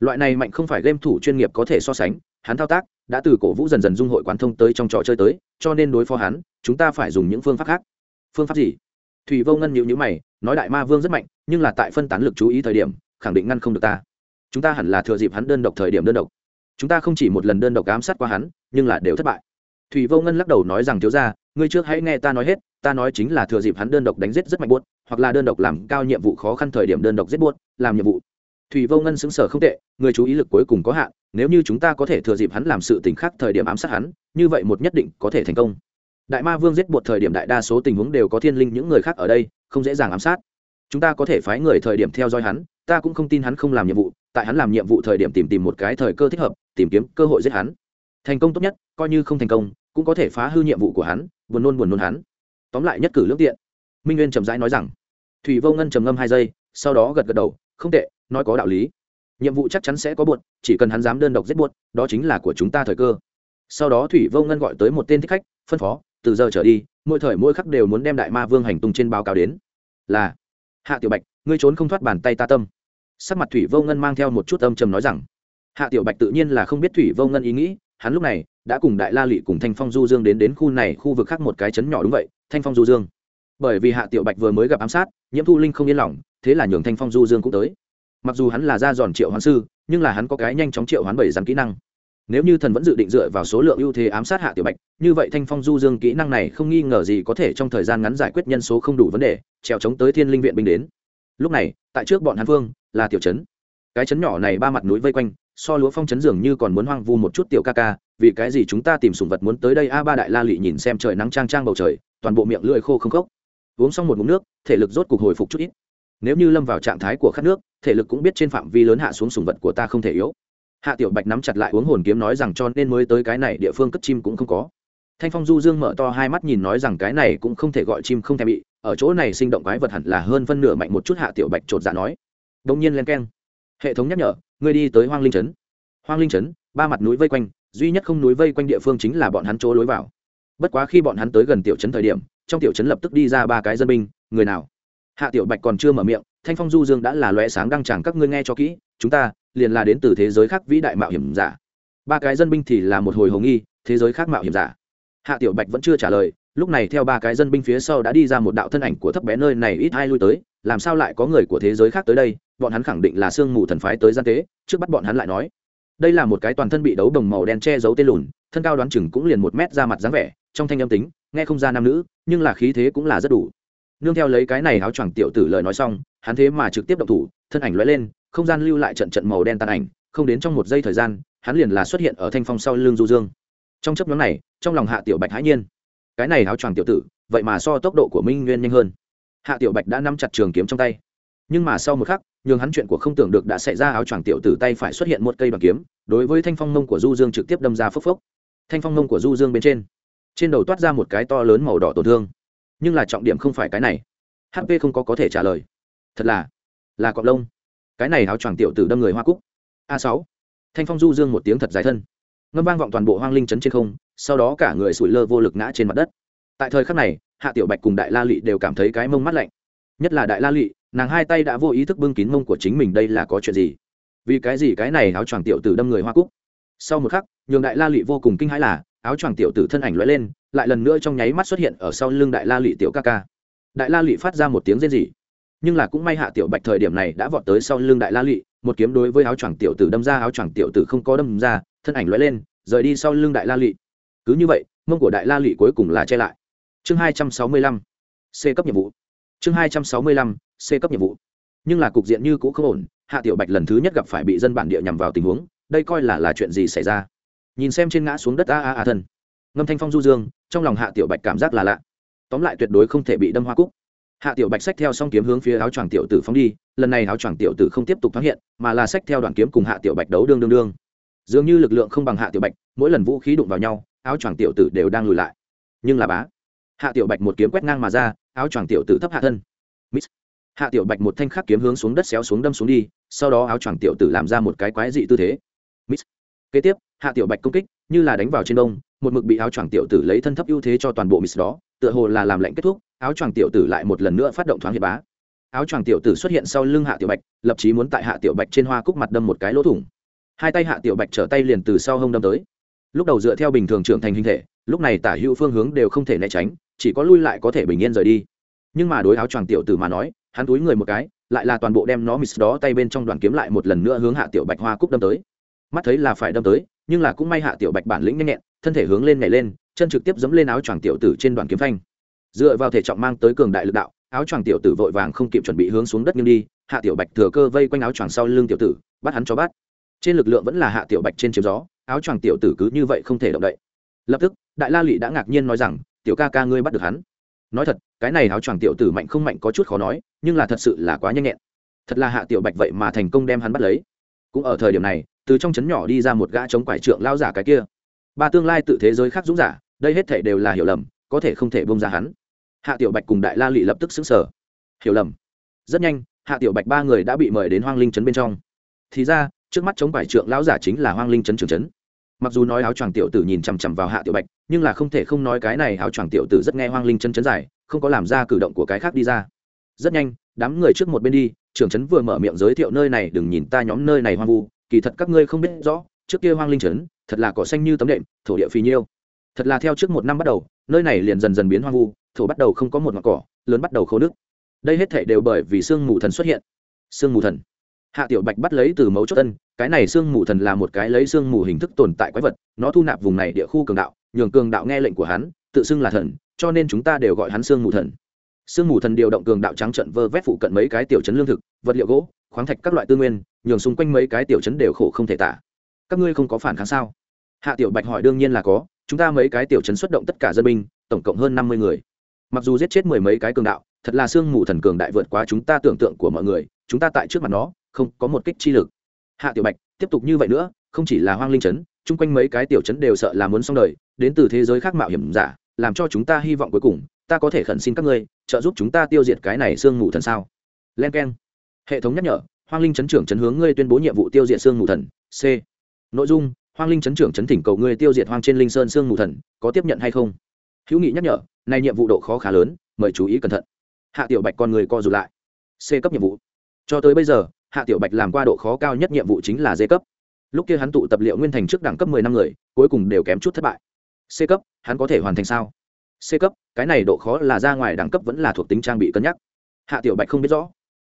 Loại này mạnh không phải game thủ chuyên nghiệp có thể so sánh, hắn thao tác đã từ cổ vũ dần dần dung hội quán thông tới trong trò chơi tới, cho nên đối phó hắn, chúng ta phải dùng những phương pháp khác. Phương pháp gì? Thủy vô ngân nhịu nhữ mày, nói đại ma vương rất mạnh, nhưng là tại phân tán lực chú ý thời điểm khẳng định ngăn không được ta. Chúng ta hẳn là thừa dịp hắn đơn độc thời điểm đơn độc. Chúng ta không chỉ một lần đơn độc ám sát qua hắn, nhưng là đều thất bại. Thủy vô ngân lắc đầu nói rằng, thiếu ra ngươi trước hãy nghe ta nói hết, ta nói chính là thừa dịp hắn đơn độc đánh giết rất mạnh buốt, hoặc là đơn độc làm cao nhiệm vụ khó khăn thời điểm đơn độc giết buốt, làm nhiệm vụ. Thủy vô ngân xứng sở không tệ, người chú ý lực cuối cùng có hạn, nếu như chúng ta có thể thừa dịp hắn làm sự tình khác thời điểm ám sát hắn, như vậy một nhất định có thể thành công. Đại ma vương giết buộc thời điểm đại đa số tình huống đều có thiên linh những người khác ở đây, không dễ dàng ám sát. Chúng ta có thể phái người thời điểm theo dõi hắn ta cũng không tin hắn không làm nhiệm vụ, tại hắn làm nhiệm vụ thời điểm tìm tìm một cái thời cơ thích hợp, tìm kiếm cơ hội giết hắn. Thành công tốt nhất, coi như không thành công, cũng có thể phá hư nhiệm vụ của hắn, buồn nôn buồn nôn hắn. Tóm lại nhất cử lương tiện. Minh nguyên trầm rãi nói rằng. Thủy vô ngân trầm ngâm hai giây, sau đó gật gật đầu, không tệ, nói có đạo lý. Nhiệm vụ chắc chắn sẽ có buột, chỉ cần hắn dám đơn độc giết buột, đó chính là của chúng ta thời cơ. Sau đó thủy vô ngân gọi tới một tên thích khách, phân phó, từ giờ trở đi, mỗi thời mỗi khắc đều muốn đem đại ma vương hành tung trên báo cáo đến. Là, hạ tiểu bạch, ngươi trốn không thoát bàn tay ta tâm sắc mặt thủy vô ngân mang theo một chút âm trầm nói rằng, hạ tiểu bạch tự nhiên là không biết thủy vô ngân ý nghĩ, hắn lúc này đã cùng đại la lụy cùng thanh phong du dương đến đến khu này khu vực khác một cái chấn nhỏ đúng vậy, thanh phong du dương. Bởi vì hạ tiểu bạch vừa mới gặp ám sát, nhiễm thu linh không yên lòng, thế là nhường thanh phong du dương cũng tới. Mặc dù hắn là ra giòn triệu hoán sư, nhưng là hắn có cái nhanh chóng triệu hoán bảy dàn kỹ năng. Nếu như thần vẫn dự định dựa vào số lượng ưu thế ám sát hạ tiểu bạch, như vậy thanh phong du dương kỹ năng này không nghi ngờ gì có thể trong thời gian ngắn giải quyết nhân số không đủ vấn đề, trèo chống tới thiên linh viện binh đến. Lúc này, tại trước bọn hàn phương là tiểu trấn. Cái trấn nhỏ này ba mặt núi vây quanh, so lúa phong trấn dường như còn muốn hoang vu một chút tiểu ca ca, vì cái gì chúng ta tìm sùng vật muốn tới đây? A ba đại la lị nhìn xem trời nắng trang trang bầu trời, toàn bộ miệng lưỡi khô không khốc. Uống xong một ngụm nước, thể lực rốt cục hồi phục chút ít. Nếu như lâm vào trạng thái của khát nước, thể lực cũng biết trên phạm vi lớn hạ xuống sùng vật của ta không thể yếu. Hạ tiểu bạch nắm chặt lại uống hồn kiếm nói rằng cho nên mới tới cái này, địa phương cất chim cũng không có. Thanh phong du dương mở to hai mắt nhìn nói rằng cái này cũng không thể gọi chim không thể bị, ở chỗ này sinh động quái vật hẳn là hơn phân nửa mạnh một chút, hạ tiểu bạch chột dạ nói đông nhiên len keng. Hệ thống nhắc nhở, ngươi đi tới hoang linh trấn. Hoang linh trấn, ba mặt núi vây quanh, duy nhất không núi vây quanh địa phương chính là bọn hắn chỗ lối vào. Bất quá khi bọn hắn tới gần tiểu trấn thời điểm, trong tiểu trấn lập tức đi ra ba cái dân binh, người nào? Hạ tiểu bạch còn chưa mở miệng, thanh phong du dương đã là loé sáng đăng chẳng các ngươi nghe cho kỹ, chúng ta liền là đến từ thế giới khác vĩ đại mạo hiểm giả. Ba cái dân binh thì là một hồi hồng nghi, thế giới khác mạo hiểm giả. Hạ tiểu bạch vẫn chưa trả lời lúc này theo ba cái dân binh phía sau đã đi ra một đạo thân ảnh của thấp bé nơi này ít ai lui tới, làm sao lại có người của thế giới khác tới đây? Bọn hắn khẳng định là sương mù thần phái tới gian tế, trước bắt bọn hắn lại nói. Đây là một cái toàn thân bị đấu đồng màu đen che giấu tên lùn, thân cao đoán chừng cũng liền một mét ra mặt dáng vẻ, trong thanh âm tính, nghe không ra nam nữ, nhưng là khí thế cũng là rất đủ. Nương theo lấy cái này áo choàng tiểu tử lời nói xong, hắn thế mà trực tiếp động thủ, thân ảnh lóe lên, không gian lưu lại trận trận màu đen tàn ảnh, không đến trong một giây thời gian, hắn liền là xuất hiện ở thanh phong sau lưng du dương. Trong chấp nhóm này, trong lòng hạ tiểu bạch hãi nhiên cái này áo choàng tiểu tử, vậy mà so tốc độ của minh nguyên nhanh hơn. Hạ tiểu bạch đã nắm chặt trường kiếm trong tay. Nhưng mà sau một khắc, nhường hắn chuyện của không tưởng được đã xảy ra, áo choàng tiểu tử tay phải xuất hiện một cây bằng kiếm, đối với thanh phong mông của du dương trực tiếp đâm ra phốc phốc. Thanh phong mông của du dương bên trên trên đầu toát ra một cái to lớn màu đỏ tổn thương. Nhưng là trọng điểm không phải cái này. Hp không có có thể trả lời. Thật là là cọp lông. Cái này áo choàng tiểu tử đâm người hoa cúc. A sáu. Thanh phong du dương một tiếng thật dài thân ngâm vang vọng toàn bộ hoang linh chấn trên không, sau đó cả người sủi lơ vô lực ngã trên mặt đất. Tại thời khắc này, hạ tiểu bạch cùng đại la lị đều cảm thấy cái mông mắt lạnh. Nhất là đại la lị, nàng hai tay đã vô ý thức bưng kín mông của chính mình đây là có chuyện gì? Vì cái gì cái này áo choàng tiểu tử đâm người hoa cúc? Sau một khắc, nhường đại la lị vô cùng kinh hãi là, áo choàng tiểu tử thân ảnh lóe lên, lại lần nữa trong nháy mắt xuất hiện ở sau lưng đại la lị tiểu ca ca. Đại la lị phát ra một tiếng rên rỉ. Nhưng là cũng may hạ tiểu bạch thời điểm này đã vọt tới sau lưng đại la lị, một kiếm đối với áo choàng tiểu tử đâm ra, áo choàng tiểu tử không có đâm ra thân ảnh lóe lên, rời đi sau lưng đại la lị. Cứ như vậy, mông của đại la lị cuối cùng là che lại. Chương hai trăm sáu mươi lăm, c cấp nhiệm vụ. Chương hai trăm sáu mươi lăm, c cấp nhiệm vụ. Nhưng là cục diện như cũ không ổn, hạ tiểu bạch lần thứ nhất gặp phải bị dân bản địa nhằm vào tình huống, đây coi là là chuyện gì xảy ra? Nhìn xem trên ngã xuống đất a a a thân. Ngâm thanh phong du dương, trong lòng hạ tiểu bạch cảm giác là lạ. Tóm lại tuyệt đối không thể bị đâm hoa cúc. Hạ tiểu bạch sách theo song kiếm hướng phía áo choàng tiểu tử phóng đi, lần này áo choàng tiểu tử không tiếp tục thoát hiện, mà là sách theo đoàn kiếm cùng hạ tiểu bạch đấu đương đương đương dường như lực lượng không bằng hạ tiểu bạch, mỗi lần vũ khí đụng vào nhau, áo choàng tiểu tử đều đang lùi lại. Nhưng là bá, hạ tiểu bạch một kiếm quét ngang mà ra, áo choàng tiểu tử thấp hạ thân. Hạ tiểu bạch một thanh khắc kiếm hướng xuống đất xéo xuống đâm xuống đi, sau đó áo choàng tiểu tử làm ra một cái quái dị tư thế. Kế tiếp, hạ tiểu bạch công kích, như là đánh vào trên đông, một mực bị áo choàng tiểu tử lấy thân thấp ưu thế cho toàn bộ miss đó, tựa hồ là làm lệnh kết thúc, áo choàng tiểu tử lại một lần nữa phát động thoáng hiệp bá. Áo choàng tiểu tử xuất hiện sau lưng hạ tiểu bạch, lập chí muốn tại hạ tiểu bạch trên hoa cúc mặt đâm một cái lỗ thủng hai tay hạ tiểu bạch trở tay liền từ sau hông đâm tới. Lúc đầu dựa theo bình thường trưởng thành hình thể, lúc này tả hữu phương hướng đều không thể né tránh, chỉ có lui lại có thể bình yên rời đi. Nhưng mà đối áo choàng tiểu tử mà nói, hắn túi người một cái, lại là toàn bộ đem nó miss đó tay bên trong đoàn kiếm lại một lần nữa hướng hạ tiểu bạch hoa cúc đâm tới. Mắt thấy là phải đâm tới, nhưng là cũng may hạ tiểu bạch bản lĩnh nhanh nhẹn, thân thể hướng lên nhảy lên, chân trực tiếp dẫm lên áo choàng tiểu tử trên đoàn kiếm phanh. Dựa vào thể trọng mang tới cường đại lực đạo, áo choàng tiểu tử vội vàng không kịp chuẩn bị hướng xuống đất nghiêng đi, hạ tiểu bạch thừa cơ vây quanh áo choàng sau lưng tiểu tử, bắt hắn cho bắt trên lực lượng vẫn là hạ tiểu bạch trên chiếm gió, áo choàng tiểu tử cứ như vậy không thể động đậy. Lập tức, đại la lị đã ngạc nhiên nói rằng, tiểu ca ca ngươi bắt được hắn. Nói thật, cái này áo choàng tiểu tử mạnh không mạnh có chút khó nói, nhưng là thật sự là quá nhanh nhẹn. Thật là hạ tiểu bạch vậy mà thành công đem hắn bắt lấy. Cũng ở thời điểm này, từ trong trấn nhỏ đi ra một gã chống quải trượng lao giả cái kia. Ba tương lai tự thế giới khác dũng giả, đây hết thể đều là hiểu lầm, có thể không thể bông ra hắn. Hạ tiểu bạch cùng đại la lị lập tức xứng sở hiểu lầm. Rất nhanh, hạ tiểu bạch ba người đã bị mời đến hoang linh trấn bên trong. Thì ra trước mắt chống quải trượng lão giả chính là hoang linh trấn trường trấn mặc dù nói áo choàng tiểu tử nhìn chằm chằm vào hạ tiểu bạch, nhưng là không thể không nói cái này áo choàng tiểu tử rất nghe hoang linh chân chấn dài không có làm ra cử động của cái khác đi ra. Rất nhanh, đám người trước một bên đi trưởng trấn vừa mở miệng giới thiệu nơi này, đừng nhìn ta nhóm nơi này hoang vu, kỳ thật các ngươi không biết rõ, trước kia hoang linh trấn thật là cỏ xanh như tấm đệm, thổ địa phì nhiêu. Thật là theo trước một năm bắt đầu, nơi này liền dần dần biến hoang vu, thổ bắt đầu không có một ngọn cỏ, lớn bắt đầu khô nước đây hết thể đều bởi vì sương mù thần xuất hiện. Sương mù thần hạ tiểu bạch bắt lấy từ mấu chốt tân cái này sương mù thần là một cái lấy sương mù hình thức tồn tại quái vật, nó thu nạp vùng này địa khu cường đạo, nhường cường đạo nghe lệnh của hắn, tự xưng là thần, cho nên chúng ta đều gọi hắn sương mù thần. Sương mù thần điều động cường đạo trắng trận vơ vét phụ cận mấy cái tiểu chấn lương thực, vật liệu gỗ, khoáng thạch các loại tư nguyên, nhường xung quanh mấy cái tiểu chấn đều khổ không thể tả. Các ngươi không có phản kháng sao? Hạ tiểu bạch hỏi đương nhiên là có, chúng ta mấy cái tiểu chấn xuất động tất cả dân binh, tổng cộng hơn năm mươi người. Mặc dù giết chết mười mấy cái cường đạo, thật là sương mù thần cường đại vượt quá chúng ta tưởng tượng của mọi người, chúng ta tại trước mặt nó không có một kích chi lực. Hạ tiểu bạch, tiếp tục như vậy nữa, không chỉ là hoang linh trấn chung quanh mấy cái tiểu trấn đều sợ là muốn xong đời, đến từ thế giới khác mạo hiểm giả, làm cho chúng ta hy vọng cuối cùng, ta có thể khẩn xin các ngươi, trợ giúp chúng ta tiêu diệt cái này sương mù thần sao? Len k e n hệ thống nhắc nhở, hoang linh trấn trưởng trấn hướng ngươi tuyên bố nhiệm vụ tiêu diệt sương mù thần, c. Nội dung, hoang linh trấn trưởng trấn thỉnh cầu ngươi tiêu diệt hoang trên linh sơn sương mù thần, có tiếp nhận hay không? Hữu nghị nhắc nhở, này nhiệm vụ độ khó khá lớn, mời chú ý cẩn thận. Hạ tiểu bạch con người co rụt lại. C cấp nhiệm vụ. Cho tới bây giờ hạ tiểu bạch làm qua độ khó cao nhất nhiệm vụ chính là d cấp. Lúc kia hắn tụ tập liệu nguyên thành trước đẳng cấp mười năm người, cuối cùng đều kém chút thất bại. C cấp, hắn có thể hoàn thành sao? C cấp, cái này độ khó là ra ngoài đẳng cấp vẫn là thuộc tính trang bị cân nhắc. Hạ tiểu bạch không biết rõ.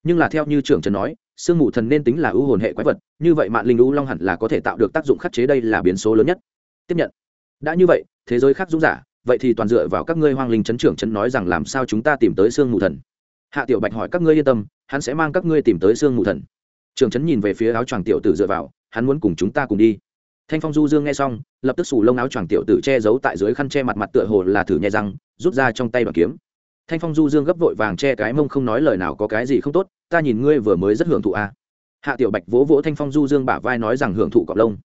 Nhưng là theo như trưởng trần nói, sương mù thần nên tính là ưu hồn hệ quái vật, như vậy mạng linh ưu long hẳn là có thể tạo được tác dụng khắc chế đây là biến số lớn nhất. Tiếp nhận. Đã như vậy, thế giới khác dũng giả, vậy thì toàn dựa vào các ngươi hoang linh chấn trưởng chấn nói rằng làm sao chúng ta tìm tới sương mù thần? Hạ tiểu bạch hỏi các ngươi yên tâm, hắn sẽ mang các ngươi tìm tới sương mù thần. Trường trấn nhìn về phía áo choàng tiểu tử dựa vào, hắn muốn cùng chúng ta cùng đi. Thanh phong du dương nghe xong, lập tức xù lông áo choàng tiểu tử che giấu tại dưới khăn che mặt mặt tựa hồ là thử nhẹ răng, rút ra trong tay bằng kiếm. Thanh phong du dương gấp vội vàng che cái mông không nói lời nào có cái gì không tốt, ta nhìn ngươi vừa mới rất hưởng thụ a à. hạ tiểu bạch vỗ vỗ thanh phong du dương bả vai nói rằng hưởng thụ cọp lông.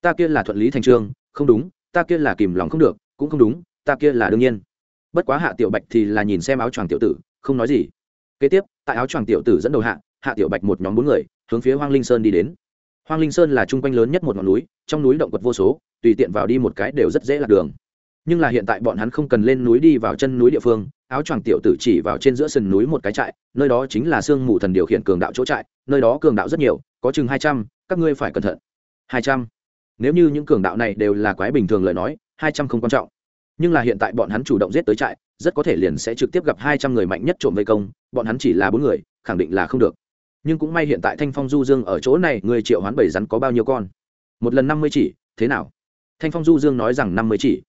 Ta kia là thuận lý thành trương, không đúng, ta kia là kìm lòng không được, cũng không đúng, ta kia là đương nhiên. Bất quá hạ tiểu bạch thì là nhìn xem áo choàng tiểu tử, không nói gì kế tiếp, tại áo choàng tiểu tử dẫn đầu hạ hạ tiểu bạch một nhóm bốn người, hướng phía hoang linh sơn đi đến. Hoang linh sơn là trung quanh lớn nhất một ngọn núi, trong núi động vật vô số, tùy tiện vào đi một cái đều rất dễ lạc đường. Nhưng là hiện tại bọn hắn không cần lên núi đi vào chân núi địa phương, áo choàng tiểu tử chỉ vào trên giữa sườn núi một cái trại, nơi đó chính là sương mù thần điều khiển cường đạo chỗ trại, nơi đó cường đạo rất nhiều, có chừng hai trăm, các ngươi phải cẩn thận. Hai trăm? Nếu như những cường đạo này đều là quái bình thường lời nói, hai trăm không quan trọng. Nhưng là hiện tại bọn hắn chủ động giết tới trại rất có thể liền sẽ trực tiếp gặp hai trăm người mạnh nhất trộm vây công, bọn hắn chỉ là bốn người, khẳng định là không được. Nhưng cũng may hiện tại thanh phong du dương ở chỗ này, người triệu hoán bảy rắn có bao nhiêu con? Một lần năm mươi chỉ, thế nào? Thanh phong du dương nói rằng năm mươi chỉ.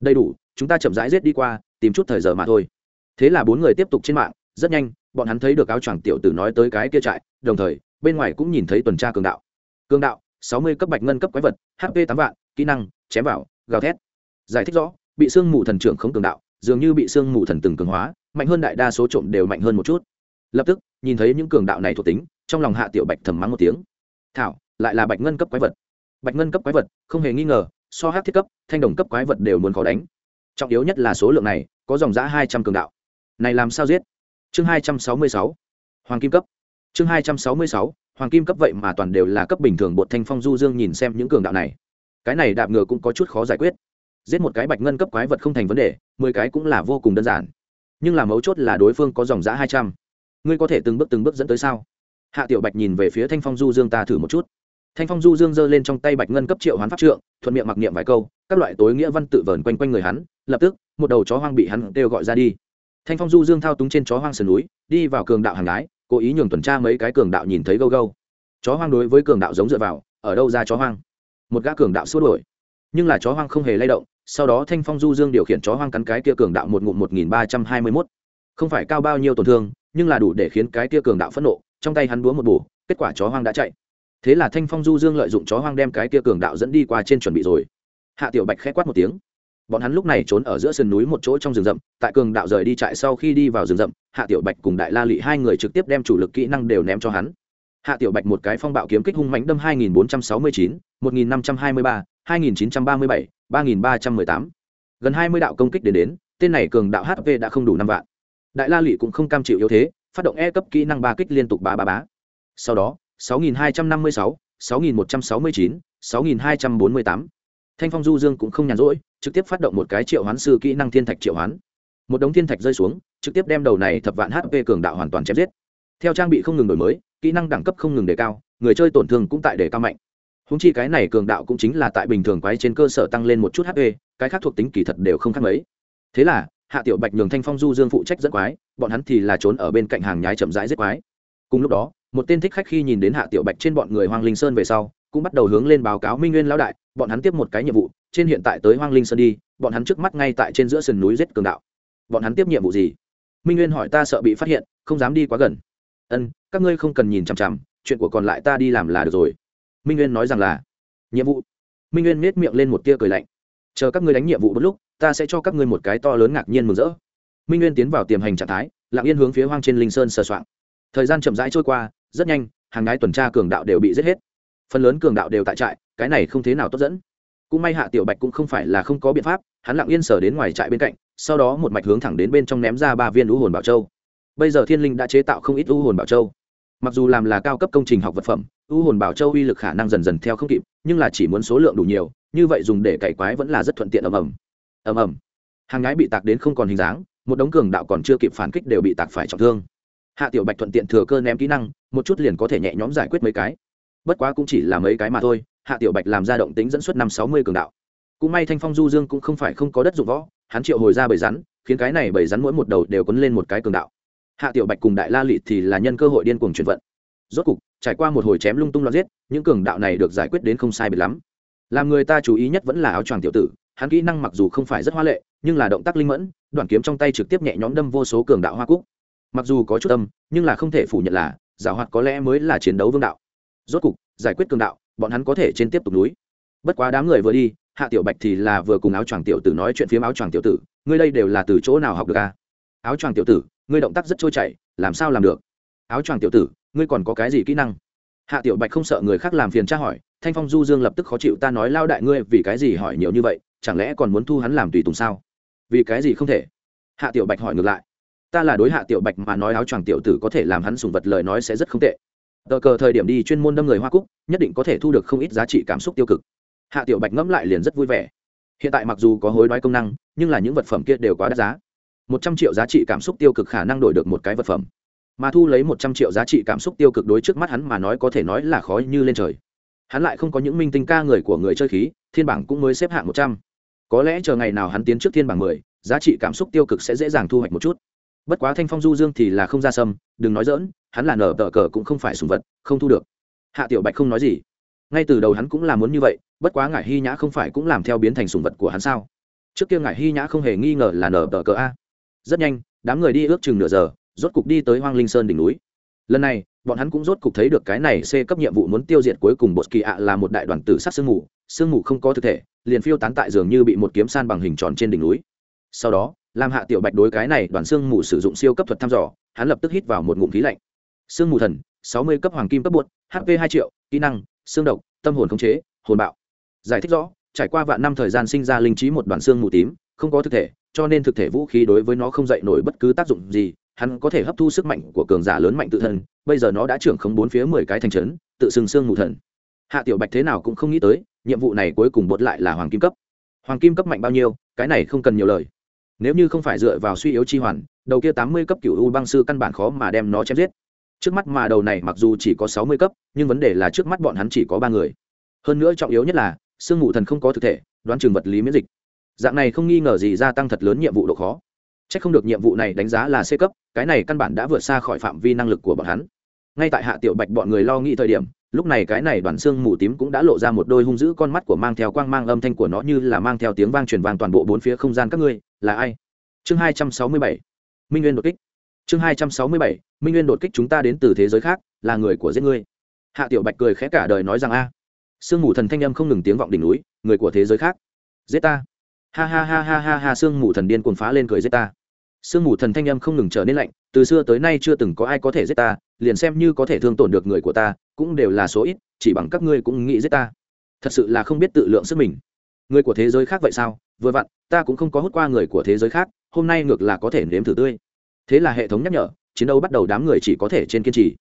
Đầy đủ, chúng ta chậm rãi rết đi qua, tìm chút thời giờ mà thôi. Thế là bốn người tiếp tục trên mạng, rất nhanh, bọn hắn thấy được áo choàng tiểu tử nói tới cái kia trại, đồng thời, bên ngoài cũng nhìn thấy tuần tra cường đạo. Cường đạo, sáu mươi cấp bạch ngân cấp quái vật hp tám vạn, kỹ năng, chém vào, gào thét. Giải thích rõ, bị sương mù thần trưởng không cường đạo dường như bị sương mù thần từng cường hóa, mạnh hơn đại đa số trộm đều mạnh hơn một chút. Lập tức, nhìn thấy những cường đạo này thuộc tính, trong lòng hạ tiểu bạch thầm mắng một tiếng. Thảo, lại là bạch ngân cấp quái vật. Bạch ngân cấp quái vật, không hề nghi ngờ, so hát thiết cấp, thanh đồng cấp quái vật đều muốn khó đánh. Trọng yếu nhất là số lượng này, có dòng giã hai trăm cường đạo. Này làm sao giết? Chương hai trăm sáu mươi sáu, hoàng kim cấp. Chương hai trăm sáu mươi sáu, hoàng kim cấp vậy mà toàn đều là cấp bình thường bột thanh phong du dương nhìn xem những cường đạo này. Cái này đạp ngựa cũng có chút khó giải quyết giết một cái bạch ngân cấp quái vật không thành vấn đề mười cái cũng là vô cùng đơn giản. Nhưng là mấu chốt là đối phương có dòng giã hai trăm. Ngươi có thể từng bước từng bước dẫn tới sao? Hạ tiểu bạch nhìn về phía thanh phong du dương ta thử một chút. Thanh phong du dương giơ lên trong tay bạch ngân cấp triệu hoán pháp trượng thuận miệng mặc niệm vài câu các loại tối nghĩa văn tự vờn quanh quanh người hắn lập tức một đầu chó hoang bị hắn đều gọi ra đi. Thanh phong du dương thao túng trên chó hoang sườn núi đi vào cường đạo hàng lái, cố ý nhường tuần tra mấy cái cường đạo nhìn thấy gâu gâu. Chó hoang đối với cường đạo giống dựa vào ở đâu ra chó hoang? Một gã cường đạo xua đuổi. Nhưng là chó hoang không hề lay động sau đó thanh phong du dương điều khiển chó hoang cắn cái kia cường đạo một ngụm một nghìn ba trăm hai mươi mốt. Không phải cao bao nhiêu tổn thương nhưng là đủ để khiến cái kia cường đạo phẫn nộ trong tay hắn búa một bù kết quả chó hoang đã chạy. Thế là thanh phong du dương lợi dụng chó hoang đem cái kia cường đạo dẫn đi qua trên chuẩn bị rồi. Hạ tiểu bạch k h ẽ quát một tiếng. Bọn hắn lúc này trốn ở giữa sườn núi một chỗ trong rừng rậm tại cường đạo rời đi trại sau khi đi vào rừng rậm hạ tiểu bạch cùng đại la lị hai người trực tiếp đem chủ lực kỹ năng đều ném cho hắn. Hạ tiểu bạch một cái phong bạo kiếm kích hung mánh đâm 2469, 1523, 2937, 3318. gần 20 đạo công kích đến đến tên này cường đạo hp đã không đủ năm vạn. Đại la lị cũng không cam chịu yếu thế phát động e cấp kỹ năng ba kích liên tục bá bá bá. Sau đó 6256, 6169, 6248. thanh phong du dương cũng không nhàn rỗi trực tiếp phát động một cái triệu hoán sư kỹ năng thiên thạch triệu hoán. Một đống thiên thạch rơi xuống trực tiếp đem đầu này thập vạn hp cường đạo hoàn toàn chém giết. Theo trang bị không ngừng đổi mới kỹ năng đẳng cấp không ngừng đề cao người chơi tổn thương cũng tại đề cao mạnh húng chi cái này cường đạo cũng chính là tại bình thường quái trên cơ sở tăng lên một chút hp cái khác thuộc tính kỳ thật đều không khác mấy. Thế là, hạ tiểu bạch nhường thanh phong du dương phụ trách dẫn quái, bọn hắn thì là trốn ở bên cạnh hàng nhái chậm rãi giết quái. Cùng lúc đó, một tên thích khách khi nhìn đến hạ tiểu bạch trên bọn người hoang linh sơn về sau, cũng bắt đầu hướng lên báo cáo minh nguyên lão đại, bọn hắn tiếp một cái nhiệm vụ, trên hiện tại tới hoang linh sơn đi, bọn hắn trước mắt ngay tại trên giữa sườn núi giết cường đạo. Bọn hắn tiếp nhiệm vụ gì? Minh nguyên hỏi ta sợ bị phát hiện, không dám đi quá gần. Ân, các ngươi không cần nhìn chằm chằm, chuyện của còn lại ta đi làm là được rồi minh nguyên nói rằng là, nhiệm vụ. Minh nguyên nết miệng lên một tia cười lạnh. Chờ các ngươi đánh nhiệm vụ một lúc, ta sẽ cho các ngươi một cái to lớn ngạc nhiên mừng rỡ. Minh nguyên tiến vào tiềm hành trạng thái, lặng yên hướng phía hoang trên linh sơn sờ soạng. Thời gian chậm rãi trôi qua, rất nhanh, hàng ngái tuần tra cường đạo đều bị giết hết. Phần lớn cường đạo đều tại trại, cái này không thế nào tốt dẫn. Cũng may hạ tiểu bạch cũng không phải là không có biện pháp, hắn lặng yên sở đến ngoài trại bên cạnh, sau đó một mạch hướng thẳng đến bên trong ném ra ba viên lũ hồn bảo châu. Bây giờ thiên linh đã chế tạo không ít u hồn bảo châu mặc dù làm là cao cấp công trình học vật phẩm u hồn bảo châu uy lực khả năng dần dần theo không kịp, nhưng là chỉ muốn số lượng đủ nhiều, như vậy dùng để cày quái vẫn là rất thuận tiện ầm ầm. Ầm ầm. Hàng ngái bị tạc đến không còn hình dáng, một đống cường đạo còn chưa kịp phản kích đều bị tạc phải trọng thương. Hạ tiểu bạch thuận tiện thừa cơ ném kỹ năng, một chút liền có thể nhẹ nhõm giải quyết mấy cái. Bất quá cũng chỉ là mấy cái mà thôi, hạ tiểu bạch làm ra động tính dẫn xuất năm sáu mươi cường đạo. Cũng may thanh phong du dương cũng không phải không có đất dụng võ, hắn triệu hồi ra bầy rắn, khiến cái này bầy rắn mỗi một đầu đều quấn lên một cái cường đạo hạ tiểu bạch cùng đại la lị thì là nhân cơ hội điên cuồng chuyển vận. Rốt cục, trải qua một hồi chém lung tung loạn giết, những cường đạo này được giải quyết đến không sai biệt lắm. Làm người ta chú ý nhất vẫn là áo choàng tiểu tử, hắn kỹ năng mặc dù không phải rất hoa lệ, nhưng là động tác linh mẫn, đoạn kiếm trong tay trực tiếp nhẹ nhõm đâm vô số cường đạo hoa cúc. Mặc dù có chút tâm nhưng là không thể phủ nhận là, giảo hoạt có lẽ mới là chiến đấu vương đạo. Rốt cục, giải quyết cường đạo, bọn hắn có thể trên tiếp tục núi. Bất quá đám người vừa đi, hạ tiểu bạch thì là vừa cùng áo choàng tiểu tử nói chuyện phía áo choàng tiểu tử, ngươi đây đều là từ chỗ nào học được à? áo choàng tiểu tử ngươi động tác rất trôi chảy, làm sao làm được? Áo choàng tiểu tử, ngươi còn có cái gì kỹ năng? Hạ tiểu bạch không sợ người khác làm phiền tra hỏi, thanh phong du dương lập tức khó chịu, ta nói lao đại ngươi vì cái gì hỏi nhiều như vậy, chẳng lẽ còn muốn thu hắn làm tùy tùng sao? Vì cái gì không thể? Hạ tiểu bạch hỏi ngược lại, ta là đối hạ tiểu bạch mà nói áo choàng tiểu tử có thể làm hắn sùng vật lời nói sẽ rất không tệ. Tờ cờ thời điểm đi chuyên môn đâm người hoa cúc, nhất định có thể thu được không ít giá trị cảm xúc tiêu cực. Hạ tiểu bạch ngẫm lại liền rất vui vẻ. Hiện tại mặc dù có hối đoái công năng, nhưng là những vật phẩm kia đều quá đắt giá một trăm triệu giá trị cảm xúc tiêu cực khả năng đổi được một cái vật phẩm. Mà thu lấy một trăm triệu giá trị cảm xúc tiêu cực đối trước mắt hắn mà nói có thể nói là khó như lên trời. Hắn lại không có những minh tinh ca người của người chơi khí, thiên bảng cũng mới xếp hạng một trăm. Có lẽ chờ ngày nào hắn tiến trước thiên bảng mười, giá trị cảm xúc tiêu cực sẽ dễ dàng thu hoạch một chút. Bất quá thanh phong du dương thì là không ra sâm, đừng nói dỡn hắn là nở tờ cờ cũng không phải sùng vật, không thu được. Hạ tiểu bạch không nói gì. Ngay từ đầu hắn cũng là muốn như vậy, bất quá ngải hy nhã không phải cũng làm theo biến thành sùng vật của hắn sao? Trước kia ngải hy nhã không hề nghi ngờ là nở tờ cờ a rất nhanh, đám người đi ước chừng nửa giờ, rốt cục đi tới hoang linh sơn đỉnh núi. Lần này, bọn hắn cũng rốt cục thấy được cái này c cấp nhiệm vụ muốn tiêu diệt cuối cùng bột kỳ ạ là một đại đoàn tử sắc sương mù. Sương mù không có thực thể, liền phiêu tán tại dường như bị một kiếm san bằng hình tròn trên đỉnh núi. Sau đó làm hạ tiểu bạch đối cái này đoàn sương mù sử dụng siêu cấp thuật thăm dò, hắn lập tức hít vào một ngụm khí lạnh. Sương mù thần, sáu mươi cấp hoàng kim cấp bột hp hai triệu, kỹ năng, xương độc, tâm hồn khống chế, hồn bạo. Giải thích rõ, trải qua vạn năm thời gian sinh ra linh trí một đoàn xương mù tím không có thực thể, cho nên thực thể vũ khí đối với nó không dậy nổi bất cứ tác dụng gì, hắn có thể hấp thu sức mạnh của cường giả lớn mạnh tự thân, bây giờ nó đã trưởng không bốn phía mười cái thành trấn, tự sừng xương mù thần. Hạ tiểu bạch thế nào cũng không nghĩ tới, nhiệm vụ này cuối cùng bột lại là hoàng kim cấp. Hoàng kim cấp mạnh bao nhiêu, cái này không cần nhiều lời. Nếu như không phải dựa vào suy yếu chi hoàn, đầu kia tám mươi cấp cựu u băng sư căn bản khó mà đem nó chém giết. Trước mắt mà đầu này mặc dù chỉ có sáu mươi cấp, nhưng vấn đề là trước mắt bọn hắn chỉ có ba người. Hơn nữa trọng yếu nhất là sương mù thần không có thực thể, đoán trường vật lý miễn dịch dạng này không nghi ngờ gì gia tăng thật lớn nhiệm vụ độ khó. C h ắ c không được nhiệm vụ này đánh giá là c cấp, cái này căn bản đã vượt xa khỏi phạm vi năng lực của bọn hắn. Ngay tại hạ tiểu bạch bọn người lo nghĩ thời điểm, lúc này cái này đoàn xương mù tím cũng đã lộ ra một đôi hung dữ con mắt của mang theo quang mang âm thanh của nó như là mang theo tiếng vang truyền vang toàn bộ bốn phía không gian các ngươi, là ai? Chương hai trăm sáu mươi bảy, minh nguyên đột kích. Chương hai trăm sáu mươi bảy, minh nguyên đột kích chúng ta đến từ thế giới khác, là người của giết ngươi. Hạ tiểu bạch cười khẽ cả đời nói rằng a. Sương mù thần thanh âm không ngừng tiếng vọng đỉnh núi, người của thế giới khác, giết ta ha ha ha ha ha ha, sương mù thần điên cuồng phá lên cười giết ta. Sương mù thần thanh âm không ngừng trở nên lạnh, từ xưa tới nay chưa từng có ai có thể giết ta, liền xem như có thể thương tổn được người của ta, cũng đều là số ít, chỉ bằng các ngươi cũng nghĩ giết ta. Thật sự là không biết tự lượng sức mình. Người của thế giới khác vậy sao? Vừa vặn, ta cũng không có hút qua người của thế giới khác, hôm nay ngược là có thể nếm thử tươi. Thế là hệ thống nhắc nhở, chiến đấu bắt đầu đám người chỉ có thể trên kiên trì.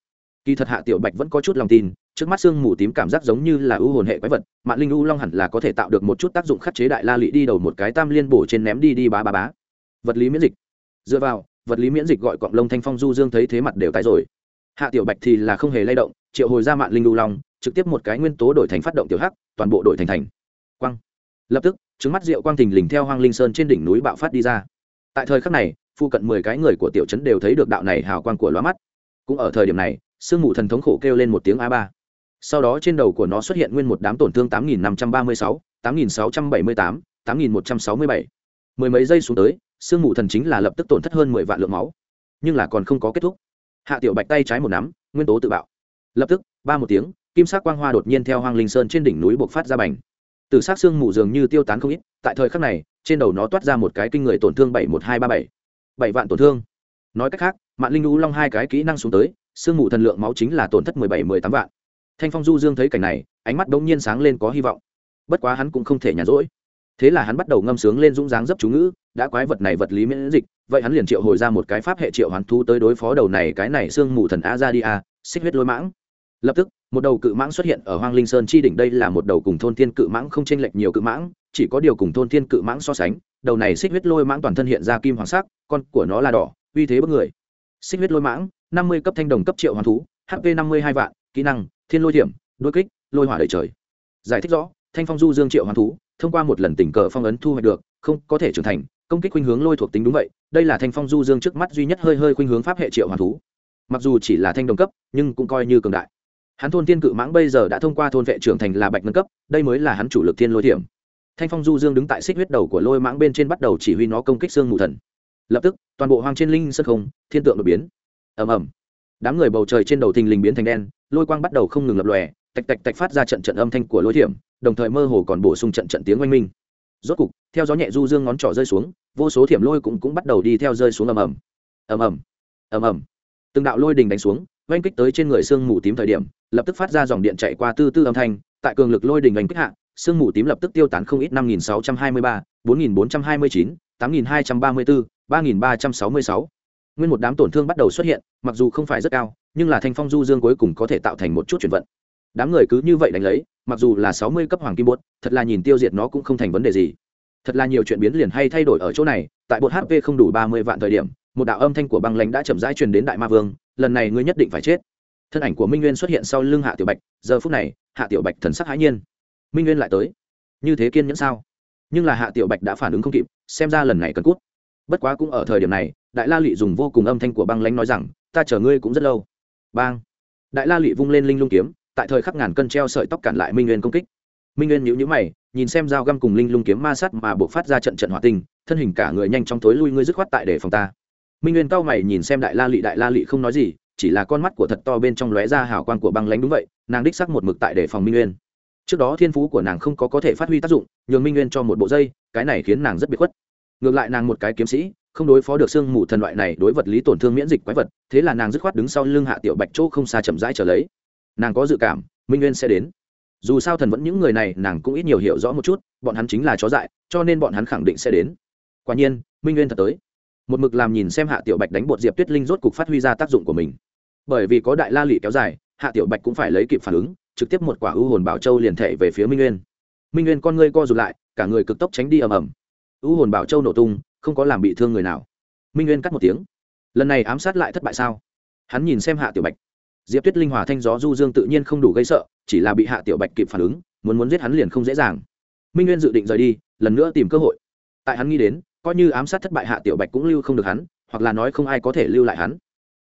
Kỳ thật hạ tiểu bạch vẫn có chút lòng tin trước mắt xương mù tím cảm giác giống như là ưu hồn hệ quái vật mạng linh u long hẳn là có thể tạo được một chút tác dụng khắc chế đại la lị đi đầu một cái tam liên bổ trên ném đi đi bá bá bá. Vật lý miễn dịch. Dựa vào, vật lý miễn dịch gọi cọng lông thanh phong du dương thấy thế mặt đều tái rồi. Hạ tiểu bạch thì là không hề lay động, triệu hồi ra mạng linh u long, trực tiếp một cái nguyên tố đổi thành phát động tiểu hắc, toàn bộ đổi thành thành. Quang. Lập tức, trứng mắt rượu quang thình lình theo hoang linh sơn trên đỉnh núi bạo phát đi ra. Tại thời khắc này phụ cận mười cái người của tiểu trấn đều thấy được đạo này hào quang của lóa mắt. Cũng ở thời điểm này sương mù thần thống khổ kêu lên một tiếng a ba sau đó trên đầu của nó xuất hiện nguyên một đám tổn thương tám nghìn năm trăm ba mươi sáu, tám nghìn sáu trăm bảy mươi tám tám nghìn một trăm sáu mươi bảy. Mười mấy giây xuống tới, sương mù thần chính là lập tức tổn thất hơn mười vạn lượng máu. Nhưng là còn không có kết thúc. Hạ tiểu bạch tay trái một nắm, nguyên tố tự bạo. Lập tức, ba một tiếng, kim sắc quang hoa đột nhiên theo hoang linh sơn trên đỉnh núi bộc phát ra bành. Từ sát xương mù dường như tiêu tán không ít, tại thời khắc này, trên đầu nó toát ra một cái kinh người tổn thương bảy một hai ba bảy. Bảy vạn tổn thương. Nói cách khác mạng linh lũ long hai cái kỹ năng xuống tới, sương mù thần lượng máu chính là tổn thất mười bảy mười tám vạn thanh phong du dương thấy cảnh này, ánh mắt đống nhiên sáng lên có hy vọng. Bất quá hắn cũng không thể nhàn rỗi. Thế là hắn bắt đầu ngâm sướng lên dũng dáng dấp chú ngữ, đã quái vật này vật lý miễn dịch, vậy hắn liền triệu hồi ra một cái pháp hệ triệu hoán thú tới đối phó đầu này, cái này sương mù thần a ra đi a xích huyết lôi mãng. Lập tức, một đầu cự mãng xuất hiện ở hoang linh sơn chi đỉnh, đây là một đầu cùng thôn thiên cự mãng không chênh lệch nhiều cự mãng, chỉ có điều cùng thôn thiên cự mãng so sánh, đầu này xích huyết lôi mãng toàn thân hiện ra kim hoàng sắc, con của nó là đỏ, uy thế bất người. Xích huyết lôi mãng, năm mươi cấp thanh đồng cấp triệu hoàn thú hp năm mươi hai vạn, kỹ năng thiên lôi điểm đôi kích, lôi hỏa đầy trời. Giải thích rõ, thanh phong du dương triệu hoàn thú, thông qua một lần tình cờ phong ấn thu hoạch được, không có thể trưởng thành, công kích khuynh hướng lôi thuộc tính đúng vậy, đây là thanh phong du dương trước mắt duy nhất hơi hơi khuynh hướng pháp hệ triệu hoàn thú. Mặc dù chỉ là thanh đồng cấp, nhưng cũng coi như cường đại. Hắn thôn thiên cự mãng bây giờ đã thông qua thôn vệ trưởng thành là bạch nâng cấp, đây mới là hắn chủ lực thiên lôi điểm thanh phong du dương đứng tại xích huyết đầu của lôi mãng bên trên bắt đầu chỉ huy nó công kích xương mù thần. Lập tức, toàn bộ hoang trên linh sân không, thiên tượng đột biến. Ầm ầm đám người bầu trời trên đầu thình lình biến thành đen, lôi quang bắt đầu không ngừng lập lòe, tạch tạch tạch phát ra trận trận âm thanh của lôi thiểm, đồng thời mơ hồ còn bổ sung trận trận tiếng oanh minh. Rốt cục, theo gió nhẹ du dương ngón trỏ rơi xuống, vô số thiểm lôi cũng cũng bắt đầu đi theo rơi xuống ầm ầm. Ầm ầm. Ầm ầm. Từng đạo lôi đình đánh xuống, oanh kích tới trên người sương mù tím thời điểm, lập tức phát ra dòng điện chạy qua tư tư âm thanh, tại cường lực lôi đình oanh kích hạ, sương mù tím lập tức tiêu tán không ít năm nghìn sáu trăm hai mươi ba, bốn nghìn bốn trăm hai mươi chín, tám nghìn hai trăm ba mươi bốn, ba nghìn ba trăm sáu mươi sáu nguyên một đám tổn thương bắt đầu xuất hiện, mặc dù không phải rất cao, nhưng là thanh phong du dương cuối cùng có thể tạo thành một chút chuyển vận. Đám người cứ như vậy đánh lấy, mặc dù là sáu mươi cấp hoàng kim bốt thật là nhìn tiêu diệt nó cũng không thành vấn đề gì. Thật là nhiều chuyện biến liền hay thay đổi ở chỗ này, tại bột hp không đủ ba mươi vạn thời điểm, một đạo âm thanh của băng lãnh đã chậm rãi truyền đến đại ma vương, lần này ngươi nhất định phải chết. Thân ảnh của minh nguyên xuất hiện sau lưng hạ tiểu bạch, giờ phút này, hạ tiểu bạch thần sắc hãi nhiên. Minh nguyên lại tới. Như thế kiên nhẫn sao? Nhưng là hạ tiểu bạch đã phản ứng không kịp, xem ra lần này cần cút. Bất quá cũng ở thời điểm này đại la lị dùng vô cùng âm thanh của băng lãnh nói rằng ta chờ ngươi cũng rất lâu. Bang. Đại la lị vung lên linh lung kiếm tại thời khắc ngàn cân treo sợi tóc cản lại minh nguyên công kích. Minh nguyên nhíu nhíu mày nhìn xem dao găm cùng linh lung kiếm ma sát mà buộc phát ra trận trận hỏa tình, thân hình cả người nhanh chóng tối lui ngươi dứt khoát tại để phòng ta. Minh nguyên cao mày nhìn xem đại la lị đại la lị không nói gì chỉ là con mắt của thật to bên trong lóe ra hào quang của băng lánh đúng vậy nàng đích sắc một mực tại để phòng minh nguyên. Trước đó thiên phú của nàng không có có thể phát huy tác dụng nhường minh nguyên cho một bộ dây cái này khiến nàng rất bị khuất. Ngược lại nàng một cái kiếm sĩ không đối phó được xương mù thần loại này đối vật lý tổn thương miễn dịch quái vật, thế là nàng dứt khoát đứng sau lưng hạ tiểu bạch chỗ không xa chậm rãi trở lấy. Nàng có dự cảm, minh nguyên sẽ đến. Dù sao thần vẫn những người này, nàng cũng ít nhiều hiểu rõ một chút, bọn hắn chính là chó dại, cho nên bọn hắn khẳng định sẽ đến. Quả nhiên, minh nguyên thật tới. Một mực làm nhìn xem hạ tiểu bạch đánh bột diệp tuyết linh rốt cục phát huy ra tác dụng của mình. Bởi vì có đại la lị kéo dài, hạ tiểu bạch cũng phải lấy kịp phản ứng, trực tiếp một quả ưu hồn bảo châu liền thể về phía minh nguyên. Minh nguyên con ngươi co rụt lại, cả người cực tốc tránh đi ầm ầm. Ưu hồn bảo châu nổ tung không có làm bị thương người nào. Minh nguyên cắt một tiếng. Lần này ám sát lại thất bại sao? Hắn nhìn xem hạ tiểu bạch. Diệp tuyết linh hòa thanh gió du dương tự nhiên không đủ gây sợ, chỉ là bị hạ tiểu bạch kịp phản ứng, muốn muốn giết hắn liền không dễ dàng. Minh nguyên dự định rời đi, lần nữa tìm cơ hội. Tại hắn nghĩ đến, coi như ám sát thất bại hạ tiểu bạch cũng lưu không được hắn, hoặc là nói không ai có thể lưu lại hắn.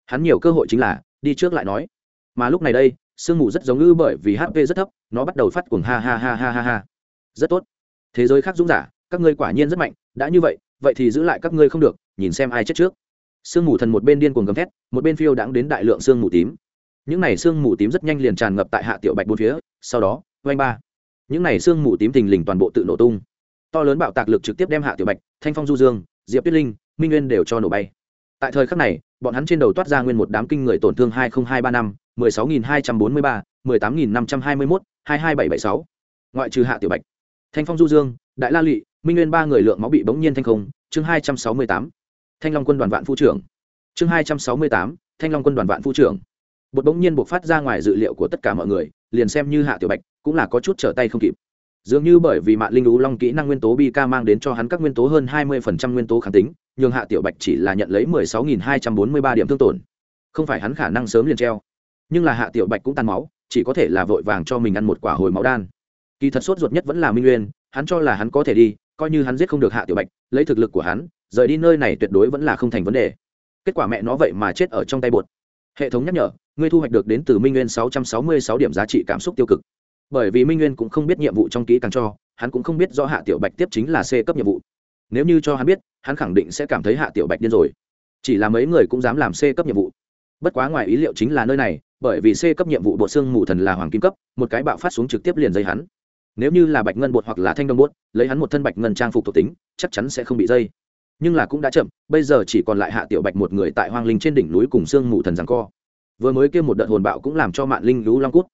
Hắn nhiều cơ hội chính là, đi trước lại nói. Mà lúc này đây, sương mù rất giống ngư bởi vì hp rất thấp, nó bắt đầu phát cuồng ha ha ha ha ha ha. Rất tốt. Thế giới khác dũng giả, các ngươi quả nhiên rất mạnh, đã như vậy vậy thì giữ lại các ngươi không được, nhìn xem ai chết trước. Sương mù thần một bên điên cuồng gầm thét, một bên phiêu đãng đến đại lượng sương mù tím. Những này sương mù tím rất nhanh liền tràn ngập tại hạ tiểu bạch bốn phía, sau đó, oanh ba. Những này sương mù tím thình lình toàn bộ tự nổ tung. To lớn bạo tạc lực trực tiếp đem hạ tiểu bạch, thanh phong du dương, diệp tuyết linh, minh nguyên đều cho nổ bay. Tại thời khắc này, bọn hắn trên đầu toát ra nguyên một đám kinh người tổn thương hai nghìn hai ba năm, mười sáu nghìn hai trăm bốn mươi ba, mười tám nghìn năm trăm hai mươi mốt, hai hai bảy bảy sáu. Ngoại trừ hạ tiểu bạch, thanh phong du dương, đại la lụy minh nguyên ba người lượng máu bị bỗng nhiên thanh không, chương hai trăm sáu mươi tám, thanh long quân đoàn vạn phu trưởng. Chương hai trăm sáu mươi tám, thanh long quân đoàn vạn phu trưởng. Bột bỗng nhiên buộc phát ra ngoài dự liệu của tất cả mọi người, liền xem như hạ tiểu bạch cũng là có chút trở tay không kịp. Dường như bởi vì mạng linh lú long kỹ năng nguyên tố bi ca mang đến cho hắn các nguyên tố hơn hai mươi phần trăm nguyên tố kháng tính, nhường hạ tiểu bạch chỉ là nhận lấy mười sáu nghìn hai trăm bốn mươi ba điểm thương tổn. Không phải hắn khả năng sớm liền treo, nhưng là hạ tiểu bạch cũng tan máu, chỉ có thể là vội vàng cho mình ăn một quả hồi máu đan. Kỳ thật sốt ruột nhất vẫn là minh nguyên, hắn cho là hắn có thể đi coi như hắn giết không được hạ tiểu bạch, lấy thực lực của hắn, rời đi nơi này tuyệt đối vẫn là không thành vấn đề. Kết quả mẹ nó vậy mà chết ở trong tay bột. Hệ thống nhắc nhở, ngươi thu hoạch được đến từ minh nguyên sáu trăm sáu mươi sáu điểm giá trị cảm xúc tiêu cực. Bởi vì minh nguyên cũng không biết nhiệm vụ trong kỹ càng cho, hắn cũng không biết do hạ tiểu bạch tiếp chính là c cấp nhiệm vụ. Nếu như cho hắn biết, hắn khẳng định sẽ cảm thấy hạ tiểu bạch điên rồi. Chỉ là mấy người cũng dám làm c cấp nhiệm vụ. Bất quá ngoài ý liệu chính là nơi này, bởi vì c cấp nhiệm vụ bộ xương mù thần là hoàng kim cấp, một cái bạo phát xuống trực tiếp liền dây hắn nếu như là bạch ngân bột hoặc là thanh đồng bột, lấy hắn một thân bạch ngân trang phục thuộc tính, chắc chắn sẽ không bị dây. Nhưng là cũng đã chậm, bây giờ chỉ còn lại hạ tiểu bạch một người tại hoang linh trên đỉnh núi cùng xương mù thần rằng co. Vừa mới kêu một đợt hồn bạo cũng làm cho mạng linh lũ long cút.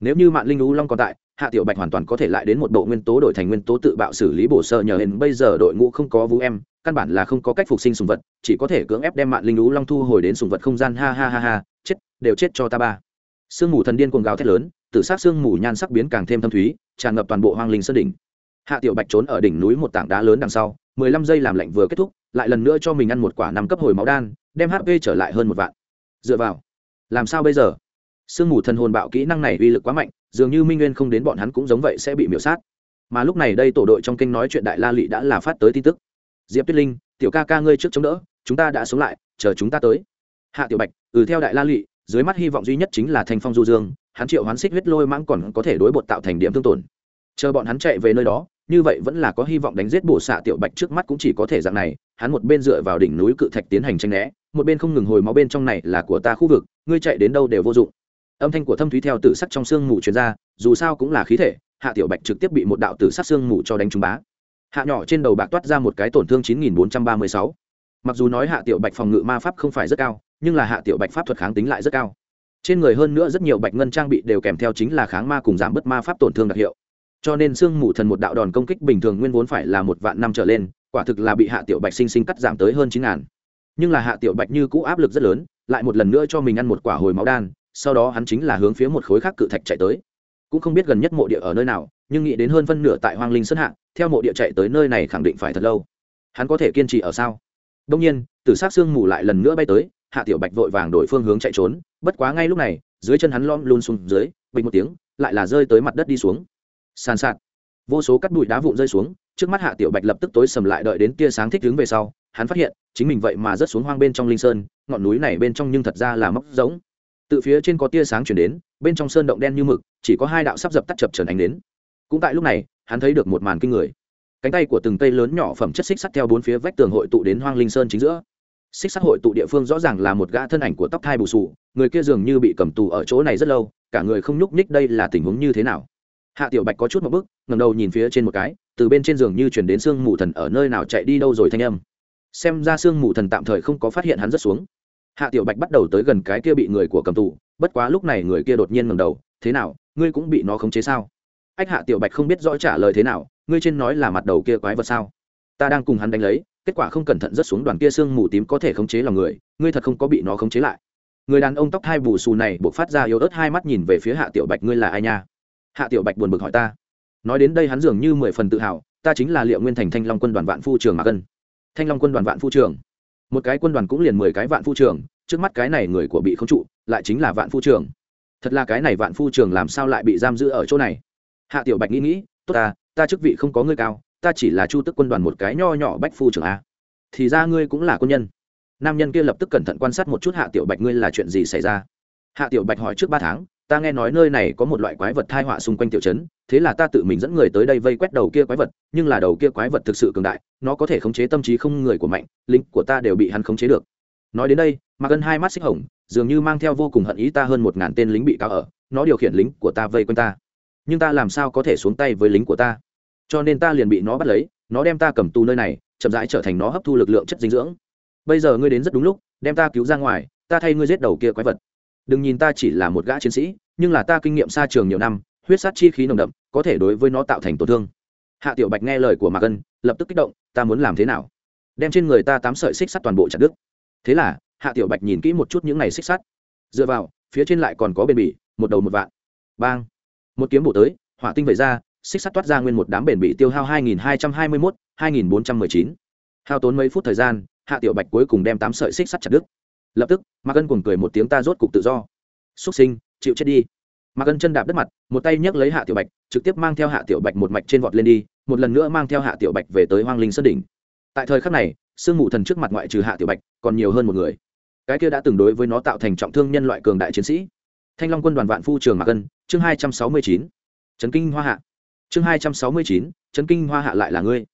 Nếu như mạng linh lũ long còn tại, hạ tiểu bạch hoàn toàn có thể lại đến một bộ nguyên tố đổi thành nguyên tố tự bạo xử lý bổ sơ nhờ hình bây giờ đội ngũ không có vũ em, căn bản là không có cách phục sinh sùng vật, chỉ có thể cưỡng ép đem mạng linh lũ long thu hồi đến sùng vật không gian. Ha ha ha ha, chết, đều chết cho ta ba. Sương mù thần điên cuồng gào thét lớn tự sát sương mù nhan sắc biến càng thêm thâm thúy tràn ngập toàn bộ hoang linh sơn đỉnh. Hạ tiểu bạch trốn ở đỉnh núi một tảng đá lớn đằng sau, mười lăm giây làm lạnh vừa kết thúc, lại lần nữa cho mình ăn một quả năm cấp hồi máu đan, đem hp trở lại hơn một vạn. Dựa vào, làm sao bây giờ? Sương mù thần hồn bạo kỹ năng này uy lực quá mạnh, dường như minh nguyên không đến bọn hắn cũng giống vậy sẽ bị miểu sát. Mà lúc này đây tổ đội trong kinh nói chuyện đại la lị đã là phát tới tin tức. Diệp tuyết linh, tiểu ca ca ngươi trước chống đỡ, chúng ta đã sống lại, chờ chúng ta tới. Hạ tiểu bạch ừ theo đại la lị, dưới mắt hy vọng duy nhất chính là thành phong du dương, hắn triệu hoán xích huyết lôi mãng còn có thể đối bột tạo thành điểm thương tổn chờ bọn hắn chạy về nơi đó, như vậy vẫn là có hy vọng đánh giết bổ xạ tiểu bạch trước mắt cũng chỉ có thể dạng này, hắn một bên dựa vào đỉnh núi cự thạch tiến hành tranh né, một bên không ngừng hồi máu bên trong này là của ta khu vực, ngươi chạy đến đâu đều vô dụng. Âm thanh của thâm thúy theo tử sắc trong xương mù truyền ra, dù sao cũng là khí thể, hạ tiểu bạch trực tiếp bị một đạo tử sắc xương mù cho đánh trúng bá. Hạ nhỏ trên đầu bạc toát ra một cái tổn thương chín nghìn bốn trăm ba mươi sáu. Mặc dù nói hạ tiểu bạch phòng ngự ma pháp không phải rất cao, nhưng là hạ tiểu bạch pháp thuật kháng tính lại rất cao. Trên người hơn nữa rất nhiều bạch ngân trang bị đều kèm theo chính là kháng ma cùng giảm bớt ma pháp tổn thương đặc hiệu cho nên sương mù thần một đạo đòn công kích bình thường nguyên vốn phải là một vạn năm trở lên, quả thực là bị hạ tiểu bạch sinh sinh cắt giảm tới hơn chín ngàn. Nhưng là hạ tiểu bạch như cũ áp lực rất lớn, lại một lần nữa cho mình ăn một quả hồi máu đan, sau đó hắn chính là hướng phía một khối khác cự thạch chạy tới. Cũng không biết gần nhất mộ địa ở nơi nào, nhưng nghĩ đến hơn phân nửa tại hoang linh sơn hạ, theo mộ địa chạy tới nơi này khẳng định phải thật lâu. Hắn có thể kiên trì ở sao? Đông nhiên từ sát sương mù lại lần nữa bay tới, hạ tiểu bạch vội vàng đổi phương hướng chạy trốn, bất quá ngay lúc này, dưới chân hắn lom luôn xuống dưới, bình một tiếng, lại là rơi tới mặt đất đi xuống sàn sạt. Vô số cắt bụi đá vụn rơi xuống, trước mắt hạ tiểu bạch lập tức tối sầm lại đợi đến tia sáng thích đứng về sau, hắn phát hiện, chính mình vậy mà rớt xuống hoang bên trong linh sơn, ngọn núi này bên trong nhưng thật ra là móc giống. Từ phía trên có tia sáng chuyển đến, bên trong sơn động đen như mực, chỉ có hai đạo sắp dập tắt chập trần ánh đến. Cũng tại lúc này, hắn thấy được một màn kinh người. Cánh tay của từng cây lớn nhỏ phẩm chất xích sắt theo bốn phía vách tường hội tụ đến hoang linh sơn chính giữa. Xích sắt hội tụ địa phương rõ ràng là một gã thân ảnh của tóc thai bù sù, người kia dường như bị cầm tù ở chỗ này rất lâu, cả người không nhúc nhích đây là tình huống như thế nào hạ tiểu bạch có chút một bức ngầm đầu nhìn phía trên một cái, từ bên trên giường như chuyển đến sương mù thần ở nơi nào chạy đi đâu rồi thanh âm. Xem ra sương mù thần tạm thời không có phát hiện hắn rất xuống. Hạ tiểu bạch bắt đầu tới gần cái kia bị người của cầm tù, bất quá lúc này người kia đột nhiên ngầm đầu, thế nào, ngươi cũng bị nó khống chế sao? Ách hạ tiểu bạch không biết rõ trả lời thế nào, ngươi trên nói là mặt đầu kia quái vật sao? Ta đang cùng hắn đánh lấy, kết quả không cẩn thận rất xuống đoàn kia sương mù tím có thể khống chế lòng người, ngươi thật không có bị nó khống chế lại. Người đàn ông tóc hai bù xù này buộc phát ra yếu ớt hai mắt nhìn về phía hạ tiểu bạch, ngươi là ai nha? Hạ tiểu bạch buồn bực hỏi ta. Nói đến đây hắn dường như mười phần tự hào, ta chính là liệu nguyên thành thanh long quân đoàn vạn phu trường mạc cân. Thanh long quân đoàn vạn phu trường một cái quân đoàn cũng liền mười cái vạn phu trường trước mắt cái này người của bị không trụ, lại chính là vạn phu trường thật là cái này vạn phu trường làm sao lại bị giam giữ ở chỗ này? Hạ tiểu bạch nghĩ nghĩ, tốt ta ta chức vị không có ngươi cao, ta chỉ là chu tức quân đoàn một cái nho nhỏ bách phu trưởng a. Thì ra ngươi cũng là quân nhân. Nam nhân kia lập tức cẩn thận quan sát một chút hạ tiểu bạch, ngươi là chuyện gì xảy ra? Hạ tiểu bạch hỏi trước ba tháng ta nghe nói nơi này có một loại quái vật thai họa xung quanh tiểu trấn, thế là ta tự mình dẫn người tới đây vây quét đầu kia quái vật, nhưng là đầu kia quái vật thực sự cường đại, nó có thể khống chế tâm trí không người của mạnh, lính của ta đều bị hắn khống chế được. Nói đến đây mà gần hai mắt xích hồng, dường như mang theo vô cùng hận ý ta hơn một ngàn tên lính bị cáo ở, nó điều khiển lính của ta vây quanh ta. Nhưng ta làm sao có thể xuống tay với lính của ta? Cho nên ta liền bị nó bắt lấy, nó đem ta cầm tù nơi này, chậm rãi trở thành nó hấp thu lực lượng chất dinh dưỡng. Bây giờ ngươi đến rất đúng lúc, đem ta cứu ra ngoài, ta thay ngươi giết đầu kia quái vật đừng nhìn ta chỉ là một gã chiến sĩ nhưng là ta kinh nghiệm xa trường nhiều năm huyết sát chi khí nồng đậm có thể đối với nó tạo thành tổn thương. Hạ tiểu bạch nghe lời của mạc ân lập tức kích động ta muốn làm thế nào? Đem trên người ta tám sợi xích sắt toàn bộ chặt đứt. Thế là hạ tiểu bạch nhìn kỹ một chút những này xích sắt. Dựa vào phía trên lại còn có bền bỉ một đầu một vạn. Bang! Một kiếm bổ tới hỏa tinh vẩy ra xích sắt toát ra nguyên một đám bền bỉ tiêu hao 2221, 2419. hao tốn mấy phút thời gian hạ tiểu bạch cuối cùng đem tám sợi xích sắt chặt đứt lập tức, mạc ân cùng cười một tiếng ta rốt cục tự do. Xuất sinh, chịu chết đi. Mạc ân chân đạp đất mặt, một tay nhấc lấy hạ tiểu bạch, trực tiếp mang theo hạ tiểu bạch một mạch trên vọt lên đi, một lần nữa mang theo hạ tiểu bạch về tới hoang linh sơn đỉnh. Tại thời khắc này, sương mù thần trước mặt ngoại trừ hạ tiểu bạch, còn nhiều hơn một người. Cái kia đã từng đối với nó tạo thành trọng thương nhân loại cường đại chiến sĩ. Thanh long quân đoàn vạn phu trường mạc ân, chương hai trăm sáu mươi chín. Trấn kinh hoa hạ. Chương hai trăm sáu mươi chín trấn kinh hoa hạ lại là ngươi.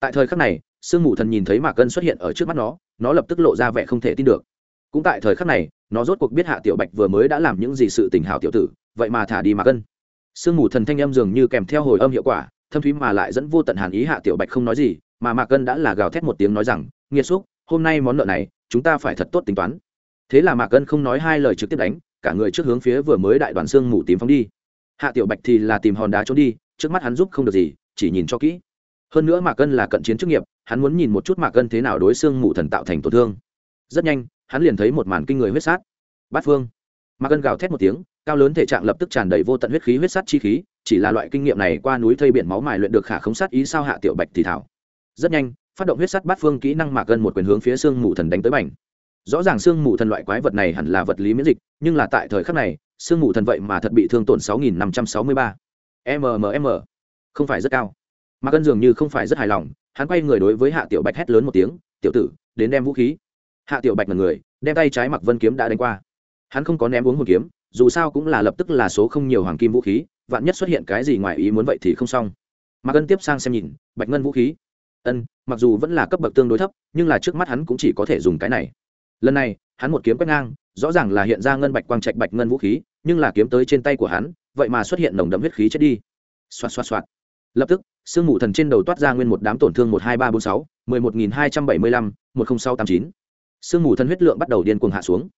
Tại thời khắc này, sương mù thần nhìn thấy mạc ân xuất hiện ở trước mắt nó nó lập tức lộ ra vẻ không thể tin được cũng tại thời khắc này nó rốt cuộc biết hạ tiểu bạch vừa mới đã làm những gì sự tình hảo tiểu tử vậy mà thả đi mạc cân, sương mù thần thanh âm dường như kèm theo hồi âm hiệu quả thâm thúy mà lại dẫn vô tận hàn ý hạ tiểu bạch không nói gì mà mạc cân đã là gào thét một tiếng nói rằng nghiệt xúc hôm nay món nợ này chúng ta phải thật tốt tính toán. Thế là mạc cân không nói hai lời trực tiếp đánh cả người trước hướng phía vừa mới đại đoàn xương mù tím phóng đi. Hạ tiểu bạch thì là tìm hòn đá trốn đi trước mắt hắn giúp không được gì chỉ nhìn cho kỹ. Hơn nữa mạc cân là cận chiến chức nghiệp hắn muốn nhìn một chút mạc cân thế nào đối xương mù thần tạo thành tổn thương. Rất nhanh hắn liền thấy một màn kinh người huyết sát. Bát phương. Ma Cân gào thét một tiếng cao lớn thể trạng lập tức tràn đầy vô tận huyết khí huyết sát chi khí chỉ là loại kinh nghiệm này qua núi thây biển máu mài luyện được khả không sát ý sao hạ tiểu bạch thì thảo. Rất nhanh phát động huyết sát bát phương kỹ năng mạc ân một quyền hướng phía xương mù thần đánh tới bành, rõ ràng xương mù thần loại quái vật này hẳn là vật lý miễn dịch nhưng là tại thời khắc này xương mù thần vậy mà thật bị thương tổn 6.563 mmm không phải rất cao. Mạc ân dường như không phải rất hài lòng hắn quay người đối với hạ tiểu bạch hét lớn một tiếng tiểu tử đến đem vũ khí hạ tiểu bạch là người, đem tay trái mặc vân kiếm đã đánh qua. Hắn không có ném uống hồn kiếm, dù sao cũng là lập tức là số không nhiều hoàng kim vũ khí, vạn nhất xuất hiện cái gì ngoài ý muốn vậy thì không xong. Mạc ân tiếp sang xem nhìn, bạch ngân vũ khí. Ân, mặc dù vẫn là cấp bậc tương đối thấp, nhưng là trước mắt hắn cũng chỉ có thể dùng cái này. Lần này, hắn một kiếm quét ngang, rõ ràng là hiện ra ngân bạch quang trạch bạch ngân vũ khí, nhưng là kiếm tới trên tay của hắn, vậy mà xuất hiện nồng đậm huyết khí chết đi. Xoạt xoạt xoạt. Lập tức, sương mù thần trên đầu toát ra nguyên một đám tổn thương một hai ba bốn sáu, mười một nghìn hai trăm bảy mươi lăm, một không sáu tám chín sương mù thần huyết lượng bắt đầu điên cuồng hạ xuống.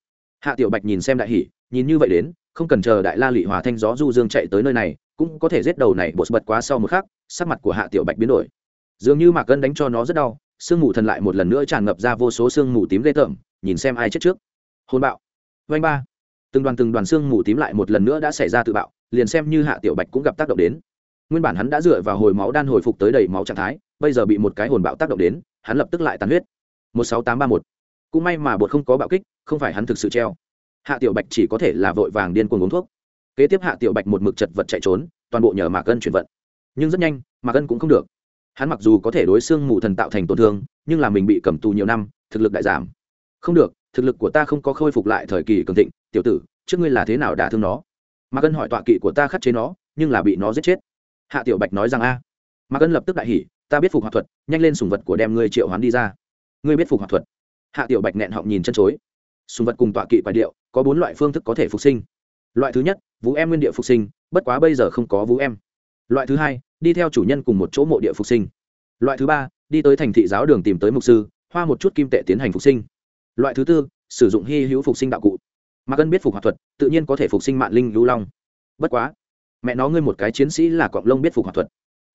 Hạ tiểu bạch nhìn xem đại hỷ nhìn như vậy đến, không cần chờ đại la lị hòa thanh gió du dương chạy tới nơi này, cũng có thể giết đầu này bột bật quá sau một khắc, sắc mặt của hạ tiểu bạch biến đổi. Dường như mạc cân đánh cho nó rất đau, sương mù thần lại một lần nữa tràn ngập ra vô số sương mù tím ghê tởm, nhìn xem ai chết trước. Hôn bạo. Vanh ba. Từng đoàn từng đoàn sương mù tím lại một lần nữa đã xảy ra tự bạo, liền xem như hạ tiểu bạch cũng gặp tác động đến. Nguyên bản hắn đã dựa vào hồi máu đan hồi phục tới đầy máu trạng thái, bây giờ bị một cái hồn bạo tác động đến, hắn lập tức lại tàn huyết. Một sáu tám ba một cũng may mà bột không có bạo kích, không phải hắn thực sự treo. Hạ tiểu bạch chỉ có thể là vội vàng điên cuồng uống thuốc. Kế tiếp hạ tiểu bạch một mực chật vật chạy trốn, toàn bộ nhờ mạc cân chuyển vận. Nhưng rất nhanh, mạc cân cũng không được. Hắn mặc dù có thể đối xương mù thần tạo thành tổn thương, nhưng là mình bị cầm tù nhiều năm, thực lực đại giảm. Không được, thực lực của ta không có khôi phục lại thời kỳ cường thịnh, tiểu tử, trước ngươi là thế nào đả thương nó? Mạc cân hỏi tọa kỵ của ta khắc chế nó, nhưng là bị nó giết chết. Hạ tiểu bạch nói rằng a. À. mạc cân lập tức đại hỉ, ta biết phục hòa thuật, nhanh lên sùng vật của đem ngươi triệu hoán đi ra. Ngươi biết phục hòa thuật? Hạ tiểu bạch nẹn họng nhìn chân chối. Sùng vật cùng tọa kỵ bài điệu, có bốn loại phương thức có thể phục sinh. Loại thứ nhất, vũ em nguyên địa phục sinh, bất quá bây giờ không có vũ em. Loại thứ hai, đi theo chủ nhân cùng một chỗ mộ địa phục sinh. Loại thứ ba, đi tới thành thị giáo đường tìm tới mục sư, hoa một chút kim tệ tiến hành phục sinh. Loại thứ tư, sử dụng hy hữu phục sinh đạo cụ. Mà cân biết phục hoạt thuật, tự nhiên có thể phục sinh mạng linh lưu long. Bất quá, mẹ nó ngươi một cái chiến sĩ là cọng lông biết phục hoạt thuật.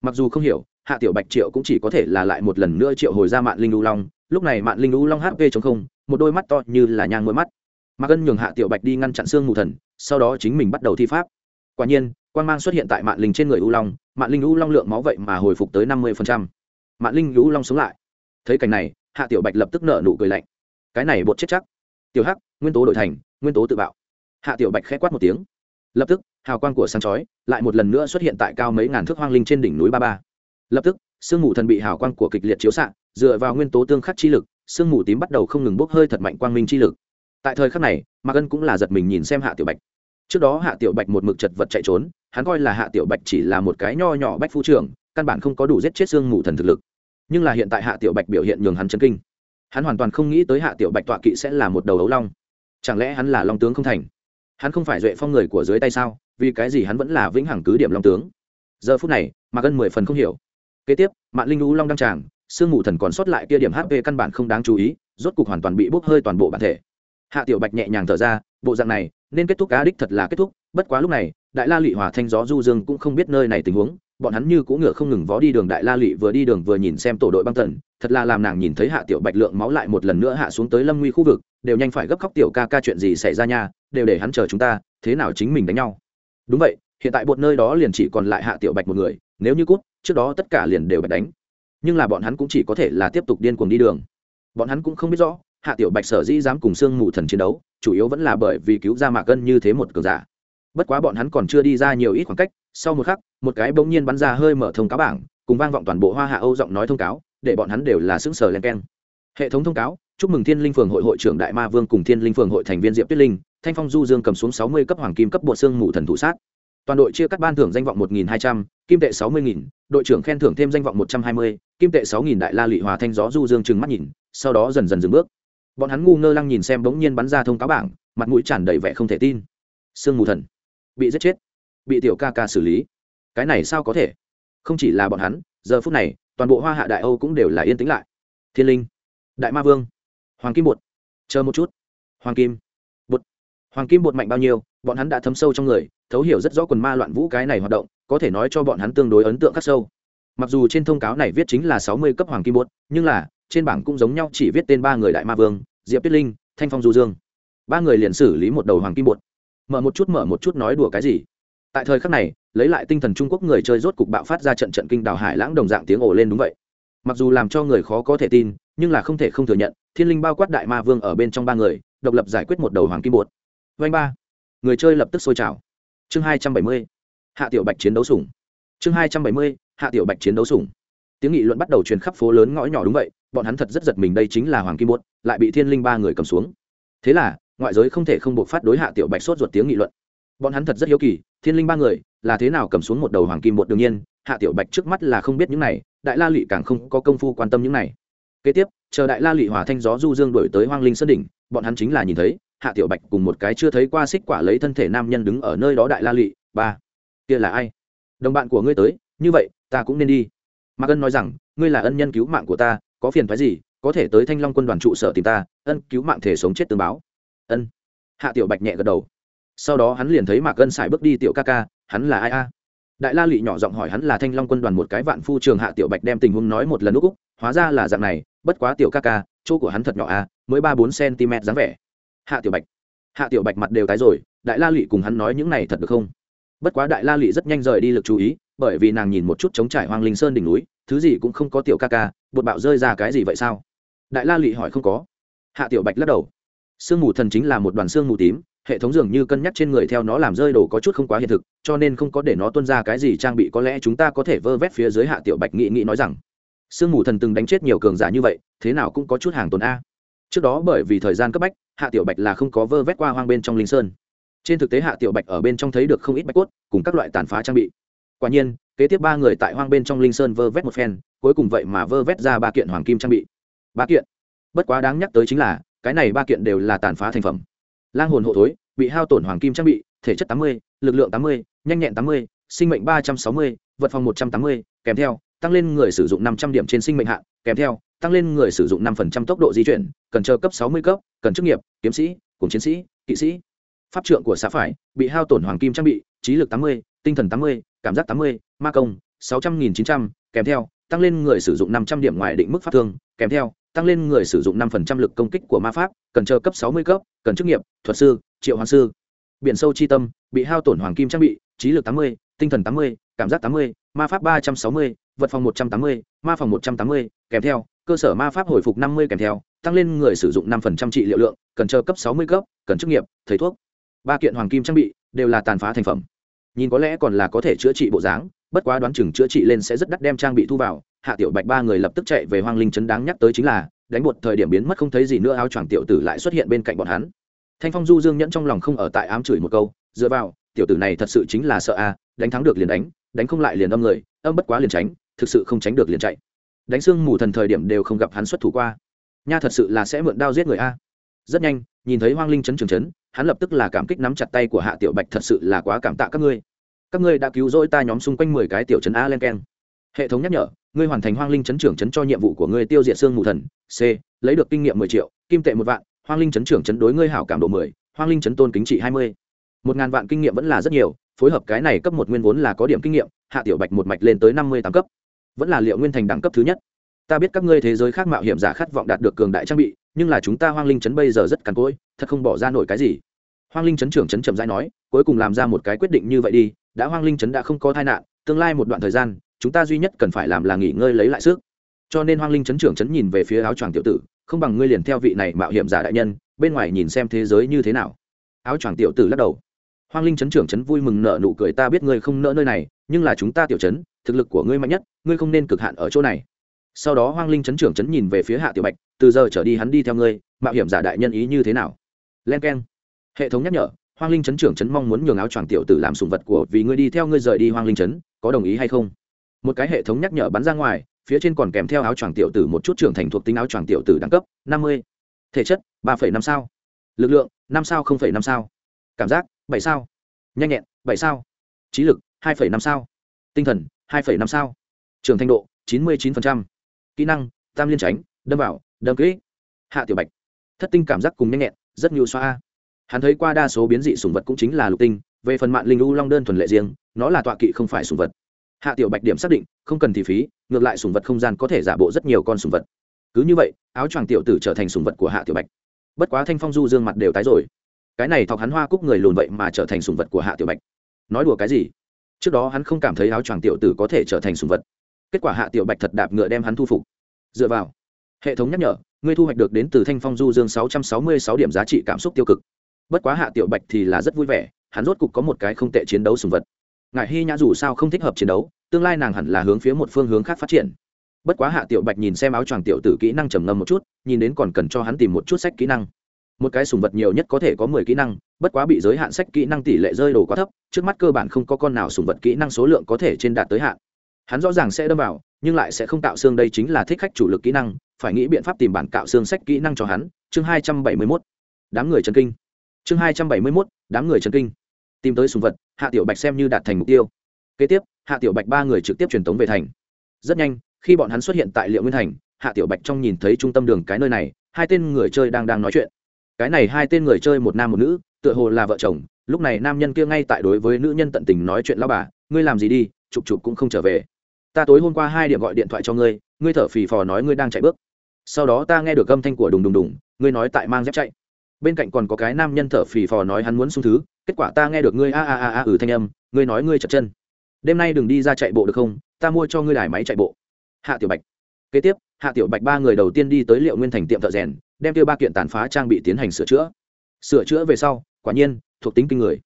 Mặc dù không hiểu, hạ tiểu bạch triệu cũng chỉ có thể là lại một lần nữa triệu hồi ra mạng linh lưu long lúc này mạng linh u long hp chống không, một đôi mắt to như là nhang mỗi mắt. Mà cân nhường hạ tiểu bạch đi ngăn chặn xương mù thần, sau đó chính mình bắt đầu thi pháp. Quả nhiên quan mang xuất hiện tại mạng linh trên người u long mạng linh u long lượng máu vậy mà hồi phục tới năm mươi mạng linh u long sống lại. Thấy cảnh này, hạ tiểu bạch lập tức nợ nụ cười lạnh. Cái này bột chết chắc. Tiểu hắc, nguyên tố đổi thành, nguyên tố tự bạo. Hạ tiểu bạch k h ẽ quát một tiếng. Lập tức, hào quang của sáng chói lại một lần nữa xuất hiện tại cao mấy ngàn thước hoang linh trên đỉnh núi ba ba. Lập tức, sương mù thần bị hào quang của kịch liệt chiếu xạ dựa vào nguyên tố tương khắc chi lực, sương mù tím bắt đầu không ngừng bốc hơi thật mạnh quang minh chi lực. Tại thời khắc này, mạc ân cũng là giật mình nhìn xem hạ tiểu bạch. Trước đó hạ tiểu bạch một mực chật vật chạy trốn, hắn coi là hạ tiểu bạch chỉ là một cái nho nhỏ bách phu trưởng, căn bản không có đủ giết chết xương mù thần thực lực. Nhưng là hiện tại hạ tiểu bạch biểu hiện nhường hắn chấn kinh. Hắn hoàn toàn không nghĩ tới hạ tiểu bạch tọa kỵ sẽ là một đầu ấu long. Chẳng lẽ hắn là long tướng không thành? Hắn không phải duệ phong người của dưới tay sao? Vì cái gì hắn vẫn là vĩnh hằng cứ điểm long tướng? Giờ phút này, mạc ân mười phần không hiểu. Kế tiếp mạng linh lũ long đăng tràng sương mù thần còn sót lại kia điểm hp căn bản không đáng chú ý, rốt cục hoàn toàn bị bốc hơi toàn bộ bản thể. Hạ tiểu bạch nhẹ nhàng thở ra, bộ dạng này, nên kết thúc cá đích thật là kết thúc, bất quá lúc này, đại la lụy hòa thanh gió du dương cũng không biết nơi này tình huống, bọn hắn như cũng ngựa không ngừng vó đi đường đại la lụy vừa đi đường vừa nhìn xem tổ đội băng tần thật là làm nàng nhìn thấy hạ tiểu bạch lượng máu lại một lần nữa hạ xuống tới lâm nguy khu vực, đều nhanh phải gấp khóc tiểu ca ca chuyện gì xảy ra nha, đều để hắn chờ chúng ta, thế nào chính mình đánh nhau. Đúng vậy, hiện tại một nơi đó liền chỉ còn lại hạ tiểu bạch một người, nếu như cút, trước đó tất cả liền đều bạch đánh nhưng là bọn hắn cũng chỉ có thể là tiếp tục điên cuồng đi đường. Bọn hắn cũng không biết rõ, hạ tiểu bạch sở dĩ dám cùng sương mù thần chiến đấu, chủ yếu vẫn là bởi vì cứu ra mạc gân như thế một cường giả. Bất quá bọn hắn còn chưa đi ra nhiều ít khoảng cách, sau một khắc, một cái bỗng nhiên bắn ra hơi mở thông cáo bảng, cùng vang vọng toàn bộ hoa hạ âu giọng nói thông cáo, để bọn hắn đều là xứng sở len keng. Hệ thống thông cáo, chúc mừng thiên linh phường hội hội trưởng đại ma vương cùng thiên linh phường hội thành viên diệp tuyết linh, thanh phong du dương cầm xuống sáu mươi cấp hoàng kim cấp bộ xương mù thần thủ sát toàn đội chia cắt ban thưởng danh vọng một nghìn hai trăm, kim tệ sáu mươi nghìn, đội trưởng khen thưởng thêm danh vọng một trăm hai mươi, kim tệ sáu nghìn đại la lị hòa thanh gió du dương trừng mắt nhìn, sau đó dần dần dừng bước. Bọn hắn ngu ngơ lăng nhìn xem bỗng nhiên bắn ra thông cáo bảng, mặt mũi tràn đầy vẻ không thể tin. Sương mù thần. Bị giết chết. Bị tiểu ca ca xử lý. Cái này sao có thể? Không chỉ là bọn hắn, giờ phút này, toàn bộ hoa hạ đại âu cũng đều là yên tĩnh lại. Thiên linh. Đại ma vương. Hoàng kim bột. Chờ một chút. Hoàng kim. Bột. Hoàng kim bột mạnh bao nhiêu, bọn hắn đã thấm sâu trong người thấu hiểu rất rõ quần ma loạn vũ cái này hoạt động, có thể nói cho bọn hắn tương đối ấn tượng khắc sâu. Mặc dù trên thông cáo này viết chính là sáu mươi cấp hoàng kim bột, nhưng là, trên bảng cũng giống nhau chỉ viết tên ba người đại ma vương, diệp tuyết linh, thanh phong du dương. Ba người liền xử lý một đầu hoàng kim bột. Mở một chút, mở một chút nói đùa cái gì? Tại thời khắc này, lấy lại tinh thần trung quốc người chơi rốt cục bạo phát ra trận trận kinh đào hải lãng đồng dạng tiếng ồ lên đúng vậy. Mặc dù làm cho người khó có thể tin, nhưng là không thể không thừa nhận, thiên linh bao quát đại ma vương ở bên trong ba người, độc lập giải quyết một đầu hoàng kim bột. Vanh ba. Người chơi lập tức sôi trào chương hai trăm bảy mươi hạ tiểu bạch chiến đấu sủng. Chương hai trăm bảy mươi hạ tiểu bạch chiến đấu sủng. Tiếng nghị luận bắt đầu truyền khắp phố lớn ngõ nhỏ đúng vậy bọn hắn thật rất giật mình đây chính là hoàng kim Muộn, lại bị thiên linh ba người cầm xuống. Thế là ngoại giới không thể không buộc phát đối hạ tiểu bạch sốt ruột tiếng nghị luận. Bọn hắn thật rất hiếu kỳ thiên linh ba người là thế nào cầm xuống một đầu hoàng kim bột đương nhiên hạ tiểu bạch trước mắt là không biết những này đại la lụy càng không có công phu quan tâm những này. Kế tiếp chờ đại la lụy hỏa thanh gió du dương đổi tới hoang linh sơn đỉnh bọn hắn chính là nhìn thấy hạ tiểu bạch cùng một cái chưa thấy qua xích quả lấy thân thể nam nhân đứng ở nơi đó đại la lị, ba, kia là ai? Đồng bạn của ngươi tới, như vậy, ta cũng nên đi. Mạc ân nói rằng, ngươi là ân nhân cứu mạng của ta, có phiền phái gì, có thể tới thanh long quân đoàn trụ sở tìm ta, ân, cứu mạng thể sống chết tương báo. Ân. Hạ tiểu bạch nhẹ gật đầu. Sau đó hắn liền thấy mạc ân xài bước đi tiểu ca ca, hắn là ai a? Đại la lị nhỏ giọng hỏi hắn là thanh long quân đoàn một cái vạn phu trường hạ tiểu bạch đem tình huống nói một lần úc úc, hóa ra là dạng này, bất quá tiểu ca ca, chỗ của hắn thật nhỏ a, mới ba bốn cm dáng vẻ hạ tiểu bạch. Hạ tiểu bạch mặt đều tái rồi, đại la lị cùng hắn nói những này thật được không? Bất quá đại la lị rất nhanh rời đi lực chú ý, bởi vì nàng nhìn một chút chống trải hoang linh sơn đỉnh núi, thứ gì cũng không có tiểu ca ca, bột bạo rơi ra cái gì vậy sao? Đại la lị hỏi không có. Hạ tiểu bạch lắc đầu. Sương mù thần chính là một đoàn sương mù tím, hệ thống dường như cân nhắc trên người theo nó làm rơi đồ có chút không quá hiện thực, cho nên không có để nó tuân ra cái gì trang bị, có lẽ chúng ta có thể vơ vét phía dưới hạ tiểu bạch nghị nghị nói rằng, sương mù thần từng đánh chết nhiều cường giả như vậy, thế nào cũng có chút hàng tồn a. Trước đó bởi vì thời gian cấp bách hạ tiểu bạch là không có vơ vét qua hoang bên trong linh sơn. Trên thực tế hạ tiểu bạch ở bên trong thấy được không ít bạch cốt, cùng các loại tàn phá trang bị. Quả nhiên, kế tiếp ba người tại hoang bên trong linh sơn vơ vét một phen, cuối cùng vậy mà vơ vét ra ba kiện hoàng kim trang bị. Ba kiện? Bất quá đáng nhắc tới chính là, cái này ba kiện đều là tàn phá thành phẩm. Lang hồn hộ thối, bị hao tổn hoàng kim trang bị, thể chất tám mươi, lực lượng tám mươi, nhanh nhẹn tám mươi, sinh mệnh ba trăm sáu mươi, vật phòng một trăm tám mươi, kèm theo, tăng lên người sử dụng năm trăm điểm trên sinh mệnh hạn kèm theo tăng lên người sử dụng 5% tốc độ di chuyển, cần chờ cấp 60 cấp, cần chức nghiệp, kiếm sĩ, cùng chiến sĩ, kỵ sĩ. Pháp trượng của xã phải, bị hao tổn hoàng kim trang bị, trí lực 80, tinh thần 80, cảm giác 80, ma công 600.900, kèm theo, tăng lên người sử dụng 500 điểm ngoài định mức pháp thương, kèm theo, tăng lên người sử dụng 5% lực công kích của ma pháp, cần chờ cấp 60 cấp, cần chức nghiệp, thuật sư, triệu hoàn sư. Biển sâu chi tâm, bị hao tổn hoàng kim trang bị, trí lực 80, tinh thần 80, cảm giác 80, ma pháp 360, vật phòng 180, ma phòng 180, kèm theo, cơ sở ma pháp hồi phục năm mươi kèm theo, tăng lên người sử dụng năm phần trăm trị liệu lượng, cần chờ cấp sáu mươi cấp, cần chức nghiệp, thầy thuốc. Ba kiện hoàng kim trang bị đều là tàn phá thành phẩm. Nhìn có lẽ còn là có thể chữa trị bộ dáng, bất quá đoán chừng chữa trị lên sẽ rất đắt đem trang bị thu vào. Hạ tiểu bạch ba người lập tức chạy về hoang linh trấn đáng nhắc tới chính là, đánh một thời điểm biến mất không thấy gì nữa, áo choàng tiểu tử lại xuất hiện bên cạnh bọn hắn. Thanh phong du dương nhẫn trong lòng không ở tại ám chửi một câu, dựa vào, tiểu tử này thật sự chính là sợ a, đánh thắng được liền đánh đánh không lại liền âm người, âm bất quá liền tránh, thực sự không tránh được liền chạy đánh xương mù thần thời điểm đều không gặp hắn xuất thủ qua. Nha thật sự là sẽ mượn đao giết người a. Rất nhanh, nhìn thấy hoang linh chấn trường chấn, hắn lập tức là cảm kích nắm chặt tay của hạ tiểu bạch thật sự là quá cảm tạ các ngươi. Các ngươi đã cứu rỗi ta nhóm xung quanh mười cái tiểu chấn a len keng. Hệ thống nhắc nhở, ngươi hoàn thành hoang linh chấn trưởng chấn cho nhiệm vụ của ngươi tiêu diệt xương mù thần, c, lấy được kinh nghiệm mười triệu, kim tệ một vạn, hoang linh chấn trưởng chấn đối ngươi hảo cảm độ mười, hoang linh chấn tôn kính trị hai mươi. Một ngàn vạn kinh nghiệm vẫn là rất nhiều, phối hợp cái này cấp một nguyên vốn là có điểm kinh nghiệm, hạ tiểu bạch một mạch lên tới năm mươi tám cấp vẫn là liệu nguyên thành đẳng cấp thứ nhất. Ta biết các ngươi thế giới khác mạo hiểm giả khát vọng đạt được cường đại trang bị, nhưng là chúng ta hoang linh trấn bây giờ rất cằn cỗi, thật không bỏ ra nổi cái gì. Hoang linh trấn trưởng trấn trầm dãi nói, cuối cùng làm ra một cái quyết định như vậy đi, đã hoang linh trấn đã không có tai nạn, tương lai một đoạn thời gian, chúng ta duy nhất cần phải làm là nghỉ ngơi lấy lại sức. Cho nên hoang linh trấn trưởng trấn nhìn về phía áo choàng tiểu tử, không bằng ngươi liền theo vị này mạo hiểm giả đại nhân, bên ngoài nhìn xem thế giới như thế nào. Áo choàng tiểu tử lắc đầu. Hoang linh trấn trưởng trấn vui mừng nợ nụ cười, ta biết ngươi không nỡ nơi này, nhưng là chúng ta tiểu trấn thực lực của ngươi mạnh nhất, ngươi không nên cực hạn ở chỗ này. Sau đó hoang linh chấn trưởng chấn nhìn về phía hạ tiểu bạch, từ giờ trở đi hắn đi theo ngươi, mạo hiểm giả đại nhân ý như thế nào? Len k e n hệ thống nhắc nhở, hoang linh chấn trưởng chấn mong muốn nhường áo choàng tiểu tử làm sùng vật của vì ngươi đi theo ngươi rời đi hoang linh chấn, có đồng ý hay không? Một cái hệ thống nhắc nhở bắn ra ngoài, phía trên còn kèm theo áo choàng tiểu tử một chút trưởng thành thuộc tính áo choàng tiểu tử đẳng cấp, năm mươi. Thể chất, ba năm sao. Lực lượng, năm sao năm sao. Cảm giác, bảy sao. Nhanh nhẹn, bảy sao. Trí lực, hai năm sao. Tinh thần hai năm sao. Trường thanh độ, chín mươi chín kỹ năng, tam liên tránh, đâm vào, đâm kỹ. Hạ tiểu bạch. Thất tinh cảm giác cùng nhanh nhẹn, rất nhiều xoa hắn thấy qua đa số biến dị sùng vật cũng chính là lục tinh, về phần mạng linh u long đơn thuần lệ riêng, nó là tọa kỵ không phải sùng vật. Hạ tiểu bạch điểm xác định, không cần thì phí, ngược lại sùng vật không gian có thể giả bộ rất nhiều con sùng vật. Cứ như vậy, áo choàng tiểu tử trở thành sùng vật của hạ tiểu bạch. Bất quá thanh phong du dương mặt đều tái rồi. Cái này thọc hắn hoa cúc người lùn vậy mà trở thành sùng vật của hạ tiểu bạch. Nói đùa cái gì? Trước đó hắn không cảm thấy áo choàng tiểu tử có thể trở thành sùng vật. Kết quả hạ tiểu bạch thật đạp ngựa đem hắn thu phục. Dựa vào, hệ thống nhắc nhở, ngươi thu hoạch được đến từ thanh phong du dương sáu trăm sáu mươi sáu điểm giá trị cảm xúc tiêu cực. Bất quá hạ tiểu bạch thì là rất vui vẻ, hắn rốt cục có một cái không tệ chiến đấu sùng vật. Ngại hy nhã dù sao không thích hợp chiến đấu, tương lai nàng hẳn là hướng phía một phương hướng khác phát triển. Bất quá hạ tiểu bạch nhìn xem áo choàng tiểu tử kỹ năng trầm ngâm một chút, nhìn đến còn cần cho hắn tìm một chút sách kỹ năng một cái sùng vật nhiều nhất có thể có mười kỹ năng, bất quá bị giới hạn sách kỹ năng tỷ lệ rơi đồ quá thấp, trước mắt cơ bản không có con nào sùng vật kỹ năng số lượng có thể trên đạt tới hạn. Hắn rõ ràng sẽ đâm vào, nhưng lại sẽ không tạo xương, đây chính là thích khách chủ lực kỹ năng, phải nghĩ biện pháp tìm bản cạo xương sách kỹ năng cho hắn. Chương hai trăm bảy mươi mốt. Đám người chân kinh. Chương hai trăm bảy mươi mốt, đám người chân kinh. Tìm tới sùng vật, hạ tiểu bạch xem như đạt thành mục tiêu. Kế tiếp, hạ tiểu bạch ba người trực tiếp truyền tống về thành. Rất nhanh, khi bọn hắn xuất hiện tại liệu nguyên thành, hạ tiểu bạch trong nhìn thấy trung tâm đường cái nơi này, hai tên người chơi đang đang nói chuyện cái này hai tên người chơi một nam một nữ, tựa hồ là vợ chồng, lúc này nam nhân kia ngay tại đối với nữ nhân tận tình nói chuyện lao bà, ngươi làm gì đi, chụp chụp cũng không trở về. Ta tối hôm qua hai điểm gọi điện thoại cho ngươi ngươi thở phì phò nói ngươi đang chạy bước. Sau đó ta nghe được âm thanh của đùng đùng đùng, ngươi nói tại mang dép chạy. Bên cạnh còn có cái nam nhân thở phì phò nói hắn muốn xung thứ, kết quả ta nghe được ngươi a a a a ừ thanh âm, ngươi nói ngươi chật chân. Đêm nay đừng đi ra chạy bộ được không? Ta mua cho ngươi đài máy chạy bộ. Hạ tiểu bạch. Kế tiếp, hạ tiểu bạch ba người đầu tiên đi tới liệu nguyên thành tiệm thợ rèn đem tiêu ba kiện tàn phá trang bị tiến hành sửa chữa sửa chữa về sau quả nhiên thuộc tính kinh người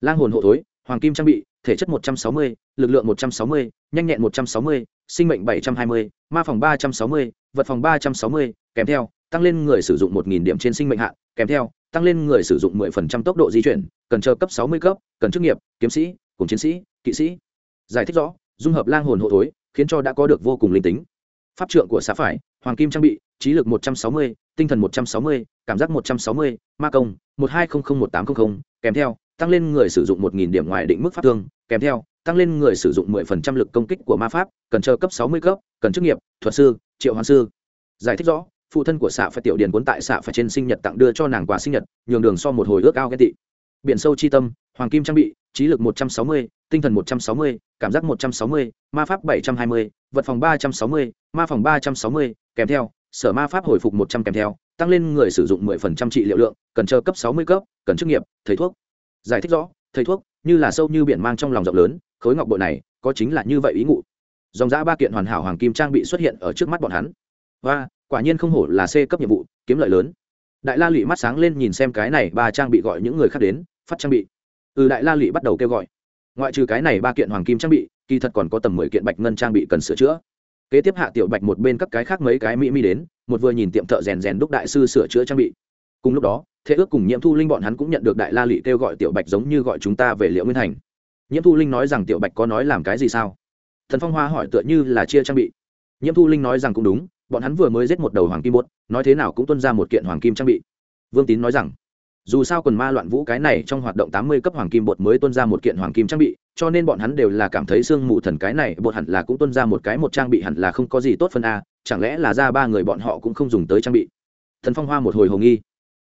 lang hồn hộ thối hoàng kim trang bị thể chất 160, lực lượng 160, nhanh nhẹn 160, sinh mệnh 720, ma phòng 360, vật phòng 360, kèm theo tăng lên người sử dụng 1000 điểm trên sinh mệnh hạn, kèm theo tăng lên người sử dụng 10% tốc độ di chuyển, cần chờ cấp 60 cấp, cần chức nghiệp, kiếm sĩ, cùng chiến sĩ, kỵ sĩ. Giải thích rõ, dung hợp lang hồn hộ thối, khiến cho đã có được vô cùng linh tính. Pháp trượng của xã phải, hoàng kim trang bị, trí lực 160, tinh thần 160, cảm giác 160, ma công 12001800, kèm theo tăng lên người sử dụng 1000 điểm ngoài định mức pháp thương, kèm theo tăng lên người sử dụng 10% lực công kích của ma pháp, cần chờ cấp 60 cấp, cần chức nghiệp, thuật sư, triệu hoàn sư. Giải thích rõ, phụ thân của xạ phải tiểu điền cuốn tại xạ phải trên sinh nhật tặng đưa cho nàng quà sinh nhật, nhường đường so một hồi ước ao ghen tị. Biển sâu chi tâm, hoàng kim trang bị, trí lực 160, tinh thần 160, cảm giác 160, ma pháp 720, vật phòng 360, ma phòng 360, kèm theo sở ma pháp hồi phục 100 kèm theo tăng lên người sử dụng 10% trị liệu lượng cần chờ cấp 60 cấp cần chức nghiệp thầy thuốc. Giải thích rõ thầy thuốc như là sâu như biển mang trong lòng rộng lớn khối ngọc bội này có chính là như vậy ý ngụ. Dòng giá ba kiện hoàn hảo hoàng kim trang bị xuất hiện ở trước mắt bọn hắn. Và quả nhiên không hổ là c cấp nhiệm vụ kiếm lợi lớn. Đại la lụy mắt sáng lên nhìn xem cái này ba trang bị gọi những người khác đến phát trang bị. Từ đại la lụy bắt đầu kêu gọi ngoại trừ cái này ba kiện hoàng kim trang bị, kỳ thật còn có tầm mười kiện bạch ngân trang bị cần sửa chữa. Kế tiếp hạ tiểu bạch một bên các cái khác mấy cái mỹ mi đến, một vừa nhìn tiệm thợ rèn rèn đúc đại sư sửa chữa trang bị. Cùng lúc đó, thế ước cùng nhiễm thu linh bọn hắn cũng nhận được đại la lị kêu gọi tiểu bạch giống như gọi chúng ta về liệu nguyên thành. Nhiễm thu linh nói rằng tiểu bạch có nói làm cái gì sao? Thần phong hoa hỏi tựa như là chia trang bị. Nhiễm thu linh nói rằng cũng đúng, bọn hắn vừa mới giết một đầu hoàng kim bốt nói thế nào cũng tuân ra một kiện hoàng kim trang bị. Vương tín nói rằng dù sao quần ma loạn vũ cái này trong hoạt động tám mươi cấp hoàng kim bột mới tuân ra một kiện hoàng kim trang bị, cho nên bọn hắn đều là cảm thấy sương mù thần cái này, bột hẳn là cũng tuân ra một cái một trang bị hẳn là không có gì tốt phân a, chẳng lẽ là ra ba người bọn họ cũng không dùng tới trang bị? Thần phong hoa một hồi hồ nghi.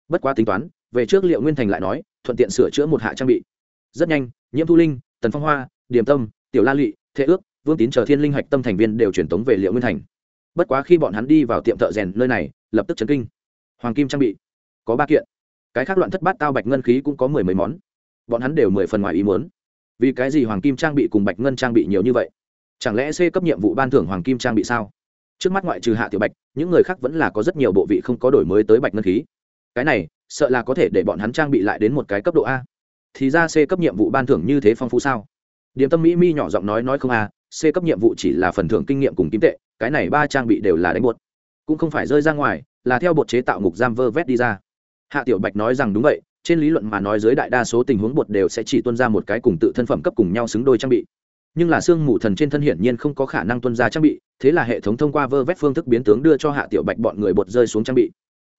Bất quá tính toán, về trước liệu nguyên thành lại nói, thuận tiện sửa chữa một hạ trang bị. Rất nhanh, nhiễm thu linh, tần phong hoa, điềm tâm, tiểu la lụy thế ước, vương tín chờ thiên linh hạch tâm thành viên đều truyền tống về liệu nguyên thành. Bất quá khi bọn hắn đi vào tiệm thợ rèn nơi này, lập tức chấn kinh. Hoàng kim trang bị, có ba kiện cái khác loạn thất bát tao bạch ngân khí cũng có mười mấy món. Bọn hắn đều mười phần ngoài ý muốn. Vì cái gì hoàng kim trang bị cùng bạch ngân trang bị nhiều như vậy? Chẳng lẽ c cấp nhiệm vụ ban thưởng hoàng kim trang bị sao? Trước mắt ngoại trừ hạ tiểu bạch, những người khác vẫn là có rất nhiều bộ vị không có đổi mới tới bạch ngân khí. Cái này, sợ là có thể để bọn hắn trang bị lại đến một cái cấp độ a. Thì ra c cấp nhiệm vụ ban thưởng như thế phong phú sao? Điểm tâm mỹ mi nhỏ giọng nói nói không a, c cấp nhiệm vụ chỉ là phần thưởng kinh nghiệm cùng kim tệ, cái này ba trang bị đều là đánh bột cũng không phải rơi ra ngoài, là theo bột chế tạo ngục giam vơ vét đi ra hạ tiểu bạch nói rằng đúng vậy, trên lý luận mà nói dưới đại đa số tình huống bột đều sẽ chỉ tuân ra một cái cùng tự thân phẩm cấp cùng nhau xứng đôi trang bị. Nhưng là xương mù thần trên thân hiển nhiên không có khả năng tuân ra trang bị, thế là hệ thống thông qua vơ vét phương thức biến tướng đưa cho hạ tiểu bạch bọn người bột rơi xuống trang bị.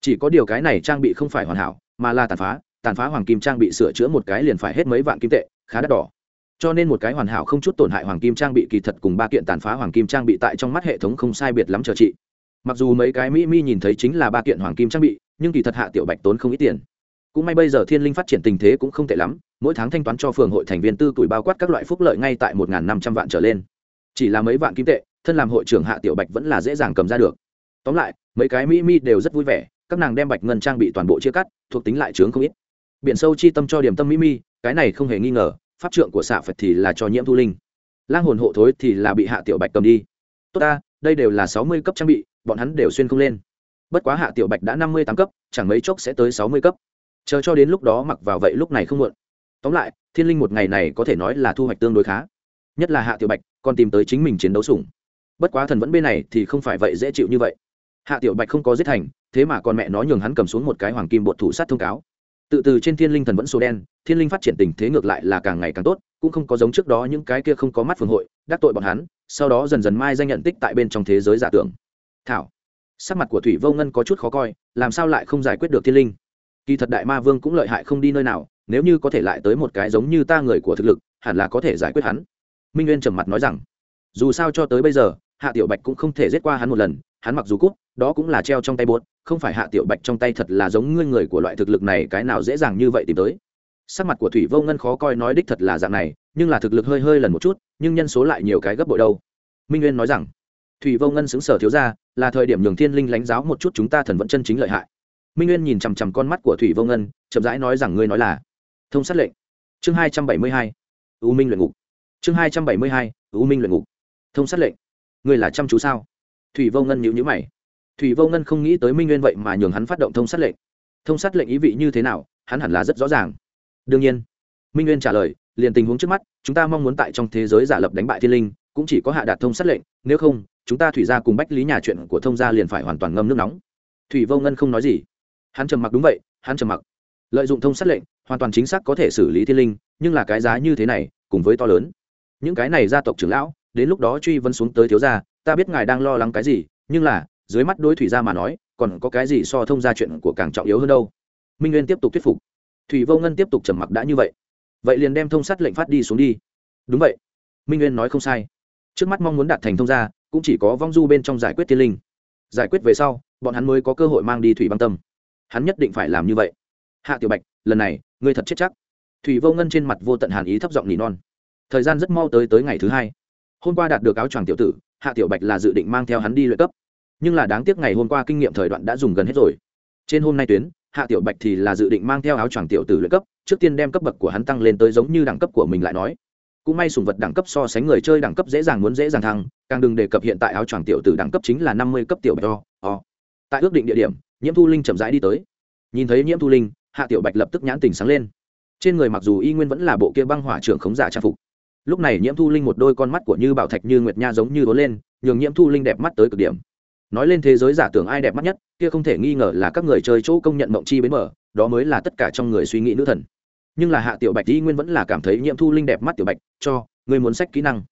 Chỉ có điều cái này trang bị không phải hoàn hảo, mà là tàn phá tàn phá hoàng kim trang bị sửa chữa một cái liền phải hết mấy vạn kim tệ, khá đắt đỏ. Cho nên một cái hoàn hảo không chút tổn hại hoàng kim trang bị kỳ thật cùng ba kiện tàn phá hoàng kim trang bị tại trong mắt hệ thống không sai biệt lắm chờ chị mặc dù mấy cái mỹ mi nhìn thấy chính là ba kiện hoàng kim trang bị nhưng kỳ thật hạ tiểu bạch tốn không ít tiền. Cũng may bây giờ thiên linh phát triển tình thế cũng không tệ lắm, mỗi tháng thanh toán cho phường hội thành viên tư tuổi bao quát các loại phúc lợi ngay tại một năm trăm vạn trở lên. Chỉ là mấy vạn kim tệ, thân làm hội trưởng hạ tiểu bạch vẫn là dễ dàng cầm ra được. Tóm lại, mấy cái mỹ mi đều rất vui vẻ, các nàng đem bạch ngân trang bị toàn bộ chia cắt, thuộc tính lại trướng không ít. Biển sâu chi tâm cho điểm tâm mỹ mi cái này không hề nghi ngờ, pháp trượng của xạ phật thì là cho nhiễm thu linh. Lang hồn hộ thối thì là bị hạ tiểu bạch cầm đi. Tốt ta, đây đều là sáu mươi cấp trang bị, bọn hắn đều xuyên không lên bất quá hạ tiểu bạch đã năm mươi tám cấp, chẳng mấy chốc sẽ tới sáu mươi cấp. Chờ cho đến lúc đó mặc vào vậy lúc này không muộn. Tóm lại, thiên linh một ngày này có thể nói là thu hoạch tương đối khá. Nhất là hạ tiểu bạch, còn tìm tới chính mình chiến đấu sủng. Bất quá thần vẫn bên này thì không phải vậy dễ chịu như vậy. Hạ tiểu bạch không có giết thành, thế mà con mẹ nó nhường hắn cầm xuống một cái hoàng kim bột thủ sát thông cáo. Tự từ trên thiên linh thần vẫn số đen, thiên linh phát triển tình thế ngược lại là càng ngày càng tốt, cũng không có giống trước đó những cái kia không có mắt phường hội, đắc tội bọn hắn, sau đó dần dần mai danh nhận tích tại bên trong thế giới giả tưởng. Thảo sắc mặt của thủy vô ngân có chút khó coi, làm sao lại không giải quyết được thiên linh? Kỳ thật đại ma vương cũng lợi hại không đi nơi nào, nếu như có thể lại tới một cái giống như ta người của thực lực, hẳn là có thể giải quyết hắn. Minh nguyên trầm mặt nói rằng, dù sao cho tới bây giờ, hạ tiểu bạch cũng không thể giết qua hắn một lần, hắn mặc dù cút, đó cũng là treo trong tay buốt, không phải hạ tiểu bạch trong tay thật là giống ngươi người của loại thực lực này, cái nào dễ dàng như vậy tìm tới. Sắc mặt của thủy vô ngân khó coi nói đích thật là dạng này, nhưng là thực lực hơi hơi lần một chút, nhưng nhân số lại nhiều cái gấp bội đâu. Minh nguyên nói rằng thủy vô ngân xứng sở thiếu ra là thời điểm nhường thiên linh lãnh giáo một chút chúng ta thần vẫn chân chính lợi hại. Minh nguyên nhìn chằm chằm con mắt của thủy vô ngân, chậm rãi nói rằng ngươi nói là thông sát lệnh. Chương hai trăm bảy mươi hai, u minh luyện ngục. Chương hai trăm bảy mươi hai, u minh luyện ngục. Thông sát lệnh. Ngươi là chăm chú sao? Thủy vô ngân nhíu nhíu mày. Thủy vô ngân không nghĩ tới minh nguyên vậy mà nhường hắn phát động thông sát lệnh. Thông sát lệnh ý vị như thế nào, hắn hẳn là rất rõ ràng. Đương nhiên, minh nguyên trả lời, liền tình huống trước mắt, chúng ta mong muốn tại trong thế giới giả lập đánh bại thiên linh, cũng chỉ có hạ đạt thông sát lệnh, nếu không chúng ta thủy ra cùng bách lý nhà chuyện của thông gia liền phải hoàn toàn ngâm nước nóng. Thủy vô ngân không nói gì. Hắn trầm mặc đúng vậy, hắn trầm mặc. Lợi dụng thông sát lệnh, hoàn toàn chính xác có thể xử lý thiên linh, nhưng là cái giá như thế này, cùng với to lớn. Những cái này gia tộc trưởng lão, đến lúc đó truy vấn xuống tới thiếu gia, ta biết ngài đang lo lắng cái gì, nhưng là, dưới mắt đối thủy gia mà nói, còn có cái gì so thông gia chuyện của càng trọng yếu hơn đâu. Minh nguyên tiếp tục thuyết phục. Thủy vô ngân tiếp tục trầm mặc đã như vậy. Vậy liền đem thông sát lệnh phát đi xuống đi. Đúng vậy. Minh nguyên nói không sai. Trước mắt mong muốn đạt thành thông gia cũng chỉ có vong du bên trong giải quyết thiên linh. Giải quyết về sau, bọn hắn mới có cơ hội mang đi thủy băng tâm. Hắn nhất định phải làm như vậy. Hạ tiểu bạch, lần này, ngươi thật chết chắc. Thủy vô ngân trên mặt vô tận hàn ý thấp giọng nỉ non. Thời gian rất mau tới tới ngày thứ hai. Hôm qua đạt được áo choàng tiểu tử, hạ tiểu bạch là dự định mang theo hắn đi luyện cấp. Nhưng là đáng tiếc ngày hôm qua kinh nghiệm thời đoạn đã dùng gần hết rồi. Trên hôm nay tuyến, hạ tiểu bạch thì là dự định mang theo áo choàng tiểu tử luyện cấp, trước tiên đem cấp bậc của hắn tăng lên tới giống như đẳng cấp của mình lại nói cũng may sùng vật đẳng cấp so sánh người chơi đẳng cấp dễ dàng muốn dễ dàng thăng, càng đừng đề cập hiện tại áo choàng tiểu tử đẳng cấp chính là năm mươi cấp tiểu bạch o o. Tại ước định địa điểm, nhiễm thu linh chậm rãi đi tới. Nhìn thấy nhiễm thu linh, hạ tiểu bạch lập tức nhãn tình sáng lên. Trên người mặc dù y nguyên vẫn là bộ kia băng hỏa trưởng khống giả trang phục. Lúc này nhiễm thu linh một đôi con mắt của như bảo thạch, như nguyệt nha giống như đố lên, nhường nhiễm thu linh đẹp mắt tới cực điểm. Nói lên thế giới giả tưởng ai đẹp mắt nhất, kia không thể nghi ngờ là các người chơi chỗ công nhận mộng chi bến mở đó mới là tất cả trong người suy nghĩ nữ thần nhưng là hạ tiểu bạch y nguyên vẫn là cảm thấy nhiễm thu linh đẹp mắt tiểu bạch, cho người muốn sách kỹ năng.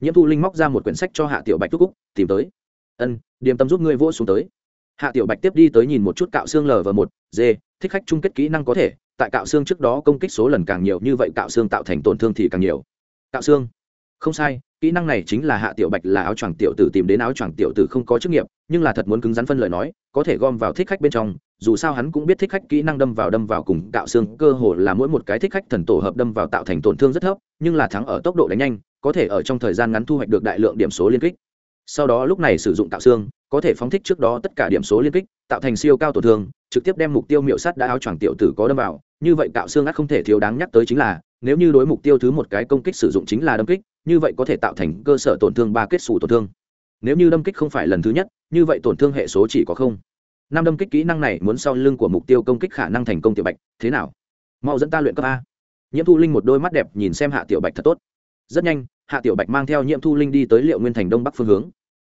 Nhiễm thu linh móc ra một quyển sách cho hạ tiểu bạch thúc cúc tìm tới. Ân, điềm tâm giúp ngươi vỗ xuống tới. Hạ tiểu bạch tiếp đi tới nhìn một chút cạo xương lv một, d, thích khách chung kết kỹ năng có thể, tại cạo xương trước đó công kích số lần càng nhiều như vậy cạo xương tạo thành tổn thương thì càng nhiều. Cạo xương. Không sai, kỹ năng này chính là hạ tiểu bạch là áo choàng tiểu tử tìm đến áo choàng tiểu tử không có chức nghiệp, nhưng là thật muốn cứng rắn phân lời nói có thể gom vào thích khách bên trong, dù sao hắn cũng biết thích khách kỹ năng đâm vào đâm vào cùng tạo xương, cơ hồ là mỗi một cái thích khách thần tổ hợp đâm vào tạo thành tổn thương rất thấp, nhưng là thắng ở tốc độ đánh nhanh, có thể ở trong thời gian ngắn thu hoạch được đại lượng điểm số liên kích. Sau đó lúc này sử dụng tạo xương, có thể phóng thích trước đó tất cả điểm số liên kích, tạo thành siêu cao tổn thương, trực tiếp đem mục tiêu miệu sắt đã áo choàng tiểu tử có đâm vào. Như vậy tạo xương ắt không thể thiếu đáng nhắc tới chính là, nếu như đối mục tiêu thứ một cái công kích sử dụng chính là đâm kích, như vậy có thể tạo thành cơ sở tổn thương ba kết xù tổn thương. Nếu như đâm kích không phải lần thứ nhất như vậy tổn thương hệ số chỉ có không. Năm đâm kích kỹ năng này muốn sau lưng của mục tiêu công kích khả năng thành công tiểu bạch, thế nào? Mau dẫn ta luyện cấp a. Nhiễm thu linh một đôi mắt đẹp nhìn xem hạ tiểu bạch thật tốt. Rất nhanh, hạ tiểu bạch mang theo nhiễm thu linh đi tới liệu nguyên thành đông bắc phương hướng.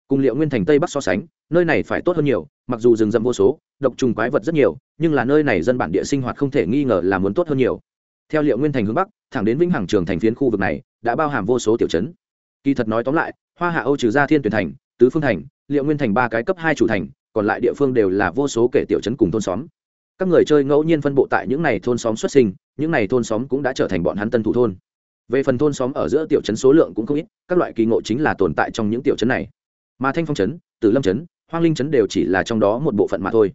Cùng liệu nguyên thành tây bắc so sánh, nơi này phải tốt hơn nhiều, mặc dù rừng rậm vô số, độc trùng quái vật rất nhiều, nhưng là nơi này dân bản địa sinh hoạt không thể nghi ngờ là muốn tốt hơn nhiều. Theo liệu nguyên thành hướng bắc, thẳng đến vĩnh hằng trường thành phiến khu vực này, đã bao hàm vô số tiểu chấn kỳ thật nói tóm lại, hoa hạ âu trừ ra thiên tuyển thành, tứ phương thành liệu nguyên thành ba cái cấp hai chủ thành còn lại địa phương đều là vô số kể tiểu trấn cùng thôn xóm. Các người chơi ngẫu nhiên phân bộ tại những n à y thôn xóm xuất sinh những n à y thôn xóm cũng đã trở thành bọn hắn tân thủ thôn. Về phần thôn xóm ở giữa tiểu trấn số lượng cũng không ít các loại kỳ ngộ chính là tồn tại trong những tiểu trấn này. Mà thanh phong Trấn, tử lâm Trấn, hoang linh Trấn đều chỉ là trong đó một bộ phận mà thôi.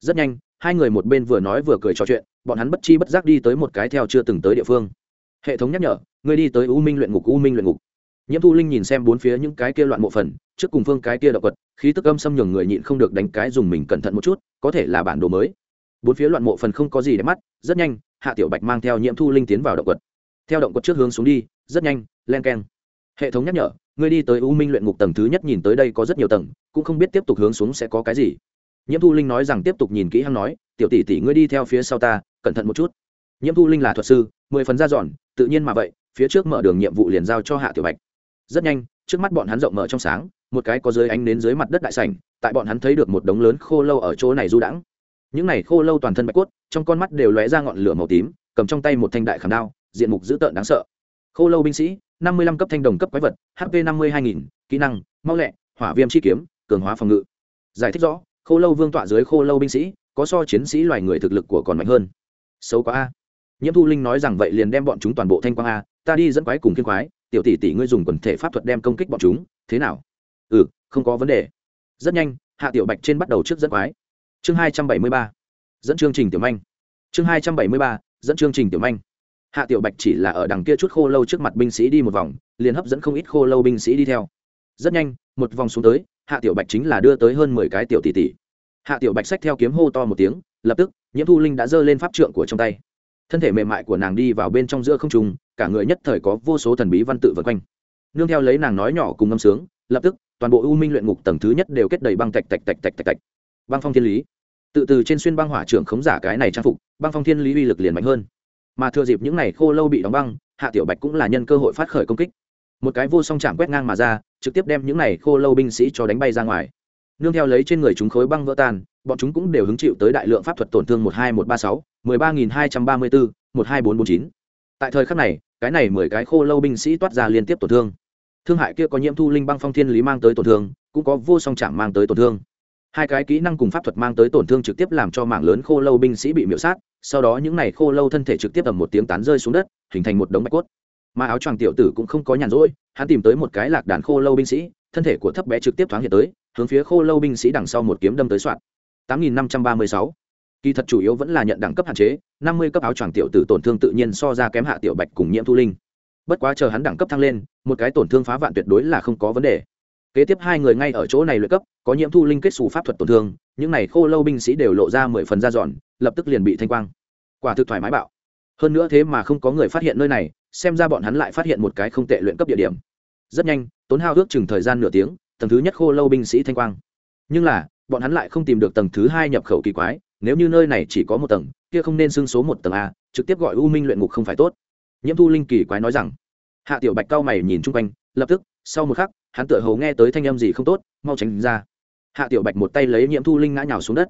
Rất nhanh hai người một bên vừa nói vừa cười trò chuyện bọn hắn bất chi bất giác đi tới một cái theo chưa từng tới địa phương. Hệ thống nhắc nhở người đi tới u minh luyện ngục u minh luyện ngục nhiễm thu linh nhìn xem bốn phía những cái kia loạn mộ phần, trước cùng phương cái kia động vật khí tức âm xâm nhường người nhịn không được đánh cái dùng mình cẩn thận một chút, có thể là bản đồ mới. Bốn phía loạn mộ phần không có gì để mắt, rất nhanh, hạ tiểu bạch mang theo nhiễm thu linh tiến vào động quật. Theo động quật trước hướng xuống đi, rất nhanh, len k e n hệ thống nhắc nhở, người đi tới u minh luyện ngục tầng thứ nhất nhìn tới đây có rất nhiều tầng, cũng không biết tiếp tục hướng xuống sẽ có cái gì. Nhiễm thu linh nói rằng tiếp tục nhìn kỹ hăng nói, tiểu tỷ tỷ ngươi đi theo phía sau ta, cẩn thận một chút. Nhiễm thu linh là thuật sư, mười phần ra dọn tự nhiên mà vậy, phía trước mở đường nhiệm vụ liền giao cho hạ tiểu bạch rất nhanh, trước mắt bọn hắn rộng mở trong sáng, một cái có dưới ánh đến dưới mặt đất đại sảnh, tại bọn hắn thấy được một đống lớn khô lâu ở chỗ này du đãng. Những này khô lâu toàn thân bạch cốt, trong con mắt đều lóe ra ngọn lửa màu tím, cầm trong tay một thanh đại khảm đao, diện mục dữ tợn đáng sợ. Khô lâu binh sĩ, năm mươi lăm cấp thanh đồng cấp quái vật hp năm mươi hai nghìn, kỹ năng, mau lẹ, hỏa viêm chi kiếm, cường hóa phòng ngự. Giải thích rõ, khô lâu vương tọa dưới khô lâu binh sĩ, có so chiến sĩ loài người thực lực của còn mạnh hơn. Xấu quá a. Nhiễm thu linh nói rằng vậy liền đem bọn chúng toàn bộ thanh quang a, ta đi dẫn quái cùng kiên quái tiểu tỷ tỷ ngươi dùng quần thể pháp thuật đem công kích bọn chúng, thế nào? Ừ không có vấn đề. Rất nhanh, hạ tiểu bạch trên bắt đầu trước dẫn quái. Chương hai trăm bảy mươi ba, dẫn chương trình tiểu manh. Chương hai trăm bảy mươi ba, dẫn chương trình tiểu manh. Hạ tiểu bạch chỉ là ở đằng kia chút khô lâu trước mặt binh sĩ đi một vòng, liền hấp dẫn không ít khô lâu binh sĩ đi theo. Rất nhanh, một vòng xuống tới, hạ tiểu bạch chính là đưa tới hơn mười cái tiểu tỷ tỷ. Hạ tiểu bạch xách theo kiếm hô to một tiếng, lập tức, nhiễm thu linh đã giơ lên pháp trượng của trong tay. Thân thể mềm mại của nàng đi vào bên trong giữa không trung cả người nhất thời có vô số thần bí văn tự vần quanh. Nương theo lấy nàng nói nhỏ cùng ngâm sướng, lập tức, toàn bộ u minh luyện ngục tầng thứ nhất đều kết đầy băng tạch tạch tạch tạch tạch tạch. Băng phong thiên lý. Tự từ trên xuyên băng hỏa trưởng khống giả cái này trang phục, băng phong thiên lý uy lực liền mạnh hơn. Mà thừa dịp những này khô lâu bị đóng băng, hạ tiểu bạch cũng là nhân cơ hội phát khởi công kích. Một cái vô song chạm quét ngang mà ra, trực tiếp đem những này khô lâu binh sĩ cho đánh bay ra ngoài. Nương theo lấy trên người chúng khối băng vỡ tan, bọn chúng cũng đều hứng chịu tới đại lượng pháp thuật tổn thương một hai một ba sáu, mười ba nghìn hai trăm ba mươi bốn, một hai bốn bốn chín tại thời khắc này, cái này mười cái khô lâu binh sĩ toát ra liên tiếp tổn thương. Thương hại kia có nhiễm thu linh băng phong thiên lý mang tới tổn thương, cũng có vô song chạm mang tới tổn thương. Hai cái kỹ năng cùng pháp thuật mang tới tổn thương trực tiếp làm cho mảng lớn khô lâu binh sĩ bị miễu sát, sau đó những n à y khô lâu thân thể trực tiếp ầm một tiếng tán rơi xuống đất, hình thành một đống bạch cốt. Mà áo choàng tiểu tử cũng không có nhàn rỗi, hắn tìm tới một cái lạc đàn khô lâu binh sĩ, thân thể của thấp bé trực tiếp thoáng hiện tới, hướng phía khô lâu binh sĩ đằng sau một kiếm đâm tới soạn tám nghìn năm trăm ba mươi sáu kỳ thật chủ yếu vẫn là nhận đẳng cấp hạn chế, năm mươi cấp áo choàng tiểu tử tổn thương tự nhiên so ra kém hạ tiểu bạch cùng nhiễm thu linh. Bất quá chờ hắn đẳng cấp thăng lên, một cái tổn thương phá vạn tuyệt đối là không có vấn đề. Kế tiếp hai người ngay ở chỗ này luyện cấp, có nhiễm thu linh kết xù pháp thuật tổn thương, những này khô lâu binh sĩ đều lộ ra mười phần ra dọn, lập tức liền bị thanh quang. Quả thực thoải mái bạo. Hơn nữa thế mà không có người phát hiện nơi này, xem ra bọn hắn lại phát hiện một cái không tệ luyện cấp địa điểm. Rất nhanh, tốn hao ước chừng thời gian nửa tiếng, tầng thứ nhất khô lâu binh sĩ thanh quang. Nhưng là, bọn hắn lại không tìm được tầng thứ hai nhập khẩu kỳ quái nếu như nơi này chỉ có một tầng, kia không nên xưng số một tầng a, trực tiếp gọi u minh luyện ngục không phải tốt. Nhiễm thu linh kỳ quái nói rằng. Hạ tiểu bạch cao mày nhìn chung quanh, lập tức, sau một khắc, hắn tựa hồ nghe tới thanh âm gì không tốt, mau tránh ra. Hạ tiểu bạch một tay lấy nhiễm thu linh ngã nhào xuống đất.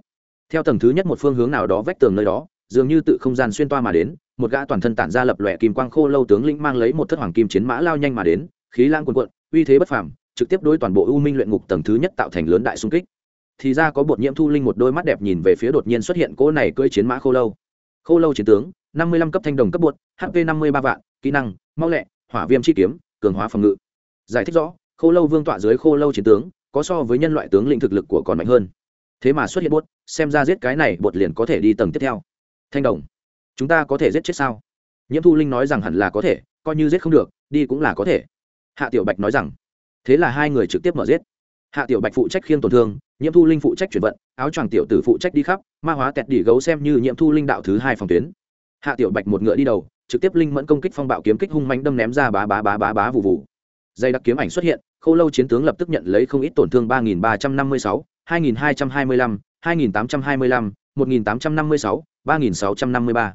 Theo tầng thứ nhất một phương hướng nào đó vách tường nơi đó, dường như tự không gian xuyên toa mà đến, một gã toàn thân tản ra lập lòe kim quang khô lâu tướng lĩnh mang lấy một thất hoàng kim chiến mã lao nhanh mà đến, khí lang quần quận uy thế bất phàm, trực tiếp đối toàn bộ u minh luyện ngục tầng thứ nhất tạo thành lớn đại xung kích thì ra có bột nhiễm thu linh một đôi mắt đẹp nhìn về phía đột nhiên xuất hiện cỗ này cưỡi chiến mã khô lâu. Khô lâu chiến tướng, năm mươi lăm cấp thanh đồng cấp bột hp năm mươi ba vạn, kỹ năng, mau lẹ, hỏa viêm chi kiếm, cường hóa phòng ngự. Giải thích rõ, khô lâu vương tọa dưới khô lâu chiến tướng, có so với nhân loại tướng lĩnh thực lực của còn mạnh hơn. Thế mà xuất hiện bột, xem ra giết cái này bột liền có thể đi tầng tiếp theo. Thanh đồng, chúng ta có thể giết chết sao? Nhiễm thu linh nói rằng hẳn là có thể, coi như giết không được, đi cũng là có thể. Hạ tiểu bạch nói rằng, thế là hai người trực tiếp mở giết. Hạ tiểu bạch phụ trách khiêng tổn thương nhiễm thu linh phụ trách chuyển vận, áo choàng tiểu tử phụ trách đi khắp, ma hóa tẹt đỉ gấu xem như nhiễm thu linh đạo thứ hai phòng tuyến. Hạ tiểu bạch một ngựa đi đầu, trực tiếp linh mẫn công kích phong bạo kiếm kích hung manh đâm ném ra bá bá bá bá bá vụ vụ dây đặc kiếm ảnh xuất hiện, khô lâu chiến tướng lập tức nhận lấy không ít tổn thương ba nghìn ba trăm năm mươi sáu, hai nghìn hai trăm hai mươi lăm, hai nghìn tám trăm hai mươi lăm, một nghìn tám trăm năm mươi sáu, ba nghìn sáu trăm năm mươi ba.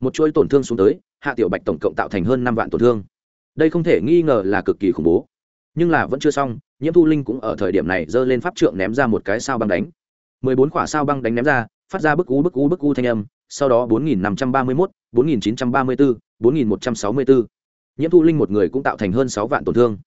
Một chuỗi tổn thương xuống tới, hạ tiểu bạch tổng cộng tạo thành hơn năm vạn tổn thương. Đây không thể nghi ngờ là cực kỳ khủng bố nhưng là vẫn chưa xong, nhiễm thu linh cũng ở thời điểm này giơ lên pháp trượng ném ra một cái sao băng đánh. Mười bốn quả sao băng đánh ném ra, phát ra bức u bức u bức u thanh âm, sau đó bốn nghìn năm trăm ba mươi mốt, bốn nghìn chín trăm ba mươi bốn bốn nghìn một trăm sáu mươi bốn nhiễm thu linh một người cũng tạo thành hơn sáu vạn tổn thương.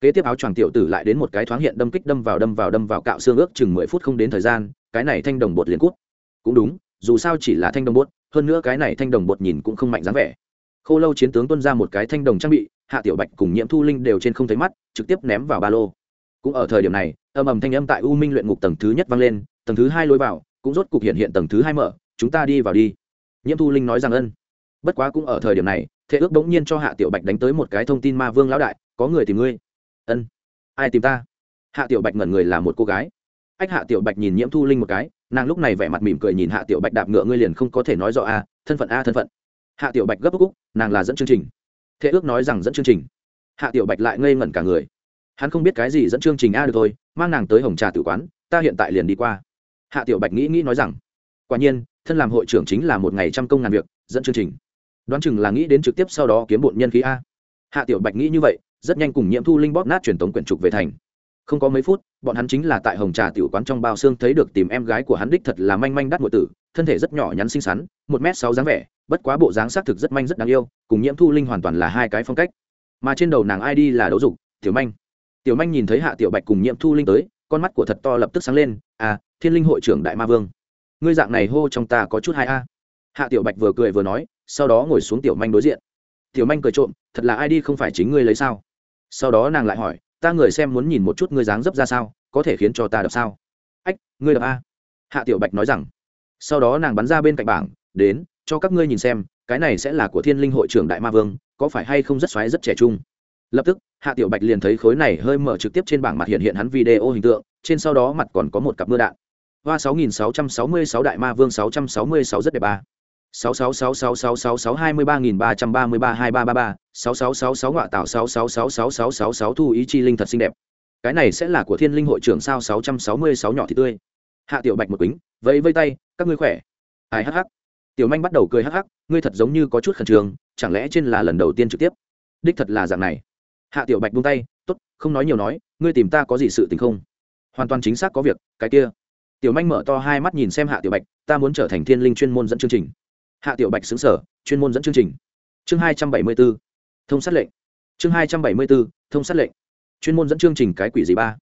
Kế tiếp áo choàng tiểu tử lại đến một cái thoáng hiện đâm kích đâm vào đâm vào đâm vào cạo xương ước chừng mười phút không đến thời gian, cái này thanh đồng bột liền cút. Cũng đúng, dù sao chỉ là thanh đồng bột, hơn nữa cái này thanh đồng bột nhìn cũng không mạnh dáng vẻ. Khô lâu chiến tướng tuân ra một cái thanh đồng trang bị hạ tiểu bạch cùng nhiễm thu linh đều trên không thấy mắt, trực tiếp ném vào ba lô. Cũng ở thời điểm này, âm ầm thanh âm tại u minh luyện ngục tầng thứ nhất vang lên, tầng thứ hai lối vào, cũng rốt cục hiện hiện tầng thứ hai mở, chúng ta đi vào đi. Nhiễm thu linh nói rằng ân. Bất quá cũng ở thời điểm này, thế ước bỗng nhiên cho hạ tiểu bạch đánh tới một cái thông tin ma vương lão đại, có người tìm ngươi. Ân. Ai tìm ta? Hạ tiểu bạch ngẩn người là một cô gái. Ách hạ tiểu bạch nhìn nhiễm thu linh một cái, nàng lúc này vẻ mặt mỉm cười nhìn hạ tiểu bạch đạp ngựa, ngươi liền không có thể nói rõ a, thân phận a, thân phận. Hạ tiểu bạch gấp úc nàng là dẫn chương trình thế ước nói rằng dẫn chương trình. Hạ tiểu bạch lại ngây ngẩn cả người. Hắn không biết cái gì dẫn chương trình a được thôi, mang nàng tới hồng trà tử quán, ta hiện tại liền đi qua. Hạ tiểu bạch nghĩ nghĩ nói rằng, quả nhiên, thân làm hội trưởng chính là một ngày trăm công ngàn việc, dẫn chương trình. Đoán chừng là nghĩ đến trực tiếp sau đó kiếm bộn nhân khí a. Hạ tiểu bạch nghĩ như vậy, rất nhanh cùng nhiễm thu linh bóp nát truyền tống quyển trục về thành. Không có mấy phút, bọn hắn chính là tại hồng trà tiểu quán trong bao xương thấy được tìm em gái của hắn đích thật là manh manh đắt ngụy tử thân thể rất nhỏ nhắn xinh xắn, một m sáu dáng vẻ, bất quá bộ dáng xác thực rất manh rất đáng yêu, cùng nhiễm thu linh hoàn toàn là hai cái phong cách. Mà trên đầu nàng ai đi là đấu dục, tiểu manh. Tiểu manh nhìn thấy hạ tiểu bạch cùng nhiễm thu linh tới, con mắt của thật to lập tức sáng lên à thiên linh hội trưởng đại ma vương, ngươi dạng này hô trong ta có chút hai a? Hạ tiểu bạch vừa cười vừa nói, sau đó ngồi xuống tiểu manh đối diện. Tiểu manh cười trộm, thật là ai đi không phải chính ngươi lấy sao? Sau đó nàng lại hỏi, ta người xem muốn nhìn một chút ngươi dáng dấp ra sao, có thể khiến cho ta đập sao? Ách, ngươi đập a? Hạ tiểu bạch nói rằng sau đó nàng bắn ra bên cạnh bảng đến cho các ngươi nhìn xem cái này sẽ là của thiên linh hội trưởng đại ma vương có phải hay không rất xoáy rất trẻ trung lập tức hạ tiểu bạch liền thấy khối này hơi mở trực tiếp trên bảng mặt hiện hiện hắn video hình tượng trên sau đó mặt còn có một cặp mưa đạn hoa 6666 đại ma vương 666 rất đẹp ba 6666662333232323 6666 ngọa tạo 666666 thu ý chi linh thật xinh đẹp cái này sẽ là của thiên linh hội trưởng sao 666 nhỏ thì tươi hạ tiểu bạch một kính vẫy vây tay các ngươi khỏe. Ai hắc hắc. Tiểu manh bắt đầu cười hắc hắc, ngươi thật giống như có chút khẩn trương, chẳng lẽ trên là lần đầu tiên trực tiếp? Đích thật là dạng này. Hạ tiểu bạch buông tay, tốt, không nói nhiều nói, ngươi tìm ta có gì sự tình không? Hoàn toàn chính xác có việc, cái kia. Tiểu manh mở to hai mắt nhìn xem hạ tiểu bạch, ta muốn trở thành thiên linh chuyên môn dẫn chương trình. Hạ tiểu bạch xứng sở chuyên môn dẫn chương trình. Chương hai trăm bảy mươi b ố thông sát lệnh. Chương hai trăm bảy mươi b ố thông sát lệnh. Chuyên môn dẫn chương trình cái quỷ gì ba?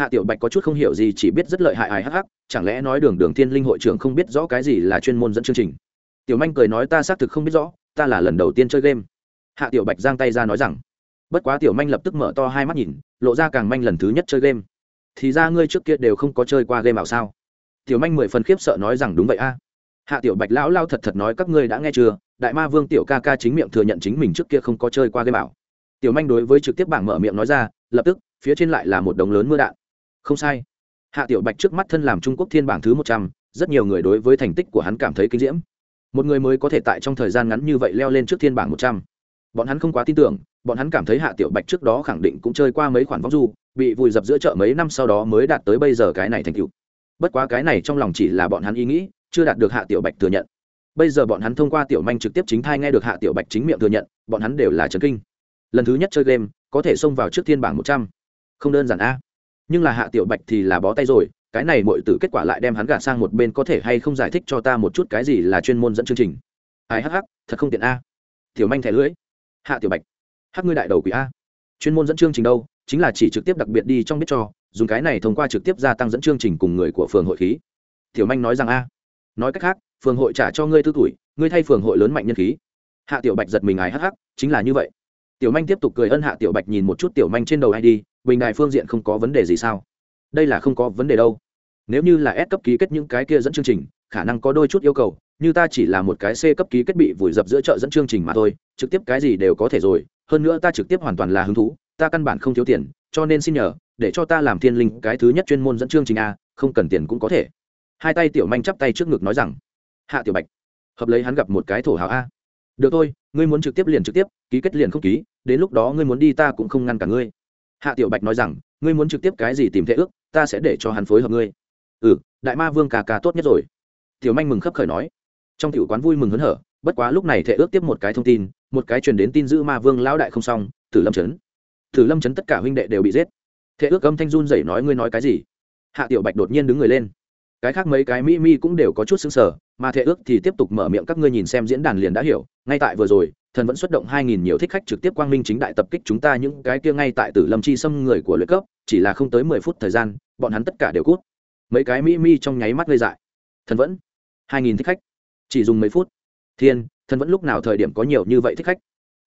Hạ tiểu bạch có chút không hiểu gì, chỉ biết rất lợi hại, ai hắc hắc, chẳng lẽ nói đường đường thiên linh hội trưởng không biết rõ cái gì là chuyên môn dẫn chương trình? Tiểu manh cười nói, ta xác thực không biết rõ, ta là lần đầu tiên chơi game. Hạ tiểu bạch giang tay ra nói rằng, bất quá tiểu manh lập tức mở to hai mắt nhìn, lộ ra càng manh lần thứ nhất chơi game. Thì ra ngươi trước kia đều không có chơi qua game ảo sao? Tiểu manh mười phần khiếp sợ nói rằng, đúng vậy a. Hạ tiểu bạch lão lao thật thật nói, các ngươi đã nghe chưa? Đại ma vương tiểu ca ca chính miệng thừa nhận chính mình trước kia không có chơi qua game ảo. Tiểu manh đối với trực tiếp bảng mở miệng nói ra, lập tức, phía trên lại là một đống lớn mưa đạn không sai. Hạ tiểu bạch trước mắt thân làm trung quốc thiên bảng thứ một trăm, rất nhiều người đối với thành tích của hắn cảm thấy kinh diễm. Một người mới có thể tại trong thời gian ngắn như vậy leo lên trước thiên bảng một trăm. Bọn hắn không quá tin tưởng, bọn hắn cảm thấy hạ tiểu bạch trước đó khẳng định cũng chơi qua mấy khoản vong du, bị vùi dập giữa chợ mấy năm sau đó mới đạt tới bây giờ cái này thành tựu. Bất quá cái này trong lòng chỉ là bọn hắn ý nghĩ, chưa đạt được hạ tiểu bạch thừa nhận. Bây giờ bọn hắn thông qua tiểu manh trực tiếp chính thai nghe được hạ tiểu bạch chính miệng thừa nhận, bọn hắn đều là trấn kinh. Lần thứ nhất chơi game, có thể xông vào trước thiên bảng một trăm. Không đơn giản a nhưng là hạ tiểu bạch thì là bó tay rồi, cái này mọi từ kết quả lại đem hắn gạt sang một bên có thể hay không giải thích cho ta một chút cái gì là chuyên môn dẫn chương trình. Ai hắc hắc, thật không tiện a. Tiểu manh thẻ lưới hạ tiểu bạch. Hắc ngươi đại đầu quỷ a. Chuyên môn dẫn chương trình đâu? Chính là chỉ trực tiếp đặc biệt đi trong biết cho, dùng cái này thông qua trực tiếp gia tăng dẫn chương trình cùng người của phường hội khí. Tiểu manh nói rằng a. Nói cách khác, phường hội trả cho ngươi tư tuổi, ngươi thay phường hội lớn mạnh nhân khí. Hạ tiểu bạch giật mình ái hắc hắc, chính là như vậy. Tiểu manh tiếp tục cười ân hạ tiểu bạch nhìn một chút tiểu manh trên đầu id bình đại phương diện không có vấn đề gì sao? Đây là không có vấn đề đâu. Nếu như là S cấp ký kết những cái kia dẫn chương trình, khả năng có đôi chút yêu cầu, như ta chỉ là một cái C cấp ký kết bị vùi dập giữa chợ dẫn chương trình mà thôi, trực tiếp cái gì đều có thể rồi, hơn nữa ta trực tiếp hoàn toàn là hứng thú, ta căn bản không thiếu tiền, cho nên xin nhờ, để cho ta làm thiên linh cái thứ nhất chuyên môn dẫn chương trình a, không cần tiền cũng có thể. Hai tay tiểu manh chắp tay trước ngực nói rằng, hạ tiểu bạch, hợp lấy hắn gặp một cái thổ hào a. Được thôi, ngươi muốn trực tiếp liền trực tiếp, ký kết liền không ký, đến lúc đó ngươi muốn đi ta cũng không ngăn cả ngươi hạ tiểu bạch nói rằng ngươi muốn trực tiếp cái gì tìm thế ước ta sẽ để cho hắn phối hợp ngươi. Ừ đại ma vương cà cà tốt nhất rồi. Tiểu manh mừng khấp khởi nói. Trong tiểu quán vui mừng hớn hở bất quá lúc này thệ ước tiếp một cái thông tin một cái truyền đến tin giữ ma vương lão đại không xong tử lâm Trấn, tử lâm Trấn tất cả huynh đệ đều bị giết. Thệ ước âm thanh run dậy nói ngươi nói cái gì? Hạ tiểu bạch đột nhiên đứng người lên. Cái khác mấy cái mỹ mi cũng đều có chút xứng sở mà thệ ước thì tiếp tục mở miệng các ngươi nhìn xem diễn đàn liền đã hiểu ngay tại vừa rồi thần vẫn xuất động hai nghìn nhiều thích khách trực tiếp quang minh chính đại tập kích chúng ta những cái kia ngay tại tử lâm chi xâm người của luyện cấp, chỉ là không tới mười phút thời gian, bọn hắn tất cả đều cút. Mấy cái mỹ mi trong nháy mắt gây dại. Thần vẫn, hai nghìn thích khách. Chỉ dùng mấy phút. Thiên, thần vẫn lúc nào thời điểm có nhiều như vậy thích khách?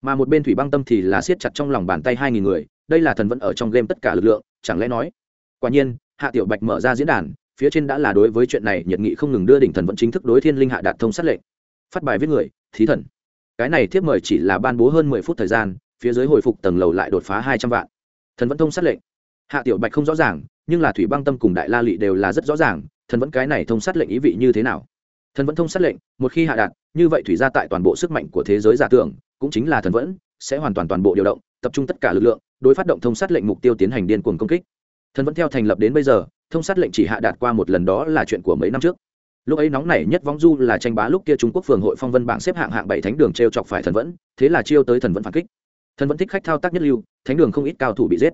Mà một bên thủy băng tâm thì là siết chặt trong lòng bàn tay hai nghìn người, đây là thần vẫn ở trong game tất cả lực lượng, chẳng lẽ nói? Quả nhiên, hạ tiểu bạch mở ra diễn đàn, phía trên đã là đối với chuyện này nhiệt nghị không ngừng đưa đỉnh thần vẫn chính thức đối thiên linh hạ đạt thông sát lệnh. Phát bài viết người, thí thần cái này thiếp mời chỉ là ban bố hơn mười phút thời gian, phía dưới hồi phục tầng lầu lại đột phá hai trăm vạn. Thần vẫn thông sát lệnh. Hạ tiểu bạch không rõ ràng, nhưng là thủy băng tâm cùng đại la lị đều là rất rõ ràng, thần vẫn cái này thông sát lệnh ý vị như thế nào. Thần vẫn thông sát lệnh, một khi hạ đạt, như vậy thủy ra tại toàn bộ sức mạnh của thế giới giả tưởng, cũng chính là thần vẫn, sẽ hoàn toàn toàn bộ điều động, tập trung tất cả lực lượng, đối phát động thông sát lệnh mục tiêu tiến hành điên cuồng công kích. Thần vẫn theo thành lập đến bây giờ, thông sát lệnh chỉ hạ đạt qua một lần đó là chuyện của mấy năm trước lúc ấy nóng nảy nhất vong du là tranh bá lúc kia trung quốc phường hội phong vân bảng xếp hạng hạng bảy thánh đường t r e o chọc phải thần vẫn, thế là chiêu tới thần vẫn phản kích. Thần vẫn thích khách thao tác nhất lưu, thánh đường không ít cao thủ bị giết.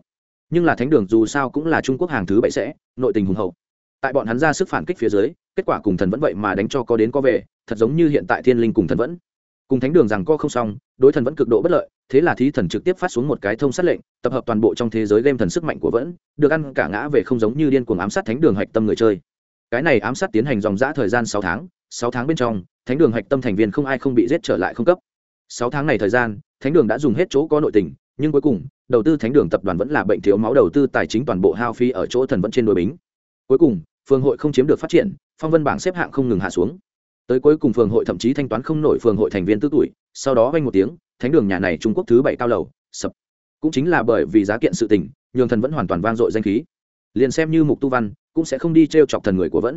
Nhưng là thánh đường dù sao cũng là trung quốc hàng thứ bảy sẽ, nội tình hùng hậu. Tại bọn hắn ra sức phản kích phía dưới, kết quả cùng thần vẫn vậy mà đánh cho có đến có về, thật giống như hiện tại thiên linh cùng thần vẫn. Cùng thánh đường rằng co không xong, đối thần vẫn cực độ bất lợi, thế là thí thần trực tiếp phát xuống một cái thông sát lệnh, tập hợp toàn bộ trong thế giới game thần sức mạnh của vẫn, được ăn cả ngã về không giống như điên cuồng ám sát thánh đường hạch tâm người chơi cái này ám sát tiến hành dòng dã thời gian sáu tháng sáu tháng bên trong, thánh đường hạch tâm thành viên không ai không bị giết trở lại không cấp. Sáu tháng này thời gian, thánh đường đã dùng hết chỗ có nội tình, nhưng cuối cùng, đầu tư thánh đường tập đoàn vẫn là bệnh thiếu máu, đầu tư tài chính toàn bộ hao phí ở chỗ thần vẫn trên đôi bính. Cuối cùng phường hội không chiếm được phát triển, phong vân bảng xếp hạng không ngừng hạ xuống. Tới cuối cùng phường hội thậm chí thanh toán không nổi phường hội thành viên tư tuổi, sau đó vay một tiếng, thánh đường nhà này trung quốc thứ bảy cao lầu, sập. Cũng chính là bởi vì giá kiện sự tình, nhường thần vẫn hoàn toàn vang dội danh khí. Liền xem như mục tu văn cũng sẽ không đi t r e o chọc thần người của vẫn.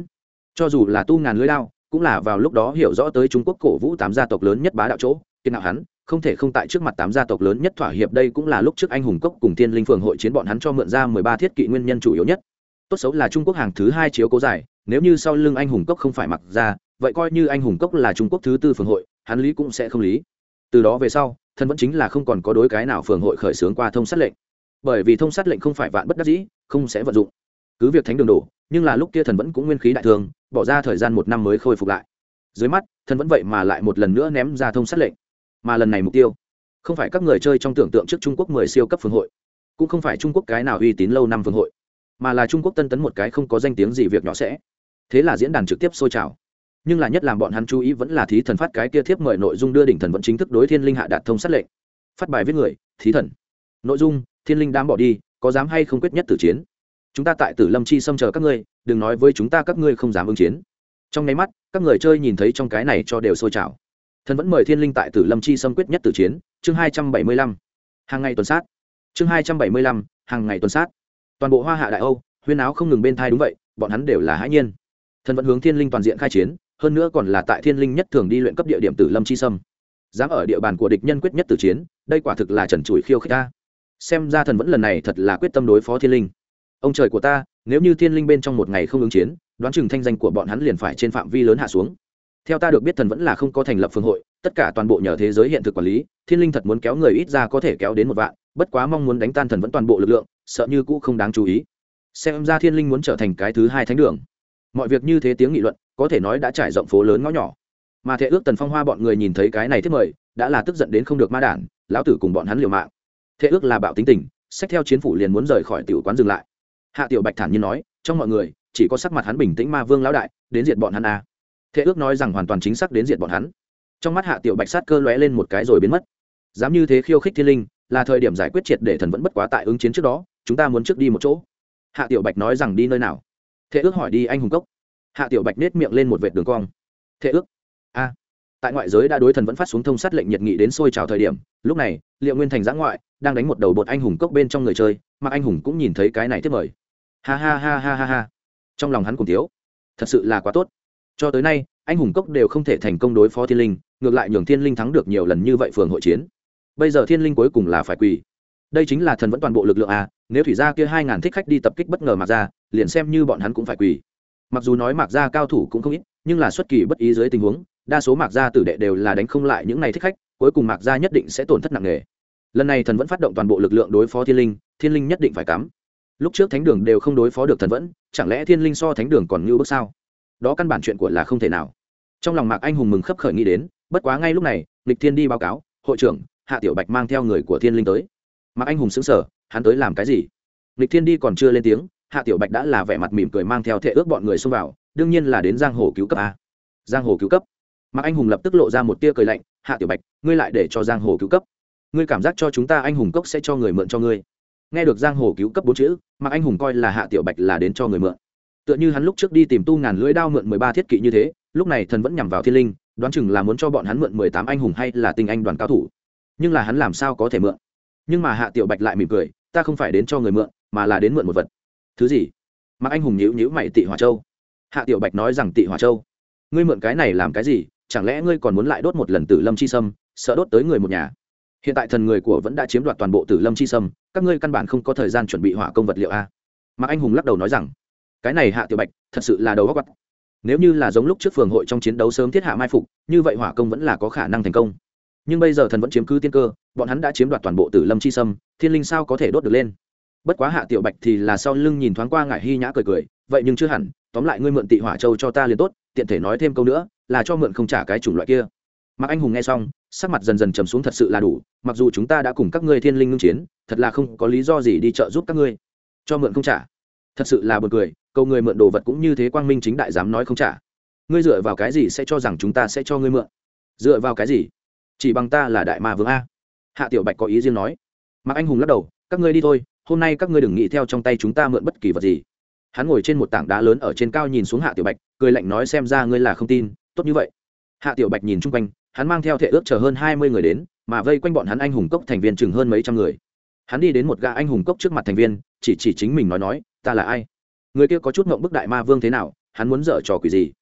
Cho dù là tu ngàn lưới lao cũng là vào lúc đó hiểu rõ tới trung quốc cổ vũ tám gia tộc lớn nhất bá đạo chỗ, kiên đạo hắn, không thể không tại trước mặt tám gia tộc lớn nhất thỏa hiệp đây cũng là lúc trước anh hùng cốc cùng tiên linh phường hội chiến bọn hắn cho mượn ra mười ba thiết kỵ nguyên nhân chủ yếu nhất. Tốt xấu là trung quốc hàng thứ hai chiếu cố giải nếu như sau lưng anh hùng cốc không phải mặc ra, vậy coi như anh hùng cốc là trung quốc thứ tư phường hội, hắn lý cũng sẽ không lý. Từ đó về sau, thân vẫn chính là không còn có đối cái nào phường hội khởi xướng qua thông sát lệnh. Bởi vì thông sát lệnh không phải vạn bất đắc dĩ, không sẽ vận dụng cứ việc thánh đường đổ, nhưng là lúc kia thần vẫn cũng nguyên khí đại thường bỏ ra thời gian một năm mới khôi phục lại. Dưới mắt, thần vẫn vậy mà lại một lần nữa ném ra thông sát lệnh. Mà lần này mục tiêu, không phải các người chơi trong tưởng tượng trước trung quốc mười siêu cấp phương hội, cũng không phải trung quốc cái nào uy tín lâu năm phương hội, mà là trung quốc tân tấn một cái không có danh tiếng gì việc nhỏ sẽ. Thế là diễn đàn trực tiếp sôi trào. Nhưng là nhất làm bọn hắn chú ý vẫn là thí thần phát cái kia thiếp mời nội dung đưa đỉnh thần vẫn chính thức đối thiên linh hạ đạt thông sát lệnh. Phát bài viết người, thí thần. Nội dung, thiên linh đám bỏ đi, có dám hay không quyết nhất tử chiến? Chúng ta tại tử lâm chi xâm chờ các ngươi, đừng nói với chúng ta các ngươi không dám ứng chiến. Trong nháy mắt, các người chơi nhìn thấy trong cái này cho đều sôi trào. Thần vẫn mời thiên linh tại tử lâm chi xâm quyết nhất tử chiến, chương hai trăm bảy mươi lăm. Hàng ngày tuần sát. Chương hai trăm bảy mươi lăm, hàng ngày tuần sát. Toàn bộ hoa hạ đại âu, huyên áo không ngừng bên thai đúng vậy, bọn hắn đều là hãi nhiên. Thần vẫn hướng thiên linh toàn diện khai chiến, hơn nữa còn là tại thiên linh nhất thường đi luyện cấp địa điểm tử lâm chi sâm. Dám ở địa bàn của địch nhân quyết nhất tử chiến, đây quả thực là trần trụi khiêu khích ta. Xem ra thần vẫn lần này thật là quyết tâm đối phó thiên linh ông trời của ta, nếu như thiên linh bên trong một ngày không ứng chiến, đoán chừng thanh danh của bọn hắn liền phải trên phạm vi lớn hạ xuống. Theo ta được biết thần vẫn là không có thành lập phương hội, tất cả toàn bộ nhờ thế giới hiện thực quản lý, thiên linh thật muốn kéo người ít ra có thể kéo đến một vạn, bất quá mong muốn đánh tan thần vẫn toàn bộ lực lượng, sợ như cũ không đáng chú ý. Xem ra thiên linh muốn trở thành cái thứ hai thánh đường. Mọi việc như thế tiếng nghị luận, có thể nói đã trải rộng phố lớn ngõ nhỏ. Mà thệ ước, tần phong hoa bọn người nhìn thấy cái này thiết mời, đã là tức giận đến không được ma đản, lão tử cùng bọn hắn liều mạng. Thệ ước là bạo tính tình, sách theo chiến phủ liền muốn rời khỏi tiểu quán dừng lại hạ tiểu bạch thản nhiên nói, trong mọi người, chỉ có sắc mặt hắn bình tĩnh ma vương lão đại, đến diệt bọn hắn a à. thệ ước nói rằng hoàn toàn chính xác đến diệt bọn hắn. Trong mắt hạ tiểu bạch sát cơ lóe lên một cái rồi biến mất. Dám như thế khiêu khích thiên linh, là thời điểm giải quyết triệt để thần vẫn bất quá tại ứng chiến trước đó, chúng ta muốn trước đi một chỗ. Hạ tiểu bạch nói rằng đi nơi nào? Thế ước hỏi đi anh hùng cốc. Hạ tiểu bạch nết miệng lên một vệt đường cong. Thế ước? A. Tại ngoại giới đã đối thần vẫn phát xuống thông sát lệnh nhiệt nghị đến sôi trào thời điểm, lúc này, liệu nguyên thành giã ngoại, đang đánh một đầu bột anh hùng cốc bên trong người chơi, mà anh hùng cũng nhìn thấy cái này tiếp mời ha ha ha ha ha ha. Trong lòng hắn cùng thiếu thật sự là quá tốt. Cho tới nay, anh hùng cốc đều không thể thành công đối phó thiên linh, ngược lại nhường thiên linh thắng được nhiều lần như vậy phường hội chiến. Bây giờ thiên linh cuối cùng là phải quỳ. Đây chính là thần vẫn toàn bộ lực lượng à? nếu thủy gia kia hai ngàn thích khách đi tập kích bất ngờ mặc ra liền xem như bọn hắn cũng phải quỳ. Mặc dù nói mặc ra cao thủ cũng không ít, nhưng là xuất kỳ bất ý dưới tình huống, đa số mặc ra tử đệ đều là đánh không lại những này thích khách, cuối cùng mặc ra nhất định sẽ tổn thất nặng nề. Lần này thần vẫn phát động toàn bộ lực lượng đối phó thiên linh thiên linh nhất định phải cắm lúc trước thánh đường đều không đối phó được thần vẫn, chẳng lẽ thiên linh so thánh đường còn như bước sao? Đó căn bản chuyện của là không thể nào. Trong lòng mạc anh hùng mừng khấp khởi nghĩ đến, bất quá ngay lúc này, lịch thiên đi báo cáo, hội trưởng, hạ tiểu bạch mang theo người của thiên linh tới. Mạc anh hùng xứng sở hắn tới làm cái gì? Lịch thiên đi còn chưa lên tiếng, hạ tiểu bạch đã là vẻ mặt mỉm cười mang theo thệ ước bọn người xông vào, đương nhiên là đến giang hồ cứu cấp a. Giang hồ cứu cấp. Mạc anh hùng lập tức lộ ra một tia cười lạnh, hạ tiểu bạch, ngươi lại để cho giang hồ cứu cấp. Ngươi cảm giác cho chúng ta anh hùng cốc sẽ cho người mượn cho ngươi nghe được giang hồ cứu cấp bốn chữ mạc anh hùng coi là hạ tiểu bạch là đến cho người mượn. Tựa như hắn lúc trước đi tìm tu ngàn lưỡi đao mượn mười ba thiết kỵ như thế, lúc này thần vẫn nhằm vào thiên linh, đoán chừng là muốn cho bọn hắn mượn mười tám anh hùng hay là tinh anh đoàn cao thủ. Nhưng là hắn làm sao có thể mượn? Nhưng mà hạ tiểu bạch lại mỉm cười, ta không phải đến cho người mượn, mà là đến mượn một vật. Thứ gì? Mạc anh hùng nhíu nhíu mày tị hòa châu. Hạ tiểu bạch nói rằng, tị hòa châu, ngươi mượn cái này làm cái gì? Chẳng lẽ ngươi còn muốn lại đốt một lần tử lâm chi sâm, sợ đốt tới người một nhà? Hiện tại thần người của vẫn đã chiếm đoạt toàn bộ tử lâm chi sâm, các ngươi căn bản không có thời gian chuẩn bị hỏa công vật liệu a. Mạc anh hùng lắc đầu nói rằng, cái này hạ tiểu bạch, thật sự là đầu góc quặt. nếu như là giống lúc trước phường hội trong chiến đấu sớm thiết hạ mai phục, như vậy hỏa công vẫn là có khả năng thành công. Nhưng bây giờ thần vẫn chiếm cứ tiên cơ, bọn hắn đã chiếm đoạt toàn bộ tử lâm chi sâm, thiên linh sao có thể đốt được lên? Bất quá hạ tiểu bạch thì là sau lưng nhìn thoáng qua ngại hy nhã cười cười, vậy nhưng chưa hẳn, tóm lại ngươi mượn tị hỏa châu cho ta liền tốt, tiện thể nói thêm câu nữa, là cho mượn không trả cái chủng loại kia. Mạc anh hùng nghe xong sắc mặt dần dần trầm xuống thật sự là đủ, mặc dù chúng ta đã cùng các ngươi thiên linh ngưng chiến, thật là không có lý do gì đi trợ giúp các ngươi. Cho mượn không trả. Thật sự là b u ồ n cười, cầu người mượn đồ vật cũng như thế quang minh chính đại dám nói không trả. Ngươi dựa vào cái gì sẽ cho rằng chúng ta sẽ cho ngươi mượn? Dựa vào cái gì? Chỉ bằng ta là đại ma vương a. Hạ tiểu bạch có ý riêng nói. Mạc anh hùng lắc đầu, các ngươi đi thôi, hôm nay các ngươi đừng nghĩ theo trong tay chúng ta mượn bất kỳ vật gì. Hắn ngồi trên một tảng đá lớn ở trên cao nhìn xuống hạ tiểu bạch, cười lạnh nói xem ra ngươi là không tin, tốt như vậy. Hạ tiểu bạch nhìn chung quanh hắn mang theo thể ước chờ hơn hai mươi người đến, mà vây quanh bọn hắn anh hùng cốc thành viên chừng hơn mấy trăm người. Hắn đi đến một gã anh hùng cốc trước mặt thành viên, chỉ chỉ chính mình nói nói, ta là ai? Người kia có chút ngộng bức đại ma vương thế nào? Hắn muốn dở trò quỷ gì?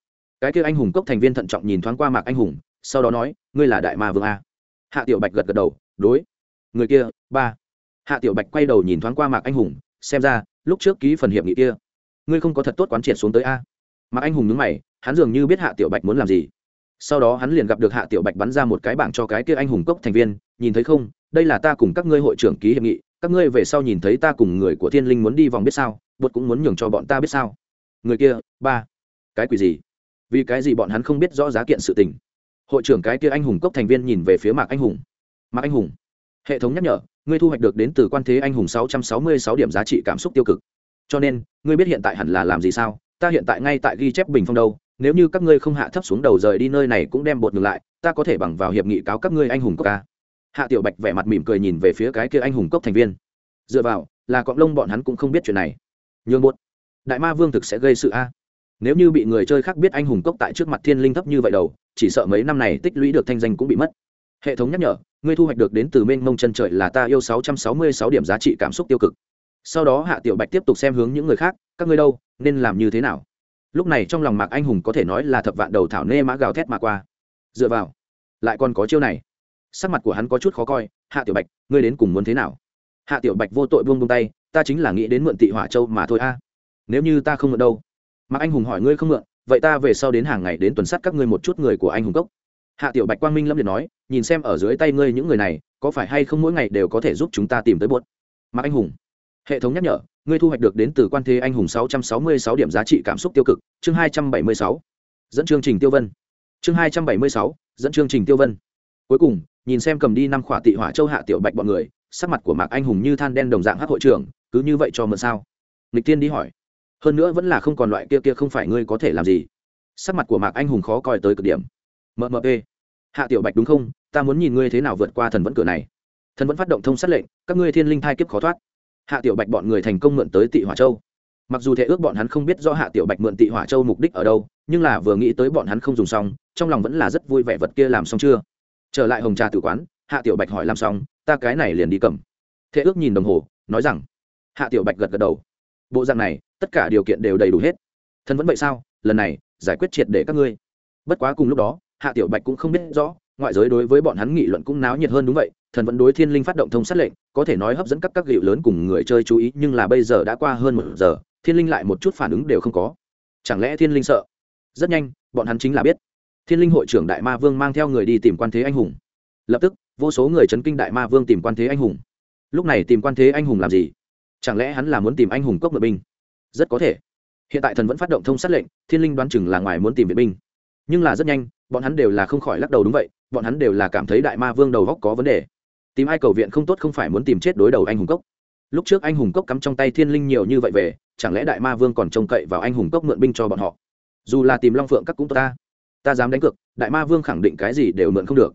Cái kia anh hùng cốc thành viên thận trọng nhìn thoáng qua mạc anh hùng, sau đó nói, ngươi là đại ma vương a? Hạ tiểu bạch gật gật đầu, đối. Người kia, ba. Hạ tiểu bạch quay đầu nhìn thoáng qua mạc anh hùng, xem ra, lúc trước ký phần hiệp nghị kia, ngươi không có thật tốt quán triệt xuống tới a. Mạc anh hùng nhướng mày, hắn dường như biết hạ tiểu bạch muốn làm gì sau đó hắn liền gặp được hạ tiểu bạch bắn ra một cái bảng cho cái kia anh hùng cốc thành viên, nhìn thấy không, đây là ta cùng các ngươi hội trưởng ký hiệp nghị, các ngươi về sau nhìn thấy ta cùng người của thiên linh muốn đi vòng biết sao, bột cũng muốn nhường cho bọn ta biết sao. Người kia, ba, cái quỷ gì? Vì cái gì bọn hắn không biết rõ giá kiện sự tình? Hội trưởng cái kia anh hùng cốc thành viên nhìn về phía mạc anh hùng. Mạc anh hùng, hệ thống nhắc nhở, ngươi thu hoạch được đến từ quan thế anh hùng sáu trăm sáu mươi sáu điểm giá trị cảm xúc tiêu cực. Cho nên, ngươi biết hiện tại hẳn là làm gì sao? Ta hiện tại ngay tại ghi chép bình phong đâu nếu như các ngươi không hạ thấp xuống đầu rời đi nơi này cũng đem bột ngược lại, ta có thể bằng vào hiệp nghị cáo các ngươi anh hùng cốc ca. Hạ tiểu bạch vẻ mặt mỉm cười nhìn về phía cái kia anh hùng cốc thành viên. Dựa vào, là cọng lông bọn hắn cũng không biết chuyện này. Nhường bột. Đại ma vương thực sẽ gây sự a. Nếu như bị người chơi khác biết anh hùng cốc tại trước mặt thiên linh thấp như vậy đầu, chỉ sợ mấy năm này tích lũy được thanh danh cũng bị mất. Hệ thống nhắc nhở, ngươi thu hoạch được đến từ mênh mông chân trời là ta yêu sáu trăm sáu mươi sáu điểm giá trị cảm xúc tiêu cực. Sau đó hạ tiểu bạch tiếp tục xem hướng những người khác, các ngươi đâu, nên làm như thế nào? Lúc này trong lòng mạc anh hùng có thể nói là thập vạn đầu thảo nê mã gào thét mà qua. Dựa vào, lại còn có chiêu này. Sắc mặt của hắn có chút khó coi, hạ tiểu bạch, ngươi đến cùng muốn thế nào? Hạ tiểu bạch vô tội buông buông tay, ta chính là nghĩ đến mượn tị hỏa châu mà thôi a. Nếu như ta không mượn đâu? Mạc anh hùng hỏi, ngươi không mượn, vậy ta về sau đến hàng ngày đến tuần sát các ngươi một chút người của anh hùng cốc. Hạ tiểu bạch quang minh lâm liệt nói, nhìn xem ở dưới tay ngươi những người này, có phải hay không mỗi ngày đều có thể giúp chúng ta tìm tới buốt? Mạc anh hùng, hệ thống nhắc nhở ngươi thu hoạch được đến từ quan thế anh hùng 666 điểm giá trị cảm xúc tiêu cực chương 276. dẫn chương trình tiêu vân. Chương 276, dẫn chương trình tiêu vân. Cuối cùng nhìn xem cầm đi năm khỏa tị hỏa châu hạ tiểu bạch bọn người sắc mặt của mạc anh hùng như than đen đồng dạng hắc hội trưởng cứ như vậy cho mượn sao? Lịch tiên đi hỏi. Hơn nữa vẫn là không còn loại kia kia không phải ngươi có thể làm gì. Sắc mặt của mạc anh hùng khó coi tới cực điểm. Mmp hạ tiểu bạch đúng không? Ta muốn nhìn ngươi thế nào vượt qua thần vẫn cửa này. Thần vẫn phát động thông sát lệnh các ngươi thiên linh thai kiếp khó thoát hạ tiểu bạch bọn người thành công mượn tới tị hỏa châu. Mặc dù thể ước bọn hắn không biết do hạ tiểu bạch mượn tị hỏa châu mục đích ở đâu, nhưng là vừa nghĩ tới bọn hắn không dùng xong, trong lòng vẫn là rất vui vẻ vật kia làm xong chưa. Trở lại hồng trà tử quán, hạ tiểu bạch hỏi làm xong ta cái này liền đi cầm. Thế ước nhìn đồng hồ, nói rằng, hạ tiểu bạch gật gật đầu. Bộ dạng này, tất cả điều kiện đều đầy đủ hết. Thân vẫn vậy sao? Lần này, giải quyết triệt để các ngươi. Bất quá cùng lúc đó, hạ tiểu bạch cũng không biết rõ ngoại giới đối với bọn hắn nghị luận cũng náo nhiệt hơn đúng vậy, thần vẫn đối thiên linh phát động thông sát lệnh, có thể nói hấp dẫn các các gịu lớn cùng người chơi chú ý, nhưng là bây giờ đã qua hơn một giờ, thiên linh lại một chút phản ứng đều không có. Chẳng lẽ thiên linh sợ? Rất nhanh, bọn hắn chính là biết. Thiên linh hội trưởng đại ma vương mang theo người đi tìm quan thế anh hùng. Lập tức, vô số người chấn kinh đại ma vương tìm quan thế anh hùng. Lúc này tìm quan thế anh hùng làm gì? Chẳng lẽ hắn là muốn tìm anh hùng cốc ngựa binh? Rất có thể. Hiện tại thần vẫn phát động thông sát lệnh, thiên linh đoán chừng là ngoài muốn tìm viện binh. Nhưng là rất nhanh, bọn hắn đều là không khỏi lắc đầu đúng vậy bọn hắn đều là cảm thấy đại ma vương đầu góc có vấn đề. Tìm ai cầu viện không tốt không phải muốn tìm chết đối đầu anh hùng cốc. Lúc trước anh hùng cốc cắm trong tay thiên linh nhiều như vậy về, chẳng lẽ đại ma vương còn trông cậy vào anh hùng cốc mượn binh cho bọn họ? Dù là tìm long phượng các cũng tốt ta. Ta dám đánh cược, đại ma vương khẳng định cái gì đều mượn không được.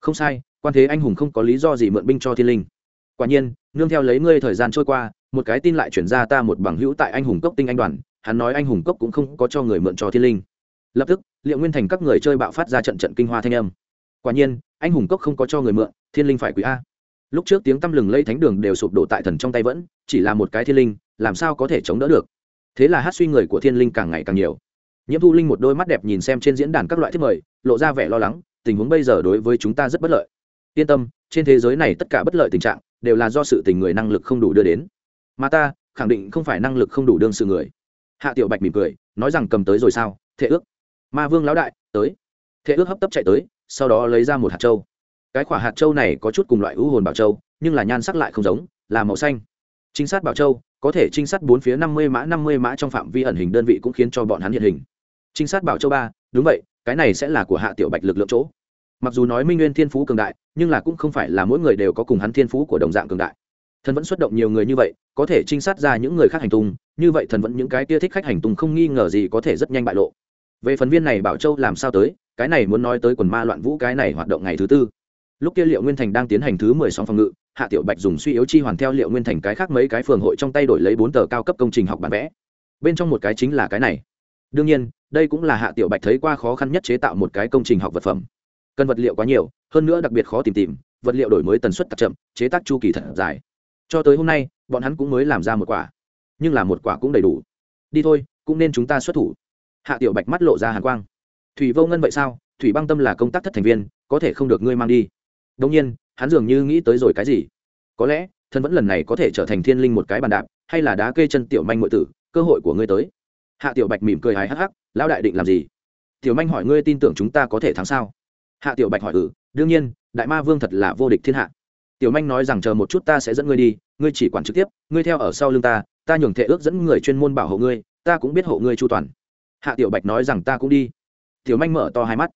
Không sai, quan thế anh hùng không có lý do gì mượn binh cho thiên linh. Quả nhiên, nương theo lấy ngươi thời gian trôi qua, một cái tin lại chuyển ra ta một bằng hữu tại anh hùng cốc tinh anh đoàn, hắn nói anh hùng cốc cũng không có cho người mượn cho thiên linh. Lập tức, liệu nguyên thành các người chơi bạo phát ra trận trận kinh hoa thanh âm quả nhiên, anh hùng cốc không có cho người mượn, thiên linh phải quý a. Lúc trước tiếng tăm lừng lây thánh đường đều sụp đổ tại thần trong tay vẫn, chỉ là một cái thiên linh, làm sao có thể chống đỡ được? Thế là hát suy người của thiên linh càng ngày càng nhiều. Nhiễm thu linh một đôi mắt đẹp nhìn xem trên diễn đàn các loại thiết mời, lộ ra vẻ lo lắng, tình huống bây giờ đối với chúng ta rất bất lợi. Yên tâm, trên thế giới này tất cả bất lợi tình trạng, đều là do sự tình người năng lực không đủ đưa đến. Mà ta, khẳng định không phải năng lực không đủ đương sự người. Hạ tiểu bạch mỉm cười, nói rằng cầm tới rồi sao? Thệ ước. Ma vương lão đại, tới. Thệ ước hấp tấp chạy tới sau đó lấy ra một hạt châu cái quả hạt châu này có chút cùng loại ưu hồn bảo châu nhưng là nhan sắc lại không giống, là màu xanh. Trinh sát bảo châu có thể trinh sát bốn phía năm mươi mã, năm mươi mã trong phạm vi ẩn hình đơn vị cũng khiến cho bọn hắn hiện hình. Trinh sát bảo châu ba, đúng vậy, cái này sẽ là của hạ tiểu bạch lực lượng chỗ. Mặc dù nói minh nguyên thiên phú cường đại, nhưng là cũng không phải là mỗi người đều có cùng hắn thiên phú của đồng dạng cường đại. Thần vẫn xuất động nhiều người như vậy, có thể trinh sát ra những người khác hành tung, như vậy thần vẫn những cái kia thích khách hành tung không nghi ngờ gì có thể rất nhanh bại lộ về phần viên này bảo châu làm sao tới, cái này muốn nói tới quần ma loạn vũ cái này hoạt động ngày thứ tư. Lúc kia liệu nguyên thành đang tiến hành thứ mười sáu phòng ngự, hạ tiểu bạch dùng suy yếu chi hoàn theo liệu nguyên thành cái khác mấy cái phường hội trong tay đổi lấy bốn tờ cao cấp công trình học bản vẽ. Bên trong một cái chính là cái này. Đương nhiên, đây cũng là hạ tiểu bạch thấy qua khó khăn nhất chế tạo một cái công trình học vật phẩm. Cần vật liệu quá nhiều, hơn nữa đặc biệt khó tìm tìm, vật liệu đổi mới tần suất tặc chậm, chế tác chu kỳ thật dài. Cho tới hôm nay, bọn hắn cũng mới làm ra một quả. Nhưng là một quả cũng đầy đủ. Đi thôi, cũng nên chúng ta xuất thủ hạ tiểu bạch mắt lộ ra hàn quang. Thủy vô ngân vậy sao? Thủy băng tâm là công tác thất thành viên, có thể không được ngươi mang đi. Đông nhiên, hắn dường như nghĩ tới rồi cái gì. Có lẽ, thân vẫn lần này có thể trở thành thiên linh một cái bàn đạp, hay là đá kê chân tiểu manh ngụy tử, cơ hội của ngươi tới. Hạ tiểu bạch mỉm cười hài hắc hắc, lão đại định làm gì? Tiểu manh hỏi, ngươi tin tưởng chúng ta có thể thắng sao? Hạ tiểu bạch hỏi ừ đương nhiên, đại ma vương thật là vô địch thiên hạ. Tiểu manh nói rằng, chờ một chút ta sẽ dẫn ngươi đi, ngươi chỉ quản trực tiếp, ngươi theo ở sau lưng ta ta nhường thệ ước dẫn người chuyên môn bảo hộ ngươi, ta cũng biết hộ ngươi chu toàn hạ tiểu bạch nói rằng ta cũng đi. Tiểu manh mở to hai mắt.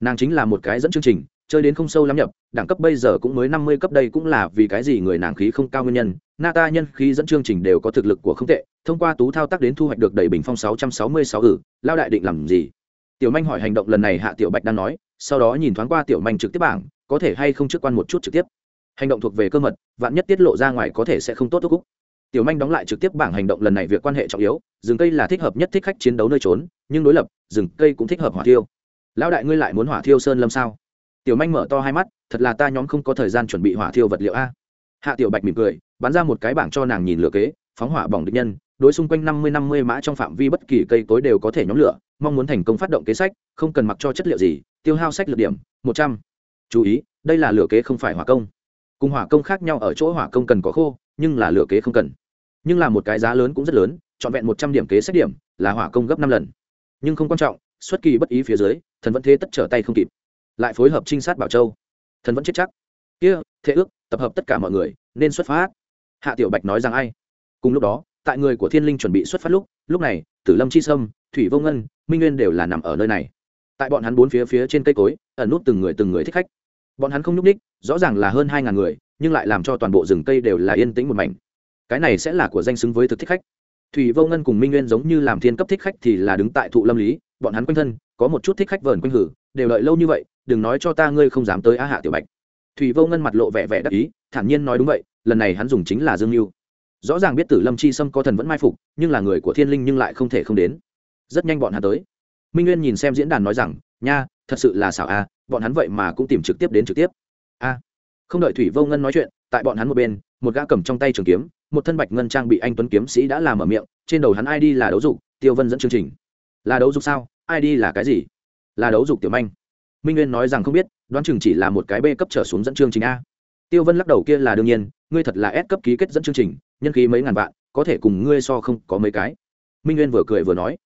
Nàng chính là một cái dẫn chương trình, chơi đến không sâu lắm nhập, đẳng cấp bây giờ cũng mới năm mươi cấp đây cũng là vì cái gì người nàng khí không cao nguyên nhân. Na ta nhân khí dẫn chương trình đều có thực lực của không tệ, thông qua tú thao tác đến thu hoạch được đầy bình phong sáu trăm sáu mươi sáu ử, lao đại định làm gì? Tiểu manh hỏi hành động lần này hạ tiểu bạch đang nói, sau đó nhìn thoáng qua tiểu manh trực tiếp bảng, có thể hay không trước quan một chút trực tiếp. Hành động thuộc về cơ mật, vạn nhất tiết lộ ra ngoài có thể sẽ không tốt tốt cúc tiểu manh đóng lại trực tiếp bảng hành động lần này việc quan hệ trọng yếu, rừng cây là thích hợp nhất thích khách chiến đấu nơi trốn, nhưng đối lập, rừng cây cũng thích hợp hỏa thiêu. Lão đại ngươi lại muốn hỏa thiêu sơn lâm sao? Tiểu manh mở to hai mắt, thật là ta nhóm không có thời gian chuẩn bị hỏa thiêu vật liệu a. Hạ tiểu bạch mỉm cười, bắn ra một cái bảng cho nàng nhìn lửa kế, phóng hỏa bỏng địch nhân, đối xung quanh năm mươi năm mươi mã trong phạm vi bất kỳ cây cối đều có thể nhóm lửa, mong muốn thành công phát động kế sách, không cần mặc cho chất liệu gì, tiêu hao sách lược điểm, một trăm. Chú ý, đây là lửa kế không phải hỏa công. Cùng hỏa công khác nhau ở chỗ hỏa công cần có khô nhưng là lửa kế không cần. Nhưng là một cái giá lớn cũng rất lớn, trọn vẹn một trăm điểm kế xét điểm, là hỏa công gấp năm lần. Nhưng không quan trọng, xuất kỳ bất ý phía dưới, thần vẫn thế tất trở tay không kịp. Lại phối hợp trinh sát bảo châu. Thần vẫn chết chắc. Kia, thế ước, tập hợp tất cả mọi người, nên xuất phát. Hạ tiểu bạch nói rằng ai? Cùng lúc đó, tại người của thiên linh chuẩn bị xuất phát lúc lúc này, tử lâm chi sâm, thủy vô ngân, minh nguyên đều là nằm ở nơi này. Tại bọn hắn bốn phía phía trên cây cối, ẩn nút từng người từng người thích khách. Bọn hắn không nhúc ních rõ ràng là hơn hai ngàn người nhưng lại làm cho toàn bộ rừng cây đều là yên tĩnh một mảnh. Cái này sẽ là của danh xứng với thực thích khách. Thủy vô ngân cùng minh nguyên giống như làm thiên cấp thích khách thì là đứng tại thụ lâm lý, bọn hắn quanh thân, có một chút thích khách vờn quanh hử, đều đợi lâu như vậy, đừng nói cho ta ngươi không dám tới á hạ tiểu bạch. Thủy vô ngân mặt lộ vẻ vẻ đắc ý, thản nhiên nói đúng vậy, lần này hắn dùng chính là dương mưu rõ ràng biết tử lâm chi sâm có thần vẫn mai phục, nhưng là người của thiên linh nhưng lại không thể không đến. Rất nhanh bọn hắn tới. Minh nguyên nhìn xem diễn đàn nói rằng, nha, thật sự là xảo a, bọn hắn vậy mà cũng tìm trực tiếp đến trực tiếp. A không đợi thủy vô ngân nói chuyện, tại bọn hắn một bên, một gã cầm trong tay trường kiếm, một thân bạch ngân trang bị anh tuấn kiếm sĩ đã làm ở miệng, trên đầu hắn id là đấu dục, tiêu vân dẫn chương trình. Là đấu dục sao? Id là cái gì? Là đấu dục tiểu manh. Minh nguyên nói rằng không biết, đoán chừng chỉ là một cái b cấp trở xuống dẫn chương trình a. Tiêu vân lắc đầu kia là đương nhiên, ngươi thật là S cấp ký kết dẫn chương trình, nhân khí mấy ngàn vạn, có thể cùng ngươi so không có mấy cái. Minh nguyên vừa cười vừa nói.